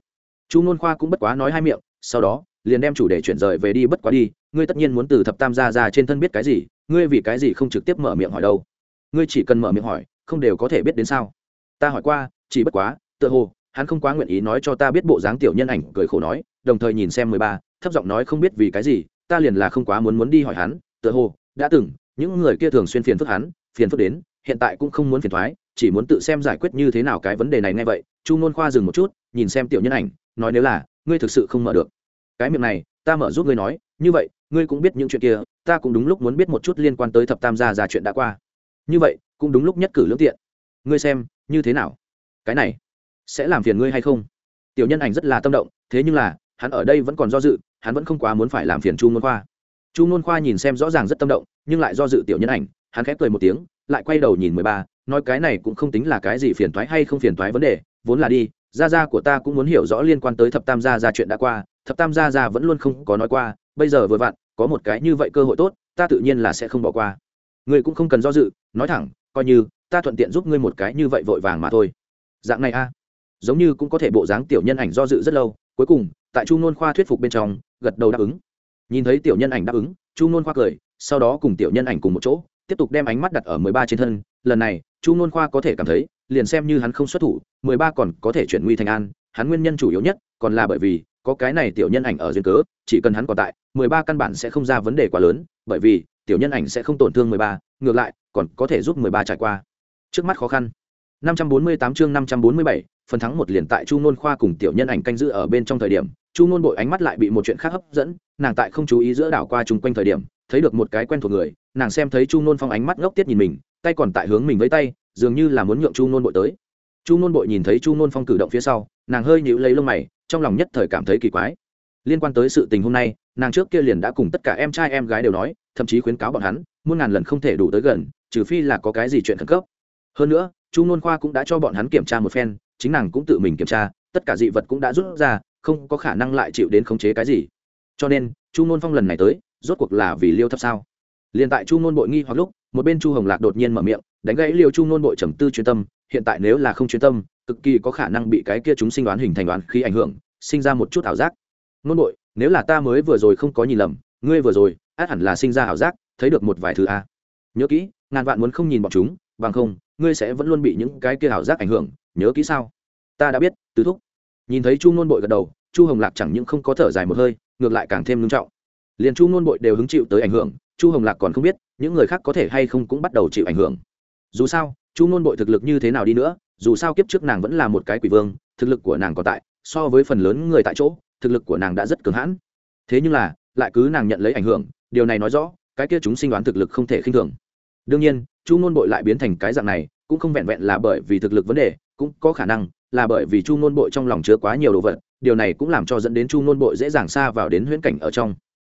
Chu n khoa cũng bất quá nói hai miệng, sau đó liền đem chủ đề chuyển rời về đi, bất quá đi, ngươi tất nhiên muốn từ thập tam gia ra trên thân biết cái gì, ngươi vì cái gì không trực tiếp mở miệng hỏi đâu? Ngươi chỉ cần mở miệng hỏi, không đều có thể biết đến sao? Ta hỏi qua, chỉ bất quá, tựa hồ, hắn không quá nguyện ý nói cho ta biết bộ dáng tiểu nhân ảnh, cười khổ nói, đồng thời nhìn xem mười ba, thấp giọng nói không biết vì cái gì, ta liền là không quá muốn muốn đi hỏi hắn, tựa hồ, đã từng, những người kia thường xuyên phiền phức hắn, phiền phức đến, hiện tại cũng không muốn phiền thoái, chỉ muốn tự xem giải quyết như thế nào cái vấn đề này ngay vậy. Chu ngôn khoa dừng một chút, nhìn xem tiểu nhân ảnh, nói nếu là, ngươi thực sự không mở được cái miệng này, ta mở giúp ngươi nói, như vậy, ngươi cũng biết những chuyện kia, ta cũng đúng lúc muốn biết một chút liên quan tới thập tam gia già chuyện đã qua. Như vậy, cũng đúng lúc nhất cử lương tiện. Ngươi xem, như thế nào? Cái này, sẽ làm phiền ngươi hay không? Tiểu nhân ảnh rất là tâm động, thế nhưng là, hắn ở đây vẫn còn do dự, hắn vẫn không quá muốn phải làm phiền chu ngôn khoa. Chu ngôn khoa nhìn xem rõ ràng rất tâm động, nhưng lại do dự tiểu nhân ảnh, hắn khép cười một tiếng, lại quay đầu nhìn mười ba, nói cái này cũng không tính là cái gì phiền thoái hay không phiền thoái vấn đề, vốn là đi gia gia của ta cũng muốn hiểu rõ liên quan tới thập tam gia gia chuyện đã qua, thập tam gia gia vẫn luôn không có nói qua, bây giờ vừa vặn, có một cái như vậy cơ hội tốt, ta tự nhiên là sẽ không bỏ qua. Ngươi cũng không cần do dự, nói thẳng, coi như, ta thuận tiện giúp ngươi một cái như vậy vội vàng mà thôi. Dạng này a. Giống như cũng có thể bộ dáng tiểu nhân ảnh do dự rất lâu, cuối cùng, tại chu nôn khoa thuyết phục bên trong, gật đầu đáp ứng. Nhìn thấy tiểu nhân ảnh đáp ứng, chu nôn khoa cười, sau đó cùng tiểu nhân ảnh cùng một chỗ, tiếp tục đem ánh mắt đặt ở mười ba trên thân. Lần này, chu nôn khoa có thể cảm thấy liền xem như hắn không xuất thủ, mười ba còn có thể chuyển nguy thành an, hắn nguyên nhân chủ yếu nhất còn là bởi vì có cái này tiểu nhân ảnh ở duyên cớ, chỉ cần hắn còn tại, mười ba căn bản sẽ không ra vấn đề quá lớn, bởi vì tiểu nhân ảnh sẽ không tổn thương mười ba, ngược lại, còn có thể giúp mười ba trải qua. Trước mắt khó khăn. Năm trăm bốn mươi tám chương năm trăm bốn mươi bảy, phần thắng một liền tại chu nôn khoa cùng tiểu nhân ảnh canh giữ ở bên trong thời điểm, chu nôn bội ánh mắt lại bị một chuyện khác hấp dẫn, nàng tại không chú ý giữa đảo qua chung quanh thời điểm, thấy được một cái quen thuộc người, nàng xem thấy chu nôn phong ánh mắt ngốc tiết nhìn mình, tay còn tại hướng mình với tay dường như là muốn nhượng chu nôn bội tới. Chu nôn bội nhìn thấy chu nôn phong cử động phía sau, nàng hơi nhịu lấy lông mày, trong lòng nhất thời cảm thấy kỳ quái. Liên quan tới sự tình hôm nay, nàng trước kia liền đã cùng tất cả em trai em gái đều nói, thậm chí khuyến cáo bọn hắn, muôn ngàn lần không thể đủ tới gần, trừ phi là có cái gì chuyện khẩn cấp. Hơn nữa, chu nôn khoa cũng đã cho bọn hắn kiểm tra một phen, chính nàng cũng tự mình kiểm tra, tất cả dị vật cũng đã rút ra, không có khả năng lại chịu đến khống chế cái gì. Cho nên, chu nôn phong lần này tới, rốt cuộc là vì liêu thấp sao? Liền tại chu nôn bội nghi hoặc lúc, một bên chu hồng lạc đột nhiên mở miệng đánh gãy liều chu nôn bội trầm tư chuyên tâm, hiện tại nếu là không chuyên tâm, cực kỳ có khả năng bị cái kia chúng sinh đoán hình thành đoán khi ảnh hưởng, sinh ra một chút ảo giác. Nôn bội nếu là ta mới vừa rồi không có nhìn lầm, ngươi vừa rồi, át hẳn là sinh ra ảo giác, thấy được một vài thứ a. Nhớ kỹ, ngàn vạn muốn không nhìn bọn chúng, bằng không, ngươi sẽ vẫn luôn bị những cái kia ảo giác ảnh hưởng, nhớ kỹ sao? Ta đã biết tứ thúc. Nhìn thấy chu nôn bội gật đầu, chu hồng lạc chẳng những không có thở dài một hơi, ngược lại càng thêm ngưng trọng. Liền chu nôn bội đều hứng chịu tới ảnh hưởng, chu hồng lạc còn không biết, những người khác có thể hay không cũng bắt đầu chịu ảnh hưởng dù sao, chu nôn bội thực lực như thế nào đi nữa, dù sao kiếp trước nàng vẫn là một cái quỷ vương, thực lực của nàng còn tại, so với phần lớn người tại chỗ, thực lực của nàng đã rất cường hãn. Thế nhưng là, lại cứ nàng nhận lấy ảnh hưởng, điều này nói rõ, cái kia chúng sinh đoán thực lực không thể khinh thường. Đương nhiên, chu nôn bội lại biến thành cái dạng này, cũng không vẹn vẹn là bởi vì thực lực vấn đề, cũng có khả năng là bởi vì chu nôn bội trong lòng chứa quá nhiều đồ vật, điều này cũng làm cho dẫn đến chu nôn bội dễ dàng xa vào đến huyễn cảnh ở trong.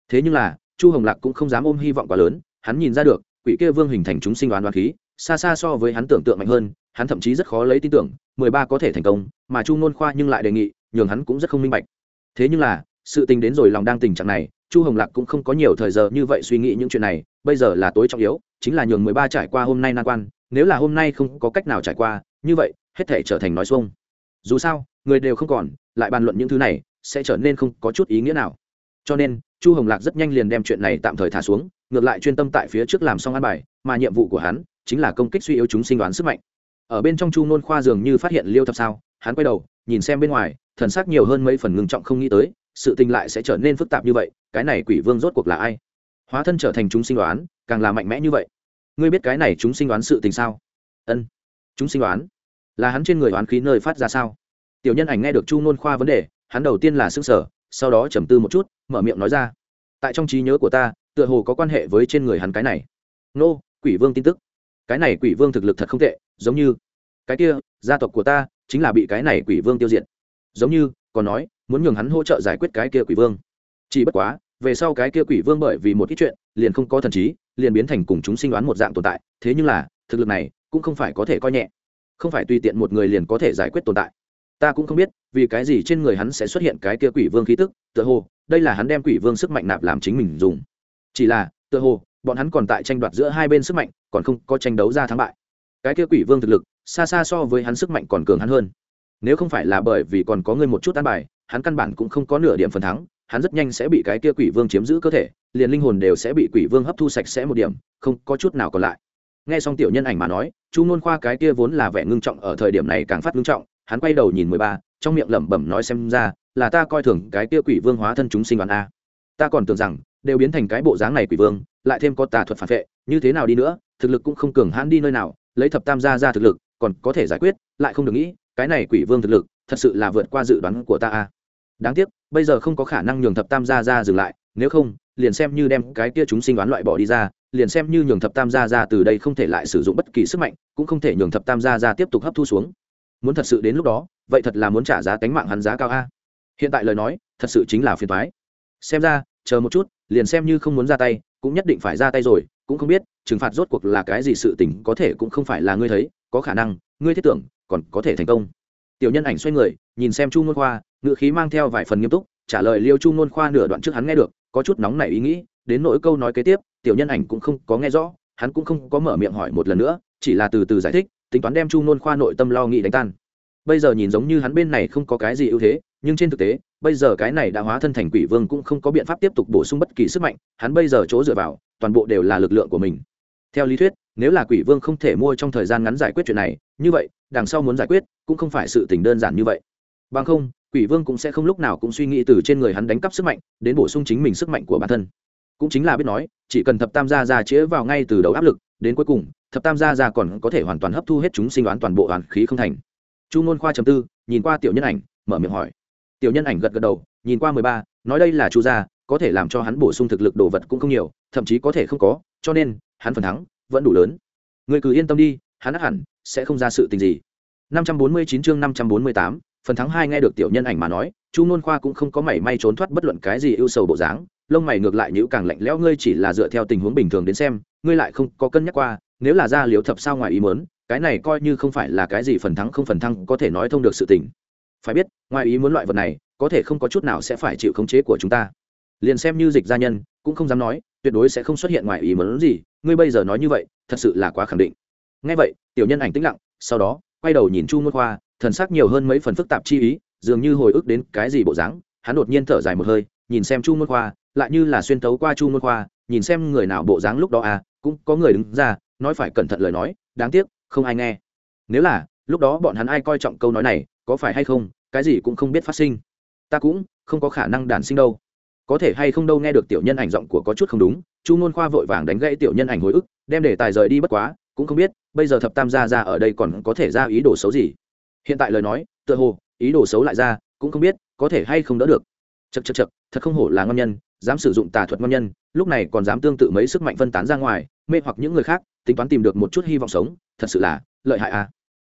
Thế nhưng là, chu hồng lạc cũng không dám ôm hy vọng quá lớn, hắn nhìn ra được quỷ kia vương hình thành chúng sinh đoán đoán khí, xa xa so với hắn tưởng tượng mạnh hơn, hắn thậm chí rất khó lấy tin tưởng, mười ba có thể thành công, mà chu nôn khoa nhưng lại đề nghị, nhường hắn cũng rất không minh bạch. Thế nhưng là, sự tình đến rồi lòng đang tình trạng này, chu hồng lạc cũng không có nhiều thời giờ như vậy suy nghĩ những chuyện này, bây giờ là tối trọng yếu, chính là nhường mười ba trải qua hôm nay nan quan, nếu là hôm nay không có cách nào trải qua, như vậy, hết thể trở thành nói xuông. Dù sao, người đều không còn, lại bàn luận những thứ này, sẽ trở nên không có chút ý nghĩa nào. Cho nên chu hồng lạc rất nhanh liền đem chuyện này tạm thời thả xuống, ngược lại chuyên tâm tại phía trước làm xong ăn bài, mà nhiệm vụ của hắn chính là công kích suy yếu chúng sinh đoán sức mạnh. Ở bên trong chu nôn khoa dường như phát hiện liêu thập sao, hắn quay đầu, nhìn xem bên ngoài, thần sắc nhiều hơn mấy phần ngưng trọng không nghĩ tới, sự tình lại sẽ trở nên phức tạp như vậy, cái này quỷ vương rốt cuộc là ai? Hóa thân trở thành chúng sinh đoán, càng là mạnh mẽ như vậy. Ngươi biết cái này chúng sinh đoán sự tình sao? Ân. Chúng sinh đoán? Là hắn trên người đoán khí nơi phát ra sao? Tiểu nhân ảnh nghe được chu nôn khoa vấn đề, hắn đầu tiên là s ư n g sở sau đó trầm tư một chút mở miệng nói ra. Tại trong trí nhớ của ta, tựa hồ có quan hệ với trên người hắn cái này. Nô, quỷ vương tin tức. Cái này quỷ vương thực lực thật không tệ, giống như cái kia, gia tộc của ta chính là bị cái này quỷ vương tiêu diệt. Giống như, còn nói, muốn nhường hắn hỗ trợ giải quyết cái kia quỷ vương. Chỉ bất quá, về sau cái kia quỷ vương bởi vì một ít chuyện, liền không có thần trí, liền biến thành cùng chúng sinh đoán một dạng tồn tại. Thế nhưng là, thực lực này cũng không phải có thể coi nhẹ. Không phải tùy tiện một người liền có thể giải quyết tồn tại ta cũng không biết, vì cái gì trên người hắn sẽ xuất hiện cái kia quỷ vương khí tức, tựa hồ, đây là hắn đem quỷ vương sức mạnh nạp làm chính mình dùng. Chỉ là, tựa hồ, bọn hắn còn tại tranh đoạt giữa hai bên sức mạnh, còn không có tranh đấu ra thắng bại. Cái kia quỷ vương thực lực, xa xa so với hắn sức mạnh còn cường hắn hơn. Nếu không phải là bởi vì còn có người một chút tan bài, hắn căn bản cũng không có nửa điểm phần thắng, hắn rất nhanh sẽ bị cái kia quỷ vương chiếm giữ cơ thể, liền linh hồn đều sẽ bị quỷ vương hấp thu sạch sẽ một điểm, không có chút nào còn lại. Nghe xong tiểu nhân ảnh mà nói, chu nôn khoa cái kia vốn là vẻ ngưng trọng ở thời điểm này càng phát ngưng trọng hắn quay đầu nhìn mười ba, trong miệng lẩm bẩm nói xem ra, là ta coi thường cái kia quỷ vương hóa thân chúng sinh đoán a. Ta còn tưởng rằng, đều biến thành cái bộ dáng này quỷ vương, lại thêm có tà thuật phản vệ, như thế nào đi nữa, thực lực cũng không cường hãn đi nơi nào, lấy thập tam gia ra thực lực, còn có thể giải quyết, lại không được nghĩ, cái này quỷ vương thực lực, thật sự là vượt qua dự đoán của ta a. Đáng tiếc, bây giờ không có khả năng nhường thập tam gia ra dừng lại, nếu không, liền xem như đem cái kia chúng sinh đoán loại bỏ đi ra, liền xem như nhường thập tam gia ra từ đây không thể lại sử dụng bất kỳ sức mạnh, cũng không thể nhường thập tam gia ra tiếp tục hấp thu xuống muốn thật sự đến lúc đó, vậy thật là muốn trả giá tánh mạng hắn giá cao a. Hiện tại lời nói, thật sự chính là phiền thoái xem ra, chờ một chút, liền xem như không muốn ra tay, cũng nhất định phải ra tay rồi, cũng không biết, trừng phạt rốt cuộc là cái gì sự tình, có thể cũng không phải là ngươi thấy, có khả năng, ngươi thiết tưởng, còn có thể thành công. Tiểu nhân ảnh xoay người, nhìn xem chu ngôn khoa ngự khí mang theo vài phần nghiêm túc, trả lời liêu chu ngôn khoa nửa đoạn trước hắn nghe được, có chút nóng nảy ý nghĩ, đến nỗi câu nói kế tiếp, tiểu nhân ảnh cũng không có nghe rõ, hắn cũng không có mở miệng hỏi một lần nữa, chỉ là từ từ giải thích tính toán đem chu nôn khoa nội tâm lo nghĩ đánh tan. Bây giờ nhìn giống như hắn bên này không có cái gì ưu thế, nhưng trên thực tế, bây giờ cái này đã hóa thân thành quỷ vương cũng không có biện pháp tiếp tục bổ sung bất kỳ sức mạnh, hắn bây giờ chỗ dựa vào, toàn bộ đều là lực lượng của mình. Theo lý thuyết, nếu là quỷ vương không thể mua trong thời gian ngắn giải quyết chuyện này, như vậy, đằng sau muốn giải quyết, cũng không phải sự tình đơn giản như vậy. Bằng không, quỷ vương cũng sẽ không lúc nào cũng suy nghĩ từ trên người hắn đánh cắp sức mạnh, đến bổ sung chính mình sức mạnh của bản thân cũng chính là biết nói chỉ cần thập tam gia ra chĩa vào ngay từ đầu áp lực đến cuối cùng thập tam gia ra còn có thể hoàn toàn hấp thu hết chúng sinh đoán toàn bộ hoàn khí không thành. Chu ngôn khoa chấm tư nhìn qua tiểu nhân ảnh mở miệng hỏi. Tiểu nhân ảnh gật gật đầu nhìn qua mười ba nói đây là chu gia có thể làm cho hắn bổ sung thực lực đồ vật cũng không nhiều thậm chí có thể không có cho nên hắn phần thắng vẫn đủ lớn. Người cứ yên tâm đi hắn ắt hẳn sẽ không ra sự tình gì. 549 chương 548, phần thắng hai nghe được tiểu nhân ảnh mà nói chu ngôn khoa cũng không có mảy may trốn thoát bất luận cái gì ưu sầu bộ dáng lông mày ngược lại nhữ càng lạnh lẽo, ngươi chỉ là dựa theo tình huống bình thường đến xem, ngươi lại không có cân nhắc qua, nếu là ra liếu thập sao ngoài ý muốn, cái này coi như không phải là cái gì phần thắng không phần thắng có thể nói thông được sự tình. Phải biết, ngoài ý muốn loại vật này, có thể không có chút nào sẽ phải chịu khống chế của chúng ta. Liền xem như dịch gia nhân, cũng không dám nói, tuyệt đối sẽ không xuất hiện ngoài ý muốn gì, ngươi bây giờ nói như vậy, thật sự là quá khẳng định. Ngay vậy, tiểu nhân ảnh tĩnh lặng, sau đó, quay đầu nhìn chu ngôn khoa, thần sắc nhiều hơn mấy phần phức tạp chi ý, dường như hồi ức đến cái gì bộ dáng, hắn đột nhiên thở dài một hơi, nhìn xem chu ngôn khoa lại như là xuyên tấu qua chu ngôn khoa, nhìn xem người nào bộ dáng lúc đó à cũng có người đứng ra, nói phải cẩn thận lời nói, đáng tiếc, không ai nghe. Nếu là, lúc đó bọn hắn ai coi trọng câu nói này, có phải hay không, cái gì cũng không biết phát sinh. Ta cũng không có khả năng đản sinh đâu. Có thể hay không đâu nghe được tiểu nhân ảnh giọng của có chút không đúng, chu ngôn khoa vội vàng đánh gãy tiểu nhân ảnh hồi ức, đem để tài rời đi bất quá, cũng không biết, bây giờ thập tam gia ra ở đây còn có thể ra ý đồ xấu gì. Hiện tại lời nói, tựa hồ, ý đồ xấu lại ra, cũng không biết, có thể hay không đỡ được. Chật chật chật thật không hổ là ngon nhân dám sử dụng tà thuật ngon nhân, lúc này còn dám tương tự mấy sức mạnh phân tán ra ngoài, mê hoặc những người khác, tính toán tìm được một chút hy vọng sống, thật sự là lợi hại à.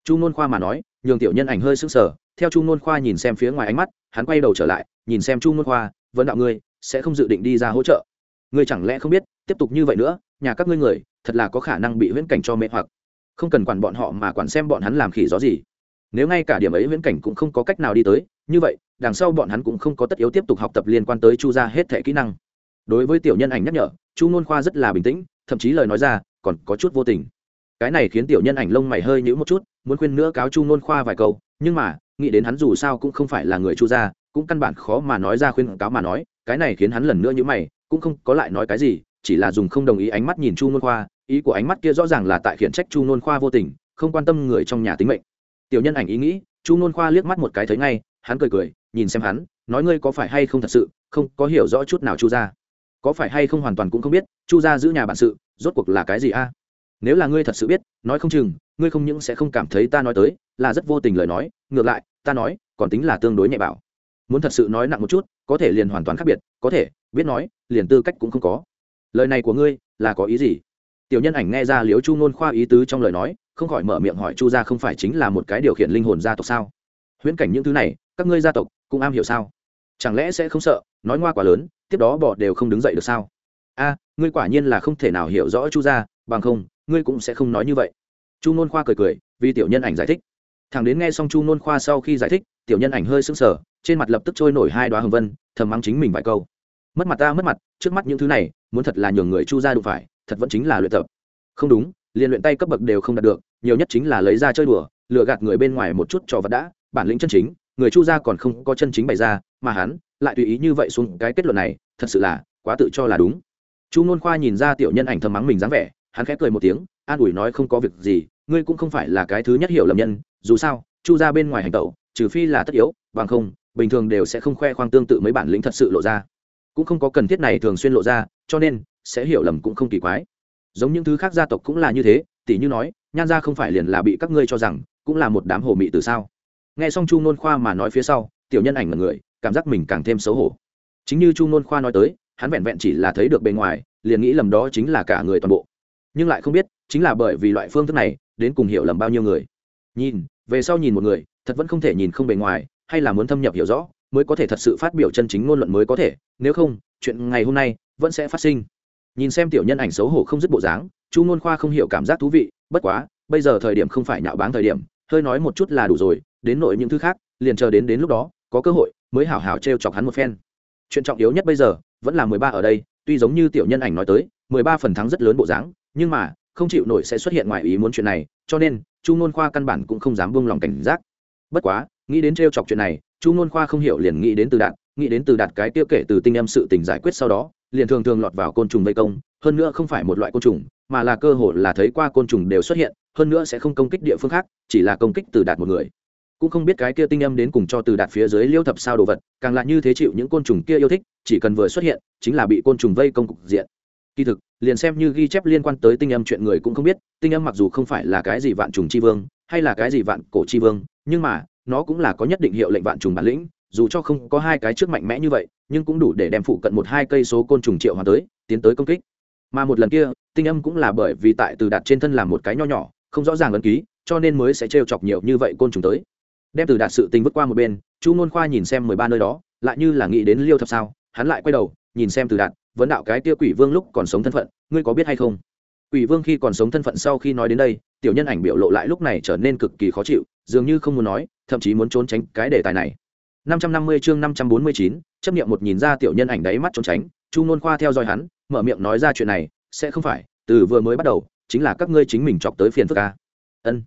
Chu nôn khoa mà nói, nhường tiểu nhân ảnh hơi sững sờ, theo chu nôn khoa nhìn xem phía ngoài ánh mắt, hắn quay đầu trở lại, nhìn xem chu nôn khoa vấn đạo ngươi, sẽ không dự định đi ra hỗ trợ. Ngươi chẳng lẽ không biết, tiếp tục như vậy nữa, nhà các ngươi người, thật là có khả năng bị huyễn cảnh cho mê hoặc. Không cần quản bọn họ mà quản xem bọn hắn làm khỉ gió gì. Nếu ngay cả điểm ấy huyễn cảnh cũng không có cách nào đi tới như vậy, đằng sau bọn hắn cũng không có tất yếu tiếp tục học tập liên quan tới chu gia hết thẻ kỹ năng. Đối với tiểu nhân ảnh nhắc nhở, chu nôn khoa rất là bình tĩnh, thậm chí lời nói ra còn có chút vô tình. Cái này khiến tiểu nhân ảnh lông mày hơi nhữ một chút, muốn khuyên nữa cáo chu nôn khoa vài câu, nhưng mà, nghĩ đến hắn dù sao cũng không phải là người chu gia, cũng căn bản khó mà nói ra khuyên cáo mà nói, cái này khiến hắn lần nữa nhữ mày, cũng không có lại nói cái gì, chỉ là dùng không đồng ý ánh mắt nhìn chu nôn khoa, ý của ánh mắt kia rõ ràng là tại khiển trách chu nôn khoa vô tình, không quan tâm người trong nhà tính mệnh. Tiểu nhân ảnh ý nghĩ, chu nôn khoa liếc mắt một cái thấy ngay hắn cười cười, nhìn xem hắn, nói ngươi có phải hay không thật sự, không có hiểu rõ chút nào chu gia. Có phải hay không hoàn toàn cũng không biết, chu gia giữ nhà bản sự, rốt cuộc là cái gì a? Nếu là ngươi thật sự biết, nói không chừng, ngươi không những sẽ không cảm thấy ta nói tới, là rất vô tình lời nói, ngược lại, ta nói, còn tính là tương đối nhẹ bảo. Muốn thật sự nói nặng một chút, có thể liền hoàn toàn khác biệt, có thể, biết nói, liền tư cách cũng không có. Lời này của ngươi, là có ý gì? Tiểu nhân ảnh nghe ra liếu chu ngôn khoa ý tứ trong lời nói, không khỏi mở miệng hỏi chu gia không phải chính là một cái điều khiển linh hồn gia tộc sao? Huyễn cảnh những thứ này các ngươi gia tộc cũng am hiểu sao? Chẳng lẽ sẽ không sợ, nói ngoa quá lớn, tiếp đó bỏ đều không đứng dậy được sao? A, ngươi quả nhiên là không thể nào hiểu rõ chu gia, bằng không, ngươi cũng sẽ không nói như vậy. Chu nôn khoa cười cười, vì tiểu nhân ảnh giải thích. Thằng đến nghe xong chu nôn khoa sau khi giải thích, tiểu nhân ảnh hơi sững sờ, trên mặt lập tức trôi nổi hai đoá hồng vân, thầm mắng chính mình vài câu. Mất mặt ta mất mặt, trước mắt những thứ này, muốn thật là nhường người chu gia đụng phải, thật vẫn chính là luyện tập. Không đúng, liền luyện tay cấp bậc đều không đạt được, nhiều nhất chính là lấy ra chơi đùa, lừa gạt người bên ngoài một chút cho vật đã, bản lĩnh chân chính người chu gia còn không có chân chính bày ra, mà hắn lại tùy ý như vậy xuống cái kết luận này, thật sự là quá tự cho là đúng. Chu nôn khoa nhìn ra tiểu nhân ảnh thầm mắng mình dáng vẻ, hắn khẽ cười một tiếng, an ủi nói không có việc gì, ngươi cũng không phải là cái thứ nhất hiểu lầm nhân, dù sao, chu ra bên ngoài hành tẩu, trừ phi là tất yếu, bằng không, bình thường đều sẽ không khoe khoang tương tự mấy bản lĩnh thật sự lộ ra. Cũng không có cần thiết này thường xuyên lộ ra, cho nên, sẽ hiểu lầm cũng không kỳ quái. Giống những thứ khác gia tộc cũng là như thế tỷ như nói, nhan gia không phải liền là bị các ngươi cho rằng, cũng là một đám hồ mị từ sao? Nghe xong chu nôn khoa mà nói phía sau, tiểu nhân ảnh là người, cảm giác mình càng thêm xấu hổ. Chính như chu nôn khoa nói tới, hắn vẹn vẹn chỉ là thấy được bề ngoài, liền nghĩ lầm đó chính là cả người toàn bộ. Nhưng lại không biết, chính là bởi vì loại phương thức này, đến cùng hiểu lầm bao nhiêu người. Nhìn, về sau nhìn một người, thật vẫn không thể nhìn không bề ngoài, hay là muốn thâm nhập hiểu rõ, mới có thể thật sự phát biểu chân chính ngôn luận mới có thể. Nếu không, chuyện ngày hôm nay vẫn sẽ phát sinh. Nhìn xem tiểu nhân ảnh xấu hổ không dứt bộ dáng, chu ngôn khoa không hiểu cảm giác thú vị, bất quá, bây giờ thời điểm không phải nhạo báng thời điểm, hơi nói một chút là đủ rồi đến nội những thứ khác, liền chờ đến đến lúc đó, có cơ hội mới hảo hảo t r e o chọc hắn một phen. Chuyện trọng yếu nhất bây giờ vẫn là mười ba ở đây, tuy giống như tiểu nhân ảnh nói tới, mười ba phần thắng rất lớn bộ dáng, nhưng mà không chịu nổi sẽ xuất hiện ngoài ý muốn chuyện này, cho nên chu n khoa căn bản cũng không dám buông lòng cảnh giác. Bất quá, nghĩ đến t chọc chuyện này, chu n khoa không hiểu liền nghĩ đến từ đạt, nghĩ đến từ đạt cái tiêu kể từ tinh em sự tình giải quyết sau đó, liền thường thường lọt vào côn trùng vây công, hơn nữa không phải một loại côn trùng, mà là cơ hội là thấy qua côn trùng đều xuất hiện, hơn nữa sẽ không công kích địa phương khác, chỉ là công kích từ đạt một người cũng không biết cái kia tinh âm đến cùng cho từ đạt phía dưới liêu thập sao đồ vật, càng lại như thế chịu những côn trùng kia yêu thích, chỉ cần vừa xuất hiện, chính là bị côn trùng vây công cục diện. Kỳ thực, liền xem như ghi chép liên quan tới tinh âm chuyện người cũng không biết, tinh âm mặc dù không phải là cái gì vạn trùng chi vương, hay là cái gì vạn cổ chi vương, nhưng mà, nó cũng là có nhất định hiệu lệnh vạn trùng bản lĩnh, dù cho không có hai cái trước mạnh mẽ như vậy, nhưng cũng đủ để đem phụ cận một hai cây số côn trùng triệu hòa tới, tiến tới công kích. Mà một lần kia, tinh âm cũng là bởi vì tại từ đạt trên thân làm một cái nho nhỏ, không rõ ràng ấn ký, cho nên mới sẽ trêu chọc nhiều như vậy côn trùng tới đem từ đạt sự tình vứt qua một bên chu ngôn khoa nhìn xem mười ba nơi đó lại như là nghĩ đến liêu thập sao hắn lại quay đầu nhìn xem từ đạt vấn đạo cái tia quỷ vương lúc còn sống thân phận ngươi có biết hay không? Quỷ vương khi còn sống thân phận sau khi nói đến đây tiểu nhân ảnh biểu lộ lại lúc này trở nên cực kỳ khó chịu dường như không muốn nói thậm chí muốn trốn tránh cái đề tài này. 550 chương 549, chấp niệm một nhìn ra tiểu nhân ảnh đáy mắt trốn tránh chu nôn khoa theo dõi hắn mở miệng nói ra chuyện này sẽ không phải từ vừa mới bắt đầu chính là các ngươi chính mình chọc tới phiền phức ca ân.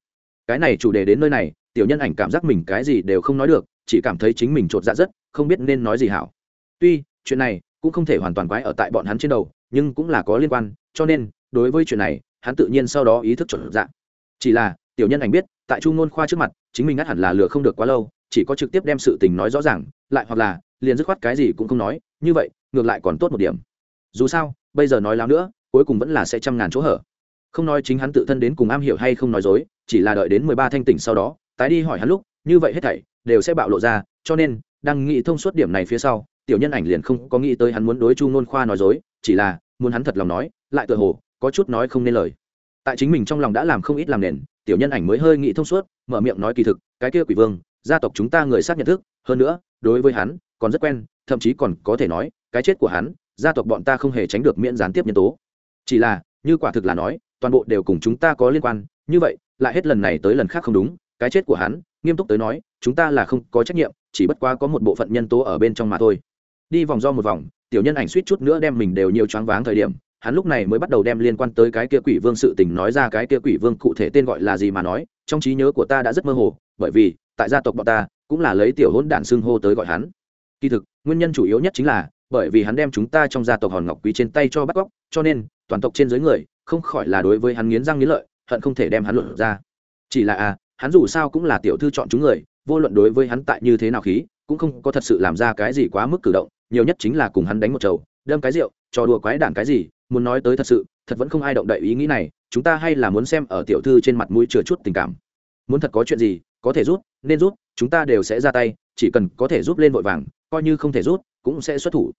Cái này chủ đề đến nơi này tiểu nhân ảnh cảm giác mình cái gì đều không nói được, chỉ cảm thấy chính mình chột dạ rất, không biết nên nói gì hảo. Tuy, chuyện này cũng không thể hoàn toàn quái ở tại bọn hắn trên đầu, nhưng cũng là có liên quan, cho nên, đối với chuyện này, hắn tự nhiên sau đó ý thức chuẩn dạ. Chỉ là, tiểu nhân ảnh biết, tại chu ngôn khoa trước mặt, chính mình ngắt hẳn là lừa không được quá lâu, chỉ có trực tiếp đem sự tình nói rõ ràng, lại hoặc là, liền dứt khoát cái gì cũng không nói, như vậy, ngược lại còn tốt một điểm. Dù sao, bây giờ nói láo nữa, cuối cùng vẫn là sẽ trăm ngàn chỗ hở. Không nói chính hắn tự thân đến cùng am hiểu hay không nói dối, chỉ là đợi đến mười ba thanh tỉnh sau đó tái đi hỏi hắn lúc, như vậy hết thảy đều sẽ bạo lộ ra, cho nên, đang nghĩ thông suốt điểm này phía sau, tiểu nhân ảnh liền không có nghĩ tới hắn muốn đối chu nôn khoa nói dối, chỉ là, muốn hắn thật lòng nói, lại tựa hồ, có chút nói không nên lời. Tại chính mình trong lòng đã làm không ít làm nền, tiểu nhân ảnh mới hơi nghĩ thông suốt, mở miệng nói kỳ thực, cái kia quỷ vương, gia tộc chúng ta người xác nhận thức, hơn nữa, đối với hắn, còn rất quen, thậm chí còn có thể nói, cái chết của hắn, gia tộc bọn ta không hề tránh được miễn gián tiếp nhân tố. Chỉ là, như quả thực là nói, toàn bộ đều cùng chúng ta có liên quan, như vậy, lại hết lần này tới lần khác không đúng cái chết của hắn, nghiêm túc tới nói, chúng ta là không có trách nhiệm, chỉ bất quá có một bộ phận nhân tố ở bên trong mà thôi. Đi vòng do một vòng, tiểu nhân ảnh suýt chút nữa đem mình đều nhiều choáng váng thời điểm, hắn lúc này mới bắt đầu đem liên quan tới cái kia quỷ vương sự tình nói ra, cái kia quỷ vương cụ thể tên gọi là gì mà nói, trong trí nhớ của ta đã rất mơ hồ, bởi vì, tại gia tộc bọn ta, cũng là lấy tiểu hỗn đản xưng hô tới gọi hắn. Kỳ thực, nguyên nhân chủ yếu nhất chính là, bởi vì hắn đem chúng ta trong gia tộc hòn ngọc quý trên tay cho bắt cóc, cho nên, toàn tộc trên dưới người, không khỏi là đối với hắn nghiến răng nghiến lợi, hận không thể đem hắn luận ra. Chỉ là à hắn dù sao cũng là tiểu thư chọn chúng người, vô luận đối với hắn tại như thế nào khí, cũng không có thật sự làm ra cái gì quá mức cử động, nhiều nhất chính là cùng hắn đánh một chầu, đâm cái rượu, trò đùa quái đản cái gì, muốn nói tới thật sự, thật vẫn không ai động đậy ý nghĩ này, chúng ta hay là muốn xem ở tiểu thư trên mặt mũi chừa chút tình cảm. Muốn thật có chuyện gì, có thể rút, nên rút, chúng ta đều sẽ ra tay, chỉ cần có thể rút lên vội vàng, coi như không thể rút, cũng sẽ xuất thủ.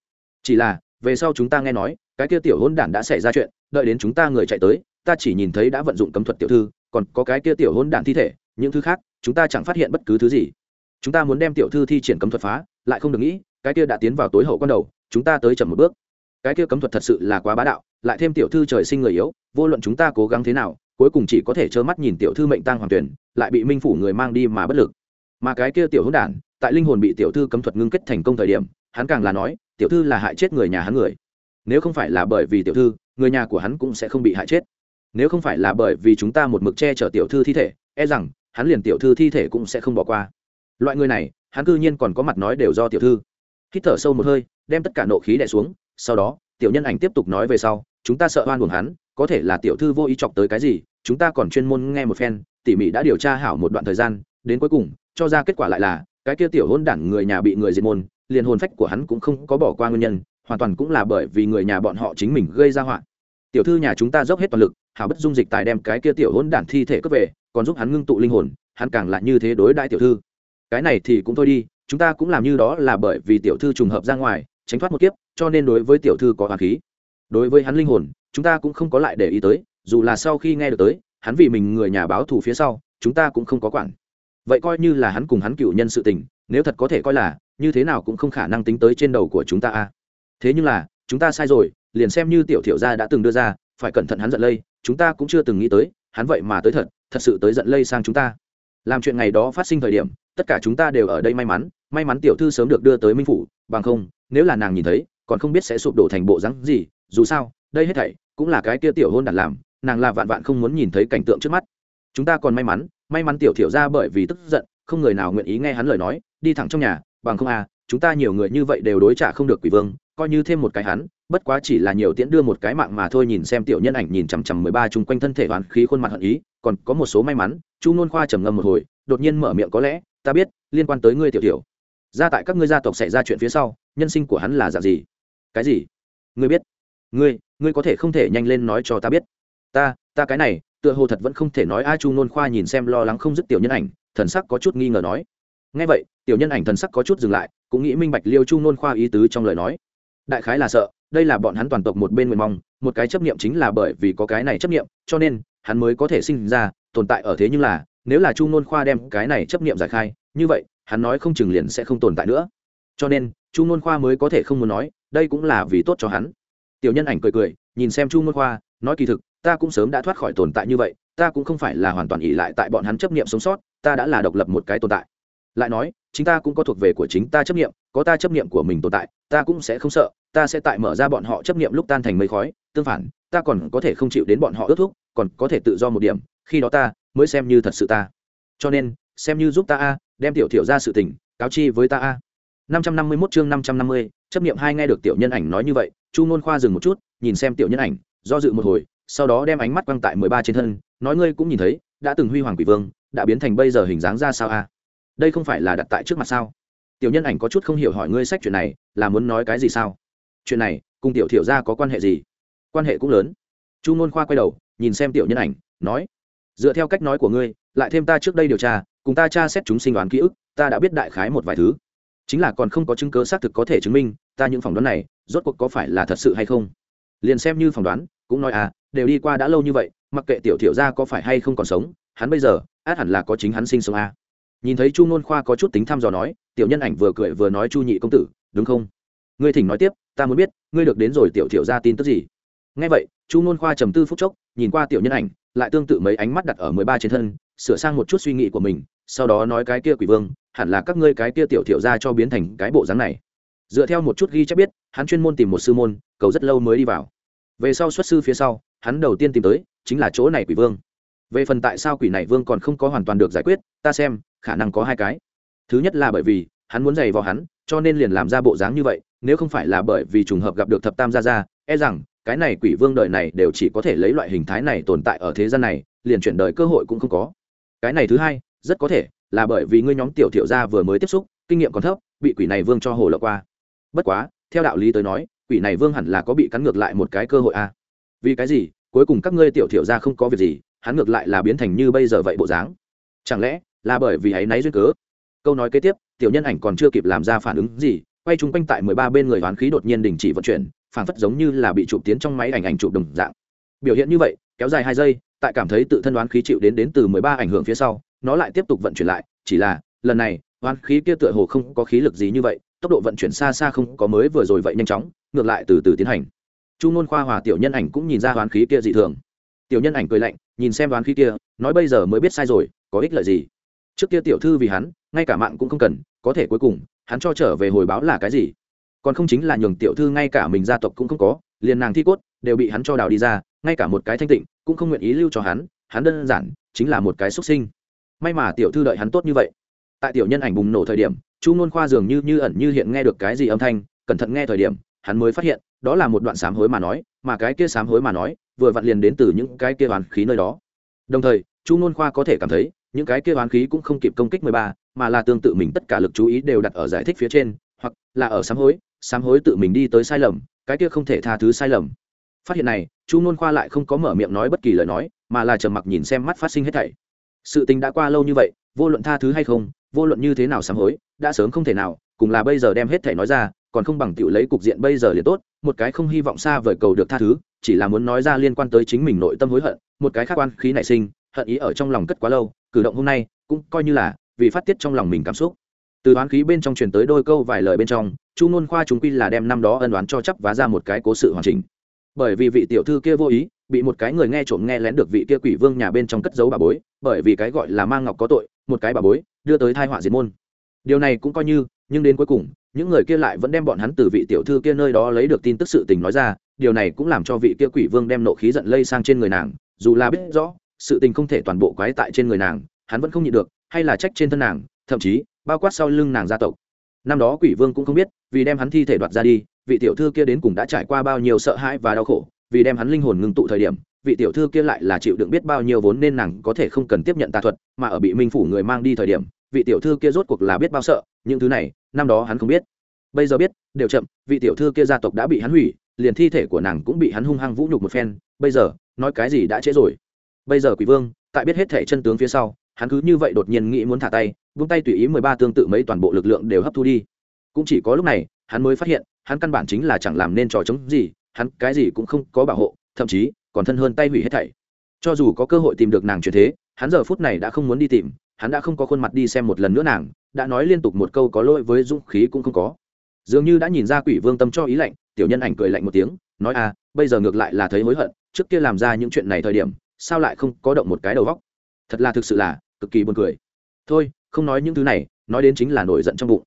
Chỉ là, về sau chúng ta nghe nói, cái kia tiểu hôn đản đã xảy ra chuyện, đợi đến chúng ta người chạy tới, ta chỉ nhìn thấy đã vận dụng cấm thuật tiểu thư, còn có cái kia tiểu hôn đản thi thể những thứ khác, chúng ta chẳng phát hiện bất cứ thứ gì. Chúng ta muốn đem tiểu thư thi triển cấm thuật phá, lại không được nghĩ, cái kia đã tiến vào tối hậu con đầu, chúng ta tới chậm một bước. Cái kia cấm thuật thật sự là quá bá đạo, lại thêm tiểu thư trời sinh người yếu, vô luận chúng ta cố gắng thế nào, cuối cùng chỉ có thể trơ mắt nhìn tiểu thư mệnh tang hoàng tuyển, lại bị minh phủ người mang đi mà bất lực. Mà cái kia tiểu hữu đản, tại linh hồn bị tiểu thư cấm thuật ngưng kết thành công thời điểm, hắn càng là nói, tiểu thư là hại chết người nhà hắn người. Nếu không phải là bởi vì tiểu thư, người nhà của hắn cũng sẽ không bị hại chết. Nếu không phải là bởi vì chúng ta một mực che chở tiểu thư thi thể e rằng hắn liền tiểu thư thi thể cũng sẽ không bỏ qua. Loại người này, hắn cư nhiên còn có mặt nói đều do tiểu thư. Hít thở sâu một hơi, đem tất cả nộ khí đè xuống, sau đó, tiểu nhân ảnh tiếp tục nói về sau, chúng ta sợ oan buồn hắn, có thể là tiểu thư vô ý chọc tới cái gì, chúng ta còn chuyên môn nghe một phen, tỉ mỉ đã điều tra hảo một đoạn thời gian, đến cuối cùng, cho ra kết quả lại là, cái kia tiểu hôn đản người nhà bị người diệt môn, liền hồn phách của hắn cũng không có bỏ qua nguyên nhân, hoàn toàn cũng là bởi vì người nhà bọn họ chính mình gây ra họa. Tiểu thư nhà chúng ta dốc hết toàn lực hảo bất dung dịch tài đem cái kia tiểu hỗn đản thi thể cướp về, còn giúp hắn ngưng tụ linh hồn, hắn càng lại như thế đối đại tiểu thư. Cái này thì cũng thôi đi, chúng ta cũng làm như đó là bởi vì tiểu thư trùng hợp ra ngoài, tránh thoát một kiếp, cho nên đối với tiểu thư có hoàng khí. Đối với hắn linh hồn, chúng ta cũng không có lại để ý tới, dù là sau khi nghe được tới, hắn vì mình người nhà báo thù phía sau, chúng ta cũng không có quản. Vậy coi như là hắn cùng hắn cựu nhân sự tình, nếu thật có thể coi là, như thế nào cũng không khả năng tính tới trên đầu của chúng ta a. Thế nhưng là, chúng ta sai rồi, liền xem như tiểu thiểu gia đã từng đưa ra, phải cẩn thận hắn giận lây chúng ta cũng chưa từng nghĩ tới, hắn vậy mà tới thật thật sự tới giận lây sang chúng ta. Làm chuyện ngày đó phát sinh thời điểm, tất cả chúng ta đều ở đây may mắn may mắn tiểu thư sớm được đưa tới minh phủ, bằng không, nếu là nàng nhìn thấy, còn không biết sẽ sụp đổ thành bộ rắn gì, dù sao, đây hết thảy cũng là cái kia tiểu hôn đặt làm, nàng là vạn vạn không muốn nhìn thấy cảnh tượng trước mắt. Chúng ta còn may mắn may mắn tiểu thiểu ra bởi vì tức giận, không người nào nguyện ý nghe hắn lời nói, đi thẳng trong nhà, bằng không à chúng ta nhiều người như vậy đều đối trả không được quỷ vương, coi như thêm một cái hắn, bất quá chỉ là nhiều tiễn đưa một cái mạng mà thôi nhìn xem tiểu nhân ảnh nhìn chằm chằm mười ba chung quanh thân thể hoàn khí khuôn mặt hận ý, còn có một số may mắn, chu nôn khoa trầm ngâm một hồi, đột nhiên mở miệng có lẽ, ta biết, liên quan tới ngươi tiểu tiểu. Ra tại các ngươi gia tộc xảy ra chuyện phía sau, nhân sinh của hắn là dạng gì? Cái gì? Ngươi biết. Ngươi ngươi có thể không thể nhanh lên nói cho ta biết. Ta ta cái này, tựa hồ thật vẫn không thể nói. A chu nôn khoa nhìn xem lo lắng không dứt tiểu nhân ảnh, thần sắc có chút nghi ngờ nói. Ngay vậy, tiểu nhân ảnh thần sắc có chút dừng lại cũng nghĩ minh bạch liêu chu nôn khoa ý tứ trong lời nói. Đại khái là sợ, đây là bọn hắn toàn tộc một bên nguyện mong, một cái chấp niệm chính là bởi vì có cái này chấp niệm, cho nên, hắn mới có thể sinh ra, tồn tại ở thế nhưng là, nếu là chu nôn khoa đem cái này chấp niệm giải khai, như vậy, hắn nói không chừng liền sẽ không tồn tại nữa. Cho nên, chu nôn khoa mới có thể không muốn nói, đây cũng là vì tốt cho hắn. Tiểu nhân ảnh cười cười, nhìn xem chu nôn khoa, nói kỳ thực, ta cũng sớm đã thoát khỏi tồn tại như vậy, ta cũng không phải là hoàn toàn ỉ lại tại bọn hắn chấp niệm sống sót, ta đã là độc lập một cái tồn tại lại nói, chính ta cũng có thuộc về của chính ta chấp niệm, có ta chấp niệm của mình tồn tại, ta cũng sẽ không sợ, ta sẽ tại mở ra bọn họ chấp niệm lúc tan thành mây khói. Tương phản, ta còn có thể không chịu đến bọn họ ước thúc, còn có thể tự do một điểm, khi đó ta mới xem như thật sự ta. Cho nên, xem như giúp ta a, đem tiểu thiểu ra sự tình, cáo chi với ta a. Năm trăm năm mươi mốt chương năm trăm năm mươi, chấp niệm hai nghe được tiểu nhân ảnh nói như vậy, chu nôn khoa dừng một chút, nhìn xem tiểu nhân ảnh, do dự một hồi, sau đó đem ánh mắt quăng tại mười ba trên thân, nói ngươi cũng nhìn thấy, đã từng huy hoàng quỷ vương, đã biến thành bây giờ hình dáng ra sao a? Đây không phải là đặt tại trước mặt sao? Tiểu nhân ảnh có chút không hiểu hỏi ngươi sách chuyện này, là muốn nói cái gì sao? Chuyện này, cùng tiểu thiểu ra có quan hệ gì? Quan hệ cũng lớn. Chu n khoa quay đầu, nhìn xem tiểu nhân ảnh, nói, dựa theo cách nói của ngươi, lại thêm ta trước đây điều tra, cùng ta tra xét chúng sinh đoán ký ức, ta đã biết đại khái một vài thứ. Chính là còn không có chứng cớ xác thực có thể chứng minh, ta những phỏng đoán này, rốt cuộc có phải là thật sự hay không? Liền xem như phỏng đoán, cũng nói à đều đi qua đã lâu như vậy, mặc kệ tiểu thiểu ra có phải hay không còn sống, hắn bây giờ, át hẳn là có chính hắn sinh sống à nhìn thấy chu nôn khoa có chút tính thăm dò nói, tiểu nhân ảnh vừa cười vừa nói chu nhị công tử, đúng không? Ngươi thỉnh nói tiếp, ta muốn biết, ngươi được đến rồi tiểu thiểu ra tin tức gì? Ngay vậy, chu nôn khoa trầm tư phút chốc, nhìn qua tiểu nhân ảnh, lại tương tự mấy ánh mắt đặt ở mười ba trên thân, sửa sang một chút suy nghĩ của mình, sau đó nói cái kia quỷ vương, hẳn là các ngươi cái kia tiểu thiểu ra cho biến thành cái bộ dáng này. Dựa theo một chút ghi chép biết, hắn chuyên môn tìm một sư môn, cầu rất lâu mới đi vào. Về sau xuất sư phía sau, hắn đầu tiên tìm tới, chính là chỗ này quỷ vương về phần tại sao quỷ này vương còn không có hoàn toàn được giải quyết, ta xem, khả năng có hai cái. Thứ nhất là bởi vì, hắn muốn giày vào hắn, cho nên liền làm ra bộ dáng như vậy, nếu không phải là bởi vì trùng hợp gặp được thập tam gia gia e rằng, cái này quỷ vương đời này đều chỉ có thể lấy loại hình thái này tồn tại ở thế gian này, liền chuyển đời cơ hội cũng không có. Cái này thứ hai, rất có thể là bởi vì ngươi nhóm tiểu thiệu gia vừa mới tiếp xúc, kinh nghiệm còn thấp, bị quỷ này vương cho hồ lọc qua. Bất quá, theo đạo lý tới nói, quỷ này vương hẳn là có bị cắn ngược lại một cái cơ hội a à. vì cái gì, cuối cùng các ngươi tiểu thiệu gia không có việc gì hắn ngược lại là biến thành như bây giờ vậy bộ dáng. Chẳng lẽ là bởi vì ấy náy duyên cớ? Câu nói kế tiếp, tiểu nhân ảnh còn chưa kịp làm ra phản ứng gì, quay chung quanh tại mười ba bên người hoán khí đột nhiên đình chỉ vận chuyển phản phất giống như là bị chụp tiến trong máy ảnh ảnh chụp đồng dạng. Biểu hiện như vậy, kéo dài hai giây, tại cảm thấy tự thân đoán khí chịu đến đến từ mười ba ảnh hưởng phía sau, nó lại tiếp tục vận chuyển lại, chỉ là, lần này đoán khí kia tựa hồ không có khí lực gì như vậy, tốc độ vận chuyển xa xa không có mới vừa rồi vậy nhanh chóng, ngược lại từ từ tiến hành. Chu ngôn khoa hòa tiểu nhân ảnh cũng nhìn ra đoán khí kia dị thường tiểu nhân ảnh cười lạnh, nhìn xem đoán khí kia, nói bây giờ mới biết sai rồi, có ích lợi gì? Trước kia tiểu thư vì hắn, ngay cả mạng cũng không cần, có thể cuối cùng, hắn cho trở về hồi báo là cái gì? Còn không chính là nhường tiểu thư ngay cả mình gia tộc cũng không có, liền nàng thi cốt, đều bị hắn cho đào đi ra, ngay cả một cái thanh tịnh, cũng không nguyện ý lưu cho hắn hắn đơn giản, chính là một cái xuất sinh. May mà tiểu thư đợi hắn tốt như vậy. Tại tiểu nhân ảnh bùng nổ thời điểm, chu nôn khoa dường như như ẩn như hiện nghe được cái gì âm thanh, cẩn thận nghe thời điểm, hắn mới phát hiện đó là một đoạn sám hối mà nói, mà cái kia sám hối mà nói, vừa vặn liền đến từ những cái kia oán khí nơi đó. Đồng thời, chu nôn khoa có thể cảm thấy, những cái kia oán khí cũng không kịp công kích mười ba, mà là tương tự mình tất cả lực chú ý đều đặt ở giải thích phía trên, hoặc là ở sám hối sám hối tự mình đi tới sai lầm, cái kia không thể tha thứ sai lầm. Phát hiện này, chu nôn khoa lại không có mở miệng nói bất kỳ lời nói, mà là trầm mặc nhìn xem mắt phát sinh hết thảy. Sự tình đã qua lâu như vậy, vô luận tha thứ hay không, vô luận như thế nào sám hối, đã sớm không thể nào, cùng là bây giờ đem hết thảy nói ra còn không bằng tiểu lấy cục diện bây giờ liền tốt, một cái không hy vọng xa vời cầu được tha thứ, chỉ là muốn nói ra liên quan tới chính mình nội tâm hối hận, một cái khác quan khí nảy sinh, hận ý ở trong lòng cất quá lâu, cử động hôm nay cũng coi như là vì phát tiết trong lòng mình cảm xúc. Từ đoán khí bên trong truyền tới đôi câu vài lời bên trong, chu ngôn khoa chúng quy là đem năm đó ân đoán cho chấp vá ra một cái cố sự hoàn chỉnh. Bởi vì vị tiểu thư kia vô ý, bị một cái người nghe trộm nghe lén được vị kia quỷ vương nhà bên trong cất giấu bà bối, bởi vì cái gọi là mang ngọc có tội, một cái bà bối đưa tới thai họa diệt môn. Điều này cũng coi như, nhưng đến cuối cùng những người kia lại vẫn đem bọn hắn từ vị tiểu thư kia nơi đó lấy được tin tức sự tình nói ra, điều này cũng làm cho vị kia quỷ vương đem nộ khí giận lây sang trên người nàng, dù là biết rõ, sự tình không thể toàn bộ quái tại trên người nàng, hắn vẫn không nhịn được, hay là trách trên thân nàng, thậm chí, bao quát sau lưng nàng gia tộc. Năm đó quỷ vương cũng không biết, vì đem hắn thi thể đoạt ra đi, vị tiểu thư kia đến cùng đã trải qua bao nhiêu sợ hãi và đau khổ, vì đem hắn linh hồn ngưng tụ thời điểm, vị tiểu thư kia lại là chịu đựng biết bao nhiêu vốn nên nàng có thể không cần tiếp nhận tà thuật, mà ở bị minh phủ người mang đi thời điểm vị tiểu thư kia rốt cuộc là biết bao sợ, những thứ này, năm đó hắn không biết. Bây giờ biết, đều chậm, vị tiểu thư kia gia tộc đã bị hắn hủy, liền thi thể của nàng cũng bị hắn hung hăng vũ nhục một phen, bây giờ, nói cái gì đã trễ rồi. Bây giờ quỷ vương, tại biết hết thể chân tướng phía sau, hắn cứ như vậy đột nhiên nghĩ muốn thả tay, vung tay tùy ý mười ba tương tự mấy toàn bộ lực lượng đều hấp thu đi. Cũng chỉ có lúc này, hắn mới phát hiện, hắn căn bản chính là chẳng làm nên trò chống gì, hắn cái gì cũng không có bảo hộ, thậm chí, còn thân hơn tay hủy hết thảy. Cho dù có cơ hội tìm được nàng chuyển thế, hắn giờ phút này đã không muốn đi tìm hắn đã không có khuôn mặt đi xem một lần nữa nàng, đã nói liên tục một câu có lỗi với dũng khí cũng không có. Dường như đã nhìn ra quỷ vương tâm cho ý lạnh, tiểu nhân ảnh cười lạnh một tiếng, nói à bây giờ ngược lại là thấy hối hận, trước kia làm ra những chuyện này thời điểm, sao lại không có động một cái đầu góc thật là thực sự là cực kỳ buồn cười. Thôi, không nói những thứ này, nói đến chính là nổi giận trong bụng.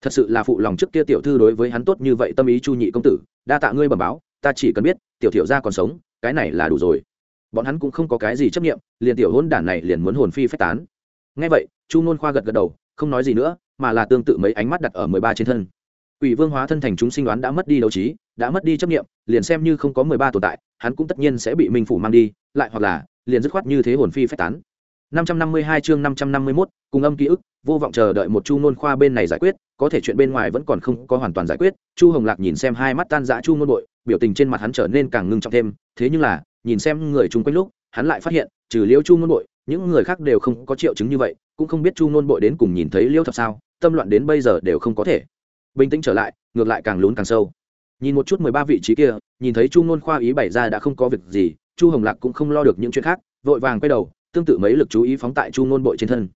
Thật sự là phụ lòng trước kia tiểu thư đối với hắn tốt như vậy tâm ý chu nhị công tử, đa tạ ngươi bẩm báo, ta chỉ cần biết, tiểu thiểu gia còn sống, cái này là đủ rồi. Bọn hắn cũng không có cái gì chấp nghiệm liền tiểu hôn đản này liền muốn hồn phi phách tán ngay vậy chu nôn khoa gật gật đầu không nói gì nữa mà là tương tự mấy ánh mắt đặt ở mười ba trên thân Quỷ Vương hóa thân thành chúng sinh đoán đã mất đi đấu trí, đã mất đi chấp niệm, liền xem như không có mười ba tồn tại, hắn cũng tất nhiên sẽ bị Minh phủ mang đi, lại hoặc là liền dứt khoát như thế hồn phi phách tán. 552 chương 551, cùng âm ký ức, vô vọng chờ đợi một Chu Nôn khoa bên này giải quyết, có thể chuyện bên ngoài vẫn còn không có hoàn toàn giải quyết. Chu Hồng Lạc nhìn xem hai mắt tan dã Chu Nôn bội, biểu tình trên mặt hắn trở nên càng ngưng trọng thêm, thế nhưng là, nhìn xem người chung quanh lúc, hắn lại phát hiện, trừ Liễu Chu Nôn bội, những người khác đều không có triệu chứng như vậy, cũng không biết Chu Nôn bội đến cùng nhìn thấy liêu Thập sao, tâm loạn đến bây giờ đều không có thể. Bình tĩnh trở lại ngược lại càng lún càng sâu. Nhìn một chút mười ba vị trí kia nhìn thấy chu ngôn khoa ý bày ra đã không có việc gì chu hồng lạc cũng không lo được những chuyện khác vội vàng quay đầu tương tự mấy lực chú ý phóng tại chu ngôn bội trên thân.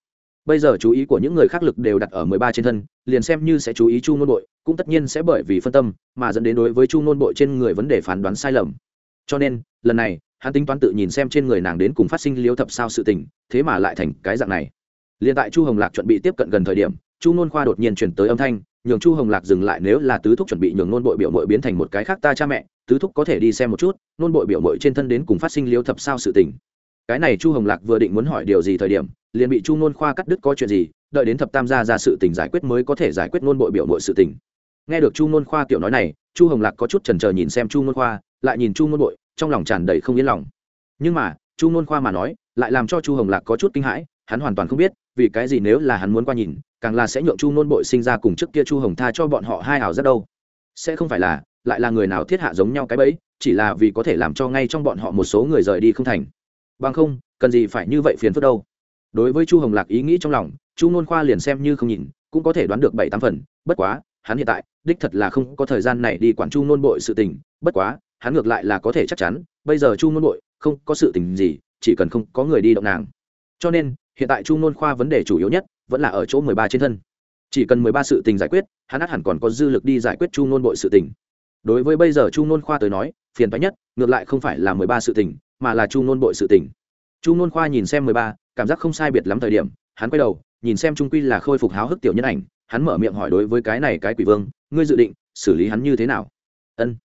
Bây giờ chú ý của những người khác lực đều đặt ở mười ba trên thân liền xem như sẽ chú ý chu ngôn bội cũng tất nhiên sẽ bởi vì phân tâm mà dẫn đến đối với chu ngôn bội trên người vấn đề phán đoán sai lầm. Cho nên lần này hắn tính toán tự nhìn xem trên người nàng đến cùng phát sinh liêu thập sao sự tình, thế mà lại thành cái dạng này. Liền tại chu hồng lạc chuẩn bị tiếp cận gần thời điểm, chu Nôn khoa đột nhiên chuyển tới âm thanh, nhường chu hồng lạc dừng lại nếu là tứ thúc chuẩn bị nhường nôn bội biểu mội biến thành một cái khác ta cha mẹ, tứ thúc có thể đi xem một chút, nôn bội biểu mội trên thân đến cùng phát sinh liêu thập sao sự tình. Cái này chu hồng lạc vừa định muốn hỏi điều gì thời điểm, liền bị chu nôn khoa cắt đứt có chuyện gì, đợi đến thập tam gia ra sự tình giải quyết mới có thể giải quyết nôn bội biểu mội sự tình. Nghe được chu nôn khoa tiểu nói này, chu hồng lạc có chút trần trờ nhìn xem chu nôn khoa, lại nhìn chu nôn bội trong lòng tràn đầy không yên lòng. Nhưng mà, chu nôn khoa mà nói, lại làm cho chu hồng lạc có chút kinh hãi, hắn hoàn toàn không biết, vì cái gì nếu là hắn muốn qua nhìn, càng là sẽ nhượng chu nôn bội sinh ra cùng trước kia chu hồng tha cho bọn họ hai ảo rất đâu. Sẽ không phải là, lại là người nào thiết hạ giống nhau cái bẫy, chỉ là vì có thể làm cho ngay trong bọn họ một số người rời đi không thành. Bằng không, cần gì phải như vậy phiền phức đâu. Đối với chu hồng lạc ý nghĩ trong lòng, chu nôn khoa liền xem như không nhìn, cũng có thể đoán được bảy tám phần, bất quá, hắn hiện tại, đích thật là không có thời gian này đi quản chu nôn bội sự tình, bất quá hắn ngược lại là có thể chắc chắn, bây giờ chu nôn bội không có sự tình gì, chỉ cần không có người đi động nàng. Cho nên, hiện tại chu nôn khoa vấn đề chủ yếu nhất vẫn là ở chỗ mười ba trên thân. Chỉ cần mười ba sự tình giải quyết, hắn át hẳn còn có dư lực đi giải quyết chu nôn bội sự tình. Đối với bây giờ chu nôn khoa tới nói, phiền phái nhất, ngược lại không phải là mười ba sự tình, mà là chu nôn bội sự tình. Chu nôn khoa nhìn xem mười ba, cảm giác không sai biệt lắm thời điểm, hắn quay đầu, nhìn xem trung quy là khôi phục háo hức tiểu nhân ảnh, hắn mở miệng hỏi đối với cái này cái quỷ vương, ngươi dự định xử lý hắn như thế nào? Ân,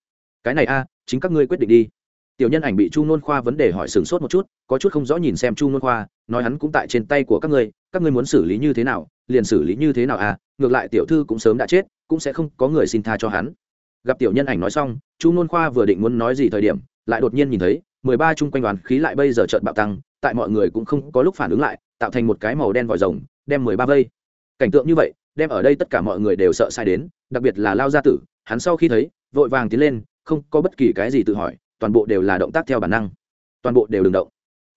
cái này a chính các ngươi quyết định đi. Tiểu nhân ảnh bị chu nôn khoa vấn đề hỏi sửng sốt một chút, có chút không rõ nhìn xem chu nôn khoa, nói hắn cũng tại trên tay của các ngươi các ngươi muốn xử lý như thế nào, liền xử lý như thế nào à ngược lại tiểu thư cũng sớm đã chết, cũng sẽ không có người xin tha cho hắn. Gặp tiểu nhân ảnh nói xong, chu nôn khoa vừa định muốn nói gì thời điểm, lại đột nhiên nhìn thấy, mười ba chung quanh đoàn khí lại bây giờ trợn bạo tăng, tại mọi người cũng không có lúc phản ứng lại, tạo thành một cái màu đen vòi rồng, đem mười ba vây. Cảnh tượng như vậy, đem ở đây tất cả mọi người đều sợ sai đến, đặc biệt là lao gia tử, hắn sau khi thấy, vội vàng tiến lên không có bất kỳ cái gì tự hỏi, toàn bộ đều là động tác theo bản năng. Toàn bộ đều đừng động.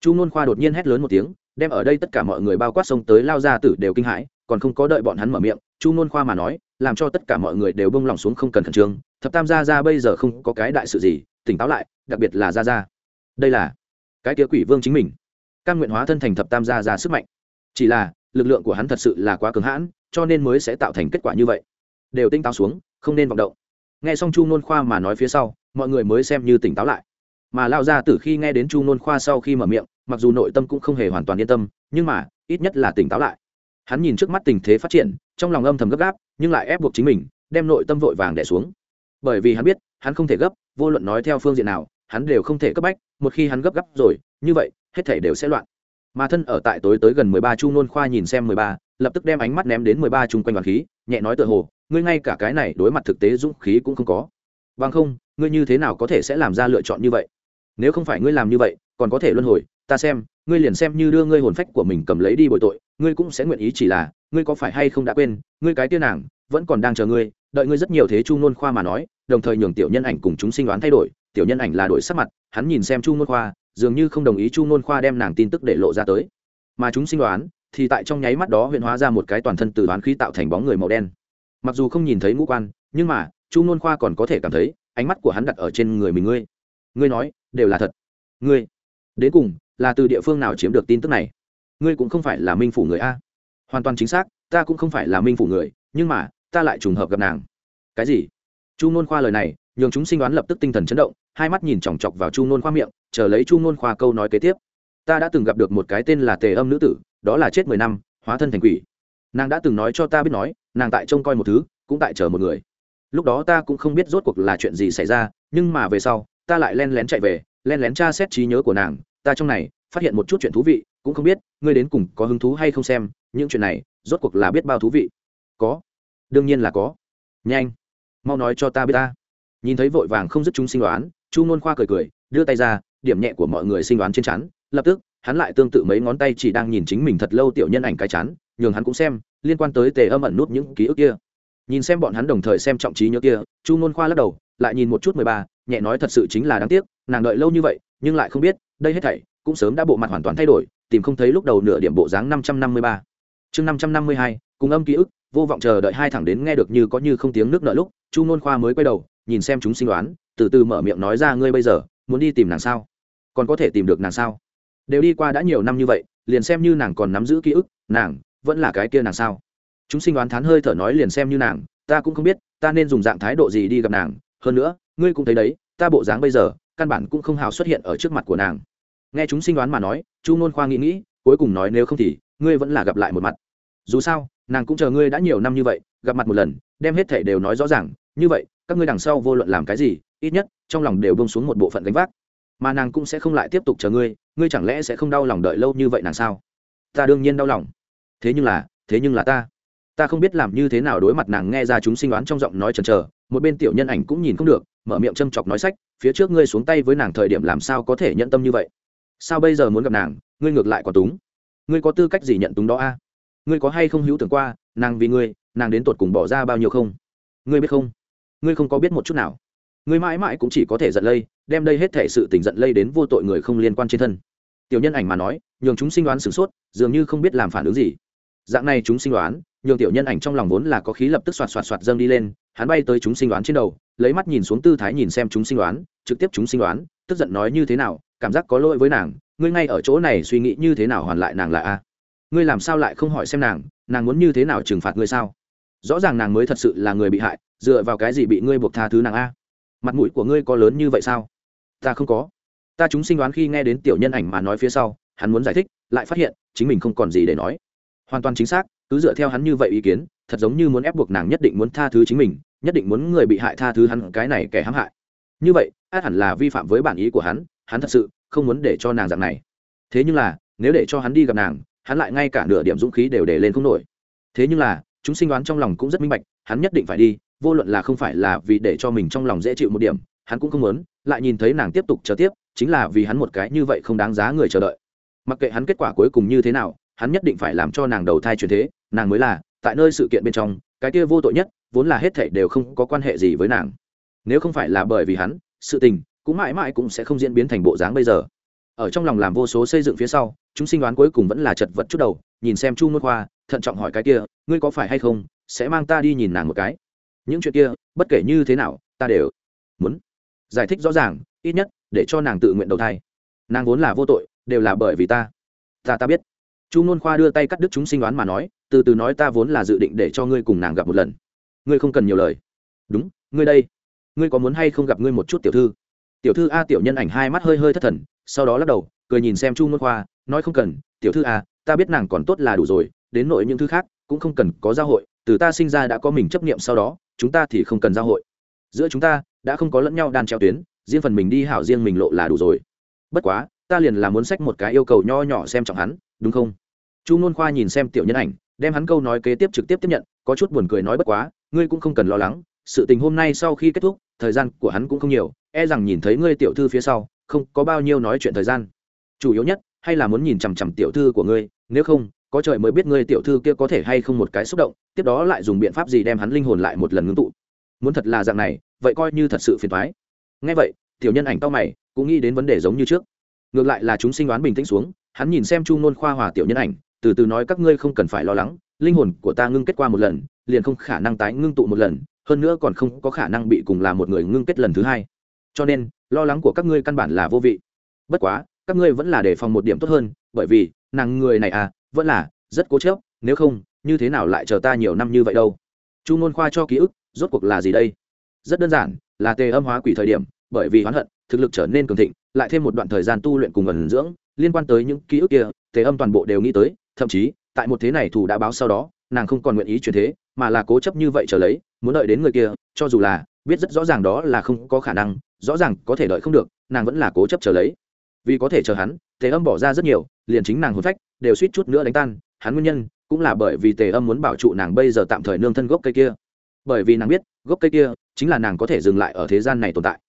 Chu n khoa đột nhiên hét lớn một tiếng, đem ở đây tất cả mọi người bao quát sông tới lao ra tử đều kinh hãi, còn không có đợi bọn hắn mở miệng, chu n khoa mà nói, làm cho tất cả mọi người đều bông lòng xuống không cần khẩn trương, thập tam gia ra bây giờ không có cái đại sự gì, tỉnh táo lại, đặc biệt là gia gia. Đây là cái kia quỷ vương chính mình. Căn nguyện hóa thân thành thập tam gia ra sức mạnh. Chỉ là, lực lượng của hắn thật sự là quá cứng hãn, cho nên mới sẽ tạo thành kết quả như vậy. Đều tinh táo xuống, không nên vọng động nghe xong chu nôn khoa mà nói phía sau, mọi người mới xem như tỉnh táo lại. Mà lao ra từ khi nghe đến chu nôn khoa sau khi mở miệng, mặc dù nội tâm cũng không hề hoàn toàn yên tâm, nhưng mà, ít nhất là tỉnh táo lại. Hắn nhìn trước mắt tình thế phát triển, trong lòng âm thầm gấp gáp, nhưng lại ép buộc chính mình, đem nội tâm vội vàng đẻ xuống. Bởi vì hắn biết, hắn không thể gấp, vô luận nói theo phương diện nào, hắn đều không thể cấp bách, một khi hắn gấp gáp rồi, như vậy, hết thể đều sẽ loạn. Mà thân ở tại tối tới gần mười ba chu nôn khoa nhìn xem mười ba, lập tức đem ánh mắt ném đến mười ba chung quanh đoàn khí, nhẹ nói tựa hồ ngươi ngay cả cái này đối mặt thực tế dũng khí cũng không có. Bằng không, ngươi như thế nào có thể sẽ làm ra lựa chọn như vậy? Nếu không phải ngươi làm như vậy, còn có thể luân hồi, ta xem, ngươi liền xem như đưa ngươi hồn phách của mình cầm lấy đi bồi tội, ngươi cũng sẽ nguyện ý chỉ là, ngươi có phải hay không đã quên, ngươi cái tiên nàng, vẫn còn đang chờ ngươi, đợi ngươi rất nhiều thế chu nôn khoa mà nói, đồng thời nhường tiểu nhân ảnh cùng chúng sinh đoán thay đổi, tiểu nhân ảnh là đổi sắc mặt, hắn nhìn xem chu nôn khoa, dường như không đồng ý chu nôn khoa đem nàng tin tức để lộ ra tới. Mà chúng sinh đoán, thì tại trong nháy mắt đó huyện hóa ra một cái toàn thân từ đoán khí tạo thành bóng người màu đen mặc dù không nhìn thấy ngũ quan, nhưng mà, chu nôn khoa còn có thể cảm thấy, ánh mắt của hắn đặt ở trên người mình ngươi. Ngươi nói, đều là thật. Ngươi, đến cùng, là từ địa phương nào chiếm được tin tức này? Ngươi cũng không phải là minh phủ người a. Hoàn toàn chính xác, ta cũng không phải là minh phủ người, nhưng mà, ta lại trùng hợp gặp nàng. Cái gì? Chu nôn khoa lời này, nhường chúng sinh đoán lập tức tinh thần chấn động, hai mắt nhìn chòng chọc vào chu nôn khoa miệng, chờ lấy chu nôn khoa câu nói kế tiếp. Ta đã từng gặp được một cái tên là tề âm nữ tử, đó là chết mười năm, hóa thân thành quỷ nàng đã từng nói cho ta biết nói, nàng tại trông coi một thứ, cũng tại chờ một người. Lúc đó ta cũng không biết rốt cuộc là chuyện gì xảy ra, nhưng mà về sau, ta lại len lén chạy về, len lén tra xét trí nhớ của nàng. Ta trong này, phát hiện một chút chuyện thú vị, cũng không biết, ngươi đến cùng có hứng thú hay không xem, những chuyện này, rốt cuộc là biết bao thú vị. Có. Đương nhiên là có. Nhanh. Mau nói cho ta biết ta. Nhìn thấy vội vàng không dứt chúng sinh đoán, chu nôn khoa cười cười, đưa tay ra, điểm nhẹ của mọi người sinh đoán trên chắn. Lập tức, hắn lại tương tự mấy ngón tay chỉ đang nhìn chính mình thật lâu tiểu nhân ảnh cái chắn nhường hắn cũng xem, liên quan tới tề âm ẩn nút những ký ức kia. Nhìn xem bọn hắn đồng thời xem trọng trí nhớ kia, chu nôn khoa lắc đầu, lại nhìn một chút mười ba, nhẹ nói thật sự chính là đáng tiếc, nàng đợi lâu như vậy, nhưng lại không biết, đây hết thảy cũng sớm đã bộ mặt hoàn toàn thay đổi, tìm không thấy lúc đầu nửa điểm bộ dáng năm trăm năm mươi ba. Chương năm trăm năm mươi hai, cùng âm ký ức, vô vọng chờ đợi hai thẳng đến nghe được như có như không tiếng nước nợ lúc, chu nôn khoa mới quay đầu, nhìn xem chúng sinh đoán, từ từ mở miệng nói ra ngươi bây giờ, muốn đi tìm nàng sao? Còn có thể tìm được nàng sao? Đều đi qua đã nhiều năm như vậy, liền xem như nàng còn nắm giữ ký ức, nàng vẫn là cái kia nàng sao? Chúng sinh đoán thán hơi thở nói liền xem như nàng, ta cũng không biết, ta nên dùng dạng thái độ gì đi gặp nàng. Hơn nữa, ngươi cũng thấy đấy, ta bộ dáng bây giờ, căn bản cũng không hào xuất hiện ở trước mặt của nàng. Nghe chúng sinh đoán mà nói, chu nôn khoa nghĩ nghĩ, cuối cùng nói nếu không thì, ngươi vẫn là gặp lại một mặt. Dù sao, nàng cũng chờ ngươi đã nhiều năm như vậy, gặp mặt một lần, đem hết thể đều nói rõ ràng, như vậy, các ngươi đằng sau vô luận làm cái gì, ít nhất, trong lòng đều bông xuống một bộ phận gánh vác. Mà nàng cũng sẽ không lại tiếp tục chờ ngươi ngươi chẳng lẽ sẽ không đau lòng đợi lâu như vậy nàng sao? Ta đương nhiên đau lòng thế nhưng là, thế nhưng là ta. Ta không biết làm như thế nào đối mặt nàng nghe ra chúng sinh đoán trong giọng nói chần chờ, một bên tiểu nhân ảnh cũng nhìn không được, mở miệng châm chọc nói sách, phía trước ngươi xuống tay với nàng thời điểm làm sao có thể nhận tâm như vậy? Sao bây giờ muốn gặp nàng, ngươi ngược lại còn túng? Ngươi có tư cách gì nhận túng đó a? Ngươi có hay không hữu tưởng qua, nàng vì ngươi, nàng đến tột cùng bỏ ra bao nhiêu không? Ngươi biết không? Ngươi không có biết một chút nào. Ngươi mãi mãi cũng chỉ có thể giận lây, đem đây hết thể sự tình giận lây đến vô tội người không liên quan trên thân. Tiểu nhân ảnh mà nói, nhường chúng sinh đoán sửng sốt, dường như không biết làm phản ứng gì dạng này chúng sinh đoán, nhường tiểu nhân ảnh trong lòng vốn là có khí lập tức xoạt xoạt xoạt dâng đi lên, hắn bay tới chúng sinh đoán trên đầu, lấy mắt nhìn xuống tư thái nhìn xem chúng sinh đoán, trực tiếp chúng sinh đoán, tức giận nói như thế nào, cảm giác có lỗi với nàng, ngươi ngay ở chỗ này suy nghĩ như thế nào hoàn lại nàng là a? Ngươi làm sao lại không hỏi xem nàng nàng muốn như thế nào trừng phạt ngươi sao? Rõ ràng nàng mới thật sự là người bị hại, dựa vào cái gì bị ngươi buộc tha thứ nàng a? Mặt mũi của ngươi có lớn như vậy sao? Ta không có. Ta chúng sinh đoán khi nghe đến tiểu nhân ảnh mà nói phía sau, hắn muốn giải thích, lại phát hiện, chính mình không còn gì để nói hoàn toàn chính xác, cứ dựa theo hắn như vậy ý kiến, thật giống như muốn ép buộc nàng nhất định muốn tha thứ chính mình, nhất định muốn người bị hại tha thứ hắn, cái này kẻ hãm hại. Như vậy, át hẳn là vi phạm với bản ý của hắn hắn thật sự không muốn để cho nàng dạng này. Thế nhưng là, nếu để cho hắn đi gặp nàng, hắn lại ngay cả nửa điểm dũng khí đều để lên không nổi. Thế nhưng là, chúng sinh đoán trong lòng cũng rất minh bạch, hắn nhất định phải đi, vô luận là không phải là vì để cho mình trong lòng dễ chịu một điểm, hắn cũng không muốn, lại nhìn thấy nàng tiếp tục chờ tiếp, chính là vì hắn một cái như vậy không đáng giá người chờ đợi. Mặc kệ hắn kết quả cuối cùng như thế nào hắn nhất định phải làm cho nàng đầu thai truyền thế, nàng mới là, tại nơi sự kiện bên trong, cái kia vô tội nhất, vốn là hết thảy đều không có quan hệ gì với nàng. Nếu không phải là bởi vì hắn, sự tình cũng mãi mãi cũng sẽ không diễn biến thành bộ dáng bây giờ. Ở trong lòng làm vô số xây dựng phía sau, chúng sinh đoán cuối cùng vẫn là chật vật chút đầu, nhìn xem chu môn khoa, thận trọng hỏi cái kia, ngươi có phải hay không sẽ mang ta đi nhìn nàng một cái? Những chuyện kia, bất kể như thế nào, ta đều muốn giải thích rõ ràng, ít nhất để cho nàng tự nguyện đầu thai. Nàng vốn là vô tội, đều là bởi vì ta. Ta ta biết chu nôn khoa đưa tay cắt đứt chúng sinh đoán mà nói, từ từ nói ta vốn là dự định để cho ngươi cùng nàng gặp một lần. Ngươi không cần nhiều lời. Đúng, ngươi đây. Ngươi có muốn hay không gặp ngươi một chút tiểu thư? Tiểu thư a tiểu nhân ảnh hai mắt hơi hơi thất thần, sau đó lắc đầu, cười nhìn xem chu nôn khoa, nói không cần, tiểu thư a, ta biết nàng còn tốt là đủ rồi, đến nội những thứ khác cũng không cần có giao hội, từ ta sinh ra đã có mình chấp nghiệm sau đó, chúng ta thì không cần giao hội. Giữa chúng ta đã không có lẫn nhau đan treo tuyến, riêng phần mình đi hảo riêng mình lộ là đủ rồi. Bất quá ta liền là muốn sách một cái yêu cầu nho nhỏ xem trọng hắn, đúng không? Chu nôn khoa nhìn xem tiểu nhân ảnh, đem hắn câu nói kế tiếp trực tiếp tiếp nhận, có chút buồn cười nói bất quá, ngươi cũng không cần lo lắng, sự tình hôm nay sau khi kết thúc, thời gian của hắn cũng không nhiều e rằng nhìn thấy ngươi tiểu thư phía sau, không có bao nhiêu nói chuyện thời gian. Chủ yếu nhất, hay là muốn nhìn chằm chằm tiểu thư của ngươi, nếu không, có trời mới biết ngươi tiểu thư kia có thể hay không một cái xúc động, tiếp đó lại dùng biện pháp gì đem hắn linh hồn lại một lần ngưng tụ. Muốn thật là dạng này, vậy coi như thật sự phiền thoái ngay vậy, tiểu nhân ảnh tao mày, cũng nghĩ đến vấn đề giống như trước ngược lại là chúng sinh đoán bình tĩnh xuống, hắn nhìn xem chu nôn khoa hòa tiểu nhân ảnh, từ từ nói các ngươi không cần phải lo lắng, linh hồn của ta ngưng kết qua một lần, liền không khả năng tái ngưng tụ một lần, hơn nữa còn không có khả năng bị cùng là một người ngưng kết lần thứ hai. Cho nên, lo lắng của các ngươi căn bản là vô vị. Bất quá, các ngươi vẫn là đề phòng một điểm tốt hơn, bởi vì, nàng người này à vẫn là rất cố chấp, nếu không, như thế nào lại chờ ta nhiều năm như vậy đâu? Chu ngôn khoa cho ký ức, rốt cuộc là gì đây? Rất đơn giản, là tề âm hóa quỷ thời điểm bởi vì oán hận, thực lực trở nên cường thịnh, lại thêm một đoạn thời gian tu luyện cùng ẩn dưỡng, liên quan tới những ký ức kia, tề âm toàn bộ đều nghĩ tới, thậm chí, tại một thế này thủ đã báo sau đó, nàng không còn nguyện ý chuyển thế, mà là cố chấp như vậy trở lấy, muốn đợi đến người kia, cho dù là, biết rất rõ ràng đó là không có khả năng, rõ ràng có thể đợi không được, nàng vẫn là cố chấp chờ lấy. Vì có thể chờ hắn, tề âm bỏ ra rất nhiều, liền chính nàng hôn phách, đều suýt chút nữa đánh tan, hắn nguyên nhân, cũng là bởi vì tề âm muốn bảo trụ nàng bây giờ tạm thời nương thân gốc cây kia. Bởi vì nàng biết, gốc cây kia, chính là nàng có thể dừng lại ở thế gian này tồn tại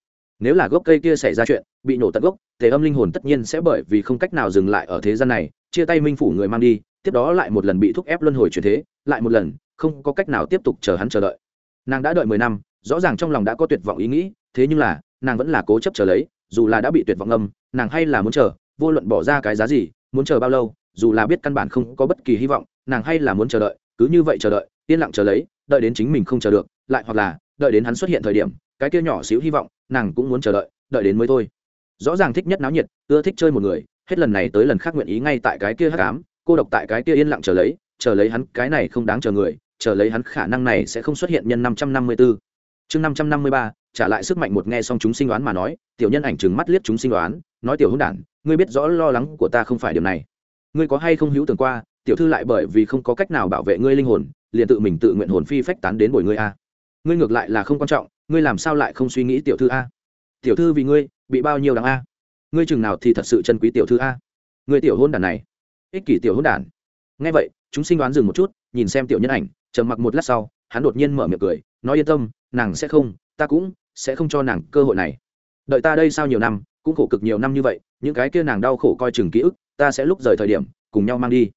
nếu là gốc cây kia xảy ra chuyện, bị nổ tận gốc, tề âm linh hồn tất nhiên sẽ bởi vì không cách nào dừng lại ở thế gian này, chia tay minh phủ người mang đi, tiếp đó lại một lần bị thúc ép luân hồi chuyển thế, lại một lần, không có cách nào tiếp tục chờ hắn chờ đợi. Nàng đã đợi mười năm, rõ ràng trong lòng đã có tuyệt vọng ý nghĩ, thế nhưng là, nàng vẫn là cố chấp chờ lấy, dù là đã bị tuyệt vọng âm, nàng hay là muốn chờ, vô luận bỏ ra cái giá gì, muốn chờ bao lâu, dù là biết căn bản không có bất kỳ hy vọng, nàng hay là muốn chờ đợi, cứ như vậy chờ đợi, yên lặng chờ lấy, đợi đến chính mình không chờ được, lại hoặc là, đợi đến hắn xuất hiện thời điểm, cái kia nhỏ xíu hy vọng nàng cũng muốn chờ đợi đợi đến mới thôi. Rõ ràng thích nhất náo nhiệt, ưa thích chơi một người, hết lần này tới lần khác nguyện ý ngay tại cái kia hắc ám, cô độc tại cái kia yên lặng chờ lấy chờ lấy hắn cái này không đáng chờ người, chờ lấy hắn khả năng này sẽ không xuất hiện nhân năm trăm năm mươi b ố chương năm trăm năm mươi ba, trả lại sức mạnh một nghe xong chúng sinh đoán mà nói, tiểu nhân ảnh chừng mắt liếc chúng sinh đoán nói tiểu hữu đản, ngươi biết rõ lo lắng của ta không phải điều này. Ngươi có hay không hữu tưởng qua, tiểu thư lại bởi vì không có cách nào bảo vệ ngươi linh hồn, liền tự mình tự nguyện hồn phi phách tán đến bồi ngươi a. Ngươi ngược lại là không quan trọng ngươi làm sao lại không suy nghĩ tiểu thư a? Tiểu thư vì ngươi, bị bao nhiêu đằng a? Ngươi chừng nào thì thật sự chân quý tiểu thư a? Ngươi tiểu hôn đản này, ích kỷ tiểu hôn đản. Ngay vậy, chúng sinh đoán dừng một chút, nhìn xem tiểu nhân ảnh, trầm mặc một lát sau, hắn đột nhiên mở miệng cười, nói yên tâm, nàng sẽ không, ta cũng sẽ không cho nàng cơ hội này. Đợi ta đây sau nhiều năm, cũng khổ cực nhiều năm như vậy, những cái kia nàng đau khổ coi chừng ký ức, ta sẽ lúc rời thời điểm, cùng nhau mang đi.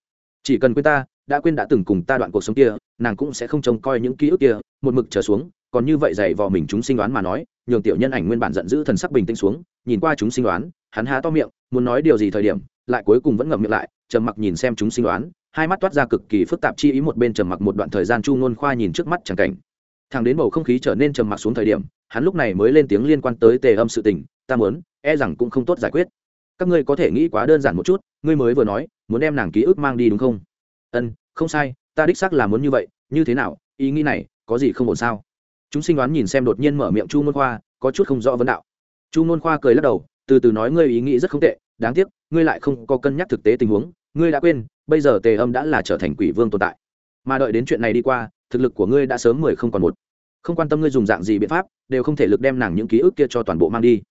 Chỉ cần quên ta, đã quên đã từng cùng ta đoạn cuộc sống kia, nàng cũng sẽ không trông coi những ký ức kia, một mực trở xuống còn như vậy dày vò mình chúng sinh đoán mà nói, nhường tiểu nhân ảnh nguyên bản giận dữ thần sắc bình tĩnh xuống, nhìn qua chúng sinh đoán, hắn há to miệng, muốn nói điều gì thời điểm, lại cuối cùng vẫn ngậm miệng lại, trầm mặc nhìn xem chúng sinh đoán, hai mắt toát ra cực kỳ phức tạp chi ý một bên trầm mặc một đoạn thời gian chu ngôn khoa nhìn trước mắt chẳng cảnh. Thằng đến bầu không khí trở nên trầm mặc xuống thời điểm, hắn lúc này mới lên tiếng liên quan tới tề âm sự tình, ta muốn e rằng cũng không tốt giải quyết. Các ngươi có thể nghĩ quá đơn giản một chút, ngươi mới vừa nói, muốn đem nàng ký ức mang đi đúng không? Ân, không sai, ta đích xác là muốn như vậy, như thế nào, ý nghĩ này có gì không ổn sao? Chúng sinh đoán nhìn xem đột nhiên mở miệng chu môn khoa, có chút không rõ vấn đạo. Chu môn khoa cười lắc đầu, từ từ nói ngươi ý nghĩ rất không tệ, đáng tiếc, ngươi lại không có cân nhắc thực tế tình huống, ngươi đã quên, bây giờ tề âm đã là trở thành quỷ vương tồn tại. Mà đợi đến chuyện này đi qua, thực lực của ngươi đã sớm mười không còn một. Không quan tâm ngươi dùng dạng gì biện pháp, đều không thể lực đem nàng những ký ức kia cho toàn bộ mang đi.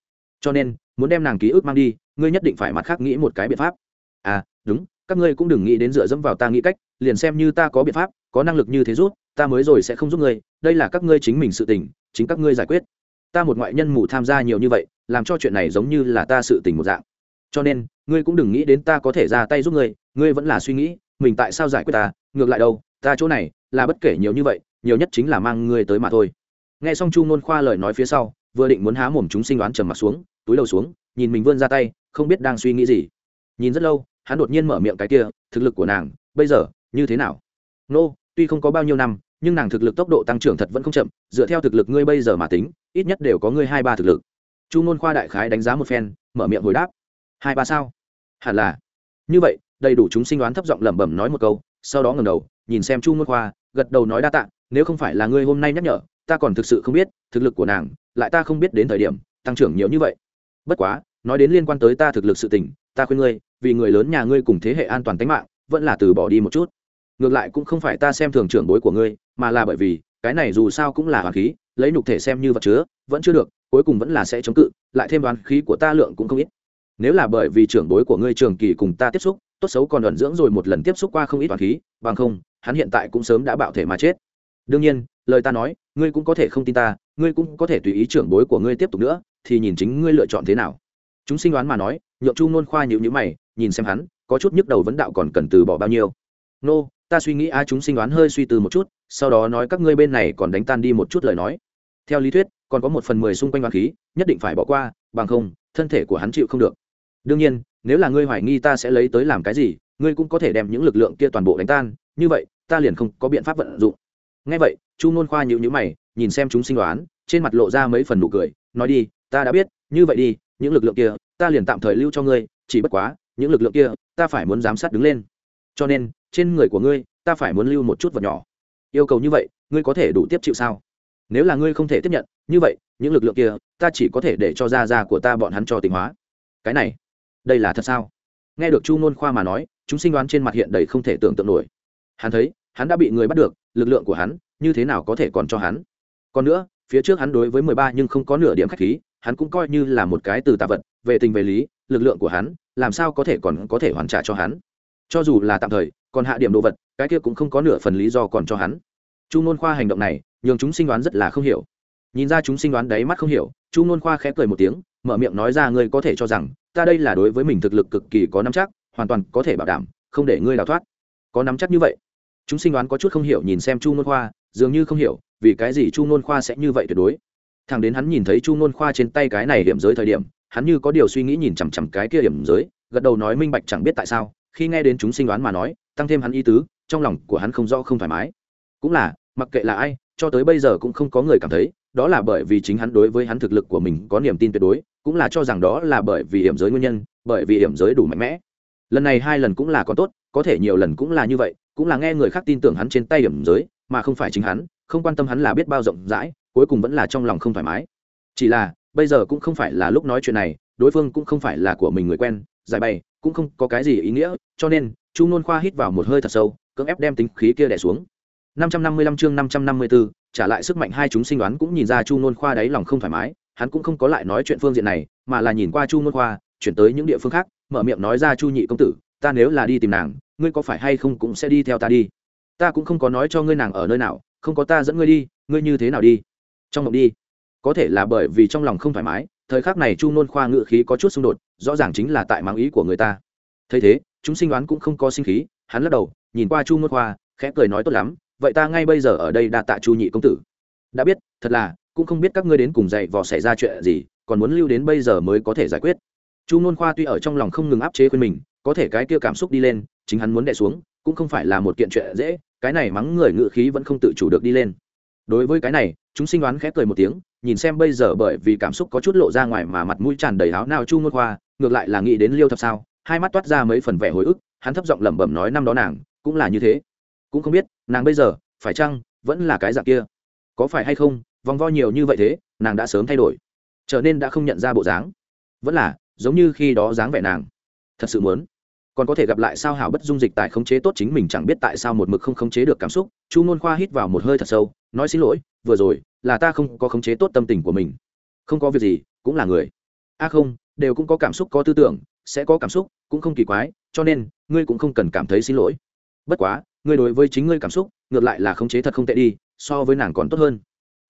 Cho nên, muốn đem nàng ký ức mang đi, ngươi nhất định phải mặt khác nghĩ một cái biện pháp. À đúng, các ngươi cũng đừng nghĩ đến dựa dẫm vào ta nghĩ cách, liền xem như ta có biện pháp, có năng lực như thế rút ta mới rồi sẽ không giúp ngươi, đây là các ngươi chính mình sự tình, chính các ngươi giải quyết. Ta một ngoại nhân mù tham gia nhiều như vậy, làm cho chuyện này giống như là ta sự tình một dạng. Cho nên, ngươi cũng đừng nghĩ đến ta có thể ra tay giúp ngươi ngươi vẫn là suy nghĩ, mình tại sao giải quyết ta, ngược lại đâu, ta chỗ này là bất kể nhiều như vậy, nhiều nhất chính là mang ngươi tới mà thôi. Nghe xong chu ngôn khoa lời nói phía sau, vừa định muốn há mồm chúng sinh đoán trầm mặt xuống, túi đầu xuống, nhìn mình vươn ra tay, không biết đang suy nghĩ gì. Nhìn rất lâu, hắn đột nhiên mở miệng cái kia, thực lực của nàng, bây giờ như thế nào? Nô tuy không có bao nhiêu năm, nhưng nàng thực lực tốc độ tăng trưởng thật vẫn không chậm, dựa theo thực lực ngươi bây giờ mà tính, ít nhất đều có ngươi hai ba thực lực. Chu ngôn khoa đại khái đánh giá một phen, mở miệng hồi đáp. Hai ba sao? Hẳn là. Như vậy, đầy đủ chúng sinh đoán thấp giọng lẩm bẩm nói một câu, sau đó ngầm đầu, nhìn xem chu ngôn khoa, gật đầu nói đa tạ, nếu không phải là ngươi hôm nay nhắc nhở, ta còn thực sự không biết, thực lực của nàng, lại ta không biết đến thời điểm, tăng trưởng nhiều như vậy. Bất quá, nói đến liên quan tới ta thực lực sự tình, ta khuyên ngươi, vì người lớn nhà ngươi cùng thế hệ an toàn tính mạng, vẫn là từ bỏ đi một chút ngược lại cũng không phải ta xem thường trưởng bối của ngươi, mà là bởi vì, cái này dù sao cũng là hoàn khí, lấy nhục thể xem như vật chứa, vẫn chưa được, cuối cùng vẫn là sẽ chống cự, lại thêm đoán khí của ta lượng cũng không ít. Nếu là bởi vì trưởng bối của ngươi trường kỳ cùng ta tiếp xúc, tốt xấu còn ẩn dưỡng rồi một lần tiếp xúc qua không ít toàn khí, bằng không, hắn hiện tại cũng sớm đã bạo thể mà chết. Đương nhiên, lời ta nói, ngươi cũng có thể không tin ta, ngươi cũng có thể tùy ý trưởng bối của ngươi tiếp tục nữa, thì nhìn chính ngươi lựa chọn thế nào. Chúng sinh đoán mà nói, nhượng chu nôn khoa nhịu nhữ mày, nhìn xem hắn, có chút nhức đầu vấn đạo còn cần từ bỏ bao nhiêu. Nô ta suy nghĩ a chúng sinh đoán hơi suy từ một chút, sau đó nói các ngươi bên này còn đánh tan đi một chút lời nói. Theo lý thuyết, còn có một phần mười xung quanh đoán khí, nhất định phải bỏ qua, bằng không, thân thể của hắn chịu không được. Đương nhiên, nếu là ngươi hoài nghi ta sẽ lấy tới làm cái gì, ngươi cũng có thể đem những lực lượng kia toàn bộ đánh tan, như vậy, ta liền không có biện pháp vận dụng. Ngay vậy, chu nôn khoa nhịu nhữ mày, nhìn xem chúng sinh đoán, trên mặt lộ ra mấy phần nụ cười, nói đi, ta đã biết, như vậy đi, những lực lượng kia, ta liền tạm thời lưu cho ngươi, chỉ bất quá, những lực lượng kia, ta phải muốn giám sát đứng lên. Cho nên trên người của ngươi, ta phải muốn lưu một chút vật nhỏ. Yêu cầu như vậy, ngươi có thể đủ tiếp chịu sao? Nếu là ngươi không thể tiếp nhận, như vậy, những lực lượng kia, ta chỉ có thể để cho da da của ta bọn hắn cho tình hóa. Cái này, đây là thật sao? Nghe được chu nôn khoa mà nói, chúng sinh đoán trên mặt hiện đầy không thể tưởng tượng nổi. Hắn thấy, hắn đã bị người bắt được, lực lượng của hắn, như thế nào có thể còn cho hắn? Còn nữa, phía trước hắn đối với mười ba nhưng không có nửa điểm khách khí, hắn cũng coi như là một cái từ tạ vật, về tình về lý, lực lượng của hắn, làm sao có thể còn có thể hoàn trả cho hắn? Cho dù là tạm thời, còn hạ điểm đồ vật, cái kia cũng không có nửa phần lý do còn cho hắn. Chu nôn khoa hành động này, nhường chúng sinh đoán rất là không hiểu. Nhìn ra chúng sinh đoán đáy mắt không hiểu, chu nôn khoa khẽ cười một tiếng, mở miệng nói ra ngươi có thể cho rằng, ta đây là đối với mình thực lực cực kỳ có nắm chắc, hoàn toàn có thể bảo đảm, không để ngươi đào thoát. Có nắm chắc như vậy? Chúng sinh đoán có chút không hiểu nhìn xem chu nôn khoa, dường như không hiểu, vì cái gì chu nôn khoa sẽ như vậy tuyệt đối? Thằng đến hắn nhìn thấy chu nôn khoa trên tay cái này điểm giới thời điểm, hắn như có điều suy nghĩ nhìn chằm chằm cái kia điểm giới, gật đầu nói minh bạch chẳng biết tại sao khi nghe đến chúng sinh đoán mà nói, tăng thêm hắn y tứ, trong lòng của hắn không rõ không thoải mái. Cũng là, mặc kệ là ai, cho tới bây giờ cũng không có người cảm thấy, đó là bởi vì chính hắn đối với hắn thực lực của mình có niềm tin tuyệt đối, cũng là cho rằng đó là bởi vì hiểm giới nguyên nhân, bởi vì hiểm giới đủ mạnh mẽ. Lần này hai lần cũng là có tốt, có thể nhiều lần cũng là như vậy, cũng là nghe người khác tin tưởng hắn trên tay hiểm giới, mà không phải chính hắn, không quan tâm hắn là biết bao rộng rãi, cuối cùng vẫn là trong lòng không thoải mái. Chỉ là, bây giờ cũng không phải là lúc nói chuyện này, đối phương cũng không phải là của mình người quen, giải bày cũng không có cái gì ý nghĩa cho nên chu nôn khoa hít vào một hơi thật sâu cưỡng ép đem tính khí kia đẻ xuống. 555 chương 554, trả lại sức mạnh hai chúng sinh đoán cũng nhìn ra chu nôn khoa đáy lòng không thoải mái hắn cũng không có lại nói chuyện phương diện này mà là nhìn qua chu nôn khoa chuyển tới những địa phương khác mở miệng nói ra chu nhị công tử ta nếu là đi tìm nàng ngươi có phải hay không cũng sẽ đi theo ta đi? Ta cũng không có nói cho ngươi nàng ở nơi nào không có ta dẫn ngươi đi ngươi như thế nào đi? Trong mộng đi. Có thể là bởi vì trong lòng không thoải mái thời khắc này chu nôn khoa ngự khí có chút xung đột rõ ràng chính là tại mang ý của người ta. Thấy thế, chúng sinh đoán cũng không có sinh khí, hắn lắc đầu, nhìn qua chu nôn khoa, khẽ cười nói tốt lắm, vậy ta ngay bây giờ ở đây đã tạ chu nhị công tử. Đã biết, thật là, cũng không biết các ngươi đến cùng dạy vò xảy ra chuyện gì, còn muốn lưu đến bây giờ mới có thể giải quyết. Chu nôn khoa tuy ở trong lòng không ngừng áp chế khuyên mình, có thể cái kia cảm xúc đi lên, chính hắn muốn đẻ xuống, cũng không phải là một kiện chuyện dễ, cái này mắng người ngự khí vẫn không tự chủ được đi lên. Đối với cái này chúng sinh đoán khẽ cười một tiếng, nhìn xem bây giờ bởi vì cảm xúc có chút lộ ra ngoài mà mặt mũi tràn đầy áo nào chu ngôn khoa, ngược lại là nghĩ đến liêu thập sao, hai mắt toát ra mấy phần vẻ hồi ức, hắn thấp giọng lẩm bẩm nói năm đó nàng cũng là như thế. Cũng không biết, nàng bây giờ, phải chăng, vẫn là cái dạng kia? Có phải hay không, vòng vo nhiều như vậy thế, nàng đã sớm thay đổi, trở nên đã không nhận ra bộ dáng. Vẫn là, giống như khi đó dáng vẻ nàng. Thật sự muốn. Còn có thể gặp lại sao hảo bất dung dịch tại khống chế tốt chính mình chẳng biết tại sao một mực không khống chế được cảm xúc, chu ngôn khoa hít vào một hơi thật sâu nói xin lỗi, vừa rồi, là ta không có khống chế tốt tâm tình của mình. Không có việc gì, cũng là người. A không, đều cũng có cảm xúc, có tư tưởng, sẽ có cảm xúc, cũng không kỳ quái, cho nên, ngươi cũng không cần cảm thấy xin lỗi. Bất quá, ngươi đối với chính ngươi cảm xúc, ngược lại là khống chế thật không tệ đi, so với nàng còn tốt hơn.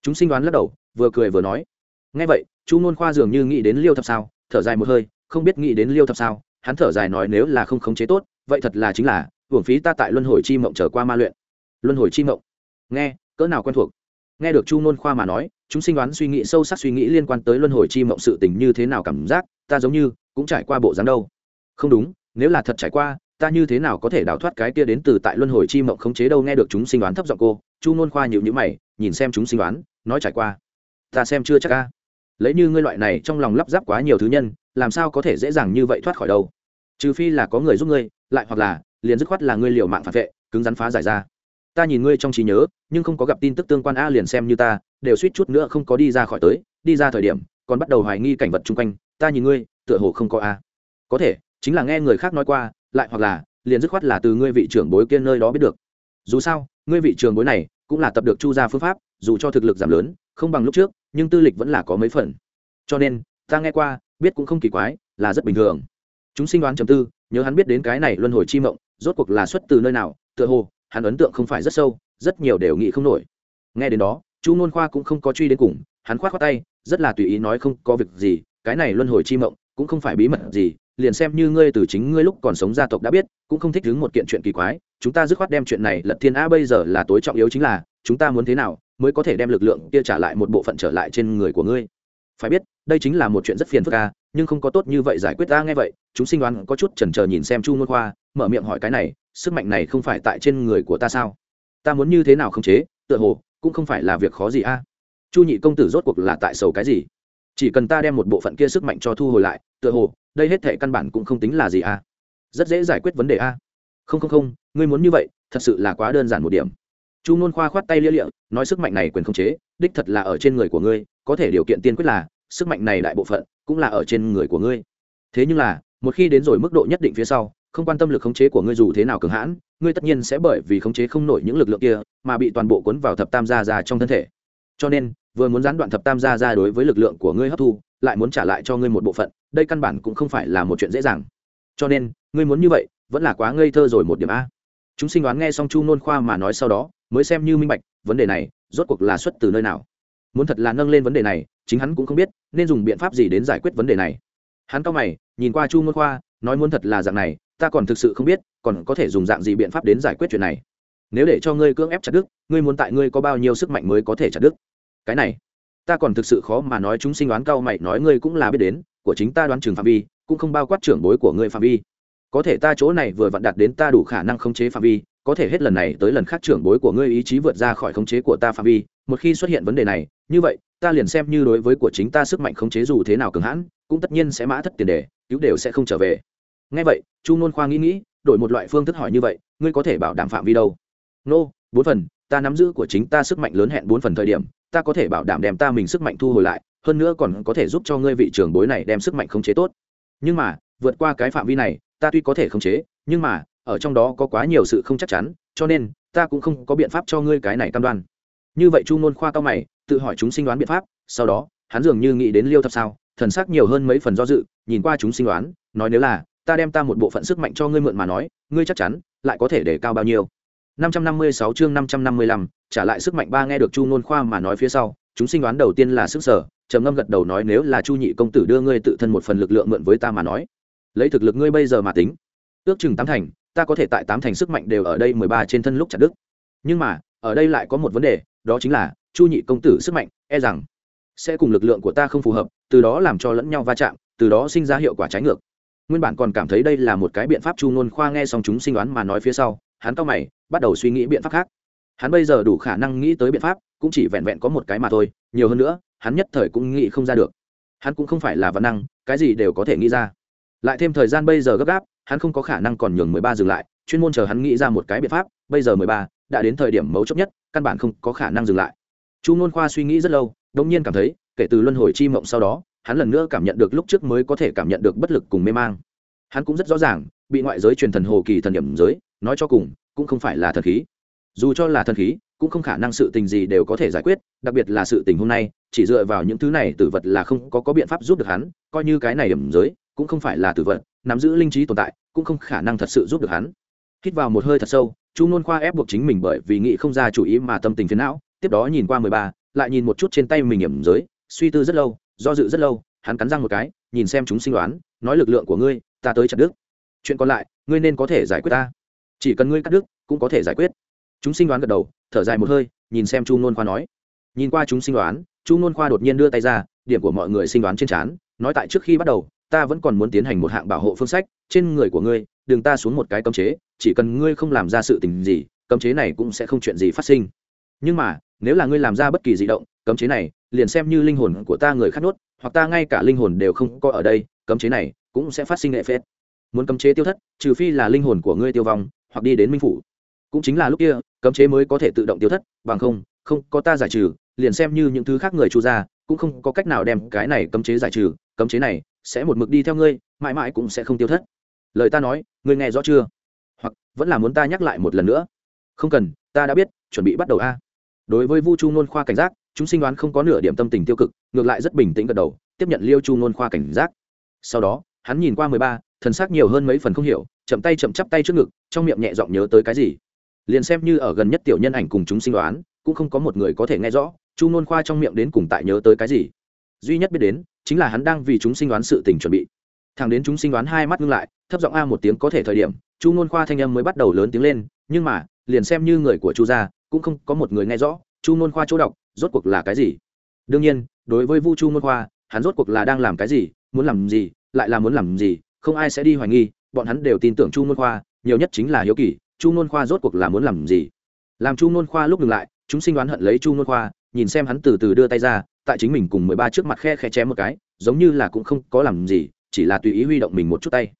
Chúng sinh đoán lắc đầu, vừa cười vừa nói. Ngay vậy, chu nôn khoa dường như nghĩ đến liêu thập sao, thở dài một hơi, không biết nghĩ đến liêu thập sao, hắn thở dài nói nếu là không khống chế tốt, vậy thật là chính là hưởng phí ta tại luân hồi chi mộng trở qua ma luyện. Luân hồi chi mộng. Nghe cỡ nào quen thuộc. Nghe được chu nôn khoa mà nói, chúng sinh đoán suy nghĩ sâu sắc suy nghĩ liên quan tới luân hồi chi mộng sự tình như thế nào cảm giác, ta giống như cũng trải qua bộ dáng đâu. Không đúng, nếu là thật trải qua, ta như thế nào có thể đào thoát cái kia đến từ tại luân hồi chi mộng khống chế đâu? Nghe được chúng sinh đoán thấp giọng cô, chu nôn khoa nhịu nhữ mày, nhìn xem chúng sinh đoán, nói trải qua. Ta xem chưa chắc ca lấy như ngươi loại này trong lòng lắp ráp quá nhiều thứ nhân, làm sao có thể dễ dàng như vậy thoát khỏi đâu? Trừ phi là có người giúp ngươi, lại hoặc là liền dứt khoát là ngươi liều mạng phản vệ, cứng rắn phá giải ra ta nhìn ngươi trong trí nhớ, nhưng không có gặp tin tức tương quan a liền xem như ta, đều suýt chút nữa không có đi ra khỏi tới, đi ra thời điểm, còn bắt đầu hoài nghi cảnh vật chung quanh, ta nhìn ngươi, tựa hồ không có a. Có thể, chính là nghe người khác nói qua, lại hoặc là, liền dứt khoát là từ ngươi vị trưởng bối kia nơi đó biết được. Dù sao, ngươi vị trưởng bối này, cũng là tập được chu gia phương pháp, dù cho thực lực giảm lớn, không bằng lúc trước, nhưng tư lịch vẫn là có mấy phần. Cho nên, ta nghe qua, biết cũng không kỳ quái, là rất bình thường. Chúng sinh đoán chầm tư, nhớ hắn biết đến cái này luân hồi chi mộng, rốt cuộc là xuất từ nơi nào, tựa hồ hắn ấn tượng không phải rất sâu, rất nhiều đều nghĩ không nổi. Nghe đến đó, chu nôn khoa cũng không có truy đến cùng, hắn khoát khoát tay, rất là tùy ý nói không có việc gì, cái này luân hồi chi mộng, cũng không phải bí mật gì, liền xem như ngươi từ chính ngươi lúc còn sống gia tộc đã biết, cũng không thích đứng một kiện chuyện kỳ quái, chúng ta dứt khoát đem chuyện này lật thiên a bây giờ là tối trọng yếu chính là, chúng ta muốn thế nào mới có thể đem lực lượng kia trả lại một bộ phận trở lại trên người của ngươi. Phải biết, đây chính là một chuyện rất phiền phức a, nhưng không có tốt như vậy giải quyết ta nghe vậy, chúng sinh đoán có chút chần chờ nhìn xem chu ngôn khoa, mở miệng hỏi cái này sức mạnh này không phải tại trên người của ta sao? Ta muốn như thế nào khống chế, tựa hồ, cũng không phải là việc khó gì a. Chu nhị công tử rốt cuộc là tại sầu cái gì? Chỉ cần ta đem một bộ phận kia sức mạnh cho thu hồi lại, tựa hồ, đây hết thể căn bản cũng không tính là gì a. Rất dễ giải quyết vấn đề a. Không không không, ngươi muốn như vậy, thật sự là quá đơn giản một điểm. Chu nôn khoa khoát tay lia lịa, nói sức mạnh này quyền khống chế, đích thật là ở trên người của ngươi, có thể điều kiện tiên quyết là, sức mạnh này đại bộ phận cũng là ở trên người của ngươi. Thế nhưng là, một khi đến rồi mức độ nhất định phía sau không quan tâm lực khống chế của ngươi dù thế nào cường hãn, ngươi tất nhiên sẽ bởi vì khống chế không nổi những lực lượng kia mà bị toàn bộ cuốn vào thập tam gia ra trong thân thể. Cho nên, vừa muốn gián đoạn thập tam gia ra đối với lực lượng của ngươi hấp thu, lại muốn trả lại cho ngươi một bộ phận, đây căn bản cũng không phải là một chuyện dễ dàng. Cho nên, ngươi muốn như vậy, vẫn là quá ngây thơ rồi một điểm a. Chúng sinh đoán nghe xong chu nôn khoa mà nói sau đó, mới xem như minh bạch, vấn đề này, rốt cuộc là xuất từ nơi nào. Muốn thật là nâng lên vấn đề này, chính hắn cũng không biết, nên dùng biện pháp gì đến giải quyết vấn đề này. Hắn cao mày, nhìn qua chu nôn khoa, nói muốn thật là dạng này ta còn thực sự không biết, còn có thể dùng dạng gì biện pháp đến giải quyết chuyện này. Nếu để cho ngươi cưỡng ép chặt đức ngươi muốn tại ngươi có bao nhiêu sức mạnh mới có thể chặt đức cái này, ta còn thực sự khó mà nói chúng sinh đoán cao mày, nói ngươi cũng là biết đến, của chính ta đoán trường phạm vi, cũng không bao quát trưởng bối của ngươi phạm vi. Có thể ta chỗ này vừa vặn đạt đến ta đủ khả năng khống chế phạm vi, có thể hết lần này tới lần khác trưởng bối của ngươi ý chí vượt ra khỏi khống chế của ta phạm vi. Một khi xuất hiện vấn đề này, như vậy, ta liền xem như đối với của chính ta sức mạnh khống chế dù thế nào cường hãn, cũng tất nhiên sẽ mã thất tiền đề, cứu đều sẽ không trở về ngay vậy, chu nôn khoa nghĩ nghĩ, đổi một loại phương thức hỏi như vậy, ngươi có thể bảo đảm phạm vi đâu? Nô, bốn phần, ta nắm giữ của chính ta sức mạnh lớn hẹn bốn phần thời điểm, ta có thể bảo đảm đem ta mình sức mạnh thu hồi lại, hơn nữa còn có thể giúp cho ngươi vị trưởng bối này đem sức mạnh khống chế tốt. Nhưng mà, vượt qua cái phạm vi này, ta tuy có thể khống chế, nhưng mà, ở trong đó có quá nhiều sự không chắc chắn, cho nên, ta cũng không có biện pháp cho ngươi cái này cam đoan. Như vậy chu ngôn khoa cao mày, tự hỏi chúng sinh đoán biện pháp, sau đó, hắn dường như nghĩ đến liêu thập sao, thần sắc nhiều hơn mấy phần do dự, nhìn qua chúng sinh đoán, nói nếu là ta đem ta một bộ phận sức mạnh cho ngươi mượn mà nói ngươi chắc chắn lại có thể để cao bao nhiêu. 556 chương 555, trả lại sức mạnh ba nghe được chu ngôn khoa mà nói phía sau chúng sinh đoán đầu tiên là sức sở trầm ngâm gật đầu nói nếu là chu nhị công tử đưa ngươi tự thân một phần lực lượng mượn với ta mà nói lấy thực lực ngươi bây giờ mà tính ước chừng tám thành ta có thể tại tám thành sức mạnh đều ở đây mười ba trên thân lúc chặt đức nhưng mà ở đây lại có một vấn đề đó chính là chu nhị công tử sức mạnh e rằng sẽ cùng lực lượng của ta không phù hợp từ đó làm cho lẫn nhau va chạm từ đó sinh ra hiệu quả trái ngược nguyên bản còn cảm thấy đây là một cái biện pháp chu ngôn khoa nghe xong chúng sinh đoán mà nói phía sau, hắn cau mày, bắt đầu suy nghĩ biện pháp khác. Hắn bây giờ đủ khả năng nghĩ tới biện pháp, cũng chỉ vẹn vẹn có một cái mà thôi, nhiều hơn nữa, hắn nhất thời cũng nghĩ không ra được. Hắn cũng không phải là văn năng, cái gì đều có thể nghĩ ra. Lại thêm thời gian bây giờ gấp gáp, hắn không có khả năng còn nhường mười ba dừng lại, chuyên môn chờ hắn nghĩ ra một cái biện pháp, bây giờ mười ba, đã đến thời điểm mấu chốt nhất, căn bản không có khả năng dừng lại. Chu ngôn khoa suy nghĩ rất lâu đông nhiên cảm thấy, kể từ luân hồi chi mộng sau đó hắn lần nữa cảm nhận được lúc trước mới có thể cảm nhận được bất lực cùng mê mang. Hắn cũng rất rõ ràng, bị ngoại giới truyền thần hồ kỳ thần điểm giới, nói cho cùng, cũng không phải là thần khí. Dù cho là thần khí, cũng không khả năng sự tình gì đều có thể giải quyết, đặc biệt là sự tình hôm nay, chỉ dựa vào những thứ này tử vật là không có có biện pháp giúp được hắn, coi như cái này điểm giới, cũng không phải là tử vật, nắm giữ linh trí tồn tại, cũng không khả năng thật sự giúp được hắn. Hít vào một hơi thật sâu, chu nôn khoa ép buộc chính mình bởi vì nghĩ không ra chủ ý mà tâm tình phiền não, tiếp đó nhìn qua mười ba, lại nhìn một chút trên tay mình hiểm giới, suy tư rất lâu do dự rất lâu, hắn cắn răng một cái, nhìn xem chúng sinh đoán, nói lực lượng của ngươi, ta tới chặt đức chuyện còn lại, ngươi nên có thể giải quyết ta. Chỉ cần ngươi cắt đức cũng có thể giải quyết. Chúng sinh đoán gật đầu, thở dài một hơi, nhìn xem chu nôn khoa nói. Nhìn qua chúng sinh đoán, chu nôn khoa đột nhiên đưa tay ra, điểm của mọi người sinh đoán trên trán, nói tại trước khi bắt đầu, ta vẫn còn muốn tiến hành một hạng bảo hộ phương sách, trên người của ngươi, đừng ta xuống một cái cấm chế, chỉ cần ngươi không làm ra sự tình gì, cấm chế này cũng sẽ không chuyện gì phát sinh. Nhưng mà, nếu là ngươi làm ra bất kỳ di động, cấm chế này liền xem như linh hồn của ta người khác nuốt hoặc ta ngay cả linh hồn đều không có ở đây, cấm chế này cũng sẽ phát sinh nghệ phết. Muốn cấm chế tiêu thất, trừ phi là linh hồn của ngươi tiêu vong, hoặc đi đến minh phủ. Cũng chính là lúc kia, cấm chế mới có thể tự động tiêu thất, bằng không không có ta giải trừ, liền xem như những thứ khác người chu ra cũng không có cách nào đem cái này cấm chế giải trừ, cấm chế này sẽ một mực đi theo ngươi, mãi mãi cũng sẽ không tiêu thất. Lời ta nói, ngươi nghe rõ chưa? Hoặc, vẫn là muốn ta nhắc lại một lần nữa? Không cần, ta đã biết, chuẩn bị bắt đầu a. Đối với vu chu nôn khoa cảnh giác chúng sinh đoán không có nửa điểm tâm tình tiêu cực, ngược lại rất bình tĩnh gật đầu, tiếp nhận liêu chu nôn khoa cảnh giác. Sau đó, hắn nhìn qua mười ba, thần sắc nhiều hơn mấy phần không hiểu, chậm tay chậm chắp tay trước ngực, trong miệng nhẹ giọng nhớ tới cái gì. Liền xem như ở gần nhất tiểu nhân ảnh cùng chúng sinh đoán, cũng không có một người có thể nghe rõ, chu nôn khoa trong miệng đến cùng tại nhớ tới cái gì. Duy nhất biết đến, chính là hắn đang vì chúng sinh đoán sự tình chuẩn bị. Thằng đến chúng sinh đoán hai mắt ngưng lại, thấp giọng a một tiếng có thể thời điểm, chu nôn khoa thanh âm mới bắt đầu lớn tiếng lên, nhưng mà, liền xem như người của chu gia, cũng không có một người nghe rõ, chu nôn khoa chỗ đọc rốt cuộc là cái gì? Đương nhiên, đối với vu chu môn khoa, hắn rốt cuộc là đang làm cái gì, muốn làm gì, lại là muốn làm gì, không ai sẽ đi hoài nghi, bọn hắn đều tin tưởng chu môn khoa, nhiều nhất chính là hiếu kỳ, chu môn khoa rốt cuộc là muốn làm gì? Làm chu môn khoa lúc ngừng lại, chúng sinh đoán hận lấy chu môn khoa, nhìn xem hắn từ từ đưa tay ra, tại chính mình cùng mười ba trước mặt khe khe chém một cái, giống như là cũng không có làm gì, chỉ là tùy ý huy động mình một chút tay.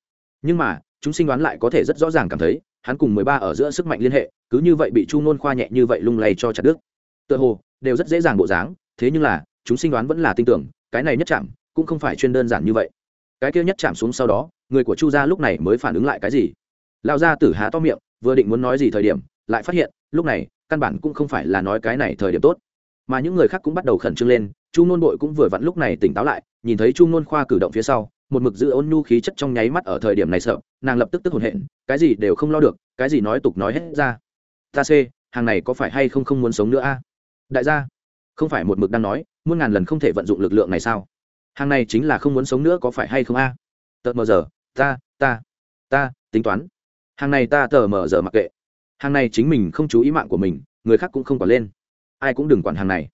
Nhưng mà, chúng sinh đoán lại có thể rất rõ ràng cảm thấy, hắn cùng mười ba ở giữa sức mạnh liên hệ, cứ như vậy bị chu nôn khoa nhẹ như vậy lung lay cho chặt đứt. Tựa hồ đều rất dễ dàng bộ dáng, thế nhưng là, chúng sinh đoán vẫn là tin tưởng, cái này nhất chạm cũng không phải chuyên đơn giản như vậy. Cái kia nhất chạm xuống sau đó, người của chu gia lúc này mới phản ứng lại cái gì? Lão gia tử há to miệng, vừa định muốn nói gì thời điểm, lại phát hiện, lúc này, căn bản cũng không phải là nói cái này thời điểm tốt. Mà những người khác cũng bắt đầu khẩn trương lên, chu nôn bội cũng vừa vặn lúc này tỉnh táo lại, nhìn thấy chu nôn khoa cử động phía sau, một mực giữ ôn nhu khí chất trong nháy mắt ở thời điểm này sợ, nàng lập tức tức hồn hện, cái gì đều không lo được, cái gì nói tục nói hết ra. Ta c hàng này có phải hay không không muốn sống nữa a? Đại gia, không phải một mực đang nói, muôn ngàn lần không thể vận dụng lực lượng này sao? Hàng này chính là không muốn sống nữa có phải hay không a? À? mờ giờ, ta ta ta, tính toán. Hàng này ta tờ mờ giờ mặc kệ. Hàng này chính mình không chú ý mạng của mình, người khác cũng không quản lên. Ai cũng đừng quản hàng này.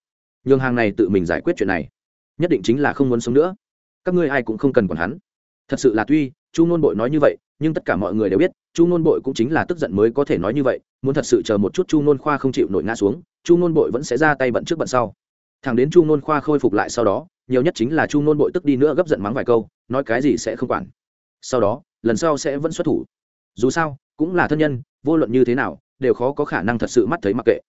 Nhường hàng này tự mình giải quyết chuyện này. Nhất định chính là không muốn sống nữa. Các ngươi ai cũng không cần quản hắn. Thật sự là tuy, chu nôn bội nói như vậy, nhưng tất cả mọi người đều biết, chu nôn bội cũng chính là tức giận mới có thể nói như vậy muốn thật sự chờ một chút chu nôn khoa không chịu nổi ngã xuống, chu nôn bội vẫn sẽ ra tay bận trước bận sau. Thằng đến chu nôn khoa khôi phục lại sau đó, nhiều nhất chính là chu nôn bội tức đi nữa gấp giận mắng vài câu, nói cái gì sẽ không quản. Sau đó, lần sau sẽ vẫn xuất thủ. Dù sao, cũng là thân nhân, vô luận như thế nào, đều khó có khả năng thật sự mắt thấy mặc kệ.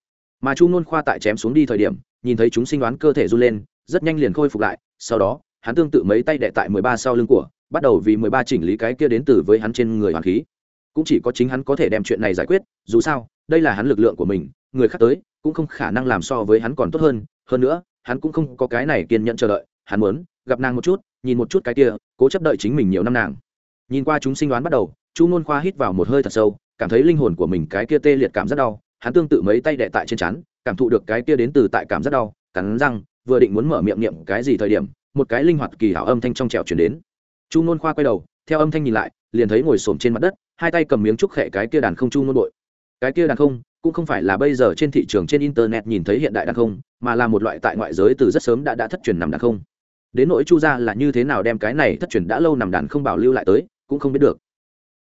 Mà chu nôn khoa tại chém xuống đi thời điểm, nhìn thấy chúng sinh đoán cơ thể run lên, rất nhanh liền khôi phục lại, sau đó, hắn tương tự mấy tay đệ tại mười ba sau lưng của, bắt đầu vì mười ba chỉnh lý cái kia đến từ với hắn trên người hoàng khí cũng chỉ có chính hắn có thể đem chuyện này giải quyết, dù sao, đây là hắn lực lượng của mình, người khác tới, cũng không khả năng làm so với hắn còn tốt hơn. Hơn nữa, hắn cũng không có cái này kiên nhẫn chờ đợi, hắn muốn gặp nàng một chút, nhìn một chút cái kia, cố chấp đợi chính mình nhiều năm nàng. Nhìn qua chúng sinh đoán bắt đầu, chu nôn khoa hít vào một hơi thật sâu, cảm thấy linh hồn của mình cái kia tê liệt cảm rất đau, hắn tương tự mấy tay đệ tại trên chắn cảm thụ được cái kia đến từ tại cảm rất đau, cắn răng, vừa định muốn mở miệng niệm cái gì thời điểm, một cái linh hoạt kỳ hảo âm thanh trong trẻo chuyển đến. Chu nôn khoa quay đầu, theo âm thanh nhìn lại, liền thấy ngồi xổm trên mặt đất hai tay cầm miếng trúc khệ cái kia đàn không chu ngôn bội. Cái kia đàn không, cũng không phải là bây giờ trên thị trường trên internet nhìn thấy hiện đại đàn không, mà là một loại tại ngoại giới từ rất sớm đã đã thất truyền nằm đàn không. Đến nỗi chu ra là như thế nào đem cái này thất truyền đã lâu nằm đàn không bảo lưu lại tới, cũng không biết được.